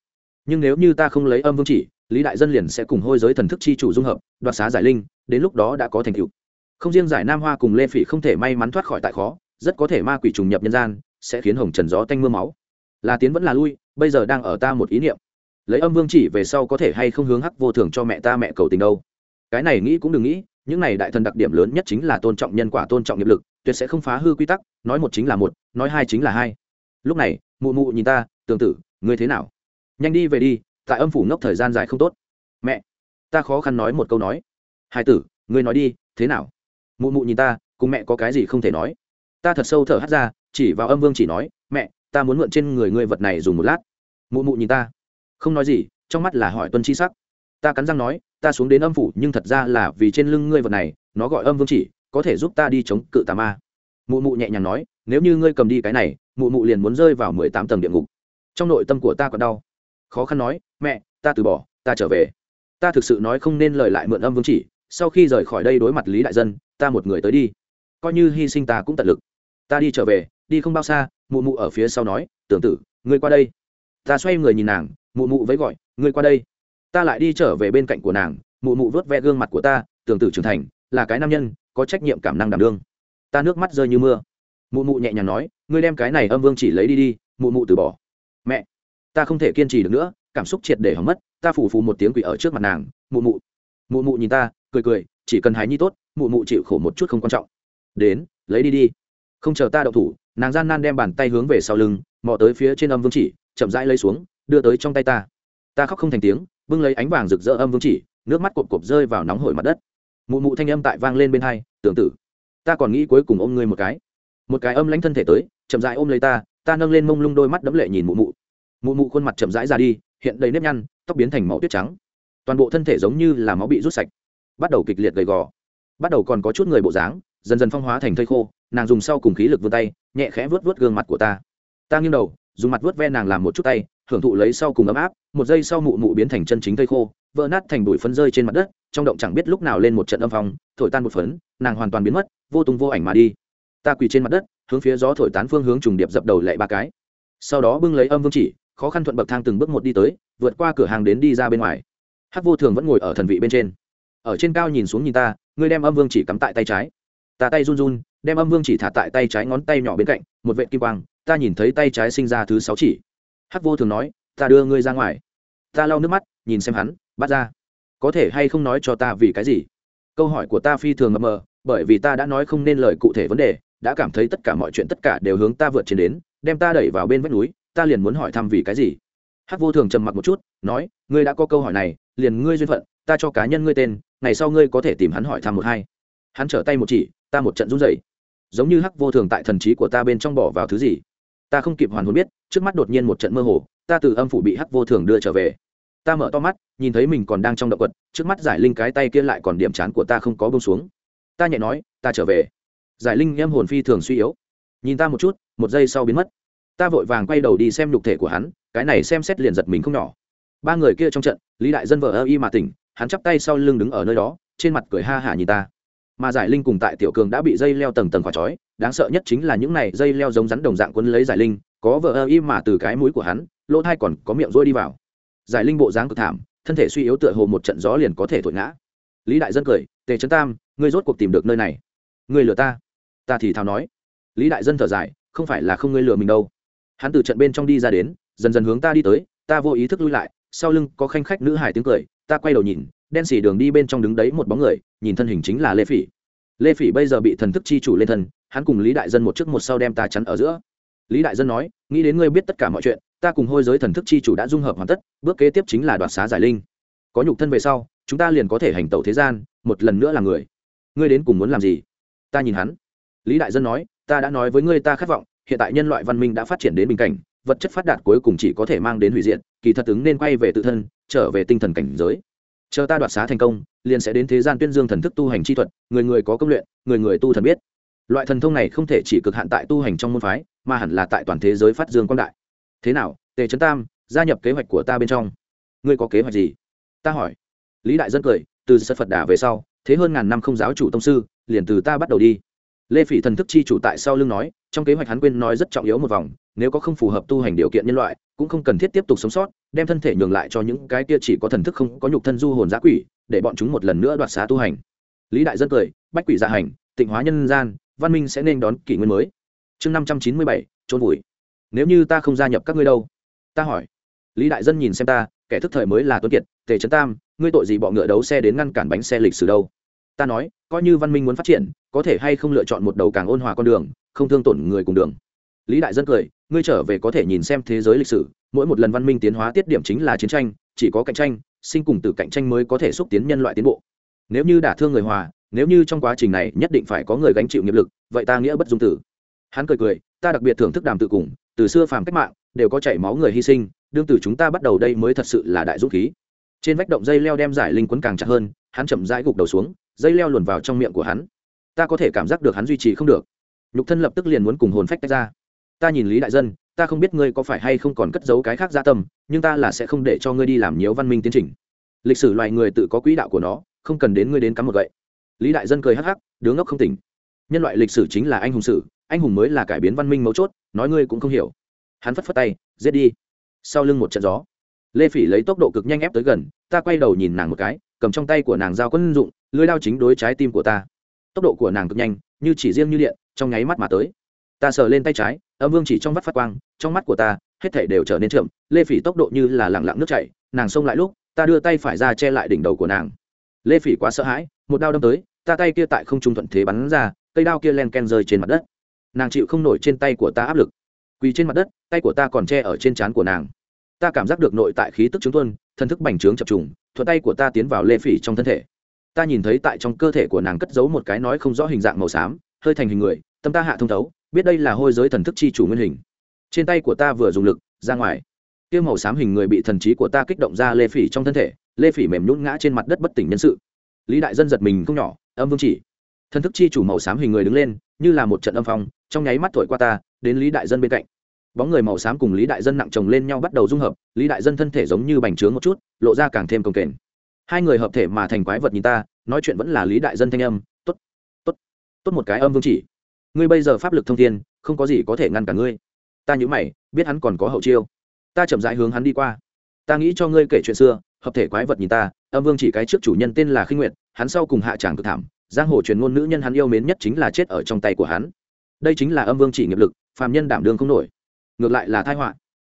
Nhưng nếu như ta không lấy âm vương chỉ, lý đại dân liền sẽ cùng hôi giới thần thức chi chủ dung hợp, đoạt xá giải linh, đến lúc đó đã có thành tựu. Không riêng giải nam hoa cùng lê phỉ không thể may mắn thoát khỏi tại khó, rất có thể ma quỷ trùng nhập nhân gian sẽ khiến hồng trần gió tanh mưa máu. Là tiến vẫn là lui, bây giờ đang ở ta một ý niệm. Lấy âm vương chỉ về sau có thể hay không hướng hắc vô thường cho mẹ ta mẹ cầu tình đâu. Cái này nghĩ cũng đừng nghĩ, những này đại thần đặc điểm lớn nhất chính là tôn trọng nhân quả, tôn trọng nghiệp lực, tuyệt sẽ không phá hư quy tắc, nói một chính là một, nói hai chính là hai. Lúc này, mụ mụ nhìn ta tương tự ngươi thế nào? Nhanh đi về đi, tại âm phủ ngốc thời gian dài không tốt. Mẹ, ta khó khăn nói một câu nói. Hai tử, ngươi nói đi, thế nào? Mụ mụ nhìn ta, cùng mẹ có cái gì không thể nói? Ta thật sâu thở hắt ra chỉ vào âm vương chỉ nói, mẹ, ta muốn mượn trên người ngươi vật này dùng một lát. Mụ mụ nhìn ta, không nói gì, trong mắt là hỏi tuân chi sắc. Ta cắn răng nói, ta xuống đến âm phủ, nhưng thật ra là vì trên lưng ngươi vật này, nó gọi âm vương chỉ, có thể giúp ta đi chống cự tà ma. Mụ mụ nhẹ nhàng nói, nếu như ngươi cầm đi cái này, mụ mụ liền muốn rơi vào mười tám tầng địa ngục. Trong nội tâm của ta còn đau. Khó khăn nói, mẹ, ta từ bỏ, ta trở về. Ta thực sự nói không nên lời lại mượn âm vương chỉ, sau khi rời khỏi đây đối mặt lý đại dân, ta một người tới đi. Coi như hy sinh ta cũng tận lực. Ta đi trở về đi không bao xa, mụ mụ ở phía sau nói, tưởng tử, ngươi qua đây. Ta xoay người nhìn nàng, mụ mụ với gọi, ngươi qua đây. Ta lại đi trở về bên cạnh của nàng, mụ mụ vớt ve gương mặt của ta, tưởng tử trưởng thành, là cái nam nhân, có trách nhiệm cảm năng đảm đương. Ta nước mắt rơi như mưa. Mụ mụ nhẹ nhàng nói, ngươi đem cái này âm vương chỉ lấy đi đi, mụ mụ từ bỏ. Mẹ, ta không thể kiên trì được nữa, cảm xúc triệt để hỏng mất, ta phủ phù một tiếng quỷ ở trước mặt nàng, mụ mụ. Mụ mụ nhìn ta, cười cười, chỉ cần hái nhi tốt, mụ mụ chịu khổ một chút không quan trọng. Đến, lấy đi đi, không chờ ta đậu thủ nàng gian nan đem bàn tay hướng về sau lưng, mò tới phía trên âm vương chỉ, chậm rãi lấy xuống, đưa tới trong tay ta. Ta khóc không thành tiếng, bưng lấy ánh vàng rực rỡ âm vương chỉ, nước mắt cộp cộp rơi vào nóng hổi mặt đất. Mụ mụ thanh âm tại vang lên bên hai, tưởng tử, ta còn nghĩ cuối cùng ôm ngươi một cái. Một cái âm lãnh thân thể tới, chậm rãi ôm lấy ta ta nâng lên mông lung đôi mắt đẫm lệ nhìn mụ mụ. Mụ mụ khuôn mặt chậm rãi ra đi, hiện đầy nếp nhăn, tóc biến thành màu tuyết trắng. Toàn bộ thân thể giống như là máu bị rút sạch, bắt đầu kịch liệt gầy gò. Bắt đầu còn có chút người bộ dáng, dần dần phong hóa thành thây khô nàng dùng sau cùng khí lực vươn tay, nhẹ khẽ vớt vớt gương mặt của ta. Ta nghiêng đầu, dùng mặt vớt ve nàng làm một chút tay hưởng thụ lấy sau cùng ấm áp, một giây sau mụ mụ biến thành chân chính thây khô, vỡ nát thành bụi phấn rơi trên mặt đất, trong động chẳng biết lúc nào lên một trận âm phong, thổi tan một phấn, nàng hoàn toàn biến mất, vô tung vô ảnh mà đi. Ta quỳ trên mặt đất, hướng phía gió thổi tán phương hướng trùng điệp dập đầu lệ ba cái. Sau đó bưng lấy âm vương chỉ, khó khăn thuận bậc thang từng bước một đi tới, vượt qua cửa hàng đến đi ra bên ngoài. Hát vô thường vẫn ngồi ở thần vị bên trên. Ở trên cao nhìn xuống nhìn ta, ngươi đem âm vương chỉ cắm tại tay trái. Ta tay run run đem âm vương chỉ thả tại tay trái ngón tay nhỏ bên cạnh, một vệ kim quang, ta nhìn thấy tay trái sinh ra thứ sáu chỉ. Hắc vô thường nói, ta đưa ngươi ra ngoài. Ta lau nước mắt, nhìn xem hắn, bắt ra. Có thể hay không nói cho ta vì cái gì? Câu hỏi của ta phi thường mập mờ, bởi vì ta đã nói không nên lời cụ thể vấn đề, đã cảm thấy tất cả mọi chuyện tất cả đều hướng ta vượt trên đến, đem ta đẩy vào bên vách núi, ta liền muốn hỏi thăm vì cái gì? Hắc vô thường trầm mặc một chút, nói, ngươi đã có câu hỏi này, liền ngươi duyên phận, ta cho cá nhân ngươi tên, ngày sau ngươi có thể tìm hắn hỏi thăm một hai. Hắn trở tay một chỉ, ta một trận run rẩy giống như hắc vô thường tại thần trí của ta bên trong bỏ vào thứ gì. Ta không kịp hoàn hồn biết, trước mắt đột nhiên một trận mơ hồ, ta từ âm phủ bị hắc vô thường đưa trở về. Ta mở to mắt, nhìn thấy mình còn đang trong động quật, trước mắt giải linh cái tay kia lại còn điểm chán của ta không có bông xuống. Ta nhẹ nói, ta trở về. Giải linh em hồn phi thường suy yếu. Nhìn ta một chút, một giây sau biến mất. Ta vội vàng quay đầu đi xem nhục thể của hắn, cái này xem xét liền giật mình không nhỏ. Ba người kia trong trận, lý đại dân vợ ơ y mà tỉnh, hắn chắp tay sau lưng đứng ở nơi đó, trên mặt cười ha hả nhìn ta mà giải linh cùng tại tiểu cường đã bị dây leo tầng tầng khỏa trói đáng sợ nhất chính là những này dây leo giống rắn đồng dạng quấn lấy giải linh, có vợ ơ y mà từ cái mũi của hắn, lỗ thai còn có miệng rôi đi vào. Giải linh bộ dáng cực thảm, thân thể suy yếu tựa hồ một trận gió liền có thể thổi ngã. Lý đại dân cười, tề trấn tam, ngươi rốt cuộc tìm được nơi này. Ngươi lừa ta. Ta thì thào nói. Lý đại dân thở dài, không phải là không ngươi lừa mình đâu. Hắn từ trận bên trong đi ra đến, dần dần hướng ta đi tới, ta vô ý thức lui lại, sau lưng có khanh khách nữ hải tiếng cười, ta quay đầu nhìn đen xỉ đường đi bên trong đứng đấy một bóng người, nhìn thân hình chính là lê phỉ. Lê phỉ bây giờ bị thần thức chi chủ lên thân, hắn cùng lý đại dân một trước một sau đem ta chắn ở giữa. Lý đại dân nói, nghĩ đến ngươi biết tất cả mọi chuyện, ta cùng hôi giới thần thức chi chủ đã dung hợp hoàn tất, bước kế tiếp chính là đoạt xá giải linh. Có nhục thân về sau, chúng ta liền có thể hành tẩu thế gian, một lần nữa là người. Ngươi đến cùng muốn làm gì? Ta nhìn hắn. Lý đại dân nói, ta đã nói với ngươi ta khát vọng, hiện tại nhân loại văn minh đã phát triển đến bình cảnh, vật chất phát đạt cuối cùng chỉ có thể mang đến hủy diện kỳ thật ứng nên quay về tự thân, trở về tinh thần cảnh giới chờ ta đoạt xá thành công, liền sẽ đến thế gian tuyên dương thần thức tu hành chi thuật, người người có công luyện, người người tu thần biết. Loại thần thông này không thể chỉ cực hạn tại tu hành trong môn phái, mà hẳn là tại toàn thế giới phát dương quang đại. Thế nào, tề trấn tam, gia nhập kế hoạch của ta bên trong. Ngươi có kế hoạch gì? Ta hỏi. Lý đại dân cười, từ sật phật đà về sau, thế hơn ngàn năm không giáo chủ tông sư, liền từ ta bắt đầu đi. Lê phỉ thần thức chi chủ tại sau lưng nói, trong kế hoạch hắn quên nói rất trọng yếu một vòng, nếu có không phù hợp tu hành điều kiện nhân loại cũng không cần thiết tiếp tục sống sót, đem thân thể nhường lại cho những cái kia chỉ có thần thức không có nhục thân du hồn giã quỷ, để bọn chúng một lần nữa đoạt xá tu hành. Lý đại dân cười, bách quỷ dạ hành, tịnh hóa nhân gian, văn minh sẽ nên đón kỷ nguyên mới. Chương năm trăm chín mươi bảy trôn vùi. Nếu như ta không gia nhập các ngươi đâu? Ta hỏi. Lý đại dân nhìn xem ta, kẻ thức thời mới là tuấn kiệt, tề trấn tam, ngươi tội gì bọ ngựa đấu xe đến ngăn cản bánh xe lịch sử đâu? Ta nói, coi như văn minh muốn phát triển, có thể hay không lựa chọn một đầu càng ôn hòa con đường, không thương tổn người cùng đường lý đại dân cười, ngươi trở về có thể nhìn xem thế giới lịch sử, mỗi một lần văn minh tiến hóa tiết điểm chính là chiến tranh, chỉ có cạnh tranh, sinh cùng từ cạnh tranh mới có thể xúc tiến nhân loại tiến bộ. Nếu như đả thương người hòa, nếu như trong quá trình này nhất định phải có người gánh chịu nghiệp lực, vậy ta nghĩa bất dung tử. Hắn cười cười, ta đặc biệt thưởng thức đàm tự cùng, từ xưa phàm cách mạng, đều có chảy máu người hy sinh, đương từ chúng ta bắt đầu đây mới thật sự là đại dũng khí. Trên vách động dây leo đem giải linh quấn càng chặt hơn, hắn chậm rãi gục đầu xuống, dây leo luồn vào trong miệng của hắn. Ta có thể cảm giác được hắn duy trì không được. Nhục thân lập tức liền muốn cùng hồn phách tách ra ta nhìn lý đại dân, ta không biết ngươi có phải hay không còn cất giấu cái khác gia tâm, nhưng ta là sẽ không để cho ngươi đi làm nhiều văn minh tiến trình. Lịch sử loài người tự có quỹ đạo của nó, không cần đến ngươi đến cắm một gậy. Lý đại dân cười hắc hắc đứa ngốc không tỉnh. Nhân loại lịch sử chính là anh hùng sử, anh hùng mới là cải biến văn minh mấu chốt, nói ngươi cũng không hiểu. Hắn phất phất tay, giết đi. Sau lưng một trận gió, lê phỉ lấy tốc độ cực nhanh ép tới gần, ta quay đầu nhìn nàng một cái, cầm trong tay của nàng dao quân dụng, lưới đao chính đối trái tim của ta. Tốc độ của nàng cực nhanh, như chỉ riêng như điện, trong nháy mắt mà tới ta sờ lên tay trái, âm vương chỉ trong vắt phát quang, trong mắt của ta, hết thể đều trở nên chậm, lê phỉ tốc độ như là lẳng lặng nước chảy, nàng xông lại lúc, ta đưa tay phải ra che lại đỉnh đầu của nàng. Lê phỉ quá sợ hãi, một đao đâm tới, ta tay kia tại không trung thuận thế bắn ra, cây đao kia len ken rơi trên mặt đất. Nàng chịu không nổi trên tay của ta áp lực. Quỳ trên mặt đất, tay của ta còn che ở trên trán của nàng. Ta cảm giác được nội tại khí tức chứng tuân thân thức bành trướng chập trùng, thuận tay của ta tiến vào lê phỉ trong thân thể. Ta nhìn thấy tại trong cơ thể của nàng cất giấu một cái nói không rõ hình dạng màu xám, hơi thành hình người, tâm ta hạ thông thấu biết đây là hôi giới thần thức chi chủ nguyên hình. Trên tay của ta vừa dùng lực, ra ngoài. Tiêu màu xám hình người bị thần trí của ta kích động ra lê phỉ trong thân thể, lê phỉ mềm nhún ngã trên mặt đất bất tỉnh nhân sự. Lý đại dân giật mình không nhỏ, âm vương chỉ. Thần thức chi chủ màu xám hình người đứng lên, như là một trận âm phong, trong nháy mắt thổi qua ta, đến lý đại dân bên cạnh. Bóng người màu xám cùng lý đại dân nặng chồng lên nhau bắt đầu dung hợp, lý đại dân thân thể giống như bành trướng một chút, lộ ra càng thêm công kềnh. Hai người hợp thể mà thành quái vật nhìn ta, nói chuyện vẫn là lý đại dân thanh âm t ố t t ố t tốt một cái âm vương chỉ ngươi bây giờ pháp lực thông thiên, không có gì có thể ngăn cả ngươi. Ta nhữ mày, biết hắn còn có hậu chiêu. Ta chậm rãi hướng hắn đi qua. Ta nghĩ cho ngươi kể chuyện xưa, hợp thể quái vật nhìn ta, âm vương chỉ cái trước chủ nhân tên là khinh nguyệt, hắn sau cùng hạ tràng cực thảm, giang hồ truyền ngôn nữ nhân hắn yêu mến nhất chính là chết ở trong tay của hắn. Đây chính là âm vương chỉ nghiệp lực, phàm nhân đảm đương không nổi. Ngược lại là thai họa.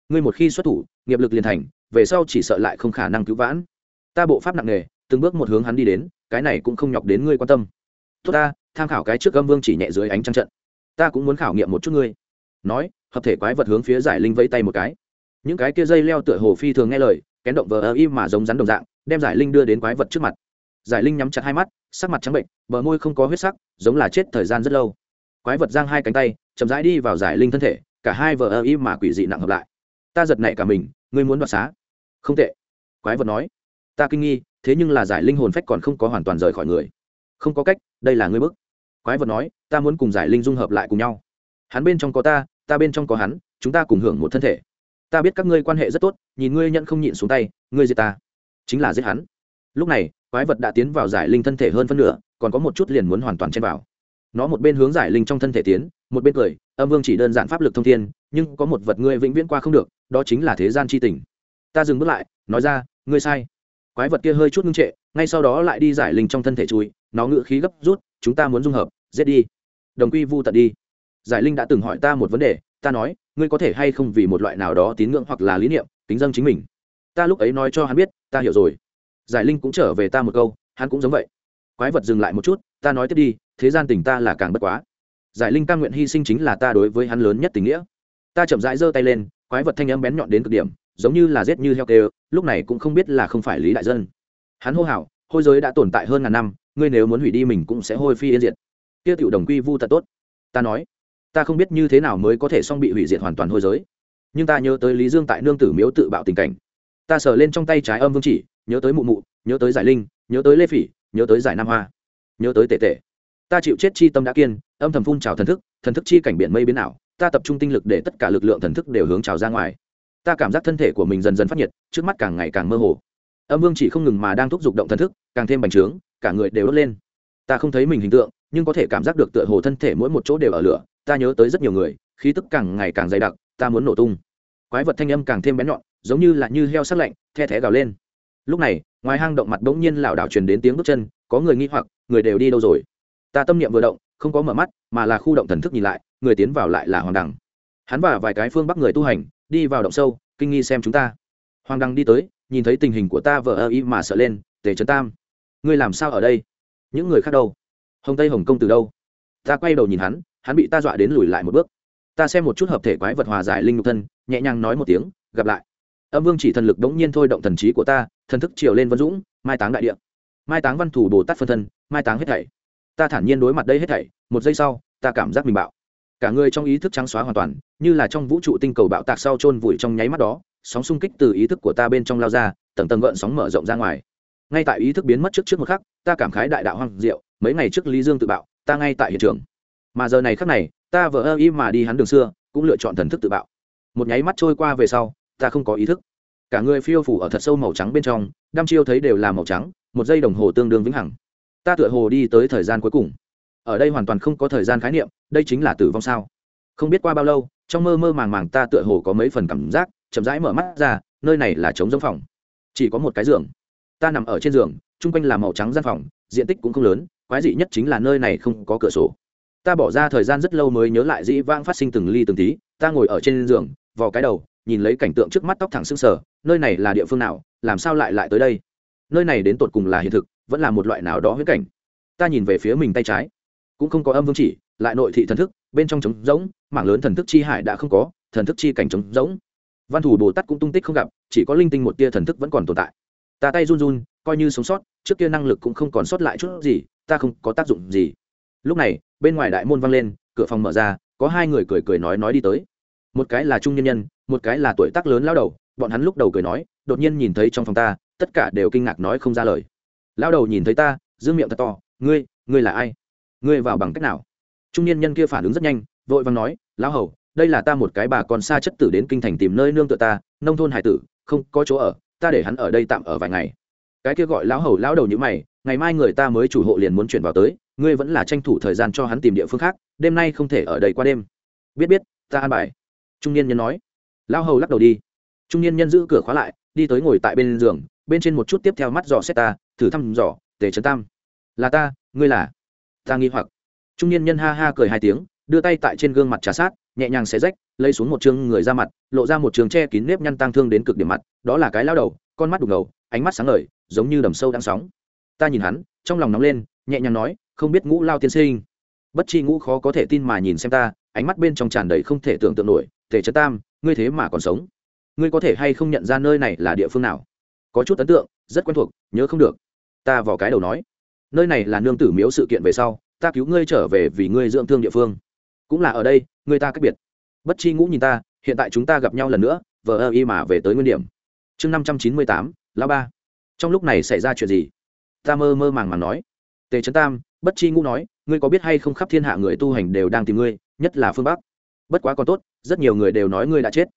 Ngươi một khi xuất thủ, nghiệp lực liền thành, về sau chỉ sợ lại không khả năng cứu vãn. Ta bộ pháp nặng nề, từng bước một hướng hắn đi đến, cái này cũng không nhọc đến ngươi quan tâm. Tốt ta tham khảo cái trước âm vương chỉ nhẹ dưới ánh trăng trận. Ta cũng muốn khảo nghiệm một chút ngươi. Nói, hợp thể quái vật hướng phía giải linh vẫy tay một cái. Những cái kia dây leo tựa hồ phi thường nghe lời, kén động vờ ơ im mà giống rắn đồng dạng, đem giải linh đưa đến quái vật trước mặt. Giải linh nhắm chặt hai mắt, sắc mặt trắng bệnh, bờ môi không có huyết sắc, giống là chết thời gian rất lâu. Quái vật giang hai cánh tay, chậm rãi đi vào giải linh thân thể, cả hai vờ ơ im mà quỷ dị nặng hợp lại. Ta giật nảy cả mình, ngươi muốn đoạt xá. Không tệ. Quái vật nói. Ta kinh nghi, thế nhưng là giải linh hồn phách còn không có hoàn toàn rời khỏi người. Không có cách đây là ngươi bức. Quái vật nói, ta muốn cùng giải linh dung hợp lại cùng nhau. Hắn bên trong có ta ta bên trong có hắn, chúng ta cùng hưởng một thân thể. Ta biết các ngươi quan hệ rất tốt, nhìn ngươi nhận không nhịn xuống tay, ngươi giết ta. Chính là giết hắn. Lúc này, quái vật đã tiến vào giải linh thân thể hơn phân nửa, còn có một chút liền muốn hoàn toàn chen vào. Nó một bên hướng giải linh trong thân thể tiến, một bên cười, âm vương chỉ đơn giản pháp lực thông thiên, nhưng có một vật ngươi vĩnh viễn qua không được, đó chính là thế gian c h i tình. Ta dừng bước lại, nói ra, ngươi sai. Quái vật kia hơi chút ngưng trệ, ngay sau đó lại đi giải linh trong thân thể chui nó ngựa khí gấp rút, chúng ta muốn dung hợp, giết đi. Đồng quy vu tận đi. Giải linh đã từng hỏi ta một vấn đề, ta nói, ngươi có thể hay không vì một loại nào đó tín ngưỡng hoặc là lý niệm tính dân chính mình? Ta lúc ấy nói cho hắn biết, ta hiểu rồi. Giải linh cũng trở về ta một câu, hắn cũng giống vậy. Quái vật dừng lại một chút, ta nói tiếp đi, thế gian tình ta là càng bất quá. Giải linh cam nguyện hy sinh chính là ta đối với hắn lớn nhất tình nghĩa. Ta chậm rãi giơ tay lên, quái vật thanh âm bén nhọn đến cực điểm, giống như là rết như heo kê lúc này cũng không biết là không phải lý đại dân. Hắn hô hào, hôi giới đã tồn tại hơn ngàn năm ngươi nếu muốn hủy đi mình cũng sẽ hôi phi yên diệt. Kia tiểu đồng quy vu tật tốt. Ta nói, ta không biết như thế nào mới có thể xong bị hủy diệt hoàn toàn hôi giới. Nhưng ta nhớ tới lý dương tại nương tử miếu tự bạo tình cảnh. Ta sờ lên trong tay trái âm vương chỉ, nhớ tới mụ mụ, nhớ tới giải linh, nhớ tới lê phỉ, nhớ tới giải nam hoa, nhớ tới tệ tệ ta chịu chết chi tâm đã kiên, âm thầm phun trào thần thức thần thức chi cảnh biển mây biến ảo, ta tập trung tinh lực để tất cả lực lượng thần thức đều hướng trào ra ngoài. Ta cảm giác thân thể của mình dần dần phát nhiệt, trước mắt càng ngày càng mơ hồ. Âm vương chỉ không ngừng mà đang thúc giục động thần thức, càng thêm bành trướng cả người đều đốt lên. Ta không thấy mình hình tượng, nhưng có thể cảm giác được tựa hồ thân thể mỗi một chỗ đều ở lửa, ta nhớ tới rất nhiều người, khí tức càng ngày càng dày đặc, ta muốn nổ tung. Quái vật thanh âm càng thêm bén nhọn, giống như là như heo sắc lạnh, the thé gào lên. Lúc này, ngoài hang động mặt bỗng nhiên lảo đảo truyền đến tiếng bước chân, có người nghi hoặc, người đều đi đâu rồi? Ta tâm niệm vừa động, không có mở mắt, mà là khu động thần thức nhìn lại, người tiến vào lại là hoàng đằng. Hắn và vài cái phương bắc người tu hành, đi vào động sâu, kinh nghi xem chúng ta. Hoàng đằng đi tới, nhìn thấy tình hình của ta vợ ơ y mà sợ lên, tề trấn tam ngươi làm sao ở đây? Những người khác đâu? Hồng tây hồng công từ đâu? Ta quay đầu nhìn hắn hắn bị ta dọa đến lùi lại một bước. Ta xem một chút hợp thể quái vật hòa giải linh nhục thân, nhẹ nhàng nói một tiếng, gặp lại. Âm vương chỉ thần lực đống nhiên thôi động thần trí của ta, thần thức chiều lên vân dũng, mai táng đại địa. Mai táng văn thủ bồ tát phân thân, mai táng hết thảy. Ta thản nhiên đối mặt đây hết thảy, một giây sau, ta cảm giác mình bạo. Cả người trong ý thức trắng xóa hoàn toàn, như là trong vũ trụ tinh cầu bạo tạc sau chôn vùi trong nháy mắt đó, sóng xung kích từ ý thức của ta bên trong lao ra, tầng tầng gợn sóng mở rộng ra ngoài ngay tại ý thức biến mất trước trước một khắc, ta cảm khái đại đạo hoang diệu, mấy ngày trước lý dương tự bạo, ta ngay tại hiện trường. Mà giờ này khắc này, ta vợ ơ y mà đi hắn đường xưa, cũng lựa chọn thần thức tự bạo. Một nháy mắt trôi qua về sau, ta không có ý thức. Cả người phiêu phủ ở thật sâu màu trắng bên trong, đăm chiêu thấy đều là màu trắng, một giây đồng hồ tương đương vĩnh hằng. Ta tựa hồ đi tới thời gian cuối cùng. Ở đây hoàn toàn không có thời gian khái niệm, đây chính là tử vong sao? Không biết qua bao lâu, trong mơ mơ màng màng ta tựa hồ có mấy phần cảm giác, chậm rãi mở mắt ra, nơi này là trống giống phòng. Chỉ có một cái giường ta nằm ở trên giường, chung quanh là màu trắng gian phòng, diện tích cũng không lớn, quái dị nhất chính là nơi này không có cửa sổ. Ta bỏ ra thời gian rất lâu mới nhớ lại dĩ vãng phát sinh từng ly từng tí, ta ngồi ở trên giường, vò cái đầu, nhìn lấy cảnh tượng trước mắt tóc thẳng sưng sờ, nơi này là địa phương nào, làm sao lại lại tới đây? Nơi này đến tột cùng là hiện thực, vẫn là một loại nào đó huyết cảnh. Ta nhìn về phía mình tay trái, cũng không có âm vương chỉ, lại nội thị thần thức, bên trong trống rỗng, mảng lớn thần thức chi hải đã không có, thần thức chi cảnh trống rỗng. Văn thủ bồ tát cũng tung tích không gặp, chỉ có linh tinh một tia thần thức vẫn còn tồn tại ta tay run run, coi như sống sót, trước kia năng lực cũng không còn sót lại chút gì, ta không có tác dụng gì. Lúc này, bên ngoài đại môn văng lên, cửa phòng mở ra, có hai người cười cười nói nói đi tới. Một cái là trung nhân nhân, một cái là tuổi tác lớn lao đầu, bọn hắn lúc đầu cười nói, đột nhiên nhìn thấy trong phòng ta, tất cả đều kinh ngạc nói không ra lời. Lao đầu nhìn thấy ta giữ miệng thật to, ngươi ngươi là ai? Ngươi vào bằng cách nào? Trung niên nhân kia phản ứng rất nhanh, vội vàng nói, lão hầu, đây là ta một cái bà con xa chất tử đến kinh thành tìm nơi nương tựa ta, nông thôn hải tử, không có chỗ ở ta để hắn ở đây tạm ở vài ngày. Cái kia gọi lão hầu lão đầu như mày, ngày mai người ta mới chủ hộ liền muốn chuyển vào tới, ngươi vẫn là tranh thủ thời gian cho hắn tìm địa phương khác, đêm nay không thể ở đây qua đêm. Biết biết, ta an bài. Trung niên nhân nói. Lão hầu lắc đầu đi. Trung niên nhân giữ cửa khóa lại, đi tới ngồi tại bên giường, bên trên một chút tiếp theo mắt dò xét ta, thử thăm dò, tề trấn tam. Là ta, ngươi là? Ta nghi hoặc. Trung niên nhân ha ha cười hai tiếng, đưa tay tại trên gương mặt trà sát, nhẹ nhàng xé rách, lấy xuống một chương người ra mặt, lộ ra một trường che kín nếp nhăn tang thương đến cực điểm mặt đó là cái lao đầu, con mắt đục ngầu, ánh mắt sáng ngời, giống như đầm sâu đang sóng. Ta nhìn hắn, trong lòng nóng lên, nhẹ nhàng nói, không biết ngũ lao tiên sinh. Bất chi ngũ khó có thể tin mà nhìn xem ta, ánh mắt bên trong tràn đầy không thể tưởng tượng nổi tề trấn tam, ngươi thế mà còn sống. Ngươi có thể hay không nhận ra nơi này là địa phương nào? Có chút ấn tượng, rất quen thuộc, nhớ không được. Ta vào cái đầu nói, nơi này là nương tử miếu sự kiện về sau, ta cứu ngươi trở về vì ngươi dưỡng thương địa phương. Cũng là ở đây, ngươi ta cách biệt. Bất chi ngũ nhìn ta, hiện tại chúng ta gặp nhau lần nữa, vờ ơ y mà về tới nguyên điểm chương năm trăm chín mươi tám La ba. Trong lúc này xảy ra chuyện gì? Ta mơ mơ màng màng nói. Tề trấn tam, bất chi ngũ nói, ngươi có biết hay không khắp thiên hạ người tu hành đều đang tìm ngươi, nhất là phương bắc. Bất quá còn tốt, rất nhiều người đều nói ngươi đã chết.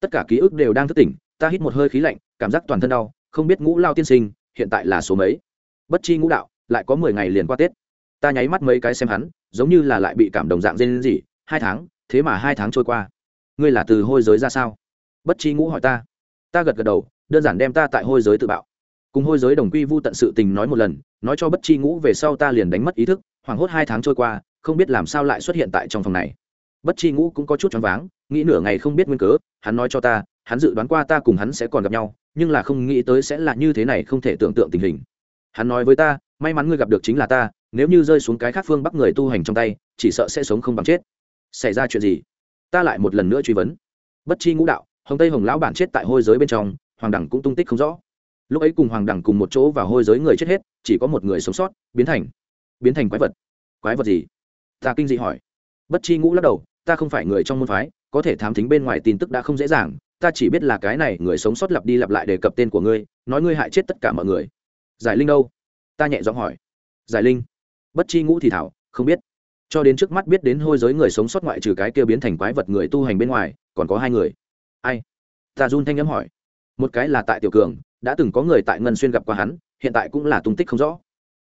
Tất cả ký ức đều đang thức tỉnh, ta hít một hơi khí lạnh, cảm giác toàn thân đau, không biết ngũ lao tiên sinh, hiện tại là số mấy? Bất chi ngũ đạo, lại có mười ngày liền qua tết. Ta nháy mắt mấy cái xem hắn, giống như là lại bị cảm động dạng dên gì hai tháng, thế mà hai tháng trôi qua. Ngươi là từ hôi giới ra sao? Bất chi ngũ hỏi ta ta gật gật đầu, đơn giản đem ta tại hôi giới tự bạo. Cùng hôi giới đồng quy vu tận sự tình nói một lần, nói cho bất chi ngũ về sau ta liền đánh mất ý thức, hoảng hốt hai tháng trôi qua, không biết làm sao lại xuất hiện tại trong phòng này. Bất chi ngũ cũng có chút choáng váng, nghĩ nửa ngày không biết nguyên cớ, hắn nói cho ta, hắn dự đoán qua ta cùng hắn sẽ còn gặp nhau, nhưng là không nghĩ tới sẽ là như thế này không thể tưởng tượng tình hình. Hắn nói với ta, may mắn ngươi gặp được chính là ta, nếu như rơi xuống cái khác phương bắc người tu hành trong tay, chỉ sợ sẽ sống không bằng chết. Xảy ra chuyện gì? Ta lại một lần nữa truy vấn. Bất chi ngũ đạo hồng tây hồng lão bản chết tại hôi giới bên trong, hoàng đẳng cũng tung tích không rõ. Lúc ấy cùng hoàng đẳng cùng một chỗ vào hôi giới người chết hết, chỉ có một người sống sót, biến thành biến thành quái vật. Quái vật gì? Ta kinh dị hỏi. Bất chi ngũ lắc đầu, ta không phải người trong môn phái, có thể thám thính bên ngoài tin tức đã không dễ dàng, ta chỉ biết là cái này người sống sót lặp đi lặp lại đề cập tên của ngươi, nói ngươi hại chết tất cả mọi người. Giải linh đâu? Ta nhẹ giọng hỏi. Giải linh. Bất chi ngũ thì thảo, không biết. Cho đến trước mắt biết đến hôi giới người sống sót ngoại trừ cái kia biến thành quái vật người tu hành bên ngoài, còn có hai người ai? Ta run thanh nhắm hỏi. Một cái là tại tiểu cường, đã từng có người tại ngân xuyên gặp qua hắn, hiện tại cũng là tung tích không rõ.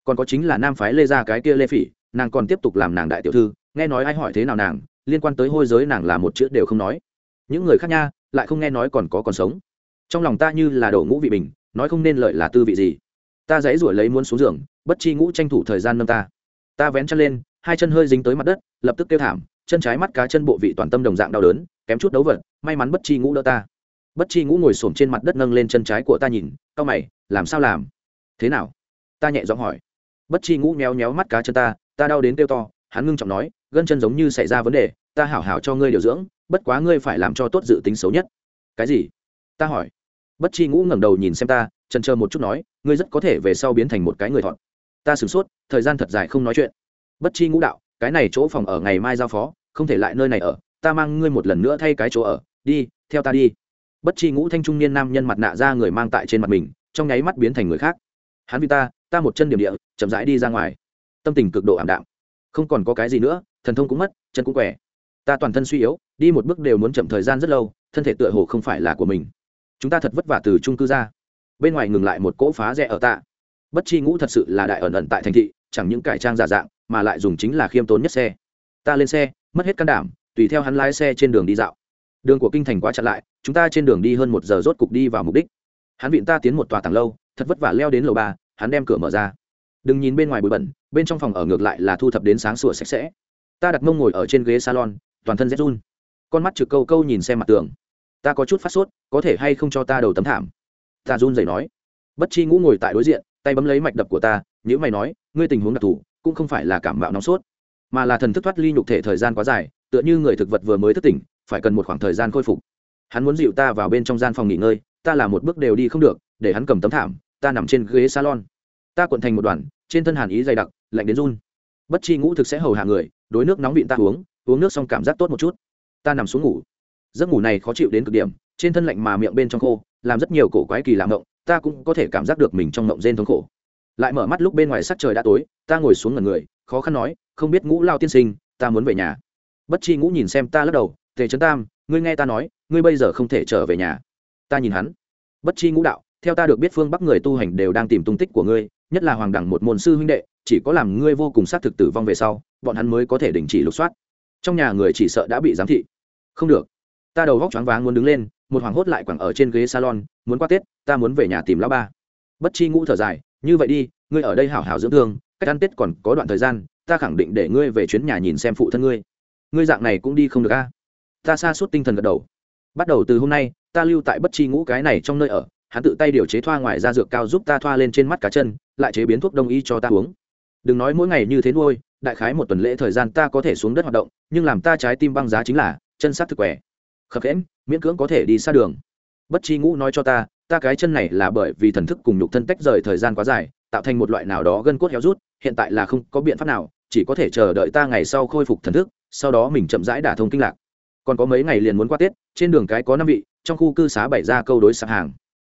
Còn có chính là nam phái lê gia cái kia lê phỉ, nàng còn tiếp tục làm nàng đại tiểu thư, nghe nói ai hỏi thế nào nàng, liên quan tới hôi giới nàng là một chữ đều không nói. Những người khác nha, lại không nghe nói còn có còn sống. Trong lòng ta như là đổ ngũ vị bình, nói không nên lợi là tư vị gì. Ta dãy ruổi lấy muốn xuống giường, bất chi ngũ tranh thủ thời gian nâng ta. Ta vén chân lên, hai chân hơi dính tới mặt đất, lập tức kêu thảm, chân trái mắt cá chân bộ vị toàn tâm đồng dạng đau đớn, kém chút đấu vật may mắn bất chi ngũ đỡ ta. Bất chi ngũ ngồi xổm trên mặt đất nâng lên chân trái của ta nhìn, cau mày, làm sao làm? Thế nào? Ta nhẹ giọng hỏi. Bất chi ngũ méo méo mắt cá chân ta ta đau đến kêu to, hắn ngưng trọng nói, gân chân giống như xảy ra vấn đề, ta hảo hảo cho ngươi điều dưỡng, bất quá ngươi phải làm cho tốt dự tính xấu nhất. Cái gì? Ta hỏi. Bất chi ngũ ngẩng đầu nhìn xem ta trần chờ một chút nói, ngươi rất có thể về sau biến thành một cái người thọn. Ta sửng sốt, thời gian thật dài không nói chuyện. Bất chi ngũ đạo, cái này chỗ phòng ở ngày mai giao phó, không thể lại nơi này ở, ta mang ngươi một lần nữa thay cái chỗ ở đi, theo ta đi. Bất chi ngũ thanh trung niên nam nhân mặt nạ ra người mang tại trên mặt mình, trong nháy mắt biến thành người khác. Hắn vì ta ta một chân điểm địa, chậm rãi đi ra ngoài. Tâm tình cực độ ảm đạm. Không còn có cái gì nữa, thần thông cũng mất, chân cũng quẻ ta toàn thân suy yếu, đi một bước đều muốn chậm thời gian rất lâu, thân thể tựa hồ không phải là của mình. Chúng ta thật vất vả từ trung cư ra. Bên ngoài ngừng lại một cỗ phá rẽ ở tạ. Bất chi ngũ thật sự là đại ẩn ẩn tại thành thị, chẳng những cải trang giả dạng, mà lại dùng chính là khiêm tốn nhất xe. Ta lên xe, mất hết can đảm, tùy theo hắn lái xe trên đường đi dạo đường của kinh thành quá chặn lại, chúng ta trên đường đi hơn một giờ rốt cục đi vào mục đích. Hắn vịn ta tiến một tòa tàng lâu, thật vất vả leo đến lầu ba, hắn đem cửa mở ra. Đừng nhìn bên ngoài bụi bẩn, bên trong phòng ở ngược lại là thu thập đến sáng sủa sạch sẽ. Ta đặt mông ngồi ở trên ghế salon, toàn thân rét run. Con mắt trực câu câu nhìn xem mặt tường. Ta có chút phát sốt, có thể hay không cho ta đầu tấm thảm? Ta run rẩy nói. Bất chi ngũ ngồi tại đối diện, tay bấm lấy mạch đập của ta nhữ mày nói, ngươi tình huống đặc thù, cũng không phải là cảm bạo nóng sốt, mà là thần thức thoát ly nhục thể thời gian quá dài, tựa như người thực vật vừa mới thức tỉnh phải cần một khoảng thời gian khôi phục. Hắn muốn dịu ta vào bên trong gian phòng nghỉ ngơi, ta là một bước đều đi không được, để hắn cầm tấm thảm, ta nằm trên ghế salon. Ta cuộn thành một đoàn, trên thân hàn ý dày đặc, lạnh đến run. Bất chi ngũ thực sẽ hầu hạ người, đối nước nóng vịn ta uống uống nước xong cảm giác tốt một chút. Ta nằm xuống ngủ. Giấc ngủ này khó chịu đến cực điểm, trên thân lạnh mà miệng bên trong khô, làm rất nhiều cổ quái kỳ làm mộng, ta cũng có thể cảm giác được mình trong mộng rên thống khổ. Lại mở mắt lúc bên ngoài sắc trời đã tối, ta ngồi xuống ngần người, khó khăn nói, không biết ngũ lao tiên sinh, ta muốn về nhà. Bất chi ngũ nhìn xem ta lắc đầu tề trấn tam, ngươi nghe ta nói, ngươi bây giờ không thể trở về nhà. Ta nhìn hắn. Bất chi ngũ đạo, theo ta được biết phương bắc người tu hành đều đang tìm tung tích của ngươi, nhất là hoàng đẳng một môn sư huynh đệ, chỉ có làm ngươi vô cùng xác thực tử vong về sau, bọn hắn mới có thể đình chỉ lục soát. Trong nhà người chỉ sợ đã bị giám thị. Không được. Ta đầu góc choáng váng muốn đứng lên, một hoàng hốt lại quẳng ở trên ghế salon, muốn qua tết, ta muốn về nhà tìm lão ba. Bất chi ngũ thở dài, như vậy đi, ngươi ở đây hảo hảo dưỡng thương, cách ăn tết còn có đoạn thời gian, ta khẳng định để ngươi về chuyến nhà nhìn xem phụ thân ngươi. Ngươi dạng này cũng đi không được a ta xa suốt tinh thần gật đầu. Bắt đầu từ hôm nay, ta lưu tại bất chi ngũ cái này trong nơi ở, hắn tự tay điều chế thoa ngoài da dược cao giúp ta thoa lên trên mắt cá chân, lại chế biến thuốc đông y cho ta uống. Đừng nói mỗi ngày như thế nuôi, đại khái một tuần lễ thời gian ta có thể xuống đất hoạt động, nhưng làm ta trái tim băng giá chính là chân sát thực quẻ khập khẽn miễn cưỡng có thể đi xa đường. Bất chi ngũ nói cho ta ta cái chân này là bởi vì thần thức cùng nhục thân tách rời thời gian quá dài, tạo thành một loại nào đó gân cốt héo rút, hiện tại là không có biện pháp nào, chỉ có thể chờ đợi ta ngày sau khôi phục thần thức, sau đó mình chậm rãi đả thông kinh lạc còn có mấy ngày liền muốn qua tết, trên đường cái có năm vị, trong khu cư xá bày ra câu đối sạp hàng.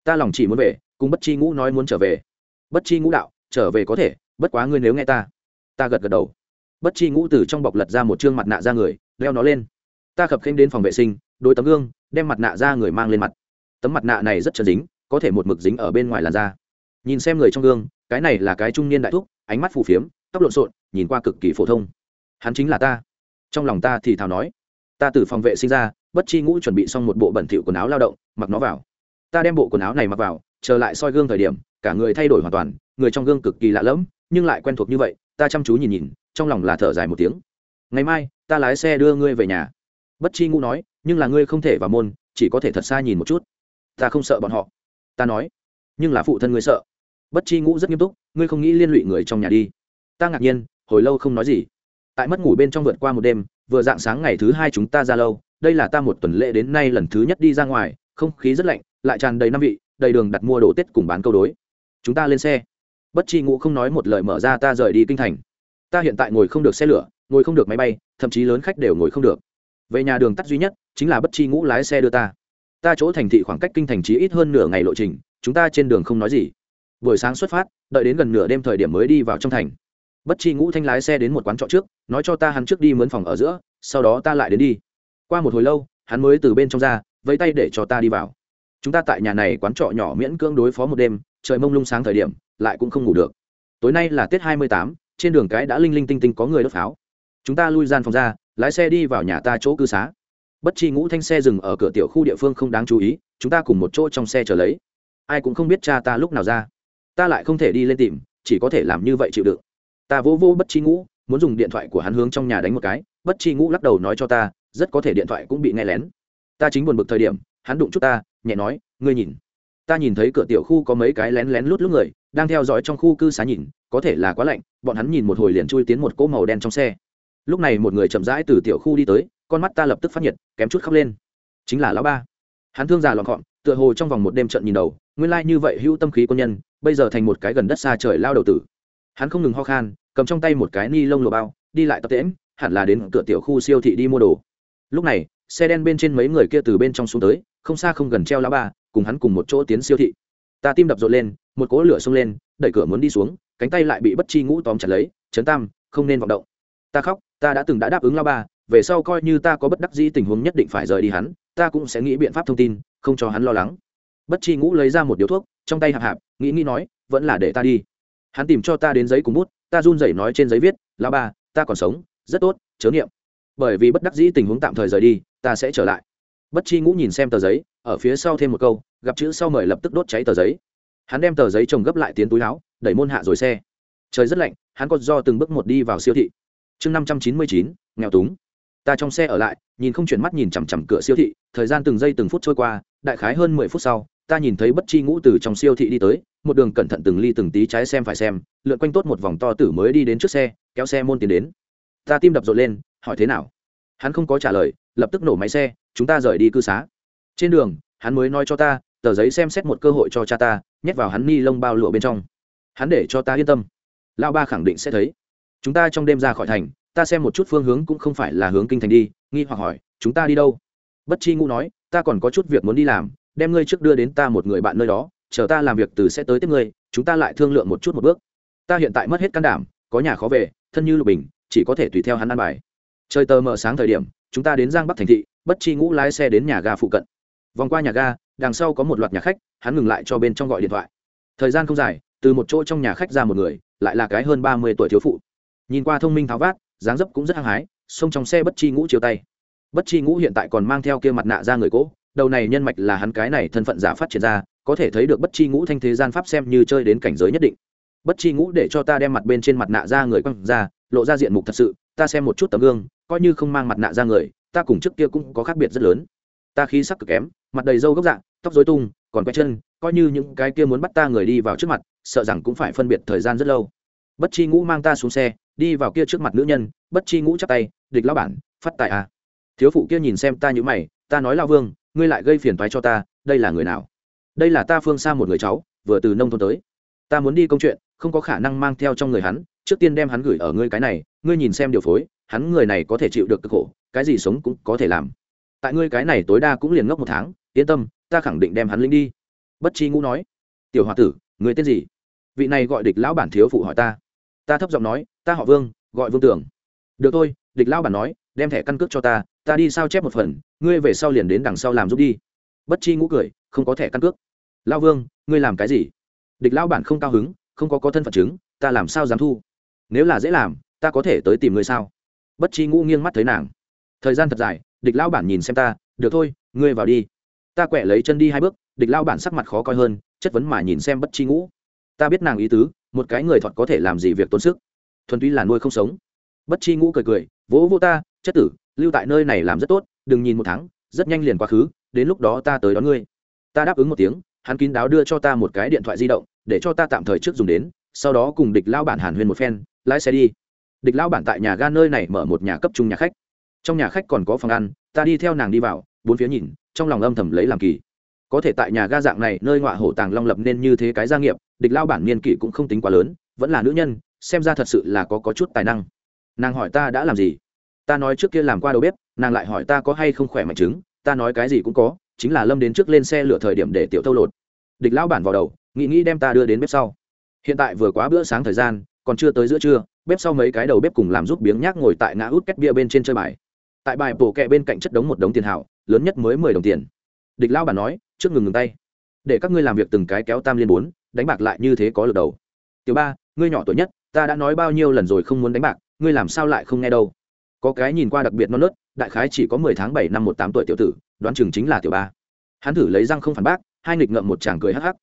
Ta lòng chỉ muốn về, cùng bất chi ngũ nói muốn trở về. Bất chi ngũ đạo, trở về có thể, bất quá ngươi nếu nghe ta. Ta gật gật đầu. Bất chi ngũ từ trong bọc lật ra một chương mặt nạ ra người đeo nó lên. Ta khập khênh đến phòng vệ sinh, đôi tấm gương, đem mặt nạ ra người mang lên mặt. Tấm mặt nạ này rất chân dính, có thể một mực dính ở bên ngoài làn da. Nhìn xem người trong gương, cái này là cái trung niên đại thúc, ánh mắt phù phiếm, tóc lộn xộn, nhìn qua cực kỳ phổ thông. Hắn chính là ta. Trong lòng ta thì thào nói ta từ phòng vệ sinh ra, bất chi ngũ chuẩn bị xong một bộ bẩn thỉu quần áo lao động, mặc nó vào. Ta đem bộ quần áo này mặc vào trở lại soi gương thời điểm, cả người thay đổi hoàn toàn, người trong gương cực kỳ lạ lẫm, nhưng lại quen thuộc như vậy, ta chăm chú nhìn nhìn, trong lòng là thở dài một tiếng. Ngày mai, ta lái xe đưa ngươi về nhà. Bất chi ngũ nói, nhưng là ngươi không thể vào môn, chỉ có thể thật xa nhìn một chút. Ta không sợ bọn họ. Ta nói, nhưng là phụ thân ngươi sợ. Bất chi ngũ rất nghiêm túc, ngươi không nghĩ liên lụy người trong nhà đi. Ta ngạc nhiên, hồi lâu không nói gì. Tại mất ngủ bên trong vượt qua một đêm vừa dạng sáng ngày thứ hai chúng ta ra lâu, đây là ta một tuần lễ đến nay lần thứ nhất đi ra ngoài, không khí rất lạnh, lại tràn đầy năm vị, đầy đường đặt mua đồ tết cùng bán câu đối. Chúng ta lên xe. Bất chi ngũ không nói một lời mở ra ta rời đi kinh thành. Ta hiện tại ngồi không được xe lửa, ngồi không được máy bay, thậm chí lớn khách đều ngồi không được. Về nhà đường tắt duy nhất chính là bất chi ngũ lái xe đưa ta. Ta chỗ thành thị khoảng cách kinh thành trí ít hơn nửa ngày lộ trình, chúng ta trên đường không nói gì. Buổi sáng xuất phát, đợi đến gần nửa đêm thời điểm mới đi vào trong thành bất chi ngũ thanh lái xe đến một quán trọ trước, nói cho ta hắn trước đi mướn phòng ở giữa, sau đó ta lại đến đi. Qua một hồi lâu, hắn mới từ bên trong ra, vẫy tay để cho ta đi vào. Chúng ta tại nhà này quán trọ nhỏ miễn cưỡng đối phó một đêm, trời mông lung sáng thời điểm, lại cũng không ngủ được. Tối nay là tết hai mươi tám, trên đường cái đã linh linh tinh tinh có người đốt pháo. Chúng ta lui gian phòng ra, lái xe đi vào nhà ta chỗ cư xá. Bất chi ngũ thanh xe dừng ở cửa tiểu khu địa phương không đáng chú ý, chúng ta cùng một chỗ trong xe chờ lấy. Ai cũng không biết cha ta lúc nào ra. Ta lại không thể đi lên tìm, chỉ có thể làm như vậy chịu đựng ta vô vô bất chi ngũ, muốn dùng điện thoại của hắn hướng trong nhà đánh một cái, bất chi ngũ lắc đầu nói cho ta, rất có thể điện thoại cũng bị nghe lén. Ta chính buồn bực thời điểm, hắn đụng chút ta, nhẹ nói, ngươi nhìn. Ta nhìn thấy cửa tiểu khu có mấy cái lén lén lút lút người, đang theo dõi trong khu cư xá nhìn, có thể là quá lạnh, bọn hắn nhìn một hồi liền chui tiến một cỗ màu đen trong xe. Lúc này một người chậm rãi từ tiểu khu đi tới, con mắt ta lập tức phát nhiệt, kém chút khóc lên. Chính là lão ba. Hắn thương già lọn gọn, tựa hồ trong vòng một đêm trận nhìn đầu, nguyên lai như vậy hữu tâm khí quân nhân, bây giờ thành một cái gần đất xa trời lao đầu tử hắn không ngừng ho khan, cầm trong tay một cái ni lông lồ bao, đi lại tập tễm hẳn là đến cửa tiểu khu siêu thị đi mua đồ. Lúc này, xe đen bên trên mấy người kia từ bên trong xuống tới, không xa không gần treo lá ba, cùng hắn cùng một chỗ tiến siêu thị. Ta tim đập rộn lên, một cỗ lửa xông lên, đẩy cửa muốn đi xuống, cánh tay lại bị bất chi ngũ tóm chặt lấy chấn tam, không nên vọng động. Ta khóc, ta đã từng đã đáp ứng lao ba, về sau coi như ta có bất đắc dĩ tình huống nhất định phải rời đi hắn, ta cũng sẽ nghĩ biện pháp thông tin, không cho hắn lo lắng. Bất chi ngũ lấy ra một điếu thuốc, trong tay hạp hạp, nghĩ nghĩ nói, vẫn là để ta đi hắn tìm cho ta đến giấy cùng bút, ta run rẩy nói trên giấy viết là ba ta còn sống, rất tốt, chớ niệm. Bởi vì bất đắc dĩ tình huống tạm thời rời đi, ta sẽ trở lại. Bất chi ngũ nhìn xem tờ giấy, ở phía sau thêm một câu, gặp chữ sau mời lập tức đốt cháy tờ giấy. Hắn đem tờ giấy trồng gấp lại tiến túi áo, đẩy môn hạ rồi xe. Trời rất lạnh, hắn có do từng bước một đi vào siêu thị. Chương năm trăm chín mươi chín, nghèo túng. Ta trong xe ở lại, nhìn không chuyển mắt nhìn chằm chằm cửa siêu thị, thời gian từng giây từng phút trôi qua, đại khái hơn mười phút sau, ta nhìn thấy bất chi ngũ từ trong siêu thị đi tới một đường cẩn thận từng ly từng tí trái xem phải xem, lượn quanh tốt một vòng to tử mới đi đến trước xe, kéo xe môn tiến đến. Ta tim đập rộn lên, hỏi thế nào? Hắn không có trả lời, lập tức nổ máy xe, chúng ta rời đi cư xá. Trên đường, hắn mới nói cho ta, tờ giấy xem xét một cơ hội cho cha ta, nhét vào hắn ni lông bao lụa bên trong. Hắn để cho ta yên tâm. Lão ba khẳng định sẽ thấy. Chúng ta trong đêm ra khỏi thành, ta xem một chút phương hướng cũng không phải là hướng kinh thành đi, nghi hoặc hỏi, chúng ta đi đâu? Bất chi ngũ nói, ta còn có chút việc muốn đi làm, đem ngươi trước đưa đến ta một người bạn nơi đó chờ ta làm việc từ sẽ tới tiếp ngươi, chúng ta lại thương lượng một chút một bước. Ta hiện tại mất hết can đảm, có nhà khó về, thân như lục bình, chỉ có thể tùy theo hắn ăn bài. Trời tờ mờ sáng thời điểm, chúng ta đến giang bắc thành thị, bất chi ngũ lái xe đến nhà ga phụ cận. Vòng qua nhà ga, đằng sau có một loạt nhà khách, hắn ngừng lại cho bên trong gọi điện thoại. Thời gian không dài, từ một chỗ trong nhà khách ra một người, lại là cái hơn ba mươi tuổi thiếu phụ. Nhìn qua thông minh tháo vát, dáng dấp cũng rất hăng hái, xông trong xe bất chi ngũ chiều tay. Bất chi ngũ hiện tại còn mang theo kia mặt nạ ra người cỗ đầu này nhân mạch là hắn cái này thân phận giả phát triển ra có thể thấy được bất chi ngũ thanh thế gian pháp xem như chơi đến cảnh giới nhất định. Bất chi ngũ để cho ta đem mặt bên trên mặt nạ ra người quăng ra, lộ ra diện mục thật sự, ta xem một chút tấm gương, coi như không mang mặt nạ ra người, ta cùng trước kia cũng có khác biệt rất lớn. Ta khí sắc cực kém, mặt đầy râu gốc dạng, tóc dối tung, còn quay chân, coi như những cái kia muốn bắt ta người đi vào trước mặt, sợ rằng cũng phải phân biệt thời gian rất lâu. Bất chi ngũ mang ta xuống xe, đi vào kia trước mặt nữ nhân, bất chi ngũ chắp tay, địch lao bản, phát tài à. Thiếu phụ kia nhìn xem ta như mày, ta nói lao vương, ngươi lại gây phiền toái cho ta, đây là người nào? Đây là ta phương xa một người cháu, vừa từ nông thôn tới. Ta muốn đi công chuyện, không có khả năng mang theo trong người hắn, trước tiên đem hắn gửi ở ngươi cái này, ngươi nhìn xem điều phối, hắn người này có thể chịu được cực khổ, cái gì sống cũng có thể làm. Tại ngươi cái này tối đa cũng liền ngốc một tháng, yên tâm, ta khẳng định đem hắn linh đi. Bất chi ngũ nói. Tiểu h o a tử, người tên gì? Vị này gọi địch lão bản thiếu phụ hỏi ta. Ta thấp giọng nói, ta họ vương, gọi vương tưởng. Được thôi, địch lão bản nói, đem thẻ căn cước cho ta ta đi sao chép một phần, ngươi về sau liền đến đằng sau làm giúp đi. Bất chi ngũ cười, không có thẻ căn cước lao vương, ngươi làm cái gì? Địch lão bản không cao hứng, không có có thân phận chứng, ta làm sao dám thu? Nếu là dễ làm, ta có thể tới tìm ngươi sao? Bất chi ngũ nghiêng mắt thấy nàng. Thời gian thật dài, địch lão bản nhìn xem ta, được thôi, ngươi vào đi. Ta quẹ lấy chân đi hai bước, địch lão bản sắc mặt khó coi hơn, chất vấn mà nhìn xem bất chi ngũ. Ta biết nàng ý tứ, một cái người thọt có thể làm gì việc tốn sức. Thuần túy là nuôi không sống. Bất chi ngũ cười cười, vỗ vô ta, chất tử, lưu tại nơi này làm rất tốt, đừng nhìn một tháng, rất nhanh liền quá khứ, đến lúc đó ta tới đón ngươi. Ta đáp ứng một tiếng hắn kín đáo đưa cho ta một cái điện thoại di động để cho ta tạm thời trước dùng đến sau đó cùng địch lao bản hàn huyên một phen lái xe đi. Địch lao bản tại nhà ga nơi này mở một nhà cấp trung nhà khách. Trong nhà khách còn có phòng ăn ta đi theo nàng đi vào bốn phía nhìn trong lòng âm thầm lấy làm kỳ. Có thể tại nhà ga dạng này nơi ngọa hổ tàng long lập nên như thế cái gia nghiệp địch lao bản niên kỷ cũng không tính quá lớn vẫn là nữ nhân xem ra thật sự là có, có chút tài năng. Nàng hỏi ta đã làm gì? Ta nói trước kia làm qua đầu bếp nàng lại hỏi ta có hay không khỏe mạnh chứng ta nói cái gì cũng có chính là lâm đến trước lên xe lựa thời điểm để tiểu thâu lột. Địch lão bản vào đầu, nghĩ nghĩ đem ta đưa đến bếp sau. Hiện tại vừa quá bữa sáng thời gian, còn chưa tới giữa trưa, bếp sau mấy cái đầu bếp cùng làm giúp biếng nhác ngồi tại ngã út két bia bên trên chơi bài. Tại bài bổ kẹ bên cạnh chất đống một đống tiền hảo, lớn nhất mới mười đồng tiền. Địch lão bản nói, trước ngừng ngừng tay. Để các ngươi làm việc từng cái kéo tam liên bốn, đánh bạc lại như thế có lực đầu. Tiểu ba, ngươi nhỏ tuổi nhất, ta đã nói bao nhiêu lần rồi không muốn đánh bạc, ngươi làm sao lại không nghe đâu? Có cái nhìn qua đặc biệt non nớt, đại khái chỉ có mười tháng bảy năm một tám tuổi tiểu tử đoán chừng chính là tiểu ba. Hắn thử lấy răng không phản bác, hai nghịch ngậm một chàng cười hắc hắc.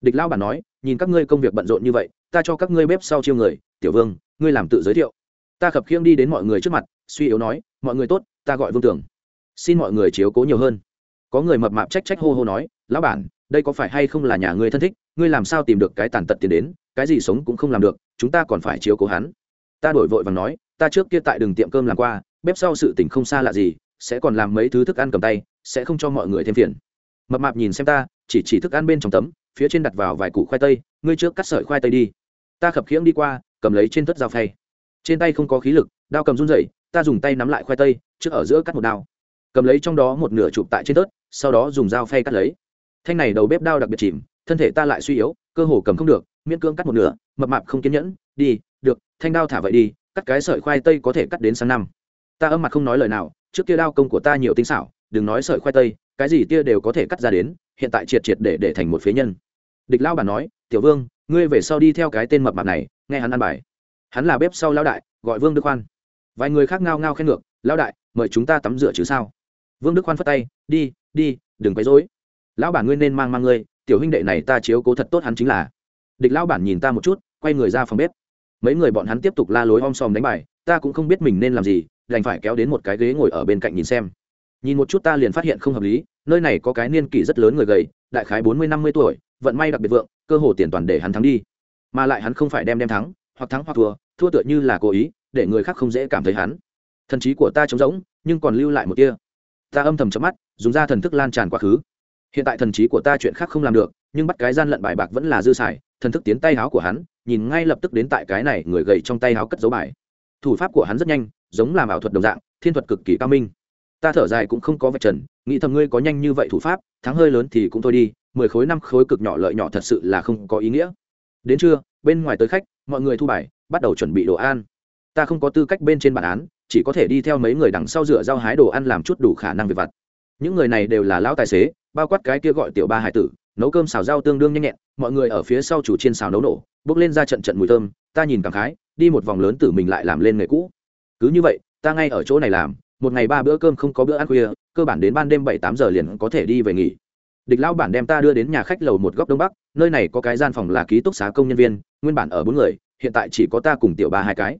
Địch lao bản nói, nhìn các ngươi công việc bận rộn như vậy, ta cho các ngươi bếp sau chiêu người, tiểu vương, ngươi làm tự giới thiệu. Ta khập khiễng đi đến mọi người trước mặt, suy yếu nói, mọi người tốt, ta gọi vương tưởng xin mọi người chiếu cố nhiều hơn. Có người mập mạp trách trách hô hô nói, lão bản, đây có phải hay không là nhà ngươi thân thích, ngươi làm sao tìm được cái tàn tật tiền đến, cái gì sống cũng không làm được, chúng ta còn phải chiếu cố hắn. Ta đổi vội và nói, ta trước kia tại đường tiệm cơm làm qua, bếp sau sự tình không xa lạ gì sẽ còn làm mấy thứ thức ăn cầm tay, sẽ không cho mọi người thêm phiền. Mập mạp nhìn xem ta, chỉ chỉ thức ăn bên trong tấm, phía trên đặt vào vài củ khoai tây, ngươi trước cắt sợi khoai tây đi. Ta khập khiễng đi qua, cầm lấy trên tất dao phay. Trên tay không có khí lực, đao cầm run dậy ta dùng tay nắm lại khoai tây, trước ở giữa cắt một đao. Cầm lấy trong đó một nửa chụp tại trên tớt sau đó dùng dao phay cắt lấy. Thanh này đầu bếp đao đặc biệt chìm, thân thể ta lại suy yếu, cơ hồ cầm không được, miễn cưỡng cắt một nửa, mập mạp không kiên nhẫn, đi, được, thanh đao thả vậy đi, cắt cái sợi khoai tây có thể cắt đến sang năm. Ta âm mặt không nói lời nào trước kia đao công của ta nhiều tinh xảo, đừng nói sợi khoai tây, cái gì tia đều có thể cắt ra đến, hiện tại triệt triệt để để thành một phế nhân. Địch lao bản nói, tiểu vương, ngươi về sau đi theo cái tên mập mạp này, nghe hắn ăn bài. Hắn là bếp sau lao đại, gọi vương đức khoan vài người khác ngao ngao khen ngược lao đại, mời chúng ta tắm rửa chứ sao? Vương đức khoan phất tay, đi đi, đừng quấy rối. Lão bản ngươi nên mang mang ngươi, tiểu huynh đệ này ta chiếu cố thật tốt hắn chính là. Địch lão bản nhìn ta một chút, quay người ra phòng bếp. Mấy người bọn hắn tiếp tục la lối om sòm đánh bài, ta cũng không biết mình nên làm gì đành phải kéo đến một cái ghế ngồi ở bên cạnh nhìn xem. Nhìn một chút ta liền phát hiện không hợp lý, nơi này có cái niên kỷ rất lớn người gầy, đại khái bốn mươi, năm mươi tuổi, vận may đặc biệt vượng, cơ hồ tiền toàn để hắn thắng đi. Mà lại hắn không phải đem đem thắng, hoặc thắng hoặc thua thua tựa như là cố ý, để người khác không dễ cảm thấy hắn. Thần trí của ta trống rỗng, nhưng còn lưu lại một tia. Ta âm thầm chớp mắt, dùng ra thần thức lan tràn quá khứ. Hiện tại thần trí của ta chuyện khác không làm được, nhưng bắt cái gian lận bài bạc vẫn là dư xài, thần thức tiến tay áo của hắn, nhìn ngay lập tức đến tại cái này người gầy trong tay áo cất dấu bài. Thủ pháp của hắn rất nhanh giống làm ảo thuật đồng dạng, thiên thuật cực kỳ cao minh. Ta thở dài cũng không có vạch trần, nghĩ thầm ngươi có nhanh như vậy thủ pháp, thắng hơi lớn thì cũng thôi đi, mười khối, năm khối cực nhỏ lợi nhỏ thật sự là không có ý nghĩa. Đến trưa, bên ngoài tới khách, mọi người thu bài, bắt đầu chuẩn bị đồ ăn. Ta không có tư cách bên trên bản án, chỉ có thể đi theo mấy người đằng sau rửa rau hái đồ ăn làm chút đủ khả năng về vặt. Những người này đều là lão tài xế, bao quát cái kia gọi tiểu ba hải tử, nấu cơm xào rau tương đương nhanh nhẹn, mọi người ở phía sau chủ chiên xào nấu nổ bốc lên ra trận trận mùi thơm, ta nhìn cảm khái, đi một vòng lớn tử mình lại làm lên nghề cũ cứ như vậy, ta ngay ở chỗ này làm, một ngày ba bữa cơm không có bữa ăn khuya, cơ bản đến ban đêm bảy tám giờ liền có thể đi về nghỉ. Địch lão bản đem ta đưa đến nhà khách lầu một góc đông bắc, nơi này có cái gian phòng là ký túc xá công nhân viên, nguyên bản ở bốn người, hiện tại chỉ có ta cùng tiểu ba hai cái.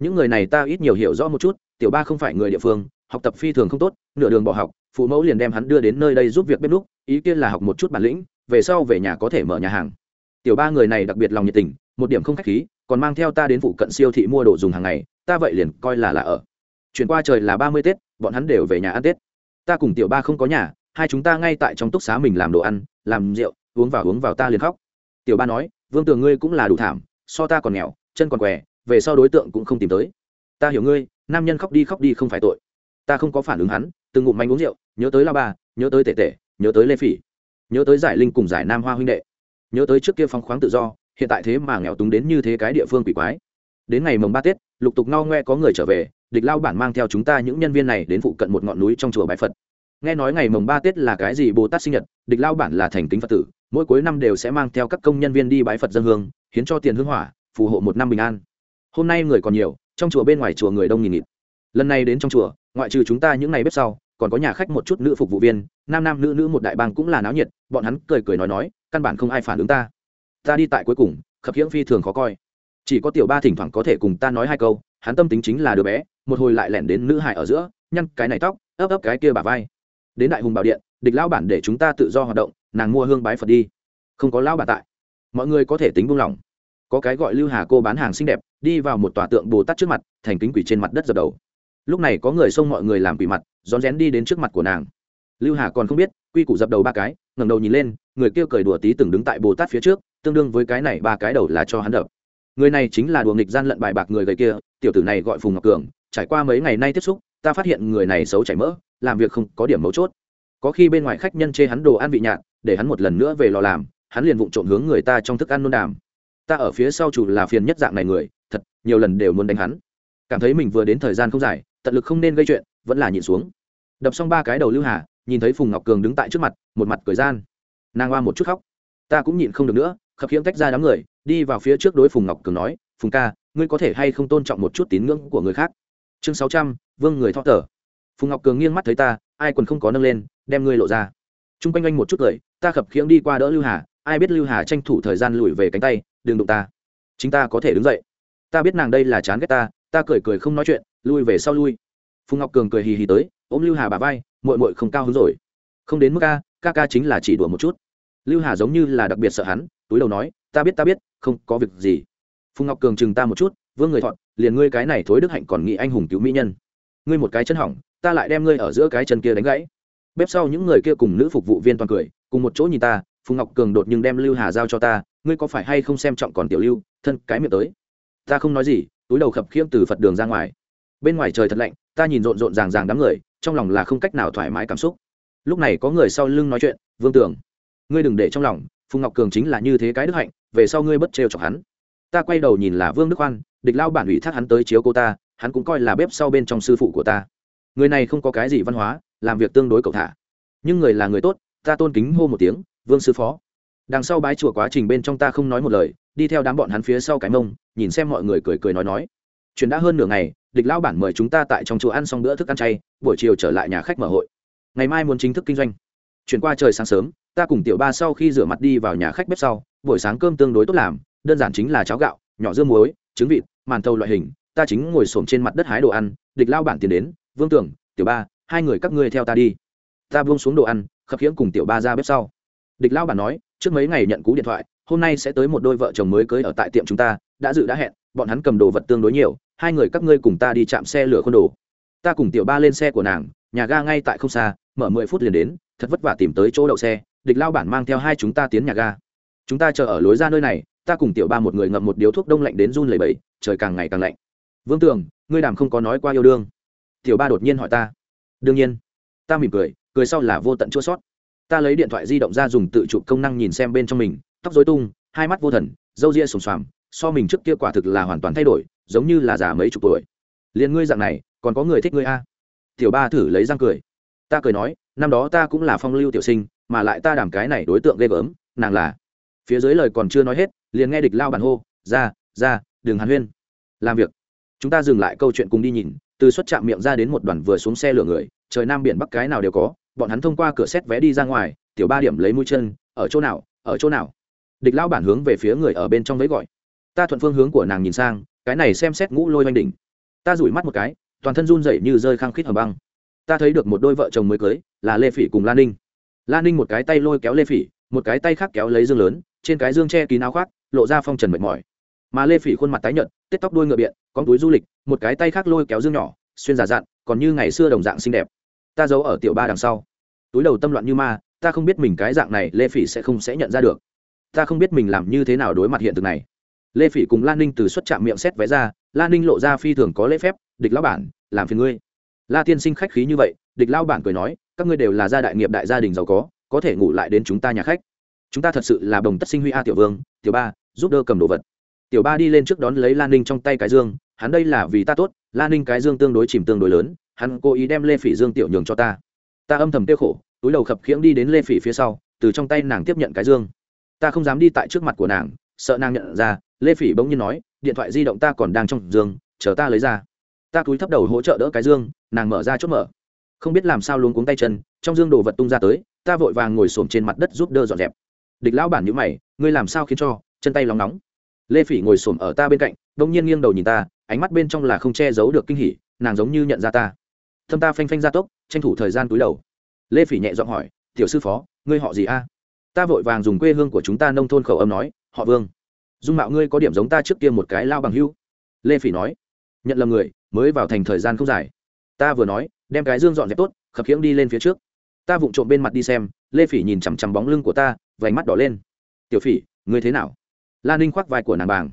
Những người này ta ít nhiều hiểu rõ một chút, tiểu ba không phải người địa phương, học tập phi thường không tốt, nửa đường bỏ học, phụ mẫu liền đem hắn đưa đến nơi đây giúp việc bếp núc, ý kiến là học một chút bản lĩnh, về sau về nhà có thể mở nhà hàng. Tiểu ba người này đặc biệt lòng nhiệt tình, một điểm không khách khí, còn mang theo ta đến phụ cận siêu thị mua đồ dùng hàng ngày ta vậy liền coi là là ở. Chuyển qua trời là ba mươi tết, bọn hắn đều về nhà ăn tết. Ta cùng tiểu ba không có nhà, hai chúng ta ngay tại trong túc xá mình làm đồ ăn, làm rượu, uống vào uống vào ta liền khóc. Tiểu ba nói, vương tường ngươi cũng là đủ thảm, so ta còn nghèo, chân còn què, về sau đối tượng cũng không tìm tới. Ta hiểu ngươi, nam nhân khóc đi khóc đi không phải tội. Ta không có phản ứng hắn, từng ngụm manh uống rượu, nhớ tới la ba, nhớ tới tệ tệ nhớ tới lê phỉ, nhớ tới giải linh cùng giải nam hoa huynh đệ, nhớ tới trước kia phong khoáng tự do, hiện tại thế mà nghèo túng đến như thế cái địa phương quỷ quái. Đến ngày mồng ba tết lục tục ngao ngoe có người trở về, địch lao bản mang theo chúng ta những nhân viên này đến phụ cận một ngọn núi trong chùa bái phật. Nghe nói ngày mồng ba tết là cái gì bồ tát sinh nhật, địch lao bản là thành kính phật tử, mỗi cuối năm đều sẽ mang theo các công nhân viên đi bái phật dân hương, hiến cho tiền hương hỏa, phù hộ một năm bình an. Hôm nay người còn nhiều, trong chùa bên ngoài chùa người đông nghìn nghịt. Lần này đến trong chùa, ngoại trừ chúng ta những ngày bếp sau, còn có nhà khách một chút nữ phục vụ viên, nam nam nữ nữ một đại bang cũng là náo nhiệt, bọn hắn cười cười nói nói, căn bản không ai phản ứng ta. Ta đi tại cuối cùng, khập hiễng phi thường khó coi chỉ có tiểu ba thỉnh thoảng có thể cùng ta nói hai câu, hắn tâm tính chính là đứa bé, một hồi lại lẻn đến nữ hải ở giữa, nhăn cái này tóc, ấp ấp cái kia bà vai. Đến đại hùng bảo điện, địch lão bản để chúng ta tự do hoạt động, nàng mua hương bái phật đi. Không có lão bà tại. Mọi người có thể tính buông lỏng. Có cái gọi lưu hà cô bán hàng xinh đẹp, đi vào một tòa tượng bồ tát trước mặt, thành kính quỷ trên mặt đất dập đầu. Lúc này có người xông mọi người làm quỷ mặt, rón rén đi đến trước mặt của nàng. Lưu hà còn không biết, quy củ dập đầu ba cái, ngẩng đầu nhìn lên, người kia cười đùa tí từng đứng tại bồ tát phía trước, tương đương với cái này ba cái đầu là cho hắn đập người này chính là đùa nghịch gian lận bài bạc người gầy kia, tiểu tử này gọi phùng ngọc cường, trải qua mấy ngày nay tiếp xúc, ta phát hiện người này xấu chảy mỡ, làm việc không có điểm mấu chốt. Có khi bên ngoài khách nhân chê hắn đồ ăn vị nhạt, để hắn một lần nữa về lò làm, hắn liền vụng trộm hướng người ta trong thức ăn nôn đàm. Ta ở phía sau chủ là phiền nhất dạng này người, thật, nhiều lần đều muốn đánh hắn. Cảm thấy mình vừa đến thời gian không dài, tận lực không nên gây chuyện, vẫn là nhịn xuống. Đập xong ba cái đầu lưu hà, nhìn thấy phùng ngọc cường đứng tại trước mặt, một mặt cười gian. Nàng hoa một chút khóc. Ta cũng nhịn không được nữa, khập khiễng tách ra đám người đi vào phía trước đối phùng ngọc cường nói, phùng ca, ngươi có thể hay không tôn trọng một chút tín ngưỡng của người khác? Chương sáu trăm, vương người thọ tờ phùng ngọc cường nghiêng mắt thấy ta, ai quần không có nâng lên, đem ngươi lộ ra. T r u n g quanh oanh một chút cười, ta khập khiễng đi qua đỡ lưu hà, ai biết lưu hà tranh thủ thời gian lùi về cánh tay, đừng đụng ta. Chính ta có thể đứng dậy. Ta biết nàng đây là chán ghét ta ta cười cười không nói chuyện, lui về sau lui. Phùng ngọc cường cười hì hì tới, ôm lưu hà bà vai mội mội không cao hứng rồi. Không đến mức ca ca ca chính là chỉ đùa một chút. Lưu hà giống như là đặc biệt sợ hắn, túi đầu nói ta biết ta biết, không có việc gì. Phùng ngọc cường chừng ta một chút, vương người thọn, liền ngươi cái này thối đức hạnh còn nghĩ anh hùng cứu mỹ nhân. Ngươi một cái chân hỏng, ta lại đem ngươi ở giữa cái chân kia đánh gãy. Bếp sau những người kia cùng nữ phục vụ viên toàn cười, cùng một chỗ nhìn ta, phùng ngọc cường đột nhưng đem lưu hà giao cho ta, ngươi có phải hay không xem trọng còn tiểu lưu, thân cái miệng tới? Ta không nói gì, túi đầu khập khiễng từ phật đường ra ngoài. Bên ngoài trời thật lạnh, ta nhìn rộn rộn ràng ràng đám người, trong lòng là không cách nào thoải mái cảm xúc. Lúc này có người sau lưng nói chuyện, vương tưởng, ngươi đừng để trong lòng phùng ngọc cường chính là như thế cái đức hạnh về sau ngươi bất trêu chọc hắn ta quay đầu nhìn là vương đức hoan địch lao bản ủy thác hắn tới chiếu cô ta hắn cũng coi là bếp sau bên trong sư phụ của ta người này không có cái gì văn hóa làm việc tương đối cầu thả nhưng người là người tốt ta tôn kính hô một tiếng vương sư phó đằng sau bái chùa quá trình bên trong ta không nói một lời đi theo đám bọn hắn phía sau cái mông nhìn xem mọi người cười cười nói nói chuyện đã hơn nửa ngày địch lao bản mời chúng ta tại trong chùa ăn xong bữa thức ăn chay buổi chiều trở lại nhà khách mở hội ngày mai muốn chính thức kinh doanh chuyển qua trời sáng sớm ta cùng tiểu ba sau khi rửa mặt đi vào nhà khách bếp sau, buổi sáng cơm tương đối tốt làm, đơn giản chính là cháo gạo, nhỏ dưa muối, trứng vịt, màn thầu loại hình, ta chính ngồi xổm trên mặt đất hái đồ ăn, địch lao bản tiền đến, vương tưởng, tiểu ba, hai người các ngươi theo ta đi. Ta buông xuống đồ ăn, khập khiễng cùng tiểu ba ra bếp sau. Địch lao bản nói, trước mấy ngày nhận cú điện thoại, hôm nay sẽ tới một đôi vợ chồng mới cưới ở tại tiệm chúng ta, đã dự đã hẹn, bọn hắn cầm đồ vật tương đối nhiều, hai người các ngươi cùng ta đi chạm xe lửa khuôn đồ. Ta cùng tiểu ba lên xe của nàng, nhà ga ngay tại không xa, mở mười phút liền đến, thật vất vả tìm tới chỗ đậu xe địch lao bản mang theo hai chúng ta tiến nhà ga. Chúng ta chờ ở lối ra nơi này, ta cùng tiểu ba một người ngậm một điếu thuốc đông lạnh đến run lẩy bẩy, trời càng ngày càng lạnh. Vương tường, ngươi đàm không có nói qua yêu đương. Tiểu ba đột nhiên hỏi ta. Đương nhiên. Ta mỉm cười cười sau là vô tận chua sót. Ta lấy điện thoại di động ra dùng tự chụp công năng nhìn xem bên trong mình, tóc dối tung, hai mắt vô thần, râu ria sùng xoàm, so mình trước kia quả thực là hoàn toàn thay đổi, giống như là già mấy chục tuổi. Liền ngươi dạng này, còn có người thích ngươi a? Tiểu ba thử lấy răng cười. Ta cười nói, năm đó ta cũng là phong lưu tiểu sinh mà lại ta đảm cái này đối tượng ghê gớm, nàng là. Phía dưới lời còn chưa nói hết, liền nghe địch lao bản hô, ra ra đường hàn huyên. Làm việc. Chúng ta dừng lại câu chuyện cùng đi nhìn, từ xuất trạm miệng ra đến một đoàn vừa xuống xe lửa người, trời nam biển bắc cái nào đều có, bọn hắn thông qua cửa xét vé đi ra ngoài, tiểu ba điểm lấy mũi chân, ở chỗ nào, ở chỗ nào? Địch lao bản hướng về phía người ở bên trong với gọi. Ta thuận phương hướng của nàng nhìn sang, cái này xem xét ngũ lôi oanh đỉnh. Ta rủi mắt một cái, toàn thân run dậy như rơi khăng khít hầm băng. Ta thấy được một đôi vợ chồng mới cưới, là lê phỉ cùng lan ninh lan ninh một cái tay lôi kéo lê phỉ, một cái tay khác kéo lấy dương lớn, trên cái dương che kín áo khoác, lộ ra phong trần mệt mỏi. Mà lê phỉ khuôn mặt tái nhợt, tết tóc đuôi ngựa biện con túi du lịch, một cái tay khác lôi kéo dương nhỏ, xuyên giả dặn còn như ngày xưa đồng dạng xinh đẹp. Ta giấu ở tiểu ba đằng sau. Túi đầu tâm loạn như ma, ta không biết mình cái dạng này lê phỉ sẽ không sẽ nhận ra được. Ta không biết mình làm như thế nào đối mặt hiện thực này. Lê phỉ cùng lan ninh từ xuất trạm miệng xét vé ra lan ninh lộ ra phi thường có lễ phép, địch lão bản, làm phiền ngươi. La tiên sinh khách khí như vậy, địch lao bản cười nói các ngươi đều là gia đại nghiệp đại gia đình giàu có có thể ngủ lại đến chúng ta nhà khách. Chúng ta thật sự là đồng tất sinh huy a tiểu vương, tiểu ba, giúp đỡ cầm đồ vật. Tiểu ba đi lên trước đón lấy lan ninh trong tay cái dương, hắn đây là vì ta tốt, lan ninh cái dương tương đối chìm tương đối lớn, hắn cố ý đem lê phỉ dương tiểu nhường cho ta. Ta âm thầm tiêu khổ, túi đầu khập khiễng đi đến lê phỉ phía sau, từ trong tay nàng tiếp nhận cái dương. Ta không dám đi tại trước mặt của nàng, sợ nàng nhận ra, lê phỉ bỗng nhiên nói, điện thoại di động ta còn đang trong giường chờ ta lấy ra. Ta cúi thấp đầu hỗ trợ đỡ cái dương, nàng mở ra chốt mở không biết làm sao luống cuống tay chân, trong dương đồ vật tung ra tới, ta vội vàng ngồi xổm trên mặt đất giúp đỡ dọn dẹp. Địch lão bản nhữ mày, ngươi làm sao khiến cho, chân tay lóng nóng. Lê phỉ ngồi xổm ở ta bên cạnh, đông nhiên nghiêng đầu nhìn ta, ánh mắt bên trong là không che giấu được kinh hỉ, nàng giống như nhận ra ta. Thâm ta phanh phanh ra tốc, tranh thủ thời gian túi đầu. Lê phỉ nhẹ giọng hỏi, tiểu sư phó, ngươi họ gì a? Ta vội vàng dùng quê hương của chúng ta nông thôn khẩu âm nói, họ vương. Dung mạo ngươi có điểm giống ta trước kia một cái lao bằng hưu. Lê phỉ nói, nhận lầm người, mới vào thành thời gian không dài. Ta vừa nói đem cái dương dọn dẹp tốt, khập khiễng đi lên phía trước. Ta vụng trộm bên mặt đi xem, lê phỉ nhìn chằm chằm bóng lưng của ta, vành mắt đỏ lên. Tiểu phỉ, ngươi thế nào? Lan ninh khoác vai của nàng bàng.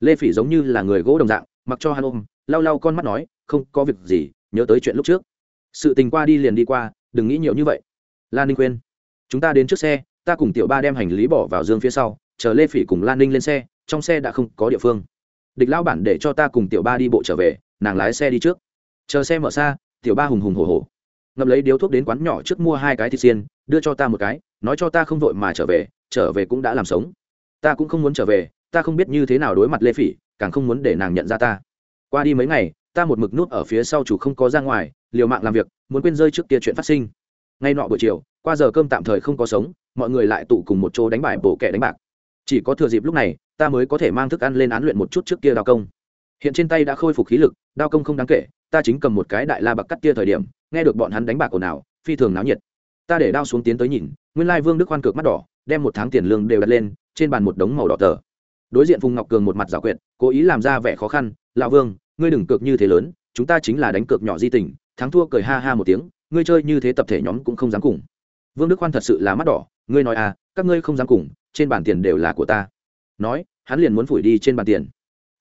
Lê phỉ giống như là người gỗ đồng dạng, mặc cho hắn ôm, lau lau con mắt nói, không có việc gì, nhớ tới chuyện lúc trước. Sự tình qua đi liền đi qua, đừng nghĩ nhiều như vậy. Lan ninh khuyên. Chúng ta đến trước xe, ta cùng tiểu ba đem hành lý bỏ vào dương phía sau, chờ lê phỉ cùng lan ninh lên xe, trong xe đã không có địa phương. Địch lão bản để cho ta cùng tiểu ba đi bộ trở về, nàng lái xe đi trước. Chờ xe mở xa tiểu ba hùng hùng hổ hổ. Ngậm lấy điếu thuốc đến quán nhỏ trước mua hai cái thịt xiên, đưa cho ta một cái, nói cho ta không vội mà trở về trở về cũng đã làm sống. Ta cũng không muốn trở về, ta không biết như thế nào đối mặt lê phỉ, càng không muốn để nàng nhận ra ta. Qua đi mấy ngày, ta một mực nút ở phía sau chủ không có ra ngoài, liều mạng làm việc, muốn quên rơi trước kia chuyện phát sinh. Ngay nọ buổi chiều, qua giờ cơm tạm thời không có sống, mọi người lại tụ cùng một chỗ đánh bài bổ kẻ đánh bạc. Chỉ có thừa dịp lúc này, ta mới có thể mang thức ăn lên án luyện một chút trước kia đao công. Hiện trên tay đã khôi phục khí lực, đao công không đáng kể ta chính cầm một cái đại la bạc cắt kia thời điểm, nghe được bọn hắn đánh bạc ồn ào, phi thường náo nhiệt. Ta để đao xuống tiến tới nhìn, nguyên lai vương đức hoan cược mắt đỏ, đem một tháng tiền lương đều đặt lên, trên bàn một đống màu đỏ tờ. Đối diện phùng ngọc cường một mặt giả quyệt, cố ý làm ra vẻ khó khăn, lão vương, ngươi đừng cược như thế lớn, chúng ta chính là đánh cược nhỏ di tình, thắng thua cười ha ha một tiếng, ngươi chơi như thế tập thể nhóm cũng không dám cùng. Vương đức hoan thật sự là mắt đỏ, ngươi nói à các ngươi không dám cùng, trên bàn tiền đều là của ta. Nói, hắn liền muốn phủi đi trên bàn tiền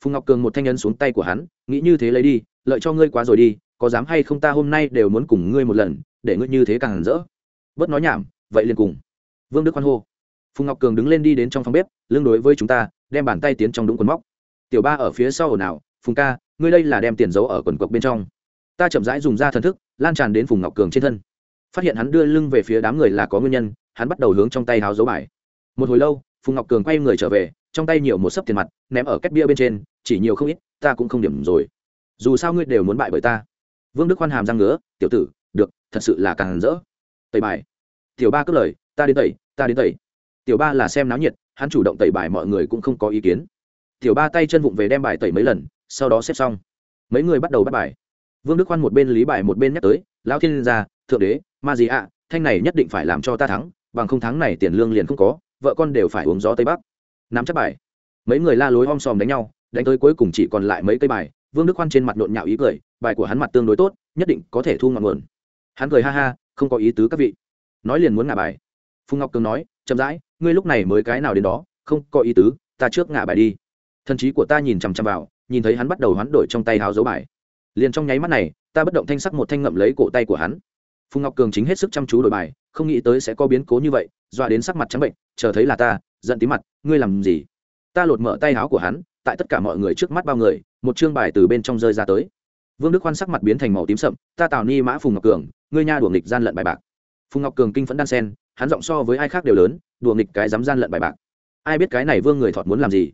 phùng ngọc cường một thanh nhân xuống tay của hắn, nghĩ như thế lấy đi, lợi cho ngươi quá rồi đi, có dám hay không ta hôm nay đều muốn cùng ngươi một lần, để ngươi như thế càng hẳn rỡ. Bớt nói nhảm, vậy liền cùng. Vương đức hoan hô. Phùng ngọc cường đứng lên đi đến trong phòng bếp lương đối với chúng ta, đem bàn tay tiến trong đúng quần móc. Tiểu ba ở phía sau ồn ào, phùng ca, ngươi đây là đem tiền giấu ở quần cộc bên trong. Ta chậm rãi dùng ra thần thức, lan tràn đến phùng ngọc cường trên thân. Phát hiện hắn đưa lưng về phía đám người là có nguyên nhân, hắn bắt đầu hướng trong tay háo dấu bài. Một hồi lâu, phùng ngọc cường quay người trở về trong tay nhiều một sấp tiền mặt, ném ở cách bia bên trên, chỉ nhiều không ít, ta cũng không điểm rồi. Dù sao ngươi đều muốn bại bởi ta. Vương đức khoan hàm răng ngứa, tiểu tử, được, thật sự là càng rỡ. Tẩy bài. Tiểu ba cất lời, ta đến tẩy, ta đến tẩy. Tiểu ba là xem náo nhiệt, hắn chủ động tẩy bài mọi người cũng không có ý kiến. Tiểu ba tay chân vụng về đem bài tẩy mấy lần, sau đó xếp xong. Mấy người bắt đầu bắt bài. Vương đức khoan một bên lý bài một bên nhắc tới, lão thiên gia, thượng đế, ma gì ạ, thanh này nhất định phải làm cho ta thắng, bằng không thắng này tiền lương liền không có, vợ con đều phải uống gió tây bắc nắm chắc bài. Mấy người la lối om sòm đánh nhau, đánh tới cuối cùng chỉ còn lại mấy cây bài. Vương đức khoan trên mặt nhộn nhạo ý cười, bài của hắn mặt tương đối tốt, nhất định có thể thu ngọn nguồn. Hắn cười ha ha, không có ý tứ các vị. Nói liền muốn ngả bài. Phùng ngọc cường nói, chậm rãi, ngươi lúc này mới cái nào đến đó, không có ý tứ, ta trước ngả bài đi. Thần trí của ta nhìn chằm chằm vào, nhìn thấy hắn bắt đầu hoán đổi trong tay háo dấu bài. Liền trong nháy mắt này, ta bất động thanh sắc một thanh ngậm lấy cổ tay của hắn. Phùng ngọc cường chính hết sức chăm chú đổi bài, không nghĩ tới sẽ có biến cố như vậy, dọa đến sắc mặt trắng bệnh, chờ thấy là ta giận tí mặt, ngươi làm gì? Ta lột mở tay áo của hắn, tại tất cả mọi người trước mắt bao người, một chương bài từ bên trong rơi ra tới. Vương đức khoan sắc mặt biến thành màu tím sậm, ta tào ni mã phùng ngọc cường, ngươi nha đùa nghịch gian lận bài bạc. Phùng ngọc cường kinh phẫn đan sen hắn giọng so với ai khác đều lớn, đùa nghịch cái dám gian lận bài bạc. Ai biết cái này vương người thọt muốn làm gì?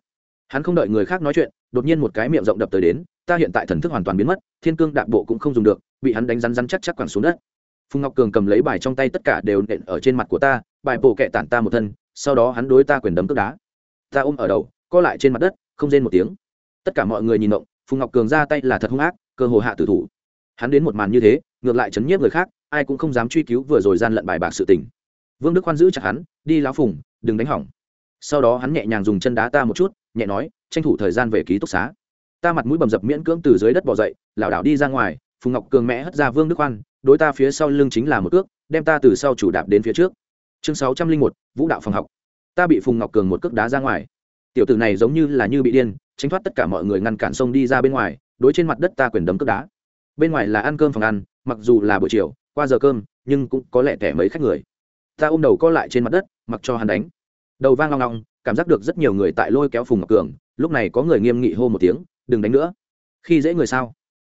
Hắn không đợi người khác nói chuyện, đột nhiên một cái miệng rộng đập tới đến, ta hiện tại thần thức hoàn toàn biến mất, thiên cương đạp bộ cũng không dùng được, bị hắn đánh rắn rắn chắc chắc quẳng xuống đất. Phùng ngọc cường cầm lấy bài trong tay tất cả đều nện ở trên mặt của ta, bài bộ kệ tản ta một thân sau đó hắn đối ta quyền đấm cướp đá. Ta ôm ở đầu, co lại trên mặt đất, không rên một tiếng. Tất cả mọi người nhìn động phùng ngọc cường ra tay là thật hung ác, cơ hồ hạ tử thủ. Hắn đến một màn như thế, ngược lại chấn nhiếp người khác, ai cũng không dám truy cứu vừa rồi gian lận bài bạc sự tình. Vương đức khoan giữ chặt hắn, đi lão phùng, đừng đánh hỏng. Sau đó hắn nhẹ nhàng dùng chân đá ta một chút, nhẹ nói, tranh thủ thời gian về ký túc xá. Ta mặt mũi bầm dập miễn cưỡng từ dưới đất bỏ dậy lảo đảo đi ra ngoài. Phùng ngọc cường mẽ hất ra vương đức khoan, đối ta phía sau lưng chính là một cước đem ta từ sau chủ đạp đến phía trước chương sáu trăm linh một, vũ đạo phòng học. Ta bị phùng ngọc cường một cước đá ra ngoài. Tiểu tử này giống như là như bị điên, tránh thoát tất cả mọi người ngăn cản sông đi ra bên ngoài, đối trên mặt đất ta quyền đấm cước đá. Bên ngoài là ăn cơm phòng ăn, mặc dù là buổi chiều, qua giờ cơm, nhưng cũng có lẽ tẻ mấy khách người. Ta ôm đầu co lại trên mặt đất, mặc cho hắn đánh. Đầu vang long long, cảm giác được rất nhiều người tại lôi kéo phùng ngọc cường, lúc này có người nghiêm nghị hô một tiếng, đừng đánh nữa. Khi dễ người sao?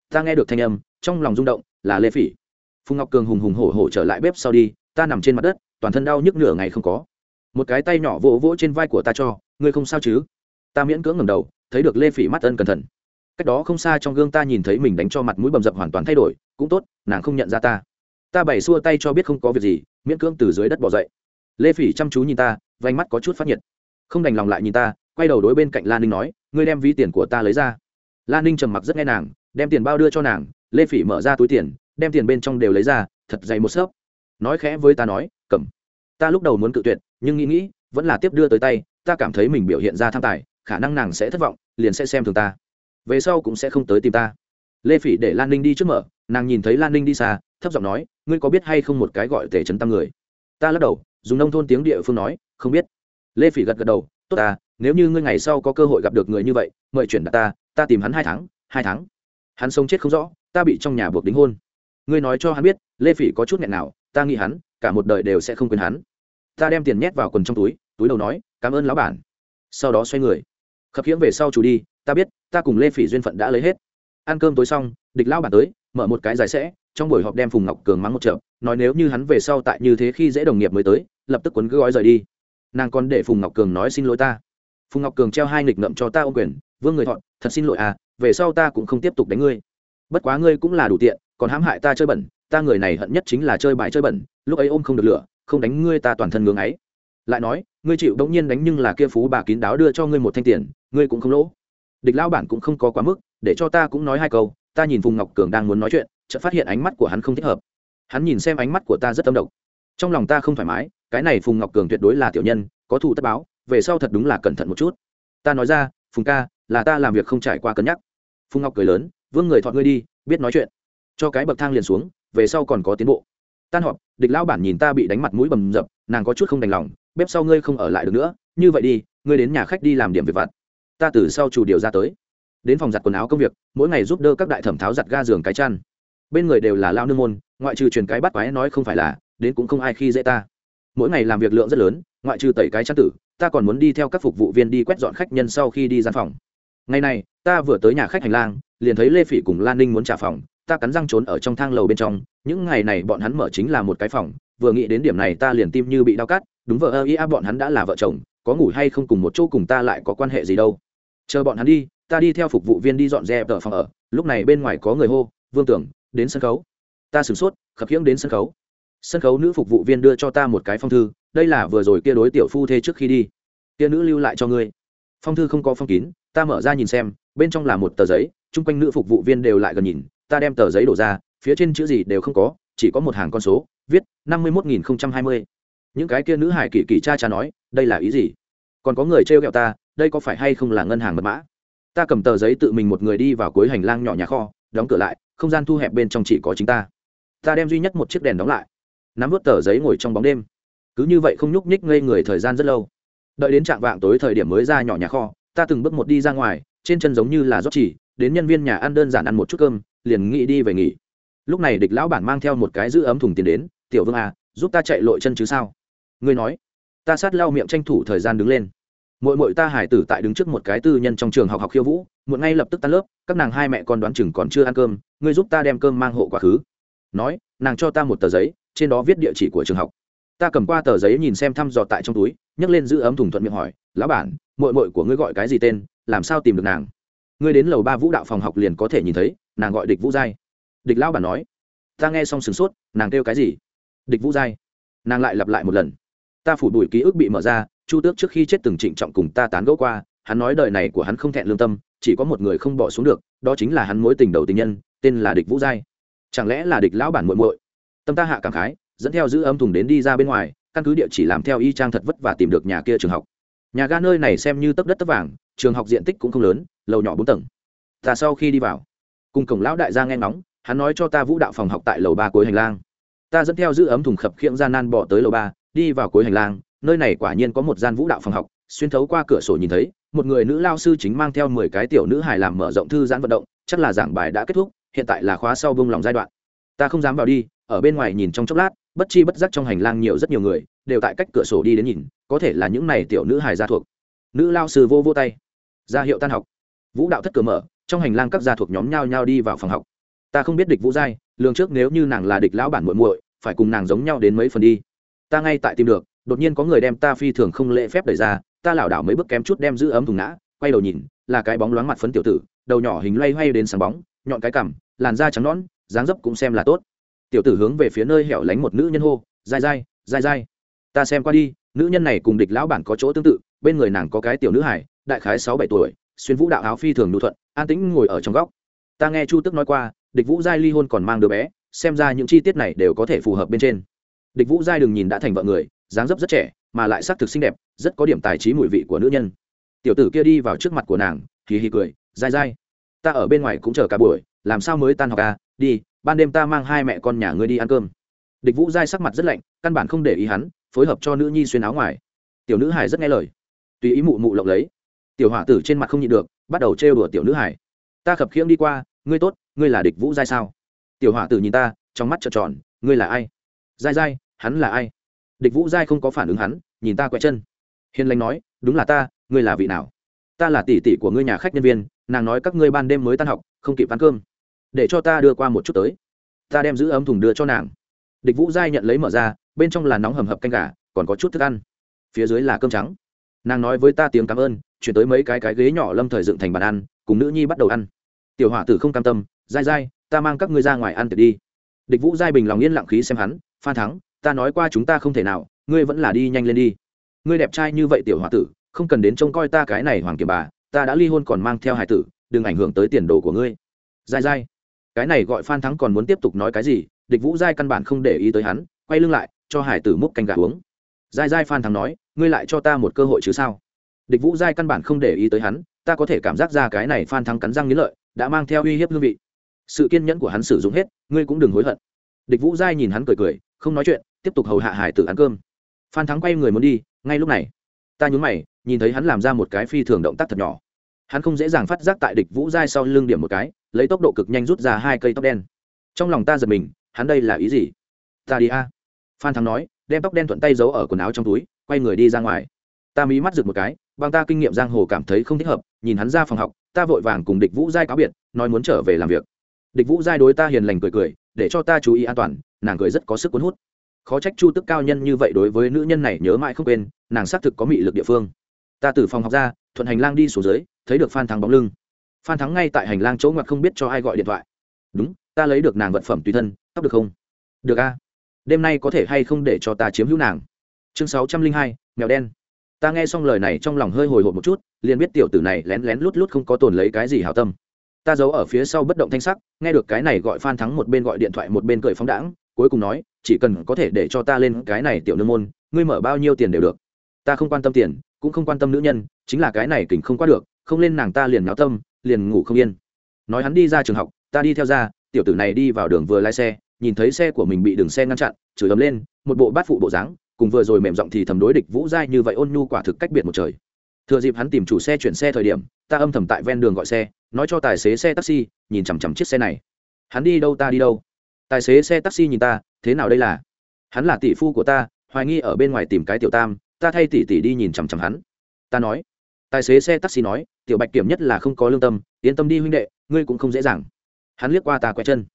Ta nghe được thanh âm, trong lòng rung động, là lê phỉ. Phùng ngọc cường hùng hùng hổ hổ trở lại bếp sau đi, ta nằm trên mặt đất toàn thân đau nhức nửa ngày không có. Một cái tay nhỏ vỗ vỗ trên vai của ta cho, ngươi không sao chứ? Ta miễn cưỡng ngầm đầu, thấy được lê phỉ mắt ân cẩn thận. Cách đó không xa trong gương ta nhìn thấy mình đánh cho mặt mũi bầm dập hoàn toàn thay đổi, cũng tốt, nàng không nhận ra ta. Ta bày xua tay cho biết không có việc gì, miễn cưỡng từ dưới đất bỏ dậy. Lê phỉ chăm chú nhìn ta vánh mắt có chút phát nhiệt. Không đành lòng lại nhìn ta, quay đầu đối bên cạnh lan ninh nói, ngươi đem ví tiền của ta lấy ra. Lan ninh trầm mặc rất nghe nàng, đem tiền bao đưa cho nàng, lê phỉ mở ra túi tiền, đem tiền bên trong đều lấy ra, thật dày một xớp. Nói khẽ với ta nói cầm. Ta lúc đầu muốn cự tuyệt, nhưng nghĩ nghĩ, vẫn là tiếp đưa tới tay, ta cảm thấy mình biểu hiện ra tham tài, khả năng nàng sẽ thất vọng, liền sẽ xem thường ta. Về sau cũng sẽ không tới tìm ta. Lê phỉ để lan ninh đi trước mở, nàng nhìn thấy lan ninh đi xa, thấp giọng nói, ngươi có biết hay không một cái gọi tể trấn tam người? Ta lắc đầu, dùng nông thôn tiếng địa phương nói, không biết. Lê phỉ gật gật đầu, tốt ta, nếu như ngươi ngày sau có cơ hội gặp được người như vậy, mời chuyển đặt ta ta tìm hắn hai tháng hai tháng. Hắn sống chết không rõ, ta bị trong nhà buộc đính hôn. Ngươi nói cho hắn biết, lê phỉ có chút nghẹn nào, ta nghĩ hắn cả một đời đều sẽ không quên hắn. Ta đem tiền nhét vào quần trong túi túi đầu nói, cảm ơn lão bản. Sau đó xoay người. Khập khiễng về sau chủ đi, ta biết, ta cùng lê phỉ duyên phận đã lấy hết. Ăn cơm tối xong, địch lão bản tới, mở một cái giải sẽ, trong buổi họp đem phùng ngọc cường mắng một chợ nói nếu như hắn về sau tại như thế khi dễ đồng nghiệp mới tới, lập tức quấn cứ gói rời đi. Nàng còn để phùng ngọc cường nói xin lỗi ta. Phùng ngọc cường treo hai nghịch ngậm cho ta ô quyền, vương người thọn thật xin lỗi à về sau ta cũng không tiếp tục đánh ngươi. Bất quá ngươi cũng là đủ tiện, còn hãm hại ta chơi bẩn ta người này hận nhất chính là chơi bài chơi bẩn, lúc ấy ôm không được lửa, không đánh ngươi ta toàn thân ngưỡng ấy lại nói, ngươi chịu đống nhiên đánh nhưng là kia phú bà kín đáo đưa cho ngươi một thanh tiền, ngươi cũng không lỗ. Địch lao bản cũng không có quá mức, để cho ta cũng nói hai câu, ta nhìn phùng ngọc cường đang muốn nói chuyện, chợt phát hiện ánh mắt của hắn không thích hợp. Hắn nhìn xem ánh mắt của ta rất tâm động trong lòng ta không thoải mái, cái này phùng ngọc cường tuyệt đối là tiểu nhân, có thủ tất báo, về sau thật đúng là cẩn thận một chút. Ta nói ra, phùng ca, là ta làm việc không trải qua cân nhắc. Phùng ngọc cười lớn, vương người thọt ngươi đi, biết nói chuyện. Cho cái bậc thang liền xuống về sau còn có tiến bộ. Tan họp, địch lão bản nhìn ta bị đánh mặt mũi bầm dập, nàng có chút không đành lòng, bếp sau ngươi không ở lại được nữa, như vậy đi, ngươi đến nhà khách đi làm điểm việc vặt. Ta từ sau chủ điều ra tới. Đến phòng giặt quần áo công việc, mỗi ngày giúp đỡ các đại thẩm tháo giặt ga giường cái chăn. Bên người đều là lao nương môn, ngoại trừ truyền cái bắt quái nói không phải là, đến cũng không ai khi dễ ta. Mỗi ngày làm việc lượng rất lớn, ngoại trừ tẩy cái chăn tử, ta còn muốn đi theo các phục vụ viên đi quét dọn khách nhân sau khi đi gian phòng. Ngày này, ta vừa tới nhà khách hành lang, liền thấy lê phỉ cùng lan ninh muốn trả phòng ta cắn răng trốn ở trong thang lầu bên trong, những ngày này bọn hắn mở chính là một cái phòng, vừa nghĩ đến điểm này ta liền tim như bị đau cắt, đúng vợ ơ ia bọn hắn đã là vợ chồng, có ngủ hay không cùng một chỗ cùng ta lại có quan hệ gì đâu. Chờ bọn hắn đi, ta đi theo phục vụ viên đi dọn dẹp tờ phòng ở, lúc này bên ngoài có người hô, vương tưởng, đến sân khấu. Ta sửng sốt, khập khiễng đến sân khấu. Sân khấu nữ phục vụ viên đưa cho ta một cái phong thư, đây là vừa rồi kia đối tiểu phu thê trước khi đi. Kia nữ lưu lại cho ngươi. Phong thư không có phong kín, ta mở ra nhìn xem, bên trong là một tờ giấy, chung quanh nữ phục vụ viên đều lại gần nhìn ta đem tờ giấy đổ ra, phía trên chữ gì đều không có, chỉ có một hàng con số, viết năm mươi một nghìn hai mươi. Những cái kia nữ hải kỳ kỳ cha cha nói, đây là ý gì? Còn có người trêu ghẹo ta, đây có phải hay không là ngân hàng mật mã? Ta cầm tờ giấy tự mình một người đi vào cuối hành lang nhỏ nhà kho, đóng cửa lại, không gian thu hẹp bên trong chỉ có chính ta. Ta đem duy nhất một chiếc đèn đóng lại, nắm vớt tờ giấy ngồi trong bóng đêm. Cứ như vậy không nhúc nhích ngây người thời gian rất lâu. Đợi đến trạng vạng tối thời điểm mới ra nhỏ nhà kho, ta từng bước một đi ra ngoài, trên chân giống như là rót chỉ, đến nhân viên nhà ăn đơn giản ăn một chút cơm liền nghĩ đi về nghỉ. Lúc này địch lão bản mang theo một cái giữ ấm thùng tiền đến, tiểu vương à giúp ta chạy lội chân chứ sao? Ngươi nói, ta sát lau miệng tranh thủ thời gian đứng lên. Mỗi mỗi ta hải tử tại đứng trước một cái tư nhân trong trường học học khiêu vũ, muộn ngay lập tức tan lớp, các nàng hai mẹ con đoán chừng còn chưa ăn cơm, ngươi giúp ta đem cơm mang hộ quá khứ. Nói, nàng cho ta một tờ giấy, trên đó viết địa chỉ của trường học. Ta cầm qua tờ giấy nhìn xem thăm dò tại trong túi, nhấc lên giữ ấm thùng thuận miệng hỏi, lão bản mội mội của ngươi gọi cái gì tên, làm sao tìm được nàng? Ngươi đến lầu ba vũ đạo phòng học liền có thể nhìn thấy nàng gọi địch vũ giai. Địch lão bản nói, ta nghe xong sửng sốt, nàng kêu cái gì? Địch vũ giai. Nàng lại lặp lại một lần. Ta phủ đuổi ký ức bị mở ra, chu tước trước khi chết từng trịnh trọng cùng ta tán gẫu qua, hắn nói đời này của hắn không thẹn lương tâm, chỉ có một người không bỏ xuống được, đó chính là hắn mối tình đầu tình nhân, tên là địch vũ giai. Chẳng lẽ là địch lão bản muội muội? Tâm ta hạ cảm khái, dẫn theo giữ âm thùng đến đi ra bên ngoài, căn cứ địa chỉ làm theo y trang thật vất và tìm được nhà kia trường học. Nhà ga nơi này xem như tấp đất tấp vàng, trường học diện tích cũng không lớn, lầu nhỏ bốn tầng. Ta sau khi đi vào cùng cổng lão đại gia nghe ngóng, hắn nói cho ta vũ đạo phòng học tại lầu ba cuối hành lang. Ta dẫn theo giữ ấm thùng khập khiễng gian nan bỏ tới lầu ba, đi vào cuối hành lang, nơi này quả nhiên có một gian vũ đạo phòng học, xuyên thấu qua cửa sổ nhìn thấy, một người nữ lao sư chính mang theo mười cái tiểu nữ hài làm mở rộng thư giãn vận động, chắc là giảng bài đã kết thúc, hiện tại là khóa sau bông lòng giai đoạn. Ta không dám vào đi, ở bên ngoài nhìn trong chốc lát, bất chi bất giác trong hành lang nhiều rất nhiều người, đều tại cách cửa sổ đi đến nhìn, có thể là những này tiểu nữ hài gia thuộc. Nữ lao sư vô vô tay. Ra hiệu tan học. Vũ đạo thất cửa mở trong hành lang các gia thuộc nhóm nhau nhau đi vào phòng học. Ta không biết địch vũ giai, lường trước nếu như nàng là địch lão bản muội muội, phải cùng nàng giống nhau đến mấy phần đi. Ta ngay tại tìm được, đột nhiên có người đem ta phi thường không lễ phép đẩy ra, ta lảo đảo mấy bước kém chút đem giữ ấm thùng ngã, quay đầu nhìn, là cái bóng loáng mặt phấn tiểu tử, đầu nhỏ hình loay hoay đến sáng bóng, nhọn cái cằm, làn da trắng nõn, dáng dấp cũng xem là tốt. Tiểu tử hướng về phía nơi hẻo lánh một nữ nhân hô dai dai dai dai ta xem qua đi, nữ nhân này cùng địch lão bản có chỗ tương tự, bên người nàng có cái tiểu nữ hải đại khái sáu bảy tuổi xuyên vũ đạo áo phi thường nụ thuận, an tĩnh ngồi ở trong góc. Ta nghe chu tức nói qua, địch vũ giai ly hôn còn mang đứa bé, xem ra những chi tiết này đều có thể phù hợp bên trên. Địch vũ giai đừng nhìn đã thành vợ người, dáng dấp rất trẻ, mà lại sắc thực xinh đẹp, rất có điểm tài trí mùi vị của nữ nhân. Tiểu tử kia đi vào trước mặt của nàng thì hì cười dai dai ta ở bên ngoài cũng chờ cả buổi, làm sao mới tan học à? Đi, ban đêm ta mang hai mẹ con nhà ngươi đi ăn cơm. Địch vũ giai sắc mặt rất lạnh, căn bản không để ý hắn, phối hợp cho nữ nhi xuyên áo ngoài. Tiểu nữ hải rất nghe lời. Tùy ý mụ mụ lộng lấy tiểu hỏa tử trên mặt không nhịn được, bắt đầu trêu đùa tiểu nữ hải ta khập khiễng đi qua, ngươi tốt, ngươi là địch vũ giai sao? Tiểu hỏa tử nhìn ta, trong mắt trợn tròn, ngươi là ai? Giai giai, hắn là ai? Địch vũ giai không có phản ứng hắn, nhìn ta quẹt chân. Hiền lành nói, đúng là ta, ngươi là vị nào? Ta là tỷ tỷ của ngươi nhà khách nhân viên, nàng nói các ngươi ban đêm mới tan học, không kịp ăn cơm. Để cho ta đưa qua một chút tới. Ta đem giữ ấm thùng đưa cho nàng. Địch vũ giai nhận lấy mở ra, bên trong là nóng hầm hập canh gà, còn có chút thức ăn. Phía dưới là cơm trắng. Nàng nói với ta tiếng cảm ơn chuyển tới mấy cái cái ghế nhỏ lâm thời dựng thành bàn ăn, cùng nữ nhi bắt đầu ăn. Tiểu hỏa tử không cam tâm, dai dai, ta mang các ngươi ra ngoài ăn tiệc đi. Địch vũ giai bình lòng yên lặng khí xem hắn, phan thắng, ta nói qua chúng ta không thể nào, ngươi vẫn là đi nhanh lên đi. Ngươi đẹp trai như vậy tiểu hỏa tử, không cần đến trông coi ta cái này hoàng kiểm bà, ta đã ly hôn còn mang theo hải tử, đừng ảnh hưởng tới tiền đồ của ngươi. Dai dai. Cái này gọi phan thắng còn muốn tiếp tục nói cái gì, địch vũ giai căn bản không để ý tới hắn, quay lưng lại, cho hải tử múc canh gà uống. Dai dai phan thắng nói, ngươi lại cho ta một cơ hội chứ sao? Địch vũ giai căn bản không để ý tới hắn, ta có thể cảm giác ra cái này phan thắng cắn răng nghĩ lợi, đã mang theo uy hiếp hương vị. Sự kiên nhẫn của hắn sử dụng hết, ngươi cũng đừng hối hận. Địch vũ giai nhìn hắn cười cười, không nói chuyện, tiếp tục hầu hạ hải tử ăn cơm. Phan thắng quay người muốn đi, ngay lúc này, ta nhún mày, nhìn thấy hắn làm ra một cái phi thường động tác thật nhỏ. Hắn không dễ dàng phát giác tại địch vũ giai sau lưng điểm một cái, lấy tốc độ cực nhanh rút ra hai cây tóc đen. Trong lòng ta giật mình, hắn đây là ý gì? Ta đi a. Phan thắng nói, đem tóc đen thuận tay giấu ở quần áo trong túi, quay người đi ra ngoài. Ta mí mắt rực một cái bằng ta kinh nghiệm giang hồ cảm thấy không thích hợp, nhìn hắn ra phòng học, ta vội vàng cùng địch vũ giai cáo biệt, nói muốn trở về làm việc. Địch vũ giai đối ta hiền lành cười cười, để cho ta chú ý an toàn, nàng cười rất có sức cuốn hút. Khó trách chu tức cao nhân như vậy đối với nữ nhân này nhớ mãi không quên, nàng xác thực có mị lực địa phương. Ta từ phòng học ra, thuận hành lang đi xuống dưới, thấy được phan thắng bóng lưng. Phan thắng ngay tại hành lang chỗ ngoặt không biết cho ai gọi điện thoại. Đúng, ta lấy được nàng vật phẩm tùy thân, tóc được không? Được a. Đêm nay có thể hay không để cho ta chiếm hữu nàng? Chương sáu trăm linh hai, mèo đen ta nghe xong lời này trong lòng hơi hồi hộp một chút, liền biết tiểu tử này lén lén lút lút không có tồn lấy cái gì hảo tâm. Ta giấu ở phía sau bất động thanh sắc, nghe được cái này gọi phan thắng một bên gọi điện thoại một bên cười phóng đãng, cuối cùng nói, chỉ cần có thể để cho ta lên cái này tiểu nương môn, ngươi mở bao nhiêu tiền đều được. Ta không quan tâm tiền, cũng không quan tâm nữ nhân, chính là cái này kỉnh không qua được, không lên nàng ta liền náo tâm, liền ngủ không yên. Nói hắn đi ra trường học, ta đi theo ra, tiểu tử này đi vào đường vừa lái xe, nhìn thấy xe của mình bị đường xe ngăn chặn, chửi ấm lên, một bộ bát phụ bộ dáng cùng vừa rồi mềm giọng thì thầm đối địch vũ giai như vậy ôn nhu quả thực cách biệt một trời. Thừa dịp hắn tìm chủ xe chuyển xe thời điểm, ta âm thầm tại ven đường gọi xe, nói cho tài xế xe taxi, nhìn chằm chằm chiếc xe này. Hắn đi đâu ta đi đâu? Tài xế xe taxi nhìn ta, thế nào đây là? Hắn là tỷ phu của ta, hoài nghi ở bên ngoài tìm cái tiểu tam, ta thay tỷ tỷ đi nhìn chằm chằm hắn. Ta nói. Tài xế xe taxi nói, tiểu bạch kiểm nhất là không có lương tâm, yên tâm đi huynh đệ, ngươi cũng không dễ dàng. Hắn liếc qua ta quay chân.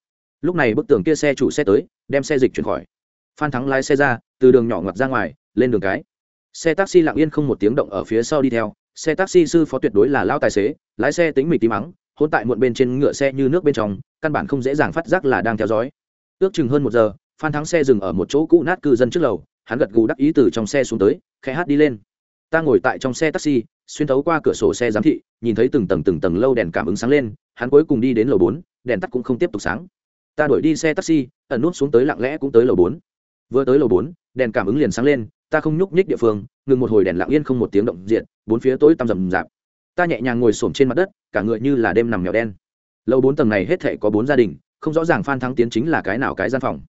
Lúc này bức tường kia xe chủ xe tới, đem xe dịch chuyển khỏi phan thắng lái xe ra, từ đường nhỏ ngoặt ra ngoài, lên đường cái. Xe taxi lặng yên không một tiếng động ở phía sau đi theo. Xe taxi sư phó tuyệt đối là lao tài xế, lái xe tính mịch tí mắng, hôn tại muộn bên trên ngựa xe như nước bên trong, căn bản không dễ dàng phát giác là đang theo dõi. Ước chừng hơn một giờ, phan thắng xe dừng ở một chỗ cũ nát cư dân trước lầu, hắn gật gù đắc ý từ trong xe xuống tới, khẽ hát đi lên. Ta ngồi tại trong xe taxi, xuyên thấu qua cửa sổ xe giám thị, nhìn thấy từng tầng từng tầng lâu đèn cảm ứng sáng lên, hắn cuối cùng đi đến lầu bốn, đèn tắt cũng không tiếp tục sáng. Ta đuổi đi xe taxi, ẩn nút xuống tới lặng lẽ cũng tới lầu bốn vừa tới lầu bốn, đèn cảm ứng liền sáng lên, ta không nhúc nhích địa phương, ngừng một hồi đèn lặng yên không một tiếng động diện bốn phía tối tăm rầm rạp. Ta nhẹ nhàng ngồi xổm trên mặt đất, cả người như là đêm nằm mèo đen. Lầu bốn tầng này hết thể có bốn gia đình, không rõ ràng phan thắng tiến chính là cái nào cái gian phòng.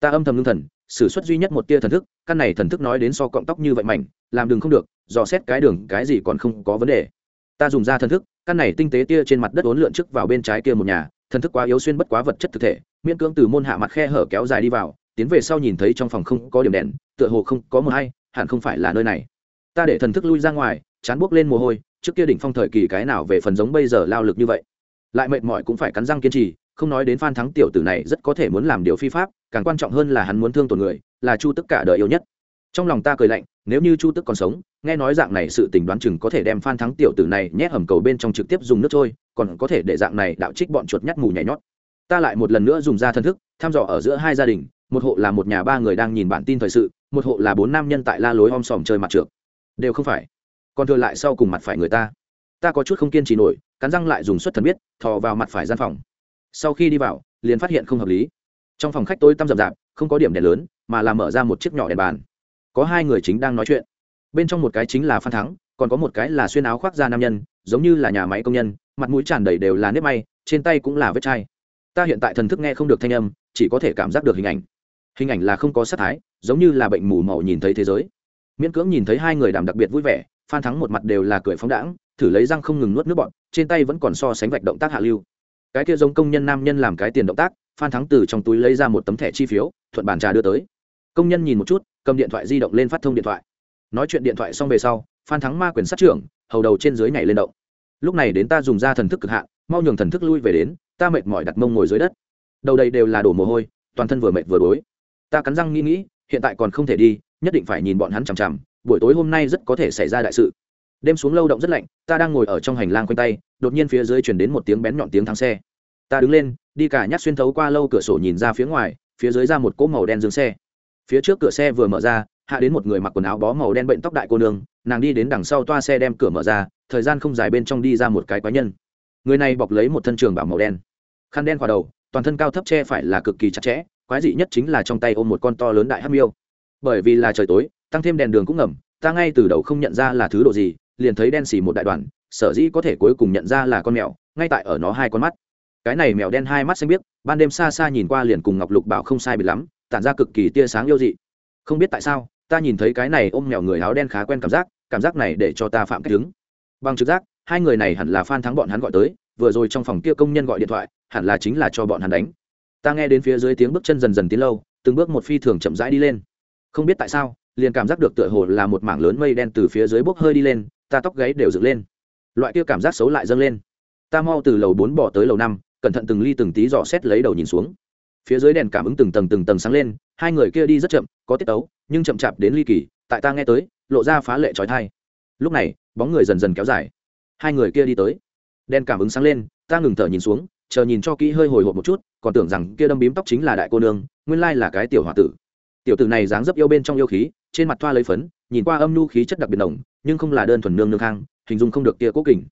Ta âm thầm ngưng thần s ử suất duy nhất một tia thần thức, căn này thần thức nói đến so cọng tóc như vậy mảnh, làm đường không được, dò xét cái đường, cái gì còn không có vấn đề. Ta dùng ra thần thức, căn này tinh tế tia trên mặt đất ốn lượn trước vào bên trái kia một nhà, thần thức quá yếu xuyên bất quá vật chất thực thể, miễn cưỡng từ môn hạ mặt khe hở kéo dài đi vào tiến về sau nhìn thấy trong phòng không có điểm đèn, tựa hồ không có mờ hay, hẳn không phải là nơi này. Ta để thần thức lui ra ngoài, chán buốc lên mồ hôi, trước kia đỉnh phong thời kỳ cái nào về phần giống bây giờ lao lực như vậy. Lại mệt mỏi cũng phải cắn răng kiên trì, không nói đến phan thắng tiểu tử này rất có thể muốn làm điều phi pháp, càng quan trọng hơn là hắn muốn thương tổn người, là chu tức cả đời yêu nhất. Trong lòng ta cười lạnh, nếu như chu tức còn sống, nghe nói dạng này sự tình đoán chừng có thể đem phan thắng tiểu tử này nhét hầm cầu bên trong trực tiếp dùng nước trôi, còn có thể để dạng này đạo trích bọn chuột nhắt mù nhảy nhót. Ta lại một lần nữa dùng ra thân thức, thăm dò ở giữa hai gia đình một hộ là một nhà ba người đang nhìn bản tin thời sự, một hộ là bốn nam nhân tại la lối om sòm chơi mặt trượt đều không phải. Còn thừa lại sau cùng mặt phải người ta. Ta có chút không kiên trì nổi, cắn răng lại dùng xuất thần biết, thò vào mặt phải gian phòng. Sau khi đi vào, liền phát hiện không hợp lý. Trong phòng khách tôi tăm rậm rạp, không có điểm đèn lớn, mà là mở ra một chiếc nhỏ đèn bàn. Có hai người chính đang nói chuyện. Bên trong một cái chính là phan thắng, còn có một cái là xuyên áo khoác da nam nhân, giống như là nhà máy công nhân, mặt mũi tràn đầy đều là nếp may, trên tay cũng là vết chai. Ta hiện tại thần thức nghe không được thanh âm, chỉ có thể cảm giác được hình ảnh hình ảnh là không có sát thái, giống như là bệnh mù màu nhìn thấy thế giới. Miễn cưỡng nhìn thấy hai người đàm đặc biệt vui vẻ, phan thắng một mặt đều là cười phóng đãng, thử lấy răng không ngừng nuốt nước bọn trên tay vẫn còn so sánh vạch động tác hạ lưu. Cái kia giống công nhân nam nhân làm cái tiền động tác, phan thắng từ trong túi lấy ra một tấm thẻ chi phiếu, thuận bàn trà đưa tới. Công nhân nhìn một chút, cầm điện thoại di động lên phát thông điện thoại. Nói chuyện điện thoại xong về sau, phan thắng ma quyền sát trưởng, hầu đầu trên dưới nhảy lên động. Lúc này đến ta dùng ra thần thức cực hạn, mau nhường thần thức lui về đến, ta mệt mỏi đặt mông ngồi dưới đất. Đầu đây đều là đổ mồ hôi, toàn thân vừa mệt vừa đuối ta cắn răng nghĩ nghĩ, hiện tại còn không thể đi, nhất định phải nhìn bọn hắn chằm chằm, buổi tối hôm nay rất có thể xảy ra đại sự. Đêm xuống lâu động rất lạnh, ta đang ngồi ở trong hành lang quanh tay, đột nhiên phía dưới chuyển đến một tiếng bén nhọn tiếng thắng xe. Ta đứng lên, đi cả nhát xuyên thấu qua lâu cửa sổ nhìn ra phía ngoài, phía dưới ra một cỗ màu đen dương xe. Phía trước cửa xe vừa mở ra, hạ đến một người mặc quần áo bó màu đen bệnh tóc đại cô nương, nàng đi đến đằng sau toa xe đem cửa mở ra, thời gian không dài bên trong đi ra một cái quái nhân. Người này bọc lấy một thân trường bảo màu đen. Khăn đen vào đầu, toàn thân cao thấp che phải là cực kỳ chặt chẽ quái dị nhất chính là trong tay ôm một con to lớn đại hắc miêu. Bởi vì là trời tối, tăng thêm đèn đường cũng ngầm, ta ngay từ đầu không nhận ra là thứ đồ gì, liền thấy đen xì một đại đoàn sở dĩ có thể cuối cùng nhận ra là con mèo, ngay tại ở nó hai con mắt. Cái này mèo đen hai mắt xanh biếc, ban đêm xa xa nhìn qua liền cùng ngọc lục bảo không sai biệt lắm, tản ra cực kỳ tia sáng yêu dị. Không biết tại sao, ta nhìn thấy cái này ôm mèo người áo đen khá quen cảm giác cảm giác này để cho ta phạm cách đứng bằng trực giác, hai người này hẳn là phan thắng bọn hắn gọi tới, vừa rồi trong phòng kia công nhân gọi điện thoại, hẳn là chính là cho bọn hắn đánh ta nghe đến phía dưới tiếng bước chân dần dần tiến lâu, từng bước một phi thường chậm rãi đi lên. Không biết tại sao, liền cảm giác được tựa hồ là một mảng lớn mây đen từ phía dưới bốc hơi đi lên, ta tóc gáy đều dựng lên. Loại kia cảm giác xấu lại dâng lên. Ta mau từ lầu bốn bỏ tới lầu năm, cẩn thận từng ly từng tí dò xét lấy đầu nhìn xuống. Phía dưới đèn cảm ứng từng tầng từng tầng sáng lên, hai người kia đi rất chậm, có tiết tấu, nhưng chậm chạp đến ly kỳ, tại ta nghe tới, lộ ra phá lệ trói thai lúc này, bóng người dần dần kéo dài. Hai người kia đi tới. Đèn cảm ứng sáng lên, ta ngừng thở nhìn xuống chờ nhìn cho kỹ hơi hồi hộp một chút, còn tưởng rằng kia đâm bím tóc chính là đại cô nương, nguyên lai là cái tiểu h o a tử. Tiểu tử này dáng dấp yêu bên trong yêu khí, trên mặt thoa lấy phấn, nhìn qua âm nhu khí chất đặc biệt nồng, nhưng không là đơn thuần nương nương khang, hình dung không được kia cố kình.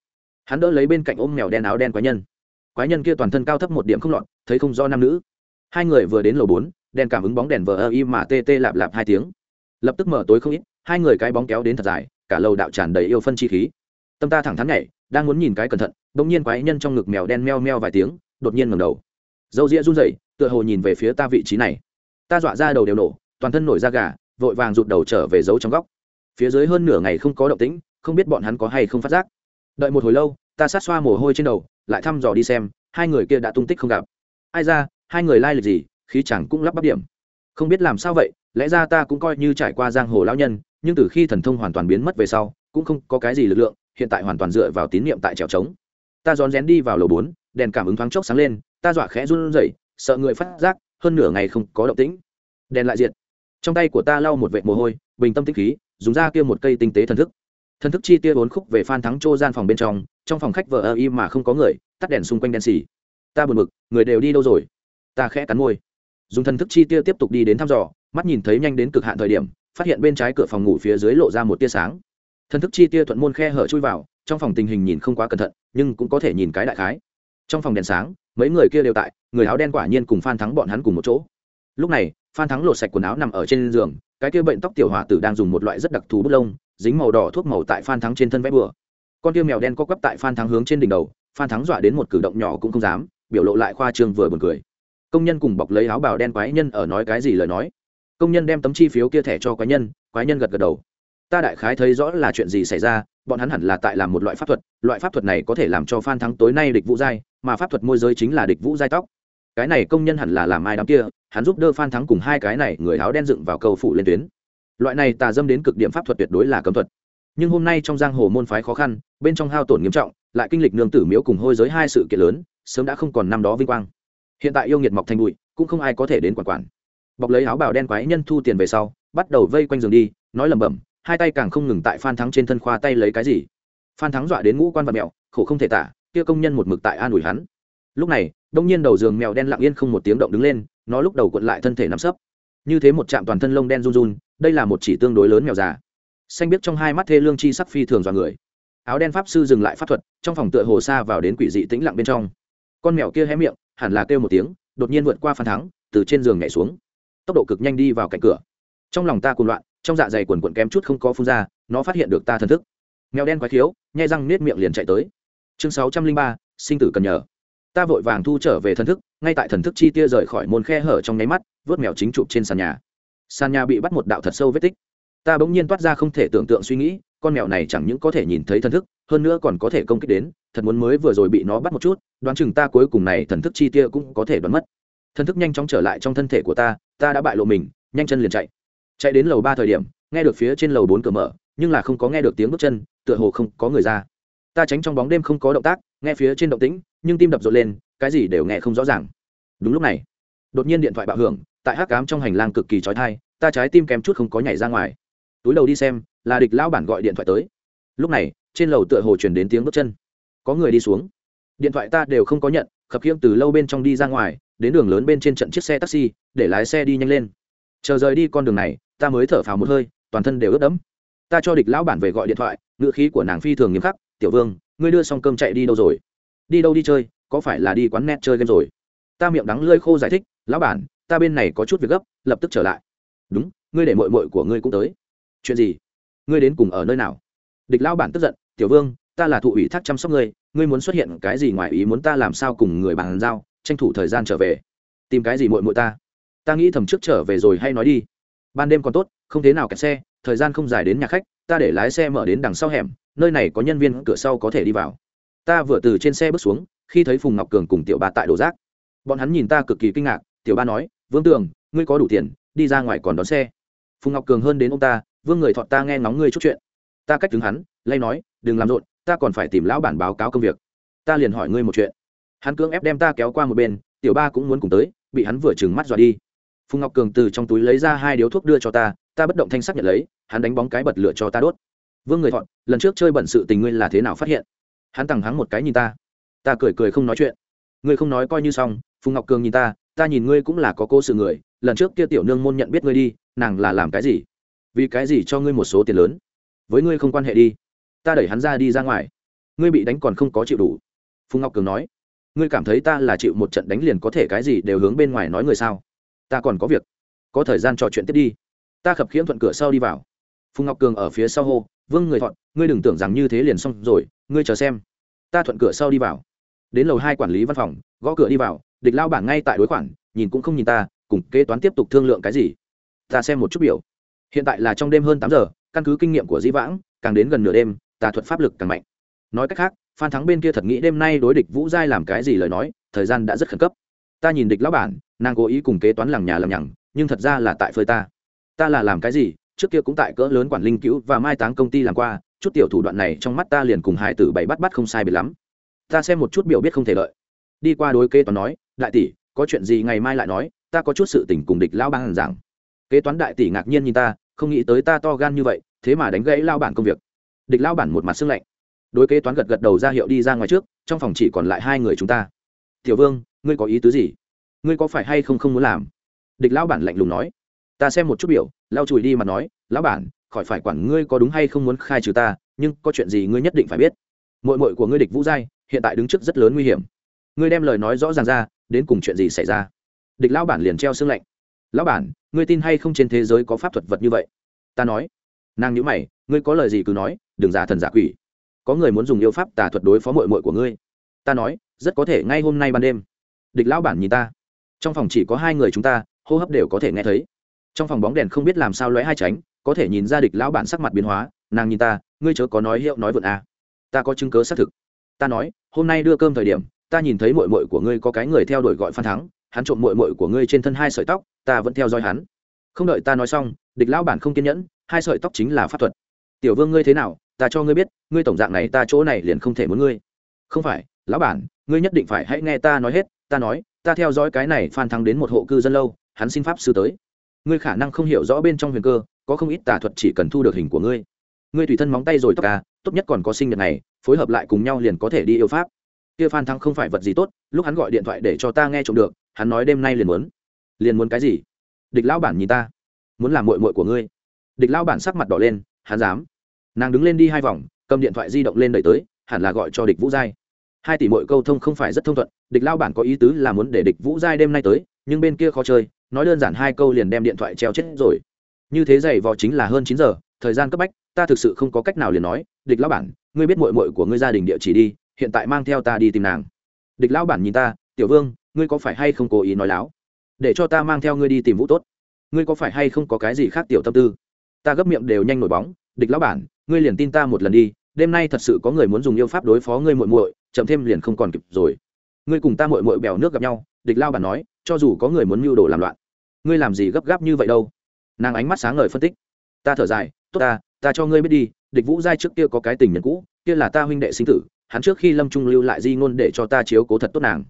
Hắn đỡ lấy bên cạnh ôm mèo đen áo đen quái nhân. Quái nhân kia toàn thân cao thấp một điểm không lọt, thấy không do nam nữ. Hai người vừa đến lầu bốn, đèn cảm ứng bóng đèn vờ ơ y mà tê tê lạp lạp hai tiếng. Lập tức mở tối không ít, hai người cái bóng kéo đến thật dài, cả lầu đạo tràn đầy yêu phân chi khí. Tâm ta thẳng thắn nhảy, đang muốn nhìn cái cẩn thận bỗng nhiên quái nhân trong ngực mèo đen meo meo vài tiếng, đột nhiên ngẩng đầu. Dâu ria run rẩy, tựa hồ nhìn về phía ta vị trí này. Ta dọa ra đầu đều nổ, toàn thân nổi da gà, vội vàng rụt đầu trở về giấu trong góc. Phía dưới hơn nửa ngày không có động tĩnh, không biết bọn hắn có hay không phát giác. Đợi một hồi lâu, ta sát xoa mồ hôi trên đầu, lại thăm dò đi xem, hai người kia đã tung tích không gặp. Ai ra, hai người lai lịch gì, khí chẳng cũng lắp bắp điểm. Không biết làm sao vậy, lẽ ra ta cũng coi như trải qua giang hồ lão nhân, nhưng từ khi thần thông hoàn toàn biến mất về sau, cũng không có cái gì lực lượng, hiện tại hoàn toàn dựa vào tín nhiệm tại trèo trống ta rón rén đi vào lầu bốn, đèn cảm ứng thoáng chốc sáng lên, ta dọa khẽ run rẩy, sợ người phát giác, hơn nửa ngày không có động tĩnh. Đèn lại diệt. Trong tay của ta lau một vệt mồ hôi, bình tâm tĩnh khí, dùng ra kia một cây tinh tế thần thức. Thần thức chi tia bốn khúc về phan thắng chô gian phòng bên trong trong phòng khách vợ ơ y mà không có người, tắt đèn xung quanh đen xì. Ta buồn bực, người đều đi đâu rồi? Ta khẽ cắn môi. Dùng thần thức chi tia tiếp tục đi đến thăm dò, mắt nhìn thấy nhanh đến cực hạn thời điểm, phát hiện bên trái cửa phòng ngủ phía dưới lộ ra một tia sáng thần thức chi tia thuận môn khe hở chui vào, trong phòng tình hình nhìn không quá cẩn thận, nhưng cũng có thể nhìn cái đại khái. Trong phòng đèn sáng, mấy người kia đều tại, người áo đen quả nhiên cùng phan thắng bọn hắn cùng một chỗ. Lúc này, phan thắng lột sạch quần áo nằm ở trên giường, cái kia bệnh tóc tiểu hòa tử đang dùng một loại rất đặc thù bút lông, dính màu đỏ thuốc màu tại phan thắng trên thân vẽ bừa. Con tiêu mèo đen co quắp tại phan thắng hướng trên đỉnh đầu, phan thắng dọa đến một cử động nhỏ cũng không dám, biểu lộ lại khoa trương vừa buồn cười. Công nhân cùng bọc lấy áo bào đen quái nhân ở nói cái gì lời nói. Công nhân đem tấm chi phiếu kia thẻ cho quái nhân quái nhân gật gật đầu ta đại khái thấy rõ là chuyện gì xảy ra, bọn hắn hẳn là tại làm một loại pháp thuật, loại pháp thuật này có thể làm cho phan thắng tối nay địch vũ giai, mà pháp thuật môi giới chính là địch vũ giai tóc. Cái này công nhân hẳn là làm ai đám kia, hắn giúp đỡ phan thắng cùng hai cái này người áo đen dựng vào cầu phủ lên tuyến. Loại này tà dâm đến cực điểm pháp thuật tuyệt đối là cấm thuật. Nhưng hôm nay trong giang hồ môn phái khó khăn, bên trong hao tổn nghiêm trọng, lại kinh lịch nương tử miếu cùng hôi giới hai sự kiện lớn, sớm đã không còn năm đó vinh quang. Hiện tại yêu nghiệt mọc thành bụi, cũng không ai có thể đến quản quản. Bọc lấy áo bào đen quái nhân thu tiền về sau, bắt đầu vây quanh giường đi, nói lẩm bẩm hai tay càng không ngừng tại phan thắng trên thân khoa tay lấy cái gì. Phan thắng dọa đến ngũ quan và mẹo, khổ không thể tả, kia công nhân một mực tại an ủi hắn. Lúc này, đông nhiên đầu giường mèo đen lặng yên không một tiếng động đứng lên, nó lúc đầu cuộn lại thân thể nắm sấp. Như thế một chạm toàn thân lông đen run run, đây là một chỉ tương đối lớn mèo già. Xanh biết trong hai mắt thê lương chi sắc phi thường dọa người. Áo đen pháp sư dừng lại pháp thuật, trong phòng tựa hồ xa vào đến quỷ dị tĩnh lặng bên trong. Con mèo kia hé miệng, hẳn là kêu một tiếng, đột nhiên vượt qua phan thắng, từ trên giường nhảy xuống. Tốc độ cực nhanh đi vào cạnh cửa. Trong lòng ta cuồng loạn trong dạ dày quần quần kém chút không có phun ra, nó phát hiện được ta thần thức. Mèo đen quái khiếu, nhai răng nết miệng liền chạy tới. Chương sáu trăm linh ba, sinh tử cần nhờ. Ta vội vàng thu trở về thần thức, ngay tại thần thức chi tia rời khỏi môn khe hở trong nháy mắt, vớt mèo chính chụp trên sàn nhà. Sàn nhà bị bắt một đạo thật sâu vết tích. Ta bỗng nhiên toát ra không thể tưởng tượng suy nghĩ, con mèo này chẳng những có thể nhìn thấy thần thức, hơn nữa còn có thể công kích đến, thật muốn mới vừa rồi bị nó bắt một chút, đoán chừng ta cuối cùng này thần thức chi tia cũng có thể đoán mất. Thần thức nhanh chóng trở lại trong thân thể của ta ta đã bại lộ mình, nhanh chân liền chạy chạy đến lầu ba thời điểm, nghe được phía trên lầu bốn cửa mở, nhưng là không có nghe được tiếng bước chân, tựa hồ không có người ra. Ta tránh trong bóng đêm không có động tác, nghe phía trên động tĩnh, nhưng tim đập rộn lên, cái gì đều nghe không rõ ràng. Đúng lúc này, đột nhiên điện thoại bạo hưởng, tại hắc cám trong hành lang cực kỳ trói thai ta trái tim kém chút không có nhảy ra ngoài. Túi đầu đi xem, là địch lão bản gọi điện thoại tới. Lúc này, trên lầu tựa hồ truyền đến tiếng bước chân. Có người đi xuống. Điện thoại ta đều không có nhận, khập khiễng từ lâu bên trong đi ra ngoài, đến đường lớn bên trên trận chiếc xe taxi, để lái xe đi nhanh lên. Chờ rời đi con đường này ta mới thở phào một hơi, toàn thân đều ướt đẫm. Ta cho địch lão bản về gọi điện thoại, ngữ khí của nàng phi thường nghiêm khắc, tiểu vương, ngươi đưa xong cơm chạy đi đâu rồi? Đi đâu đi chơi, có phải là đi quán net chơi game rồi? Ta miệng đắng lơi khô giải thích, lão bản, ta bên này có chút việc gấp, lập tức trở lại. Đúng, ngươi để mội mội của ngươi cũng tới. Chuyện gì? Ngươi đến cùng ở nơi nào? Địch lão bản tức giận, tiểu vương, ta là thụ ủy thác chăm sóc ngươi ngươi muốn xuất hiện cái gì ngoài ý muốn ta làm sao cùng người bàn giao, tranh thủ thời gian trở về. Tìm cái gì mội mội ta? Ta nghĩ thầm trước trở về rồi hay nói đi ban đêm còn tốt, không thế nào kẹt xe, thời gian không dài đến nhà khách, ta để lái xe mở đến đằng sau hẻm, nơi này có nhân viên cửa sau có thể đi vào. Ta vừa từ trên xe bước xuống, khi thấy phùng ngọc cường cùng tiểu ba tại đổ rác. Bọn hắn nhìn ta cực kỳ kinh ngạc, tiểu ba nói, vương tường, ngươi có đủ tiền, đi ra ngoài còn đón xe. Phùng ngọc cường hơn đến ông ta, vương người thọt ta nghe ngóng ngươi chút chuyện. Ta cách đứng hắn, lay nói, đừng làm rộn, ta còn phải tìm lão bản báo cáo công việc. Ta liền hỏi ngươi một chuyện. Hắn cưỡng ép đem ta kéo qua một bên, tiểu ba cũng muốn cùng tới, bị hắn vừa trừng mắt dọa đi phùng ngọc cường từ trong túi lấy ra hai điếu thuốc đưa cho ta ta bất động thanh sắc nhận lấy, hắn đánh bóng cái bật lửa cho ta đốt. Vương người thọn lần trước chơi bẩn sự tình ngươi là thế nào phát hiện? Hắn tằng hắng một cái nhìn ta. Ta cười cười không nói chuyện. Ngươi không nói coi như xong, phùng ngọc cường nhìn ta ta nhìn ngươi cũng là có cô sự người, lần trước kia tiểu nương môn nhận biết ngươi đi, nàng là làm cái gì? Vì cái gì cho ngươi một số tiền lớn? Với ngươi không quan hệ đi. Ta đẩy hắn ra đi ra ngoài. Ngươi bị đánh còn không có chịu đủ. Phùng ngọc cường nói. Ngươi cảm thấy ta là chịu một trận đánh liền có thể cái gì đều hướng bên ngoài nói người sao? Ta còn có việc. Có thời gian trò chuyện tiếp đi. Ta khập khiễng thuận cửa sau đi vào. Phùng ngọc cường ở phía sau hô, vương người thọn, ngươi đừng tưởng rằng như thế liền xong rồi, ngươi chờ xem. Ta thuận cửa sau đi vào. Đến lầu hai quản lý văn phòng, gõ cửa đi vào, địch lao bảng ngay tại đối khoản, nhìn cũng không nhìn ta, cùng kế toán tiếp tục thương lượng cái gì. Ta xem một chút biểu. Hiện tại là trong đêm hơn tám giờ, căn cứ kinh nghiệm của dĩ vãng, càng đến gần nửa đêm tà thuật pháp lực càng mạnh. Nói cách khác, phan thắng bên kia thật nghĩ đêm nay đối địch vũ giai làm cái gì lời nói, thời gian đã rất khẩn cấp ta nhìn địch lão bản, nàng cố ý cùng kế toán làng nhà làm nhằng, nhưng thật ra là tại phơi ta. Ta là làm cái gì? Trước kia cũng tại cỡ lớn quản linh cứu và mai táng công ty làm qua, chút tiểu thủ đoạn này trong mắt ta liền cùng hải tử bảy bắt bắt không sai biệt lắm. Ta xem một chút biểu biết không thể lợi. Đi qua đối kế toán nói, đại tỷ, có chuyện gì ngày mai lại nói, ta có chút sự tình cùng địch lão bản giảng. Kế toán đại tỷ ngạc nhiên nhìn ta, không nghĩ tới ta to gan như vậy, thế mà đánh gãy lao bản công việc. Địch lao bản một mặt xương lạnh. Đối kế toán gật gật đầu ra hiệu đi ra ngoài trước, trong phòng chỉ còn lại hai người chúng ta. Tiểu vương ngươi có ý tứ gì? Ngươi có phải hay không không muốn làm? Địch lão bản lạnh lùng nói. Ta xem một chút biểu lao chùi đi mà nói, lão bản, khỏi phải quản ngươi có đúng hay không muốn khai trừ ta, nhưng có chuyện gì ngươi nhất định phải biết. Mội mội của ngươi địch vũ giai, hiện tại đứng trước rất lớn nguy hiểm. Ngươi đem lời nói rõ ràng ra, đến cùng chuyện gì xảy ra? Địch lão bản liền treo xương lạnh. Lão bản, ngươi tin hay không trên thế giới có pháp thuật vật như vậy? Ta nói. Nàng nhữ mày, ngươi có lời gì cứ nói, đừng giả thần giả quỷ. Có người muốn dùng yêu pháp tà thuật đối phó mội mội của ngươi. Ta nói, rất có thể, ngay hôm nay ban đêm địch lão bản nhìn ta. Trong phòng chỉ có hai người chúng ta, hô hấp đều có thể nghe thấy. Trong phòng bóng đèn không biết làm sao lóe hai tránh, có thể nhìn ra địch lão bản sắc mặt biến hóa, nàng nhìn ta, ngươi chớ có nói hiệu nói vượn à. ta có chứng cớ xác thực. Ta nói, hôm nay đưa cơm thời điểm, ta nhìn thấy mội mội của ngươi có cái người theo đuổi gọi phan thắng, hắn trộm mội mội của ngươi trên thân hai sợi tóc, ta vẫn theo dõi hắn. Không đợi ta nói xong, địch lão bản không kiên nhẫn, hai sợi tóc chính là pháp thuật. Tiểu vương ngươi thế nào, ta cho ngươi biết, ngươi tổng dạng này ta chỗ này liền không thể muốn ngươi. Không phải, lão bản, ngươi nhất định phải hãy nghe ta nói hết ta nói, ta theo dõi cái này phan thắng đến một hộ cư dân lâu, hắn xin pháp sư tới. Ngươi khả năng không hiểu rõ bên trong huyền cơ, có không ít tà thuật chỉ cần thu được hình của ngươi. Ngươi tùy thân móng tay rồi tóc ca tốt nhất còn có sinh nhật này, phối hợp lại cùng nhau liền có thể đi yêu pháp. Kia phan thắng không phải vật gì tốt, lúc hắn gọi điện thoại để cho ta nghe trộm được, hắn nói đêm nay liền muốn. Liền muốn cái gì? Địch lão bản nhìn ta. Muốn làm mội mội của ngươi. Địch lão bản sắc mặt đỏ lên, hắn dám. Nàng đứng lên đi hai vòng, cầm điện thoại di động lên đẩy tới, hẳn là gọi cho địch vũ giai hai tỷ mọi câu thông không phải rất thông thuận, địch lao bản có ý tứ là muốn để địch vũ giai đêm nay tới, nhưng bên kia khó chơi, nói đơn giản hai câu liền đem điện thoại treo chết rồi. Như thế giày vò chính là hơn chín giờ, thời gian cấp bách, ta thực sự không có cách nào liền nói, địch lao bản, ngươi biết mội mội của ngươi gia đình địa chỉ đi, hiện tại mang theo ta đi tìm nàng. Địch lao bản nhìn ta, tiểu vương, ngươi có phải hay không cố ý nói láo? Để cho ta mang theo ngươi đi tìm vũ tốt. Ngươi có phải hay không có cái gì khác tiểu tâm tư? Ta gấp miệng đều nhanh nổi bóng, địch lão bản, ngươi liền tin ta một lần đi đêm nay thật sự có người muốn dùng yêu pháp đối phó ngươi muội muội, chậm thêm liền không còn kịp rồi. Ngươi cùng ta muội muội bèo nước gặp nhau, địch lao bản nói, cho dù có người muốn mưu đồ làm loạn, ngươi làm gì gấp gáp như vậy đâu? Nàng ánh mắt sáng ngời phân tích. Ta thở dài, tốt ta ta cho ngươi biết đi, địch vũ giai trước kia có cái tình nhân cũ, kia là ta huynh đệ sinh tử, hắn trước khi lâm trung lưu lại di ngôn để cho ta chiếu cố thật tốt nàng.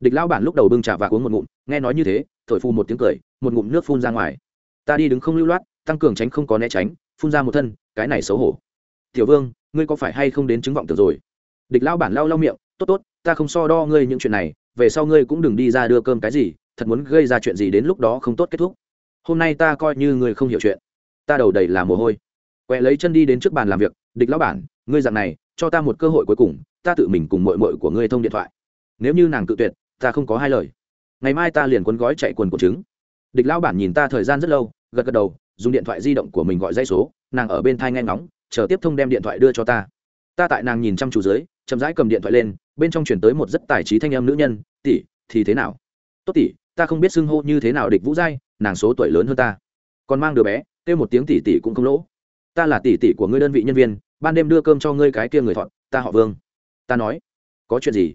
Địch lão bản lúc đầu bưng trà và uống một ngụm, nghe nói như thế, thổi phu một tiếng cười, một ngụm nước phun ra ngoài. Ta đi đứng không lưu loát, tăng cường tránh không có né tránh, phun ra một thân, cái này xấu hổ. Tiểu vương ngươi có phải hay không đến chứng vọng tưởng rồi? Địch lão bản lao lao miệng, tốt tốt, ta không so đo ngươi những chuyện này, về sau ngươi cũng đừng đi ra đưa cơm cái gì, thật muốn gây ra chuyện gì đến lúc đó không tốt kết thúc. Hôm nay ta coi như ngươi không hiểu chuyện. Ta đầu đầy là mồ hôi. Quẹ lấy chân đi đến trước bàn làm việc, địch lão bản, ngươi dặn này, cho ta một cơ hội cuối cùng, ta tự mình cùng mội mội của ngươi thông điện thoại. Nếu như nàng cự tuyệt, ta không có hai lời. Ngày mai ta liền quấn gói chạy quần của trứng. Địch lão bản nhìn ta thời gian rất lâu, gật gật đầu, dùng điện thoại di động của mình gọi dây số, nàng ở bên thai nghe ngóng chờ tiếp thông đem điện thoại đưa cho ta. Ta tại nàng nhìn chăm chú dưới, chậm rãi cầm điện thoại lên, bên trong chuyển tới một rất tài trí thanh em nữ nhân, tỷ, thì thế nào? Tốt tỷ, ta không biết xưng hô như thế nào địch vũ giai, nàng số tuổi lớn hơn ta. Còn mang đứa bé, kêu một tiếng tỷ tỷ cũng không lỗ. Ta là tỷ tỷ của ngươi đơn vị nhân viên, ban đêm đưa cơm cho ngươi cái kia người thọn ta họ vương. Ta nói, có chuyện gì?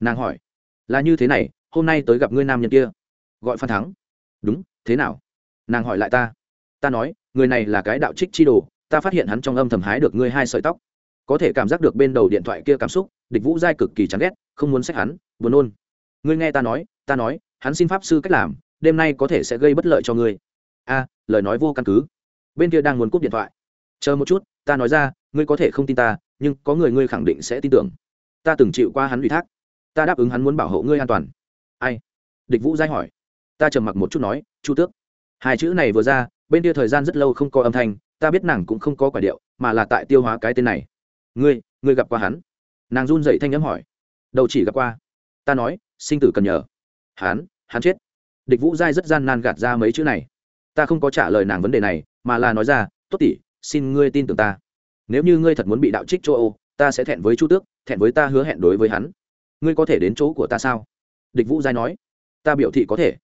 Nàng hỏi, là như thế này, hôm nay tới gặp ngươi nam nhân kia. Gọi phan thắng, đúng, thế nào? Nàng hỏi lại ta ta nói, người này là cái đạo trích chi đồ ta phát hiện hắn trong âm thầm hái được ngươi hai sợi tóc. Có thể cảm giác được bên đầu điện thoại kia cảm xúc, địch vũ giai cực kỳ chán ghét, không muốn sách hắn, buồn nôn. Ngươi nghe ta nói ta nói, hắn xin pháp sư cách làm, đêm nay có thể sẽ gây bất lợi cho ngươi. A, lời nói vô căn cứ. Bên kia đang muốn cúp điện thoại. Chờ một chút, ta nói ra, ngươi có thể không tin ta, nhưng có người ngươi khẳng định sẽ tin tưởng. Ta từng chịu qua hắn ủy thác. Ta đáp ứng hắn muốn bảo hộ ngươi an toàn. Ai? Địch vũ giai hỏi. Ta trầm mặc một chút nói, chu tước. Hai chữ này vừa ra, bên kia thời gian rất lâu không có âm thanh ta biết nàng cũng không có quả điệu, mà là tại tiêu hóa cái tên này. Ngươi ngươi gặp qua hắn? Nàng run dậy thanh nhắm hỏi. Đầu chỉ gặp qua? Ta nói, sinh tử cần nhờ. Hắn hắn chết. Địch vũ giai rất gian nan gạt ra mấy chữ này. Ta không có trả lời nàng vấn đề này, mà là nói ra, tốt tỷ, xin ngươi tin tưởng ta. Nếu như ngươi thật muốn bị đạo trích châu âu ta sẽ thẹn với chu tước, thẹn với ta hứa hẹn đối với hắn. Ngươi có thể đến chỗ của ta sao? Địch vũ giai nói. Ta biểu thị có thể.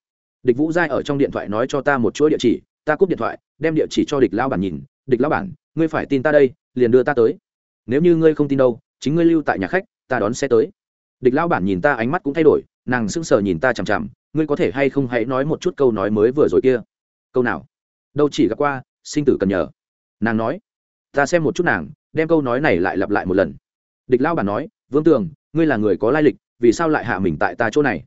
Địch vũ giai ở trong điện thoại nói cho ta một chuỗi địa chỉ ta cúp điện thoại, đem địa chỉ cho địch lao bản nhìn, địch lao bản, ngươi phải tin ta đây, liền đưa ta tới. Nếu như ngươi không tin đâu, chính ngươi lưu tại nhà khách, ta đón xe tới. Địch lao bản nhìn ta ánh mắt cũng thay đổi, nàng sững sờ nhìn ta chằm chằm, ngươi có thể hay không hãy nói một chút câu nói mới vừa rồi kia? Câu nào? Đâu chỉ gặp qua, sinh tử cần nhờ. Nàng nói, ta xem một chút nàng, đem câu nói này lại lặp lại một lần. Địch lao bản nói, vương tường, ngươi là người có lai lịch, vì sao lại hạ mình tại ta chỗ này?